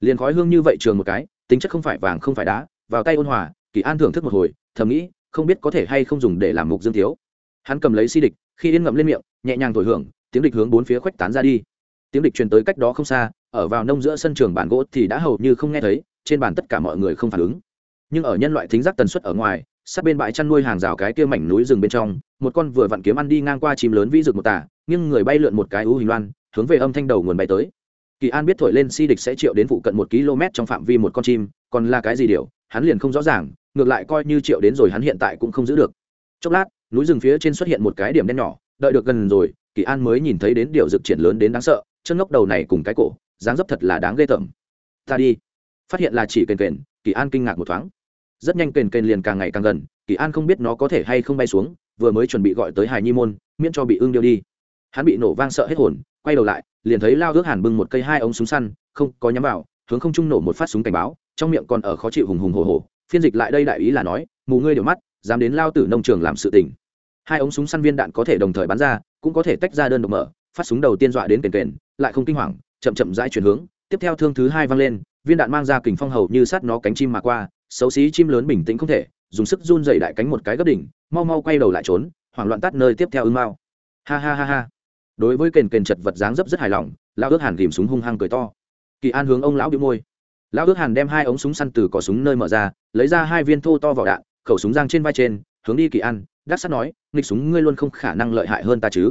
Liền khói hương như vậy trường một cái, tính chất không phải vàng không phải đá, vào tay ôn hòa, kỳ an thưởng thức một hồi thầm nghĩ, không biết có thể hay không dùng để làm mục dương thiếu. Hắn cầm lấy si địch, khi yên ngậm lên miệng, nhẹ nhàng thổi hưởng, tiếng địch hướng bốn phía khuếch tán ra đi. Tiếng địch truyền tới cách đó không xa, ở vào nông giữa sân trường bản gỗ thì đã hầu như không nghe thấy, trên bàn tất cả mọi người không phản ứng. Nhưng ở nhân loại thính giác tần suất ở ngoài, sát bên bãi chăn nuôi hàng rào cái kia mảnh núi rừng bên trong, một con vừa vặn kiếm ăn đi ngang qua chim lớn vĩ rực một tả nhưng người bay lượn một cái ưu hình loan, hướng về âm thanh đầu nguồn bay tới. Kỳ an biết thổi lên si địch sẽ triệu đến vụ cận một km trong phạm vi một con chim, còn là cái gì điều, hắn liền không rõ ràng ngược lại coi như triệu đến rồi hắn hiện tại cũng không giữ được. Chốc lát, núi rừng phía trên xuất hiện một cái điểm đen nhỏ, đợi được gần rồi, kỳ an mới nhìn thấy đến điều dực triển lớn đến đáng sợ, chân ngốc đầu này cùng cái cổ, dáng dấp thật là đáng ghê tởm. Ta đi. Phát hiện là chỉ kền kền, kỳ an kinh ngạc một thoáng. Rất nhanh kền kền liền càng ngày càng gần, kỳ an không biết nó có thể hay không bay xuống, vừa mới chuẩn bị gọi tới hài nhi môn, miễn cho bị ưng điêu đi. Hắn bị nổ vang sợ hết hồn, quay đầu lại, liền thấy lao ước hàn bưng một cây hai ống súng săn, không có nhắm vào, hướng không trung nổ một phát súng cảnh báo, trong miệng còn ở khó chịu hùng hùng hồ hồ phiên dịch lại đây đại ý là nói, mù ngươi đều mắt, dám đến lao tử nông trường làm sự tình. Hai ống súng săn viên đạn có thể đồng thời bắn ra, cũng có thể tách ra đơn độc mở, phát súng đầu tiên dọa đến kền kền, lại không kinh hoàng, chậm chậm rãi chuyển hướng. Tiếp theo thương thứ hai văng lên, viên đạn mang ra kình phong hầu như sát nó cánh chim mà qua, xấu xí chim lớn bình tĩnh không thể, dùng sức run dày đại cánh một cái gấp đỉnh, mau mau quay đầu lại trốn, hoảng loạn tắt nơi tiếp theo ưng mau. Ha ha ha ha. Đối với kền kền chật vật dáng dấp rất hài lòng, lão ước hàn ghìm súng hung hăng cười to. Kỳ an hướng ông lão bị môi lão ước hàn đem hai ống súng săn từ cỏ súng nơi mở ra, lấy ra hai viên thô to vỏ đạn, khẩu súng giang trên vai trên, hướng đi kỳ an, đắc sắt nói, nghịch súng ngươi luôn không khả năng lợi hại hơn ta chứ?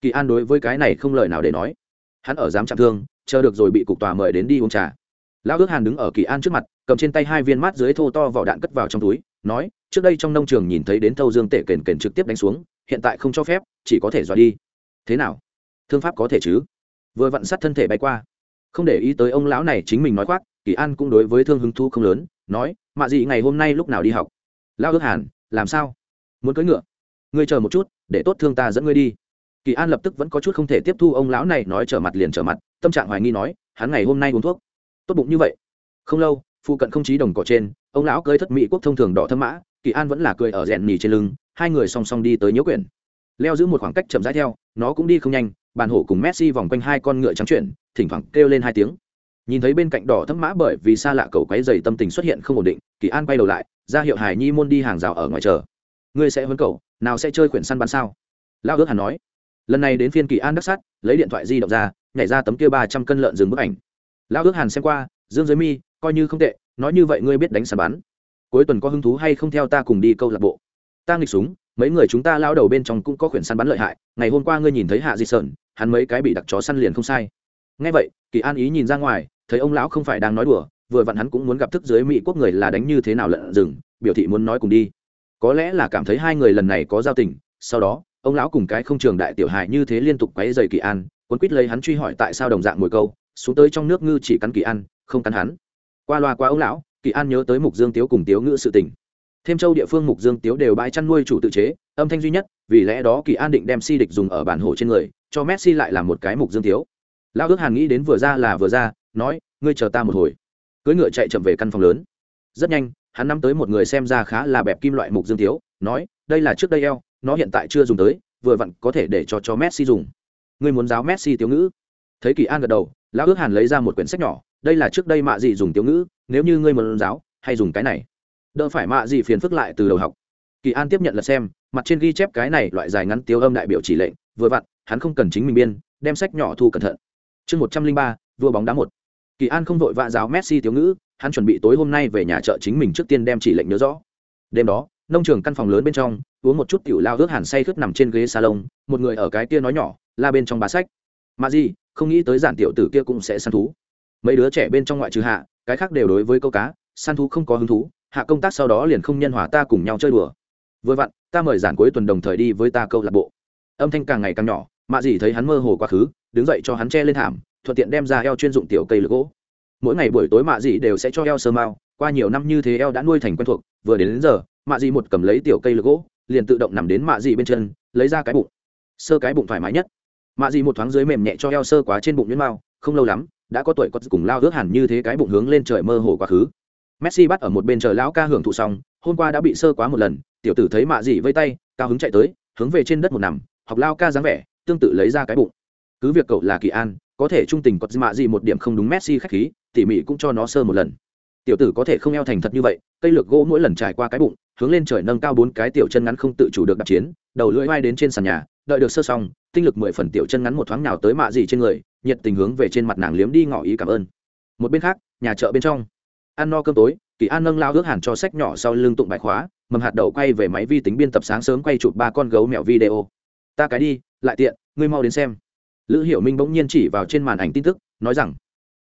Kỳ an đối với cái này không lời nào để nói. Hắn ở dám chạm thương, chờ được rồi bị cục tòa mời đến đi uống trà. Lão ước hàn đứng ở kỳ an trước mặt, cầm trên tay hai viên mát dưới thô to vỏ đạn cất vào trong túi, nói, trước đây trong nông trường nhìn thấy đến thâu dương tể kền kền trực tiếp đánh xuống, hiện tại không cho phép, chỉ có thể dọa đi. Thế nào? Thương pháp có thể chứ? Vừa vặn sát thân thể bay qua. Không để ý tới ông lão này chính mình nói khoác kỳ an cũng đối với thương hứng thu không lớn, nói, mạ dị ngày hôm nay lúc nào đi học? Lão ước hàn, làm sao? Muốn cưỡi ngựa. Ngươi chờ một chút, để tốt thương ta dẫn ngươi đi. Kỳ an lập tức vẫn có chút không thể tiếp thu ông lão này nói trở mặt liền trở mặt, tâm trạng hoài nghi nói, hắn ngày hôm nay uống thuốc. Tốt bụng như vậy. Không lâu, phụ cận không chí đồng cỏ trên, ông lão cưới thất mỹ quốc thông thường đỏ thâm mã, kỳ an vẫn là cười ở rèn nỉ trên lưng, hai người song song đi tới nhớ quyển. Leo giữ một khoảng cách chậm rãi theo, nó cũng đi không nhanh, bàn hổ cùng messi vòng quanh hai con ngựa trắng chuyển, thỉnh thoảng kêu lên hai tiếng nhìn thấy bên cạnh đỏ thấm mã bởi vì xa lạ cầu quấy dày tâm tình xuất hiện không ổn định, kỳ an quay đầu lại, ra hiệu hải nhi môn đi hàng rào ở ngoài chờ. Ngươi sẽ huấn cầu nào sẽ chơi quyển săn bắn sao? Lao ước Hàn nói. Lần này đến phiên kỳ an đắc sát, lấy điện thoại di động ra, nhảy ra tấm kia ba trăm cân lợn rừng bức ảnh. Lão ước hàn xem qua, dương giới mi, coi như không tệ, nói như vậy ngươi biết đánh sàn bắn. Cuối tuần có hứng thú hay không theo ta cùng đi câu lạc bộ? Ta nghịch súng, mấy người chúng ta lao đầu bên trong cũng có quyển săn bắn lợi hại, ngày hôm qua ngươi nhìn thấy hạ di sơn, hắn mấy cái bị đặc chó săn liền không sai. Ngay vậy, kỳ an ý nhìn ra ngoài thấy ông lão không phải đang nói đùa, vừa vặn hắn cũng muốn gặp thức dưới mỹ quốc người là đánh như thế nào lợn rừng, biểu thị muốn nói cùng đi. Có lẽ là cảm thấy hai người lần này có giao tình, sau đó, ông lão cùng cái không trường đại tiểu hài như thế liên tục quấy dày kỳ an, cuốn quýt lấy hắn truy hỏi tại sao đồng dạng mồi câu, xuống tới trong nước ngư chỉ cắn kỳ an, không cắn hắn. Qua loa qua ông lão, kỳ an nhớ tới mục dương tiếu cùng tiếu ngữ sự tình. Thêm châu địa phương mục dương tiếu đều bãi chăn nuôi chủ tự chế, âm thanh duy nhất, vì lẽ đó kỳ an định đem si địch dùng ở bản hồ trên người, cho messi lại là một cái mục dương tiếu. Lão ước hàn nghĩ đến vừa ra là vừa ra nói ngươi chờ ta một hồi. Cưỡi ngựa chạy chậm về căn phòng lớn. Rất nhanh hắn nắm tới một người xem ra khá là bẹp kim loại mục dương thiếu, nói đây là trước đây eo nó hiện tại chưa dùng tới vừa vặn có thể để cho cho messi dùng. Ngươi muốn giáo messi tiểu ngữ? Thấy kỳ an gật đầu lão ước hàn lấy ra một quyển sách nhỏ đây là trước đây mạ gì dùng tiểu ngữ nếu như ngươi muốn giáo hay dùng cái này. Đỡ phải mạ gì phiền phức lại từ đầu học. Kỳ an tiếp nhận là xem mặt trên ghi chép cái này loại dài ngắn tiêu âm đại biểu chỉ lệnh vừa vặn hắn không cần chính mình biên đem sách nhỏ thu cẩn thận. Chương một trăm linh ba vua bóng đá một kỳ an không vội vã giáo messi thiếu ngữ, hắn chuẩn bị tối hôm nay về nhà chợ chính mình trước tiên đem chỉ lệnh nhớ rõ. Đêm đó, nông trường căn phòng lớn bên trong, uống một chút tiểu lao rước hàn say khướt nằm trên ghế salon, một người ở cái kia nói nhỏ, la bên trong bà sách. Mà gì, không nghĩ tới giản tiểu tử kia cũng sẽ săn thú. Mấy đứa trẻ bên trong ngoại trừ hạ, cái khác đều đối với câu cá, săn thú không có hứng thú, hạ công tác sau đó liền không nhân hòa ta cùng nhau chơi đùa. Vừa vặn, ta mời giản cuối tuần đồng thời đi với ta câu lạc bộ. Âm thanh càng ngày càng nhỏ mạ dì thấy hắn mơ hồ quá khứ, đứng dậy cho hắn che lên thảm thuận tiện đem ra eo chuyên dụng tiểu cây lược gỗ. Mỗi ngày buổi tối mạ dì đều sẽ cho eo sơ mao qua nhiều năm như thế eo đã nuôi thành quen thuộc vừa đến, đến giờ mạ dì một cầm lấy tiểu cây lược gỗ liền tự động nằm đến mạ dì bên chân lấy ra cái bụng. Sơ cái bụng thoải mái nhất. Mạ dì một thoáng dưới mềm nhẹ cho eo sơ quá trên bụng nhuyễn mao không lâu lắm đã có tuổi có cùng lao ước hẳn như thế cái bụng hướng lên trời mơ hồ quá khứ. Messi bắt ở một bên chờ lão ca hưởng thụ xong hôm qua đã bị sơ quá một lần tiểu tử thấy mạ dì vây tay cao hứng chạy tới hướng về trên đất một nằm học lao ca dáng vẻ tương tự lấy ra cái bụng. Cứ việc cậu là kỳ an có thể trung tình có mạ gì một điểm không đúng messi khách khí, tỉ mỉ cũng cho nó sơ một lần. Tiểu tử có thể không eo thành thật như vậy, cây lược gỗ mỗi lần trải qua cái bụng, hướng lên trời nâng cao bốn cái tiểu chân ngắn không tự chủ được đạp chiến, đầu lưỡi vai đến trên sàn nhà, đợi được sơ xong, tinh lực mười phần tiểu chân ngắn một thoáng nào tới mạ gì trên người, nhiệt tình hướng về trên mặt nàng liếm đi ngỏ ý cảm ơn. Một bên khác, nhà chợ bên trong. Ăn no cơm tối, kỳ an nâng lao ước hẳn cho sách nhỏ sau lưng tụng bài khóa, mầm hạt đậu quay về máy vi tính biên tập sáng sớm quay chụp ba con gấu mèo video. Ta cái đi, lại tiện, ngươi mau đến xem lữ hiểu minh bỗng nhiên chỉ vào trên màn ảnh tin tức, nói rằng,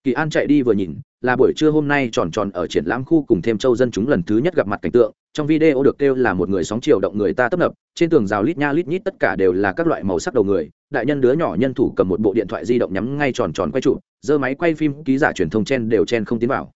kỳ an chạy đi vừa nhìn, là buổi trưa hôm nay tròn tròn ở triển lãm khu cùng thêm châu dân chúng lần thứ nhất gặp mặt cảnh tượng, trong video được kêu là một người sóng chiều động người ta tấp nập, trên tường rào lít nha lít nhít tất cả đều là các loại màu sắc đầu người, đại nhân đứa nhỏ nhân thủ cầm một bộ điện thoại di động nhắm ngay tròn tròn quay trụ, giơ máy quay phim, ký giả truyền thông chen đều chen không tiến vào.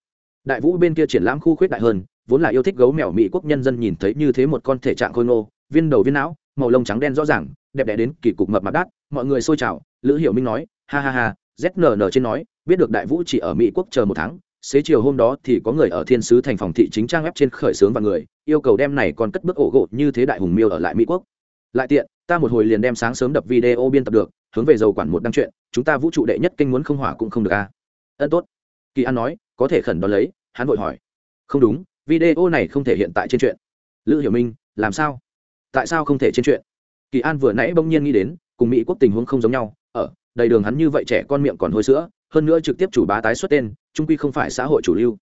Đại vũ bên kia triển lãm khu khuyết đại hơn, vốn là yêu thích gấu mèo mỹ quốc nhân dân nhìn thấy như thế một con thể trạng khôi ngô, viên đầu viên não, màu lông trắng đen rõ ràng, đẹp đẽ đến kỳ cục mập mặt đắt mọi người xôi chào lữ hiểu minh nói, ha ha ha znn trên nói, biết được đại vũ chỉ ở mỹ quốc chờ một tháng, xế chiều hôm đó thì có người ở thiên sứ thành phòng thị chính trang web trên khởi xướng và người, yêu cầu đem này còn cất bước ổ gỗ như thế đại hùng miêu ở lại mỹ quốc. Lại tiện, ta một hồi liền đem sáng sớm đập video biên tập được, hướng về dầu quản một đăng chuyện, chúng ta vũ trụ đệ nhất kênh muốn không hỏa cũng không được a à. ân, tốt. Kỳ an nói, có thể khẩn đón lấy, hắn vội hỏi. Không đúng, video này không thể hiện tại trên chuyện. Lữ hiểu minh, làm sao? Tại sao không thể trên chuyện? Kỳ an vừa nãy bỗng nhiên nghĩ đến, cùng mỹ quốc tình huống không giống nhau đầy đường hắn như vậy trẻ con miệng còn hôi sữa, hơn nữa trực tiếp chủ bá tái xuất tên, trung quy không phải xã hội chủ lưu.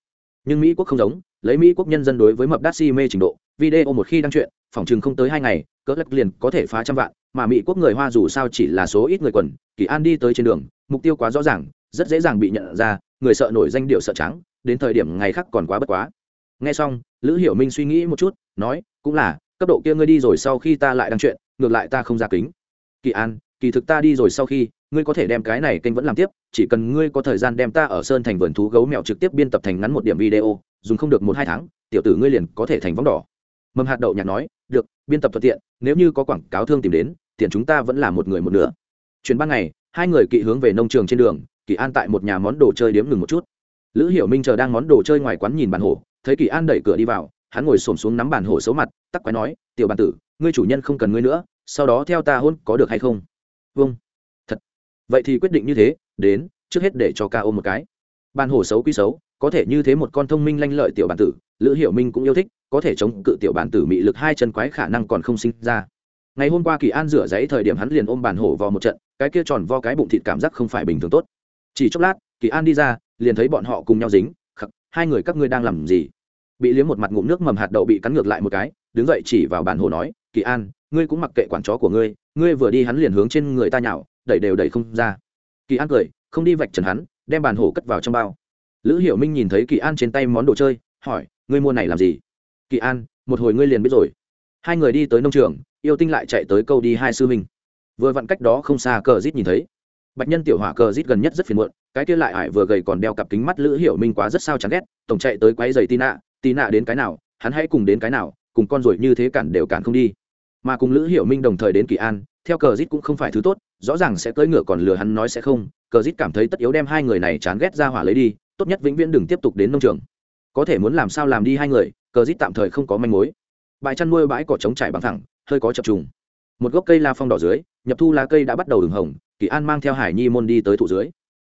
Nhưng mỹ quốc không giống, lấy mỹ quốc nhân dân đối với mập đắt si mê trình độ, video một khi đăng chuyện phòng chừng không tới hai ngày, cỡ lắc liền có thể phá trăm vạn, mà mỹ quốc người hoa dù sao chỉ là số ít người quần, kỳ an đi tới trên đường, mục tiêu quá rõ ràng, rất dễ dàng bị nhận ra, người sợ nổi danh điệu sợ trắng, đến thời điểm ngày khác còn quá bất quá. Nghe xong, lữ hiểu minh suy nghĩ một chút, nói, cũng là, cấp độ kia ngươi đi rồi sau khi ta lại đăng chuyện ngược lại ta không ra kính. Kỳ an, kỳ thực ta đi rồi sau khi ngươi có thể đem cái này kênh vẫn làm tiếp, chỉ cần ngươi có thời gian đem ta ở sơn thành vườn thú gấu mèo trực tiếp biên tập thành ngắn một điểm video, dùng không được một hai tháng, tiểu tử ngươi liền có thể thành vóng đỏ. Mầm hạt đậu nhạc nói, được, biên tập thuận tiện, nếu như có quảng cáo thương tìm đến, tiền chúng ta vẫn là một người một nửa. Chuyến ban ngày, hai người kỵ hướng về nông trường trên đường kỳ an tại một nhà món đồ chơi điếm ngừng một chút. Lữ hiểu minh chờ đang món đồ chơi ngoài quán nhìn bàn hổ, thấy kỳ an đẩy cửa đi vào, hắn ngồi xổm xuống nắm bàn hổ xấu mặt, tắc quái nói, tiểu bàn tử, ngươi chủ nhân không cần ngươi nữa, sau đó theo ta hôn có được hay không? Vâng vậy thì quyết định như thế, đến, trước hết để cho ca ôm một cái. Bàn hổ xấu quý xấu, có thể như thế một con thông minh lanh lợi tiểu bản tử, lữ hiệu minh cũng yêu thích, có thể chống cự tiểu bản tử mị lực hai chân quái khả năng còn không sinh ra. Ngày hôm qua kỳ an rửa giấy thời điểm hắn liền ôm bàn hổ vào một trận, cái kia tròn vo cái bụng thịt cảm giác không phải bình thường tốt. Chỉ chốc lát, kỳ an đi ra, liền thấy bọn họ cùng nhau dính, khắc, hai người các ngươi đang làm gì? Bị liếm một mặt ngụm nước mầm hạt đậu bị cắn ngược lại một cái, đứng dậy chỉ vào bàn hổ nói, kỳ an, ngươi cũng mặc kệ quản chó của ngươi ngươi vừa đi hắn liền hướng trên người ta nhạo đẩy đều đẩy không ra. Kỳ an cười, không đi vạch trần hắn, đem bàn hổ cất vào trong bao. Lữ hiểu minh nhìn thấy kỳ an trên tay món đồ chơi, hỏi, ngươi mua này làm gì? Kỳ an, một hồi ngươi liền biết rồi. Hai người đi tới nông trường, yêu tinh lại chạy tới câu đi hai sư minh vừa vặn cách đó không xa cờ rít nhìn thấy. Bạch nhân tiểu hỏa cờ rít gần nhất rất phiền muộn, cái kia lại ải vừa gầy còn đeo cặp kính mắt lữ hiểu minh quá rất sao chán ghét, tổng chạy tới quấy giày tì nạ tì nạ đến cái nào, hắn hãy cùng đến cái nào, cùng con ruồi như thế cản đều cản không đi. Mà cùng lữ hiểu minh đồng thời đến kỳ an theo cờ rít cũng không phải thứ tốt, rõ ràng sẽ cưỡi ngựa còn lừa hắn nói sẽ không, cờ rít cảm thấy tất yếu đem hai người này chán ghét ra hỏa lấy đi, tốt nhất vĩnh viễn đừng tiếp tục đến nông trường. Có thể muốn làm sao làm đi hai người, cờ rít tạm thời không có manh mối. Bãi chăn nuôi bãi cỏ trống trải bằng thẳng, hơi có chập trùng. Một gốc cây la phong đỏ dưới, nhập thu lá cây đã bắt đầu đường hồng, kỳ an mang theo hải nhi môn đi tới thụ dưới.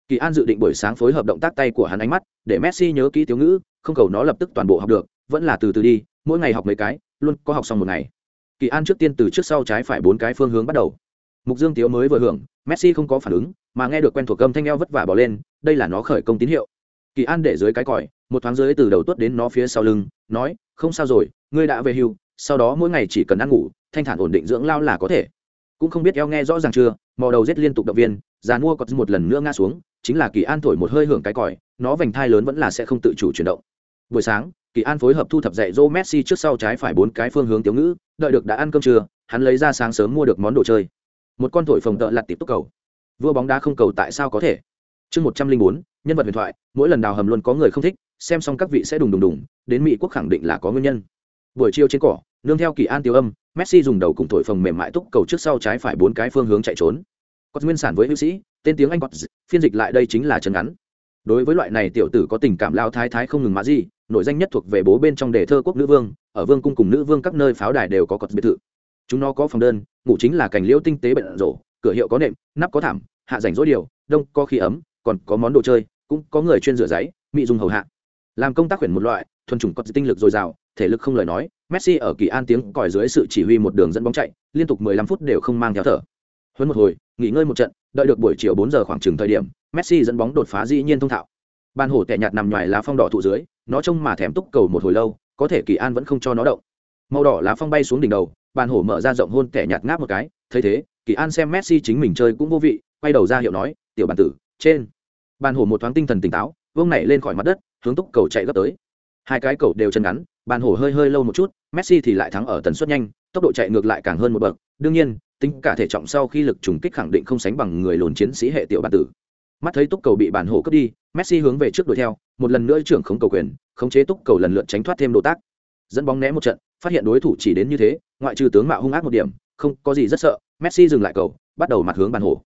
Kỳ an dự định buổi sáng phối hợp động tác tay của hắn ánh mắt, để messi nhớ kỹ tiếng ngữ, không cầu nó lập tức toàn bộ học được, vẫn là từ từ đi, mỗi ngày học mấy cái, luôn có học xong một ngày kỳ an trước tiên từ trước sau trái phải bốn cái phương hướng bắt đầu. Mục dương tiếu mới vừa hưởng, messi không có phản ứng, mà nghe được quen thuộc gầm thanh eo vất vả bỏ lên, đây là nó khởi công tín hiệu. Kỳ an để dưới cái còi, một thoáng dưới từ đầu tuốt đến nó phía sau lưng, nói, không sao rồi, ngươi đã về hưu, sau đó mỗi ngày chỉ cần ăn ngủ, thanh thản ổn định dưỡng lao là có thể. Cũng không biết eo nghe rõ ràng chưa, mò đầu rết liên tục động viên, già mua còn một lần nữa ngã xuống, chính là kỳ an thổi một hơi hưởng cái còi, nó vành thai lớn vẫn là sẽ không tự chủ chuyển động buổi sáng, kỳ an phối hợp thu thập dạy dỗ messi trước sau trái phải bốn cái phương hướng tiểu ngữ, đợi được đã ăn cơm trưa, hắn lấy ra sáng sớm mua được món đồ chơi. Một con thổi phồng tợ lặt tịp túc cầu. Vua bóng đá không cầu tại sao có thể? Chương một trăm linh bốn, nhân vật huyền thoại, mỗi lần đào hầm luôn có người không thích, xem xong các vị sẽ đùng đùng đùng, đến mỹ quốc khẳng định là có nguyên nhân. Buổi chiều trên cỏ, nương theo kỳ an tiêu âm, messi dùng đầu cùng thổi phồng mềm mại túc cầu trước sau trái phải bốn cái phương hướng chạy trốn. Có nguyên sản với hữu sĩ, tên tiếng anh có phiên dịch lại đây chính là chân ngắn. Đối với loại này tiểu tử có tình cảm lao thái thái không ngừng mã gì nội danh nhất thuộc về bố bên trong đề thơ quốc nữ vương, ở vương cung cùng nữ vương các nơi pháo đài đều có cột biệt thự. Chúng nó có phòng đơn, ngủ chính là cảnh liễu tinh tế bận rổ cửa hiệu có nệm, nắp có thảm, hạ rảnh rỗi điều, đông có khí ấm, còn có món đồ chơi, cũng có người chuyên rửa giấy mị dùng hầu hạ. Làm công tác khuyển một loại, thuần chủng có tinh lực dồi dào, thể lực không lời nói, messi ở kỳ an tiếng còi dưới sự chỉ huy một đường dẫn bóng chạy, liên tục 15 phút đều không mang theo thở. Huấn một hồi, nghỉ ngơi một trận, đợi được buổi chiều 4 giờ khoảng chừng thời điểm, messi dẫn bóng đột phá dĩ nhiên thông thạo. Ban hổ tẻ nhạt nằm ngoài lá phong đỏ thụ dưới nó trông mà thèm túc cầu một hồi lâu, có thể kỳ an vẫn không cho nó động. Màu đỏ lá phong bay xuống đỉnh đầu, bàn hổ mở ra rộng hôn tẻ nhạt ngáp một cái, thấy thế, kỳ an xem messi chính mình chơi cũng vô vị, quay đầu ra hiệu nói, tiểu bản tử, trên. Bàn hổ một thoáng tinh thần tỉnh táo vương nảy lên khỏi mặt đất, hướng túc cầu chạy gấp tới. Hai cái cầu đều chân ngắn, bàn hổ hơi hơi lâu một chút, messi thì lại thắng ở tần suất nhanh, tốc độ chạy ngược lại càng hơn một bậc. Đương nhiên, tính cả thể trọng sau khi lực trùng kích khẳng định không sánh bằng người lùn chiến sĩ hệ tiểu bản tử mắt thấy túc cầu bị bản hổ cướp đi, messi hướng về trước đuổi theo, một lần nữa trưởng khống cầu quyền, khống chế túc cầu lần lượt tránh thoát thêm đồ tác. Dẫn bóng né một trận, phát hiện đối thủ chỉ đến như thế, ngoại trừ tướng mạo hung ác một điểm, không có gì rất sợ, messi dừng lại cầu, bắt đầu mặt hướng bản hổ.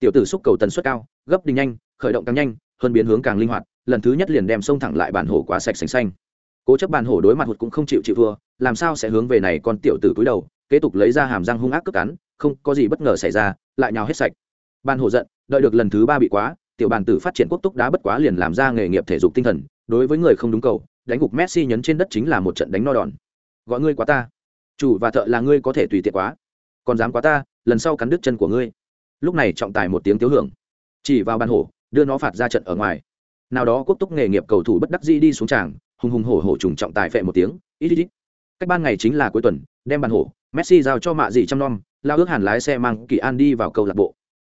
Tiểu tử xúc cầu tần suất cao, gấp đình nhanh, khởi động càng nhanh, hơn biến hướng càng linh hoạt, lần thứ nhất liền đem xông thẳng lại bản hổ quá sạch sành xanh. Cố chấp bản hổ đối mặt hụt cũng không chịu chịu thua, làm sao sẽ hướng về này con tiểu tử cúi đầu, kế tục lấy ra hàm răng hung ác cướp cắn, không có gì bất ngờ xảy ra, lại nhào hết sạch. Bản hổ giận đợi được lần thứ ba bị quá, tiểu bàn tử phát triển quốc túc đá bất quá liền làm ra nghề nghiệp thể dục tinh thần, đối với người không đúng cầu, đánh gục messi nhấn trên đất chính là một trận đánh no đòn. Gọi ngươi quá ta. Chủ và thợ là ngươi có thể tùy tiện quá. Còn dám quá ta, lần sau cắn đứt chân của ngươi. Lúc này trọng tài một tiếng tiếu hưởng. Chỉ vào bàn hổ, đưa nó phạt ra trận ở ngoài. Nào đó quốc túc nghề nghiệp cầu thủ bất đắc dĩ đi xuống tràng, hùng hùng hổ hổ trùng trọng tài phệ một tiếng ít ít ít cách ban ngày chính là cuối tuần, đem bàn hổ, messi giao cho mạ dị trăm nom lao ước hàn lái xe mang kỳ an đi vào câu lạc bộ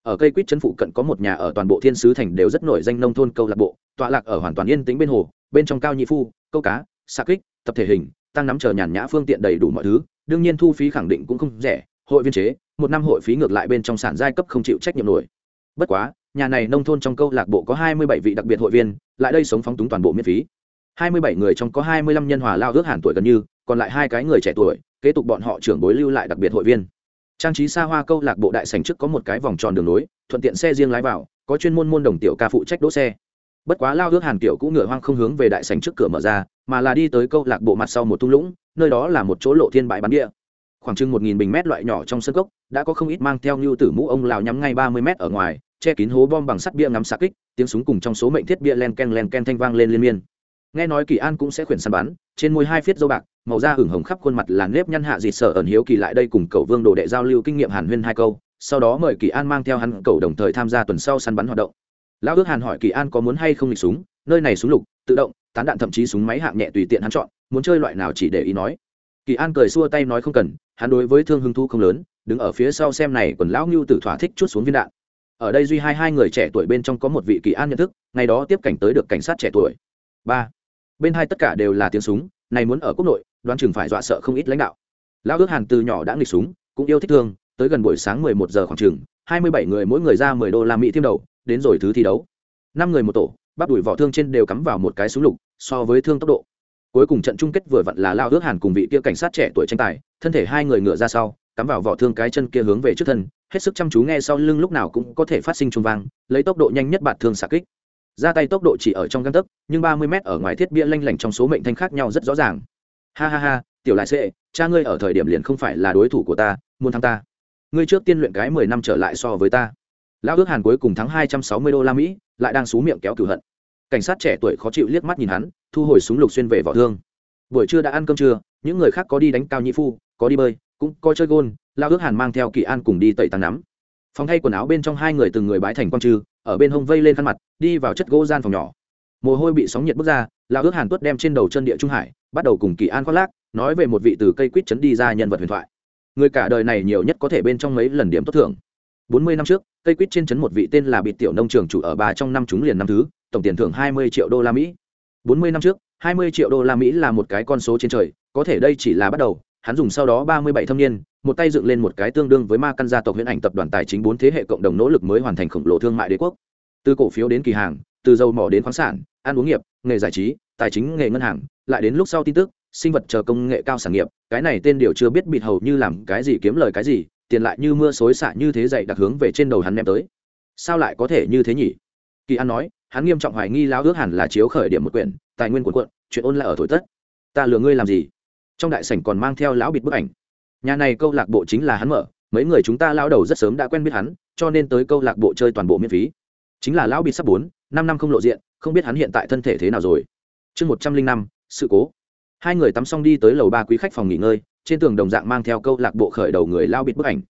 ở cây quýt chân phụ cận có một nhà ở toàn bộ thiên sứ thành đều rất nổi danh nông thôn câu lạc bộ, tọa lạc ở hoàn toàn yên tĩnh bên hồ, bên trong cao nhị phu, câu cá xa kích, tập thể hình, tăng nắm chờ nhàn nhã phương tiện đầy đủ mọi thứ, đương nhiên thu phí khẳng định cũng không rẻ, hội viên chế, một năm hội phí ngược lại bên trong sản giai cấp không chịu trách nhiệm nổi. Bất quá, nhà này nông thôn trong câu lạc bộ có hai mươi bảy vị đặc biệt hội viên, lại đây sống phóng túng toàn bộ miễn phí. hai mươi bảy người trong có hai mươi lăm nhân hòa lao ước hàn tuổi gần như, còn lại hai cái người trẻ tuổi, kế tục bọn họ trưởng bối lưu lại đặc biệt hội viên trang trí xa hoa câu lạc bộ đại sành trước có một cái vòng tròn đường nối thuận tiện xe riêng lái vào, có chuyên môn môn đồng tiểu ca phụ trách đỗ xe. Bất quá lao ước hàn tiểu cũng ngựa hoang không hướng về đại sành trước cửa mở ra, mà là đi tới câu lạc bộ mặt sau một thung lũng, nơi đó là một chỗ lộ thiên bãi bắn địa. Khoảng chừng một nghìn bình mét loại nhỏ trong sân cốc, đã có không ít mang theo như tử mũ ông lào nhắm ngay ba mươi mét ở ngoài, che kín hố bom bằng sắt bia ngắm xạ kích, tiếng súng cùng trong số mệnh thiết bia len ken len ken thanh vang lên liên miên. Nghe nói kỳ an cũng sẽ khuyển săn bắn, trên môi hai phiết dâu bạc màu da hửng hồng khắp khuôn mặt là nếp nhăn hạ dịt sở ẩn hiếu kỳ lại đây cùng cậu vương đồ đệ giao lưu kinh nghiệm hàn huyên hai câu, sau đó mời kỳ an mang theo hắn, cậu đồng thời tham gia tuần sau săn bắn hoạt động. Lão ước hàn hỏi kỳ an có muốn hay không lịch súng, nơi này súng lục, tự động, tán đạn thậm chí súng máy hạng nhẹ tùy tiện hắn chọn, muốn chơi loại nào chỉ để ý nói. Kỳ an cười xua tay nói không cần, hắn đối với thương hưng thu không lớn, đứng ở phía sau xem này còn lão ngưu tử thỏa thích chút xuống viên đạn. Ở đây duy hai hai người trẻ tuổi bên trong có một vị kỳ an nhận thức, ngày đó tiếp cảnh tới được cảnh sát trẻ tuổi. Ba. Bên hai tất cả đều là tiếng súng, này muốn ở quốc nội đoán chừng phải dọa sợ không ít lãnh đạo. Lão ước hàn từ nhỏ đã nghịch súng, cũng yêu thích thương, tới gần buổi sáng mười một giờ khoảng chừng, hai mươi bảy người mỗi người ra mười đô la mỹ thêm đầu, đến rồi thứ thi đấu. Năm người một tổ, bắp đùi vỏ thương trên đều cắm vào một cái súng lục, so với thương tốc độ. Cuối cùng trận chung kết vừa vặn là lao ước hàn cùng vị kia cảnh sát trẻ tuổi tranh tài, thân thể hai người ngựa ra sau, cắm vào vỏ thương cái chân kia hướng về trước thân, hết sức chăm chú nghe sau lưng lúc nào cũng có thể phát sinh trung vang, lấy tốc độ nhanh nhất bạt thương xạ kích. Ra tay tốc độ chỉ ở trong găng tấc, nhưng ba mươi m ở ngoài thiết bia lanh lảnh trong số mệnh thanh khác nhau rất rõ ràng ha ha ha, tiểu lại sệ, cha ngươi ở thời điểm liền không phải là đối thủ của ta, muốn thắng ta. Ngươi trước tiên luyện cái mười năm trở lại so với ta. Lão ước hàn cuối cùng thắng hai trăm sáu mươi đô la mỹ, lại đang xú miệng kéo cửu hận. Cảnh sát trẻ tuổi khó chịu liếc mắt nhìn hắn, thu hồi súng lục xuyên về vỏ thương. Buổi trưa đã ăn cơm trưa, những người khác có đi đánh cao nhị phu, có đi bơi, cũng có chơi gôn lao ước hàn mang theo kỳ an cùng đi tẩy tăng nắm. Phòng thay quần áo bên trong hai người từng người bãi thành quang trư, ở bên hông vây lên khăn mặt, đi vào chất gỗ gian phòng nhỏ. Mồ hôi bị sóng nhiệt bước ra là ước hàn tuất đem trên đầu chân địa trung hải, bắt đầu cùng kỳ an khoác lác, nói về một vị từ cây quýt chấn đi ra nhân vật huyền thoại. Người cả đời này nhiều nhất có thể bên trong mấy lần điểm tốt thưởng. Bốn mươi năm trước, cây quýt trên chấn một vị tên là bị tiểu nông trường chủ ở bà trong năm chúng liền năm thứ, tổng tiền thưởng hai mươi triệu đô la mỹ. Bốn mươi năm trước, hai mươi triệu đô la mỹ là một cái con số trên trời, có thể đây chỉ là bắt đầu, hắn dùng sau đó ba mươi bảy thâm niên, một tay dựng lên một cái tương đương với ma căn gia tộc huyền ảnh tập đoàn tài chính bốn thế hệ cộng đồng nỗ lực mới hoàn thành khổng lồ thương mại đế quốc. Từ cổ phiếu đến kỳ hàng, từ dầu mỏ đến khoáng sản, ăn uống nghiệp nghề giải trí, tài chính nghề ngân hàng, lại đến lúc sau tin tức, sinh vật chờ công nghệ cao sản nghiệp, cái này tên điều chưa biết bịt hầu như làm cái gì kiếm lời cái gì, tiền lại như mưa xối xả như thế dậy đặc hướng về trên đầu hắn ném tới. Sao lại có thể như thế nhỉ? Kỳ an nói, hắn nghiêm trọng hoài nghi lao ước hẳn là chiếu khởi điểm một quyển, tài nguyên của quận chuyện ôn lại ở thổi tất. Ta lừa ngươi làm gì? Trong đại sảnh còn mang theo lão bịt bức ảnh. Nhà này câu lạc bộ chính là hắn mở, mấy người chúng ta lao đầu rất sớm đã quen biết hắn, cho nên tới câu lạc bộ chơi toàn bộ miễn phí. Chính là lão bịt sắp bốn năm năm không lộ diện, không biết hắn hiện tại thân thể thế nào rồi. Chương một trăm linh năm, sự cố. Hai người tắm xong đi tới lầu ba quý khách phòng nghỉ ngơi, trên tường đồng dạng mang theo câu lạc bộ khởi đầu người lao bịt bức ảnh.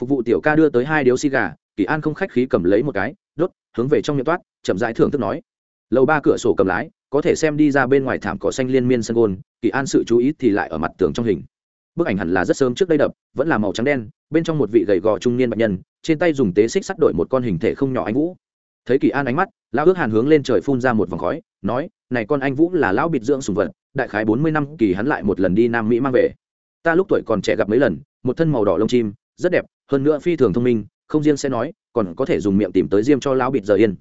Phục vụ tiểu ca đưa tới hai điếu xì gà, kỳ an không khách khí cầm lấy một cái, đốt, hướng về trong miệng toát, chậm rãi thưởng thức nói. Lầu ba cửa sổ cầm lái, có thể xem đi ra bên ngoài thảm cỏ xanh liên miên sân gôn, kỳ an sự chú ý thì lại ở mặt tường trong hình. Bức ảnh hẳn là rất sớm trước đây đập, vẫn là màu trắng đen, bên trong một vị gầy gò trung niên bệnh nhân, trên tay dùng tế xích sắt đổi một con hình thể không nhỏ anh vũ thấy kỳ an ánh mắt, lão ước hàn hướng lên trời phun ra một vòng khói, nói, này con anh vũ là lão bịt dưỡng sùng vật, đại khái bốn mươi năm kỳ hắn lại một lần đi nam mỹ mang về. Ta lúc tuổi còn trẻ gặp mấy lần, một thân màu đỏ lông chim, rất đẹp, hơn nữa phi thường thông minh, không riêng sẽ nói, còn có thể dùng miệng tìm tới diêm cho lão bịt giờ yên.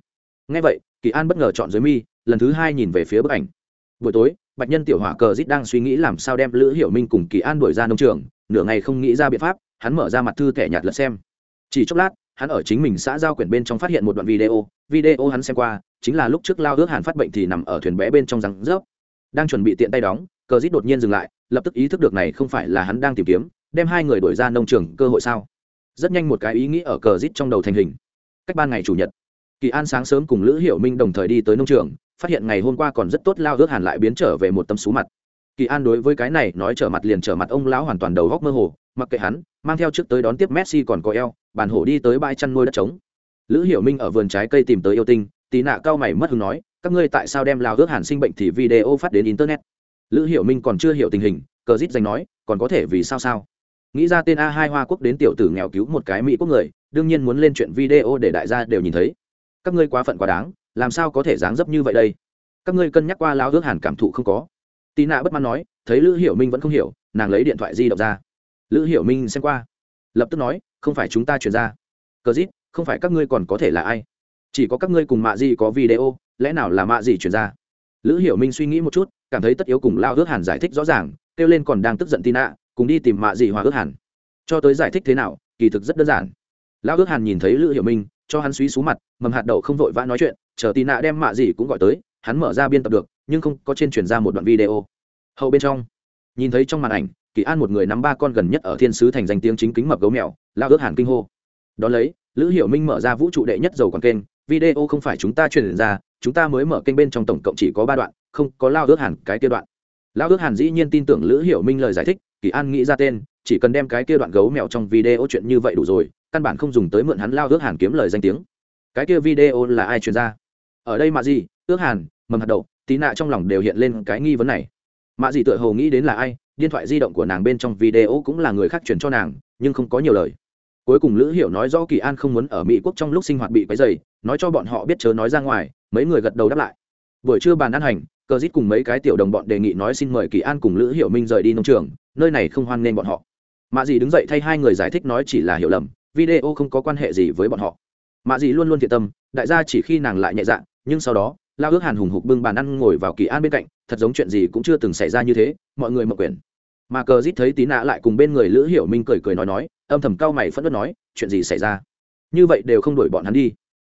Ngay vậy, kỳ an bất ngờ chọn dưới mi, lần thứ hai nhìn về phía bức ảnh. Buổi tối, bạch nhân tiểu hỏa cờ dít đang suy nghĩ làm sao đem lữ hiểu minh cùng kỳ an đuổi ra nông trường, nửa ngày không nghĩ ra biện pháp, hắn mở ra mặt thư thẻ nhạt lật xem. Chỉ chốc lát hắn ở chính mình xã giao quyển bên trong phát hiện một đoạn video video hắn xem qua, chính là lúc trước lao ước hàn phát bệnh thì nằm ở thuyền bé bên trong răng rớp, đang chuẩn bị tiện tay đóng, cờ rít đột nhiên dừng lại, lập tức ý thức được này không phải là hắn đang tìm kiếm, đem hai người đuổi ra nông trường cơ hội sao? Rất nhanh một cái ý nghĩ ở cờ rít trong đầu thành hình. Cách ban ngày chủ nhật, kỳ an sáng sớm cùng lữ hiểu minh đồng thời đi tới nông trường, phát hiện ngày hôm qua còn rất tốt lao ước hàn lại biến trở về một tâm sú mặt kỳ an đối với cái này nói trở mặt liền trở mặt ông lão hoàn toàn đầu góc mơ hồ, mặc kệ hắn, mang theo trước tới đón tiếp messi còn có eo, bàn hổ đi tới bãi chăn nuôi đất trống. Lữ hiểu minh ở vườn trái cây tìm tới yêu tinh tí nạ cao mày mất hứng nói, các ngươi tại sao đem lao ước hàn sinh bệnh thì video phát đến internet? Lữ hiểu minh còn chưa hiểu tình hình, cờ dít danh nói, còn có thể vì sao sao? Nghĩ ra tên a hai hoa quốc đến tiểu tử nghèo cứu một cái mỹ quốc người, đương nhiên muốn lên chuyện video để đại gia đều nhìn thấy. Các ngươi quá phận quá đáng, làm sao có thể dáng dấp như vậy đây? Các ngươi cân nhắc qua lao ước hàn cảm thụ không có tì nạ bất mãn nói, thấy lữ hiểu minh vẫn không hiểu, nàng lấy điện thoại di động ra. Lữ hiểu minh xem qua. Lập tức nói, không phải chúng ta chuyển ra. Cờ dít, không phải các ngươi còn có thể là ai? Chỉ có các ngươi cùng mạ gì có video, lẽ nào là mạ gì chuyển ra? Lữ hiểu minh suy nghĩ một chút, cảm thấy tất yếu cùng lao ước hàn giải thích rõ ràng, kêu lên còn đang tức giận tì nạ, cùng đi tìm mạ gì hòa ước hàn. Cho tới giải thích thế nào, kỳ thực rất đơn giản. Lao ước hàn nhìn thấy lữ hiểu minh, cho hắn suy xuống mặt, mầm hạt đậu không vội vã nói chuyện, chờ tì nạ đem mạ gì cũng gọi tới, hắn mở ra biên tập được nhưng không có trên truyền ra một đoạn video. Hậu bên trong, nhìn thấy trong màn ảnh, kỳ an một người nắm ba con gần nhất ở thiên sứ thành danh tiếng chính kính mập gấu mèo, lao ước hàn kinh hô. Đón lấy, lữ hiểu minh mở ra vũ trụ đệ nhất dầu còn kênh, video không phải chúng ta truyền ra, chúng ta mới mở kênh bên trong tổng cộng chỉ có ba đoạn, không có lao ước hàn cái kia đoạn. Lao ước hàn dĩ nhiên tin tưởng lữ hiểu minh lời giải thích, kỳ an nghĩ ra tên, chỉ cần đem cái kia đoạn gấu mèo trong video chuyện như vậy đủ rồi, căn bản không dùng tới mượn hắn lao ước hàn kiếm lời danh tiếng. Cái kia video là ai truyền ra? Ở đây mà gì? Ước hàn, mầm hạt đậu tí nạ trong lòng đều hiện lên cái nghi vấn này. Mạ dị tựa hồ nghĩ đến là ai, điện thoại di động của nàng bên trong video cũng là người khác chuyển cho nàng, nhưng không có nhiều lời. Cuối cùng lữ hiểu nói rõ kỳ an không muốn ở mỹ quốc trong lúc sinh hoạt bị quấy dày nói cho bọn họ biết chớ nói ra ngoài, mấy người gật đầu đáp lại. Buổi trưa bàn ăn hành, cờ dít cùng mấy cái tiểu đồng bọn đề nghị nói xin mời kỳ an cùng lữ hiểu minh rời đi nông trường, nơi này không hoan nghênh bọn họ. Mạ dị đứng dậy thay hai người giải thích nói chỉ là hiểu lầm, video không có quan hệ gì với bọn họ. Mạ dị luôn luôn thiện tâm, đại gia chỉ khi nàng lại nhẹ dạ nhưng sau đó lao ước hàn hùng hục bưng bàn ăn ngồi vào kỳ an bên cạnh, thật giống chuyện gì cũng chưa từng xảy ra như thế, mọi người mậu quyền mà cờ dít thấy tí nạ lại cùng bên người lữ hiểu minh cười cười nói nói, âm thầm cao mày phẫn nộ nói, chuyện gì xảy ra? Như vậy đều không đuổi bọn hắn đi.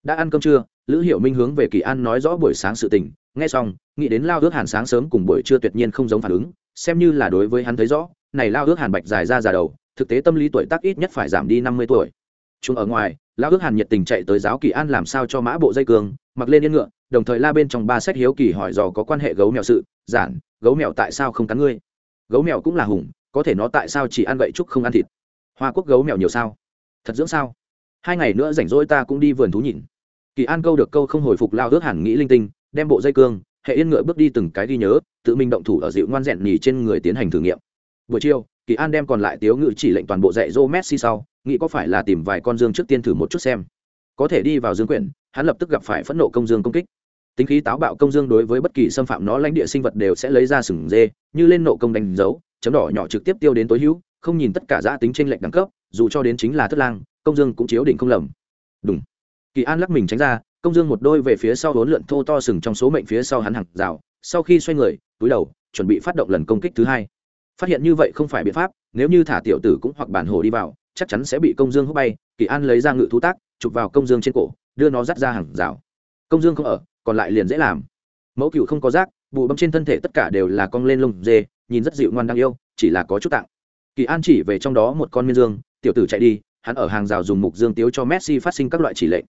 Đã ăn cơm trưa, lữ hiểu minh hướng về kỳ an nói rõ buổi sáng sự tình, nghe xong, nghĩ đến lao ước hàn sáng sớm cùng buổi trưa tuyệt nhiên không giống phản ứng, xem như là đối với hắn thấy rõ, này lao ước hàn bạch dài ra già đầu, thực tế tâm lý tuổi tác ít nhất phải giảm đi năm mươi tuổi. Chúng ở ngoài lao ước hàn nhiệt tình chạy tới giáo kỳ an làm sao cho mã bộ dây cường, mặc lên yên ngựa, đồng thời la bên trong ba sách hiếu kỳ hỏi dò có quan hệ gấu mèo sự, giản, gấu mèo tại sao không cắn ngươi? Gấu mèo cũng là hùng, có thể nó tại sao chỉ ăn gậy trúc không ăn thịt? Hoa quốc gấu mèo nhiều sao? Thật dưỡng sao? Hai ngày nữa rảnh rỗi ta cũng đi vườn thú nhìn. Kỳ an câu được câu không hồi phục lao ước hẳn nghĩ linh tinh, đem bộ dây cương hệ yên ngựa bước đi từng cái ghi nhớ, tự mình động thủ ở dịu ngoan rẹn nhì trên người tiến hành thử nghiệm buổi chiều, kỳ an đem còn lại tiếu ngự chỉ lệnh toàn bộ dạy dô messi sau, nghĩ có phải là tìm vài con dương trước tiên thử một chút xem. Có thể đi vào dương quyển, hắn lập tức gặp phải phẫn nộ công dương công kích. Tính khí táo bạo công dương đối với bất kỳ xâm phạm nó lãnh địa sinh vật đều sẽ lấy ra sừng dê, như lên nộ công đánh dấu, chấm đỏ nhỏ trực tiếp tiêu đến tối hữu, không nhìn tất cả giã tính tranh lệch đẳng cấp, dù cho đến chính là thất lang, công dương cũng chiếu định không lầm. Đúng kỳ an lắc mình tránh ra, công dương một đôi về phía sau hốn lượn thô to sừng trong số mệnh phía sau hắn hàng rào, sau khi xoay người, túi đầu, chuẩn bị phát động lần công kích thứ hai phát hiện như vậy không phải biện pháp, nếu như thả tiểu tử cũng hoặc bản hồ đi vào, chắc chắn sẽ bị công dương hút bay, kỳ an lấy ra ngự thú tác, chụp vào công dương trên cổ, đưa nó dắt ra hàng rào. Công dương không ở, còn lại liền dễ làm. Mẫu cựu không có rác bụ bấm trên thân thể tất cả đều là cong lên lông dê, nhìn rất dịu ngoan đáng yêu, chỉ là có chút tặng kỳ an chỉ về trong đó một con miên dương, tiểu tử chạy đi, hắn ở hàng rào dùng mục dương tiếu cho messi phát sinh các loại chỉ lệnh.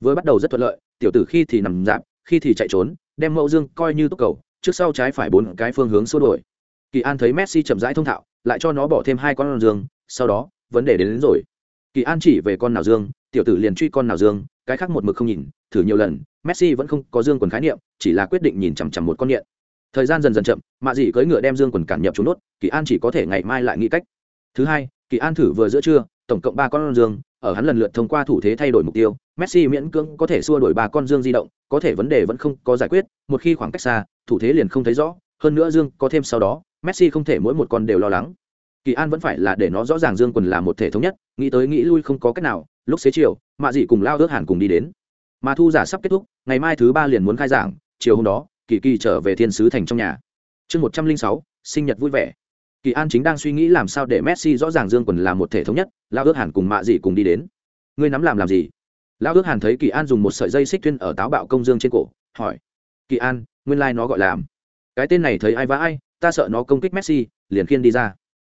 Vừa bắt đầu rất thuận lợi, tiểu tử khi thì nằm dạp, khi thì chạy trốn, đem mẫu dương coi như tốc cầu, trước sau trái phải bốn cái phương hướng xua đổi kỳ an thấy messi chậm rãi thông thạo lại cho nó bỏ thêm hai con dương sau đó vấn đề đến, đến rồi. Kỳ an chỉ về con nào dương tiểu tử liền truy con nào dương cái khác một mực không nhìn thử nhiều lần messi vẫn không có dương quần khái niệm chỉ là quyết định nhìn chằm chằm một con nghiện. Thời gian dần dần chậm mạ dị cưỡi ngựa đem dương quần cản nhập trốn nốt kỳ an chỉ có thể ngày mai lại nghĩ cách. Thứ hai kỳ an thử vừa giữa trưa tổng cộng ba con dương ở hắn lần lượt thông qua thủ thế thay đổi mục tiêu messi miễn cưỡng có thể xua đổi ba con dương di động có thể vấn đề vẫn không có giải quyết một khi khoảng cách xa thủ thế liền không thấy rõ hơn nữa dương có thêm sau đó messi không thể mỗi một con đều lo lắng. Kỳ an vẫn phải là để nó rõ ràng dương quần là một thể thống nhất, nghĩ tới nghĩ lui không có cách nào, lúc xế chiều, mạ dị cùng lao ước hàn cùng đi đến. Mà thu giả sắp kết thúc, ngày mai thứ ba liền muốn khai giảng, chiều hôm đó, kỳ kỳ trở về thiên sứ thành trong nhà. Chương một trăm linh sáu, sinh nhật vui vẻ. Kỳ an chính đang suy nghĩ làm sao để messi rõ ràng dương quần là một thể thống nhất, lao ước hàn cùng mạ dị cùng đi đến. Ngươi nắm làm làm gì? Lao ước hàn thấy kỳ an dùng một sợi dây xích thuyên ở táo bạo công dương trên cổ, hỏi. Kỳ an, nguyên lai、like、nó gọi làm. Cái tên này thấy ai vã ai ta sợ nó công kích messi, liền khiên đi ra.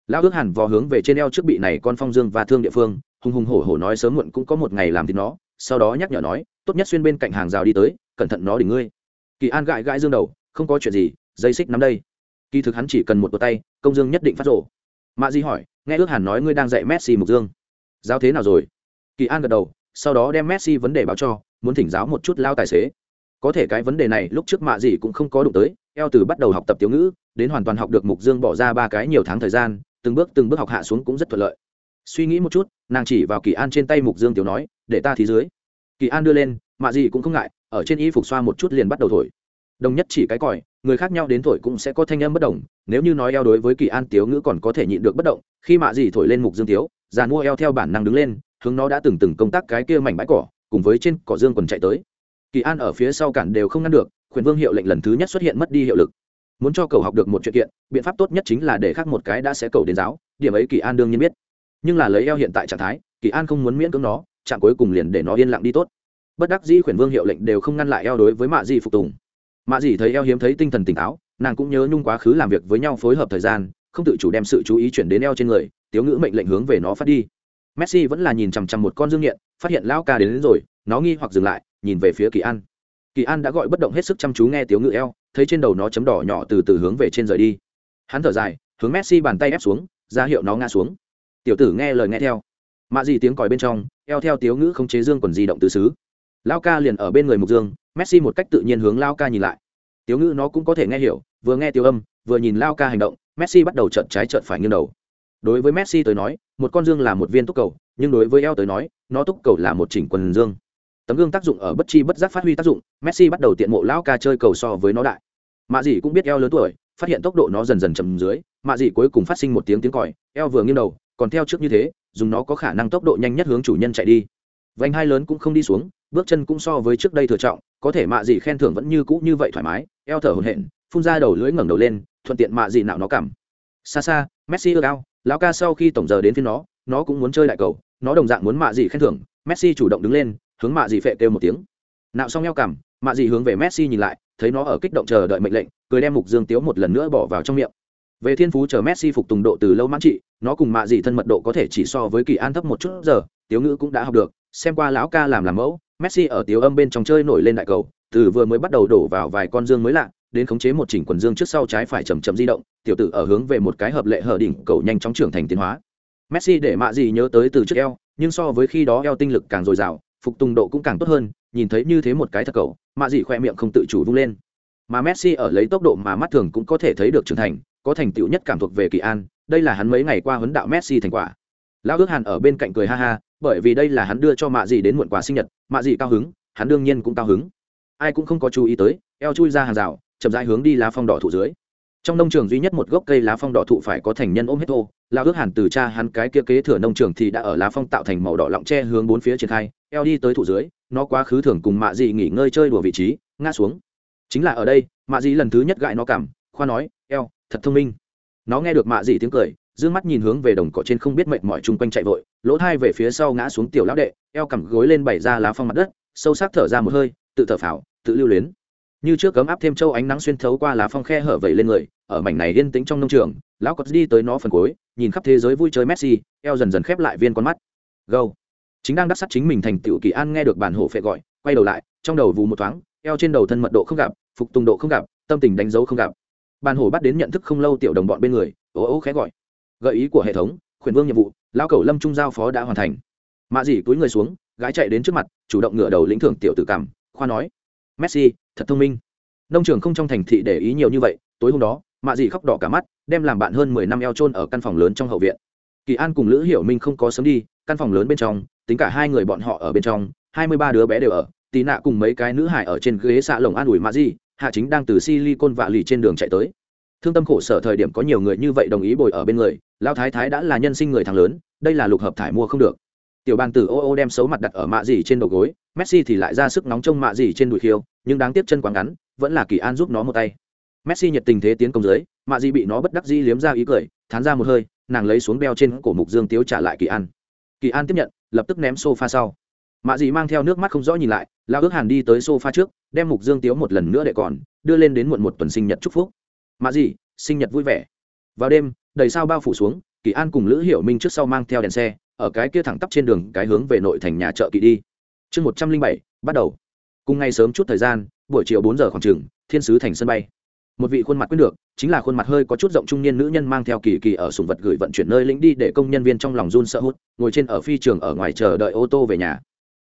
Lão ước hẳn vò hướng về trên eo trước bị này con phong dương và thương địa phương, hùng hùng hổ hổ nói sớm muộn cũng có một ngày làm thì nó, sau đó nhắc nhở nói, tốt nhất xuyên bên cạnh hàng rào đi tới, cẩn thận nó đỉnh ngươi. Kỳ an gãi gãi dương đầu, không có chuyện gì, dây xích nắm đây. Kỳ thực hắn chỉ cần một tổ tay, công dương nhất định phát rổ mạ di hỏi, nghe ước hẳn nói ngươi đang dạy messi mục dương. Giáo thế nào rồi? Kỳ an gật đầu, sau đó đem messi vấn đề báo cho, muốn thỉnh giáo một chút lao tài xế. Có thể cái vấn đề này lúc trước mạ gì cũng không có đụng tới eo từ bắt đầu học tập tiểu ngữ, đến hoàn toàn học được mục dương bỏ ra ba cái nhiều tháng thời gian, từng bước từng bước học hạ xuống cũng rất thuận lợi. Suy nghĩ một chút, nàng chỉ vào kỳ an trên tay mục dương tiểu nói, để ta thí dưới. Kỳ an đưa lên, mạ gì cũng không ngại, ở trên y phục xoa một chút liền bắt đầu thổi. Đồng nhất chỉ cái còi, người khác nhau đến thổi cũng sẽ có thanh âm bất đồng, nếu như nói eo đối với kỳ an tiếu ngữ còn có thể nhịn được bất động, khi mạ gì thổi lên mục dương tiếu giàn mua eo theo bản năng đứng lên, hướng nó đã từng từng công tác cái kia mảnh bãi cỏ, cùng với trên cỏ dương còn chạy tới. Kỳ an ở phía sau cản đều không ngăn được Quyền vương hiệu lệnh lần thứ nhất xuất hiện mất đi hiệu lực. Muốn cho cầu học được một chuyện kiện biện pháp tốt nhất chính là để khác một cái đã sẽ cầu đến giáo điểm ấy kỳ an đương nhiên biết. Nhưng là lấy eo hiện tại trạng thái kỳ an không muốn miễn cưỡng nó trạng cuối cùng liền để nó yên lặng đi tốt. Bất đắc dĩ Quyền vương hiệu lệnh đều không ngăn lại eo đối với mạ di phục tùng. Mạ di thấy eo hiếm thấy tinh thần tỉnh táo nàng cũng nhớ nhung quá khứ làm việc với nhau phối hợp thời gian không tự chủ đem sự chú ý chuyển đến eo trên người tiếu ngữ mệnh lệnh hướng về nó phát đi. Messi vẫn là nhìn chằm chằm một con dương nghiện phát hiện lão ca đến, đến rồi nó nghi hoặc dừng lại nhìn về phía kỳ an kỳ an đã gọi bất động hết sức chăm chú nghe tiếng ngữ eo, thấy trên đầu nó chấm đỏ nhỏ từ từ hướng về trên rời đi. Hắn thở dài, hướng messi bàn tay ép xuống, ra hiệu nó ngã xuống. Tiểu tử nghe lời nghe theo. Mạ gì tiếng còi bên trong, eo theo tiếu ngữ không chế dương còn di động từ xứ. Lao ca liền ở bên người mục dương, messi một cách tự nhiên hướng lao ca nhìn lại. Tiếu ngữ nó cũng có thể nghe hiểu, vừa nghe tiêu âm, vừa nhìn lao ca hành động, messi bắt đầu trợn trái trợn phải nghiêng đầu. Đối với messi tới nói, một con dương là một viên túc cầu, nhưng đối với eo tới nói, nó túc cầu là một chỉnh quần dương tấm gương tác dụng ở bất chi bất giác phát huy tác dụng, messi bắt đầu tiện mộ lão ca chơi cầu so với nó đại. Mạ dì cũng biết eo lớn tuổi, phát hiện tốc độ nó dần dần chậm dưới, mạ dì cuối cùng phát sinh một tiếng tiếng còi, eo vừa nghiêng đầu, còn theo trước như thế, dùng nó có khả năng tốc độ nhanh nhất hướng chủ nhân chạy đi. Vành hai lớn cũng không đi xuống, bước chân cũng so với trước đây thừa trọng, có thể mạ dì khen thưởng vẫn như cũ như vậy thoải mái, eo thở hổn hển, phun ra đầu lưỡi ngẩng đầu lên, thuận tiện mạ dì nạo nó cảm. Xa xa, messi ưa cao lão ca sau khi tổng giờ đến phía nó nó cũng muốn chơi đại cầu, nó đồng dạng muốn mạ dì khen thưởng, messi chủ động đứng lên hướng mạ gì phệ kêu một tiếng. Nạo xong nhau cảm mạ gì hướng về messi nhìn lại, thấy nó ở kích động chờ đợi mệnh lệnh, cười đem mục dương tiếu một lần nữa bỏ vào trong miệng. Về thiên phú chờ messi phục tùng độ từ lâu mãn trị, nó cùng mạ gì thân mật độ có thể chỉ so với kỳ an thấp một chút giờ, tiếu ngữ cũng đã học được, xem qua lão ca làm làm mẫu, messi ở tiếu âm bên trong chơi nổi lên đại cầu, từ vừa mới bắt đầu đổ vào vài con dương mới lạ, đến khống chế một chỉnh quần dương trước sau trái phải chầm chậm di động, tiểu tử ở hướng về một cái hợp lệ hở đỉnh cầu nhanh chóng trưởng thành tiến hóa. Messi để mạ gì nhớ tới từ trước eo, nhưng so với khi đó eo tinh lực càng dồi dào phục tùng độ cũng càng tốt hơn, nhìn thấy như thế một cái thật cầu, mạ dị khoe miệng không tự chủ vung lên. Mà messi ở lấy tốc độ mà mắt thường cũng có thể thấy được trưởng thành, có thành tựu nhất cảm thuộc về kỳ an, đây là hắn mấy ngày qua huấn đạo messi thành quả. Lão ước hàn ở bên cạnh cười ha ha, bởi vì đây là hắn đưa cho mạ dị đến muộn quà sinh nhật, mạ dị cao hứng, hắn đương nhiên cũng cao hứng. Ai cũng không có chú ý tới, eo chui ra hàng rào, chậm rãi hướng đi lá phong đỏ thụ dưới. Trong nông trường duy nhất một gốc cây lá phong đỏ thụ phải có thành nhân ôm hết thô, lão ước hàn từ cha hắn cái kia kế thừa nông trường thì đã ở lá phong tạo thành màu đỏ lọng tre hướng bốn phía triển khai eo đi tới thụ dưới, nó quá khứ thường cùng mạ dị nghỉ ngơi chơi đùa vị trí, ngã xuống. Chính là ở đây, mạ dị lần thứ nhất gãi nó cảm, khoa nói, eo, thật thông minh. Nó nghe được mạ dị tiếng cười d mắt nhìn hướng về đồng cỏ trên không biết mệt mỏi chung quanh chạy vội, lỗ thai về phía sau ngã xuống tiểu lão đệ, eo cằm gối lên bày ra lá phong mặt đất, sâu sắc thở ra một hơi, tự thở phào, tự lưu luyến. Như trước cấm áp thêm châu ánh nắng xuyên thấu qua lá phong khe hở vẩy lên người, ở mảnh này yên tĩnh trong nông trường, lão cọt đi tới nó phần cuối, nhìn khắp thế giới vui chơi messi, eo dần dần khép lại viên con mắt. Gâu chính đang đắc sắt chính mình thành tựu kỳ an nghe được bản hổ phệ gọi, quay đầu lại, trong đầu vù một thoáng, eo trên đầu thân mật độ không gặp, phục tùng độ không gặp, tâm tình đánh dấu không gặp. Bản hổ bắt đến nhận thức không lâu tiểu đồng bọn bên người, ố ố khẽ gọi. Gợi ý của hệ thống, khuyển vương nhiệm vụ lao cầu lâm trung giao phó đã hoàn thành. Mạ dỉ túi người xuống, gái chạy đến trước mặt, chủ động ngửa đầu lĩnh thưởng tiểu tử cảm, khoa nói. Messi, thật thông minh. Nông trường không trong thành thị để ý nhiều như vậy, tối hôm đó, mạ dì khóc đỏ cả mắt, đem làm bạn hơn mười năm eo trôn ở căn phòng lớn trong hậu viện. Kỳ an cùng lữ hiểu minh không có sớm đi, căn phòng lớn bên trong tính cả hai người bọn họ ở bên trong hai mươi ba đứa bé đều ở tì nạ cùng mấy cái nữ hải ở trên ghế xạ lồng an ủi mạ gì, hạ chính đang từ silicon vạ lì trên đường chạy tới. Thương tâm khổ sở thời điểm có nhiều người như vậy đồng ý bồi ở bên người lao thái thái đã là nhân sinh người thằng lớn đây là lục hợp thải mua không được. Tiểu bàn tử ô ô đem xấu mặt đặt ở mạ dì trên đầu gối messi thì lại ra sức nóng trông mạ dì trên đùi khiêu nhưng đáng tiếc chân quá ngắn vẫn là kỳ an giúp nó một tay. Messi nhiệt tình thế tiến công dưới mạ dì bị nó bất đắc dĩ liếm ra ý cười thán ra một hơi nàng lấy xuống đeo trên cổ mục dương tiếu trả lại kỳ an. Kỳ an tiếp nhận lập tức ném sofa sau. Mạ Dị mang theo nước mắt không rõ nhìn lại lao ước hàn đi tới sofa trước, đem mục dương tiếu một lần nữa để còn, đưa lên đến muộn một tuần sinh nhật chúc phúc. Mạ Dị sinh nhật vui vẻ. Vào đêm, đầy sao bao phủ xuống, kỳ an cùng lữ hiểu minh trước sau mang theo đèn xe, ở cái kia thẳng tắp trên đường, cái hướng về nội thành nhà chợ kỳ đi. Chương một trăm linh bảy, bắt đầu. Cùng ngay sớm chút thời gian, buổi chiều bốn giờ khoảng trường thiên sứ thành sân bay một vị khuôn mặt quyết được, chính là khuôn mặt hơi có chút rộng trung niên nữ nhân mang theo kỳ kỳ ở sùng vật gửi vận chuyển nơi lĩnh đi để công nhân viên trong lòng run sợ hút, ngồi trên ở phi trường ở ngoài chờ đợi ô tô về nhà.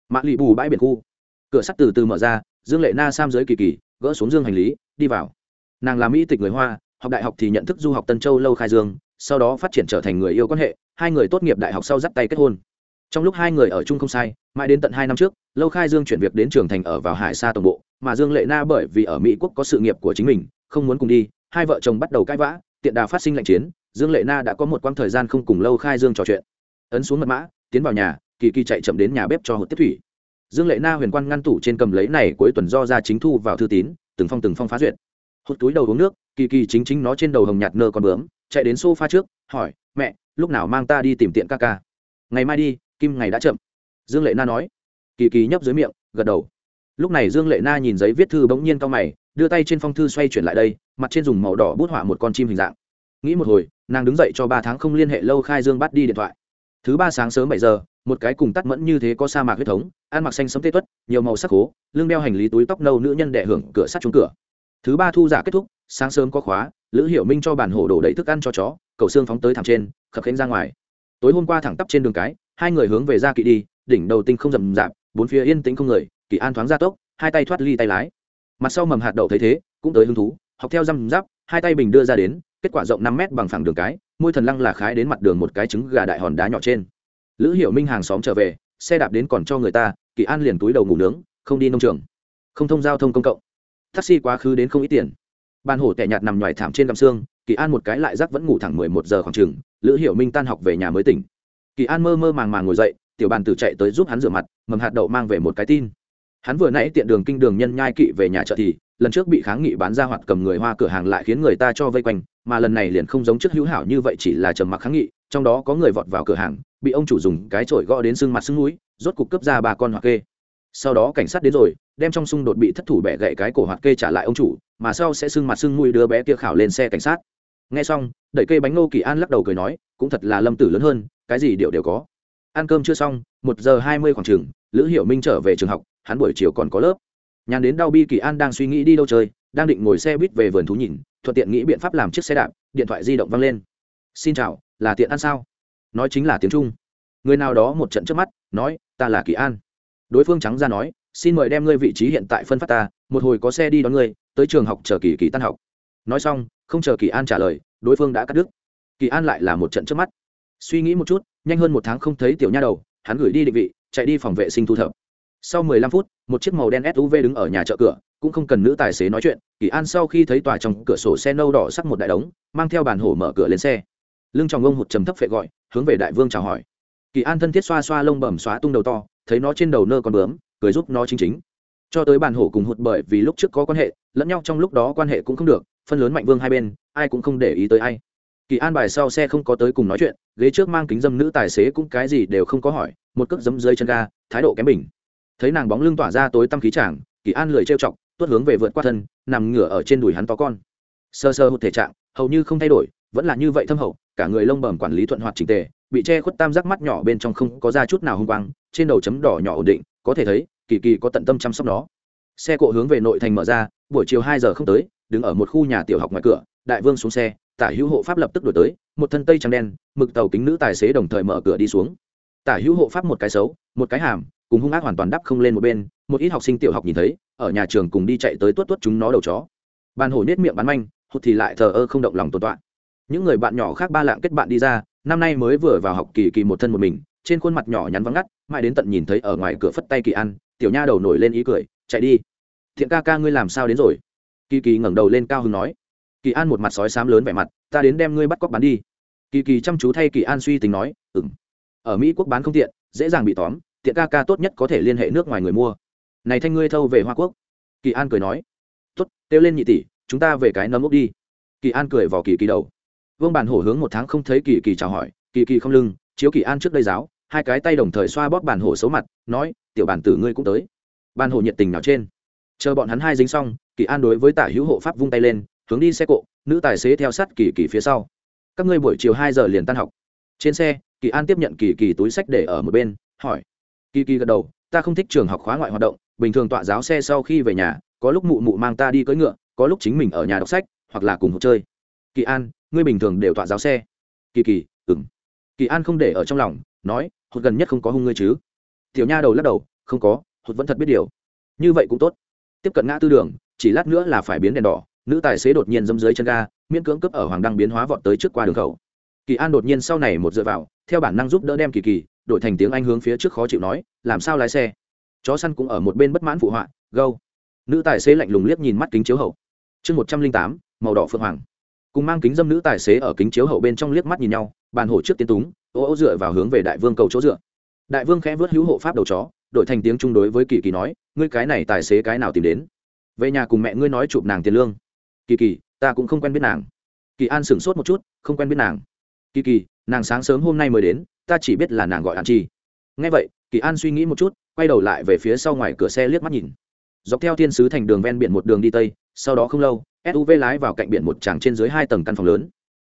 Mã lì bù bãi biển khu. Cửa sắt từ từ mở ra, dương lệ na sam dưới kỳ kỳ, gỡ xuống dương hành lý, đi vào. Nàng là mỹ tịch người hoa, học đại học thì nhận thức du học tân châu lâu khai dương, sau đó phát triển trở thành người yêu quan hệ, hai người tốt nghiệp đại học sau dắt tay kết hôn. Trong lúc hai người ở chung không sai, mãi đến tận hai năm trước, lâu khai dương chuyển việc đến trường thành ở vào hải sa tổng bộ, mà dương lệ na bởi vì ở mỹ quốc có sự nghiệp của chính mình không muốn cùng đi, hai vợ chồng bắt đầu cãi vã, tiện đà phát sinh lệnh chiến, dương lệ na đã có một quãng thời gian không cùng lâu khai dương trò chuyện. Ấn xuống mật mã, tiến vào nhà, kỳ kỳ chạy chậm đến nhà bếp cho hột tiếp thủy. Dương lệ na huyền quan ngăn tủ trên cầm lấy này cuối tuần do ra chính thu vào thư tín, từng phong từng phong phá duyệt. Hột túi đầu uống nước, kỳ kỳ chính chính nó trên đầu hồng nhạt nơ con bướm, chạy đến sofa trước, hỏi, mẹ, lúc nào mang ta đi tìm tiện ca ca? Ngày mai đi, kim ngày đã chậm. Dương lệ na nói. Kỳ kỳ nhấp dưới miệng, gật đầu. Lúc này dương lệ na nhìn giấy viết thư bỗng nhiên cao mày đưa tay trên phong thư xoay chuyển lại đây, mặt trên dùng màu đỏ bút họa một con chim hình dạng. Nghĩ một hồi, nàng đứng dậy cho ba tháng không liên hệ lâu khai dương bắt đi điện thoại. Thứ ba sáng sớm bảy giờ, một cái cùng tắt mẫn như thế có sa mạc huyết thống, ăn mặc xanh sấm tê tuất, nhiều màu sắc hố, lưng đeo hành lý túi tóc nâu nữ nhân đệ hưởng cửa sắt trúng cửa. Thứ ba thu giả kết thúc, sáng sớm có khóa, lữ hiểu minh cho bản hổ đổ đầy thức ăn cho chó, cầu xương phóng tới thẳng trên, khập khánh ra ngoài. Tối hôm qua thẳng tắp trên đường cái, hai người hướng về ra kỵ đi, đỉnh đầu tinh không rầm rạp, bốn phía yên tĩnh không người, kỳ an thoáng ra tốc, hai tay thoát ly tay lái mặt sau mầm hạt đậu thấy thế, cũng tới hứng thú, học theo răm giáp, hai tay bình đưa ra đến, kết quả rộng năm mét bằng phẳng đường cái, môi thần lăng là khái đến mặt đường một cái trứng gà đại hòn đá nhỏ trên. Lữ hiểu minh hàng xóm trở về, xe đạp đến còn cho người ta, kỳ an liền túi đầu ngủ nướng, không đi nông trường. Không thông giao thông công cộng. Taxi quá khứ đến không ít tiền. Ban hổ tẻ nhạt nằm ngoài thảm trên gầm xương, kỳ an một cái lại rắc vẫn ngủ thẳng mười một giờ khoảng chừng, lữ hiểu minh tan học về nhà mới tỉnh. Kỳ an mơ mơ màng màng ngồi dậy, tiểu bàn tử chạy tới giúp hắn rửa mặt, mầm hạt đậu mang về một cái tin hắn vừa nãy tiện đường kinh đường nhân nhai kỵ về nhà chợ thì, lần trước bị kháng nghị bán ra hoạt cầm người hoa cửa hàng lại khiến người ta cho vây quanh, mà lần này liền không giống trước hữu hảo như vậy chỉ là trầm mặc kháng nghị, trong đó có người vọt vào cửa hàng, bị ông chủ dùng cái chổi gõ đến sưng mặt sưng núi, rốt cục cấp ra ba con hoặc kê. Sau đó cảnh sát đến rồi, đem trong xung đột bị thất thủ bẻ gậy cái cổ hoặc kê trả lại ông chủ, mà sau sẽ sưng mặt sưng mũi đứa bé kia khảo lên xe cảnh sát. Nghe xong, đẩy cây bánh ngô kỳ an lắc đầu cười nói, cũng thật là lâm tử lớn hơn, cái gì điệu đều có. Ăn cơm chưa xong, một giờ hai mươi khoảng trường, lữ hiệu minh trở về trường học hắn buổi chiều còn có lớp. Nhàn đến đau bi kỳ an đang suy nghĩ đi đâu chơi, đang định ngồi xe buýt về vườn thú nhìn, thuận tiện nghĩ biện pháp làm chiếc xe đạp, điện thoại di động văng lên. Xin chào, là tiện ăn sao? Nói chính là tiếng trung. Người nào đó một trận trước mắt, nói, ta là kỳ an. Đối phương trắng ra nói, xin mời đem ngươi vị trí hiện tại phân phát ta, một hồi có xe đi đón ngươi, tới trường học chờ kỳ kỳ tan học. Nói xong, không chờ kỳ an trả lời, đối phương đã cắt đứt. Kỳ an lại là một trận trước mắt. Suy nghĩ một chút, nhanh hơn một tháng không thấy tiểu nha đầu, hắn gửi đi định vị, chạy đi phòng vệ sinh thu thập sau mười lăm phút, một chiếc màu đen suv đứng ở nhà chợ cửa, cũng không cần nữ tài xế nói chuyện. Kỳ an sau khi thấy tòa trong cửa sổ xe nâu đỏ sắc một đại đống, mang theo bàn hổ mở cửa lên xe. Lưng trong ông một trầm thấp phệ gọi, hướng về đại vương chào hỏi. Kỳ an thân thiết xoa xoa lông bẩm xóa tung đầu to, thấy nó trên đầu nơ con bướm, cười giúp nó chính chính. Cho tới bàn hổ cùng hụt bởi vì lúc trước có quan hệ, lẫn nhau trong lúc đó quan hệ cũng không được, phân lớn mạnh vương hai bên, ai cũng không để ý tới ai. Kỳ an bài sau xe không có tới cùng nói chuyện, ghế trước mang kính dâm nữ tài xế cũng cái gì đều không có hỏi, một cước dấm dưới chân ga, thái độ kém bình thấy nàng bóng lưng tỏa ra tối tăm khí chàng, kỳ an lười trêu chọc, tuốt hướng về vượt qua thân, nằm ngửa ở trên đùi hắn to con. Sơ sơ hụt thể trạng, hầu như không thay đổi, vẫn là như vậy thâm hậu, cả người lông bẩm quản lý thuận hoạt trình tề, bị che khuất tam giác mắt nhỏ bên trong không có ra chút nào hung quang, trên đầu chấm đỏ nhỏ ổn định, có thể thấy, kỳ kỳ có tận tâm chăm sóc nó. Xe cộ hướng về nội thành mở ra, buổi chiều hai giờ không tới, đứng ở một khu nhà tiểu học ngoài cửa, đại vương xuống xe, tả hữu hộ pháp lập tức đổi tới, một thân tây trắng đen, mực tàu kính nữ tài xế đồng thời mở cửa đi xuống. Tả hữu hộ pháp một cái xấu, một cái hàm cùng hung ác hoàn toàn đắp không lên một bên, một ít học sinh tiểu học nhìn thấy, ở nhà trường cùng đi chạy tới tuốt tuốt chúng nó đầu chó. Bàn hổ nết miệng bắn manh, hụt thì lại thờ ơ không động lòng tồn tọa. Những người bạn nhỏ khác ba lạng kết bạn đi ra, năm nay mới vừa vào học kỳ kỳ một thân một mình, trên khuôn mặt nhỏ nhắn vắng ngắt, mãi đến tận nhìn thấy ở ngoài cửa phất tay kỳ an, tiểu nha đầu nổi lên ý cười, chạy đi. Thiện ca ca ngươi làm sao đến rồi? Kỳ kỳ ngẩng đầu lên cao hứng nói. Kỳ an một mặt sói xám lớn vẻ mặt, ta đến đem ngươi bắt cóc bán đi. Kỳ kỳ chăm chú thay kỳ an suy tính nói ừng ở mỹ quốc bán không tiện, dễ dàng bị tóm tiện ca ca tốt nhất có thể liên hệ nước ngoài người mua. Này thanh ngươi thâu về hoa quốc. Kỳ an cười nói, tốt, kêu lên nhị tỷ, chúng ta về cái nấm ốc đi. Kỳ an cười vào kỳ kỳ đầu. Vương bản hổ hướng một tháng không thấy kỳ kỳ chào hỏi, kỳ kỳ không lưng, chiếu kỳ an trước đây giáo, hai cái tay đồng thời xoa bóp bản hổ xấu mặt, nói, tiểu bản tử ngươi cũng tới. Bản hổ nhiệt tình nào trên. Chờ bọn hắn hai dính xong, kỳ an đối với tả hữu hộ pháp vung tay lên, hướng đi xe cộ, nữ tài xế theo sát kỳ kỳ phía sau. Các ngươi buổi chiều hai giờ liền tan học. Trên xe, kỳ an tiếp nhận kỳ kỳ túi sách để ở một bên, hỏi kỳ kỳ gật đầu, ta không thích trường học khóa ngoại hoạt động, bình thường tọa giáo xe sau khi về nhà, có lúc mụ mụ mang ta đi cưỡi ngựa, có lúc chính mình ở nhà đọc sách, hoặc là cùng học chơi. Kỳ an, ngươi bình thường đều tọa giáo xe. Kỳ kỳ ừng kỳ an không để ở trong lòng, nói, hụt gần nhất không có hung ngươi chứ. Tiểu nha đầu lắc đầu, không có, hụt vẫn thật biết điều. Như vậy cũng tốt. Tiếp cận ngã tư đường, chỉ lát nữa là phải biến đèn đỏ, nữ tài xế đột nhiên dâm dưới chân ga, miễn cưỡng cấp ở hoàng đăng biến hóa vọt tới trước qua đường khẩu. Kỳ an đột nhiên sau này một dựa vào, theo bản năng giúp đỡ đem kỳ kỳ đổi thành tiếng anh hướng phía trước khó chịu nói, làm sao lái xe? Chó săn cũng ở một bên bất mãn phụ họa, gâu. Nữ tài xế lạnh lùng liếc nhìn mắt kính chiếu hậu. Chương một trăm linh tám, màu đỏ phượng hoàng. Cùng mang kính dâm nữ tài xế ở kính chiếu hậu bên trong liếc mắt nhìn nhau, bàn hổ trước tiến túng, ô ô dựa vào hướng về đại vương cầu chỗ dựa. Đại vương khẽ vớt hữu hộ pháp đầu chó, đổi thành tiếng chung đối với kỳ kỳ nói, ngươi cái này tài xế cái nào tìm đến? Về nhà cùng mẹ ngươi nói chụp nàng tiền lương. Kỳ kỳ, ta cũng không quen biết nàng. Kỳ an sửng sốt một chút, không quen biết nàng. Kỳ kỳ, nàng sáng sớm hôm nay mới đến ta chỉ biết là nàng gọi an chi. Ngay vậy, kỳ an suy nghĩ một chút, quay đầu lại về phía sau ngoài cửa xe liếc mắt nhìn. Dọc theo thiên sứ thành đường ven biển một đường đi tây, sau đó không lâu suv lái vào cạnh biển một tràng trên dưới hai tầng căn phòng lớn.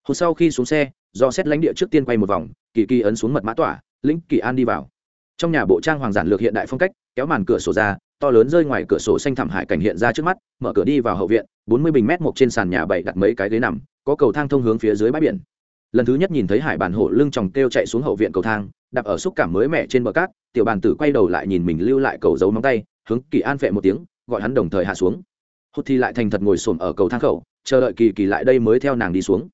Hồi sau khi xuống xe, do xét lãnh địa trước tiên quay một vòng, kỳ kỳ ấn xuống mật mã tỏa, lĩnh kỳ an đi vào. Trong nhà bộ trang hoàng giản lược hiện đại phong cách, kéo màn cửa sổ ra, to lớn rơi ngoài cửa sổ xanh thẳm hải cảnh hiện ra trước mắt, mở cửa đi vào hậu viện, bốn mươi bình mét một trên sàn nhà bảy đặt mấy cái ghế nằm, có cầu thang thông hướng phía dưới bãi biển lần thứ nhất nhìn thấy hải bản hổ lưng tròng kêu chạy xuống hậu viện cầu thang, đạp ở xúc cảm mới mẻ trên bờ cát, tiểu bàn tử quay đầu lại nhìn mình lưu lại cầu giấu móng tay, hướng kỳ an phệ một tiếng, gọi hắn đồng thời hạ xuống. Hốt thì lại thành thật ngồi xổm ở cầu thang khẩu, chờ đợi kỳ kỳ lại đây mới theo nàng đi xuống.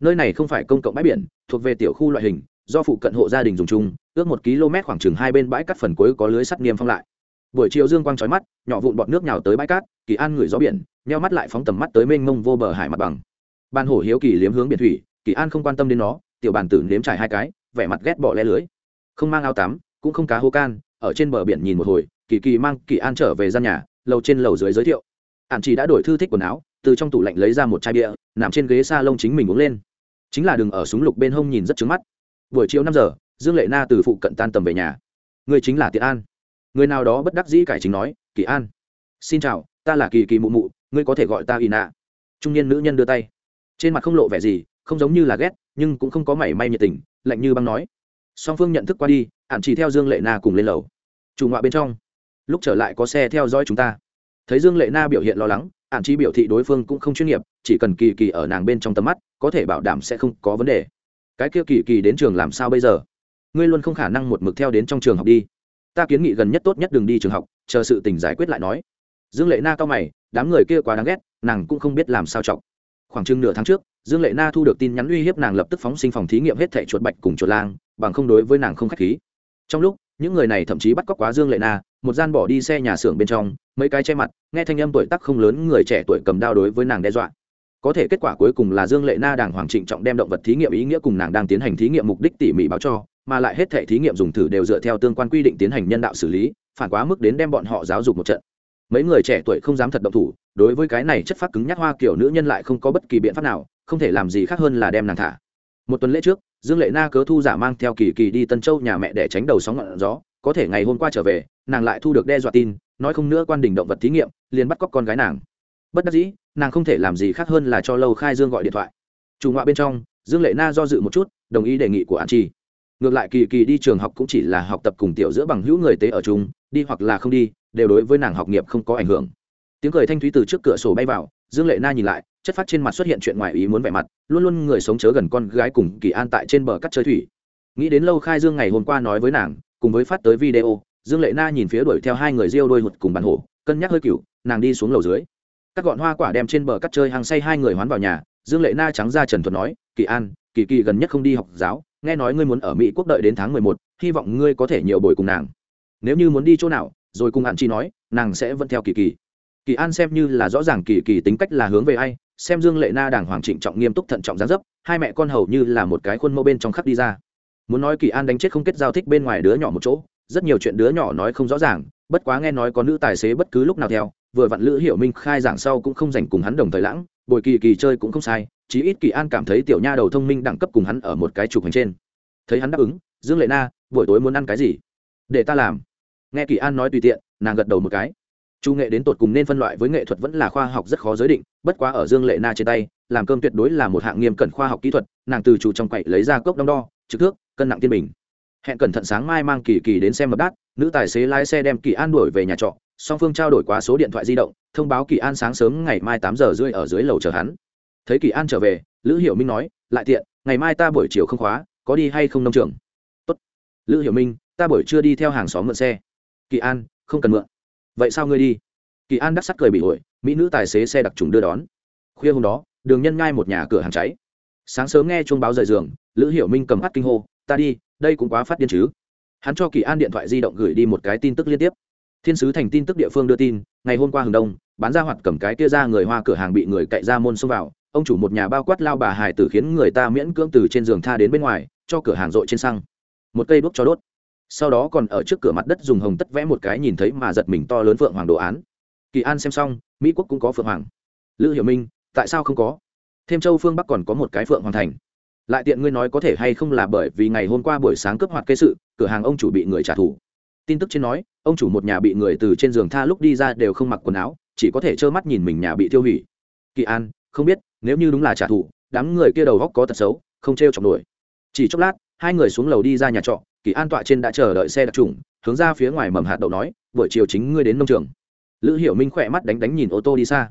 Nơi này không phải công cộng bãi biển, thuộc về tiểu khu loại hình, do phụ cận hộ gia đình dùng chung, ước một km khoảng chừng hai bên bãi cát phần cuối có lưới sắt niêm phong lại. Buổi chiều dương quang trói mắt, nhỏ vụn bọt nước nhào tới bãi cát, kỳ an ngửi gió biển neo mắt lại phóng tầm mắt tới mênh mông vô bờ hải mặt bằng. Ban hổ hiếu kỳ liếm hướng biển thủy kỳ an không quan tâm đến nó, tiểu bàn tử nếm trải hai cái, vẻ mặt ghét bỏ le lưới. Không mang áo tắm, cũng không cá hô can, ở trên bờ biển nhìn một hồi, kỳ kỳ mang kỳ an trở về gian nhà, lầu trên lầu dưới giới thiệu. Ạn chỉ đã đổi thư thích quần áo, từ trong tủ lạnh lấy ra một chai bia, nằm trên ghế s a lông chính mình uống lên. Chính là đừng ở súng lục bên hông nhìn rất trứng mắt. Buổi chiều năm giờ, dương lệ na từ phụ cận tan tầm về nhà. Người chính là tiện an. Người nào đó bất đắc dĩ cải chính nói, kỳ an, xin chào, ta là kỳ kỳ mụ mụ, ngươi có thể gọi ta y nạ trung niên nữ nhân đưa tay. Trên mặt không lộ vẻ gì không giống như là ghét, nhưng cũng không có mảy may nhiệt tình, lạnh như băng nói. Song phương nhận thức qua đi ạn chỉ theo dương lệ na cùng lên lầu. Chủ ngoại bên trong. Lúc trở lại có xe theo dõi chúng ta. Thấy dương lệ na biểu hiện lo lắng ạn chỉ biểu thị đối phương cũng không chuyên nghiệp, chỉ cần kỳ kỳ ở nàng bên trong tầm mắt, có thể bảo đảm sẽ không có vấn đề. Cái kia kỳ kỳ đến trường làm sao bây giờ? Ngươi luôn không khả năng một mực theo đến trong trường học đi. Ta kiến nghị gần nhất tốt nhất đừng đi trường học, chờ sự tình giải quyết lại nói. Dương lệ na cao mày, đám người kia quá đáng ghét, nàng cũng không biết làm sao chọc. Khoảng chừng nửa tháng trước dương lệ na thu được tin nhắn uy hiếp nàng lập tức phóng sinh phòng thí nghiệm hết thẻ chuột bạch cùng chuột lang, bằng không đối với nàng không k h á c h khí. Trong lúc, những người này thậm chí bắt cóc quá dương lệ na, một gian bỏ đi xe nhà xưởng bên trong, mấy cái che mặt, nghe thanh âm tuổi tắc không lớn người trẻ tuổi cầm đao đối với nàng đe dọa. Có thể kết quả cuối cùng là dương lệ na đàng hoàng trịnh trọng đem động vật thí nghiệm ý nghĩa cùng nàng đang tiến hành thí nghiệm mục đích tỉ mỉ báo cho, mà lại hết thể thí nghiệm dùng thử đều dựa theo tương quan quy định tiến hành nhân đạo xử lý, phản quá mức đến đem bọn họ giáo dục một trận. Mấy người trẻ tuổi không dám thật động thủ đối với cái này chất phát cứng nhắc hoa kiểu nữ nhân lại không có bất kỳ biện pháp nào, không thể làm gì khác hơn là đem nàng thả. Một tuần lễ trước, dương lệ na cớ thu giả mang theo kỳ kỳ đi tân châu nhà mẹ để tránh đầu sóng ngọn gió, có thể ngày hôm qua trở về, nàng lại thu được đe dọa tin, nói không nữa quan đình động vật thí nghiệm, liền bắt cóc con gái nàng. Bất đắc dĩ, nàng không thể làm gì khác hơn là cho lâu khai dương gọi điện thoại. Chủ ngoại bên trong, dương lệ na do dự một chút, đồng ý đề nghị của an chi. Ngược lại kỳ kỳ đi trường học cũng chỉ là học tập cùng tiểu giữa bằng hữu người tế ở chung, đi hoặc là không đi, đều đối với nàng học nghiệp không có ảnh hưởng tiếng cười thanh thúy từ trước cửa sổ bay vào, dương lệ na nhìn lại, chất phát trên mặt xuất hiện chuyện ngoài ý muốn vẻ mặt, luôn luôn người sống chớ gần con gái cùng kỳ an tại trên bờ cắt chơi thủy. Nghĩ đến lâu khai dương ngày hôm qua nói với nàng, cùng với phát tới video, dương lệ na nhìn phía đuổi theo hai người riêu đôi hụt cùng bàn hổ, cân nhắc hơi cựu, nàng đi xuống lầu dưới. Các gọn hoa quả đem trên bờ cắt chơi hàng say hai người hoán vào nhà, dương lệ na trắng ra trần thuật nói, kỳ an, kỳ kỳ gần nhất không đi học giáo, nghe nói ngươi muốn ở mỹ quốc đợi đến tháng mười một, hy vọng ngươi có thể nhiều buổi cùng nàng. Nếu như muốn đi chỗ nào, rồi cùng hạn chi nói, nàng sẽ vẫn theo kỳ kỳ kỳ an xem như là rõ ràng kỳ kỳ tính cách là hướng về ai, xem dương lệ na đàng hoàng trịnh trọng nghiêm túc thận trọng gián dấp, hai mẹ con hầu như là một cái khuôn mẫu bên trong khắc đi ra. Muốn nói kỳ an đánh chết không kết giao thích bên ngoài đứa nhỏ một chỗ, rất nhiều chuyện đứa nhỏ nói không rõ ràng, bất quá nghe nói có nữ tài xế bất cứ lúc nào theo, vừa vặn lữ hiểu minh khai giảng sau cũng không dành cùng hắn đồng thời lãng, bồi kỳ kỳ chơi cũng không sai, chí ít kỳ an cảm thấy tiểu nha đầu thông minh đẳng cấp cùng hắn ở một cái trục hành trên. Thấy hắn đáp ứng, dương lệ na, buổi tối muốn ăn cái gì? Để ta làm. Nghe kỳ an nói tùy tiện, nàng gật đầu một cái chu nghệ đến tột cùng nên phân loại với nghệ thuật vẫn là khoa học rất khó giới định, bất quá ở dương lệ na trên tay, làm cơm tuyệt đối là một hạng nghiêm cẩn khoa học kỹ thuật, nàng từ chủ trong quậy lấy ra cốc đong đo, trực thước, cân nặng tiên bình. Hẹn cẩn thận sáng mai mang kỳ kỳ đến xem mập đát, nữ tài xế lái xe đem kỳ an đuổi về nhà trọ, song phương trao đổi qua số điện thoại di động, thông báo kỳ an sáng sớm ngày mai tám giờ rưỡi ở dưới lầu chờ hắn. Thấy kỳ an trở về, lữ hiểu minh nói, lại tiện, ngày mai ta buổi chiều không khóa, có đi hay không nông trường? Tốt. Lữ hiểu minh, ta buổi trưa đi theo hàng xóm mượn xe. Kỳ an, không cần mượn vậy sao ngươi đi? Kỳ an đắc sắc cười bị ổi, mỹ nữ tài xế xe đặc trùng đưa đón. Khuya hôm đó, đường nhân ngai một nhà cửa hàng cháy. Sáng sớm nghe chuông báo rời giường, lữ hiểu minh cầm mắt kinh hô, ta đi, đây cũng quá phát điên chứ. Hắn cho kỳ an điện thoại di động gửi đi một cái tin tức liên tiếp. Thiên sứ thành tin tức địa phương đưa tin, ngày hôm qua hừng đông, bán ra hoạt cầm cái kia ra người hoa cửa hàng bị người cậy ra môn xông vào. Ông chủ một nhà bao quát lao bà hải tử khiến người ta miễn cưỡng từ trên giường tha đến bên ngoài, cho cửa hàng rội trên xăng. Một cây đuốc cho đốt sau đó còn ở trước cửa mặt đất dùng hồng tất vẽ một cái nhìn thấy mà giật mình to lớn phượng hoàng đồ án. Kỳ an xem xong, mỹ quốc cũng có phượng hoàng. Lữ hiểu minh, tại sao không có? Thêm châu phương bắc còn có một cái phượng hoàng thành. Lại tiện ngươi nói có thể hay không là bởi vì ngày hôm qua buổi sáng cướp hoạt cây sự, cửa hàng ông chủ bị người trả thù. Tin tức trên nói, ông chủ một nhà bị người từ trên giường tha lúc đi ra đều không mặc quần áo, chỉ có thể trơ mắt nhìn mình nhà bị tiêu hủy. Kỳ an, không biết, nếu như đúng là trả thù, đám người kia đầu góc có tật xấu, không t r e o chọc nổi. Chỉ chốc lát, hai người xuống lầu đi ra nhà trọ kỳ an tọa trên đã chờ đợi xe đặc trùng, hướng ra phía ngoài mầm hạt đậu nói, buổi chiều chính ngươi đến nông trường. Lữ hiểu minh khỏe mắt đánh đánh nhìn ô tô đi xa.